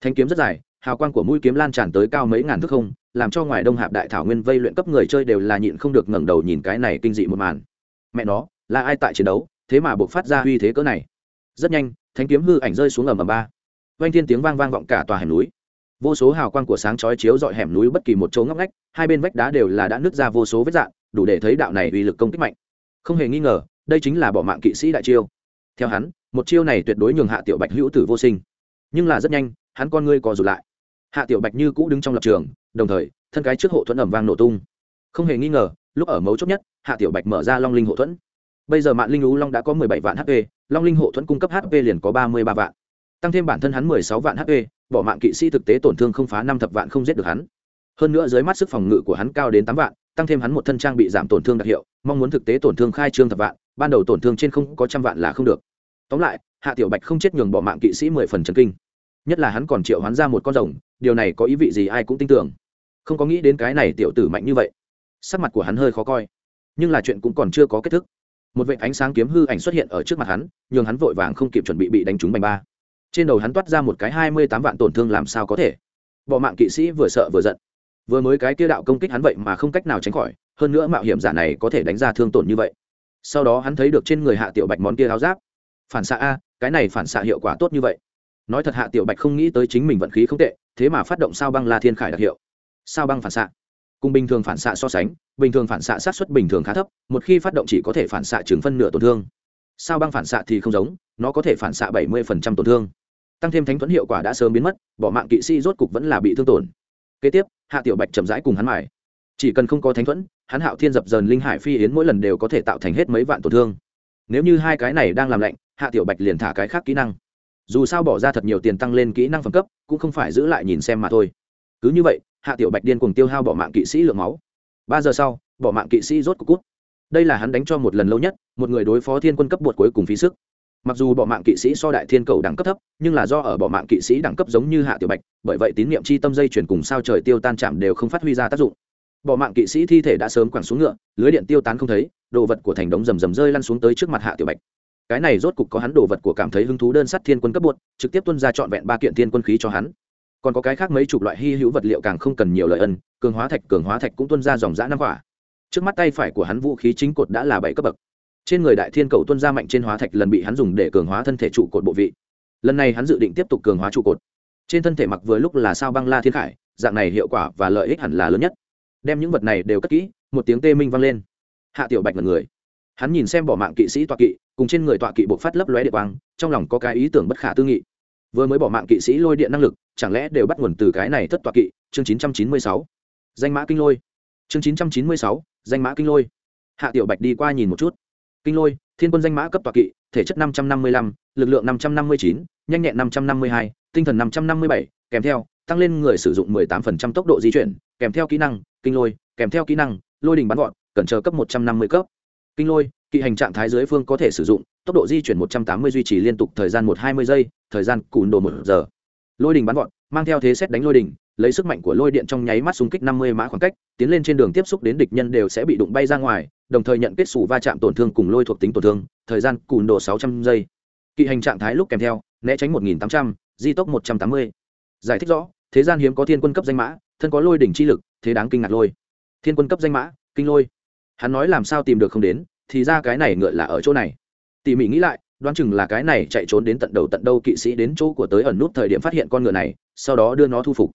Thanh kiếm rất dài, hào quang của mũi kiếm lan tràn tới cao mấy ngàn thước không, làm cho ngoài đông hạp đại thảo nguyên vây luyện cấp người chơi đều là nhịn không được ngẩng đầu nhìn cái này kinh dị một màn. Mẹ nó, là ai tại chiến đấu, thế mà buộc phát ra uy thế cỡ này. Rất nhanh thanh kiếm hư ảnh rơi xuống ầm ầm ba. Vang thiên tiếng vang vang vọng cả tòa hẻm núi vô số hào quang của sáng chói chiếu dọi hẻm núi bất kỳ một chỗ ngóc ngách, hai bên vách đá đều là đã nứt ra vô số vết dạn đủ để thấy đạo này uy lực công kích mạnh. Không hề nghi ngờ, đây chính là bỏ mạng kỵ sĩ đại chiêu. Theo hắn, một chiêu này tuyệt đối nhường hạ tiểu bạch hữu tử vô sinh. Nhưng là rất nhanh, hắn con ngươi co rụt lại. Hạ tiểu bạch như cũ đứng trong lập trường, đồng thời, thân cái trước hộ thuẫn ẩm vang nổ tung. Không hề nghi ngờ, lúc ở mấu chốt nhất, hạ tiểu bạch mở ra long linh hộ thuẫn. Bây giờ mạng linh lú long đã có mười bảy vạn hp long linh hộ thuẫn cung cấp hp liền có ba mươi ba vạn tăng thêm bản thân hắn mười sáu vạn hp bỏ mạng kỵ sĩ thực tế tổn thương không phá năm thập vạn không giết được hắn. Hơn nữa dưới mắt sức phòng ngự của hắn cao đến tám vạn, tăng thêm hắn một thân trang bị giảm tổn thương đặc hiệu, mong muốn thực tế tổn thương khai trương thập vạn, ban đầu tổn thương trên không có trăm vạn là không được. Tóm lại, hạ tiểu bạch không chết nhường bỏ mạng kỵ sĩ mười phần trần kinh. Nhất là hắn còn triệu hắn ra một con rồng, điều này có ý vị gì ai cũng tin tưởng. Không có nghĩ đến cái này tiểu tử mạnh như vậy. Sắc mặt của hắn hơi khó coi, nhưng là chuyện cũng còn chưa có kết thúc. Một vệ ánh sáng kiếm hư ảnh xuất hiện ở trước mặt hắn, nhường hắn vội vàng không kịp chuẩn bị bị đánh trúng bành ba trên đầu hắn toát ra một cái hai mươi tám vạn tổn thương làm sao có thể. Bỏ mạng kỵ sĩ vừa sợ vừa giận. Vừa mới cái kia đạo công kích hắn vậy mà không cách nào tránh khỏi, hơn nữa mạo hiểm giả này có thể đánh ra thương tổn như vậy. Sau đó hắn thấy được trên người hạ tiểu bạch món kia áo giáp. Phản xạ a, cái này phản xạ hiệu quả tốt như vậy. Nói thật hạ tiểu bạch không nghĩ tới chính mình vận khí không tệ, thế mà phát động sao băng la thiên khải đặc hiệu. Sao băng phản xạ. Cùng bình thường phản xạ so sánh, bình thường phản xạ sát xuất bình thường khá thấp, một khi phát động chỉ có thể phản xạ chừng phân nửa tổn thương. Sao băng phản xạ thì không giống, nó có thể phản xạ bảy mươi tổn thương tăng thêm thánh thuẫn hiệu quả đã sớm biến mất bỏ mạng kỵ sĩ rốt cục vẫn là bị thương tổn. Kế tiếp hạ tiểu bạch chậm rãi cùng hắn mải chỉ cần không có thánh thuẫn hắn hạo thiên dập dờn linh hải phi yến mỗi lần đều có thể tạo thành hết mấy vạn tổn thương. Nếu như hai cái này đang làm lạnh hạ tiểu bạch liền thả cái khác kỹ năng. Dù sao bỏ ra thật nhiều tiền tăng lên kỹ năng phẩm cấp cũng không phải giữ lại nhìn xem mà thôi. Cứ như vậy hạ tiểu bạch điên cùng tiêu hao bỏ mạng kỵ sĩ lượng máu. Ba giờ sau bỏ mạng kỵ sĩ rốt cục, cút. Đây là hắn đánh cho một lần lâu nhất một người đối phó thiên quân cấp bột cuối cùng phí sức mặc dù bỏ mạng kỵ sĩ so đại thiên cầu đẳng cấp thấp, nhưng là do ở bỏ mạng kỵ sĩ đẳng cấp giống như hạ tiểu bạch, bởi vậy tín nhiệm chi tâm dây chuyển cùng sao trời tiêu tan chạm đều không phát huy ra tác dụng. Bỏ mạng kỵ sĩ thi thể đã sớm quẳng xuống ngựa, lưới điện tiêu tán không thấy, đồ vật của thành đống rầm rầm rơi lăn xuống tới trước mặt hạ tiểu bạch. Cái này rốt cục có hắn đồ vật của cảm thấy hứng thú đơn sắt thiên quân cấp bột trực tiếp tuân ra trọn vẹn ba kiện thiên quân khí cho hắn. Còn có cái khác mấy chục loại hy hữu vật liệu càng không cần nhiều lợi ân, cường hóa thạch, cường hóa thạch cũng tuân ra dòng giã năm quả. Trước mắt tay phải của hắn vũ khí chính cột đã là bảy cấp bậc trên người đại thiên cầu tuân ra mạnh trên hóa thạch lần bị hắn dùng để cường hóa thân thể trụ cột bộ vị. Lần này hắn dự định tiếp tục cường hóa trụ cột. Trên thân thể mặc vừa lúc là sao băng la thiên khải, dạng này hiệu quả và lợi ích hẳn là lớn nhất. Đem những vật này đều cất kỹ, một tiếng tê minh vang lên. Hạ tiểu bạch mật người. Hắn nhìn xem bỏ mạng kỵ sĩ tọa kỵ, cùng trên người tọa kỵ buộc phát lấp lóe địa quang, trong lòng có cái ý tưởng bất khả tư nghị. Vừa mới bỏ mạng kỵ sĩ lôi điện năng lực, chẳng lẽ đều bắt nguồn từ cái này thất tọa kỵ? Chương chín trăm chín mươi sáu. Danh mã kinh lôi. Chương chín trăm chín mươi sáu, danh mã kinh lôi. Hạ tiểu bạch đi qua nhìn một chút kinh lôi, thiên quân danh mã cấp tọa kỵ, thể chất năm trăm năm mươi lăm, lực lượng năm trăm năm mươi chín, nhanh nhẹn năm trăm năm mươi hai, tinh thần năm trăm năm mươi bảy, kèm theo, tăng lên người sử dụng mười tám phần trăm tốc độ di chuyển, kèm theo kỹ năng, kinh lôi, kèm theo kỹ năng, lôi đình bắn gọn cần chờ cấp một trăm năm mươi cấp. Kinh lôi, kỵ hành trạng thái dưới phương có thể sử dụng, tốc độ di chuyển một trăm tám mươi duy trì liên tục thời gian một hai mươi giây, thời gian cùn đồ một giờ. Lôi đình bắn gọn mang theo thế xét đánh lôi đình lấy sức mạnh của lôi điện trong nháy mắt xung kích năm mươi mã khoảng cách, tiến lên trên đường tiếp xúc đến địch nhân đều sẽ bị đụng bay ra ngoài, đồng thời nhận kết xù va chạm tổn thương cùng lôi thuộc tính tổn thương, thời gian cùn độ sáu trăm giây. Kỵ hành trạng thái lúc kèm theo, né tránh một nghìn tám trăm, di tốc một trăm tám mươi. Giải thích rõ, thế gian hiếm có thiên quân cấp danh mã, thân có lôi đỉnh chi lực, thế đáng kinh ngạc lôi. Thiên quân cấp danh mã, kinh lôi. Hắn nói làm sao tìm được không đến, thì ra cái này ngựa là ở chỗ này. Tỷ mị nghĩ lại, đoán chừng là cái này chạy trốn đến tận đầu tận đâu kỵ sĩ đến chỗ của tới ẩn nút thời điểm phát hiện con ngựa này, sau đó đưa nó thu phục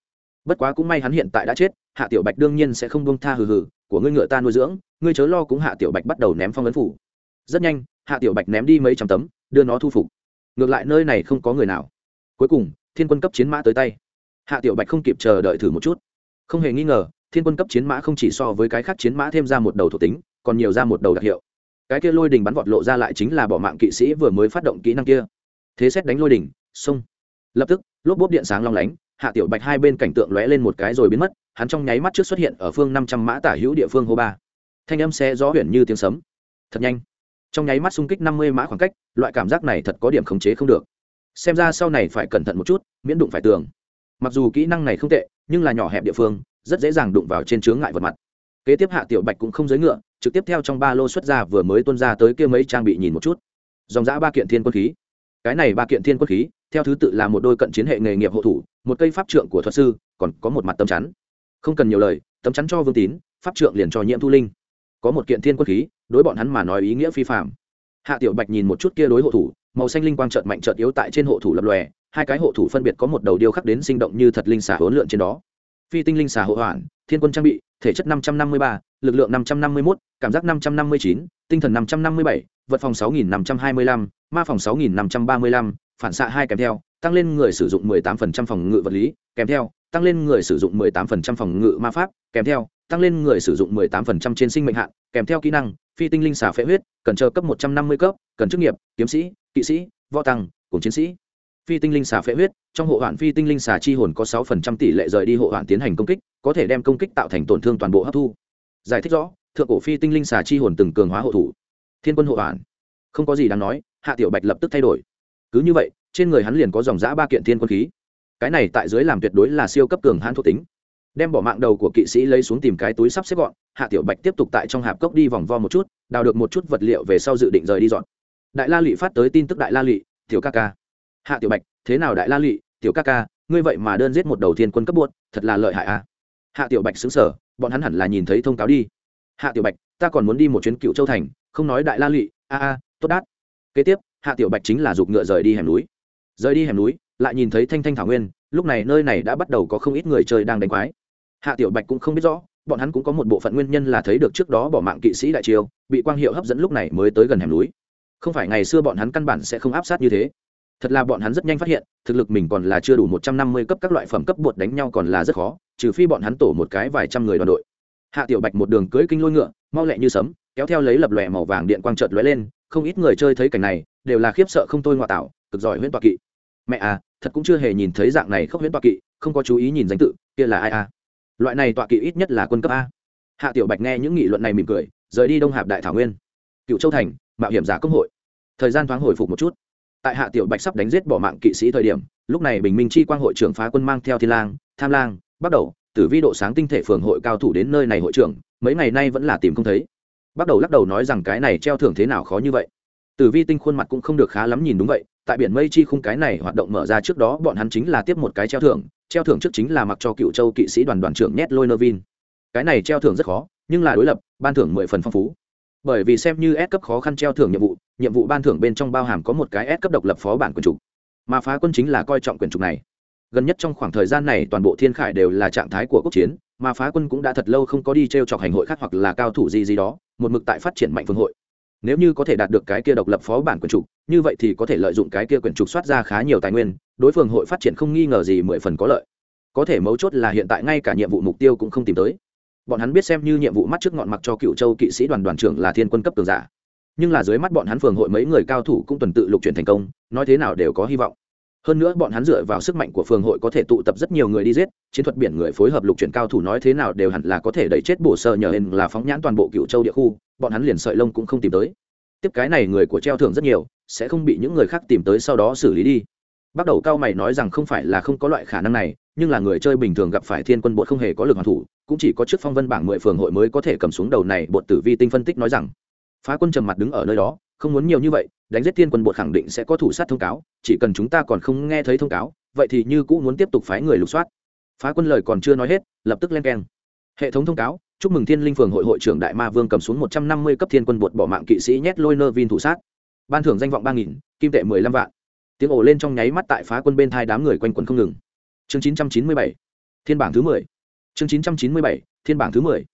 bất quá cũng may hắn hiện tại đã chết, hạ tiểu bạch đương nhiên sẽ không buông tha hừ hừ, của ngươi ngựa ta nuôi dưỡng, ngươi chớ lo cũng hạ tiểu bạch bắt đầu ném phong ấn phủ. Rất nhanh, hạ tiểu bạch ném đi mấy trăm tấm, đưa nó thu phục. Ngược lại nơi này không có người nào. Cuối cùng, thiên quân cấp chiến mã tới tay. Hạ tiểu bạch không kịp chờ đợi thử một chút. Không hề nghi ngờ, thiên quân cấp chiến mã không chỉ so với cái khác chiến mã thêm ra một đầu thuộc tính, còn nhiều ra một đầu đặc hiệu. Cái kia lôi đình bắn vọt lộ ra lại chính là bỏ mạng kỵ sĩ vừa mới phát động kỹ năng kia. Thế xét đánh lôi đình xông lập tức lốp bốp điện sáng long lánh, hạ tiểu bạch hai bên cảnh tượng lóe lên một cái rồi biến mất, hắn trong nháy mắt trước xuất hiện ở phương năm trăm mã tả hữu địa phương hô ba. Thanh âm xe gió huyền như tiếng sấm. Thật nhanh. Trong nháy mắt xung kích năm mươi mã khoảng cách, loại cảm giác này thật có điểm khống chế không được. Xem ra sau này phải cẩn thận một chút, miễn đụng phải tường. Mặc dù kỹ năng này không tệ, nhưng là nhỏ hẹp địa phương, rất dễ dàng đụng vào trên chướng ngại vật mặt. Kế tiếp hạ tiểu bạch cũng không giới ngựa, trực tiếp theo trong ba lô xuất ra vừa mới tuân ra tới kia mấy trang bị nhìn một chút. Dòng giã ba kiện thiên quân khí cái này ba kiện thiên quân khí, theo thứ tự là một đôi cận chiến hệ nghề nghiệp hộ thủ, một cây pháp trượng của thuật sư, còn có một mặt tấm chắn. Không cần nhiều lời, tấm chắn cho vương tín, pháp trượng liền cho nhiễm thu linh. Có một kiện thiên quân khí, đối bọn hắn mà nói ý nghĩa phi phạm hạ tiểu bạch nhìn một chút kia đối hộ thủ, màu xanh linh quang trợt mạnh trợt yếu tại trên hộ thủ lập lòe, hai cái hộ thủ phân biệt có một đầu điêu khắc đến sinh động như thật linh xà hỗn lượn trên đó. Phi tinh linh xà hộ hoàn thiên quân trang bị, thể chất năm trăm năm mươi ba, lực lượng năm trăm năm mươi một cảm giác năm trăm năm mươi chín, tinh thần năm trăm năm mươi bảy vật phòng sáu nghìn năm trăm hai mươi lăm, ma phòng sáu nghìn năm trăm ba mươi lăm, phản xạ hai kèm theo, tăng lên người sử dụng mười tám phần trăm phòng ngự vật lý, kèm theo, tăng lên người sử dụng mười tám phần trăm phòng ngự ma pháp, kèm theo, tăng lên người sử dụng mười tám phần trăm trên sinh mệnh hạn, kèm theo kỹ năng, phi tinh linh xà phệ huyết, cần chờ cấp một trăm năm mươi cấp, cần chức nghiệp, kiếm sĩ, kỵ sĩ, võ tăng, cùng chiến sĩ. Phi tinh linh xà phệ huyết, trong hộ hoạn phi tinh linh xà chi hồn có 6% tỷ lệ rời đi hộ hoạn tiến hành công kích, có thể đem công kích tạo thành tổn thương toàn bộ hấp thu. Giải thích rõ, thượng cổ phi tinh linh xà chi hồn từng cường hóa hộ thủ thiên quân hộ hoàn. Không có gì đáng nói, hạ tiểu bạch lập tức thay đổi. Cứ như vậy, trên người hắn liền có dòng giã ba kiện thiên quân khí. Cái này tại dưới làm tuyệt đối là siêu cấp cường hãn thuộc tính. Đem bỏ mạng đầu của kỵ sĩ lấy xuống tìm cái túi sắp xếp gọn, hạ tiểu bạch tiếp tục tại trong hạp cốc đi vòng vo một chút, đào được một chút vật liệu về sau dự định rời đi dọn. Đại la lụy phát tới tin tức đại la lụy tiểu ca ca. Hạ tiểu bạch, thế nào đại la lụy tiểu ca ca, ngươi vậy mà đơn giết một đầu thiên quân cấp buốt thật là lợi hại a à? hạ tiểu bạch xứng sở bọn hắn hẳn là nhìn thấy thông cáo đi. Hạ tiểu bạch, ta còn muốn đi một chuyến cựu châu thành không nói đại la lụy a a, tốt đát. Kế tiếp, hạ tiểu bạch chính là giục ngựa rời đi hẻm núi. Rời đi hẻm núi, lại nhìn thấy thanh thanh thảo nguyên, lúc này nơi này đã bắt đầu có không ít người chơi đang đánh quái. Hạ tiểu bạch cũng không biết rõ, bọn hắn cũng có một bộ phận nguyên nhân là thấy được trước đó bỏ mạng kỵ sĩ đại triều bị quang hiệu hấp dẫn lúc này mới tới gần hẻm núi. Không phải ngày xưa bọn hắn căn bản sẽ không áp sát như thế. Thật là bọn hắn rất nhanh phát hiện, thực lực mình còn là chưa đủ một trăm năm mươi cấp các loại phẩm cấp bột đánh nhau còn là rất khó, trừ phi bọn hắn tổ một cái vài trăm người đoàn đội. Hạ tiểu bạch một đường cưỡi kinh lôi ngựa, mau lẹ như sấm kéo theo lấy lập lòe màu vàng điện quang trợt lóe lên, không ít người chơi thấy cảnh này, đều là khiếp sợ không tôi ngoại tạo, cực giỏi huyễn toạc kỵ. Mẹ à thật cũng chưa hề nhìn thấy dạng này không huyễn toạc kỵ, không có chú ý nhìn danh tự, kia là ai à? Loại này tọa kỵ ít nhất là quân cấp a. Hạ tiểu bạch nghe những nghị luận này mỉm cười, rời đi đông hạp đại thảo nguyên. Cựu châu thành, mạo hiểm giả công hội. Thời gian thoáng hồi phục một chút. Tại hạ tiểu bạch sắp đánh giết bỏ mạng kỵ sĩ thời điểm, lúc này bình minh chi quang hội trưởng phá quân mang theo thiên lang, tham lang bắt đầu, tử vi độ sáng tinh thể phường hội cao thủ đến nơi này hội trưởng, mấy ngày nay vẫn là tìm không thấy bắt đầu lắc đầu nói rằng cái này treo thưởng thế nào khó như vậy. Tử vi tinh khuôn mặt cũng không được khá lắm nhìn đúng vậy, tại biển mây chi khung cái này hoạt động mở ra trước đó, bọn hắn chính là tiếp một cái treo thưởng treo thưởng trước chính là mặc cho cựu châu kỵ sĩ đoàn đoàn trưởng nhét lôi nơ vin. Cái này treo thưởng rất khó, nhưng là đối lập, ban thưởng mười phần phong phú. Bởi vì xem như S cấp khó khăn treo thưởng nhiệm vụ nhiệm vụ ban thưởng bên trong bao hàm có một cái S cấp độc lập phó bản quyền trục mà phá quân chính là coi trọng quyền trục này gần nhất trong khoảng thời gian này toàn bộ thiên khải đều là trạng thái của quốc chiến, mà phá quân cũng đã thật lâu không có đi t r e o chọc hành hội khác hoặc là cao thủ gì gì đó, một mực tại phát triển mạnh phương hội. Nếu như có thể đạt được cái kia độc lập phó bản quyền trục, như vậy thì có thể lợi dụng cái kia quyền trục soát ra khá nhiều tài nguyên, đối phương hội phát triển không nghi ngờ gì mười phần có lợi. Có thể mấu chốt là hiện tại ngay cả nhiệm vụ mục tiêu cũng không tìm tới. Bọn hắn biết xem như nhiệm vụ mắt trước ngọn mặc cho cựu châu kỵ sĩ đoàn đoàn trưởng là thiên quân cấp tường giả. Nhưng là dưới mắt bọn hắn phường hội mấy người cao thủ cũng tuần tự lục chuyển thành công, nói thế nào đều có hy vọng hơn nữa bọn hắn dựa vào sức mạnh của phường hội có thể tụ tập rất nhiều người đi giết, chiến thuật biển người phối hợp lục chuyển cao thủ nói thế nào đều hẳn là có thể đẩy chết bổ sơ nhờ hình là phóng nhãn toàn bộ cựu châu địa khu, bọn hắn liền sợi lông cũng không tìm tới. Tiếp cái này người của treo thưởng rất nhiều, sẽ không bị những người khác tìm tới sau đó xử lý đi. Bắt đầu cao mày nói rằng không phải là không có loại khả năng này, nhưng là người chơi bình thường gặp phải thiên quân bột không hề có lực hoàn thủ, cũng chỉ có trước phong vân bảng mười phường hội mới có thể cầm xuống đầu này, bột tử vi tinh phân tích nói rằng. Phá quân trầm mặt đứng ở nơi đó không muốn nhiều như vậy, đánh giết thiên quân bột khẳng định sẽ có thủ sát thông cáo, chỉ cần chúng ta còn không nghe thấy thông cáo, vậy thì như cũ muốn tiếp tục phái người lục soát. Phá quân lời còn chưa nói hết, lập tức len keng. Hệ thống thông cáo, chúc mừng thiên linh phường hội hội trưởng đại ma vương cầm xuống một trăm năm mươi cấp thiên quân bột bỏ mạng kỵ sĩ nhét lôi nơ vin thủ sát. Ban thưởng danh vọng ba nghìn, kim tệ mười lăm vạn. Tiếng ổ lên trong nháy mắt tại phá quân bên thai đám người quanh quần không ngừng. Chương chín trăm chín mươi bảy, thiên bảng thứ mười. Chương chín trăm chín mươi bảy, thiên bảng thứ mười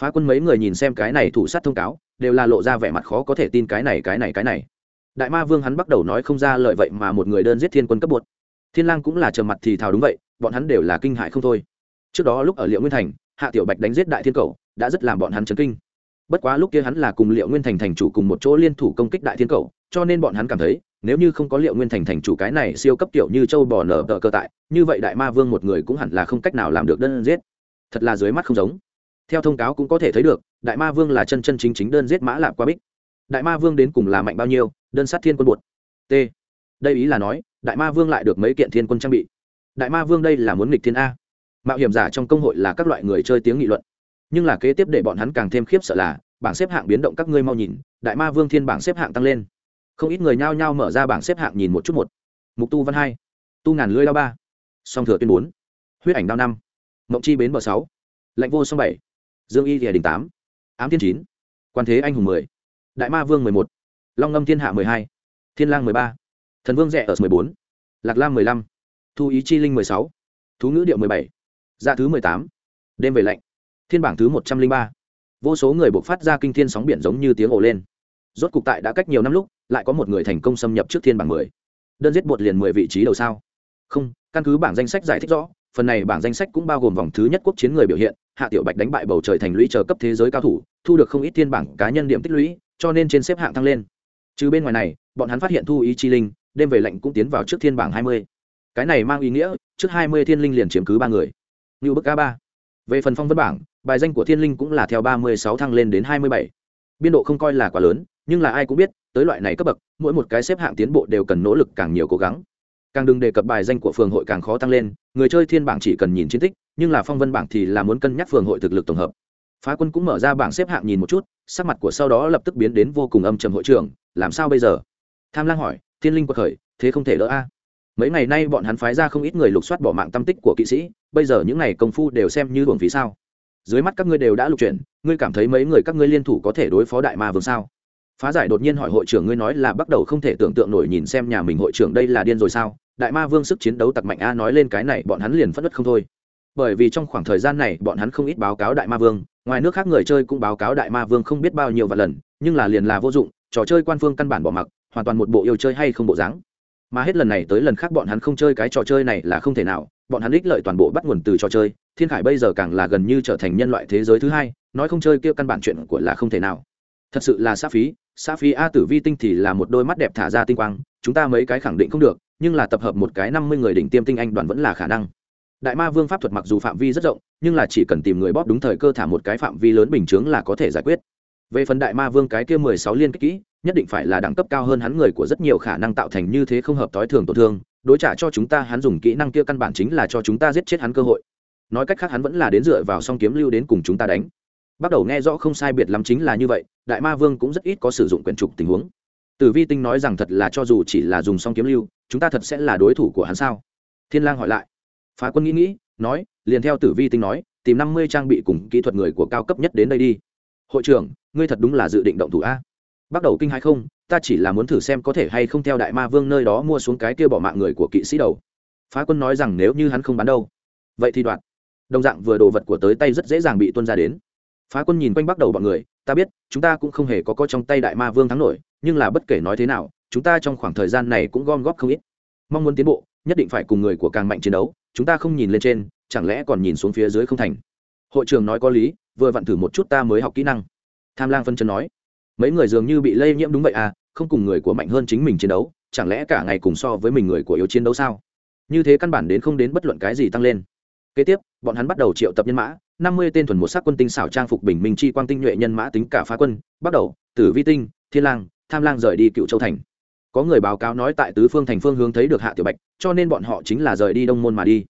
phá quân mấy người nhìn xem cái này thủ sát thông cáo, đều là lộ ra vẻ mặt khó có thể tin cái này cái này cái này. Đại ma vương hắn bắt đầu nói không ra lợi vậy mà một người đơn giết thiên quân cấp bột. Thiên lang cũng là trầm mặt thì thào đúng vậy, bọn hắn đều là kinh hại không thôi. Trước đó lúc ở liệu nguyên thành, hạ tiểu bạch đánh giết đại thiên cầu, đã rất làm bọn hắn chấn kinh. Bất quá lúc kia hắn là cùng liệu nguyên thành thành chủ cùng một chỗ liên thủ công kích đại thiên cầu, cho nên bọn hắn cảm thấy, nếu như không có liệu nguyên thành thành chủ cái này siêu cấp tiểu như châu bò nở tờ cơ tại, như vậy đại ma vương một người cũng hẳn là không cách nào làm được đơn giết. Thật là dưới mắt không giống theo thông cáo cũng có thể thấy được, đại ma vương là chân chân chính chính đơn giết mã lạp qua bích. Đại ma vương đến cùng là mạnh bao nhiêu, đơn sát thiên quân bột t. Đây ý là nói, đại ma vương lại được mấy kiện thiên quân trang bị. Đại ma vương đây là muốn nghịch thiên a. Mạo hiểm giả trong công hội là các loại người chơi tiếng nghị luận. Nhưng là kế tiếp để bọn hắn càng thêm khiếp sợ là, bảng xếp hạng biến động các ngươi mau nhìn, đại ma vương thiên bảng xếp hạng tăng lên. Không ít người nhao nhao mở ra bảng xếp hạng nhìn một chút một. Mục tu văn hai, tu ngàn lưỡi lao ba, song thừa tuyên bốn, huyết ảnh đao năm, mộng chi bến bờ sáu, lạnh vô song bảy dương y địa đình tám, ám thiên chín, quan thế anh hùng mười, đại ma vương mười một, long ngâm thiên hạ mười hai, thiên lang mười ba, thần vương rẻ ở mười bốn, lạc lam mười lăm, thu ý chi linh mười sáu, thú ngữ điệu mười bảy dạ thứ mười tám, đêm về lạnh, thiên bảng thứ một trăm linh ba. Vô số người buộc phát ra kinh thiên sóng biển giống như tiếng ồ lên. Rốt cục tại đã cách nhiều năm lúc, lại có một người thành công xâm nhập trước thiên bảng mười. Đơn giết bột liền mười vị trí đầu sao? Không, căn cứ bảng danh sách giải thích rõ phần này bảng danh sách cũng bao gồm vòng thứ nhất quốc chiến người biểu hiện, hạ tiểu bạch đánh bại bầu trời thành lũy chờ cấp thế giới cao thủ, thu được không ít thiên bảng cá nhân điểm tích lũy, cho nên trên xếp hạng tăng lên. Trừ bên ngoài này, bọn hắn phát hiện thu ý chi linh, đêm về lệnh cũng tiến vào trước thiên bảng hai mươi. Cái này mang ý nghĩa, trước hai mươi thiên linh liền chiếm cứ ba người. Như bức a ba. Về phần phong vân bảng, bài danh của thiên linh cũng là theo ba mươi sáu thăng lên đến hai mươi bảy. Biên độ không coi là quá lớn, nhưng là ai cũng biết, tới loại này cấp bậc, mỗi một cái xếp hạng tiến bộ đều cần nỗ lực càng nhiều cố gắng càng đừng đề cập bài danh của phường hội càng khó tăng lên, người chơi thiên bảng chỉ cần nhìn chiến tích, nhưng là phong vân bảng thì là muốn cân nhắc phường hội thực lực tổng hợp. Phá quân cũng mở ra bảng xếp hạng nhìn một chút, sắc mặt của sau đó lập tức biến đến vô cùng âm trầm hội trưởng, làm sao bây giờ? Tham lang hỏi, thiên linh quật khởi, thế không thể đỡ a? Mấy ngày nay bọn hắn phái ra không ít người lục soát bỏ mạng tâm tích của kỵ sĩ, bây giờ những ngày công phu đều xem như hưởng phí sao? Dưới mắt các ngươi đều đã lục chuyển, ngươi cảm thấy mấy người các ngươi liên thủ có thể đối phó đại ma vương sao? Phá giải đột nhiên hỏi hội trưởng ngươi nói là bắt đầu không thể tưởng tượng nổi nhìn xem nhà mình hội trưởng đây là điên rồi sao? Đại ma vương sức chiến đấu tặc mạnh a nói lên cái này, bọn hắn liền phất đất không thôi. Bởi vì trong khoảng thời gian này, bọn hắn không ít báo cáo đại ma vương, ngoài nước khác người chơi cũng báo cáo đại ma vương không biết bao nhiêu và lần, nhưng là liền là vô dụng, trò chơi quan phương căn bản bỏ mặc, hoàn toàn một bộ yêu chơi hay không bộ dáng. Mà hết lần này tới lần khác bọn hắn không chơi cái trò chơi này là không thể nào, bọn hắn ích lợi toàn bộ bắt nguồn từ trò chơi, thiên khải bây giờ càng là gần như trở thành nhân loại thế giới thứ hai, nói không chơi kia căn bản chuyện của là không thể nào. Thật sự là xa phí xã phi a tử vi tinh thì là một đôi mắt đẹp thả ra tinh quang, chúng ta mấy cái khẳng định không được, nhưng là tập hợp một cái năm mươi người đỉnh tiêm tinh anh đoàn vẫn là khả năng. Đại ma vương pháp thuật mặc dù phạm vi rất rộng, nhưng là chỉ cần tìm người bóp đúng thời cơ thả một cái phạm vi lớn bình chướng là có thể giải quyết. Về phần đại ma vương cái kia mười sáu liên kích kỹ, nhất định phải là đẳng cấp cao hơn hắn người của rất nhiều khả năng tạo thành như thế không hợp tối thường tổn thương, đối trả cho chúng ta hắn dùng kỹ năng kia căn bản chính là cho chúng ta giết chết hắn cơ hội. Nói cách khác hắn vẫn là đến dựa vào song kiếm lưu đến cùng chúng ta đánh bắt đầu nghe rõ không sai biệt lắm chính là như vậy, đại ma vương cũng rất ít có sử dụng quyển trục tình huống. Tử vi tinh nói rằng thật là cho dù chỉ là dùng song kiếm lưu, chúng ta thật sẽ là đối thủ của hắn sao? Thiên lang hỏi lại. Phá quân nghĩ nghĩ, nói, liền theo tử vi tinh nói, tìm năm mươi trang bị cùng kỹ thuật người của cao cấp nhất đến đây đi. Hội trưởng, ngươi thật đúng là dự định động thủ a. Bắt đầu kinh hay không, ta chỉ là muốn thử xem có thể hay không theo đại ma vương nơi đó mua xuống cái kia bỏ mạng người của kỵ sĩ đầu. Phá quân nói rằng nếu như hắn không bán đâu. Vậy thì đoạn. Đồng dạng vừa đồ vật của tới tay rất dễ dàng bị tuân ra đến phá quân nhìn quanh bắt đầu bọn người, ta biết, chúng ta cũng không hề có có trong tay đại ma vương thắng nổi, nhưng là bất kể nói thế nào, chúng ta trong khoảng thời gian này cũng gom góp không ít. Mong muốn tiến bộ, nhất định phải cùng người của càng mạnh chiến đấu, chúng ta không nhìn lên trên, chẳng lẽ còn nhìn xuống phía dưới không thành? Hội trưởng nói có lý, vừa vặn thử một chút ta mới học kỹ năng. Tham lang phân chân nói, mấy người dường như bị lây nhiễm đúng vậy à không cùng người của mạnh hơn chính mình chiến đấu, chẳng lẽ cả ngày cùng so với mình người của yếu chiến đấu sao? Như thế căn bản đến không đến bất luận cái gì tăng lên. Kế tiếp, bọn hắn bắt đầu triệu tập nhân mã năm mươi tên thuần một sắc quân tinh xảo trang phục bình minh chi quang tinh nhuệ nhân mã tính cả phá quân, bắt đầu, tử vi tinh, thiên lang, tham lang rời đi cựu châu thành. Có người báo cáo nói tại tứ phương thành phương hướng thấy được hạ tiểu bạch, cho nên bọn họ chính là rời đi đông môn mà đi.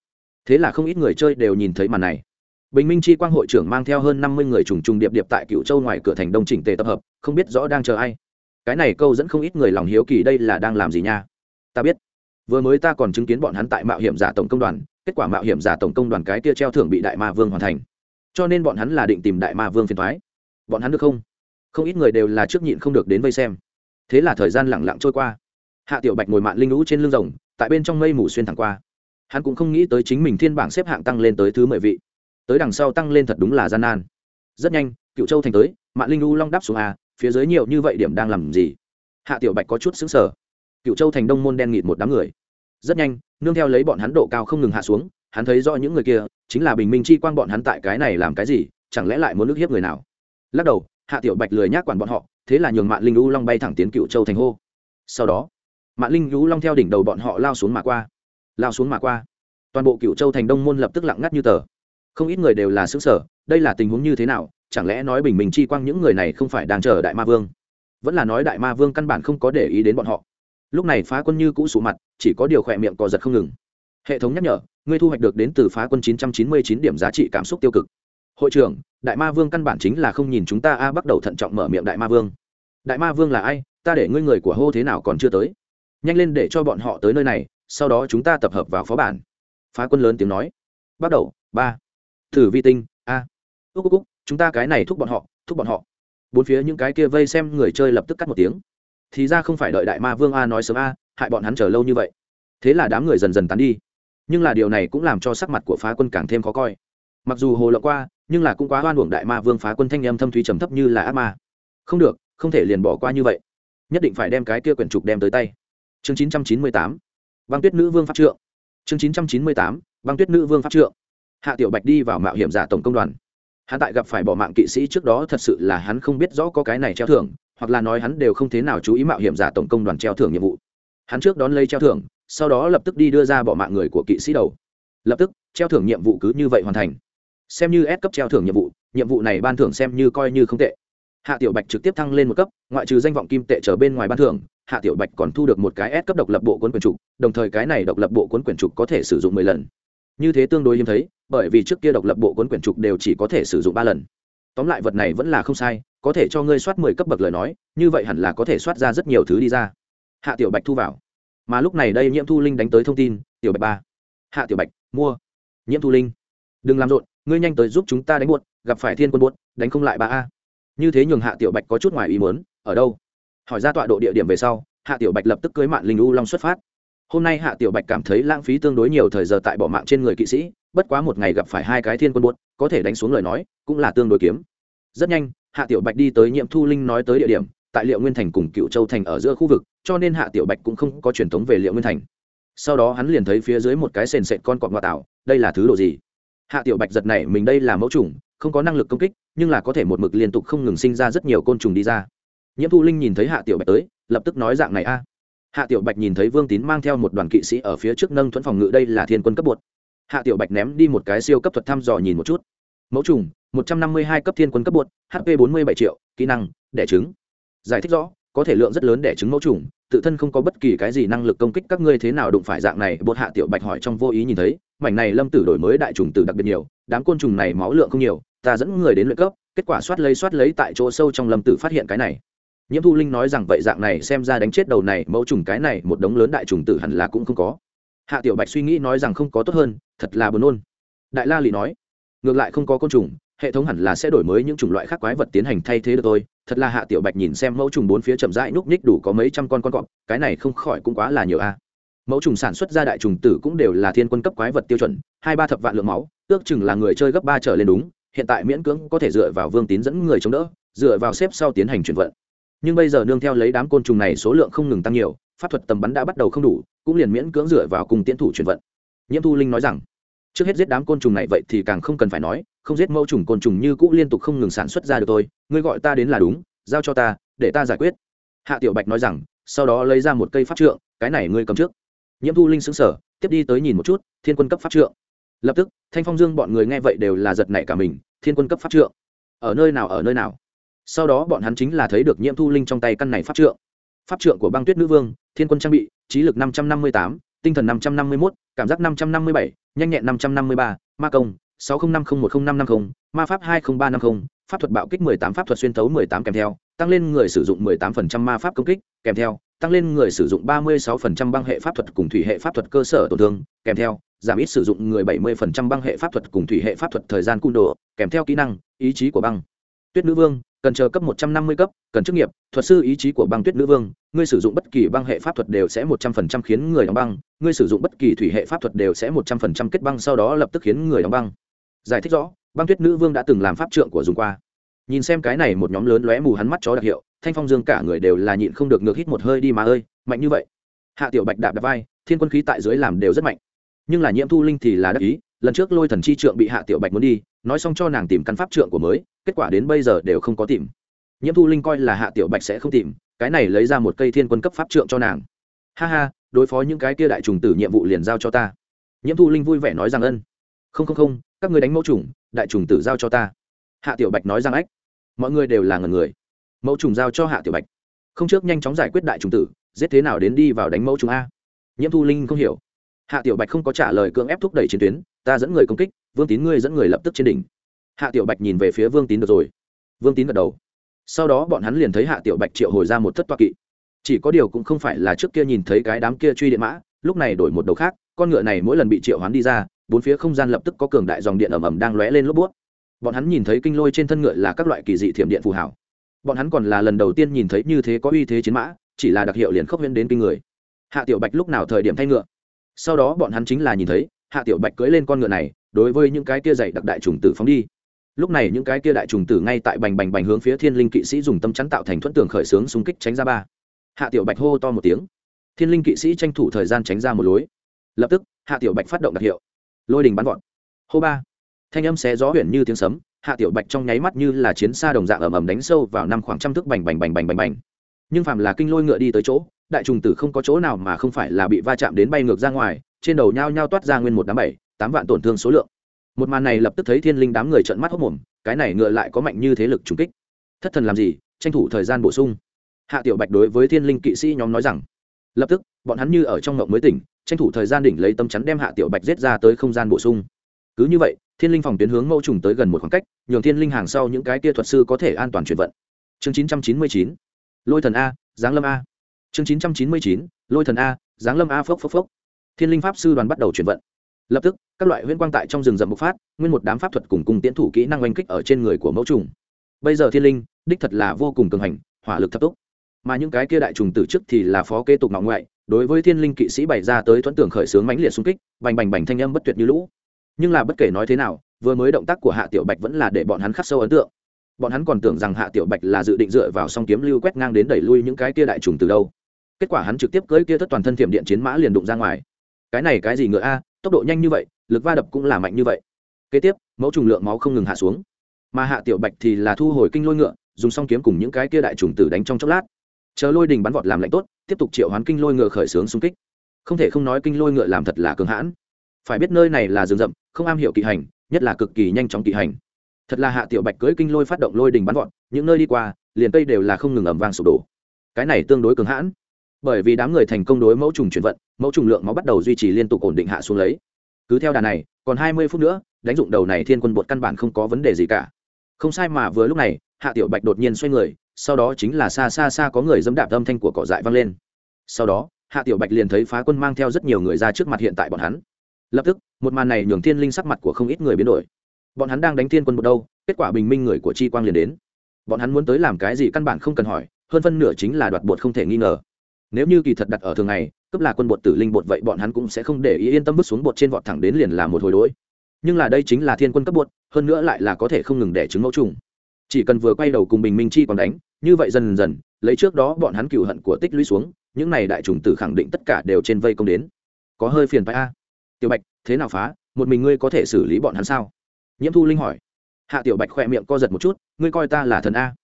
Thế là không ít người chơi đều nhìn thấy màn này. Bình minh chi quang hội trưởng mang theo hơn năm mươi người trùng trùng điệp điệp tại cựu châu ngoài cửa thành đông chỉnh tề tập hợp, không biết rõ đang chờ ai. Cái này câu dẫn không ít người lòng hiếu kỳ đây là đang làm gì nha? Ta biết. Vừa mới ta còn chứng kiến bọn hắn tại mạo hiểm giả tổng công đoàn, kết quả mạo hiểm giả tổng công đoàn cái tia treo thưởng bị đại ma vương hoàn thành cho nên bọn hắn là định tìm đại ma vương phiền thoái. Bọn hắn được không? Không ít người đều là trước nhịn không được đến vây xem. Thế là thời gian lẳng lặng trôi qua. Hạ tiểu bạch ngồi mạn linh lũ trên lưng rồng, tại bên trong mây mù xuyên thẳng qua. Hắn cũng không nghĩ tới chính mình thiên bảng xếp hạng tăng lên tới thứ mười vị. Tới đằng sau tăng lên thật đúng là gian nan. Rất nhanh, cựu châu thành tới, mạn linh lũ long đáp xuống a, phía dưới nhiều như vậy điểm đang làm gì? Hạ tiểu bạch có chút xứng sở cựu châu thành đông môn đen nghịt một đám người. Rất nhanh, nương theo lấy bọn hắn độ cao không ngừng hạ xuống hắn thấy rõ những người kia, chính là bình minh chi quang bọn hắn tại cái này làm cái gì, chẳng lẽ lại muốn nước hiếp người nào? Lắc đầu, hạ tiểu bạch lười nhác quản bọn họ, thế là nhường mạng linh lũ long bay thẳng tiến cựu châu thành hô. Sau đó mạng linh lũ long theo đỉnh đầu bọn họ lao xuống mà qua. Lao xuống mà qua. Toàn bộ cựu châu thành đông môn lập tức lặng ngắt như tờ. Không ít người đều là xứng sở đây là tình huống như thế nào, chẳng lẽ nói bình minh chi quang những người này không phải đang chờ đại ma vương? Vẫn là nói đại ma vương căn bản không có để ý đến bọn họ. Lúc này phá quân như cũ sụ mặt, chỉ có điều khỏe miệng cò giật không ngừng hệ thống nhắc nhở, ngươi thu hoạch được đến từ phá quân 999 điểm giá trị cảm xúc tiêu cực. Hội trưởng, đại ma vương căn bản chính là không nhìn chúng ta a bắt đầu thận trọng mở miệng đại ma vương. Đại ma vương là ai? Ta để ngươi người của hô thế nào còn chưa tới? Nhanh lên để cho bọn họ tới nơi này, sau đó chúng ta tập hợp vào phó bản. Phá quân lớn tiếng nói. Bắt đầu, ba. Thử vi tinh, a. Ước úc úc, chúng ta cái này thúc bọn họ, thúc bọn họ. Bốn phía những cái kia vây xem người chơi lập tức cắt một tiếng. Thì ra không phải đợi đại ma vương a nói sớm a, hại bọn hắn chờ lâu như vậy. Thế là đám người dần dần tán đi nhưng là điều này cũng làm cho sắc mặt của phá quân càng thêm khó coi. Mặc dù hồ lộng qua nhưng là cũng quá hoan uổng đại ma vương phá quân thanh em thâm thúy trầm thấp như là ác ma. Không được không thể liền bỏ qua như vậy. Nhất định phải đem cái kia quyển trục đem tới tay. Chương 998, băng tuyết nữ vương pháp trượng. Chương 998, băng tuyết nữ vương pháp trượng. Hạ tiểu bạch đi vào mạo hiểm giả tổng công đoàn. Hắn tại gặp phải bỏ mạng kỵ sĩ trước đó thật sự là hắn không biết rõ có cái này treo thưởng hoặc là nói hắn đều không thế nào chú ý mạo hiểm giả tổng công đoàn treo thưởng nhiệm vụ. Hắn trước đón lấy treo thưởng sau đó lập tức đi đưa ra bỏ mạng người của kỵ sĩ đầu. Lập tức, treo thưởng nhiệm vụ cứ như vậy hoàn thành. Xem như S cấp treo thưởng nhiệm vụ nhiệm vụ này ban thưởng xem như coi như không tệ. Hạ tiểu bạch trực tiếp thăng lên một cấp, ngoại trừ danh vọng kim tệ trở bên ngoài ban thưởng, hạ tiểu bạch còn thu được một cái S cấp độc lập bộ cuốn quyển trục, đồng thời cái này độc lập bộ cuốn quyển trục có thể sử dụng mười lần. Như thế tương đối hiếm thấy, bởi vì trước kia độc lập bộ cuốn quyển trục đều chỉ có thể sử dụng ba lần. Tóm lại vật này vẫn là không sai, có thể cho ngươi soát mười cấp bậc lời nói, như vậy hẳn là có thể soát ra rất nhiều thứ đi ra. Hạ tiểu bạch thu vào mà lúc này đây nhiễm thu linh đánh tới thông tin, tiểu bạch ba, hạ tiểu bạch, mua. Nhiễm thu linh, đừng làm rộn, ngươi nhanh tới giúp chúng ta đánh buốt, gặp phải thiên quân buốt, đánh không lại ba a. Như thế nhường hạ tiểu bạch có chút ngoài ý muốn, ở đâu? Hỏi ra tọa độ địa điểm về sau, hạ tiểu bạch lập tức cưới mạng linh u long xuất phát. Hôm nay hạ tiểu bạch cảm thấy lãng phí tương đối nhiều thời giờ tại bỏ mạng trên người kỵ sĩ, bất quá một ngày gặp phải hai cái thiên quân buốt, có thể đánh xuống lời nói, cũng là tương đối kiếm. Rất nhanh, hạ tiểu bạch đi tới nhiệm thu linh nói tới địa điểm tại liệu nguyên thành cùng cựu châu thành ở giữa khu vực, cho nên hạ tiểu bạch cũng không có truyền thống về liệu nguyên thành. Sau đó hắn liền thấy phía dưới một cái sền sệt con cọp ngoại tạo, đây là thứ đồ gì? Hạ tiểu bạch giật này mình đây là mẫu trùng không có năng lực công kích, nhưng là có thể một mực liên tục không ngừng sinh ra rất nhiều côn trùng đi ra. Nhiễm thu linh nhìn thấy hạ tiểu bạch tới, lập tức nói dạng này a. Hạ tiểu bạch nhìn thấy vương tín mang theo một đoàn kỵ sĩ ở phía trước nâng thuẫn phòng ngự, đây là thiên quân cấp bột. Hạ tiểu bạch ném đi một cái siêu cấp thuật thăm dò nhìn một chút. Mẫu trùng một trăm năm mươi hai cấp thiên quân cấp bột hp bốn mươi bảy triệu, kỹ năng, đẻ trứng giải thích rõ, có thể lượng rất lớn để trứng mẫu trùng, tự thân không có bất kỳ cái gì năng lực công kích các ngươi thế nào đụng phải dạng này, bột hạ tiểu bạch hỏi trong vô ý nhìn thấy, mảnh này lâm tử đổi mới đại trùng tử đặc biệt nhiều, đám côn trùng này máu lượng không nhiều, ta dẫn người đến luyện cấp, kết quả soát lấy soát lấy tại chỗ sâu trong lâm tử phát hiện cái này. Nhiễm thu linh nói rằng vậy dạng này xem ra đánh chết đầu này, mẫu trùng cái này, một đống lớn đại trùng tử hẳn là cũng không có. Hạ tiểu bạch suy nghĩ nói rằng không có tốt hơn, thật là buồn nôn. Đại la lị nói, ngược lại không có côn trùng hệ thống hẳn là sẽ đổi mới những chủng loại khác quái vật tiến hành thay thế được tôi. Thật là hạ tiểu bạch nhìn xem mẫu trùng bốn phía chậm rãi núp ních đủ có mấy trăm con con cọp, cái này không khỏi cũng quá là nhiều a. Mẫu trùng sản xuất ra đại trùng tử cũng đều là thiên quân cấp quái vật tiêu chuẩn, hai ba thập vạn lượng máu, ước chừng là người chơi gấp ba trở lên đúng, hiện tại miễn cưỡng có thể dựa vào vương tín dẫn người chống đỡ, dựa vào xếp sau tiến hành chuyển vận. Nhưng bây giờ nương theo lấy đám côn trùng này số lượng không ngừng tăng nhiều, pháp thuật tầm bắn đã bắt đầu không đủ, cũng liền miễn cưỡng dựa vào cùng tiến thủ chuyển vận. Nhiễm thu linh nói rằng, trước hết giết đám côn trùng này vậy thì càng không cần phải nói không giết mẫu trùng côn trùng như cũ liên tục không ngừng sản xuất ra được tôi ngươi gọi ta đến là đúng, giao cho ta, để ta giải quyết. Hạ tiểu bạch nói rằng, sau đó lấy ra một cây pháp trượng, cái này ngươi cầm trước. Nhiễm thu linh xứng sở tiếp đi tới nhìn một chút, thiên quân cấp pháp trượng. Lập tức, thanh phong dương bọn người nghe vậy đều là giật nảy cả mình, thiên quân cấp pháp trượng? Ở nơi nào, ở nơi nào? Sau đó bọn hắn chính là thấy được nhiễm thu linh trong tay căn này pháp trượng. Pháp trượng của băng tuyết nữ vương, thiên quân trang bị, trí lực năm trăm năm mươi tám, tinh thần năm trăm năm mươi một cảm giác năm trăm năm mươi bảy, nhanh nhẹn năm trăm năm mươi ba, ma công sáu nghìn năm mươi một nghìn năm năm mươi ma pháp hai nghìn ba năm mươi pháp thuật bạo kích mười tám, pháp thuật xuyên tấu mười tám kèm theo, tăng lên người sử dụng mười tám phần trăm ma pháp công kích kèm theo, tăng lên người sử dụng ba mươi sáu phần trăm băng hệ pháp thuật cùng thủy hệ pháp thuật cơ sở tổn thương kèm theo, giảm ít sử dụng người bảy mươi phần trăm băng hệ pháp thuật cùng thủy hệ pháp thuật thời gian cung đồ kèm theo kỹ năng, ý chí của băng. Tuyết nữ vương, cần chờ cấp một trăm năm mươi cấp, cần chức nghiệp, thuật sư ý chí của băng tuyết nữ vương, ngươi sử dụng bất kỳ băng hệ pháp thuật đều sẽ một trăm phần trăm khiến người đóng băng, ngươi sử dụng bất kỳ thủy hệ pháp thuật đều sẽ một trăm phần trăm kết băng sau đó lập tức khiến người đóng băng giải thích rõ, băng tuyết nữ vương đã từng làm pháp trượng của dùng qua. Nhìn xem cái này một nhóm lớn lóe mù hắn mắt chó đặc hiệu, thanh phong dương cả người đều là nhịn không được ngược hít một hơi đi mà ơi, mạnh như vậy. Hạ tiểu bạch đạp đạp vai, thiên quân khí tại dưới làm đều rất mạnh. Nhưng là nhiễm thu linh thì là đắc ý, lần trước lôi thần chi trượng bị hạ tiểu bạch muốn đi, nói xong cho nàng tìm căn pháp trượng của mới, kết quả đến bây giờ đều không có tìm. Nhiễm thu linh coi là hạ tiểu bạch sẽ không tìm, cái này lấy ra một cây thiên quân cấp pháp trượng cho nàng. Ha ha, đối phó những cái kia đại trùng tử nhiệm vụ liền giao cho ta. Nhiễm thu linh vui vẻ nói rằng ân không không không, các người đánh mẫu trùng, đại trùng tử giao cho ta. Hạ tiểu bạch nói rằng ách. Mọi người đều là ngần người. Mẫu trùng giao cho hạ tiểu bạch. Không trước nhanh chóng giải quyết đại trùng tử, giết thế nào đến đi vào đánh mẫu trùng a. Nhiễm thu linh không hiểu. Hạ tiểu bạch không có trả lời cưỡng ép thúc đẩy chiến tuyến, ta dẫn người công kích, vương tín ngươi dẫn người lập tức trên đỉnh. Hạ tiểu bạch nhìn về phía vương tín được rồi. Vương tín gật đầu. Sau đó bọn hắn liền thấy hạ tiểu bạch triệu hồi ra một thất toa kỵ. Chỉ có điều cũng không phải là trước kia nhìn thấy cái đám kia truy điện mã, lúc này đổi một đầu khác, con ngựa này mỗi lần bị triệu hoán đi ra bốn phía không gian lập tức có cường đại dòng điện ẩm ẩm đang lóe lên lốp bút bọn hắn nhìn thấy kinh lôi trên thân ngựa là các loại kỳ dị thiểm điện phù hảo. Bọn hắn còn là lần đầu tiên nhìn thấy như thế có uy thế chiến mã, chỉ là đặc hiệu liền khốc huyễn đến kinh người. Hạ tiểu bạch lúc nào thời điểm thay ngựa? Sau đó bọn hắn chính là nhìn thấy, hạ tiểu bạch cưỡi lên con ngựa này, đối với những cái kia dày đặc đại trùng tử phóng đi. Lúc này những cái kia đại trùng tử ngay tại bành bành bành hướng phía thiên linh kỵ sĩ dùng tâm chắn tạo thành thuẫn tường khởi xướng xung kích tránh ra ba. Hạ tiểu bạch hô to một tiếng. Thiên linh kỵ sĩ tranh thủ thời gian tránh ra một lối. Lập tức, hạ tiểu bạch phát động đặc hiệu lôi đình bắn vọt. Hô ba. Thanh âm xé gió huyền như tiếng sấm, hạ tiểu bạch trong nháy mắt như là chiến xa đồng dạng ầm ầm đánh sâu vào năm khoảng trăm thước bành bành bành bành bành bành. Nhưng phàm là kinh lôi ngựa đi tới chỗ, đại trùng tử không có chỗ nào mà không phải là bị va chạm đến bay ngược ra ngoài, trên đầu nhao nhao toát ra nguyên một đám bảy, tám vạn tổn thương số lượng. Một màn này lập tức thấy thiên linh đám người trợn mắt hốc mồm, cái này ngựa lại có mạnh như thế lực trùng kích. Thất thần làm gì? Tranh thủ thời gian bổ sung. Hạ tiểu bạch đối với thiên linh kỵ sĩ nhóm nói rằng lập tức, bọn hắn như ở trong ngộng mới tỉnh, tranh thủ thời gian đỉnh lấy tâm chắn đem hạ tiểu bạch giết ra tới không gian bổ sung. Cứ như vậy, thiên linh phòng tuyến hướng mẫu trùng tới gần một khoảng cách, nhường thiên linh hàng sau những cái kia thuật sư có thể an toàn chuyển vận. Chương chín trăm chín mươi chín, lôi thần a, giáng lâm a. Chương chín trăm chín mươi chín, lôi thần a, giáng lâm a phốc phốc phốc. Thiên linh pháp sư đoàn bắt đầu chuyển vận. Lập tức, các loại huyễn quang tại trong rừng rậm bộc phát, nguyên một đám pháp thuật cùng cùng tiến thủ kỹ năng oanh kích ở trên người của mẫu trùng. Bây giờ thiên linh, đích thật là vô cùng cường hành, hỏa lực thập túc mà những cái kia đại trùng tử trước thì là phó kế tục ngạo ngoại, đối với thiên linh kỵ sĩ bày ra tới thuẫn tưởng khởi xướng mãnh liệt xung kích, bành bành bành thanh âm bất tuyệt như lũ. Nhưng là bất kể nói thế nào, vừa mới động tác của hạ tiểu bạch vẫn là để bọn hắn khắc sâu ấn tượng. Bọn hắn còn tưởng rằng hạ tiểu bạch là dự định dựa vào song kiếm lưu quét ngang đến đẩy lui những cái kia đại trùng từ đâu. Kết quả hắn trực tiếp cưỡi kia thất toàn thân thiểm điện chiến mã liền đụng ra ngoài. Cái này cái gì ngựa a, tốc độ nhanh như vậy, lực va đập cũng là mạnh như vậy. Kế tiếp, mẫu trùng lượng máu không ngừng hạ xuống. Mà hạ tiểu bạch thì là thu hồi kinh lôi ngựa, dùng song kiếm cùng những cái kia đại trùng tử đánh trong chốc lát chờ lôi đình bắn vọt làm lạnh tốt, tiếp tục triệu hoán kinh lôi ngựa khởi xướng xung kích. Không thể không nói kinh lôi ngựa làm thật là cường hãn. Phải biết nơi này là rừng rậm, không am hiểu kỵ hành, nhất là cực kỳ nhanh chóng kỵ hành. Thật là hạ tiểu bạch cưỡi kinh lôi phát động lôi đình bắn vọt, những nơi đi qua, liền cây đều là không ngừng ẩm vang sụp đổ. Cái này tương đối cường hãn. Bởi vì đám người thành công đối mẫu trùng chuyển vận, mẫu trùng lượng máu bắt đầu duy trì liên tục ổn định hạ xuống lấy. Cứ theo đà này, còn hai mươi phút nữa, đánh dụng đầu này thiên quân bột căn bản không có vấn đề gì cả. Không sai mà vừa lúc này hạ tiểu bạch đột nhiên xoay người, sau đó chính là xa xa xa có người dẫm đạp âm thanh của cỏ dại vang lên. Sau đó, hạ tiểu bạch liền thấy phá quân mang theo rất nhiều người ra trước mặt hiện tại bọn hắn. Lập tức, một màn này nhường thiên linh sắc mặt của không ít người biến đổi. Bọn hắn đang đánh thiên quân bột đâu, kết quả bình minh người của chi quang liền đến. Bọn hắn muốn tới làm cái gì căn bản không cần hỏi, hơn phân nửa chính là đoạt bột không thể nghi ngờ. Nếu như kỳ thật đặt ở thường ngày cấp là quân bột tử linh bột vậy bọn hắn cũng sẽ không để ý yên tâm bước xuống bột trên vọt thẳng đến liền là một hồi đỗi nhưng là đây chính là thiên quân cấp bột, hơn nữa lại là có thể không ngừng để trứng mẫu trùng chỉ cần vừa quay đầu cùng bình minh chi còn đánh, như vậy dần dần, lấy trước đó bọn hắn cựu hận của tích lũy xuống, những này đại trùng tử khẳng định tất cả đều trên vây công đến. Có hơi phiền phái a. Tiểu bạch, thế nào phá? Một mình ngươi có thể xử lý bọn hắn sao? Nhiễm thu linh hỏi. Hạ tiểu bạch khoe miệng co giật một chút, ngươi coi ta là thần a.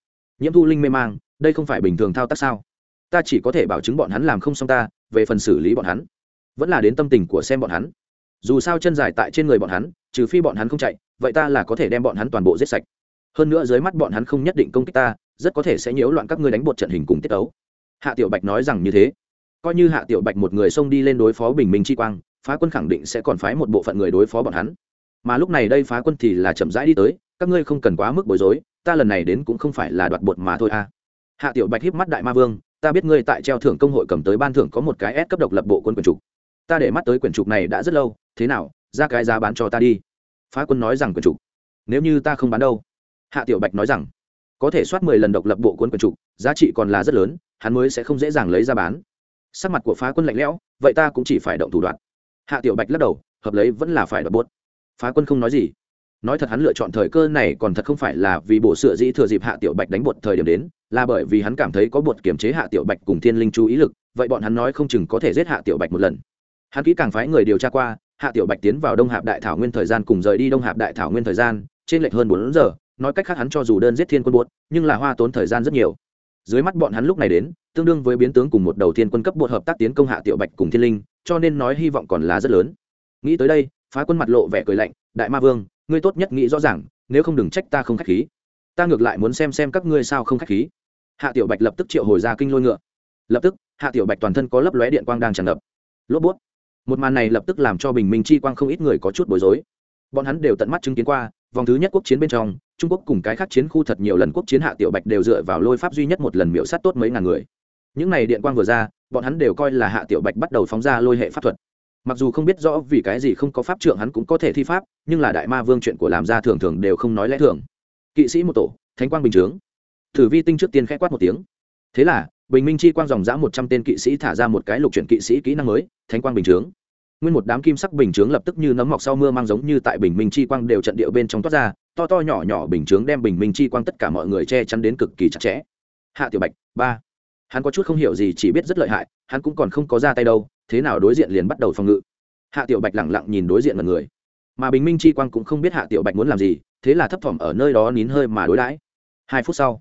Nhiễm thu linh mê mang, đây không phải bình thường thao tác sao? Ta chỉ có thể bảo chứng bọn hắn làm không xong ta, về phần xử lý bọn hắn, vẫn là đến tâm tình của xem bọn hắn. Dù sao chân dài tại trên người bọn hắn, trừ phi bọn hắn không chạy, vậy ta là có thể đem bọn hắn toàn bộ giết sạch hơn nữa dưới mắt bọn hắn không nhất định công kích ta, rất có thể sẽ nhiễu loạn các ngươi đánh bột trận hình cùng tiết ấu hạ tiểu bạch nói rằng như thế. Coi như hạ tiểu bạch một người xông đi lên đối phó bình minh chi quang, phá quân khẳng định sẽ còn phái một bộ phận người đối phó bọn hắn. Mà lúc này đây phá quân thì là chậm rãi đi tới, các ngươi không cần quá mức bối rối, ta lần này đến cũng không phải là đoạt bột mà thôi a hạ tiểu bạch híp mắt đại ma vương, ta biết ngươi tại treo thưởng công hội cầm tới ban thưởng có một cái S cấp độc lập bộ quân quyền trục. Ta để mắt tới quyển trục này đã rất lâu, thế nào, ra cái giá bán cho ta đi. Phá quân nói rằng quyển trục, nếu như ta không bán đâu hạ tiểu bạch nói rằng, có thể soát mười lần độc lập bộ cuốn quyển trục, giá trị còn là rất lớn, hắn mới sẽ không dễ dàng lấy ra bán. Sắc mặt của phá quân lạnh lẽo, vậy ta cũng chỉ phải động thủ đoạn. Hạ tiểu bạch lắc đầu, hợp lấy vẫn là phải đoạt bốt phá quân không nói gì. Nói thật hắn lựa chọn thời cơ này còn thật không phải là vì bộ sửa dĩ thừa dịp hạ tiểu bạch đánh bột thời điểm đến, là bởi vì hắn cảm thấy có bột kiểm chế hạ tiểu bạch cùng thiên linh chú ý lực, vậy bọn hắn nói không chừng có thể giết hạ tiểu bạch một lần. Hắn kỹ càng phái người điều tra qua, hạ tiểu bạch tiến vào đông hạp đại thảo nguyên thời gian cùng rời đi đông hạp đại thảo nguyên thời gian, trên lệch hơn bốn giờ nói cách khác hắn cho dù đơn giết thiên quân bột nhưng là hoa tốn thời gian rất nhiều. Dưới mắt bọn hắn lúc này đến, tương đương với biến tướng cùng một đầu thiên quân cấp bột hợp tác tiến công hạ tiểu bạch cùng thiên linh, cho nên nói hy vọng còn là rất lớn. Nghĩ tới đây, phá quân mặt lộ vẻ cười lạnh, đại ma vương, ngươi tốt nhất nghĩ rõ ràng, nếu không đừng trách ta không khách khí. Ta ngược lại muốn xem xem các ngươi sao không khách khí. Hạ tiểu bạch lập tức triệu hồi ra kinh lôi ngựa. Lập tức, hạ tiểu bạch toàn thân có lấp lóe điện quang đang tràn ngập. Lốp bút. Một màn này lập tức làm cho bình minh chi quang không ít người có chút bối rối. Bọn hắn đều tận mắt chứng kiến qua, vòng thứ nhất quốc chiến bên trong trung quốc cùng cái khác chiến khu thật nhiều lần quốc chiến hạ tiểu bạch đều dựa vào lôi pháp duy nhất một lần miễu sát tốt mấy ngàn người. Những này điện quang vừa ra, bọn hắn đều coi là hạ tiểu bạch bắt đầu phóng ra lôi hệ pháp thuật. Mặc dù không biết rõ vì cái gì không có pháp trượng hắn cũng có thể thi pháp, nhưng là đại ma vương chuyện của làm ra thường thường đều không nói lẽ thường. Kỵ sĩ một tổ, thánh quang bình chướng. Thử vi tinh trước tiên k h ẽ quát một tiếng. Thế là, bình minh chi quang dòng giã một trăm tên kỵ sĩ thả ra một cái lục chuyển kỵ sĩ kỹ năng mới, thánh quang bình chướng. Nguyên một đám kim sắc bình chướng lập tức như nấm mọc sau mưa mang giống như tại bình minh chi quang đều trận điệu bên trong toát ra to to nhỏ nhỏ bình chướng đem bình minh chi quang tất cả mọi người che chắn đến cực kỳ chặt chẽ. Hạ tiểu bạch, ba. Hắn có chút không hiểu gì, chỉ biết rất lợi hại, hắn cũng còn không có ra tay đâu, thế nào đối diện liền bắt đầu phòng ngự. Hạ tiểu bạch lẳng lặng nhìn đối diện mọi người. Mà bình minh chi quang cũng không biết hạ tiểu bạch muốn làm gì, thế là thấp thỏm ở nơi đó nín hơi mà đối đãi. Hai phút sau,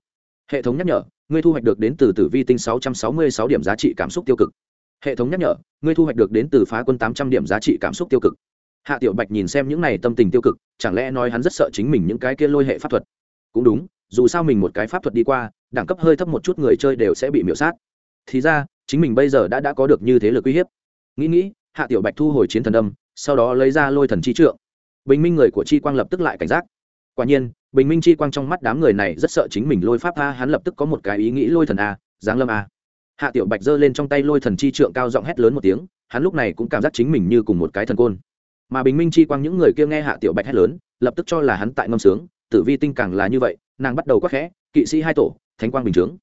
hệ thống nhắc nhở, ngươi thu hoạch được đến từ tử vi tinh 666 điểm giá trị cảm xúc tiêu cực. Hệ thống nhắc nhở, ngươi thu hoạch được đến từ phá quân 800 điểm giá trị cảm xúc tiêu cực hạ tiểu bạch nhìn xem những này tâm tình tiêu cực, chẳng lẽ nói hắn rất sợ chính mình những cái kia lôi hệ pháp thuật? Cũng đúng, dù sao mình một cái pháp thuật đi qua, đẳng cấp hơi thấp một chút người chơi đều sẽ bị miễu sát. Thì ra, chính mình bây giờ đã đã có được như thế lực uy hiếp. Nghĩ nghĩ, hạ tiểu bạch thu hồi chiến thần âm, sau đó lấy ra lôi thần chi trượng. Bình minh người của chi quang lập tức lại cảnh giác. Quả nhiên, bình minh chi quang trong mắt đám người này rất sợ chính mình lôi pháp a hắn lập tức có một cái ý nghĩ lôi thần a, giáng lâm a. Hạ tiểu bạch giơ lên trong tay lôi thần chi trượng cao giọng hét lớn một tiếng, hắn lúc này cũng cảm giác chính mình như cùng một cái thần côn mà bình minh chi quang những người kia nghe hạ tiểu bạch hét lớn, lập tức cho là hắn tại ngâm sướng, tử vi tinh càng là như vậy, nàng bắt đầu quắc khẽ, kỵ sĩ hai tổ, thánh quang bình chướng.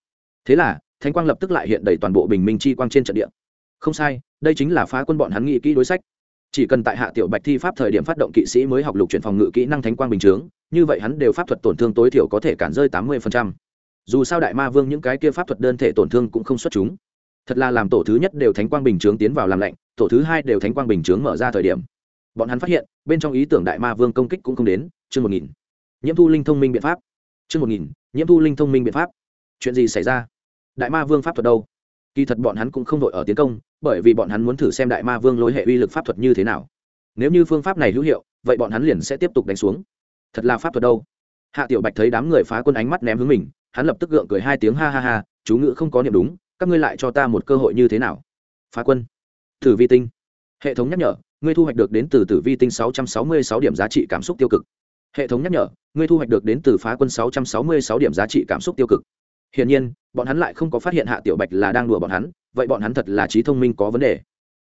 Thế là, thánh quang lập tức lại hiện đầy toàn bộ bình minh chi quang trên trận địa. Không sai, đây chính là phá quân bọn hắn nghĩ kỹ đối sách. Chỉ cần tại hạ tiểu bạch thi pháp thời điểm phát động kỵ sĩ mới học lục chuyển phòng ngự kỹ năng thánh quang bình chướng, như vậy hắn đều pháp thuật tổn thương tối thiểu có thể cản rơi tám mươi dù sao đại ma vương những cái kia pháp thuật đơn thể tổn thương cũng không xuất chúng. Thật là làm tổ thứ nhất đều thánh quang bình chướng tiến vào làm lạnh, tổ thứ hai đều thánh quang bình chướng mở ra thời điểm bọn hắn phát hiện, bên trong ý tưởng đại ma vương công kích cũng không đến, chương một nghìn. Nhiễm thu linh thông minh biện pháp. Chương một nghìn, nhiễm thu linh thông minh biện pháp. Chuyện gì xảy ra? Đại ma vương pháp thuật đâu? Kỳ thật bọn hắn cũng không đội ở tiến công, bởi vì bọn hắn muốn thử xem đại ma vương lối hệ uy lực pháp thuật như thế nào. Nếu như phương pháp này hữu hiệu, vậy bọn hắn liền sẽ tiếp tục đánh xuống. Thật là pháp thuật đâu? Hạ tiểu bạch thấy đám người phá quân ánh mắt ném hướng mình, hắn lập tức gượng cười hai tiếng ha ha ha, chú ngữ không có niệm đúng, các ngươi lại cho ta một cơ hội như thế nào? Phá quân. Thử vi tinh. Hệ thống nhắc nhở ngươi thu hoạch được đến từ tử vi tinh 666 điểm giá trị cảm xúc tiêu cực. Hệ thống nhắc nhở, ngươi thu hoạch được đến từ phá quân 666 điểm giá trị cảm xúc tiêu cực. Hiển nhiên, bọn hắn lại không có phát hiện hạ tiểu bạch là đang đùa bọn hắn, vậy bọn hắn thật là trí thông minh có vấn đề.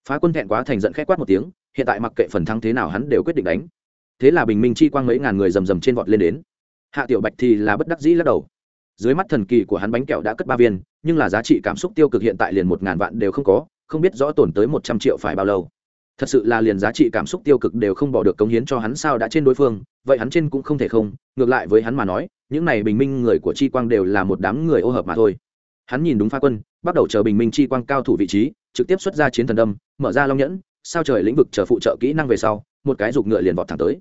Phá quân thẹn quá thành giận khét quát một tiếng, hiện tại mặc kệ phần thắng thế nào hắn đều quyết định đánh. Thế là bình minh chi quang mấy ngàn người rầm rầm trên vọt lên đến. Hạ tiểu bạch thì là bất đắc dĩ lắc đầu. Dưới mắt thần kỳ của hắn bánh kẹo đã cất ba viên, nhưng là giá trị cảm xúc tiêu cực hiện tại liền một ngàn vạn đều không có, không biết rõ tổn tới một trăm triệu phải bao lâu thật sự là liền giá trị cảm xúc tiêu cực đều không bỏ được cống hiến cho hắn sao đã trên đối phương, vậy hắn trên cũng không thể không, ngược lại với hắn mà nói, những này bình minh người của chi quang đều là một đám người ô hợp mà thôi. Hắn nhìn đúng pha quân, bắt đầu chờ bình minh chi quang cao thủ vị trí, trực tiếp xuất ra chiến thần đâm, mở ra long nhẫn, sao trời lĩnh vực chờ phụ trợ kỹ năng về sau, một cái giục ngựa liền vọt thẳng tới.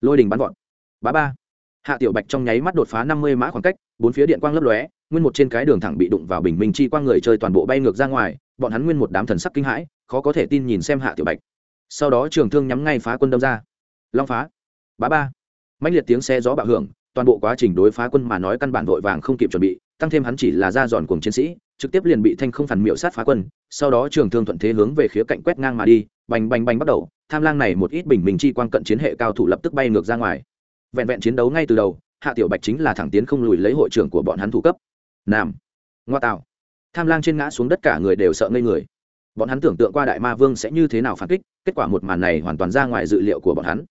Lôi đình bắn vọt. Bá ba. Hạ tiểu bạch trong nháy mắt đột phá năm mươi mã khoảng cách, bốn phía điện quang lấp lóe, nguyên một trên cái đường thẳng bị đụng vào bình minh chi quang người chơi toàn bộ bay ngược ra ngoài, bọn hắn nguyên một đám thần sắc kinh hãi, khó có thể tin nhìn xem hạ tiểu bạch sau đó trường thương nhắm ngay phá quân đâm ra. Long phá. Bá ba. Mạnh liệt tiếng xe gió bạo hưởng, toàn bộ quá trình đối phá quân mà nói căn bản vội vàng không kịp chuẩn bị, tăng thêm hắn chỉ là ra dọn cùng chiến sĩ, trực tiếp liền bị thanh không phản miệu sát phá quân, sau đó trường thương thuận thế hướng về khía cạnh quét ngang mà đi, bành bành bành bắt đầu, tham lang này một ít bình minh chi quang cận chiến hệ cao thủ lập tức bay ngược ra ngoài. Vẹn vẹn chiến đấu ngay từ đầu, hạ tiểu bạch chính là thẳng tiến không lùi lấy hội trưởng của bọn hắn thủ cấp. Nam. Ngoa tạo. Tham lang trên ngã xuống đất cả người đều sợ ngây người bọn hắn tưởng tượng qua đại ma vương sẽ như thế nào phản kích, kết quả một màn này hoàn toàn ra ngoài dự liệu của bọn hắn.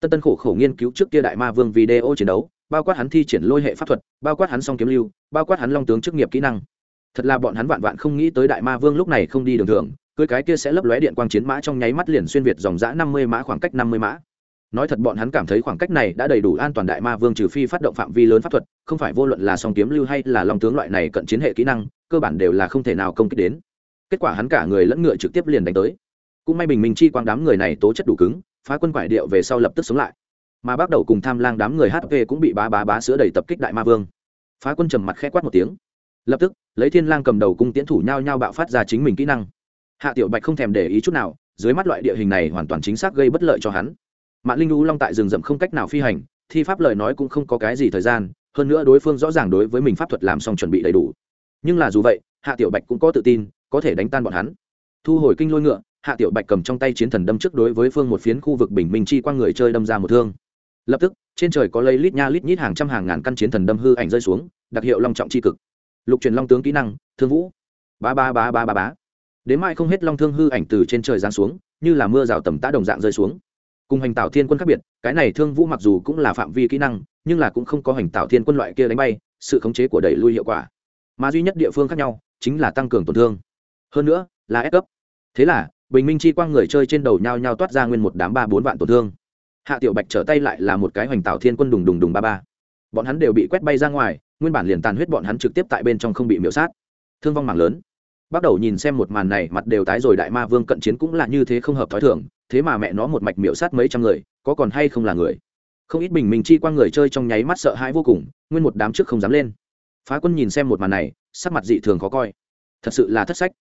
Tân tân khổ khổ nghiên cứu trước kia đại ma vương video chiến đấu, bao quát hắn thi triển lôi hệ pháp thuật, bao quát hắn song kiếm lưu, bao quát hắn long tướng chức nghiệp kỹ năng. Thật là bọn hắn vạn vạn không nghĩ tới đại ma vương lúc này không đi đường thường, cưới cái kia sẽ lấp lóe điện quang chiến mã trong nháy mắt liền xuyên việt dòng dã năm mươi mã khoảng cách năm mươi mã. Nói thật bọn hắn cảm thấy khoảng cách này đã đầy đủ an toàn đại ma vương trừ phi phát động phạm vi lớn pháp thuật, không phải vô luận là song kiếm lưu hay là long tướng loại này cận chiến hệ kỹ năng, cơ bản đều là không thể nào công kích đến kết quả hắn cả người lẫn ngựa trực tiếp liền đánh tới. Cũng may bình minh chi quang đám người này tố chất đủ cứng, phá quân quải điệu về sau lập tức sống lại. Mà bắt đầu cùng tham lang đám người hp cũng bị bá bá bá sữa đầy tập kích đại ma vương. Phá quân trầm mặt khẽ quát một tiếng. Lập tức, lấy thiên lang cầm đầu cung tiễn thủ nhau nhau bạo phát ra chính mình kỹ năng. Hạ tiểu bạch không thèm để ý chút nào, dưới mắt loại địa hình này hoàn toàn chính xác gây bất lợi cho hắn. Mạng linh lũ long tại rừng rậm không cách nào phi hành, thi pháp lời nói cũng không có cái gì thời gian, hơn nữa đối phương rõ ràng đối với mình pháp thuật làm xong chuẩn bị đầy đủ. Nhưng là dù vậy, hạ tiểu bạch cũng có tự tin có thể đánh tan bọn hắn. Thu hồi kinh lôi ngựa, hạ tiểu bạch cầm trong tay chiến thần đâm trước đối với phương một phiến khu vực bình minh chi qua người chơi đâm ra một thương. Lập tức, trên trời có lây lít nha lít nhít hàng trăm hàng ngàn căn chiến thần đâm hư ảnh rơi xuống, đặc hiệu long trọng c h i cực. Lục truyền long tướng kỹ năng, thương vũ. Ba ba ba ba ba ba. Đến mai không hết long thương hư ảnh từ trên trời giáng xuống, như là mưa rào tầm tã đồng dạng rơi xuống. Cùng hành tạo thiên quân khác biệt, cái này thương vũ mặc dù cũng là phạm vi kỹ năng, nhưng là cũng không có hành tạo thiên quân loại kia đánh bay, sự khống chế của đẩy lui hiệu quả. Mà duy nhất địa phương khác nhau, chính là tăng cường tổn thương hơn nữa, là ép cấp. Thế là, bình minh chi quang người chơi trên đầu nhau nhau toát ra nguyên một đám ba bốn vạn tổn thương. Hạ tiểu bạch trở tay lại là một cái hoành tạo thiên quân đùng đùng đùng ba ba. Bọn hắn đều bị quét bay ra ngoài, nguyên bản liền tàn huyết bọn hắn trực tiếp tại bên trong không bị miễu sát. Thương vong mạng lớn. Bắt đầu nhìn xem một màn này, mặt đều tái rồi đại ma vương cận chiến cũng là như thế không hợp thói thường, thế mà mẹ nó một mạch miễu sát mấy trăm người, có còn hay không là người. Không ít bình minh chi quang người chơi trong nháy mắt sợ hãi vô cùng, nguyên một đám trước không dám lên. Phá quân nhìn xem một màn này, sắc mặt dị thường khó coi. Thật sự là thất sách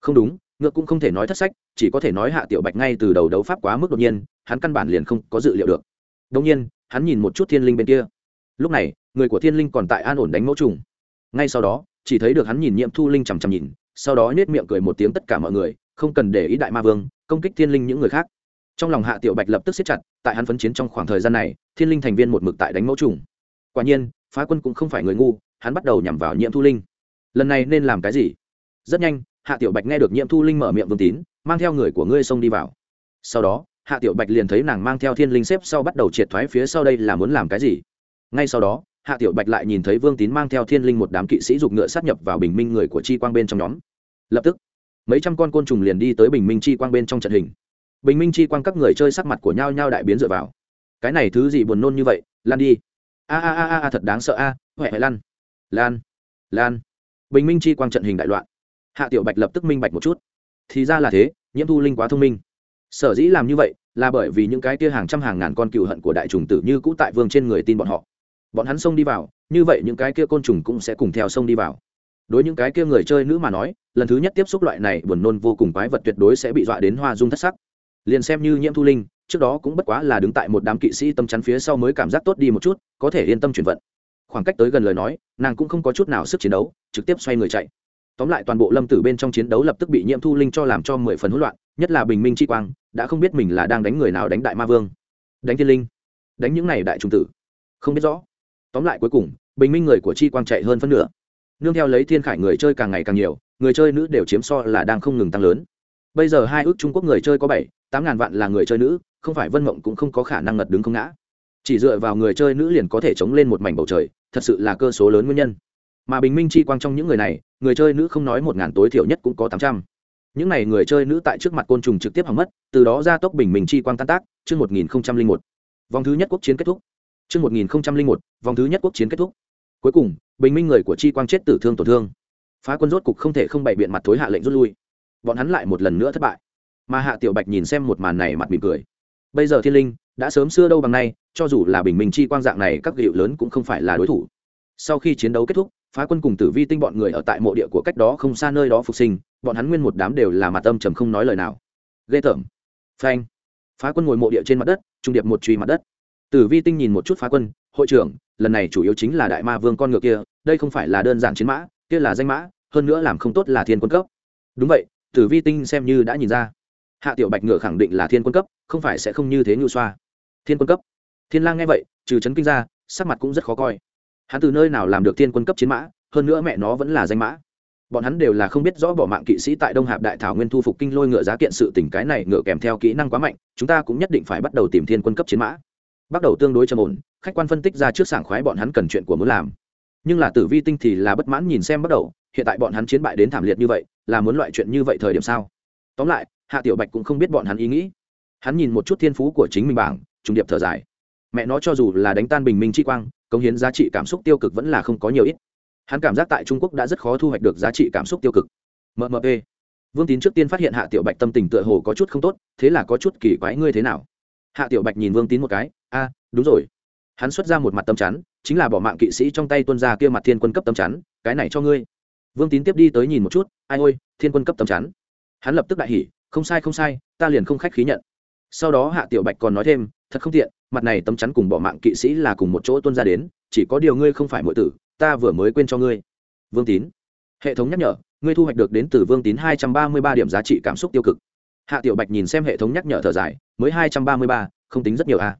không đúng, ngược cũng không thể nói thất sách, chỉ có thể nói hạ tiểu bạch ngay từ đầu đấu pháp quá mức đột nhiên, hắn căn bản liền không có dự liệu được. Đông nhiên, hắn nhìn một chút thiên linh bên kia. Lúc này, người của thiên linh còn tại an ổn đánh mẫu trùng. Ngay sau đó, chỉ thấy được hắn nhìn nhiễm thu linh chằm chằm nhìn, sau đó nết miệng cười một tiếng tất cả mọi người, không cần để ý đại ma vương, công kích thiên linh những người khác. Trong lòng hạ tiểu bạch lập tức siết chặt, tại hắn phấn chiến trong khoảng thời gian này, thiên linh thành viên một mực tại đánh mẫu trùng. Quả nhiên, phá quân cũng không phải người ngu, hắn bắt đầu nhằm vào nhiễm thu linh. Lần này nên làm cái gì? Rất nhanh hạ tiểu bạch nghe được nhiễm thu linh mở miệng vương tín, mang theo người của ngươi xông đi vào. Sau đó, hạ tiểu bạch liền thấy nàng mang theo thiên linh xếp sau bắt đầu triệt thoái phía sau đây là muốn làm cái gì. Ngay sau đó, hạ tiểu bạch lại nhìn thấy vương tín mang theo thiên linh một đám kỵ sĩ giục ngựa sát nhập vào bình minh người của chi quang bên trong nhóm. Lập tức, mấy trăm con côn trùng liền đi tới bình minh chi quang bên trong trận hình. Bình minh chi quang các người chơi sắc mặt của nhau nhau đại biến dựa vào. Cái này thứ gì buồn nôn như vậy? Lan đi. A a a a thật đáng sợ a. Huệ, lan. Lan. Lan. Bình minh chi quang trận hình đại loạn hạ tiểu bạch lập tức minh bạch một chút. Thì ra là thế, nhiễm thu linh quá thông minh. Sở dĩ làm như vậy là bởi vì những cái kia hàng trăm hàng ngàn con cựu hận của đại trùng tử như cũ tại vương trên người tin bọn họ. Bọn hắn xông đi vào, như vậy những cái kia côn trùng cũng sẽ cùng theo xông đi vào. Đối những cái kia người chơi nữ mà nói, lần thứ nhất tiếp xúc loại này buồn nôn vô cùng quái vật tuyệt đối sẽ bị dọa đến hoa dung thất sắc. Liền xem như nhiễm thu linh, trước đó cũng bất quá là đứng tại một đám kỵ sĩ tâm chắn phía sau mới cảm giác tốt đi một chút, có thể yên tâm chuyển vận. Khoảng cách tới gần lời nói, nàng cũng không có chút nào sức chiến đấu, trực tiếp xoay người chạy tóm lại toàn bộ lâm tử bên trong chiến đấu lập tức bị nhiễm thu linh cho làm cho mười phần hỗn loạn, nhất là bình minh chi quang, đã không biết mình là đang đánh người nào đánh đại ma vương. Đánh thiên linh. Đánh những này đại trung tử. Không biết rõ. Tóm lại cuối cùng, bình minh người của chi quang chạy hơn phân nửa. Nương theo lấy thiên khải người chơi càng ngày càng nhiều, người chơi nữ đều chiếm so là đang không ngừng tăng lớn. Bây giờ hai ước trung quốc người chơi có bảy, tám ngàn vạn là người chơi nữ, không phải vân mộng cũng không có khả năng ngật đứng không ngã. Chỉ dựa vào người chơi nữ liền có thể chống lên một mảnh bầu trời, thật sự là cơ số lớn nguyên nhân. Mà bình minh chi quang trong những người này người chơi nữ không nói một ngàn tối thiểu nhất cũng có tám trăm. Những n à y người chơi nữ tại trước mặt côn trùng trực tiếp hỏng mất, từ đó ra tốc bình minh chi quang tan tác, chương một nghìn một. Vòng thứ nhất quốc chiến kết thúc. Chương một nghìn một, vòng thứ nhất quốc chiến kết thúc. Cuối cùng, bình minh người của chi quang chết tử thương tổn thương. Phá quân rốt cục không thể không bày biện mặt thối hạ lệnh rút lui. Bọn hắn lại một lần nữa thất bại. Mà hạ tiểu bạch nhìn xem một màn này mặt mỉm cười. Bây giờ thiên linh, đã sớm xưa đâu bằng nay, cho dù là bình minh chi quang dạng này, các hiệu lớn cũng không phải là đối thủ. Sau khi chiến đấu kết thúc phá quân cùng tử vi tinh bọn người ở tại mộ địa của cách đó không xa nơi đó phục sinh, bọn hắn nguyên một đám đều là mặt âm trầm không nói lời nào. Ghê tởm. Phanh. Phá quân ngồi mộ địa trên mặt đất, trung điệp một truy mặt đất. Tử vi tinh nhìn một chút phá quân, hội trưởng, lần này chủ yếu chính là đại ma vương con ngựa kia, đây không phải là đơn giản chiến mã, kia là danh mã, hơn nữa làm không tốt là thiên quân cấp. Đúng vậy, tử vi tinh xem như đã nhìn ra. Hạ tiểu bạch ngựa khẳng định là thiên quân cấp, không phải sẽ không như thế ngưu xoa. Thiên quân cấp? Thiên lang nghe vậy, trừ chấn kinh ra, sắc mặt cũng rất khó coi hắn từ nơi nào làm được thiên quân cấp chiến mã, hơn nữa mẹ nó vẫn là danh mã. Bọn hắn đều là không biết rõ bỏ mạng kỵ sĩ tại đông hạp đại thảo nguyên thu phục kinh lôi ngựa giá kiện sự tình cái này ngựa kèm theo kỹ năng quá mạnh, chúng ta cũng nhất định phải bắt đầu tìm thiên quân cấp chiến mã. Bắt đầu tương đối trầm ổn, khách quan phân tích ra trước sảng khoái bọn hắn cần chuyện của muốn làm. Nhưng là tử vi tinh thì là bất mãn nhìn xem bắt đầu, hiện tại bọn hắn chiến bại đến thảm liệt như vậy, là muốn loại chuyện như vậy thời điểm sao? Tóm lại, hạ tiểu bạch cũng không biết bọn hắn ý nghĩ. Hắn nhìn một chút thiên phú của chính mình bảng trung điệp thở dài. Mẹ nó cho dù là đánh tan bình minh chi quang cống hiến giá trị cảm xúc tiêu cực vẫn là không có nhiều ít. Hắn cảm giác tại trung quốc đã rất khó thu hoạch được giá trị cảm xúc tiêu cực. Mmp vương tín trước tiên phát hiện hạ tiểu bạch tâm tình tựa hồ có chút không tốt, thế là có chút kỳ quái, ngươi thế nào? Hạ tiểu bạch nhìn vương tín một cái, a, đúng rồi. Hắn xuất ra một mặt tâm chắn, chính là bỏ mạng kỵ sĩ trong tay tuân ra kia mặt thiên quân cấp tâm chắn, cái này cho ngươi. Vương tín tiếp đi tới nhìn một chút, ai ôi, thiên quân cấp tâm chắn. Hắn lập tức đại hỉ, không sai không sai, ta liền không khách khí nhận sau đó hạ tiểu bạch còn nói thêm, thật không tiện, mặt này tấm chắn cùng bỏ mạng kỵ sĩ là cùng một chỗ tuân ra đến, chỉ có điều ngươi không phải mọi tử, ta vừa mới quên cho ngươi. Vương tín. Hệ thống nhắc nhở, ngươi thu hoạch được đến từ vương tín hai trăm ba mươi ba điểm giá trị cảm xúc tiêu cực. Hạ tiểu bạch nhìn xem hệ thống nhắc nhở thở dài, mới hai trăm ba mươi ba, không tính rất nhiều a à.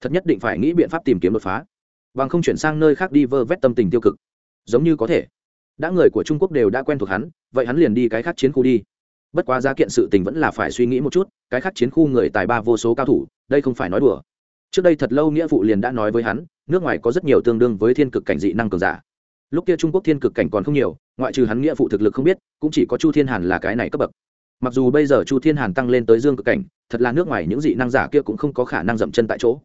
thật nhất định phải nghĩ biện pháp tìm kiếm đột phá. Bằng không chuyển sang nơi khác đi vơ vét tâm tình tiêu cực. Giống như có thể. Đã người của trung quốc đều đã quen thuộc hắn, vậy hắn liền đi cái khác chiến khu đi bất quá giá kiện sự tình vẫn là phải suy nghĩ một chút, cái khác chiến khu người tài ba vô số cao thủ, đây không phải nói đùa. Trước đây thật lâu nghĩa vụ liền đã nói với hắn, nước ngoài có rất nhiều tương đương với thiên cực cảnh dị năng cường giả. Lúc kia trung quốc thiên cực cảnh còn không nhiều, ngoại trừ hắn nghĩa vụ thực lực không biết, cũng chỉ có chu thiên hàn là cái này cấp bậc. Mặc dù bây giờ chu thiên hàn tăng lên tới dương cực cảnh, thật là nước ngoài những dị năng giả kia cũng không có khả năng dậm chân tại chỗ.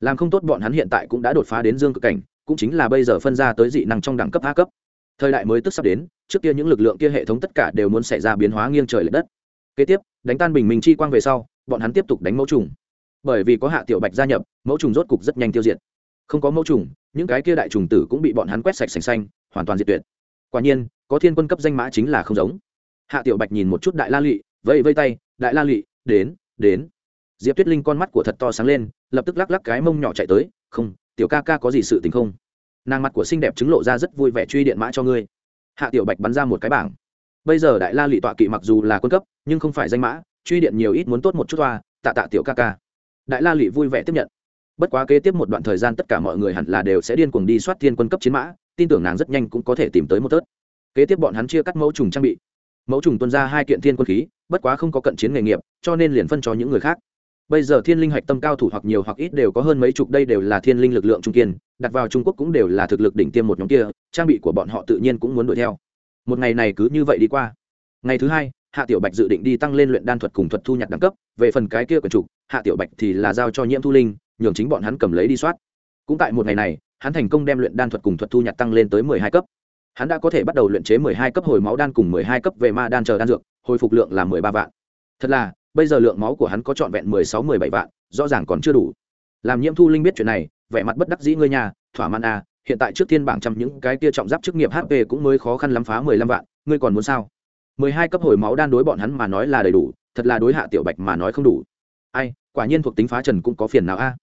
Làm không tốt bọn hắn hiện tại cũng đã đột phá đến dương cực cảnh, cũng chính là bây giờ phân ra tới dị năng trong đẳng cấp a cấp thời đại mới tức sắp đến, trước kia những lực lượng kia hệ thống tất cả đều muốn xảy ra biến hóa nghiêng trời l ệ đất. Kế tiếp, đánh tan bình minh chi quang về sau, bọn hắn tiếp tục đánh mẫu trùng. Bởi vì có hạ tiểu bạch gia nhập, mẫu trùng rốt cục rất nhanh tiêu diệt. Không có mẫu trùng, những cái kia đại trùng tử cũng bị bọn hắn quét sạch sành xanh, hoàn toàn diệt tuyệt. Quả nhiên, có thiên quân cấp danh mã chính là không giống. Hạ tiểu bạch nhìn một chút đại la lụy, vẫy vây tay, đại la lụy, đến đến. Diệp tuyết linh con mắt của thật to sáng lên, lập tức lắc lắc cái mông nhỏ chạy tới, không, tiểu ca ca có gì sự tình không? Nàng mặt của xinh đẹp chứng lộ ra rất vui vẻ truy điện mã cho ngươi. Hạ tiểu bạch bắn ra một cái bảng. Bây giờ đại la lụy tọa kỵ mặc dù là quân cấp, nhưng không phải danh mã, truy điện nhiều ít muốn tốt một chút toa, tạ tạ tiểu ca ca. Đại la lụy vui vẻ tiếp nhận. Bất quá kế tiếp một đoạn thời gian tất cả mọi người hẳn là đều sẽ điên cuồng đi soát thiên quân cấp chiến mã, tin tưởng nàng rất nhanh cũng có thể tìm tới một tớt. Kế tiếp bọn hắn chia cắt mẫu trùng trang bị. Mẫu trùng tuân ra hai kiện thiên quân khí, bất quá không có cận chiến nghề nghiệp, cho nên liền phân cho những người khác bây giờ thiên linh hạch tâm cao thủ hoặc nhiều hoặc ít đều có hơn mấy chục, đây đều là thiên linh lực lượng trung kiên, đặt vào trung quốc cũng đều là thực lực đỉnh tiêm một nhóm kia, trang bị của bọn họ tự nhiên cũng muốn đuổi theo. Một ngày này cứ như vậy đi qua. Ngày thứ hai, hạ tiểu bạch dự định đi tăng lên luyện đan thuật cùng thuật thu nhặt đẳng cấp, về phần cái kia của chủ, hạ tiểu bạch thì là giao cho nhiễm thu linh, nhường chính bọn hắn cầm lấy đi soát. Cũng tại một ngày này, hắn thành công đem luyện đan thuật cùng thuật thu nhặt tăng lên tới mười hai cấp. Hắn đã có thể bắt đầu luyện chế mười hai cấp hồi máu đan cùng mười hai cấp về ma đan chờ đan dược, hồi phục lượng là mười ba vạn. Thật là bây giờ lượng máu của hắn có trọn vẹn mười sáu, mười bảy vạn, rõ ràng còn chưa đủ. Làm nhiễm thu linh biết chuyện này, vẻ mặt bất đắc dĩ ngươi nhà thỏa mãn à hiện tại trước thiên bảng trăm những cái kia trọng giáp chức nghiệp hp cũng mới khó khăn lắm phá mười lăm vạn, ngươi còn muốn sao? mười hai cấp hồi máu đan đối bọn hắn mà nói là đầy đủ, thật là đối hạ tiểu bạch mà nói không đủ. Ai, quả nhiên thuộc tính phá trần cũng có phiền nào a.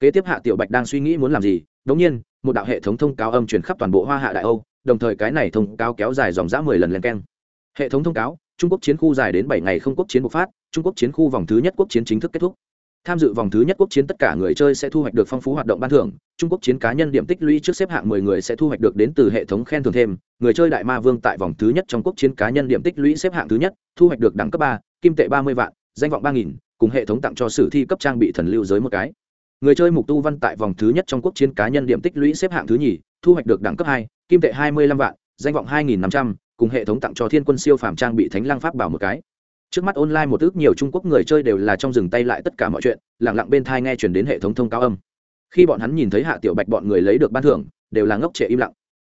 Kế tiếp hạ tiểu bạch đang suy nghĩ muốn làm gì, đống nhiên, một đạo hệ thống thông cáo âm truyền khắp toàn bộ hoa hạ đại âu, đồng thời cái này thông cáo kéo dài dòng dã mười lần lên keng. Hệ thống thông cáo trung quốc chiến khu dài đến bảy ngày không quốc chiến bộc phát, trung quốc chiến khu vòng thứ nhất quốc chiến chính thức kết thúc. Tham dự vòng thứ nhất quốc chiến tất cả người chơi sẽ thu hoạch được phong phú hoạt động ban thưởng, trung quốc chiến cá nhân điểm tích lũy trước xếp hạng mười người sẽ thu hoạch được đến từ hệ thống khen thưởng thêm, người chơi đại ma vương tại vòng thứ nhất trong quốc chiến cá nhân điểm tích lũy xếp hạng thứ nhất, thu hoạch được đẳng cấp ba, kim tệ ba mươi vạn, danh vọng ba nghìn, cùng hệ thống tặng cho sử thi cấp trang bị thần lưu giới một cái. Người chơi mục tu văn tại vòng thứ nhất trong quốc chiến cá nhân điểm tích lũy xếp hạng thứ nhì, thu hoạch được đẳng cấp hai, kim tệ hai mươi lăm vạn, danh vọng hai nghìn năm trăm cùng hệ thống tặng cho thiên quân siêu phàm trang bị thánh lăng pháp bảo một cái. Trước mắt online một ước nhiều trung quốc người chơi đều là trong rừng tay lại tất cả mọi chuyện lẳng lặng bên thai nghe chuyển đến hệ thống thông cáo âm. Khi bọn hắn nhìn thấy hạ tiểu bạch bọn người lấy được ban thưởng, đều là ngốc trệ im lặng.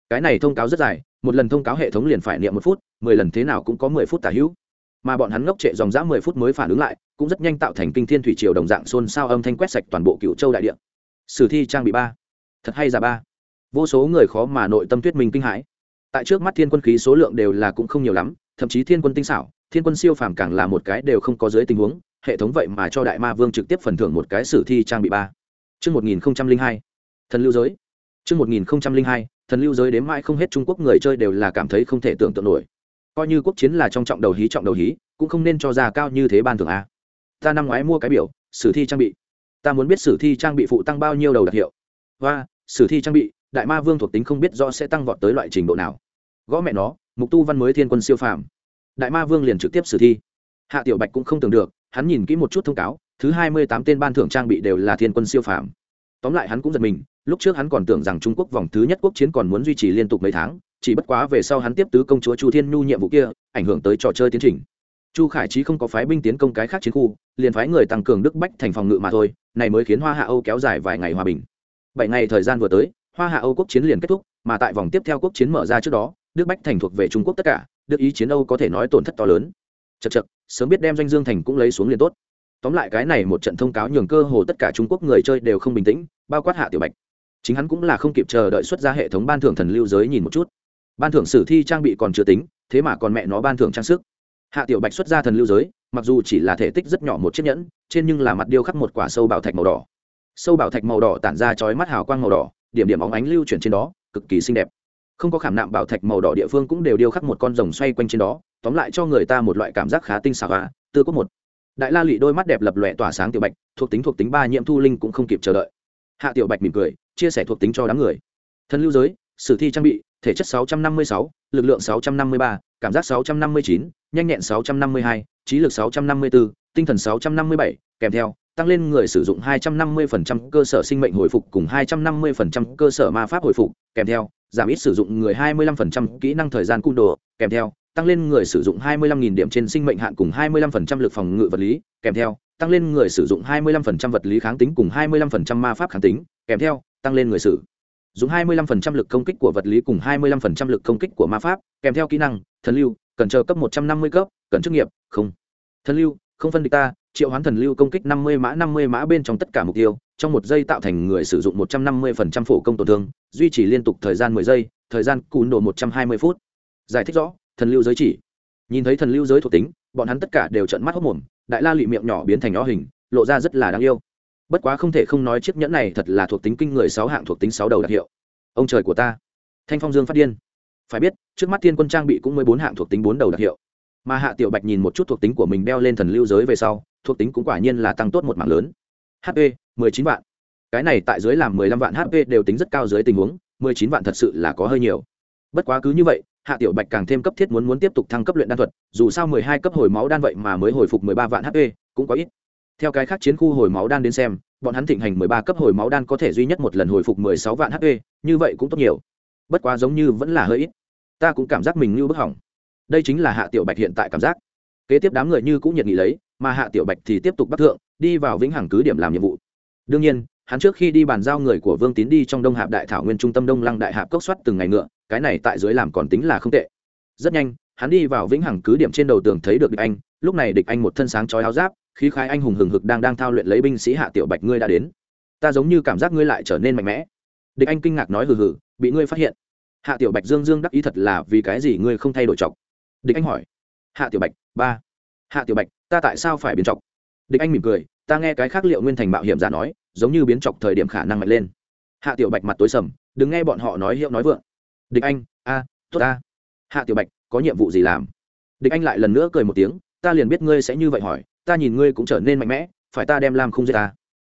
Cái này thông cáo rất dài, một lần thông cáo hệ thống liền phải niệm một phút, mười lần thế nào cũng có mười phút tả hữu. Mà bọn hắn ngốc trệ dòng dã mười phút mới phản ứng lại, cũng rất nhanh tạo thành kinh thiên thủy triều đồng dạng xôn xao âm thanh quét sạch toàn bộ cựu châu đại địa. Sử thi trang bị ba. Thật hay giả ba. Vô số người khó mà nội tâm tuyết minh kinh hãi tại trước mắt thiên quân khí số lượng đều là cũng không nhiều lắm thậm chí thiên quân tinh xảo thiên quân siêu phàm càng là một cái đều không có dưới tình huống hệ thống vậy mà cho đại ma vương trực tiếp phần thưởng một cái sử thi trang bị ba Trước 1002, thần lưu giới. Trước 1002, thần lưu giới đến mãi không hết Trung Quốc người chơi đều là cảm thấy không thể tưởng tượng nổi. Coi như quốc chiến là trong trọng đầu hí trọng đầu hí, cũng không nên cho ra cao như thế ban thưởng a. Ta năm ngoái mua cái biểu, sử thi trang bị. Ta muốn biết sử thi trang bị phụ tăng bao nhiêu đầu đặc hiệu. Và, sử thi trang bị, đại ma vương thuộc tính không biết rõ sẽ tăng vọt tới loại trình độ nào. Gõ mẹ nó, mục tu văn mới thiên quân siêu phàm. Đại ma vương liền trực tiếp sử thi. Hạ Tiểu Bạch cũng không tưởng được, hắn nhìn kỹ một chút thông cáo, thứ hai mươi tám tên ban thưởng trang bị đều là thiên quân siêu phàm. Tóm lại hắn cũng giật mình, lúc trước hắn còn tưởng rằng Trung Quốc vòng thứ nhất quốc chiến còn muốn duy trì liên tục mấy tháng, chỉ bất quá về sau hắn tiếp tứ công chúa Chu Thiên Nhu nhiệm vụ kia, ảnh hưởng tới trò chơi tiến trình. Chu Khải Chí không có phái binh tiến công cái khác chiến khu, liền phái người tăng cường Đức Bách thành phòng ngự mà thôi, này mới khiến Hoa Hạ Âu kéo dài vài ngày hòa bình. Bảy ngày thời gian vừa tới, Hoa Hạ Âu quốc chiến liền kết thúc, mà tại vòng tiếp theo quốc chiến mở ra trước đó, Đức Bách thành thuộc về Trung Quốc tất cả, Đức ý chiến Âu có thể nói tổn thất to lớn. Chậc chậc, sớm biết đem doanh Dương thành cũng lấy xuống liền tốt. Tóm lại cái này một trận thông cáo nhường cơ hồ tất cả trung quốc người chơi đều không bình tĩnh bao quát hạ tiểu bạch. Chính hắn cũng là không kịp chờ đợi xuất ra hệ thống ban thưởng thần lưu giới nhìn một chút. Ban thưởng sử thi trang bị còn chưa tính thế mà còn mẹ nó ban thưởng trang sức. Hạ tiểu bạch xuất ra thần lưu giới mặc dù chỉ là thể tích rất nhỏ một chiếc nhẫn trên nhưng là mặt điêu khắc một quả sâu bảo thạch màu đỏ. Sâu bảo thạch màu đỏ tản ra chói mắt hào quang màu đỏ điểm điểm óng ánh lưu chuyển trên đó cực kỳ xinh đẹp không có khảm nạm bảo thạch màu đỏ địa phương cũng đều điêu khắc một con rồng xoay quanh trên đó tóm lại cho người ta một loại cảm giác khá tinh xảo và tư có một. Đại la lụy đôi mắt đẹp lập lòe tỏa sáng tiểu bạch thuộc tính thuộc tính ba nhiễm thu linh cũng không kịp chờ đợi. Hạ tiểu bạch mỉm cười chia sẻ thuộc tính cho đám người. Thân lưu giới sử thi trang bị thể chất 656, lực lượng 653, cảm giác 659, nhanh nhẹn 652, trí lực 654, tinh thần 657, kèm theo tăng lên người sử dụng 250% cơ sở sinh mệnh hồi phục cùng 250% cơ sở ma pháp hồi phục, kèm theo giảm ít sử dụng người 25% kỹ năng thời gian cung đồ, kèm theo tăng lên người sử dụng 25.000 điểm trên sinh mệnh hạn cùng 25% lực phòng ngự vật lý, kèm theo, tăng lên người sử dụng 25% vật lý kháng tính cùng 25% ma pháp kháng tính, kèm theo, tăng lên người sử dụng 25% lực công kích của vật lý cùng 25% lực công kích của ma pháp, kèm theo kỹ năng, thần lưu, cần chờ cấp 150 cấp, cần chức nghiệp, không. Thần lưu, không phân địch ta, triệu hoán thần lưu công kích 50 mã 50 mã bên trong tất cả mục tiêu, trong một giây tạo thành người sử dụng 150% phổ công tổn thương, duy trì liên tục thời gian 10 giây, thời gian cún độ 120 phút. Giải thích rõ, thần lưu giới chỉ. Nhìn thấy thần lưu giới thuộc tính bọn hắn tất cả đều trợn mắt hốt mồm đại la lị miệng nhỏ biến thành nhỏ hình lộ ra rất là đáng yêu. Bất quá không thể không nói chiếc nhẫn này thật là thuộc tính kinh người sáu hạng thuộc tính sáu đầu đặc hiệu. Ông trời của ta. Thanh phong dương phát điên. Phải biết trước mắt tiên quân trang bị cũng mới bốn hạng thuộc tính bốn đầu đặc hiệu. Mà hạ tiểu bạch nhìn một chút thuộc tính của mình đeo lên thần lưu giới về sau thuộc tính cũng quả nhiên là tăng tốt một mạng lớn. Hp mười chín vạn. Cái này tại dưới làm mười lăm vạn hp đều tính rất cao dưới tình huống, mười chín vạn thật sự là có hơi nhiều. Bất quá cứ như vậy, hạ tiểu bạch càng thêm cấp thiết muốn muốn tiếp tục thăng cấp luyện đan thuật, dù sao mười hai cấp hồi máu đan vậy mà mới hồi phục mười ba vạn hp cũng có ít. Theo cái khác chiến khu hồi máu đan đến xem, bọn hắn thịnh hành mười ba cấp hồi máu đan có thể duy nhất một lần hồi phục mười sáu vạn hp như vậy cũng tốt nhiều. Bất quá giống như vẫn là hơi ít. Ta cũng cảm giác mình như bức hỏng. Đây chính là hạ tiểu bạch hiện tại cảm giác. Kế tiếp đám người như cũng nhiệt nghị lấy, mà hạ tiểu bạch thì tiếp tục bắt thượng, đi vào vĩnh hằng cứ điểm làm nhiệm vụ đương nhiên, hắn trước khi đi bàn giao người của vương tín đi trong đông hạp đại thảo nguyên trung tâm đông lăng đại hạp cốc soát từng ngày ngựa, cái này tại dưới làm còn tính là không tệ. Rất nhanh, hắn đi vào vĩnh hằng cứ điểm trên đầu tường thấy được địch anh, lúc này địch anh một thân sáng chói áo giáp, khí khai anh hùng hừng hực đang đang thao luyện lấy binh sĩ hạ tiểu bạch ngươi đã đến. Ta giống như cảm giác ngươi lại trở nên mạnh mẽ. Địch anh kinh ngạc nói hừ hừ, bị ngươi phát hiện. Hạ tiểu bạch dương dương đắc ý thật là vì cái gì ngươi không thay đổi chọc? Địch anh hỏi. Hạ tiểu bạch, ba. Hạ tiểu bạch, ta tại sao phải biến chọc? Địch anh mỉm cười ta nghe cái khác liệu nguyên thành mạo hiểm giả nói, giống như biến chọc thời điểm khả năng mạnh lên. Hạ tiểu bạch mặt tối sầm, đừng nghe bọn họ nói hiệu nói vượng. Địch anh, a, tốt ta. Hạ tiểu bạch, có nhiệm vụ gì làm? Địch anh lại lần nữa cười một tiếng, ta liền biết ngươi sẽ như vậy hỏi, ta nhìn ngươi cũng trở nên mạnh mẽ, phải ta đem làm không giết ta.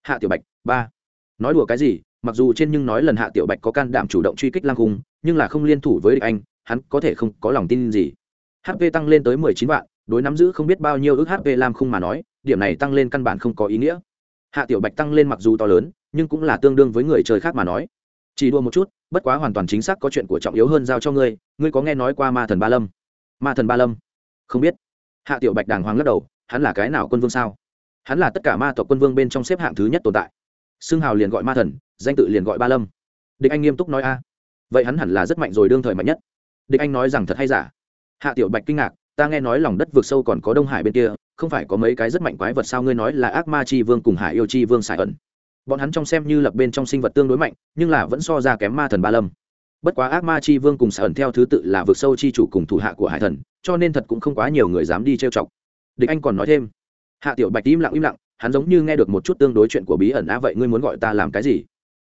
Hạ tiểu bạch, ba. Nói đùa cái gì, mặc dù trên nhưng nói lần hạ tiểu bạch có can đảm chủ động truy kích lang cung nhưng là không liên thủ với địch anh, hắn có thể không có lòng tin gì. Hp tăng lên tới mười chín vạn, đối nắm giữ không biết bao nhiêu ước hp lam khung mà nói điểm này tăng lên căn bản không có ý nghĩa. Hạ tiểu bạch tăng lên mặc dù to lớn, nhưng cũng là tương đương với người chơi khác mà nói. Chỉ đua một chút, bất quá hoàn toàn chính xác có chuyện của trọng yếu hơn giao cho ngươi ngươi có nghe nói qua ma thần ba lâm? Ma thần ba lâm? Không biết. Hạ tiểu bạch đàng hoàng lắc đầu, hắn là cái nào quân vương sao? Hắn là tất cả ma tộc quân vương bên trong xếp hạng thứ nhất tồn tại. Xương hào liền gọi ma thần, danh tự liền gọi ba lâm. Địch anh nghiêm túc nói a. Vậy hắn hẳn là rất mạnh rồi, đương thời mạnh nhất. Địch anh nói rằng thật hay giả? Hạ tiểu bạch kinh ngạc ta nghe nói lòng đất vượt sâu còn có đông hải bên kia, không phải có mấy cái rất mạnh quái vật sao ngươi nói là ác ma chi vương cùng hải yêu chi vương sài ẩn. Bọn hắn trong xem như lập bên trong sinh vật tương đối mạnh, nhưng là vẫn so ra kém ma thần ba lâm. Bất quá ác ma chi vương cùng sài ẩn theo thứ tự là vượt sâu chi chủ cùng thủ hạ của hải thần, cho nên thật cũng không quá nhiều người dám đi trêu chọc. Địch anh còn nói thêm, hạ tiểu bạch im lặng im lặng, hắn giống như nghe được một chút tương đối chuyện của bí ẩn á vậy ngươi muốn gọi ta làm cái gì?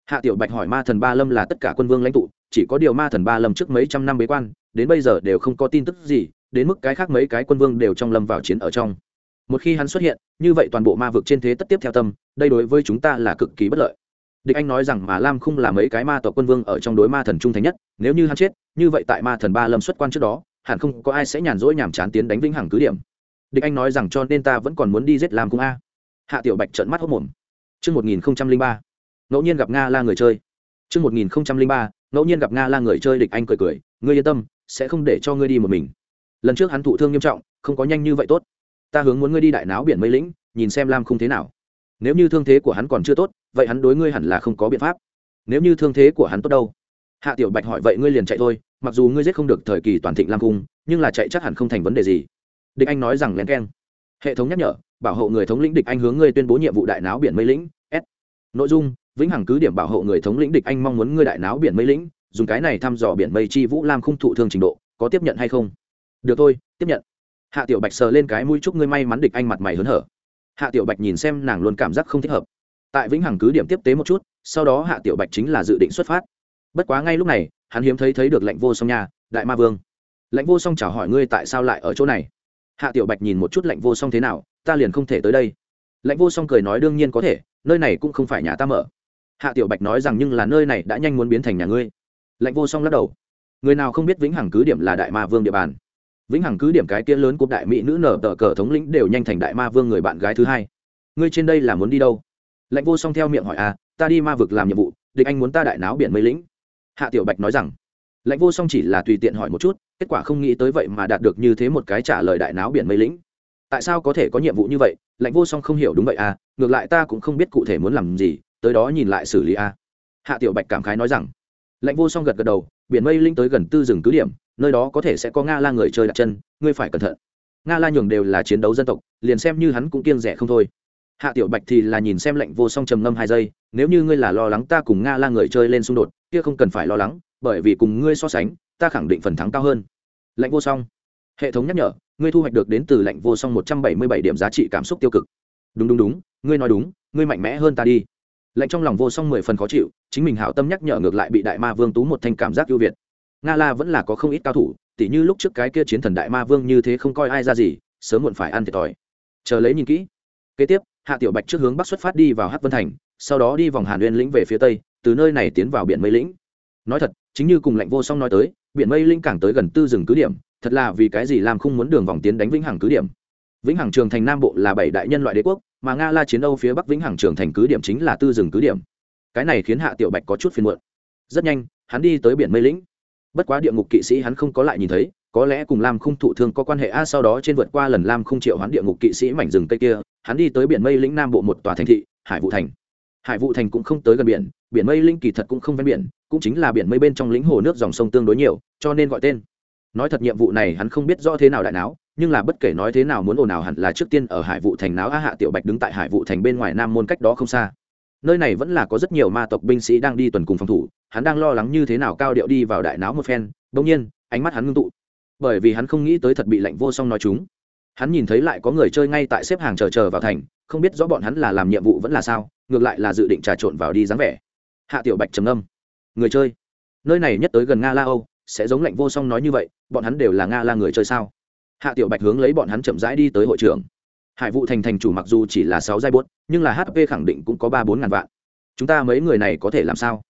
Hạ tiểu bạch hỏi, ma thần ba lâm là tất cả quân vương lãnh tụ, chỉ có điều ma thần ba lâm trước mấy trăm năm bế quan, đến bây giờ đều không có tin tức gì đến mức cái khác mấy cái quân vương đều trong lâm vào chiến ở trong. Một khi hắn xuất hiện như vậy toàn bộ ma vực trên thế tất tiếp theo tâm đây đối với chúng ta là cực kỳ bất lợi. Địch anh nói rằng mà lam không là mấy cái ma tộc quân vương ở trong đối ma thần trung thành nhất nếu như hắn chết như vậy tại ma thần ba lâm xuất quan trước đó hẳn không có ai sẽ nhàn rỗi nhàm chán tiến đánh vĩnh hằng cứ điểm. Địch anh nói rằng cho nên ta vẫn còn muốn đi giết lam cung a. Hạ tiểu bạch trợn mắt hốc mồm Trước 1003, ngẫu nhiên gặp nga la người chơi. Trước 1003, ngẫu nhiên gặp nga la người chơi địch anh cười cười. Ngươi yên tâm sẽ không để cho ngươi đi một mình lần trước hắn thụ thương nghiêm trọng, không có nhanh như vậy tốt. Ta hướng muốn ngươi đi đại náo biển mây lĩnh, nhìn xem lam không thế nào. Nếu như thương thế của hắn còn chưa tốt, vậy hắn đối ngươi hẳn là không có biện pháp. Nếu như thương thế của hắn tốt đâu? Hạ tiểu bạch hỏi vậy ngươi liền chạy thôi, mặc dù ngươi giết không được thời kỳ toàn thịnh lam cung nhưng là chạy chắc hẳn không thành vấn đề gì. Địch anh nói rằng lén keng. Hệ thống nhắc nhở, bảo hộ người thống lĩnh địch anh hướng ngươi tuyên bố nhiệm vụ đại náo biển mây lĩnh, s. Nội dung, vĩnh hằng cứ điểm bảo hộ người thống lĩnh địch anh mong muốn ngươi đại náo biển mây lĩnh, dùng cái này thăm dò biển mây chi vũ lam không thụ thương trình độ, có tiếp nhận hay không? Được thôi, tiếp nhận. Hạ tiểu bạch sờ lên cái mũi chúc ngươi may mắn địch anh mặt mày hớn hở. Hạ tiểu bạch nhìn xem nàng luôn cảm giác không thích hợp. Tại vĩnh hằng cứ điểm tiếp tế một chút, sau đó hạ tiểu bạch chính là dự định xuất phát. Bất quá ngay lúc này, hắn hiếm thấy thấy được lệnh vô song nhà đại ma vương. Lệnh vô song chào hỏi ngươi tại sao lại ở chỗ này. Hạ tiểu bạch nhìn một chút lệnh vô song thế nào, ta liền không thể tới đây. Lệnh vô song cười nói đương nhiên có thể, nơi này cũng không phải nhà ta mở. Hạ tiểu bạch nói rằng nhưng là nơi này đã nhanh muốn biến thành nhà ngươi. Lệnh vô song lắc đầu. Người nào không biết vĩnh hằng cứ điểm là đại ma vương địa bàn vĩnh hằng cứ điểm cái kia lớn của đại mỹ nữ nở tờ cờ thống lĩnh đều nhanh thành đại ma vương người bạn gái thứ hai. Ngươi trên đây là muốn đi đâu? Lệnh vô song theo miệng hỏi à ta đi ma vực làm nhiệm vụ, địch anh muốn ta đại náo biển mây lĩnh. Hạ tiểu bạch nói rằng lệnh vô song chỉ là tùy tiện hỏi một chút, kết quả không nghĩ tới vậy mà đạt được như thế một cái trả lời đại náo biển mây lĩnh. Tại sao có thể có nhiệm vụ như vậy? Lệnh vô song không hiểu, đúng vậy à ngược lại ta cũng không biết cụ thể muốn làm gì, tới đó nhìn lại xử lý à. Hạ tiểu bạch cảm khái nói rằng lệnh vô song gật gật đầu, biển mây linh tới gần tư rừng cứ điểm nơi đó có thể sẽ có nga la người chơi đặt chân, ngươi phải cẩn thận. Nga la nhường đều là chiến đấu dân tộc, liền xem như hắn cũng kiêng rẻ không thôi. Hạ tiểu bạch thì là nhìn xem lệnh vô song trầm ngâm hai giây, nếu như ngươi là lo lắng ta cùng nga la người chơi lên xung đột, kia không cần phải lo lắng, bởi vì cùng ngươi so sánh, ta khẳng định phần thắng cao hơn. Lệnh vô song. Hệ thống nhắc nhở, ngươi thu hoạch được đến từ lệnh vô song một trăm bảy mươi bảy điểm giá trị cảm xúc tiêu cực. Đúng đúng đúng, ngươi nói đúng, ngươi mạnh mẽ hơn ta đi. Lệnh trong lòng vô song mười phần khó chịu, chính mình hảo tâm nhắc nhở ngược lại bị đại ma vương tú một thanh cảm giác ưu việt nga la vẫn là có không ít cao thủ, tỉ như lúc trước cái kia chiến thần đại ma vương như thế không coi ai ra gì, sớm muộn phải ăn thiệt thòi. Chờ lấy nhìn kỹ. Kế tiếp, hạ tiểu bạch trước hướng bắc xuất phát đi vào Hát vân thành, sau đó đi vòng hàn uyên lĩnh về phía tây, từ nơi này tiến vào biển mây lĩnh. Nói thật, chính như cùng lệnh vô song nói tới, biển mây lĩnh càng tới gần tư rừng cứ điểm, thật là vì cái gì làm không muốn đường vòng tiến đánh vĩnh hằng cứ điểm. Vĩnh hằng trường thành nam bộ là bảy đại nhân loại đế quốc, mà nga la chiến âu phía bắc vĩnh hằng trường thành cứ điểm chính là tư rừng cứ điểm. Cái này khiến hạ tiểu bạch có chút phiền muộn. Rất nhanh, hắn đi tới biển mây lĩnh bất quá địa ngục kỵ sĩ hắn không có lại nhìn thấy, có lẽ cùng lam khung thụ thương có quan hệ. A, sau đó trên vượt qua lần lam khung triệu hắn địa ngục kỵ sĩ mảnh rừng tây kia, hắn đi tới biển mây lĩnh nam bộ một tòa thành thị, hải vụ thành. Hải vụ thành cũng không tới gần biển biển mây linh kỳ thật cũng không ven biển, cũng chính là biển mây bên trong lĩnh hồ nước dòng sông tương đối nhiều, cho nên gọi tên. Nói thật nhiệm vụ này hắn không biết rõ thế nào đại não nhưng là bất kể nói thế nào muốn ồn nào hẳn là trước tiên ở hải vụ thành náo a hạ tiểu bạch đứng tại hải vụ thành bên ngoài nam môn cách đó không xa nơi này vẫn là có rất nhiều ma tộc binh sĩ đang đi tuần cùng phòng thủ, hắn đang lo lắng như thế nào cao điệu đi vào đại náo một phen, bỗng nhiên, ánh mắt hắn ngưng tụ. Bởi vì hắn không nghĩ tới thật bị lạnh vô song nói chúng. Hắn nhìn thấy lại có người chơi ngay tại xếp hàng chờ chờ vào thành, không biết rõ bọn hắn là làm nhiệm vụ vẫn là sao, ngược lại là dự định trà trộn vào đi dáng vẻ. Hạ tiểu bạch trầm âm người chơi. Nơi này nhất tới gần nga la âu, sẽ giống lạnh vô song nói như vậy, bọn hắn đều là nga la người chơi sao? Hạ tiểu bạch hướng lấy bọn hắn chậm rãi đi tới hội trưởng hải vụ thành thành chủ mặc dù chỉ là sáu giai bốt, nhưng là hp khẳng định cũng có ba bốn ngàn vạn. Chúng ta mấy người này có thể làm sao?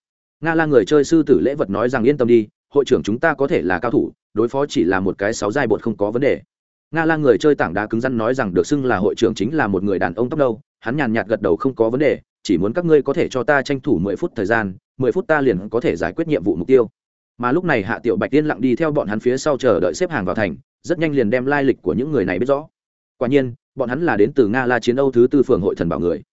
Nga la người chơi sư tử lễ vật nói rằng yên tâm đi, hội trưởng chúng ta có thể là cao thủ, đối phó chỉ là một cái sáu giai bột không có vấn đề. Nga la người chơi tảng đá cứng rắn nói rằng được xưng là hội trưởng chính là một người đàn ông tóc đâu hắn nhàn nhạt gật đầu không có vấn đề, chỉ muốn các ngươi có thể cho ta tranh thủ mười phút thời gian, mười phút ta liền có thể giải quyết nhiệm vụ mục tiêu. Mà lúc này hạ tiểu bạch tiên lặng đi theo bọn hắn phía sau chờ đợi xếp hàng vào thành, rất nhanh liền đem lai lịch của những người này biết rõ. Quả nhiên bọn hắn là đến từ nga la chiến âu thứ tư phường hội thần bảo người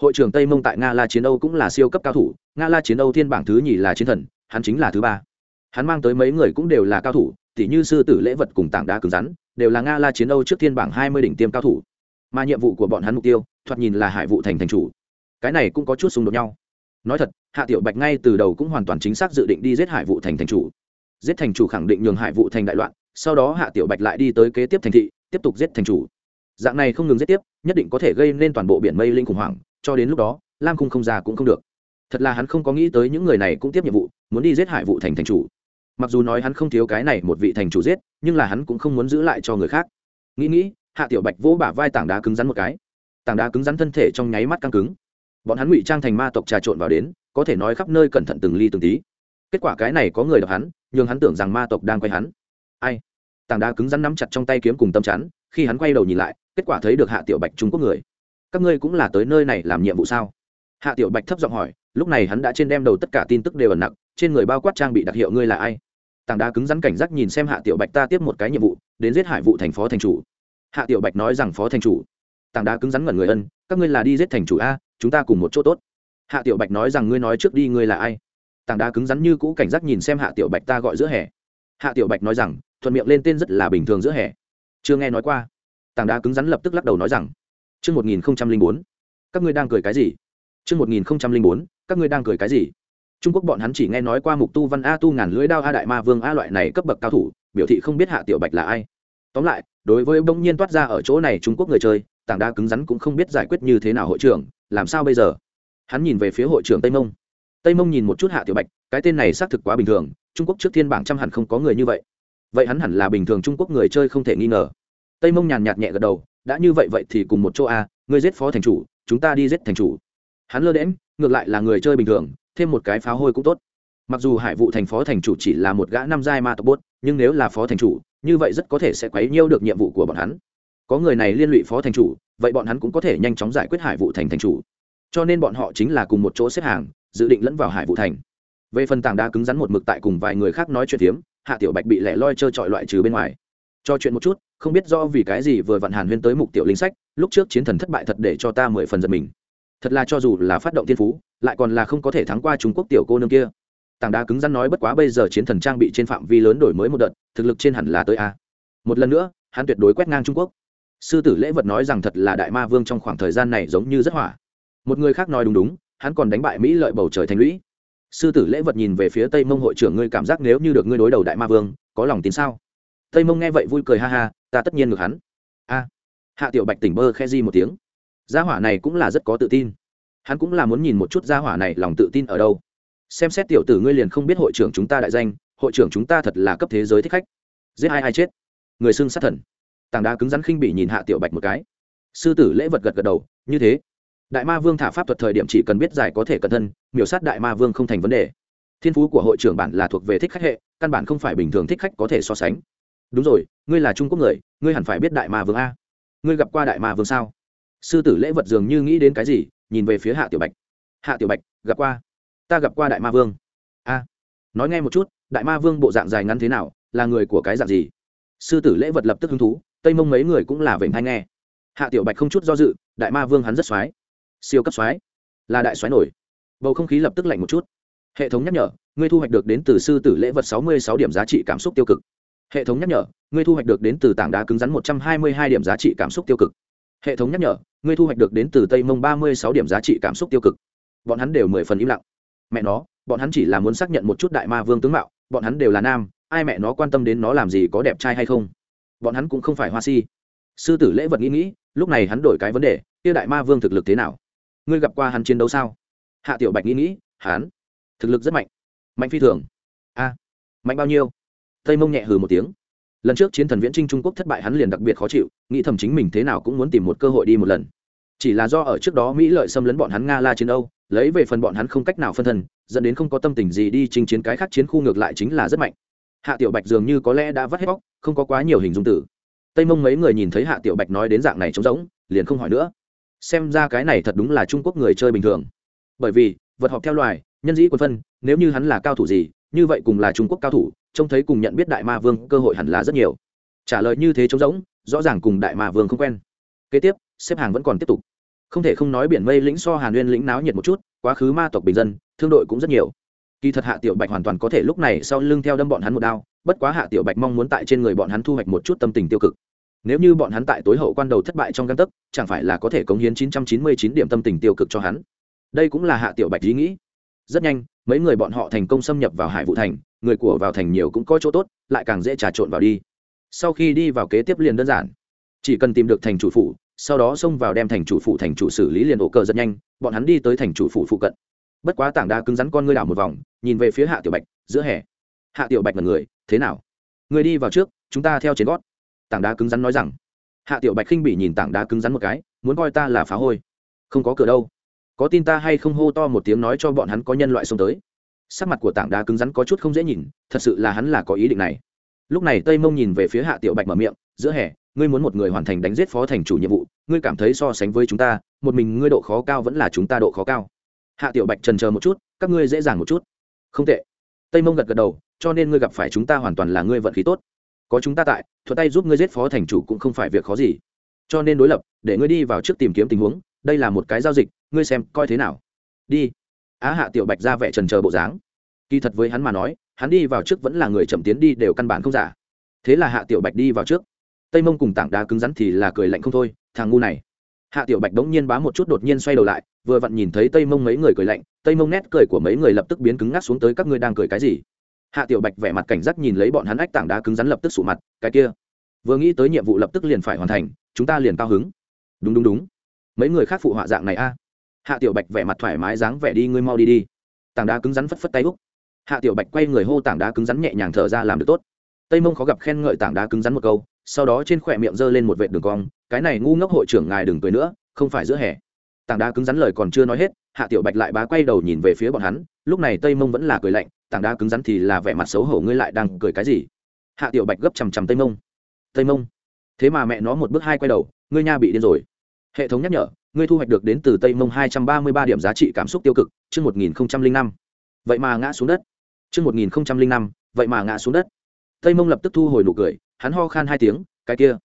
hội trưởng tây mông tại nga la chiến âu cũng là siêu cấp cao thủ nga la chiến âu thiên bảng thứ nhì là chiến thần hắn chính là thứ ba hắn mang tới mấy người cũng đều là cao thủ tỉ như sư tử lễ vật cùng tảng đá cứng rắn đều là nga la chiến âu trước thiên bảng hai mươi đỉnh tiêm cao thủ mà nhiệm vụ của bọn hắn mục tiêu thoạt nhìn là hải vụ thành thành chủ cái này cũng có chút xung đột nhau nói thật hạ tiểu bạch ngay từ đầu cũng hoàn toàn chính xác dự định đi giết hải vụ thành thành chủ giết thành chủ khẳng định nhường hải vụ thành đại loạn sau đó hạ tiểu bạch lại đi tới kế tiếp thành thị tiếp tục giết thành chủ dạng này không ngừng giết tiếp, nhất định có thể gây nên toàn bộ biển mây linh khủng hoảng, cho đến lúc đó, lam cung không ra cũng không được. Thật là hắn không có nghĩ tới những người này cũng tiếp nhiệm vụ, muốn đi giết hại vụ thành thành chủ. Mặc dù nói hắn không thiếu cái này một vị thành chủ giết, nhưng là hắn cũng không muốn giữ lại cho người khác. Nghĩ nghĩ, hạ tiểu bạch vỗ bả vai tảng đá cứng rắn một cái. Tảng đá cứng rắn thân thể trong nháy mắt căng cứng. Bọn hắn ngụy trang thành ma tộc trà trộn vào đến, có thể nói khắp nơi cẩn thận từng ly từng tí. Kết quả cái này có người đọc hắn nhưng hắn tưởng rằng ma tộc đang quay hắn. Ai? Tảng đá cứng rắn nắm chặt trong tay kiếm cùng tâm chắn, khi hắn quay đầu nhìn lại kết quả thấy được hạ tiểu bạch trung quốc người. Các ngươi cũng là tới nơi này làm nhiệm vụ sao? Hạ tiểu bạch thấp giọng hỏi, lúc này hắn đã trên đem đầu tất cả tin tức đều ẩn nặng trên người bao quát trang bị đặc hiệu ngươi là ai? Tảng đá cứng rắn cảnh giác nhìn xem hạ tiểu bạch ta tiếp một cái nhiệm vụ, đến giết hải vụ thành phó thành chủ. Hạ tiểu bạch nói rằng phó thành chủ. Tảng đá cứng rắn ngẩn người ân, các ngươi là đi giết thành chủ a, chúng ta cùng một chỗ tốt. Hạ tiểu bạch nói rằng ngươi nói trước đi ngươi là ai? Tảng đá cứng rắn như cũ cảnh giác nhìn xem hạ tiểu bạch ta gọi giữa hè. Hạ tiểu bạch nói rằng, thuận miệng lên tên rất là bình thường giữa hè. Chưa nghe nói qua tảng đá cứng rắn lập tức lắc đầu nói rằng Trước 1004, các ngươi đang cười cái gì? Trước 1004, các ngươi đang cười cái gì? Trung Quốc bọn hắn chỉ nghe nói qua mục tu văn A tu ngàn lưỡi đao A đại ma vương A loại này cấp bậc cao thủ, biểu thị không biết Hạ Tiểu Bạch là ai. Tóm lại, đối với bỗng nhiên toát ra ở chỗ này Trung Quốc người chơi, tảng đá cứng rắn cũng không biết giải quyết như thế nào hội trưởng, làm sao bây giờ? Hắn nhìn về phía hội trưởng Tây Mông. Tây Mông nhìn một chút Hạ Tiểu Bạch, cái tên này xác thực quá bình thường, Trung Quốc trước thiên bảng trăm hẳn không có người như vậy. Vậy hắn hẳn là bình thường Trung Quốc người chơi không thể nghi ngờ. Tây Mông nhàn nhạt nhẹ gật đầu, đã như vậy vậy thì cùng một chỗ a, ngươi giết phó thành chủ, chúng ta đi giết thành chủ. Hắn lơ đễm ngược lại là người chơi bình thường, thêm một cái phá hôi cũng tốt. Mặc dù hải vụ thành phó thành chủ chỉ là một gã năm giai ma tộc bốt nhưng nếu là phó thành chủ như vậy rất có thể sẽ quấy nhiêu được nhiệm vụ của bọn hắn. Có người này liên lụy phó thành chủ vậy bọn hắn cũng có thể nhanh chóng giải quyết hải vụ thành thành chủ. Cho nên bọn họ chính là cùng một chỗ xếp hàng dự định lẫn vào hải vụ thành. Về phần tảng đá cứng rắn một mực tại cùng vài người khác nói chuyện tiếm hạ tiểu bạch bị lẻ loi trơ trọi loại trừ bên ngoài cho chuyện một chút, không biết do vì cái gì vừa vặn hàn huyên tới mục tiểu linh sách, lúc trước chiến thần thất bại thật để cho ta mười phần giật mình. Thật là cho dù là phát động thiên phú, lại còn là không có thể thắng qua trung quốc tiểu cô nương kia. Tảng đá cứng rắn nói bất quá bây giờ chiến thần trang bị trên phạm vi lớn đổi mới một đợt, thực lực trên hẳn là tới a. Một lần nữa, hắn tuyệt đối quét ngang trung quốc. Sư tử lễ vật nói rằng thật là đại ma vương trong khoảng thời gian này giống như rất hỏa. Một người khác nói đúng đúng, hắn còn đánh bại mỹ lợi bầu trời thành lũy. Sư tử lễ vật nhìn về phía tây mông hội trưởng, ngươi cảm giác nếu như được ngươi đối đầu đại ma vương, có lòng tin sao? Tây mông nghe vậy vui cười ha ha, ta tất nhiên ngược hắn. A. Hạ tiểu bạch tỉnh bơ khe di một tiếng. Gia hỏa này cũng là rất có tự tin. Hắn cũng là muốn nhìn một chút gia hỏa này lòng tự tin ở đâu. Xem xét tiểu tử ngươi liền không biết hội trưởng chúng ta đại danh, hội trưởng chúng ta thật là cấp thế giới thích khách. Giết ai ai chết. Người xưng sát thần. Tảng đá cứng rắn khinh bị nhìn hạ tiểu bạch một cái. Sư tử lễ vật gật gật đầu, như thế. Đại ma vương thả pháp thuật thời điểm chỉ cần biết giải có thể cẩn thân, miểu sát đại ma vương không thành vấn đề. Thiên phú của hội trưởng bản là thuộc về thích khách hệ, căn bản không phải bình thường thích khách có thể so sánh đúng rồi, ngươi là trung quốc người, ngươi hẳn phải biết đại ma vương a. Ngươi gặp qua đại ma vương sao? Sư tử lễ vật dường như nghĩ đến cái gì, nhìn về phía hạ tiểu bạch. Hạ tiểu bạch, gặp qua. Ta gặp qua đại ma vương. A. Nói nghe một chút, đại ma vương bộ dạng dài ngắn thế nào, là người của cái dạng gì? Sư tử lễ vật lập tức hứng thú, tây mông mấy người cũng là vểnh hay nghe. Hạ tiểu bạch không chút do dự, đại ma vương hắn rất x siêu cấp x là đại x nổi. Bầu không khí lập tức lạnh một chút. Hệ thống nhắc nhở, ngươi thu hoạch được đến từ sư tử lễ vật sáu mươi sáu điểm giá trị cảm xúc tiêu cực hệ thống nhắc nhở, ngươi thu hoạch được đến từ tảng đá cứng rắn một trăm hai mươi hai điểm giá trị cảm xúc tiêu cực. Hệ thống nhắc nhở, ngươi thu hoạch được đến từ tây mông ba mươi sáu điểm giá trị cảm xúc tiêu cực. Bọn hắn đều mười phần im lặng. Mẹ nó, bọn hắn chỉ là muốn xác nhận một chút đại ma vương tướng mạo, bọn hắn đều là nam, ai mẹ nó quan tâm đến nó làm gì có đẹp trai hay không? Bọn hắn cũng không phải hoa si. Sư tử lễ vật nghĩ nghĩ, lúc này hắn đổi cái vấn đề, kia đại ma vương thực lực thế nào? Ngươi gặp qua hắn chiến đấu sao? Hạ tiểu bạch nghĩ nghĩ, hắn, thực lực rất mạnh. Mạnh phi thường. A, mạnh bao nhiêu? Tây mông nhẹ hừ một tiếng. Lần trước chiến thần viễn trinh trung quốc thất bại hắn liền đặc biệt khó chịu, nghĩ thầm chính mình thế nào cũng muốn tìm một cơ hội đi một lần. Chỉ là do ở trước đó mỹ lợi xâm lấn bọn hắn nga la chiến âu, lấy về phần bọn hắn không cách nào phân thân, dẫn đến không có tâm tình gì đi chinh chiến cái khác chiến khu ngược lại chính là rất mạnh. Hạ tiểu bạch dường như có lẽ đã vắt hết bóc không có quá nhiều hình dung tử tây mông mấy người nhìn thấy hạ tiểu bạch nói đến dạng này trống rỗng, liền không hỏi nữa. Xem ra cái này thật đúng là trung quốc người chơi bình thường. Bởi vì, vật họp theo loài, nhân dĩ quân phân, nếu như hắn là cao thủ gì như vậy cùng là trung quốc cao thủ, trông thấy cùng nhận biết đại ma vương cơ hội hẳn là rất nhiều. Trả lời như thế trống rỗng, rõ ràng cùng đại ma vương không quen. Kế tiếp, xếp hàng vẫn còn tiếp tục. Không thể không nói biển mây lĩnh so hàn nguyên lĩnh náo nhiệt một chút, quá khứ ma tộc bình dân, thương đội cũng rất nhiều. Kỳ thật hạ tiểu bạch hoàn toàn có thể lúc này sau lưng theo đâm bọn hắn một đao, bất quá hạ tiểu bạch mong muốn tại trên người bọn hắn thu hoạch một chút tâm tình tiêu cực. Nếu như bọn hắn tại tối hậu quan đầu thất bại trong căn tấc, chẳng phải là có thể cống hiến 999 điểm tâm tình tiêu cực cho hắn. Đây cũng là hạ tiểu bạch ý nghĩ. Rất nhanh mấy người bọn họ thành công xâm nhập vào hải vụ thành, người của vào thành nhiều cũng có chỗ tốt, lại càng dễ trà trộn vào đi. Sau khi đi vào kế tiếp liền đơn giản. Chỉ cần tìm được thành chủ phủ, sau đó xông vào đem thành chủ phủ thành chủ xử lý liền ổ cờ rất nhanh, bọn hắn đi tới thành chủ phủ phụ cận. Bất quá tảng đá cứng rắn con ngươi đảo một vòng, nhìn về phía hạ tiểu bạch, giữa hè. Hạ tiểu bạch là người, thế nào? Người đi vào trước, chúng ta theo trên gót. Tảng đá cứng rắn nói rằng. Hạ tiểu bạch khinh bị nhìn tảng đá cứng rắn một cái, muốn coi ta là phá hôi. Không có cửa đâu có tin ta hay không hô to một tiếng nói cho bọn hắn có nhân loại xông tới. Sắc mặt của tảng đá cứng rắn có chút không dễ nhìn, thật sự là hắn là có ý định này. Lúc này tây mông nhìn về phía hạ tiểu bạch mở miệng, giữa hè, ngươi muốn một người hoàn thành đánh giết phó thành chủ nhiệm vụ, ngươi cảm thấy so sánh với chúng ta, một mình ngươi độ khó cao vẫn là chúng ta độ khó cao. Hạ tiểu bạch trần chờ một chút, các ngươi dễ dàng một chút. Không tệ. Tây mông gật gật đầu, cho nên ngươi gặp phải chúng ta hoàn toàn là ngươi vận khí tốt. Có chúng ta tại thuật tay giúp ngươi giết phó thành chủ cũng không phải việc khó gì. Cho nên đối lập, để ngươi đi vào trước tìm kiếm tình huống, đây là một cái giao dịch ngươi xem, coi thế nào? Đi. Á hạ tiểu bạch ra vẻ trần chờ bộ dáng. Kỳ thật với hắn mà nói, hắn đi vào trước vẫn là người chậm tiến đi đều căn bản không giả. Thế là hạ tiểu bạch đi vào trước. Tây mông cùng tảng đá cứng rắn thì là cười lạnh không thôi, thằng ngu này. Hạ tiểu bạch đống nhiên bá một chút đột nhiên xoay đầu lại, vừa vặn nhìn thấy tây mông mấy người cười lạnh, tây mông nét cười của mấy người lập tức biến cứng ngắc xuống tới, các ngươi đang cười cái gì? Hạ tiểu bạch vẻ mặt cảnh giác nhìn lấy bọn hắn ách tảng đá cứng rắn lập tức sụ mặt, cái kia, vừa nghĩ tới nhiệm vụ lập tức liền phải hoàn thành, chúng ta liền cao hứng. Đúng đúng đúng. Mấy người khác phụ họa dạng này a hạ tiểu bạch vẻ mặt thoải mái dáng vẻ đi, ngươi mau đi đi. Tảng đá cứng rắn phất phất tay úc. Hạ tiểu bạch quay người hô tảng đá cứng rắn nhẹ nhàng thở ra làm được tốt. Tây mông khó gặp khen ngợi tảng đá cứng rắn một câu, sau đó trên khỏe miệng giơ lên một vệ đường cong, cái này ngu ngốc hội trưởng ngài đừng cười nữa, không phải giữa hè. Tảng đá cứng rắn lời còn chưa nói hết, hạ tiểu bạch lại bá quay đầu nhìn về phía bọn hắn, lúc này tây mông vẫn là cười lạnh, tảng đá cứng rắn thì là vẻ mặt xấu hổ, ngươi lại đang cười cái gì? Hạ tiểu bạch gấp chằm chằm tây mông. Tây mông. Thế mà mẹ nó một bước hai quay đầu, ngươi nha bị điên rồi. Hệ thống nhắc nhở ngươi thu hoạch được đến từ tây mông hai trăm ba mươi ba điểm giá trị cảm xúc tiêu cực, chương một nghìn năm. Vậy mà ngã xuống đất. Chương một nghìn năm, vậy mà ngã xuống đất. Tây mông lập tức thu hồi nụ cười, hắn ho khan hai tiếng, cái kia,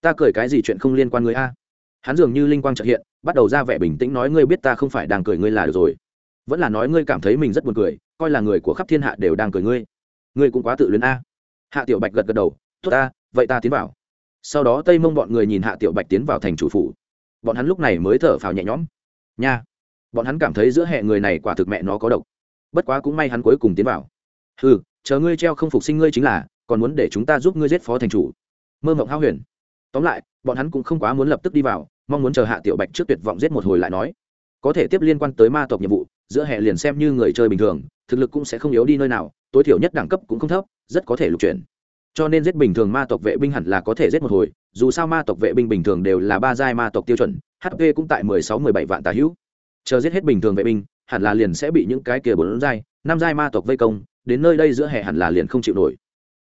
ta cười cái gì chuyện không liên quan người a? Hắn dường như linh quang trợ hiện, bắt đầu ra vẻ bình tĩnh nói, ngươi biết ta không phải đang cười ngươi là được rồi. Vẫn là nói ngươi cảm thấy mình rất buồn cười, coi là người của khắp thiên hạ đều đang cười ngươi. Ngươi cũng quá tự luyến a. Hạ tiểu bạch gật gật đầu, tốt ta, vậy ta tiến vào. Sau đó tây mông bọn người nhìn hạ tiểu bạch tiến vào thành chủ phủ bọn hắn lúc này mới thở phào nhẹ nhõm. Nha, bọn hắn cảm thấy giữa hệ người này quả thực mẹ nó có độc. Bất quá cũng may hắn cuối cùng tiến vào. Ừ chờ ngươi treo không phục sinh ngươi chính là, còn muốn để chúng ta giúp ngươi giết phó thành chủ. Mơ mộng hao huyền. Tóm lại, bọn hắn cũng không quá muốn lập tức đi vào, mong muốn chờ hạ tiểu bạch trước tuyệt vọng giết một hồi lại nói. Có thể tiếp liên quan tới ma tộc nhiệm vụ, giữa hệ liền xem như người chơi bình thường, thực lực cũng sẽ không yếu đi nơi nào, tối thiểu nhất đẳng cấp cũng không thấp, rất có thể lục chuyển cho nên giết bình thường ma tộc vệ binh hẳn là có thể giết một hồi, dù sao ma tộc vệ binh bình thường đều là ba giai ma tộc tiêu chuẩn hp cũng tại mười sáu, mười bảy vạn tà hữu. Chờ giết hết bình thường vệ binh, hẳn là liền sẽ bị những cái kia bốn giai, năm giai ma tộc vây công, đến nơi đây giữa hè hẳn là liền không chịu nổi.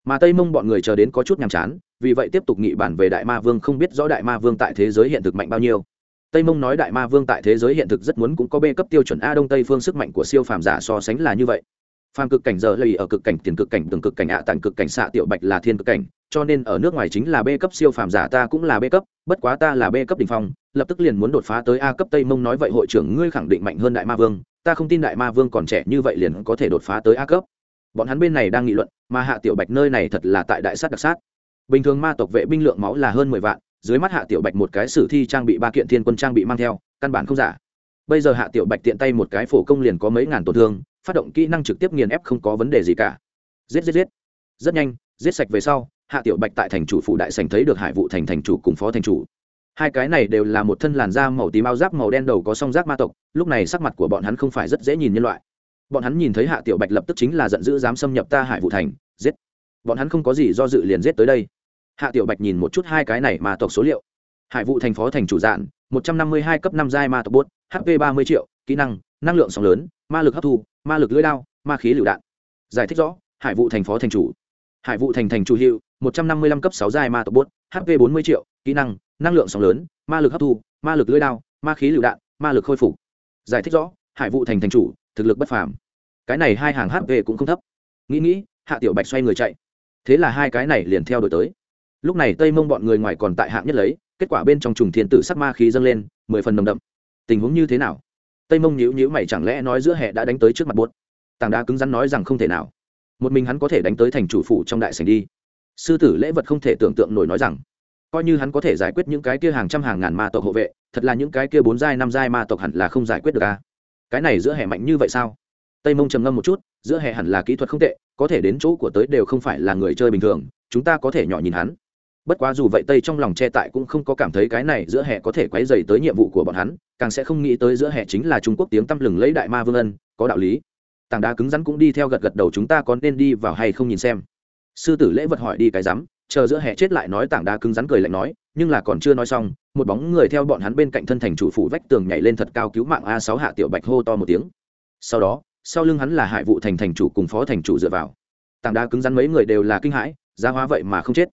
Mà tây mông bọn người chờ đến có chút nhàm chán, vì vậy tiếp tục nghị bản về đại ma vương không biết rõ đại ma vương tại thế giới hiện thực mạnh bao nhiêu. Tây mông nói đại ma vương tại thế giới hiện thực rất muốn cũng có bê cấp tiêu chuẩn a đông tây phương sức mạnh của siêu phàm giả so sánh là như vậy phàm cực cảnh giờ lầy ở cực cảnh tiền cực cảnh từng cực cảnh ạ tặng cực cảnh xạ tiểu bạch là thiên cực cảnh, cho nên ở nước ngoài chính là b cấp siêu phàm giả ta cũng là b cấp, bất quá ta là b cấp đ ỉ n h phong, lập tức liền muốn đột phá tới a cấp tây mông nói vậy hội trưởng ngươi khẳng định mạnh hơn đại ma vương, ta không tin đại ma vương còn trẻ như vậy liền có thể đột phá tới a cấp. Bọn hắn bên này đang nghị luận, mà hạ tiểu bạch nơi này thật là tại đại sát đặc sát. Bình thường ma tộc vệ binh lượng máu là hơn mười vạn, dưới mắt hạ tiểu bạch một cái sử thi trang bị ba kiện thiên quân trang bị mang theo, căn bản không giả. Bây giờ hạ tiểu bạch tiện tay một cái phổ công liền có mấy ngàn tổn thương phát động kỹ năng trực tiếp nghiền ép không có vấn đề gì cả. Giết giết giết. Rất nhanh, giết sạch về sau, hạ tiểu bạch tại thành chủ phủ đại sành thấy được hải vụ thành thành chủ cùng phó thành chủ. Hai cái này đều là một thân làn da màu tím áo giáp màu đen đầu có song giác ma tộc, lúc này sắc mặt của bọn hắn không phải rất dễ nhìn nhân loại. Bọn hắn nhìn thấy hạ tiểu bạch lập tức chính là giận dữ dám xâm nhập ta hải vụ thành, giết. Bọn hắn không có gì do dự liền giết tới đây. Hạ tiểu bạch nhìn một chút hai cái này ma tộc số liệu. Hải vụ thành phó thành chủ dạn một trăm năm mươi hai cấp năm giai ma tộc bốt hp ba mươi triệu, kỹ năng năng lượng sóng lớn, ma lực hấp thu ma lực lưỡi đao, ma khí lựu đạn. Giải thích rõ, hải vụ thành phó thành chủ. Hải vụ thành thành chủ hiệu một trăm năm mươi lăm cấp sáu giai ma tộc bốt hp bốn mươi triệu, kỹ năng năng lượng sóng lớn, ma lực hấp thu, ma lực lưỡi đao, ma khí lựu đạn, ma lực khôi phục. Giải thích rõ, hải vụ thành thành chủ, thực lực bất phàm. Cái này hai hàng hp cũng không thấp. Nghĩ nghĩ, hạ tiểu bạch xoay người chạy. Thế là hai cái này liền theo đổi tới. Lúc này tây mông bọn người ngoài còn tại hạng nhất lấy, kết quả bên trong trùng thiên tử sắc ma khí dâng lên, mười phần nồng đậm. Tình huống như thế nào? Tây mông nhữ nhữ mày chẳng lẽ nói giữa hệ đã đánh tới trước mặt buốt? Tảng đá cứng rắn nói rằng không thể nào. Một mình hắn có thể đánh tới thành chủ phủ trong đại sành đi. Sư tử lễ vật không thể tưởng tượng nổi nói rằng, coi như hắn có thể giải quyết những cái kia hàng trăm hàng ngàn ma tộc hộ vệ, thật là những cái kia bốn giai, năm giai ma tộc hẳn là không giải quyết được à? Cái này giữa hệ mạnh như vậy sao? Tây mông trầm ngâm một chút, giữa hệ hẳn là kỹ thuật không tệ, có thể đến chỗ của tới đều không phải là người chơi bình thường, chúng ta có thể nhỏ nhìn hắn bất quá dù vậy tây trong lòng che tại cũng không có cảm thấy cái này giữa hệ có thể quấy dày tới nhiệm vụ của bọn hắn, càng sẽ không nghĩ tới giữa hệ chính là trung quốc tiếng tăm lừng lấy đại ma vương ân, có đạo lý. Tảng đá cứng rắn cũng đi theo gật gật đầu chúng ta có nên đi vào hay không nhìn xem. Sư tử lễ vật hỏi đi cái rắm, chờ giữa hệ chết lại nói tảng đá cứng rắn cười lạnh nói, nhưng là còn chưa nói xong, một bóng người theo bọn hắn bên cạnh thân thành chủ phủ vách tường nhảy lên thật cao cứu mạng a sáu hạ tiểu bạch hô to một tiếng. Sau đó, sau lưng hắn là hải vụ thành thành chủ cùng phó thành chủ dựa vào. Tảng đá cứng rắn mấy người đều là kinh hãi, giá hóa vậy mà không chết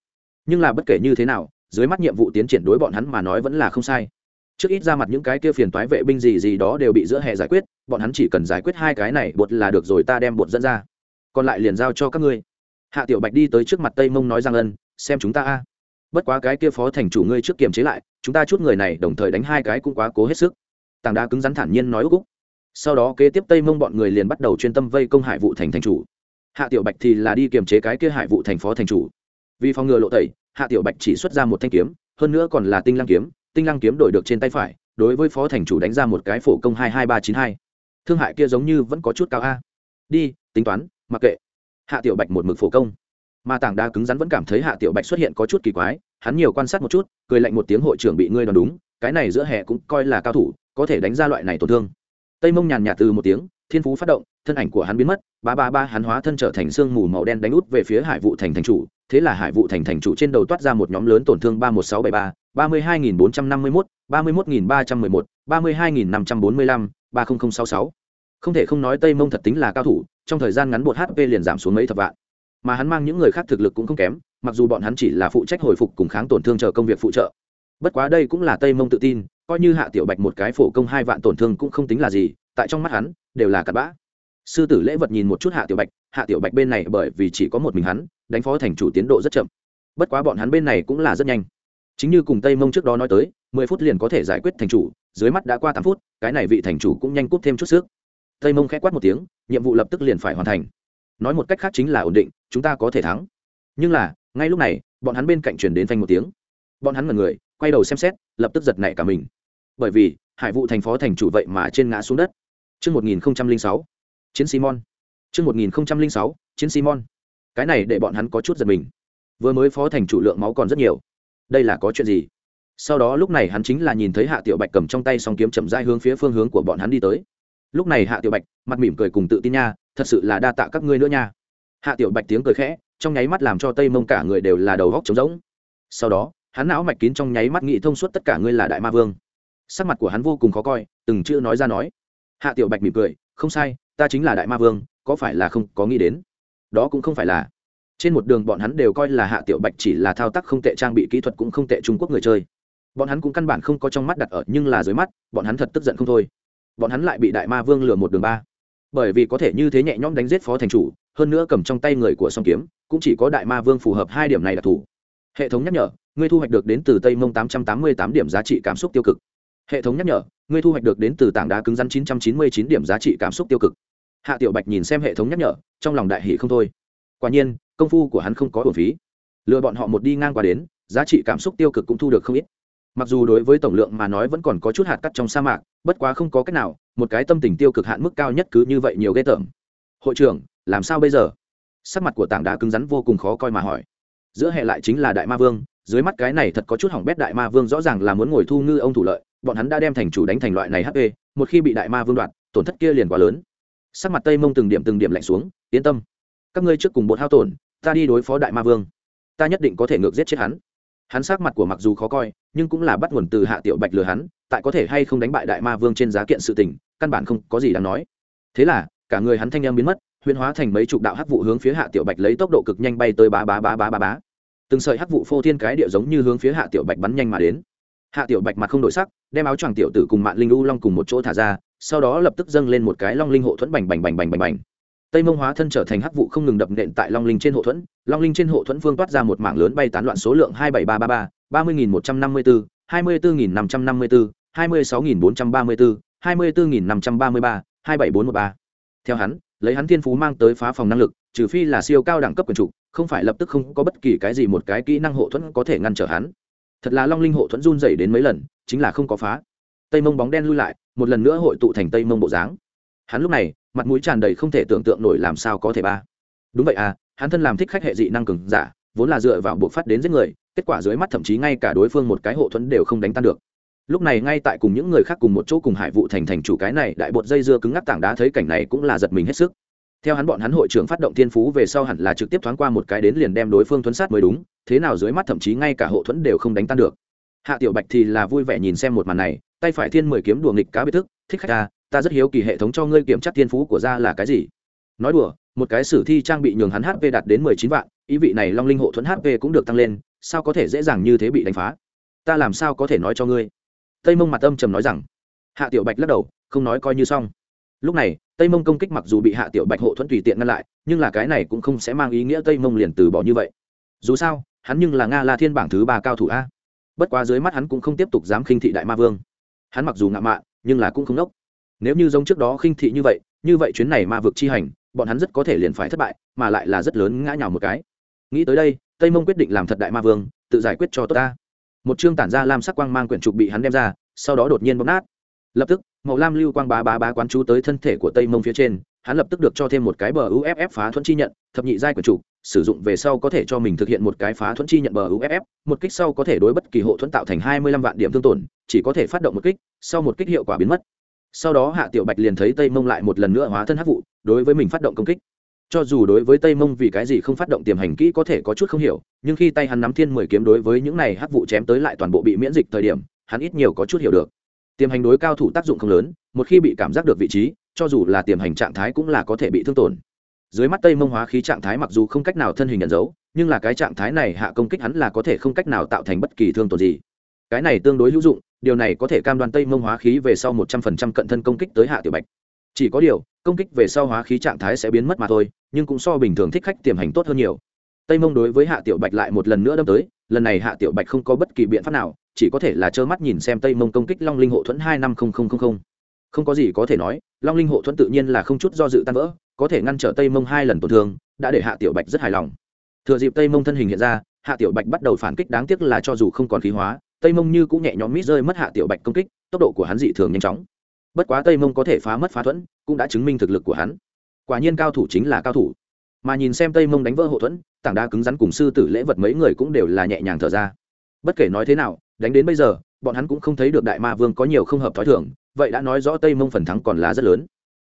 nhưng là bất kể như thế nào, dưới mắt nhiệm vụ tiến triển đối bọn hắn mà nói vẫn là không sai. Trước ít ra mặt những cái kia phiền toái vệ binh gì gì đó đều bị giữa hệ giải quyết, bọn hắn chỉ cần giải quyết hai cái này bột là được rồi ta đem bột dẫn ra. Còn lại liền giao cho các ngươi. Hạ tiểu bạch đi tới trước mặt tây mông nói rằng ân, xem chúng ta a. Bất quá cái kia phó thành chủ ngươi trước kiềm chế lại, chúng ta chút người này đồng thời đánh hai cái cũng quá cố hết sức. Tảng đá cứng rắn thản nhiên nói úc úc. Sau đó kế tiếp tây mông bọn người liền bắt đầu chuyên tâm vây công hải vụ thành thành chủ. Hạ tiểu bạch thì là đi kiềm chế cái kia hải vụ thành phó thành chủ. Vì phòng ngừa lộ tẩy hạ tiểu bạch chỉ xuất ra một thanh kiếm, hơn nữa còn là tinh lăng kiếm, tinh lăng kiếm đổi được trên tay phải, đối với phó thành chủ đánh ra một cái phổ công hai hai ba chín hai. Thương hại kia giống như vẫn có chút cao a. Đi, tính toán, mặc kệ. Hạ tiểu bạch một mực phổ công. Mà tảng đá cứng rắn vẫn cảm thấy hạ tiểu bạch xuất hiện có chút kỳ quái, hắn nhiều quan sát một chút, cười lạnh một tiếng hội trưởng bị ngươi đoán đúng, cái này giữa hè cũng coi là cao thủ, có thể đánh ra loại này tổn thương. Tây mông nhàn nhạt từ một tiếng, thiên phú phát động, thân ảnh của hắn biến mất, ba ba ba hắn hóa thân trở thành sương mù màu đen đánh út về phía hải vụ thành thành chủ thế là hải vụ thành thành chủ trên đầu toát ra một nhóm lớn tổn thương ba một sáu bảy ba ba mươi hai nghìn bốn trăm năm mươi mốt, ba mươi mốt nghìn ba trăm mười một, ba mươi hai nghìn năm trăm bốn mươi lăm, ba mươi nghìn sáu sáu. Không thể không nói tây mông thật tính là cao thủ, trong thời gian ngắn bột hp liền giảm xuống mấy thập vạn. Mà hắn mang những người khác thực lực cũng không kém, mặc dù bọn hắn chỉ là phụ trách hồi phục cùng kháng tổn thương chờ công việc phụ trợ. Bất quá đây cũng là tây mông tự tin, coi như hạ tiểu bạch một cái phổ công hai vạn tổn thương cũng không tính là gì, tại trong mắt hắn, đều là cặn bã. Sư tử lễ vật nhìn một chút hạ tiểu bạch hạ tiểu bạch bên này bởi vì chỉ có một mình hắn đánh phó thành chủ tiến độ rất chậm. Bất quá bọn hắn bên này cũng là rất nhanh. Chính như cùng tây mông trước đó nói tới mười phút liền có thể giải quyết thành chủ dưới mắt đã qua tám phút cái này vị thành chủ cũng nhanh cút thêm chút sức. Tây mông k h ẽ quát một tiếng nhiệm vụ lập tức liền phải hoàn thành. Nói một cách khác chính là ổn định chúng ta có thể thắng. Nhưng là ngay lúc này bọn hắn bên cạnh chuyển đến thanh một tiếng. Bọn hắn mật người quay đầu xem xét lập tức giật nảy cả mình. Bởi vì hải vụ thành phó thành chủ vậy mà trên ngã xuống đất. Trước 1006, chiến Simon. Trước 1006, chiến Simon. Cái này để bọn hắn có chút giật mình. Vừa mới phó thành chủ lượng máu còn rất nhiều. Đây là có chuyện gì? Sau đó lúc này hắn chính là nhìn thấy Hạ Tiểu Bạch cầm trong tay song kiếm chậm rãi hướng phía phương hướng của bọn hắn đi tới. Lúc này Hạ Tiểu Bạch, mặt mỉm cười cùng tự tin nha, thật sự là đa tạ các ngươi nữa nha. Hạ Tiểu Bạch tiếng cười khẽ, trong nháy mắt làm cho Tây Mông cả người đều là đầu góc trống rỗng. Sau đó, hắn não mạch kín trong nháy mắt nghĩ thông suốt tất cả ngươi là đại ma vương. Sắc mặt của hắn vô cùng khó coi, từng chữ nói ra nói. Hạ Tiểu Bạch mỉm cười, không sai, ta chính là đại ma vương có phải là không có nghĩ đến? Đó cũng không phải là. Trên một đường bọn hắn đều coi là hạ tiểu bạch chỉ là thao tác không tệ, trang bị kỹ thuật cũng không tệ trung quốc người chơi. Bọn hắn cũng căn bản không có trong mắt đặt ở, nhưng là dưới mắt, bọn hắn thật tức giận không thôi. Bọn hắn lại bị đại ma vương lừa một đường ba. Bởi vì có thể như thế nhẹ nhõm đánh giết phó thành chủ, hơn nữa cầm trong tay người của song kiếm, cũng chỉ có đại ma vương phù hợp hai điểm này đặc thù hệ thống nhắc nhở, ngươi thu hoạch được đến từ tây mông tám trăm tám mươi tám điểm giá trị cảm xúc tiêu cực. Hệ thống nhắc nhở, ngươi thu hoạch được đến từ tảng đá cứng rắn chín trăm chín mươi chín điểm giá trị cảm xúc tiêu cực hạ tiểu bạch nhìn xem hệ thống nhắc nhở, trong lòng đại hỷ không thôi. Quả nhiên, công phu của hắn không có ổn phí. Lừa bọn họ một đi ngang qua đến, giá trị cảm xúc tiêu cực cũng thu được không ít. Mặc dù đối với tổng lượng mà nói vẫn còn có chút hạt cắt trong sa mạc, bất quá không có cách nào, một cái tâm tình tiêu cực hạn mức cao nhất cứ như vậy nhiều ghê tởm. Hội trưởng, làm sao bây giờ? Sắc mặt của tảng đá cứng rắn vô cùng khó coi mà hỏi. Giữa hệ lại chính là đại ma vương, dưới mắt cái này thật có chút hỏng bét đại ma vương rõ ràng là muốn ngồi thu ngư ông thủ lợi, bọn hắn đã đem thành chủ đánh thành loại này hp một khi bị đại ma vương đoạt, tổn thất kia liền quá lớn sắc mặt tây mông từng điểm từng điểm lạnh xuống, yên tâm, các ngươi trước cùng bột hao tổn, ta đi đối phó đại ma vương. Ta nhất định có thể ngược giết chết hắn. Hắn sắc mặt của mặc dù khó coi, nhưng cũng là bắt nguồn từ hạ tiểu bạch lừa hắn, tại có thể hay không đánh bại đại ma vương trên giá kiện sự tình, căn bản không có gì đáng nói. Thế là, cả người hắn thanh em biến mất huyễn hóa thành mấy chục đạo hắc vụ hướng phía hạ tiểu bạch lấy tốc độ cực nhanh bay tới bá bá bá bá bá bá. Từng sợi hắc vụ phô thiên cái địa giống như hướng phía hạ tiểu bạch bắn nhanh mà đến. Hạ tiểu bạch mặt không đổi sắc, đem áo choàng tiểu tử cùng mạng linh u long cùng một chỗ thả ra sau đó lập tức dâng lên một cái long linh hộ thuẫn bành bành bành bành bành bành. Tây mông hóa thân trở thành hắc vụ không ngừng đập nện tại long linh trên hộ thuẫn, long linh trên hộ thuẫn phương toát ra một mảng lớn bay tán loạn số lượng hai bảy ba ba ba ba mươi nghìn một trăm năm mươi bốn hai mươi bốn nghìn năm trăm năm mươi bốn hai mươi sáu nghìn bốn trăm ba mươi bốn hai mươi bốn nghìn năm trăm ba mươi ba, hai bảy bốn một ba. Theo hắn, lấy hắn thiên phú mang tới phá phòng năng lực, trừ phi là siêu cao đẳng cấp quyền trục, không phải lập tức không có bất kỳ cái gì một cái kỹ năng hộ thuẫn có thể ngăn trở hắn. Thật là long linh hộ thuẫn run dày đến mấy lần, chính là không có phá tây mông bóng đen lui lại, một lần nữa hội tụ thành tây mông bộ dáng. Hắn lúc này, mặt mũi tràn đầy không thể tưởng tượng nổi làm sao có thể ba. Đúng vậy à hắn thân làm thích khách hệ dị năng cường giả, vốn là dựa vào buộc phát đến giết người, kết quả dưới mắt thậm chí ngay cả đối phương một cái hộ thuẫn đều không đánh tan được. Lúc này ngay tại cùng những người khác cùng một chỗ cùng hải vụ thành thành chủ cái này đại bột dây dưa cứng ngắc tảng đá thấy cảnh này cũng là giật mình hết sức. Theo hắn bọn hắn hội trưởng phát động thiên phú về sau hẳn là trực tiếp thoáng qua một cái đến liền đem đối phương thuấn sát mới đúng, thế nào dưới mắt thậm chí ngay cả hộ thuẫn đều không đánh tan được. Hạ tiểu bạch thì là vui vẻ nhìn xem một màn này tay phải thiên mười kiếm đùa nghịch cá biệt thức, thích khách ta ta rất hiếu kỳ hệ thống cho ngươi kiểm tra thiên phú của ra là cái gì. Nói đùa, một cái sử thi trang bị nhường hắn hp đạt đến mười chín vạn, ý vị này long linh hộ thuẫn hp cũng được tăng lên, sao có thể dễ dàng như thế bị đánh phá? Ta làm sao có thể nói cho ngươi? Tây mông mặt âm trầm nói rằng. Hạ tiểu bạch lắc đầu, không nói coi như xong. Lúc này, tây mông công kích mặc dù bị hạ tiểu bạch hộ thuẫn tùy tiện ngăn lại, nhưng là cái này cũng không sẽ mang ý nghĩa tây mông liền từ bỏ như vậy. Dù sao, hắn nhưng là nga la thiên bảng thứ ba cao thủ a. Bất quá dưới mắt hắn cũng không tiếp tục dám khinh thị đại ma vương hắn mặc dù ngạo mạn, nhưng là cũng không nốc. Nếu như giống trước đó khinh thị như vậy như vậy chuyến này ma vực chi hành, bọn hắn rất có thể liền phải thất bại, mà lại là rất lớn ngã nhào một cái. Nghĩ tới đây, tây mông quyết định làm thật đại ma vương, tự giải quyết cho tốt ta. Một chương tản ra lam sắc quang mang quyển trục bị hắn đem ra, sau đó đột nhiên bóp nát. Lập tức, màu lam lưu quang bá bá bá quán chú tới thân thể của tây mông phía trên, hắn lập tức được cho thêm một cái bờ uff phá thuẫn chi nhận, thập nhị giai quyển trục sử dụng về sau có thể cho mình thực hiện một cái phá thuẫn chi nhận bờ uff một kích sau có thể đối bất kỳ hộ thuẫn tạo thành hai mươi lăm vạn điểm thương tổn, chỉ có thể phát động một kích, sau một kích hiệu quả biến mất. Sau đó hạ tiểu bạch liền thấy tây mông lại một lần nữa hóa thân hắc vụ, đối với mình phát động công kích. Cho dù đối với tây mông vì cái gì không phát động tiềm hành kỹ có thể có chút không hiểu, nhưng khi tay hắn nắm thiên mười kiếm đối với những này hắc vụ chém tới lại toàn bộ bị miễn dịch thời điểm, hắn ít nhiều có chút hiểu được. Tiềm hành đối cao thủ tác dụng không lớn, một khi bị cảm giác được vị trí, cho dù là tiềm hành trạng thái cũng là có thể bị thương tổn dưới mắt tây mông hóa khí trạng thái mặc dù không cách nào thân hình nhận dấu, nhưng là cái trạng thái này hạ công kích hắn là có thể không cách nào tạo thành bất kỳ thương tổn gì. Cái này tương đối hữu dụng, điều này có thể cam đoan tây mông hóa khí về sau một trăm phần trăm cận thân công kích tới hạ tiểu bạch. Chỉ có điều, công kích về sau hóa khí trạng thái sẽ biến mất mà thôi, nhưng cũng so bình thường thích khách tiềm hành tốt hơn nhiều. Tây mông đối với hạ tiểu bạch lại một lần nữa đâm tới, lần này hạ tiểu bạch không có bất kỳ biện pháp nào, chỉ có thể là trơ mắt nhìn xem tây mông công kích long linh hộ thuẫn hai năm không không không không. Không có gì có thể nói, long linh hộ thuẫn tự nhiên là không chút do dự tan vỡ có thể ngăn trở tây mông hai lần tổn thương, đã để hạ tiểu bạch rất hài lòng. Thừa dịp tây mông thân hình hiện ra, hạ tiểu bạch bắt đầu phản kích đáng tiếc là cho dù không còn khí hóa, tây mông như cũng nhẹ nhõm mít rơi mất hạ tiểu bạch công kích, tốc độ của hắn dị thường nhanh chóng. Bất quá tây mông có thể phá mất phá thuẫn, cũng đã chứng minh thực lực của hắn. Quả nhiên cao thủ chính là cao thủ. Mà nhìn xem tây mông đánh vỡ hộ thuẫn, tảng đá cứng rắn cùng sư tử lễ vật mấy người cũng đều là nhẹ nhàng thở ra. Bất kể nói thế nào, đánh đến bây giờ, bọn hắn cũng không thấy được đại ma vương có nhiều không hợp t h ó i thưởng vậy đã nói rõ tây mông phần thắng còn là rất lớn.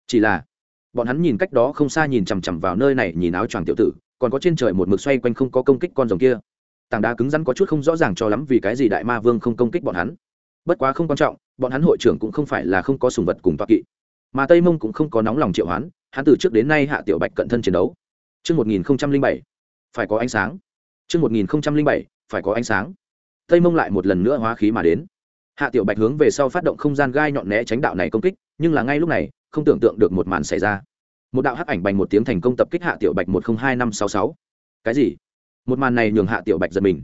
Chỉ là bọn hắn nhìn cách đó không xa nhìn chằm chằm vào nơi này nhìn áo choàng tiểu tử còn có trên trời một mực xoay quanh không có công kích con rồng kia tảng đá cứng rắn có chút không rõ ràng cho lắm vì cái gì đại ma vương không công kích bọn hắn bất quá không quan trọng bọn hắn hội trưởng cũng không phải là không có sùng vật cùng toa kỵ mà tây mông cũng không có nóng lòng triệu hoán hắn từ trước đến nay hạ tiểu bạch cận thân chiến đấu Trước 1007, phải có ánh sáng. Trước 1007, phải có ánh sáng. Tây mông lại một lần nữa hóa khí mà đến. Hạ tiểu bạch hướng về sau phát động không gian gai nhọn né tránh đạo này công kích, nhưng là ngay lúc này, không tưởng tượng được một màn xảy ra. Một đạo hắc ảnh bành một tiếng thành công tập kích Hạ tiểu bạch một không hai năm sáu sáu. Cái gì? Một màn này nhường Hạ tiểu bạch giật mình.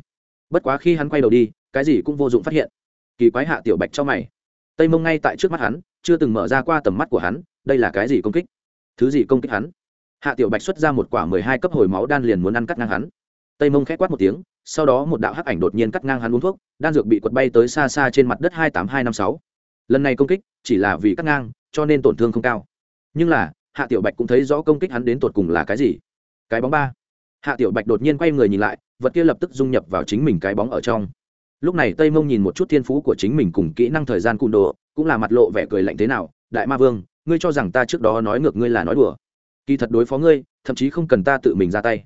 Bất quá khi hắn quay đầu đi, cái gì cũng vô dụng phát hiện. Kỳ quái Hạ tiểu bạch cho mày. Tây mông ngay tại trước mắt hắn, chưa từng mở ra qua tầm mắt của hắn, đây là cái gì công kích? Thứ gì công kích hắn? hạ tiểu bạch xuất ra một quả mười hai cấp hồi máu đan liền muốn ăn cắt ngang hắn tây mông khét quát một tiếng sau đó một đạo hắc ảnh đột nhiên cắt ngang hắn uống thuốc đan dược bị quật bay tới xa xa trên mặt đất hai tám hai năm sáu lần này công kích chỉ là vì cắt ngang, cho nên tổn thương không cao. Nhưng là, hạ tiểu bạch cũng thấy rõ công kích hắn đến tột cùng là cái gì. Cái bóng ba. Hạ tiểu bạch đột nhiên quay người nhìn lại, vật kia lập tức dung nhập vào chính mình cái bóng ở trong. Lúc này tây mông nhìn một chút thiên phú của chính mình cùng kỹ năng thời gian cùn đồ, cũng là mặt lộ vẻ cười lạnh thế nào, đại ma vương, ngươi cho rằng ta trước đó nói ngược ngươi là nói đùa. Kỳ thật đối phó ngươi, thậm chí không cần ta tự mình ra tay.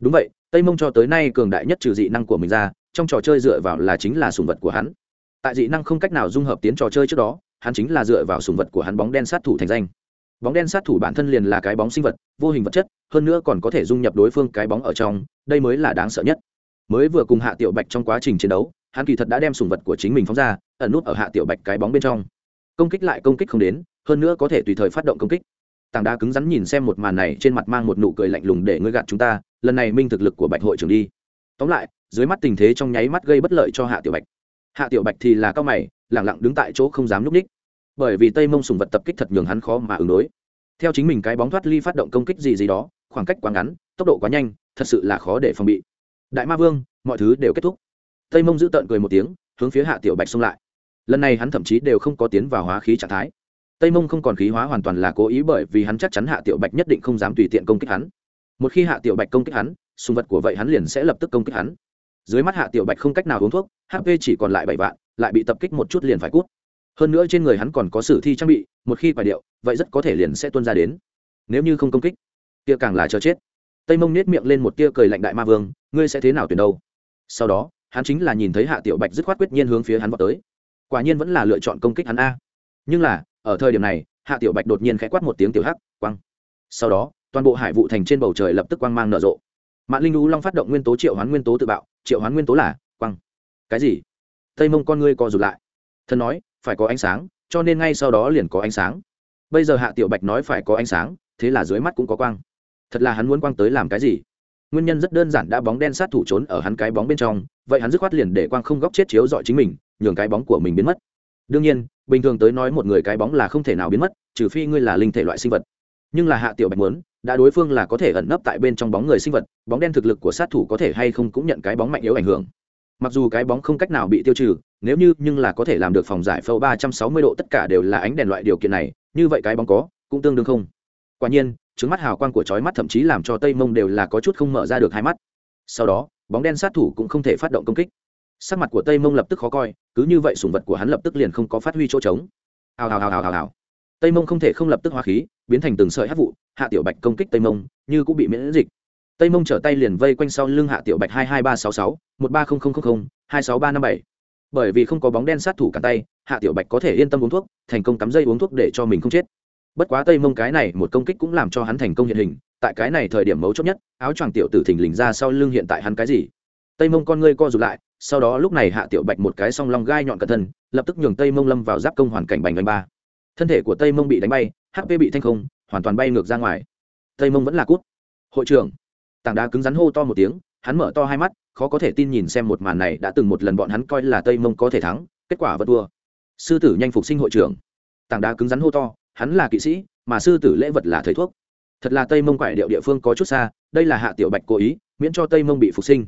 Đúng vậy, tây mông cho tới nay cường đại nhất trừ dị năng của mình ra, trong trò chơi dựa vào là chính là sùng vật của hắn tại dị năng không cách nào dung hợp tiến trò chơi trước đó, hắn chính là dựa vào sùng vật của hắn bóng đen sát thủ thành danh. Bóng đen sát thủ bản thân liền là cái bóng sinh vật, vô hình vật chất, hơn nữa còn có thể dung nhập đối phương cái bóng ở trong, đây mới là đáng sợ nhất. Mới vừa cùng hạ tiểu bạch trong quá trình chiến đấu, hắn kỳ thật đã đem sùng vật của chính mình phóng ra, ẩn nút ở hạ tiểu bạch cái bóng bên trong. Công kích lại công kích không đến, hơn nữa có thể tùy thời phát động công kích. Tảng đá cứng rắn nhìn xem một màn này, trên mặt mang một nụ cười lạnh lùng để ngươi gạt chúng ta, lần này minh thực lực của bạch hội trưởng đi. Tóm lại, dưới mắt tình thế trong nháy mắt gây bất lợi cho hạ tiểu bạch hạ tiểu bạch thì là cao mày, lẳng lặng đứng tại chỗ không dám núp ních. Bởi vì tây mông sùng vật tập kích thật nhường hắn khó mà ứng đối. Theo chính mình cái bóng thoát ly phát động công kích gì gì đó, khoảng cách quá ngắn, tốc độ quá nhanh, thật sự là khó để phòng bị. Đại ma vương, mọi thứ đều kết thúc. Tây mông giữ tợn cười một tiếng, hướng phía hạ tiểu bạch xông lại. Lần này hắn thậm chí đều không có tiến vào hóa khí trạng thái. Tây mông không còn khí hóa hoàn toàn là cố ý bởi vì hắn chắc chắn hạ tiểu bạch nhất định không dám tùy tiện công kích hắn. Một khi hạ tiểu bạch công kích hắn, sùng vật của vậy hắn liền sẽ lập tức công kích hắn dưới mắt hạ tiểu bạch không cách nào uống thuốc hp chỉ còn lại bảy vạn, lại bị tập kích một chút liền phải cút. Hơn nữa trên người hắn còn có sử thi trang bị, một khi quả điệu, vậy rất có thể liền sẽ tuân ra đến. Nếu như không công kích tia càng là chờ chết. Tây mông nết miệng lên một tia cười lạnh đại ma vương, ngươi sẽ thế nào tuyển đâu? Sau đó, hắn chính là nhìn thấy hạ tiểu bạch dứt khoát quyết nhiên hướng phía hắn vào tới. Quả nhiên vẫn là lựa chọn công kích hắn a. Nhưng là, ở thời điểm này, hạ tiểu bạch đột nhiên khẽ quát một tiếng tiểu hắc, quăng. Sau đó, toàn bộ hải vụ thành trên bầu trời lập tức quang mang nở rộ mạng linh lũ long phát động nguyên tố triệu hoán nguyên tố tự bạo, triệu hoán nguyên tố là quăng. Cái gì? Tây mông con ngươi co rụt lại. Thần nói, phải có ánh sáng, cho nên ngay sau đó liền có ánh sáng. Bây giờ hạ tiểu bạch nói phải có ánh sáng, thế là dưới mắt cũng có quang. Thật là hắn muốn quang tới làm cái gì? Nguyên nhân rất đơn giản, đã bóng đen sát thủ trốn ở hắn cái bóng bên trong, vậy hắn dứt khoát liền để quang không góc chết chiếu dọi chính mình, nhường cái bóng của mình biến mất. Đương nhiên, bình thường tới nói một người cái bóng là không thể nào biến mất, trừ phi ngươi là linh thể loại sinh vật. Nhưng là hạ tiểu bạch muốn đã đối phương là có thể ẩn nấp tại bên trong bóng người sinh vật, bóng đen thực lực của sát thủ có thể hay không cũng nhận cái bóng mạnh yếu ảnh hưởng. Mặc dù cái bóng không cách nào bị tiêu trừ, nếu như, nhưng là có thể làm được phòng giải phẫu ba trăm sáu mươi độ, tất cả đều là ánh đèn loại điều kiện này, như vậy cái bóng có, cũng tương đương không. Quả nhiên trứng mắt hào quang của chói mắt thậm chí làm cho tây mông đều là có chút không mở ra được hai mắt. Sau đó, bóng đen sát thủ cũng không thể phát động công kích. Sắc mặt của tây mông lập tức khó coi, cứ như vậy sùng vật của hắn lập tức liền không có phát huy chỗ trống. Hào hào hào hào hào hào tây mông không thể không lập tức hóa khí, biến thành từng sợi hát vụ, hạ tiểu bạch công kích tây mông, như cũng bị miễn dịch. Tây mông trở tay liền vây quanh sau lưng hạ tiểu bạch hai hai ba sáu sáu, một ba không không không không, hai sáu ba năm bảy. Bởi vì không có bóng đen sát thủ cả tay, hạ tiểu bạch có thể yên tâm uống thuốc, thành công cắm dây uống thuốc để cho mình không chết. Bất quá tây mông cái này một công kích cũng làm cho hắn thành công hiện hình, tại cái này thời điểm mấu chốt nhất, áo choàng tiểu tử thình lình ra sau lưng hiện tại hắn cái gì? Tây mông con ngươi co rụt lại, sau đó lúc này hạ tiểu bạch một cái song long gai nhọn cẩn thân, lập tức nhường tây mông lâm vào giáp công hoàn cảnh bành đánh ba thân thể của tây mông bị đánh bay hp bị thanh không, hoàn toàn bay ngược ra ngoài. Tây mông vẫn là cút. Hội trưởng. Tảng đá cứng rắn hô to một tiếng, hắn mở to hai mắt, khó có thể tin nhìn xem một màn này đã từng một lần bọn hắn coi là tây mông có thể thắng, kết quả vẫn thua. Sư tử nhanh phục sinh hội trưởng. Tảng đá cứng rắn hô to, hắn là kỵ sĩ, mà sư tử lễ vật là thầy thuốc. Thật là tây mông quải điệu địa phương có chút xa, đây là hạ tiểu bạch cố ý, miễn cho tây mông bị phục sinh.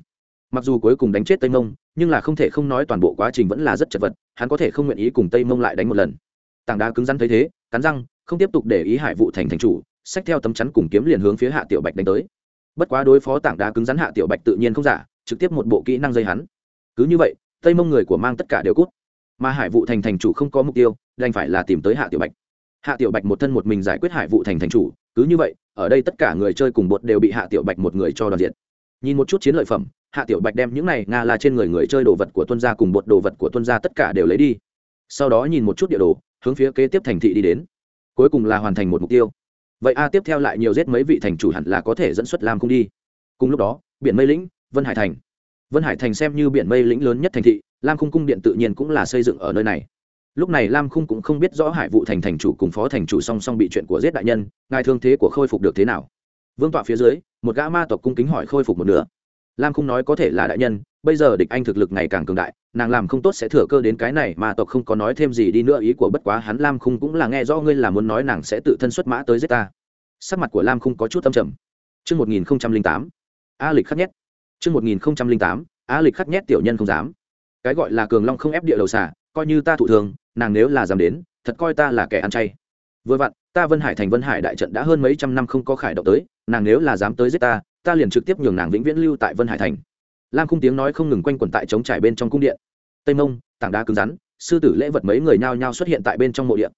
Mặc dù cuối cùng đánh chết tây mông, nhưng là không thể không nói toàn bộ quá trình vẫn là rất chật vật, hắn có thể không nguyện ý cùng tây mông lại đánh một lần tảng đá cứng rắn thấy thế, cắn răng, không tiếp tục để ý hải vụ thành thành chủ, xách theo tấm chắn cùng kiếm liền hướng phía hạ tiểu bạch đánh tới. Bất quá đối phó tảng đá cứng rắn hạ tiểu bạch tự nhiên không giả, trực tiếp một bộ kỹ năng dây hắn. Cứ như vậy, tây mông người của mang tất cả đều cút. Mà hải vụ thành thành chủ không có mục tiêu, đành phải là tìm tới hạ tiểu bạch. Hạ tiểu bạch một thân một mình giải quyết hải vụ thành thành chủ, cứ như vậy, ở đây tất cả người chơi cùng bột đều bị hạ tiểu bạch một người cho đoàn diện. Nhìn một chút chiến lợi phẩm, hạ tiểu bạch đem những này nga là trên người người chơi đồ vật của tuân gia cùng bột đồ vật của tuân gia tất cả đều lấy đi. Sau đó nhìn một chút địa đồ hướng phía kế tiếp thành thị đi đến. Cuối cùng là hoàn thành một mục tiêu. Vậy a tiếp theo lại nhiều giết mấy vị thành chủ hẳn là có thể dẫn xuất lam không đi. Cùng lúc đó, biển mây lĩnh, vân hải thành. Vân hải thành xem như biển mây lĩnh lớn nhất thành thị, lam khung cung điện tự nhiên cũng là xây dựng ở nơi này. Lúc này lam khung cũng không biết rõ hải vụ thành thành chủ cùng phó thành chủ song song bị chuyện của giết đại nhân, ngài thương thế của khôi phục được thế nào? Vương tọa phía dưới, một gã ma tộc cung kính hỏi khôi phục một nửa. Lam khung nói có thể là đại nhân bây giờ địch anh thực lực ngày càng cường đại nàng làm không tốt sẽ thừa cơ đến cái này mà tộc không có nói thêm gì đi nữa ý của bất quá hắn lam khung cũng là nghe rõ ngươi là muốn nói nàng sẽ tự thân xuất mã tới giết ta sắc mặt của lam khung có chút âm trầm Trước 1008, A lịch khắc nhét. Trước 1008, A lịch khắc nhét tiểu nhân không dám. Cái gọi là cường long không ép địa đầu xả, coi như ta thụ thường, nàng nếu là dám đến, thật coi ta là kẻ ăn chay. Vừa vặn, ta Vân Hải thành Vân Hải đại trận đã hơn mấy trăm năm không có khải động tới, nàng nếu là dám tới giết ta, ta liền trực tiếp nhường nàng vĩnh viễn lưu tại Vân Hải thành lam khung tiếng nói không ngừng quanh quẩn tại trống trải bên trong cung điện. Tây mông, tảng đá cứng rắn, sư tử lễ vật mấy người nhao nhao xuất hiện tại bên trong mộ điện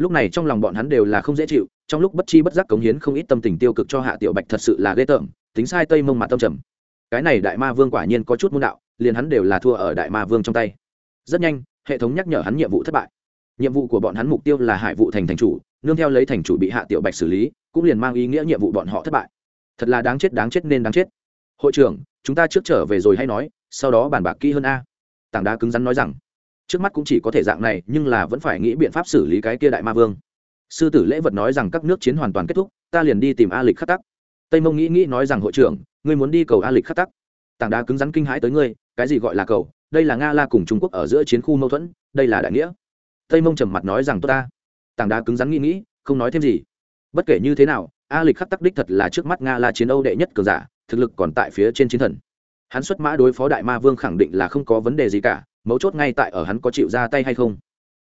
lúc này trong lòng bọn hắn đều là không dễ chịu, trong lúc bất chi bất giác cống hiến không ít tâm tình tiêu cực cho hạ tiểu bạch thật sự là ghê tởm, tính sai tây mông mà tâm trầm. Cái này đại ma vương quả nhiên có chút môn đạo, liền hắn đều là thua ở đại ma vương trong tay. Rất nhanh, hệ thống nhắc nhở hắn nhiệm vụ thất bại. Nhiệm vụ của bọn hắn mục tiêu là hải vụ thành thành chủ, nương theo lấy thành chủ bị hạ tiểu bạch xử lý, cũng liền mang ý nghĩa nhiệm vụ bọn họ thất bại. Thật là đáng chết đáng chết nên đáng chết hội trưởng, chúng ta trước trở về rồi hay nói, sau đó bàn bạc kỹ hơn a. Tảng đá cứng rắn nói rằng, trước mắt cũng chỉ có thể dạng này, nhưng là vẫn phải nghĩ biện pháp xử lý cái kia đại ma vương. Sư tử lễ vật nói rằng các nước chiến hoàn toàn kết thúc, ta liền đi tìm a lịch khắc tắc. Tây mông nghĩ nghĩ nói rằng, hội trưởng, ngươi muốn đi cầu a lịch khắc tắc? Tảng đá cứng rắn kinh hãi tới ngươi, cái gì gọi là cầu? Đây là nga la cùng trung quốc ở giữa chiến khu mâu thuẫn, đây là đại nghĩa. Tây mông trầm mặt nói rằng, tốt ta. Tảng đá cứng rắn nghĩ nghĩ, không nói thêm gì. Bất kể như thế nào a lịch khắc tắc đích thật là trước mắt nga là chiến âu đệ nhất cường giả, thực lực còn tại phía trên chiến thần. Hắn xuất mã đối phó đại ma vương khẳng định là không có vấn đề gì cả, mấu chốt ngay tại ở hắn có chịu ra tay hay không.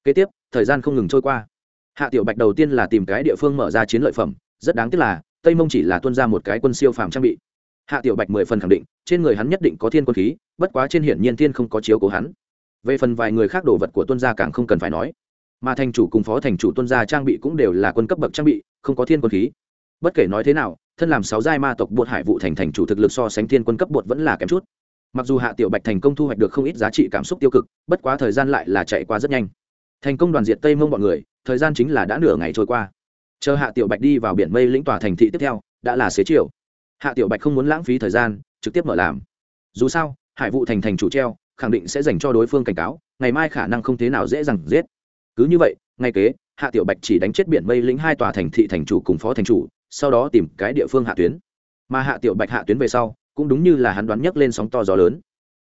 Kế tiếp, thời gian không ngừng trôi qua. Hạ tiểu bạch đầu tiên là tìm cái địa phương mở ra chiến lợi phẩm, rất đáng tiếc là, tây mông chỉ là tuân ra một cái quân siêu phàm trang bị. Hạ tiểu bạch mười phần khẳng định, trên người hắn nhất định có thiên quân khí, bất quá trên hiển nhiên thiên không có chiếu cố hắn. Về phần vài người khác đồ vật của tuân gia càng không cần phải nói. Mà thành chủ cùng phó thành chủ tuân gia trang bị cũng đều là quân cấp bậc trang bị, không có thiên quân khí bất kể nói thế nào, thân làm sáu giai ma tộc bột hải vụ thành thành chủ thực lực so sánh thiên quân cấp bột vẫn là kém chút. Mặc dù hạ tiểu bạch thành công thu hoạch được không ít giá trị cảm xúc tiêu cực, bất quá thời gian lại là chạy qua rất nhanh. Thành công đoàn diệt tây mông bọn người, thời gian chính là đã nửa ngày trôi qua. Chờ hạ tiểu bạch đi vào biển mây lĩnh tòa thành thị tiếp theo, đã là xế chiều. Hạ tiểu bạch không muốn lãng phí thời gian, trực tiếp mở làm. Dù sao, hải vụ thành thành chủ treo, khẳng định sẽ dành cho đối phương cảnh cáo, ngày mai khả năng không thế nào dễ dàng giết. Cứ như vậy, ngay kế, hạ tiểu bạch chỉ đánh chết biển mây lĩnh hai tòa thành thị thành chủ cùng phó thành chủ sau đó tìm cái địa phương hạ tuyến. Mà hạ tiểu bạch hạ tuyến về sau, cũng đúng như là hắn đoán nhấc lên sóng to gió lớn.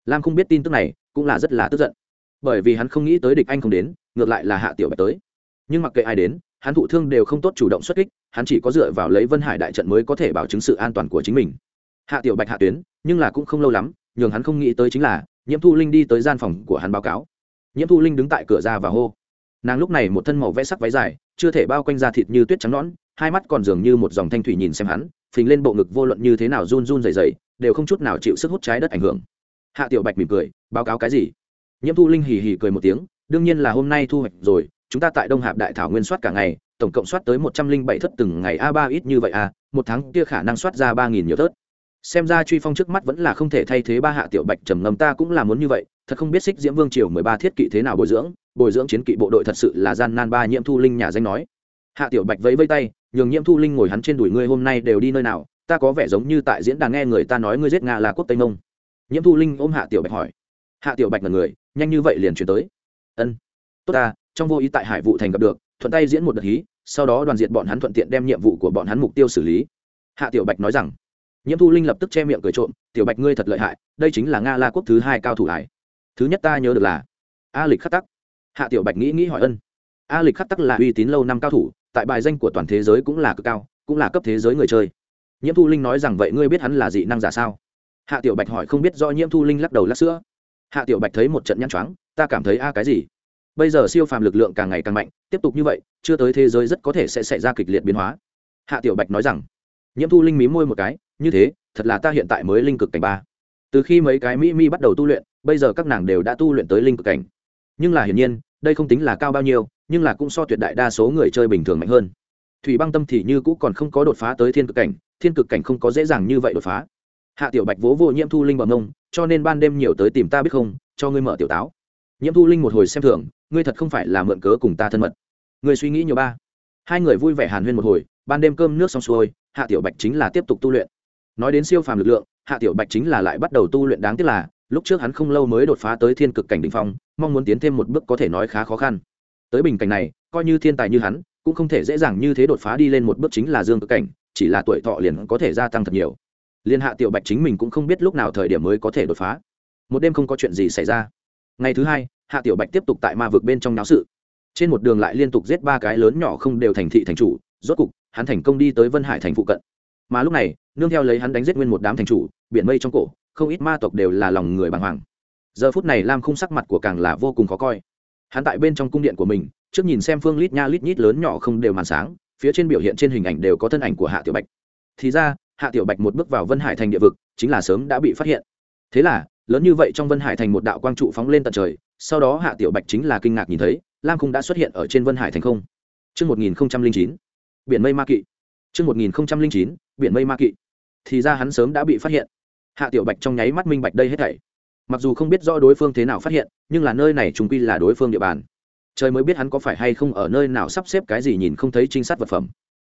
Lam không biết tin tức này, cũng là rất là tức giận. Bởi vì hắn không nghĩ tới địch anh không đến, ngược lại là hạ tiểu bạch tới. Nhưng mặc kệ ai đến, hắn thụ thương đều không tốt chủ động xuất kích, hắn chỉ có dựa vào lấy vân hải đại trận mới có thể bảo chứng sự an toàn của chính mình. Hạ tiểu bạch hạ tuyến, nhưng là cũng không lâu lắm, nhường hắn không nghĩ tới chính là, nhiễm thu linh đi tới gian phòng của hắn báo cáo. Nhiễm thu linh đứng tại cửa ra và hô nàng lúc này một thân màu vẽ sắc váy dài, chưa thể bao quanh da thịt như tuyết trắng nõn, hai mắt còn dường như một dòng thanh thủy nhìn xem hắn, phình lên bộ ngực vô luận như thế nào run run dày dày đều không chút nào chịu sức hút trái đất ảnh hưởng. Hạ tiểu bạch mỉm cười, báo cáo cái gì? Nhiễm thu linh hì hì cười một tiếng, đương nhiên là hôm nay thu hoạch rồi, chúng ta tại đông hạp đại thảo nguyên soát cả ngày, tổng cộng soát tới một trăm linh bảy thất từng ngày a ba ít như vậy a, một tháng kia khả năng soát ra ba nghìn nhiều thớt. Xem ra truy phong trước mắt vẫn là không thể thay thế ba hạ tiểu bạch trầm ngầm ta cũng là muốn như vậy, thật không biết xích diễm vương triều mười ba thiết kỵ thế nào bồi dưỡng bồi dưỡng chiến kỵ bộ đội thật sự là gian nan ba nhiễm thu linh nhà danh nói. Hạ tiểu bạch vẫy vây tay, nhường nhiễm thu linh ngồi hắn trên đùi ngươi hôm nay đều đi nơi nào, ta có vẻ giống như tại diễn đàn nghe người ta nói ngươi giết nga là quốc tây mông. Nhiễm thu linh ôm hạ tiểu bạch hỏi. Hạ tiểu bạch là người, nhanh như vậy liền chuyển tới. Ân, tốt ta, trong vô ý tại hải vụ thành gặp được, thuận tay diễn một đợt hí, sau đó đoàn diện bọn hắn thuận tiện đem nhiệm vụ của bọn hắn mục tiêu xử lý. Hạ tiểu bạch nói rằng. Nhiễm thu linh lập tức che miệng cười trộm, tiểu bạch ngươi thật lợi hại, đây chính là nga la quốc thứ hai cao thủ hải. Thứ nhất ta nhớ được là a lịch khắc tắc hạ tiểu bạch nghĩ nghĩ hỏi ân. A lịch khắc tắc là uy tín lâu năm cao thủ, tại bài danh của toàn thế giới cũng là cực cao, cũng là cấp thế giới người chơi. Nhiễm thu linh nói rằng vậy ngươi biết hắn là dị năng giả sao? Hạ tiểu bạch hỏi không biết do nhiễm thu linh lắc đầu lắc sữa. Hạ tiểu bạch thấy một trận nhăn choáng, ta cảm thấy a cái gì? Bây giờ siêu phàm lực lượng càng ngày càng mạnh, tiếp tục như vậy, chưa tới thế giới rất có thể sẽ xảy ra kịch liệt biến hóa. Hạ tiểu bạch nói rằng, nhiễm thu linh mí môi một cái, như thế, thật là ta hiện tại mới linh cực cảnh ba. Từ khi mấy cái mỹ mi bắt đầu tu luyện, bây giờ các nàng đều đã tu luyện tới linh cực cảnh nhưng là hiển nhiên đây không tính là cao bao nhiêu nhưng là cũng so tuyệt đại đa số người chơi bình thường mạnh hơn. Thủy băng tâm thì như cũ còn không có đột phá tới thiên cực cảnh thiên cực cảnh không có dễ dàng như vậy đột phá. Hạ tiểu bạch vỗ vô nhiễm thu linh bằng nông, cho nên ban đêm nhiều tới tìm ta biết không cho ngươi mở tiểu táo. Nhiễm thu linh một hồi xem thường ngươi thật không phải là mượn cớ cùng ta thân mật. Ngươi suy nghĩ nhiều ba. Hai người vui vẻ hàn huyên một hồi ban đêm cơm nước xong xuôi hạ tiểu bạch chính là tiếp tục tu luyện. Nói đến siêu phàm lực lượng hạ tiểu bạch chính là lại bắt đầu tu luyện đáng tiếc là lúc trước hắn không lâu mới đột phá tới thiên cực cảnh đ ỉ n h phong, mong muốn tiến thêm một bước có thể nói khá khó khăn. Tới bình cảnh này, coi như thiên tài như hắn, cũng không thể dễ dàng như thế đột phá đi lên một bước chính là dương cực cảnh, chỉ là tuổi thọ liền có thể gia tăng thật nhiều. Liên hạ tiểu bạch chính mình cũng không biết lúc nào thời điểm mới có thể đột phá. Một đêm không có chuyện gì xảy ra. Ngày thứ hai, hạ tiểu bạch tiếp tục tại ma vực bên trong náo sự. Trên một đường lại liên tục giết ba cái lớn nhỏ không đều thành thị thành chủ, rốt cục, hắn thành công đi tới vân hải thành phụ cận. Mà lúc này, nương theo lấy hắn đánh giết nguyên một đám thành chủ, biển mây trong cổ không ít ma tộc đều là lòng người bàng hoàng giờ phút này lam khung sắc mặt của càng là vô cùng khó coi hắn tại bên trong cung điện của mình trước nhìn xem phương lít nha lít nhít lớn nhỏ không đều màn sáng phía trên biểu hiện trên hình ảnh đều có thân ảnh của hạ tiểu bạch thì ra hạ tiểu bạch một bước vào vân hải thành địa vực chính là sớm đã bị phát hiện thế là lớn như vậy trong vân hải thành một đạo quang trụ phóng lên tận trời sau đó hạ tiểu bạch chính là kinh ngạc nhìn thấy lam khung đã xuất hiện ở trên vân hải thành không Trước 1009, biển mây ma kỵ. Trước 1009, biển mây ma kỵ. Thì ra hắn sớm đã bị phát hiện. Hạ Tiểu Bạch trong nháy mắt minh bạch đây hết thảy. Mặc dù không biết rõ đối phương thế nào phát hiện, nhưng là nơi này trùng quy là đối phương địa bàn. Trời mới biết hắn có phải hay không ở nơi nào sắp xếp cái gì nhìn không thấy trinh sát vật phẩm.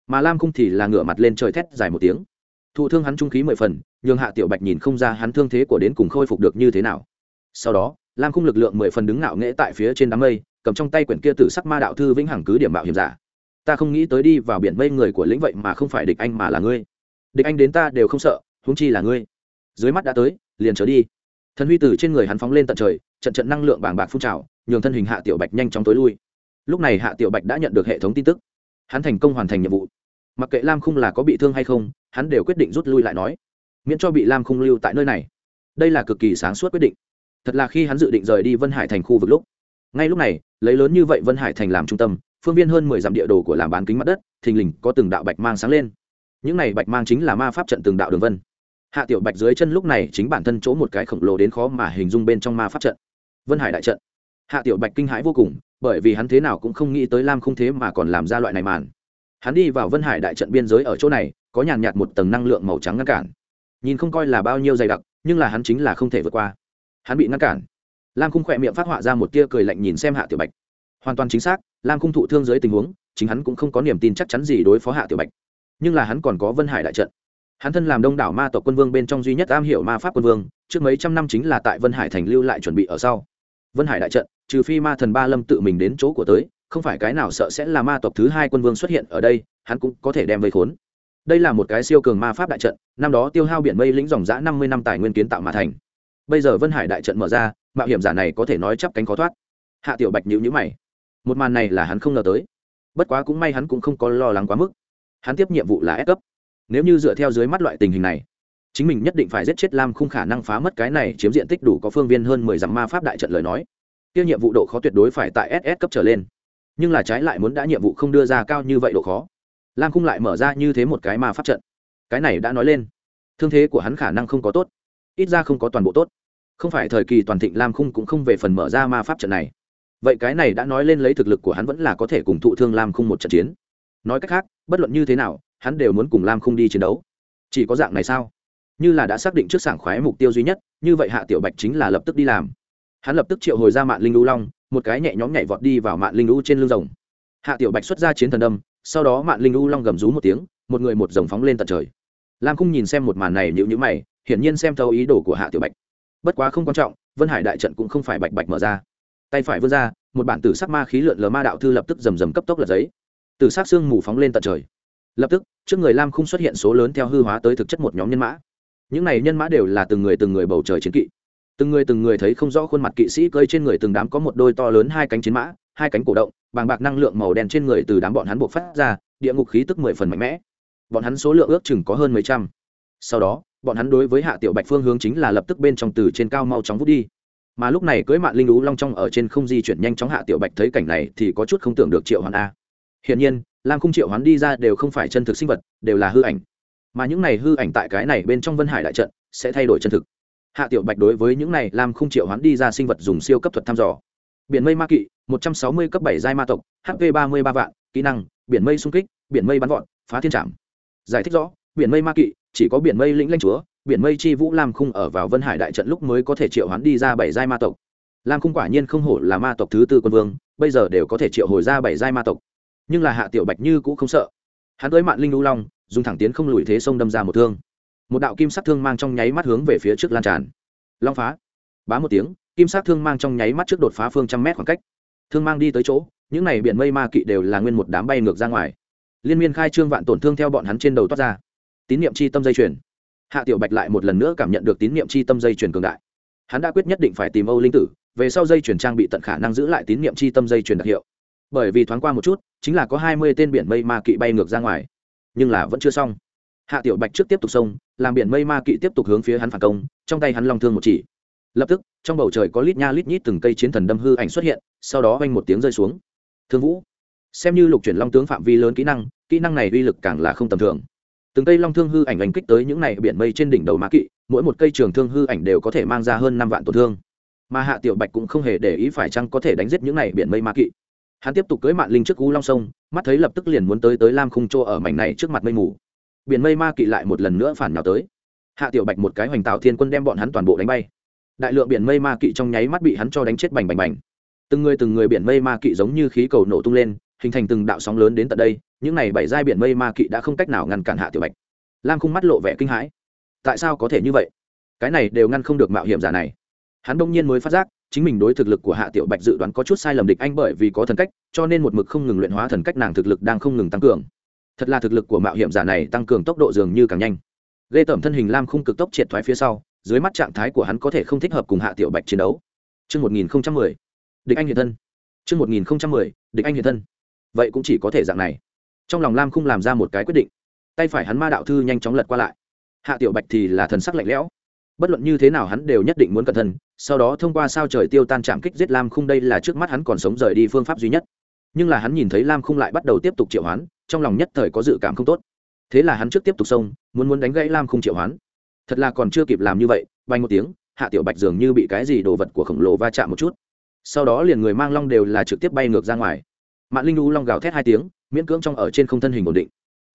Mà Lam không thì là ngửa mặt lên trời thét dài một tiếng. Thụ thương hắn trung khí mười phần, nhưng Hạ Tiểu Bạch nhìn không ra hắn thương thế của đến cùng khôi phục được như thế nào. Sau đó, lam khung lực lượng mười phần đứng ngạo nghễ tại phía trên đám mây cầm trong tay quyển kia tử sắc ma đạo thư vĩnh hằng cứ điểm mạo hiểm giả ta không nghĩ tới đi vào biển mây người của lĩnh vậy mà không phải địch anh mà là ngươi địch anh đến ta đều không sợ huống chi là ngươi dưới mắt đã tới, liền trở đi. Thần huy tử trên người hắn phóng lên tận trời, trận trận năng lượng bàng bạc phun trào, nhường thân hình hạ tiểu bạch nhanh chóng tối lui. Lúc này hạ tiểu bạch đã nhận được hệ thống tin tức. Hắn thành công hoàn thành nhiệm vụ. Mặc kệ lam khung là có bị thương hay không, hắn đều quyết định rút lui lại nói. Miễn cho bị lam khung lưu tại nơi này. Đây là cực kỳ sáng suốt quyết định. Thật là khi hắn dự định rời đi vân hải thành khu vực lúc. Ngay lúc này, lấy lớn như vậy vân hải thành làm trung tâm, phương viên hơn mười dặm địa đồ của làm bán kính mặt đất, thình lình có từng đạo bạch mang sáng lên. Những này bạch mang chính là ma pháp trận từng đạo đường vân hạ tiểu bạch dưới chân lúc này chính bản thân chỗ một cái khổng lồ đến khó mà hình dung bên trong ma pháp trận, vân hải đại trận. Hạ tiểu bạch kinh hãi vô cùng, bởi vì hắn thế nào cũng không nghĩ tới lam không thế mà còn làm ra loại này màn. Hắn đi vào vân hải đại trận biên giới ở chỗ này, có nhàn nhạt một tầng năng lượng màu trắng ngăn cản. Nhìn không coi là bao nhiêu dày đặc, nhưng là hắn chính là không thể vượt qua. Hắn bị ngăn cản. Lam khung khỏe miệng phát họa ra một tia cười lạnh nhìn xem hạ tiểu bạch. Hoàn toàn chính xác, lam khung thụ thương dưới tình huống, chính hắn cũng không có niềm tin chắc chắn gì đối phó hạ tiểu bạch. Nhưng là hắn còn có vân hải đại trận hắn thân làm đông đảo ma tộc quân vương bên trong duy nhất am hiểu ma pháp quân vương, trước mấy trăm năm chính là tại vân hải thành lưu lại chuẩn bị ở sau. Vân hải đại trận, trừ phi ma thần ba lâm tự mình đến chỗ của tới, không phải cái nào sợ sẽ là ma tộc thứ hai quân vương xuất hiện ở đây, hắn cũng có thể đem vây khốn. Đây là một cái siêu cường ma pháp đại trận, năm đó tiêu hao biển mây lĩnh dòng giã năm mươi năm tài nguyên kiến tạo mà thành. Bây giờ vân hải đại trận mở ra, mạo hiểm giả này có thể nói chắp cánh khó thoát. Hạ tiểu bạch nhữ nhữ mày. Một màn này là hắn không ngờ tới. Bất quá cũng may hắn cũng không có lo lắng quá mức. Hắn tiếp nhiệm vụ là ép cấp nếu như dựa theo dưới mắt loại tình hình này, chính mình nhất định phải giết chết lam không khả năng phá mất cái này chiếm diện tích đủ có phương viên hơn mười dặm ma pháp đại trận lời nói. Kia nhiệm vụ độ khó tuyệt đối phải tại ss cấp trở lên. Nhưng là trái lại muốn đã nhiệm vụ không đưa ra cao như vậy độ khó. Lam khung lại mở ra như thế một cái ma pháp trận. Cái này đã nói lên. Thương thế của hắn khả năng không có tốt. Ít ra không có toàn bộ tốt. Không phải thời kỳ toàn thịnh lam khung cũng không về phần mở ra ma pháp trận này. Vậy cái này đã nói lên lấy thực lực của hắn vẫn là có thể cùng thụ thương lam khung một trận chiến. Nói cách khác, bất luận như thế nào hắn đều muốn cùng lam khung đi chiến đấu. Chỉ có dạng này sao? Như là đã xác định trước sảng khoái mục tiêu duy nhất, như vậy hạ tiểu bạch chính là lập tức đi làm. Hắn lập tức triệu hồi ra mạng linh lũ long, một cái nhẹ nhõm nhảy vọt đi vào mạng linh lũ trên lưng rồng. Hạ tiểu bạch xuất ra chiến thần đâm, sau đó mạng linh lũ long gầm rú một tiếng, một người một rồng phóng lên tận trời. Lam khung nhìn xem một màn này nhữ nhữ mày, hiển nhiên xem thấu ý đồ của hạ tiểu bạch. Bất quá không quan trọng, vân hải đại trận cũng không phải bạch bạch mở ra. Tay phải vươn ra, một bản tử sắc ma khí lượn lờ ma đạo thư lập tức rầm rầm cấp tốc lật giấy. Tử sắc xương mù phóng lên tận trời lập tức, trước người lam không xuất hiện số lớn theo hư hóa tới thực chất một nhóm nhân mã. Những này nhân mã đều là từng người từng người bầu trời chiến kỵ. Từng người từng người thấy không rõ khuôn mặt kỵ sĩ cơi trên người từng đám có một đôi to lớn hai cánh chiến mã, hai cánh cổ động, bàng bạc năng lượng màu đen trên người từ đám bọn hắn buộc phát ra, địa ngục khí tức mười phần mạnh mẽ. Bọn hắn số lượng ước chừng có hơn mấy trăm. Sau đó, bọn hắn đối với hạ tiểu bạch phương hướng chính là lập tức bên trong từ trên cao mau chóng vút đi. Mà lúc này cưới mạng linh lũ long trong ở trên không di chuyển nhanh chóng hạ tiểu bạch thấy cảnh này thì có chút không tưởng được triệu hoàn a. Hiển nhiên lam khung triệu hoán đi ra đều không phải chân thực sinh vật đều là hư ảnh. Mà những này hư ảnh tại cái này bên trong vân hải đại trận sẽ thay đổi chân thực. Hạ tiểu bạch đối với những này lam khung triệu hoán đi ra sinh vật dùng siêu cấp thuật thăm dò. Biển mây ma kỵ một trăm sáu mươi cấp bảy giai ma tộc hp ba mươi ba vạn kỹ năng biển mây xung kích biển mây bắn vọt, phá thiên trảm. Giải thích rõ biển mây ma kỵ chỉ có biển mây lĩnh lanh chúa biển mây chi vũ lam khung ở vào vân hải đại trận lúc mới có thể triệu hoán đi ra bảy giai ma tộc. Lam khung quả nhiên không hổ là ma tộc thứ tư quân vương bây giờ đều có thể triệu hồi ra bảy giai ma tộc nhưng là hạ tiểu bạch như cũng không sợ. Hắn tới mạn linh lưu long dùng thẳng tiến không lùi thế sông đâm ra một thương. Một đạo kim sắc thương mang trong nháy mắt hướng về phía trước lan tràn. Long phá. Bá một tiếng kim sắc thương mang trong nháy mắt trước đột phá phương trăm mét khoảng cách. Thương mang đi tới chỗ những này biển mây ma kỵ đều là nguyên một đám bay ngược ra ngoài. Liên miên khai trương vạn tổn thương theo bọn hắn trên đầu toát ra. Tín niệm chi tâm dây chuyển, hạ tiểu bạch lại một lần nữa cảm nhận được tín niệm chi tâm dây chuyển cường đại. Hắn đã quyết nhất định phải tìm âu linh tử về sau dây chuyển trang bị tận khả năng giữ lại tín niệm chi tâm dây chuyển đặc hiệu bởi vì thoáng qua một chút, chính là có hai mươi tên biển mây ma kỵ bay ngược ra ngoài. Nhưng là vẫn chưa xong. Hạ tiểu bạch trước tiếp tục xông, làm biển mây ma kỵ tiếp tục hướng phía hắn phản công, trong tay hắn long thương một chỉ. Lập tức, trong bầu trời có lít nha lít nhít từng cây chiến thần đâm hư ảnh xuất hiện, sau đó oanh một tiếng rơi xuống. Thương vũ, xem như lục chuyển long tướng phạm vi lớn kỹ năng kỹ năng này uy lực càng là không tầm thường. Từng cây long thương hư ảnh ảnh kích tới những này biển mây trên đỉnh đầu ma kỵ, mỗi một cây trường thương hư ảnh đều có thể mang ra hơn năm vạn tổn thương. Mà hạ tiểu bạch cũng không hề để ý phải chăng có thể đánh giết những này biển mây ma kỵ hắn tiếp tục cưới mạn linh trước cú long sông, mắt thấy lập tức liền muốn tới tới lam khung chỗ ở mảnh này trước mặt mây mù. Biển mây ma kỵ lại một lần nữa phản nhào tới. Hạ tiểu bạch một cái hoành tạo thiên quân đem bọn hắn toàn bộ đánh bay. Đại lượng biển mây ma kỵ trong nháy mắt bị hắn cho đánh chết bành bành bành. Từng người từng người biển mây ma kỵ giống như khí cầu nổ tung lên, hình thành từng đạo sóng lớn đến tận đây, những này bảy giai biển mây ma kỵ đã không cách nào ngăn cản hạ tiểu bạch. Lam khung mắt lộ vẻ kinh hãi. Tại sao có thể như vậy? Cái này đều ngăn không được mạo hiểm giả này. Hắn đông nhiên mới phát giác chính mình đối thực lực của hạ tiểu bạch dự đoán có chút sai lầm địch anh bởi vì có thần cách cho nên một mực không ngừng luyện hóa thần cách nàng thực lực đang không ngừng tăng cường. Thật là thực lực của mạo hiểm giả này tăng cường tốc độ dường như càng nhanh. Ghê tởm thân hình lam khung cực tốc triệt thoái phía sau dưới mắt trạng thái của hắn có thể không thích hợp cùng hạ tiểu bạch chiến đấu. Trước 1010, địch anh hiện thân. Trước 1010, địch anh hiện thân. Vậy cũng chỉ có thể dạng này. trong lòng lam khung làm ra một cái quyết định. Tay phải hắn ma đạo thư nhanh chóng lật qua lại. Hạ tiểu bạch thì là thần sắc lạnh lẽo. Bất luận như thế nào hắn đều nhất định muốn cẩn thận sau đó thông qua sao trời tiêu tan chạm kích giết lam khung, đây là trước mắt hắn còn sống rời đi phương pháp duy nhất. Nhưng là hắn nhìn thấy lam khung lại bắt đầu tiếp tục triệu hoán, trong lòng nhất thời có dự cảm không tốt. Thế là hắn trước tiếp tục xông, muốn muốn đánh gãy lam khung triệu hoán. Thật là còn chưa kịp làm như vậy bay một tiếng, hạ tiểu bạch dường như bị cái gì đồ vật của khổng lồ va chạm một chút. Sau đó liền người mang long đều là trực tiếp bay ngược ra ngoài. Mạng linh lũ long gào thét hai tiếng, miễn cưỡng trong ở trên không thân hình ổn định.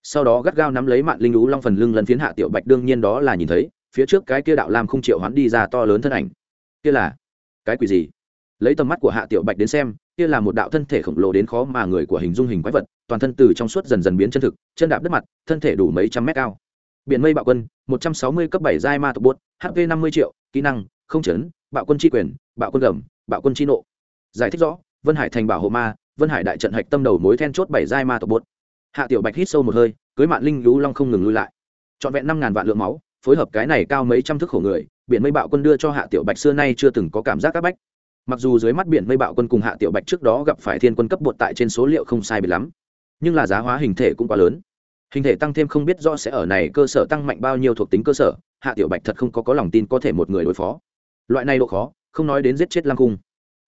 Sau đó gắt gao nắm lấy mạng linh lũ long phần lưng lần phiến hạ tiểu bạch, đương nhiên đó là nhìn thấy, phía trước cái kia đạo lam không triệu hoán đi ra to lớn thân ảnh kia là cái quỷ gì? Lấy tầm mắt của hạ tiểu bạch đến xem, kia là một đạo thân thể khổng lồ đến khó mà người của hình dung hình quái vật, toàn thân từ trong suốt dần dần biến chân thực, chân đạp đất mặt, thân thể đủ mấy trăm mét cao. Biển mây bạo quân, một trăm sáu mươi cấp bảy giai ma tộc bốt hp năm mươi triệu, kỹ năng, không chấn, bạo quân tri quyền, bạo quân gầm, bạo quân tri nộ. Giải thích rõ, vân hải thành bảo hộ ma, vân hải đại trận hạch tâm đầu mối then chốt bảy giai ma tộc bốt hạ tiểu bạch hít sâu một hơi, cưới mạng linh lũ long không ngừng lui lại. Trọn vẹn năm ngàn vạn lượng máu, phối hợp cái này cao mấy trăm thước khổ người biển mây bạo quân đưa cho hạ tiểu bạch xưa nay chưa từng có cảm giác các bách. Mặc dù dưới mắt biển mây bạo quân cùng hạ tiểu bạch trước đó gặp phải thiên quân cấp bột tại trên số liệu không sai bị lắm, nhưng là giá hóa hình thể cũng quá lớn. Hình thể tăng thêm không biết rõ sẽ ở này cơ sở tăng mạnh bao nhiêu thuộc tính cơ sở, hạ tiểu bạch thật không có có lòng tin có thể một người đối phó. Loại này độ khó, không nói đến giết chết lang cung.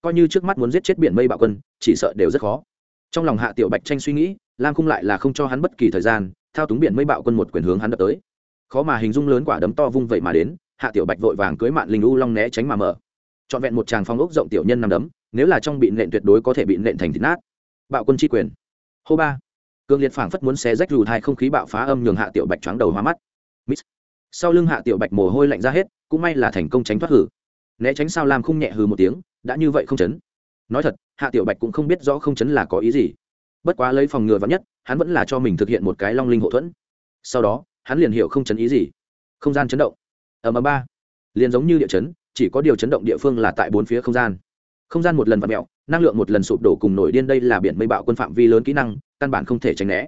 Coi như trước mắt muốn giết chết biển mây bạo quân, chỉ sợ đều rất khó. Trong lòng hạ tiểu bạch tranh suy nghĩ lam cung lại là không cho hắn bất kỳ thời gian, thao túng biển mây bạo quân một quyền hướng hắn đập tới. Khó mà hình dung lớn quả đấm to vung vậy mà đến hạ tiểu bạch vội vàng cưới mạn linh u long né tránh mà mở. Trọn vẹn một tràng phong ốc rộng tiểu nhân nằm đấm, nếu là trong bị nện tuyệt đối có thể bị nện thành thịt nát. Bạo quân tri quyền. Hô ba. Cương liệt phảng phất muốn xé rách rù hai không khí bạo phá âm nhường hạ tiểu bạch choáng đầu hoa mắt. Miss. sau lưng hạ tiểu bạch mồ hôi lạnh ra hết, cũng may là thành công tránh thoát hử. Né tránh sao làm không nhẹ hừ một tiếng, đã như vậy không chấn. Nói thật, hạ tiểu bạch cũng không biết rõ không chấn là có ý gì. Bất quá lấy phòng ngừa vắn nhất, hắn vẫn là cho mình thực hiện một cái long linh hậu thuẫn. Sau đó, hắn liền hiểu không chấn ý gì. Không gian chấn động ở ầm ba. Liền giống như địa chấn, chỉ có điều chấn động địa phương là tại bốn phía không gian. Không gian một lần vặn mẹo, năng lượng một lần sụp đổ cùng nổi điên đây là biển mây bạo quân phạm vi lớn kỹ năng, căn bản không thể tránh né.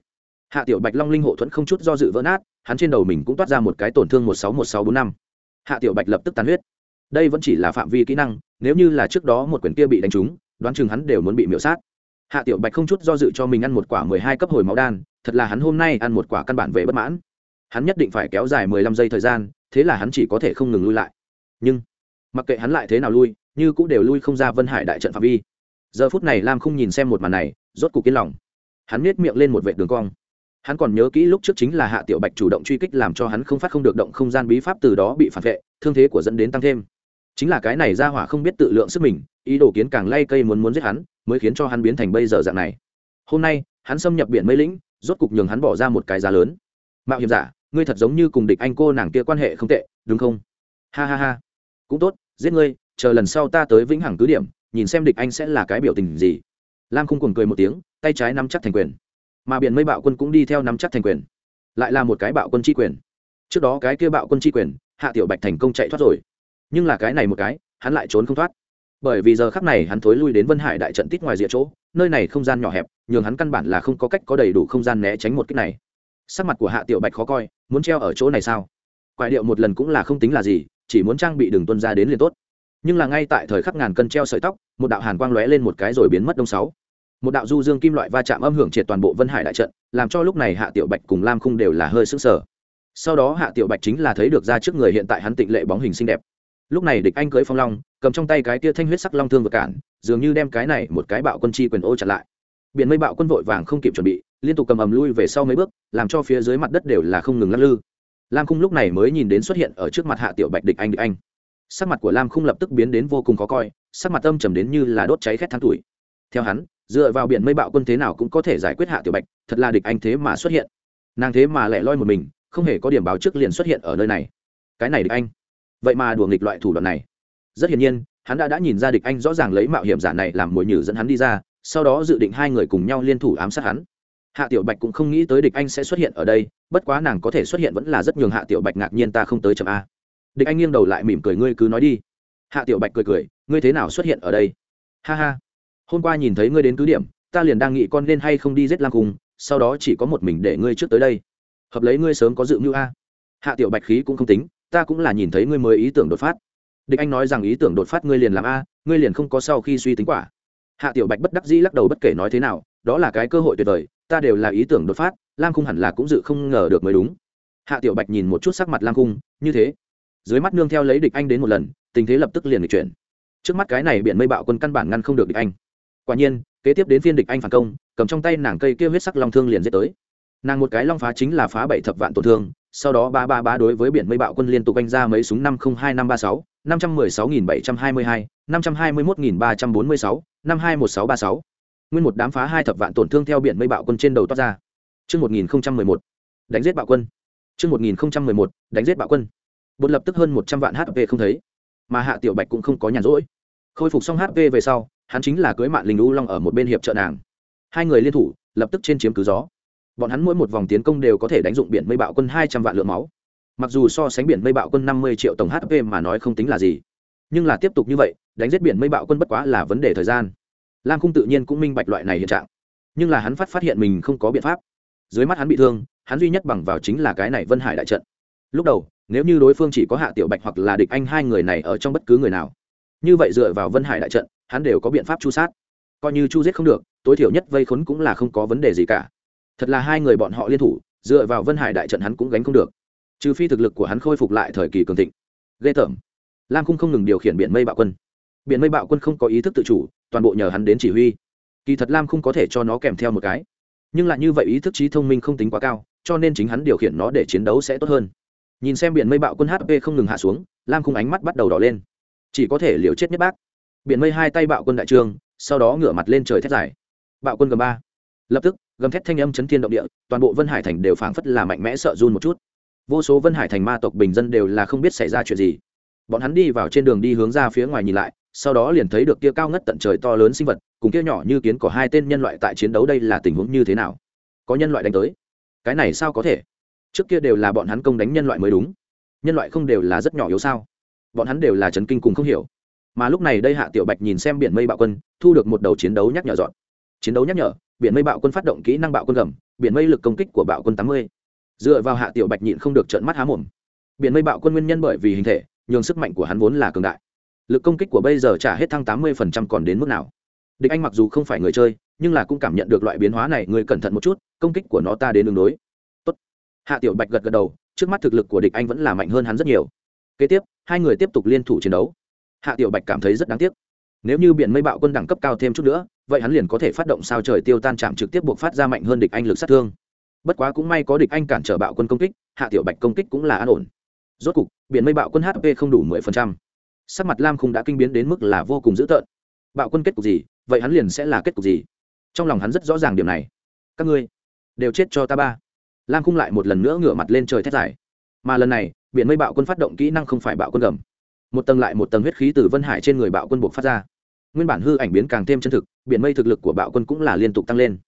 Hạ tiểu bạch long linh hộ thuẫn không chút do dự vỡ nát, hắn trên đầu mình cũng toát ra một cái tổn thương một sáu một sáu bốn năm. Hạ tiểu bạch lập tức tàn huyết. Đây vẫn chỉ là phạm vi kỹ năng, nếu như là trước đó một quyển kia bị đánh trúng, đoán chừng hắn đều muốn bị miễu sát. Hạ tiểu bạch không chút do dự cho mình ăn một quả mười hai cấp hồi máu đan, thật là hắn hôm nay ăn một quả căn bản về bất mãn. Hắn nhất định phải kéo dài mười lăm giây thời gian thế là hắn chỉ có thể không ngừng lui lại. Nhưng, mặc kệ hắn lại thế nào lui, như cũng đều lui không ra vân hải đại trận phạm vi. Giờ phút này lam không nhìn xem một màn này, rốt cục yên lòng. Hắn nết miệng lên một vệ đường cong. Hắn còn nhớ kỹ lúc trước chính là hạ tiểu bạch chủ động truy kích làm cho hắn không phát không được động không gian bí pháp từ đó bị phản vệ, thương thế của dẫn đến tăng thêm. Chính là cái này ra hỏa không biết tự lượng sức mình, ý đồ kiến càng lay cây muốn muốn giết hắn, mới khiến cho hắn biến thành bây giờ dạng này. Hôm nay, hắn xâm nhập biển mây lĩnh, rốt cục nhường hắn bỏ ra một cái giá lớn. Mạo hiểm giả ngươi thật giống như cùng địch anh cô nàng kia quan hệ không tệ, đúng không? Ha ha ha. Cũng tốt, giết ngươi, chờ lần sau ta tới vĩnh hằng cứ điểm, nhìn xem địch anh sẽ là cái biểu tình gì. Lam không cùng cười một tiếng, tay trái nắm chắc thành quyền. Mà biển mây bạo quân cũng đi theo nắm chắc thành quyền. Lại là một cái bạo quân tri quyền. Trước đó cái kia bạo quân tri quyền, hạ tiểu bạch thành công chạy thoát rồi. Nhưng là cái này một cái, hắn lại trốn không thoát. Bởi vì giờ khắc này hắn thối lui đến vân hải đại trận tít ngoài rìa chỗ, nơi này không gian nhỏ hẹp, nhường hắn căn bản là không có cách có đầy đủ không gian né tránh một cách này sắc mặt của hạ tiểu bạch khó coi, muốn treo ở chỗ này sao? Quại điệu một lần cũng là không tính là gì, chỉ muốn trang bị đường tuân ra đến liền tốt. Nhưng là ngay tại thời khắc ngàn cân treo sợi tóc, một đạo hàn quang lóe lên một cái rồi biến mất đông sáu. Một đạo du dương kim loại va chạm âm hưởng triệt toàn bộ vân hải đại trận, làm cho lúc này hạ tiểu bạch cùng lam khung đều là hơi sững sờ. Sau đó hạ tiểu bạch chính là thấy được ra trước người hiện tại hắn tịnh lệ bóng hình xinh đẹp. Lúc này địch anh cưới phong long, cầm trong tay cái tia thanh huyết sắc long thương vượt cản, dường như đem cái này một cái bạo quân chi quyền ô chặn lại. Biển mây bạo quân vội vàng không kịp chuẩn bị, liên tục cầm ầm lui về sau mấy bước làm cho phía dưới mặt đất đều là không ngừng lắc lư. Lam khung lúc này mới nhìn đến xuất hiện ở trước mặt hạ tiểu bạch địch anh địch anh. Sắc mặt của lam khung lập tức biến đến vô cùng khó coi, sắc mặt âm trầm đến như là đốt cháy khét tháng tuổi. Theo hắn, dựa vào biển mây bạo quân thế nào cũng có thể giải quyết hạ tiểu bạch, thật là địch anh thế mà xuất hiện. Nàng thế mà lại loi một mình, không hề có điểm báo trước liền xuất hiện ở nơi này. Cái này địch anh. Vậy mà đùa nghịch loại thủ đoạn này. Rất hiển nhiên, hắn đã đã nhìn ra địch anh rõ ràng lấy mạo hiểm giả này làm mồi nhử dẫn hắn đi ra, sau đó dự định hai người cùng nhau liên thủ ám sát hắn hạ tiểu bạch cũng không nghĩ tới địch anh sẽ xuất hiện ở đây, bất quá nàng có thể xuất hiện vẫn là rất nhường hạ tiểu bạch ngạc nhiên ta không tới chậm a. Địch anh nghiêng đầu lại mỉm cười, ngươi cứ nói đi. Hạ tiểu bạch cười cười, ngươi thế nào xuất hiện ở đây? Ha ha, hôm qua nhìn thấy ngươi đến cứ điểm, ta liền đang nghĩ con nên hay không đi giết lam cùng sau đó chỉ có một mình để ngươi trước tới đây. Hợp lấy ngươi sớm có dự mưu a. Hạ tiểu bạch khí cũng không tính, ta cũng là nhìn thấy ngươi mới ý tưởng đột phát. Địch anh nói rằng, ý tưởng đột phát ngươi liền làm a, ngươi liền không có sau khi suy tính quả. Hạ tiểu bạch bất đắc dĩ lắc đầu bất kể nói thế nào, đó là cái cơ hội tuyệt vời ta đều là ý tưởng đột phát, lam khung hẳn là cũng dự không ngờ được mới đúng. Hạ tiểu bạch nhìn một chút sắc mặt lam khung, như thế. Dưới mắt nương theo lấy địch anh đến một lần, tình thế lập tức liền được chuyển. Trước mắt cái này biển mây bạo quân căn bản ngăn không được địch anh. Quả nhiên, kế tiếp đến phiên địch anh phản công, cầm trong tay nàng cây kia huyết sắc long thương liền dễ tới. Nàng một cái long phá chính là phá bảy thập vạn tổn thương, sau đó ba ba ba đối với biển mây bạo quân liên tục anh ra mấy súng năm không hai năm ba sáu, năm trăm mười sáu nghìn bảy trăm hai mươi hai, năm trăm hai mươi mốt nghìn ba trăm bốn mươi sáu, năm hai một sáu ba sáu nguyên một đám phá hai thập vạn tổn thương theo biển mây bạo quân trên đầu toát ra Trước 1011, đánh giết bạo quân. Trước 1011, đánh giết bạo quân. Bột lập tức hơn một trăm vạn HP không thấy, mà Hạ Tiểu Bạch cũng không có nhàn rỗi. Khôi phục xong HP về sau, hắn chính là cưới mạn linh u long ở một bên hiệp trợ nàng. Hai người liên thủ, lập tức trên chiếm cứ gió. Bọn hắn mỗi một vòng tiến công đều có thể đánh dụng biển mây bạo quân hai trăm vạn lượng máu. Mặc dù so sánh biển mây bạo quân năm mươi triệu tổng HP mà nói không tính là gì, nhưng là tiếp tục như vậy, đánh giết biển mây bạo quân bất quá là vấn đề thời gian lam khung tự nhiên cũng minh bạch loại này hiện trạng. Nhưng là hắn phát phát hiện mình không có biện pháp. Dưới mắt hắn bị thương, hắn duy nhất bằng vào chính là cái này vân hải đại trận. Lúc đầu, nếu như đối phương chỉ có hạ tiểu bạch hoặc là địch anh hai người này ở trong bất cứ người nào, như vậy dựa vào vân hải đại trận, hắn đều có biện pháp chu sát. Coi như chu giết không được, tối thiểu nhất vây khốn cũng là không có vấn đề gì cả. Thật là hai người bọn họ liên thủ, dựa vào vân hải đại trận hắn cũng gánh không được. Trừ phi thực lực của hắn khôi phục lại thời kỳ cường thịnh. Ghê tởm. Lam Cung không ngừng điều khiển biển mây bạo quân. Biển mây bạo quân không có ý thức tự chủ toàn bộ nhờ hắn đến chỉ huy. Kỳ thật lam không có thể cho nó kèm theo một cái. Nhưng lại như vậy ý thức trí thông minh không tính quá cao, cho nên chính hắn điều khiển nó để chiến đấu sẽ tốt hơn. Nhìn xem biển mây bạo quân hp không ngừng hạ xuống, lam khung ánh mắt bắt đầu đỏ lên. Chỉ có thể liều chết nhất bác. Biển mây hai tay bạo quân đại trương, sau đó ngửa mặt lên trời thét dài. Bạo quân gầm ba. Lập tức, gầm thét thanh âm chấn thiên động địa, toàn bộ vân hải thành đều phảng phất là mạnh mẽ sợ run một chút. Vô số vân hải thành ma tộc bình dân đều là không biết xảy ra chuyện gì. Bọn hắn đi vào trên đường đi hướng ra phía ngoài nhìn lại sau đó liền thấy được kia cao ngất tận trời to lớn sinh vật, cùng kia nhỏ như kiến của hai tên nhân loại tại chiến đấu đây là tình huống như thế nào? Có nhân loại đánh tới. Cái này sao có thể? Trước kia đều là bọn hắn công đánh nhân loại mới đúng. Nhân loại không đều là rất nhỏ yếu sao? Bọn hắn đều là trấn kinh cùng không hiểu. Mà lúc này đây hạ tiểu bạch nhìn xem biển mây bạo quân, thu được một đầu chiến đấu nhắc nhở dọn. Chiến đấu nhắc nhở, biển mây bạo quân phát động kỹ năng bạo quân gầm, biển mây lực công kích của bạo quân tám mươi. Dựa vào hạ tiểu bạch nhịn không được trợn mắt há mồm. Biển mây bạo quân nguyên nhân bởi vì hình thể, nhường sức mạnh của hắn vốn là cường đại lực công kích của bây giờ trả hết thăng tám mươi phần trăm còn đến mức nào? Địch anh mặc dù không phải người chơi, nhưng là cũng cảm nhận được loại biến hóa này người cẩn thận một chút, công kích của nó ta đến đường đối. Tốt. hạ tiểu bạch gật gật đầu, trước mắt thực lực của địch anh vẫn là mạnh hơn hắn rất nhiều. Kế tiếp, hai người tiếp tục liên thủ chiến đấu. Hạ tiểu bạch cảm thấy rất đáng tiếc. Nếu như biển mây bạo quân đẳng cấp cao thêm chút nữa, vậy hắn liền có thể phát động sao trời tiêu tan chạm trực tiếp buộc phát ra mạnh hơn địch anh lực sát thương. Bất quá cũng may có địch anh cản trở bạo quân công kích, hạ tiểu bạch công kích cũng là an ổn. Rốt cục, biển mây bạo quân hp không đủ mười phần trăm sắc mặt lam khung đã kinh biến đến mức là vô cùng dữ tợn. Bạo quân kết cục gì? Vậy hắn liền sẽ là kết cục gì? Trong lòng hắn rất rõ ràng điểm này. Các ngươi đều chết cho ta ba. Lam khung lại một lần nữa ngửa mặt lên trời thét dài. Mà lần này, biển mây bạo quân phát động kỹ năng không phải bạo quân gầm. Một tầng lại một tầng huyết khí từ vân hải trên người bạo quân buộc phát ra. Nguyên bản hư ảnh biến càng thêm chân thực, biển mây thực lực của bạo quân cũng là liên tục tăng lên.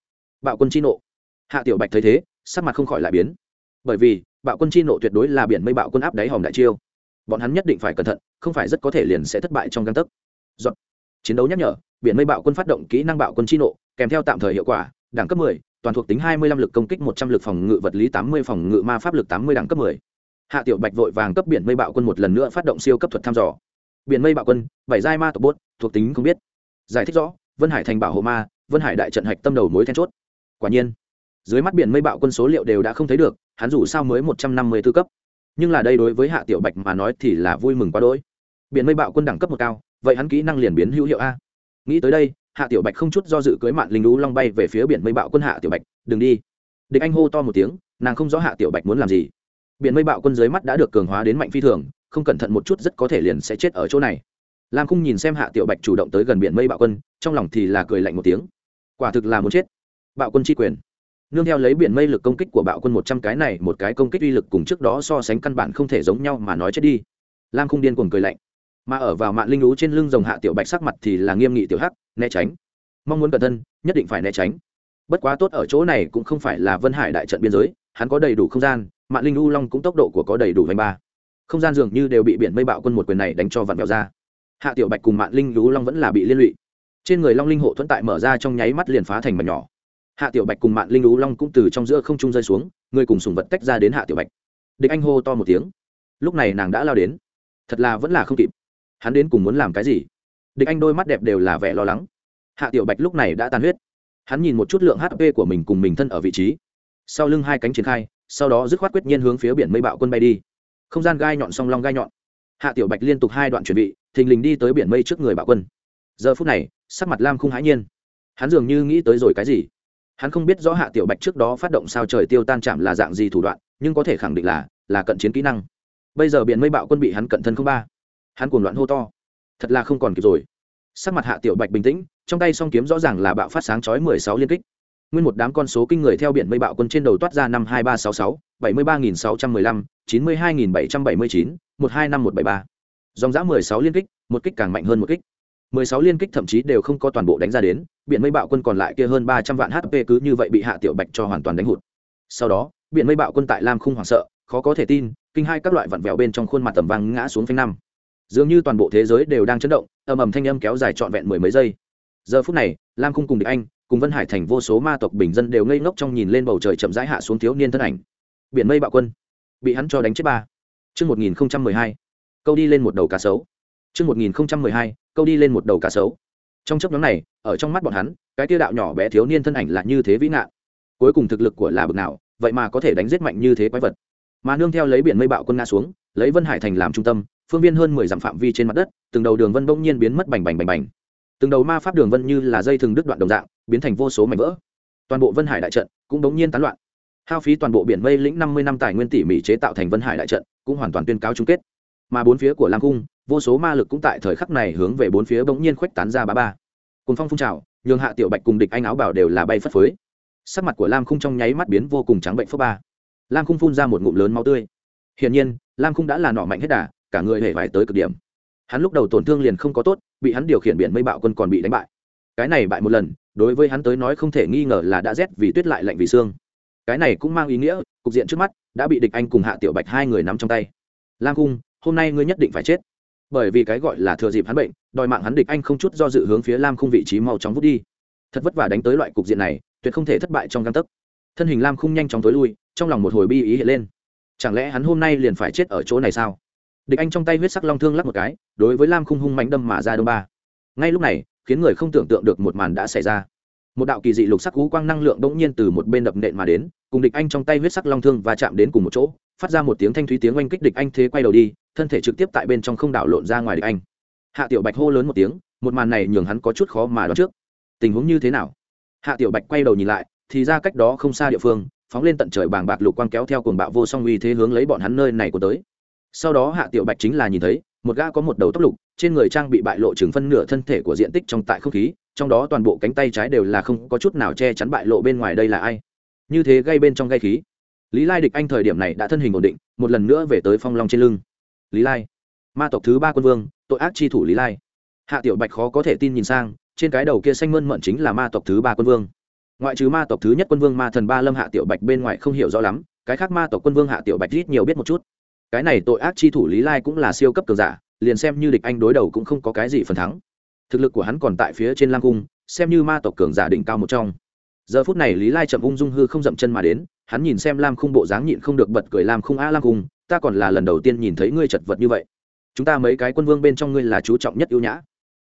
Bạo quân chi nộ. Hạ tiểu bạch thấy thế, sắc mặt không khỏi lại biến. Bởi vì, bạo quân chi nộ tuyệt đối là biển mây bạo quân áp đáy hòm đại chiêu bọn hắn nhất định phải cẩn thận không phải rất có thể liền sẽ thất bại trong găng tấc Dọn. chiến đấu nhắc nhở biển mây bạo quân phát động kỹ năng bạo quân chi nộ kèm theo tạm thời hiệu quả đẳng cấp 10, toàn thuộc tính 25 lực công kích 100 lực phòng ngự vật lý 80 phòng ngự ma pháp lực 80 đẳng cấp 10. Hạ Tiểu Bạch vội vàng cấp biển mây bạo quân một lần nữa phát động siêu cấp thuật thăm dò. Biển mây bạo quân, bảy giai ma tộc bốt, thuộc tính không biết. Giải thích rõ, Vân Hải thành bảo hộ ma, Vân Hải đại trận hạch tâm đầu mối then chốt. Quả nhiên, dưới mắt biển mây bạo quân số liệu đều đã không thấy được, hắn dù sao mới 154 cấp nhưng là đây đối với hạ tiểu bạch mà nói thì là vui mừng quá đỗi. Biển mây bạo quân đẳng cấp một cao, vậy hắn kỹ năng liền biến hữu hiệu a. Nghĩ tới đây, hạ tiểu bạch không chút do dự cưới mạn linh lũ long bay về phía biển mây bạo quân hạ tiểu bạch, đừng đi. Địch anh hô to một tiếng, nàng không rõ hạ tiểu bạch muốn làm gì. Biển mây bạo quân dưới mắt đã được cường hóa đến mạnh phi thường, không cẩn thận một chút rất có thể liền sẽ chết ở chỗ này. Lam khung nhìn xem hạ tiểu bạch chủ động tới gần biển mây bạo quân, trong lòng thì là cười lạnh một tiếng. Quả thực là muốn chết. Bạo quân tri quyền nương theo lấy biển mây lực công kích của bạo quân một trăm cái này, một cái công kích uy lực cùng trước đó so sánh căn bản không thể giống nhau mà nói chết đi. Lam không điên cuồng cười lạnh. Mà ở vào mạng linh lú trên lưng rồng hạ tiểu bạch sắc mặt thì là nghiêm nghị tiểu hắc, né tránh. Mong muốn cẩn thân, nhất định phải né tránh. Bất quá tốt ở chỗ này cũng không phải là vân hải đại trận biên giới, hắn có đầy đủ không gian mạng linh u long cũng tốc độ của có đầy đủ vành ba. Không gian dường như đều bị biển mây bạo quân một quyền này đánh cho vặn vẹo ra. Hạ tiểu bạch cùng mạng linh lú long vẫn là bị liên lụy. Trên người long linh hộ thuẫn tại mở ra trong nháy mắt liền phá thành mảnh nhỏ hạ tiểu bạch cùng mạn linh lũ long cũng từ trong giữa không trung rơi xuống, người cùng sùng vật tách ra đến hạ tiểu bạch. Địch anh hô to một tiếng. Lúc này nàng đã lao đến. Thật là vẫn là không kịp. Hắn đến cùng muốn làm cái gì? Địch anh đôi mắt đẹp đều là vẻ lo lắng. Hạ tiểu bạch lúc này đã tan huyết. Hắn nhìn một chút lượng hp của mình cùng mình thân ở vị trí. Sau lưng hai cánh triển khai, sau đó dứt khoát quyết nhiên hướng phía biển mây bạo quân bay đi. Không gian gai nhọn song long gai nhọn. Hạ tiểu bạch liên tục hai đoạn chuẩn bị, thình lình đi tới biển mây trước người bạo quân. Giờ phút này, sắc mặt lam không hãi nhiên. Hắn dường như nghĩ tới rồi cái gì hắn không biết rõ hạ tiểu bạch trước đó phát động sao trời tiêu tan chạm là dạng gì thủ đoạn, nhưng có thể khẳng định là là cận chiến kỹ năng. Bây giờ biển mây bạo quân bị hắn cận thân không ba. Hắn cuồng loạn hô to. Thật là không còn kịp rồi. Sắc mặt hạ tiểu bạch bình tĩnh, trong tay song kiếm rõ ràng là bạo phát sáng chói mười sáu liên kích. Nguyên một đám con số kinh người theo biển mây bạo quân trên đầu toát ra năm hai ba sáu sáu, bảy mươi ba nghìn sáu trăm mười lăm, chín mươi hai nghìn bảy trăm bảy mươi chín, một hai năm một bảy ba. Dòng dã mười sáu liên kích, một kích càng mạnh hơn một kích. Mười sáu liên kích thậm chí đều không có toàn bộ đánh ra đến biển mây bạo quân còn lại kia hơn ba trăm vạn hp cứ như vậy bị hạ tiểu bạch cho hoàn toàn đánh hụt. Sau đó, biển mây bạo quân tại lam không hoảng sợ, khó có thể tin, kinh hai các loại vặn vẹo bên trong khuôn mặt tầm vang ngã xuống phanh năm. Dường như toàn bộ thế giới đều đang chấn động, ầm ầm thanh âm kéo dài trọn vẹn mười mấy giây. Giờ phút này, lam khung cùng địch anh, cùng vân hải thành vô số ma tộc bình dân đều ngây ngốc trong nhìn lên bầu trời chậm rãi hạ xuống thiếu niên thân ảnh. Biển mây bạo quân, bị hắn cho đánh chết ba. Chương một nghìn mười hai, câu đi lên một đầu cá sấu. Chương một nghìn mười hai, câu đi lên một đầu cá sấu. Trong chấp nhóm này ở trong mắt bọn hắn, cái tiêu đạo nhỏ bé thiếu niên thân ảnh là như thế vĩ nạn cuối cùng thực lực của là bực nào, vậy mà có thể đánh giết mạnh như thế quái vật. Mà nương theo lấy biển mây bạo quân nga xuống, lấy vân hải thành làm trung tâm, phương viên hơn mười dặm phạm vi trên mặt đất, từng đầu đường vân bỗng nhiên biến mất bành bành bành bành. Từng đầu ma pháp đường vân như là dây thừng đứt đoạn đồng dạng, biến thành vô số mảnh vỡ. Toàn bộ vân hải đại trận cũng bỗng nhiên tán loạn. Hao phí toàn bộ biển mây lĩnh năm mươi năm tài nguyên tỉ mỉ chế tạo thành vân hải đại trận, cũng hoàn toàn tuyên cáo chung kết. Mà bốn phía của lam cung, vô số ma lực cũng tại thời khắc này hướng về bốn phía bỗng nhiên khuếch tán ra ba ba cùng phong phun trào nhường hạ tiểu bạch cùng địch anh áo bảo đều là bay phất phới. Sắc mặt của lam khung trong nháy mắt biến vô cùng trắng bệnh phớt ba. Lam khung phun ra một ngụm lớn máu tươi. Hiển nhiên lam khung đã là nọ mạnh hết đà cả người hề vải tới cực điểm. Hắn lúc đầu tổn thương liền không có tốt bị hắn điều khiển biển mây bạo quân còn bị đánh bại. Cái này bại một lần đối với hắn tới nói không thể nghi ngờ là đã rét vì tuyết lại lạnh vì xương. Cái này cũng mang ý nghĩa cục diện trước mắt đã bị địch anh cùng hạ tiểu bạch hai người nắm trong tay. Lam khung, hôm nay ngươi nhất định phải chết bởi vì cái gọi là thừa dịp hắn bệnh, đòi mạng hắn địch anh không chút do dự hướng phía lam khung vị trí mau chóng vút đi. Thật vất vả đánh tới loại cục diện này, tuyệt không thể thất bại trong găng tấc. Thân hình lam khung nhanh chóng tối lui, trong lòng một hồi bi ý hiện lên. Chẳng lẽ hắn hôm nay liền phải chết ở chỗ này sao? Địch anh trong tay huyết sắc long thương lắc một cái, đối với lam khung hung mạnh đâm mà ra đông ba. Ngay lúc này, khiến người không tưởng tượng được một màn đã xảy ra. Một đạo kỳ dị lục sắc cú quang năng lượng bỗng nhiên từ một bên đập nện mà đến, cùng địch anh trong tay huyết sắc long thương và chạm đến cùng một chỗ phát ra một tiếng thanh thúy tiếng oanh kích địch anh thế quay đầu đi, thân thể trực tiếp tại bên trong không đảo lộn ra ngoài địch anh. Hạ tiểu bạch hô lớn một tiếng, một màn này nhường hắn có chút khó mà đoán trước. Tình huống như thế nào? Hạ tiểu bạch quay đầu nhìn lại, thì ra cách đó không xa địa phương, phóng lên tận trời bàng bạc lục quang kéo theo cuồng bạo vô song uy thế hướng lấy bọn hắn nơi này của tới. Sau đó hạ tiểu bạch chính là nhìn thấy, một gã có một đầu tóc lục, trên người trang bị bại lộ chừng phân nửa thân thể của diện tích trong tại không khí, trong đó toàn bộ cánh tay trái đều là không có chút nào che chắn bại lộ bên ngoài đây là ai. Như thế gây bên trong gây khí lý lai địch anh thời điểm này đã thân hình ổn định, một lần nữa về tới phong long trên lưng. Lý lai, ma tộc thứ ba quân vương, tội ác chi thủ lý lai. Hạ tiểu bạch khó có thể tin nhìn sang, trên cái đầu kia xanh mơn mận chính là ma tộc thứ ba quân vương. Ngoại trừ ma tộc thứ nhất quân vương ma thần ba lâm hạ tiểu bạch bên ngoài không hiểu rõ lắm, cái khác ma tộc quân vương hạ tiểu bạch ít nhiều biết một chút. Cái này tội ác chi thủ lý lai cũng là siêu cấp cường giả, liền xem như địch anh đối đầu cũng không có cái gì phần thắng. Thực lực của hắn còn tại phía trên lang cung, xem như ma tộc cường giả đỉnh cao một trong giờ phút này lý lai chậm ung dung hư không dậm chân mà đến, hắn nhìn xem lam khung bộ dáng nhịn không được bật cười lam khung, a lam khung, ta còn là lần đầu tiên nhìn thấy ngươi chật vật như vậy. Chúng ta mấy cái quân vương bên trong ngươi là chú trọng nhất ưu nhã.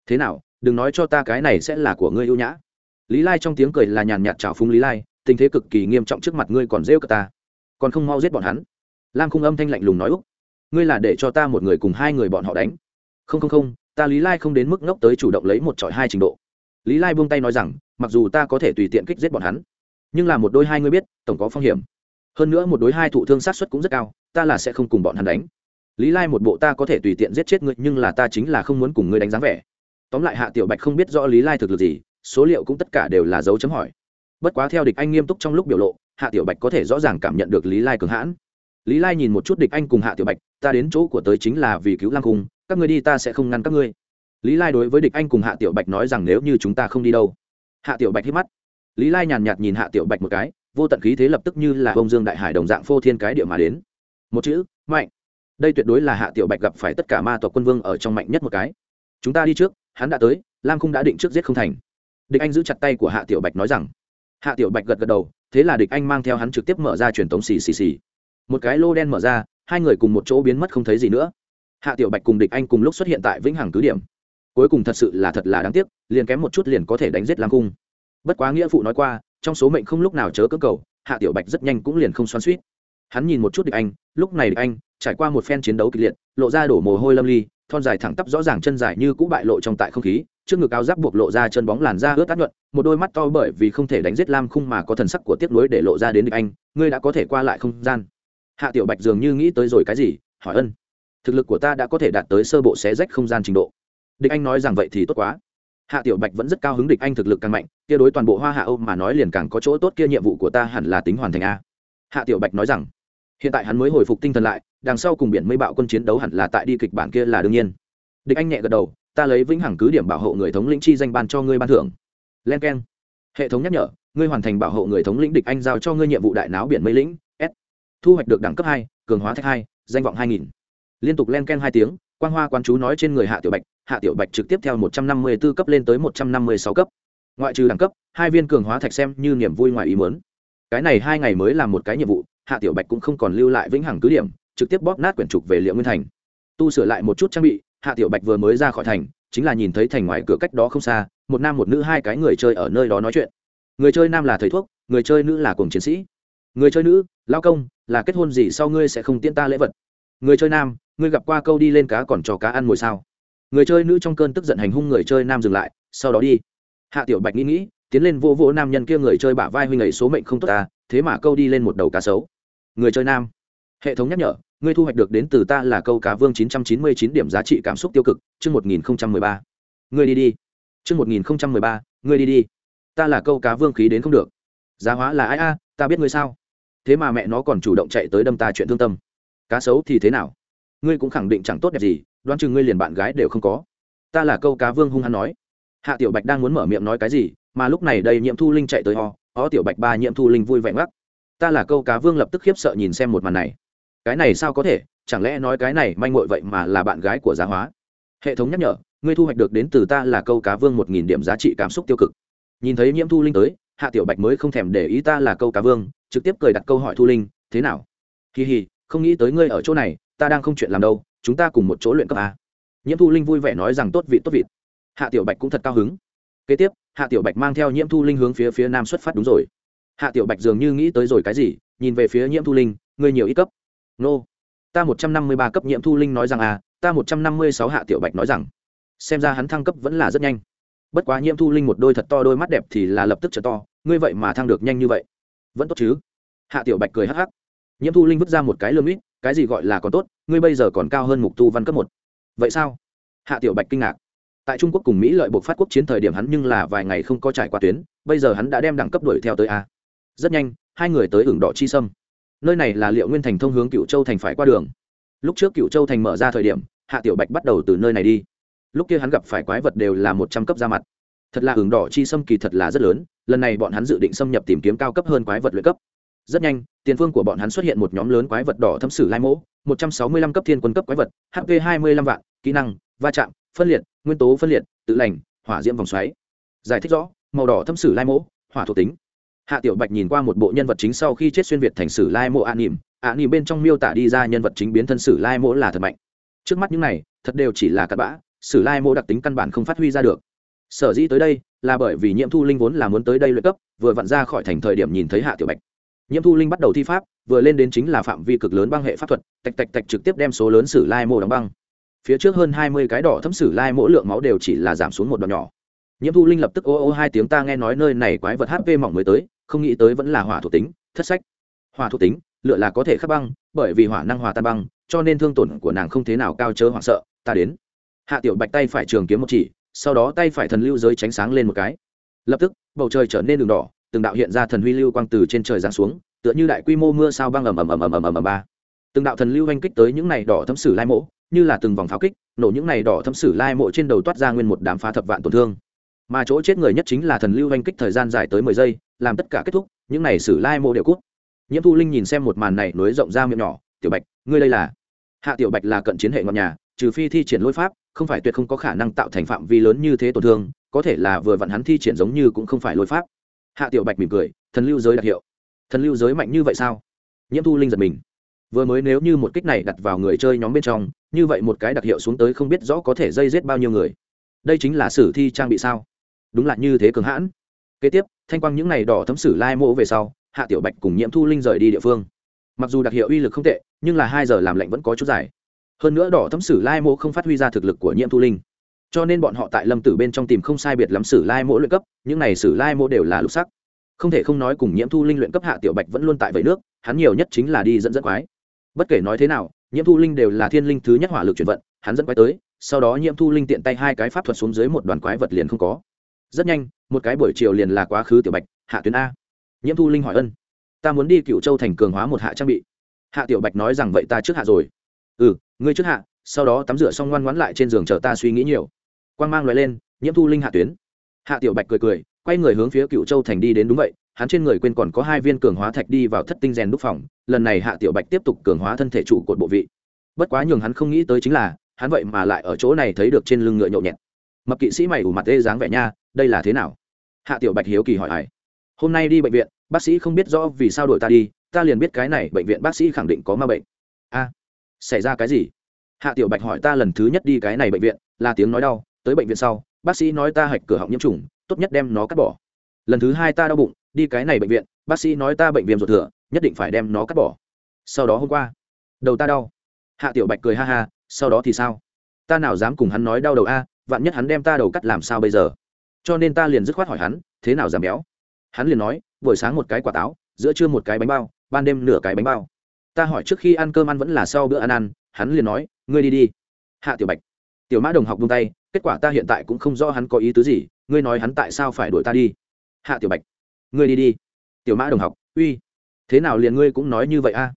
Thế nào, đừng nói cho ta cái này sẽ là của ngươi ưu nhã. Lý lai trong tiếng cười là nhàn nhạt trào phúng lý lai, tình thế cực kỳ nghiêm trọng trước mặt ngươi còn rêu cờ ta, còn không mau giết bọn hắn. Lam khung âm thanh lạnh lùng nói úc, ngươi là để cho ta một người cùng hai người bọn họ đánh. Không không không, ta lý lai không đến mức ngốc tới chủ động lấy một trọi hai trình độ lý lai buông tay nói rằng, mặc dù ta có thể tùy tiện kích giết bọn hắn, nhưng là một đôi hai ngươi biết, tổng có phong hiểm. Hơn nữa một đối hai thụ thương sát xuất cũng rất cao, ta là sẽ không cùng bọn hắn đánh. Lý lai một bộ ta có thể tùy tiện giết chết ngươi, nhưng là ta chính là không muốn cùng ngươi đánh dáng vẻ. Tóm lại hạ tiểu bạch không biết rõ lý lai thực lực gì, số liệu cũng tất cả đều là dấu chấm hỏi. Bất quá theo địch anh nghiêm túc trong lúc biểu lộ, hạ tiểu bạch có thể rõ ràng cảm nhận được lý lai cường hãn. Lý lai nhìn một chút địch anh cùng hạ tiểu bạch, ta đến chỗ của tới chính là vì cứu Lang cung, các ngươi đi ta sẽ không ngăn các ngươi lý lai đối với địch anh cùng hạ tiểu bạch nói rằng nếu như chúng ta không đi đâu. Hạ tiểu bạch hít mắt. Lý lai nhàn nhạt nhìn hạ tiểu bạch một cái, vô tận khí thế lập tức như là bông dương đại hải đồng dạng phô thiên cái địa mà đến. Một chữ, mạnh. Đây tuyệt đối là hạ tiểu bạch gặp phải tất cả ma tộc quân vương ở trong mạnh nhất một cái. Chúng ta đi trước, hắn đã tới, lam khung đã định trước giết không thành. Địch anh giữ chặt tay của hạ tiểu bạch nói rằng. Hạ tiểu bạch gật gật đầu, thế là địch anh mang theo hắn trực tiếp mở ra truyền tống xì xì xì. Một cái lô đen mở ra, hai người cùng một chỗ biến mất không thấy gì nữa. Hạ tiểu bạch cùng địch anh cùng lúc xuất hiện tại vĩnh hằng cứ điểm cuối cùng thật sự là thật là đáng tiếc, liền kém một chút liền có thể đánh giết lam cung. Bất quá nghĩa phụ nói qua, trong số mệnh không lúc nào chớ cơ cầu, hạ tiểu bạch rất nhanh cũng liền không xoắn suýt hắn nhìn một chút địch anh, lúc này địch anh, trải qua một phen chiến đấu kịch liệt, lộ ra đổ mồ hôi lâm ly, thon dài thẳng tắp rõ ràng chân dài như cũ bại lộ trong tại không khí, trước ngực áo giáp buộc lộ ra chân bóng làn da ướt át nhuận, một đôi mắt to bởi vì không thể đánh giết lam khung mà có thần sắc của tiếc nuối để lộ ra đến địch anh, ngươi đã có thể qua lại không gian. Hạ tiểu bạch dường như nghĩ tới rồi cái gì, hỏi ân, thực lực của ta đã có thể đạt tới sơ bộ xé rách không gian trình độ địch anh nói rằng vậy thì tốt quá. Hạ tiểu bạch vẫn rất cao hứng địch anh thực lực càng mạnh, kia đối toàn bộ hoa hạ âu mà nói liền càng có chỗ tốt, kia nhiệm vụ của ta hẳn là tính hoàn thành a. Hạ tiểu bạch nói rằng, hiện tại hắn mới hồi phục tinh thần lại, đằng sau cùng biển mây bạo quân chiến đấu hẳn là tại đi kịch bản kia là đương nhiên. Địch anh nhẹ gật đầu, ta lấy vĩnh hằng cứ điểm bảo hộ người thống lĩnh chi danh ban cho ngươi ban thưởng. Len k e n hệ thống nhắc nhở, ngươi hoàn thành bảo hộ người thống lĩnh địch anh giao cho ngươi nhiệm vụ đại náo biển mây lĩnh, s. Thu hoạch được đẳng cấp hai, cường hóa thách hai, danh vọng hai nghìn. Liên tục len k e n hai tiếng quan hoa quan chú nói trên người hạ tiểu bạch hạ tiểu bạch trực tiếp theo một trăm năm mươi b ố cấp lên tới một trăm năm mươi sáu cấp. Ngoại trừ đẳng cấp, hai viên cường hóa thạch xem như niềm vui ngoài ý mớn cái này hai ngày mới làm một cái nhiệm vụ, hạ tiểu bạch cũng không còn lưu lại vĩnh hằng cứ điểm, trực tiếp bóp nát quyển trục về liệu nguyên thành. Tu sửa lại một chút trang bị, hạ tiểu bạch vừa mới ra khỏi thành, chính là nhìn thấy thành ngoài cửa cách đó không xa, một nam một nữ hai cái người chơi ở nơi đó nói chuyện. Người chơi nam là thầy thuốc, người chơi nữ là cùng chiến sĩ. Người chơi nữ, lao công, là kết hôn gì sau ngươi sẽ không tiễn ta lễ vật. Người chơi nam, ngươi gặp qua câu đi lên cá còn cho cá ăn ngồi sao? Người chơi nữ trong cơn tức giận hành hung người chơi nam dừng lại sau đó đi. Hạ tiểu bạch nghĩ nghĩ tiến lên vô vỗ nam nhân kia người chơi bả vai huynh ấy số mệnh không tốt ta thế mà câu đi lên một đầu cá sấu. Người chơi nam. Hệ thống nhắc nhở ngươi thu hoạch được đến từ ta là câu cá vương 999 điểm giá trị cảm xúc tiêu cực chương 1013. ngươi đi đi. Chương 1013, ngươi đi đi. Ta là câu cá vương khí đến không được. Giá hóa là ai a ta biết ngươi sao. Thế mà mẹ nó còn chủ động chạy tới đâm ta chuyện thương tâm. Cá sấu thì thế nào? Ngươi cũng khẳng định chẳng tốt đẹp gì đoán chừng ngươi liền bạn gái đều không có. Ta là câu cá vương hung hăng nói. Hạ tiểu bạch đang muốn mở miệng nói cái gì, mà lúc này đây nhiệm thu linh chạy tới ho ó tiểu bạch ba nhiệm thu linh vui vẻ ngắc ta là câu cá vương lập tức khiếp sợ nhìn xem một màn này. Cái này sao có thể, chẳng lẽ nói cái này manh mội vậy mà là bạn gái của giá hóa? Hệ thống nhắc nhở, ngươi thu hoạch được đến từ ta là câu cá vương một nghìn điểm giá trị cảm xúc tiêu cực. Nhìn thấy nhiễm thu linh tới, hạ tiểu bạch mới không thèm để ý ta là câu cá vương, trực tiếp cười đặt câu hỏi thu linh, thế nào? Kỳ hì không nghĩ tới ngươi ở chỗ này, ta đang không chuyện làm đâu chúng ta cùng một chỗ luyện cấp a. Nhiễm thu linh vui vẻ nói rằng tốt vị, tốt vịt hạ tiểu bạch cũng thật cao hứng. Kế tiếp, hạ tiểu bạch mang theo nhiễm thu linh hướng phía phía nam xuất phát đúng rồi. Hạ tiểu bạch dường như nghĩ tới rồi cái gì, nhìn về phía nhiễm thu linh ngươi nhiều ít cấp. Nô. Ta một trăm năm mươi ba cấp, nhiễm thu linh nói rằng à ta một trăm năm mươi sáu hạ tiểu bạch nói rằng. Xem ra hắn thăng cấp vẫn là rất nhanh. Bất quá nhiễm thu linh một đôi thật to, đôi mắt đẹp thì là lập tức trở to, ngươi vậy mà thăng được nhanh như vậy. Vẫn tốt chứ? Hạ tiểu bạch cười hắc hắc. Nhiễm thu linh vứt ra một cái lơm ít cái gì gọi là còn tốt, ngươi bây giờ còn cao hơn mục tu văn cấp một. Vậy sao? Hạ tiểu bạch kinh ngạc. Tại trung quốc cùng mỹ lợi buộc phát quốc chiến thời điểm hắn nhưng là vài ngày không có trải qua tuyến, bây giờ hắn đã đem đẳng cấp đuổi theo tới a. Rất nhanh, hai người tới ửng đỏ chi sâm. Nơi này là liệu nguyên thành thông hướng cựu châu thành phải qua đường. Lúc trước cựu châu thành mở ra thời điểm, hạ tiểu bạch bắt đầu từ nơi này đi. Lúc kia hắn gặp phải quái vật đều là một trăm cấp ra mặt. Thật là ửng đỏ chi sâm kỳ thật là rất lớn, lần này bọn hắn dự định xâm nhập tìm kiếm cao cấp hơn quái vật luyện cấp rất nhanh, tiền phương của bọn hắn xuất hiện một nhóm lớn quái vật đỏ thâm sử lai mỗ, một trăm sáu mươi lăm cấp thiên quân cấp quái vật hp hai mươi lăm vạn, kỹ năng, va chạm, phân liệt, nguyên tố phân liệt, tự lành, hỏa diễm vòng xoáy. Giải thích rõ, màu đỏ thâm sử lai mỗ, hỏa thuộc tính. Hạ tiểu bạch nhìn qua một bộ nhân vật chính sau khi chết xuyên việt thành sử lai mộ an nỉm ạ nỉm bên trong miêu tả đi ra nhân vật chính biến thân sử lai mỗ là thật mạnh. Trước mắt những này, thật đều chỉ là cặn bã, sử lai mỗ đặc tính căn bản không phát huy ra được. Sở dĩ tới đây, là bởi vì nhiễm thu linh vốn là muốn tới đây luyện cấp, vừa vặn ra khỏi thành thời điểm nhìn thấy hạ tiểu bạch nhiễm thu linh bắt đầu thi pháp, vừa lên đến chính là phạm vi cực lớn băng hệ pháp thuật, tạch tạch tạch trực tiếp đem số lớn sử lai mộ đóng băng. Phía trước hơn hai mươi cái đỏ thấm sử lai mỗi lượng máu đều chỉ là giảm xuống một đoạn nhỏ. Nhiễm thu linh lập tức ô ô hai tiếng ta nghe nói nơi này quái vật hp mỏng mới tới, không nghĩ tới vẫn là hỏa thuộc tính, thất sách. Hỏa thuộc tính, lựa là có thể khắc băng, bởi vì hỏa năng hòa tan băng, cho nên thương tổn của nàng không thế nào cao chớ hoảng sợ, ta đến. Hạ tiểu bạch tay phải trường kiếm một chỉ, sau đó tay phải thần lưu giới tránh sáng lên một cái. Lập tức, bầu trời trở nên đường đỏ từng đạo hiện ra thần huy lưu quang từ trên trời giáng xuống tựa như đại quy mô mưa sao băng ầm ầm ầm ầm ầm ầm ầm ba. Từng đạo thần lưu oanh kích tới những này đỏ thấm sử lai mộ, như là từng vòng pháo kích nổ những này đỏ thấm sử lai mộ trên đầu toát ra nguyên một đám phá thập vạn tổn thương. Mà chỗ chết người nhất chính là thần lưu oanh kích thời gian dài tới mười giây làm tất cả kết thúc những này sử lai mộ đều cút. Nhiễm thu linh nhìn xem một màn này nối rộng ra miệng nhỏ tiểu bạch ngươi đây là? Hạ tiểu bạch là cận chiến hệ ngọn nhà trừ phi thi triển lôi pháp không phải tuyệt không có khả năng tạo thành phạm vi lớn như thế tổn thương có thể là vừa vặn hắn thi triển giống như cũng không phải lôi pháp hạ tiểu bạch mỉm cười, thần lưu giới đặc hiệu. Thần lưu giới mạnh như vậy sao? Nhiễm thu linh giật mình. Vừa mới nếu như một kích này đặt vào người chơi nhóm bên trong, như vậy một cái đặc hiệu xuống tới không biết rõ có thể dây giết bao nhiêu người. Đây chính là sử thi trang bị sao? Đúng là như thế cường hãn. Kế tiếp, thanh quang những n à y đỏ thấm sử lai mộ về sau, hạ tiểu bạch cùng nhiễm thu linh rời đi địa phương. Mặc dù đặc hiệu uy lực không tệ, nhưng là hai giờ làm lạnh vẫn có chút dài. Hơn nữa đỏ thấm sử lai mộ không phát huy ra thực lực của nhiễm thu linh cho nên bọn họ tại lâm tử bên trong tìm không sai biệt lắm sử lai mỗi luyện cấp, những này sử lai mỗi đều là lục sắc. Không thể không nói cùng nhiễm thu linh luyện cấp hạ tiểu bạch vẫn luôn tại vẫy nước, hắn nhiều nhất chính là đi dẫn dẫn quái. Bất kể nói thế nào, nhiễm thu linh đều là thiên linh thứ nhất hỏa lực chuyển vận, hắn dẫn quái tới, sau đó nhiễm thu linh tiện tay hai cái pháp thuật xuống dưới một đoàn quái vật liền không có. Rất nhanh, một cái buổi chiều liền là quá khứ tiểu bạch, hạ tuyến a. Nhiễm thu linh hỏi ân, ta muốn đi cựu châu thành cường hóa một hạ trang bị. Hạ tiểu bạch nói rằng, vậy ta trước hạ rồi. Ừ ngươi trước hạ, sau đó tắm rửa xong ngoan ngoãn lại trên giường chờ ta suy nghĩ nhiều quang mang loại lên, nhiễm thu linh hạ tuyến. Hạ tiểu bạch cười cười, quay người hướng phía cựu châu thành đi đến đúng vậy, hắn trên người quên còn có hai viên cường hóa thạch đi vào thất tinh rèn đúc phòng, lần này hạ tiểu bạch tiếp tục cường hóa thân thể trụ cột bộ vị. Bất quá nhường hắn không nghĩ tới chính là, hắn vậy mà lại ở chỗ này thấy được trên lưng ngựa nhậu nhẹt. Mập kỵ sĩ mày ủ mặt tê dáng vẻ nha, đây là thế nào? Hạ tiểu bạch hiếu kỳ hỏi hải hôm nay đi bệnh viện, bác sĩ không biết rõ vì sao đổi ta đi, ta liền biết cái này bệnh viện bác sĩ khẳng định có ma bệnh. A, xảy ra cái gì? Hạ tiểu bạch hỏi ta lần thứ nhất đi cái này bệnh viện, là tiếng nói đau tới bệnh viện sau, bác sĩ nói ta hạch cửa họng nhiễm trùng, tốt nhất đem nó cắt bỏ. Lần thứ hai ta đau bụng, đi cái này bệnh viện, bác sĩ nói ta bệnh viêm ruột thừa, nhất định phải đem nó cắt bỏ. Sau đó hôm qua, đầu ta đau. Hạ tiểu bạch cười ha ha, sau đó thì sao? Ta nào dám cùng hắn nói đau đầu a, vạn nhất hắn đem ta đầu cắt làm sao bây giờ? Cho nên ta liền dứt khoát hỏi hắn, thế nào giảm béo? Hắn liền nói, buổi sáng một cái quả táo, giữa trưa một cái bánh bao, ban đêm nửa cái bánh bao. Ta hỏi trước khi ăn cơm ăn vẫn là sau bữa ăn ăn, hắn liền nói, ngươi đi đi. Hạ tiểu bạch, tiểu mã đồng học buông tay kết quả ta hiện tại cũng không rõ hắn có ý tứ gì ngươi nói hắn tại sao phải đuổi ta đi hạ tiểu bạch ngươi đi đi tiểu mã đồng học uy thế nào liền ngươi cũng nói như vậy a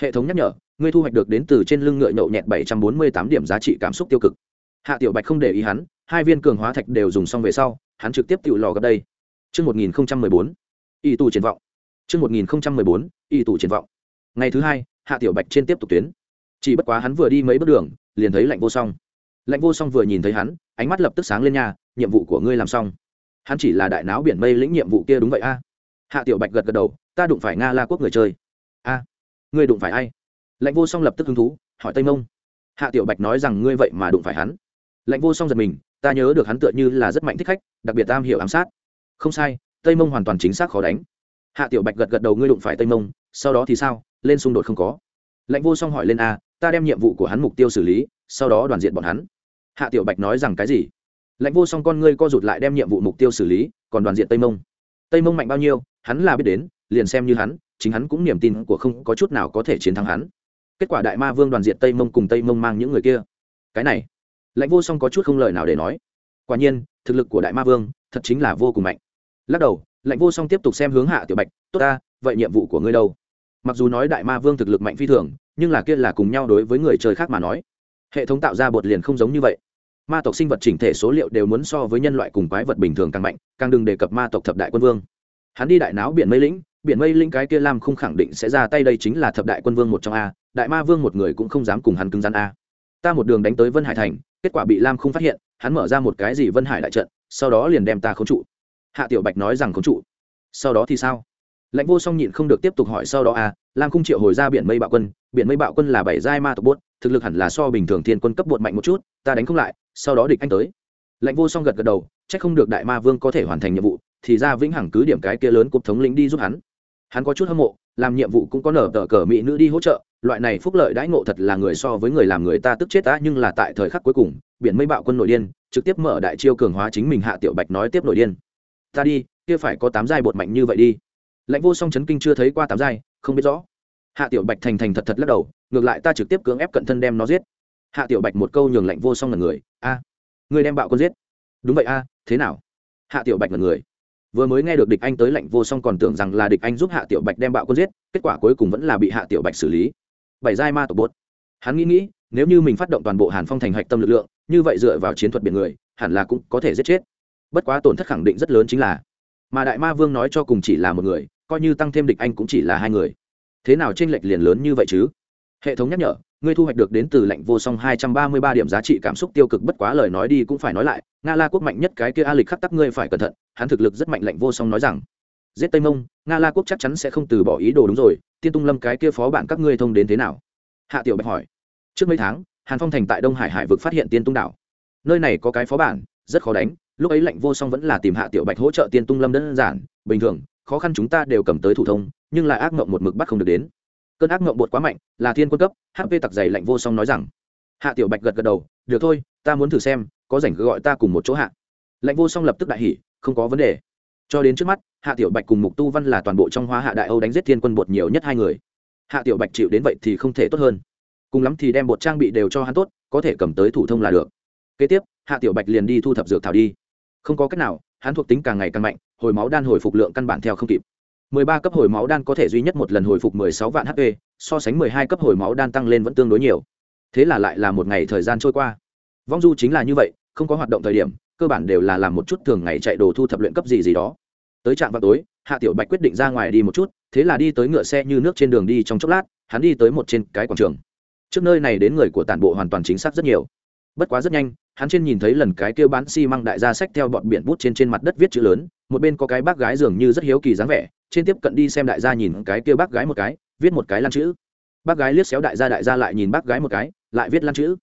hệ thống nhắc nhở ngươi thu hoạch được đến từ trên lưng ngựa nhậu nhẹt bảy trăm bốn mươi tám điểm giá trị cảm xúc tiêu cực hạ tiểu bạch không để ý hắn hai viên cường hóa thạch đều dùng xong về sau hắn trực tiếp tự lò gặp đây Trước 1014, y tù triển vọng. Trước 1014, y tù triển vọng. Ngày thứ hai, Hạ Tiểu Bạch trên tiếp tục tuyến. Chỉ bất quá hắn vừa đi mấy bước đường, liền thấy lạnh vô song. Lạnh vô song vừa nhìn thấy hắn, ánh mắt lập tức sáng lên nha, nhiệm vụ của ngươi làm xong. Hắn chỉ là đại náo biển mây lĩnh nhiệm vụ kia đúng vậy a? Hạ Tiểu Bạch gật gật đầu, ta đụng phải Nga La quốc người chơi. A, ngươi đụng phải ai? Lạnh vô song lập tức hứng thú, hỏi Tây Mông. Hạ Tiểu Bạch nói rằng ngươi vậy mà đụng phải hắn. Lạnh vô song giật mình, ta nhớ được hắn tựa như là rất mạnh thích khách đặc biệt tam hiểu ám sát không sai tây mông hoàn toàn chính xác khó đánh hạ tiểu bạch gật gật đầu ngươi đụng phải tây mông sau đó thì sao lên xung đột không có lạnh vô song hỏi lên a ta đem nhiệm vụ của hắn mục tiêu xử lý sau đó đoàn diện bọn hắn hạ tiểu bạch nói rằng cái gì? Lãnh vô song con ngươi co rụt lại đem nhiệm vụ mục tiêu xử lý, còn đoàn diện tây mông. Tây mông mạnh bao nhiêu, hắn là biết đến, liền xem như hắn, chính hắn cũng niềm tin của không có chút nào có thể chiến thắng hắn. Kết quả đại ma vương đoàn diện tây mông cùng tây mông mang những người kia. Cái này, lãnh vô song có chút không lời nào để nói. Quả nhiên, thực lực của đại ma vương thật chính là vô cùng mạnh. Lắc đầu, lãnh vô song tiếp tục xem hướng hạ tiểu bạch, tốt ta, vậy nhiệm vụ của ngươi đâu? Mặc dù nói đại ma vương thực lực mạnh phi thường, nhưng là kia là cùng nhau đối với người chơi khác mà nói. Hệ thống tạo ra bột liền không giống như vậy ma tộc sinh vật chỉnh thể số liệu đều muốn so với nhân loại cùng quái vật bình thường càng mạnh, càng đừng đề cập ma tộc thập đại quân vương. Hắn đi đại náo biển mây lĩnh, biển mây lĩnh cái kia lam không khẳng định sẽ ra tay, đây chính là thập đại quân vương một trong a, đại ma vương một người cũng không dám cùng hắn cứng rắn a. Ta một đường đánh tới vân hải thành, kết quả bị lam không phát hiện, hắn mở ra một cái gì vân hải đại trận, sau đó liền đem ta khống trụ. Hạ tiểu bạch nói rằng khống trụ. Sau đó thì sao? Lãnh vô song nhịn không được tiếp tục hỏi sau đó à lam không triệu hồi ra biển mây bạo quân, biển mây bạo quân là bảy giai ma tộc bốt thực lực hẳn là so bình thường thiên quân cấp bột mạnh một chút, ta đánh không lại sau đó địch anh tới. Lãnh vô song gật gật đầu c h ắ c không được đại ma vương có thể hoàn thành nhiệm vụ, thì ra vĩnh hằng cứ điểm cái kia lớn cục thống lĩnh đi giúp hắn. Hắn có chút hâm mộ, làm nhiệm vụ cũng có nở tờ cờ mỹ nữ đi hỗ trợ, loại này phúc lợi đãi ngộ thật là người so với người làm người ta tức chết ta nhưng là tại thời khắc cuối cùng, biển mây bạo quân nội điên, trực tiếp mở đại chiêu cường hóa chính mình hạ tiểu bạch nói tiếp nội điên. Ta đi, kia phải có tám giai bột mạnh như vậy đi. Lãnh vô song chấn kinh chưa thấy qua tám giai, không biết rõ. Hạ tiểu bạch thành thành thật thật lắc đầu, ngược lại ta trực tiếp cưỡng ép cận thân đem nó giết hạ tiểu bạch một câu nhường lạnh vô song là người, a, người đem bạo quân giết. Đúng vậy, a, thế nào? Hạ tiểu bạch là người. Vừa mới nghe được địch anh tới lệnh vô song còn tưởng rằng là địch anh giúp hạ tiểu bạch đem bạo quân giết, kết quả cuối cùng vẫn là bị hạ tiểu bạch xử lý. Bảy giai ma tổ bột. Hắn nghĩ nghĩ, nếu như mình phát động toàn bộ hàn phong thành hạch tâm lực lượng, như vậy dựa vào chiến thuật biển người, hẳn là cũng có thể giết chết. Bất quá tổn thất khẳng định rất lớn chính là, mà đại ma vương nói cho cùng chỉ là một người, coi như tăng thêm địch anh cũng chỉ là hai người. Thế nào tranh lệch liền lớn như vậy chứ? Hệ thống nhắc nhở, ngươi thu hoạch được đến từ lệnh vô song hai trăm ba mươi ba điểm giá trị cảm xúc tiêu cực bất quá lời nói đi cũng phải nói lại, nga la quốc mạnh nhất cái kia a lịch khắc tắc ngươi phải cẩn thận, hắn thực lực rất mạnh lệnh vô song nói rằng. Giết tây mông, nga la quốc chắc chắn sẽ không từ bỏ ý đồ đúng rồi, tiên tung lâm cái kia phó bạn các ngươi thông đến thế nào? Hạ tiểu bạch hỏi. Trước mấy tháng, hàn phong thành tại đông hải hải vực phát hiện tiên tung đảo. Nơi này có cái phó bản, rất khó đánh, lúc ấy lệnh vô song vẫn là tìm hạ tiểu bạch hỗ trợ tiên tung lâm đơn giản, bình thường, khó khăn chúng ta đều cầm tới thủ thông, nhưng lại ác mộng một mực bắt không được đến cơn ác mộng bột quá mạnh, là thiên quân cấp hp tặc dày lạnh vô song nói rằng. Hạ tiểu bạch gật gật đầu, được thôi, ta muốn thử xem, có rảnh cứ gọi ta cùng một chỗ hạ. Lạnh vô song lập tức đại hỉ, không có vấn đề. Cho đến trước mắt, hạ tiểu bạch cùng mục tu văn là toàn bộ trong hoa hạ đại âu đánh giết thiên quân bột nhiều nhất hai người. Hạ tiểu bạch chịu đến vậy thì không thể tốt hơn. Cùng lắm thì đem bột trang bị đều cho hắn tốt, có thể cầm tới thủ thông là được. Kế tiếp, hạ tiểu bạch liền đi thu thập dược thảo đi. Không có cách nào, hắn thuộc tính càng ngày càng mạnh, hồi máu đan hồi phục lượng căn bản theo không kịp. 13 cấp hồi máu đan có thể duy nhất một lần hồi phục 16 vạn HP, so sánh 12 cấp hồi máu đan tăng lên vẫn tương đối nhiều. Thế là lại là một ngày thời gian trôi qua. Vong du chính là như vậy, không có hoạt động thời điểm, cơ bản đều là làm một chút thường ngày chạy đồ thu thập luyện cấp gì gì đó. Tới trạm vào tối, Hạ Tiểu Bạch quyết định ra ngoài đi một chút, thế là đi tới ngựa xe như nước trên đường đi trong chốc lát, hắn đi tới một trên cái quảng trường. Trước nơi này đến người của tản bộ hoàn toàn chính xác rất nhiều. Bất quá rất nhanh, hắn trên nhìn thấy lần cái kêu bán xi măng đại gia sách theo bọn biển bút trên trên mặt đất viết chữ lớn, một bên có cái bác gái dường như rất hiếu kỳ dáng vẻ, trên tiếp cận đi xem đại gia nhìn cái kia bác gái một cái, viết một cái lan chữ. Bác gái liếc xéo đại gia đại gia lại nhìn bác gái một cái, lại viết lan chữ.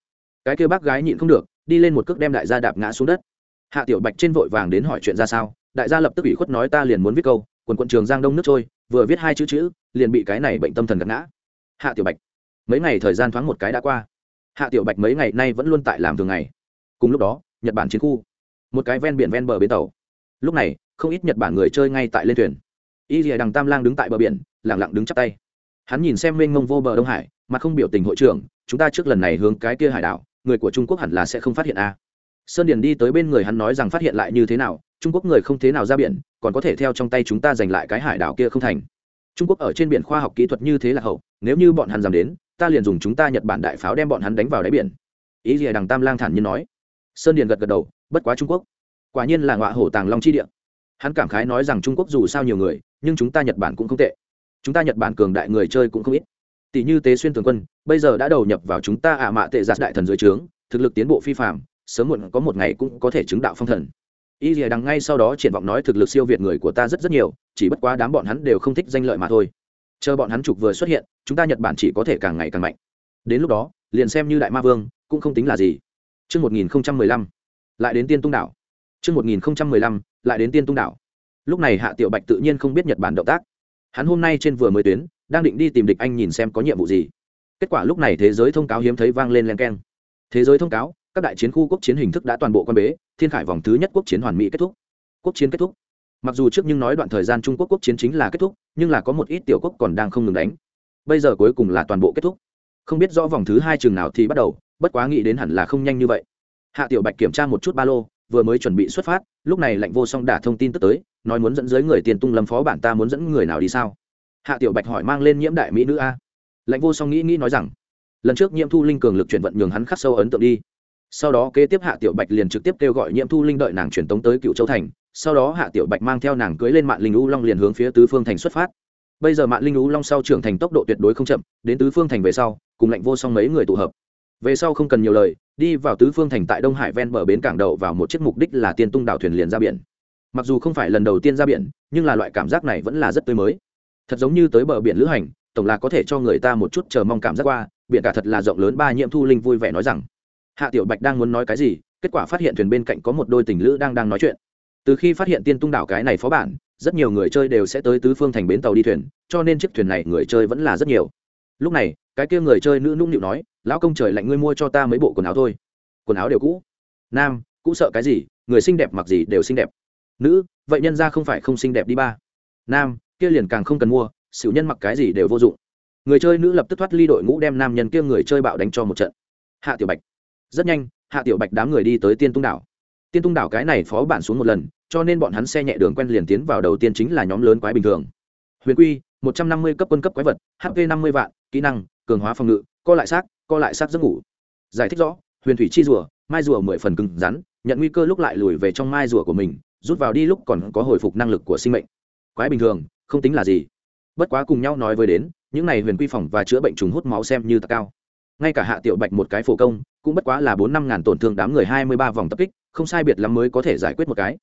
Cái kia bác gái nhịn không được, đi lên một cước đem đại gia đạp ngã xuống đất. Hạ tiểu bạch trên vội vàng đến hỏi chuyện ra sao, đại gia lập tức ủy khuất nói ta liền muốn viết câu, quần quận trường giang đông nước trôi, vừa viết hai chữ chữ, liền bị cái này bệnh tâm thần gạt ngã. Hạ tiểu bạch, mấy ngày thời gian thoáng một cái đã qua. Hạ tiểu bạch mấy ngày nay vẫn luôn tại làm thường ngày. Cùng lúc đó, nhật bản chiến khu, một cái ven biển ven bờ bến tàu. Lúc này, không ít nhật bản người chơi ngay tại lên thuyền y rìa đằng tam lang đứng tại bờ biển lẳng lặng đứng chắp tay. Hắn nhìn xem mênh mông vô bờ đông hải, mà không biểu tình hội trưởng, chúng ta trước lần này hướng cái kia hải đảo, người của trung quốc hẳn là sẽ không phát hiện a. Sơn điền đi tới bên người hắn nói rằng, phát hiện lại như thế nào? Trung quốc người không thế nào ra biển, còn có thể theo trong tay chúng ta giành lại cái hải đảo kia không thành. Trung quốc ở trên biển khoa học kỹ thuật như thế là hậu, nếu như bọn hắn dám đến, ta liền dùng chúng ta nhật bản đại pháo đem bọn hắn đánh vào đáy biển. Ý gì đằng tam lang thản nhiên nói. Sơn điền gật gật đầu, bất quá trung quốc, quả nhiên là ngọa hổ tàng long chi địa. Hắn cảm khái nói rằng, trung quốc dù sao nhiều người nhưng chúng ta nhật bản cũng không tệ chúng ta nhật bản cường đại người chơi cũng không ít tỷ như tế xuyên tường quân bây giờ đã đầu nhập vào chúng ta ả mạ tệ giạt đại thần dưới trướng thực lực tiến bộ phi phạm sớm muộn có một ngày cũng có thể chứng đạo phong thần y rìa đằng ngay sau đó triển vọng nói thực lực siêu việt người của ta rất rất nhiều chỉ bất quá đám bọn hắn đều không thích danh lợi mà thôi chờ bọn hắn trục vừa xuất hiện chúng ta nhật bản chỉ có thể càng ngày càng mạnh đến lúc đó liền xem như đại ma vương cũng không tính là gì Trước 1015, lại đến tiên tung đảo. Trước 1015, lại đến tiên tung đảo lúc này hạ tiểu bạch tự nhiên không biết nhật bản động tác. Hắn hôm nay trên vừa mới tuyến, đang định đi tìm địch anh nhìn xem có nhiệm vụ gì. Kết quả lúc này thế giới thông cáo hiếm thấy vang lên len keng. Thế giới thông cáo, các đại chiến khu quốc chiến hình thức đã toàn bộ quan bế, thiên khải vòng thứ nhất quốc chiến hoàn mỹ kết thúc. Quốc chiến kết thúc. Mặc dù trước nhưng nói đoạn thời gian trung quốc quốc chiến chính là kết thúc, nhưng là có một ít tiểu quốc còn đang không ngừng đánh. Bây giờ cuối cùng là toàn bộ kết thúc. Không biết rõ vòng thứ hai trường nào thì bắt đầu, bất quá nghĩ đến hẳn là không nhanh như vậy. Hạ tiểu bạch kiểm tra một chút ba lô vừa mới chuẩn bị xuất phát, lúc này lạnh vô song đả thông tin tức tới, nói muốn dẫn dưới người tiền tung lâm phó bản ta muốn dẫn người nào đi sao? Hạ tiểu bạch hỏi mang lên nhiễm đại mỹ nữ a. Lạnh vô song nghĩ nghĩ nói rằng, lần trước nhiễm thu linh cường lực chuyển vận nhường hắn khắc sâu ấn tượng đi. Sau đó kế tiếp hạ tiểu bạch liền trực tiếp kêu gọi nhiễm thu linh đợi nàng truyền tống tới cựu châu thành, sau đó hạ tiểu bạch mang theo nàng cưới lên mạng linh u long liền hướng phía tứ phương thành xuất phát. Bây giờ mạng linh u long sau trưởng thành tốc độ tuyệt đối không chậm, đến tứ phương thành về sau, cùng lạnh vô song mấy người tụ hợp. Về sau không cần nhiều lời đi vào tứ phương thành tại đông hải ven bờ bến cảng đậu vào một chiếc mục đích là tiên tung đảo thuyền liền ra biển. Mặc dù không phải lần đầu tiên ra biển, nhưng là loại cảm giác này vẫn là rất tươi mới. Thật giống như tới bờ biển lữ hành, tổng là có thể cho người ta một chút chờ mong cảm giác qua, biển cả thật là rộng lớn ba nhiễm thu linh vui vẻ nói rằng. Hạ tiểu bạch đang muốn nói cái gì, kết quả phát hiện thuyền bên cạnh có một đôi tình lữ đang đang nói chuyện. Từ khi phát hiện tiên tung đảo cái này phó bản, rất nhiều người chơi đều sẽ tới tứ phương thành bến tàu đi thuyền, cho nên chiếc thuyền này người chơi vẫn là rất nhiều. Lúc này cái kia người chơi nữ nũng nịu nói, lão công trời lạnh ngươi mua cho ta mấy bộ quần áo thôi. Quần áo đều cũ. Nam, cũ sợ cái gì? Người xinh đẹp mặc gì đều xinh đẹp. Nữ, vậy nhân ra không phải không xinh đẹp đi ba. Nam, kia liền càng không cần mua, xỉu nhân mặc cái gì đều vô dụng. Người chơi nữ lập tức thoát ly đội ngũ đem nam nhân kia người chơi bạo đánh cho một trận. Hạ tiểu bạch. Rất nhanh, hạ tiểu bạch đám người đi tới tiên tung đảo. Tiên tung đảo cái này phó bản xuống một lần, cho nên bọn hắn xe nhẹ đường quen liền tiến vào đầu tiên chính là nhóm lớn quái bình thường. Huyền quy, một trăm năm mươi cấp quân cấp quái vật hp năm mươi vạn, kỹ năng cường hóa phòng ngự, co lại xác, co lại xác giấc ngủ. Giải thích rõ, huyền thủy chi rùa, mai rùa mười phần cứng rắn, nhận nguy cơ lúc lại lùi về trong mai rùa của mình, rút vào đi lúc còn có hồi phục năng lực của sinh mệnh. Quái bình thường, không tính là gì. Bất quá cùng nhau nói với đến, những này huyền quy phòng và chữa bệnh trùng hút máu xem như tạc cao. Ngay cả hạ tiểu bạch một cái phổ công, cũng bất quá là bốn năm ngàn tổn thương đám người hai mươi ba vòng tập kích, không sai biệt lắm mới có thể giải quyết một cái.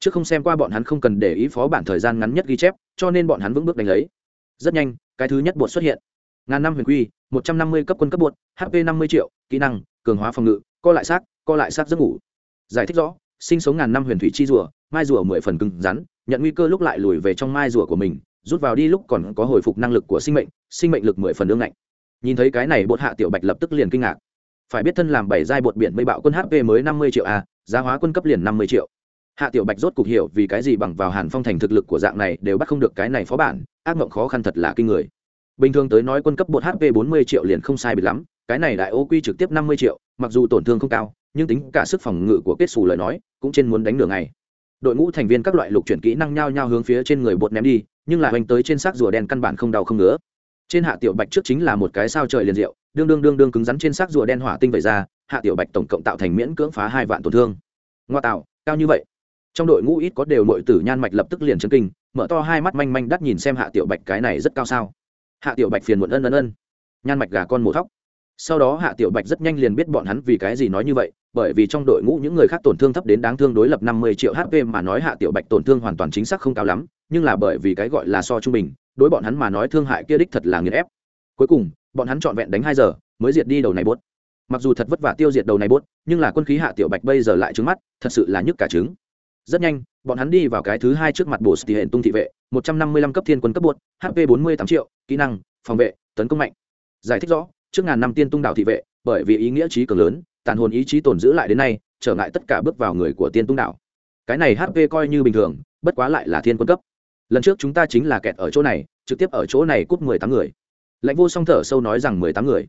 Trước không xem qua bọn hắn không cần để ý phó bản thời gian ngắn nhất ghi chép, cho nên bọn hắn vững bước đánh lấy. Rất nhanh, cái thứ nhất bột xuất hiện ngàn năm huyền quy, một trăm năm mươi cấp quân cấp bột hp năm mươi triệu, kỹ năng, cường hóa phòng ngự, co lại xác, co lại xác giấc ngủ. Giải thích rõ, sinh sống ngàn năm huyền thủy chi rùa, mai rùa mười phần cứng rắn, nhận nguy cơ lúc lại lùi về trong mai rùa của mình, rút vào đi lúc còn có hồi phục năng lực của sinh mệnh sinh mệnh lực mười phần ương ngạnh. Nhìn thấy cái này, bột hạ tiểu bạch lập tức liền kinh ngạc. Phải biết thân làm bảy giai bột biển mây bạo quân hp mới năm mươi triệu a, giá hóa quân cấp liền năm mươi triệu. Hạ tiểu bạch rốt cục hiểu vì cái gì bằng vào hàn phong thành thực lực của dạng này đều bắt không được cái này phó bản, ác mộng khó khăn thật là kinh người bình thường tới nói quân cấp bột hp bốn mươi triệu liền không sai biệt lắm, cái này đại ô quy trực tiếp năm mươi triệu, mặc dù tổn thương không cao, nhưng tính cả sức phòng ngự của kết xù lời nói, cũng trên muốn đánh đường này đội ngũ thành viên các loại lục chuyển kỹ năng nhao nhao hướng phía trên người bột ném đi, nhưng lại hoành tới trên xác rùa đen căn bản không đau không ngứa. Trên hạ tiểu bạch trước chính là một cái sao trời liền diệu, đương đương đương đương cứng rắn trên xác rùa đen hỏa tinh vẩy ra, hạ tiểu bạch tổng cộng tạo thành miễn cưỡng phá hai vạn tổn thương. Ngoa tạo, cao như vậy. Trong đội ngũ ít có đều nội tử nhan mạch lập tức liền chân kinh, mở to hai mắt manh manh đắt nhìn xem hạ tiểu bạch cái này rất cao sao hạ tiểu bạch phiền muộn ân ân ân. Nhan mạch gà con mổ thóc. Sau đó hạ tiểu bạch rất nhanh liền biết bọn hắn vì cái gì nói như vậy, bởi vì trong đội ngũ những người khác tổn thương thấp đến đáng thương đối lập năm mươi triệu hp mà nói hạ tiểu bạch tổn thương hoàn toàn chính xác không cao lắm, nhưng là bởi vì cái gọi là so trung bình, đối bọn hắn mà nói thương hại kia đích thật là nghiền ép. Cuối cùng, bọn hắn trọn vẹn đánh hai giờ, mới diệt đi đầu này bốt mặc dù thật vất vả tiêu diệt đầu này bốt nhưng là quân khí hạ tiểu bạch bây giờ lại trứng mắt, thật sự là nhức cả trứng. Rất nhanh, bọn hắn đi vào cái thứ hai trước mặt bổ xì hệ tung thị vệ một trăm năm mươi lăm cấp thiên quân cấp bột hp bốn mươi tám triệu, kỹ năng, phòng vệ, tấn công mạnh. Giải thích rõ, trước ngàn năm tiên tung đạo thị vệ, bởi vì ý nghĩa trí cường lớn, tàn hồn ý chí tồn giữ lại đến nay, trở ngại tất cả bước vào người của tiên tung đạo cái này hp coi như bình thường, bất quá lại là thiên quân cấp. Lần trước chúng ta chính là kẹt ở chỗ này, trực tiếp ở chỗ này cúp mười tám người. Lãnh vô song thở sâu nói rằng mười tám người.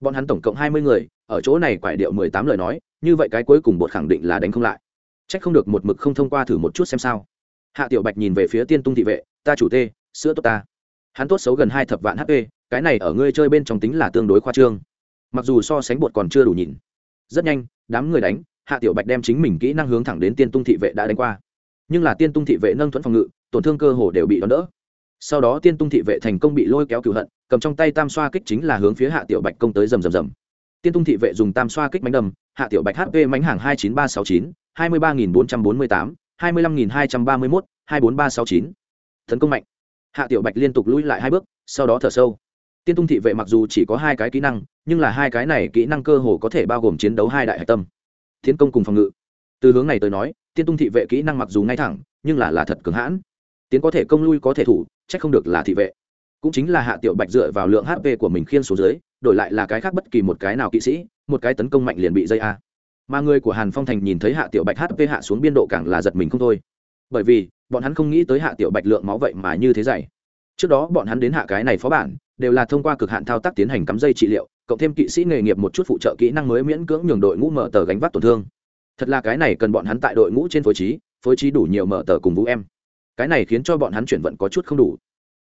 Bọn hắn tổng cộng hai mươi người, ở chỗ này quải điệu mười tám lời nói, như vậy cái cuối cùng bột khẳng định là đánh không lại. C h ắ c không được một mực không thông qua thử một chút xem sao hạ tiểu bạch nhìn về phía tiên tung thị vệ, ta chủ tê, sữa tốt ta. Hắn tốt xấu gần hai thập vạn hp cái này ở ngươi chơi bên trong tính là tương đối khoa trương. Mặc dù so sánh bột còn chưa đủ nhìn rất nhanh, đám người đánh, hạ tiểu bạch đem chính mình kỹ năng hướng thẳng đến tiên tung thị vệ đã đánh qua. Nhưng là tiên tung thị vệ nâng thuẫn phòng ngự, tổn thương cơ hồ đều bị đón đỡ. Sau đó tiên tung thị vệ thành công bị lôi kéo cựu hận, cầm trong tay tam xoa kích chính là hướng phía hạ tiểu bạch công tới rầm rầm rầm. Tiên tung thị vệ dùng tam xoa kích mánh đầm, hạ tiểu bạch hp mánh hàng hai chín ba sáu chín, hai mươi ba nghìn bốn trăm bốn mươi tám hai mươi lăm nghìn hai trăm ba mươi mốt, hai bốn ba sáu chín. Tấn công mạnh. Hạ tiểu bạch liên tục lùi lại hai bước, sau đó thở sâu. Tiên tung thị vệ mặc dù chỉ có hai cái kỹ năng, nhưng là hai cái này kỹ năng cơ hồ có thể bao gồm chiến đấu hai đại hạch tâm. Tiến công cùng phòng ngự. Từ hướng này tới nói, tiên tung thị vệ kỹ năng mặc dù ngay thẳng, nhưng là là thật cứng hãn. Tiến có thể công lui có thể thủ c h ắ c không được là thị vệ. Cũng chính là hạ tiểu bạch dựa vào lượng hp của mình khiên xuống dưới, đổi lại là cái khác bất kỳ một cái nào kỵ sĩ, một cái tấn công mạnh liền bị dây a mà người của hàn phong thành nhìn thấy hạ tiểu bạch hp hạ xuống biên độ càng là giật mình không thôi. Bởi vì, bọn hắn không nghĩ tới hạ tiểu bạch lượng máu vậy mà như thế dày. Trước đó, bọn hắn đến hạ cái này phó bản, đều là thông qua cực hạn thao tác tiến hành cắm dây trị liệu, cộng thêm kỵ sĩ nghề nghiệp một chút phụ trợ kỹ năng mới miễn cưỡng nhường đội ngũ mở tờ gánh vác tổn thương. Thật là cái này cần bọn hắn tại đội ngũ trên phối trí phối trí đủ nhiều mở tờ cùng vũ em. Cái này khiến cho bọn hắn chuyển vận có chút không đủ.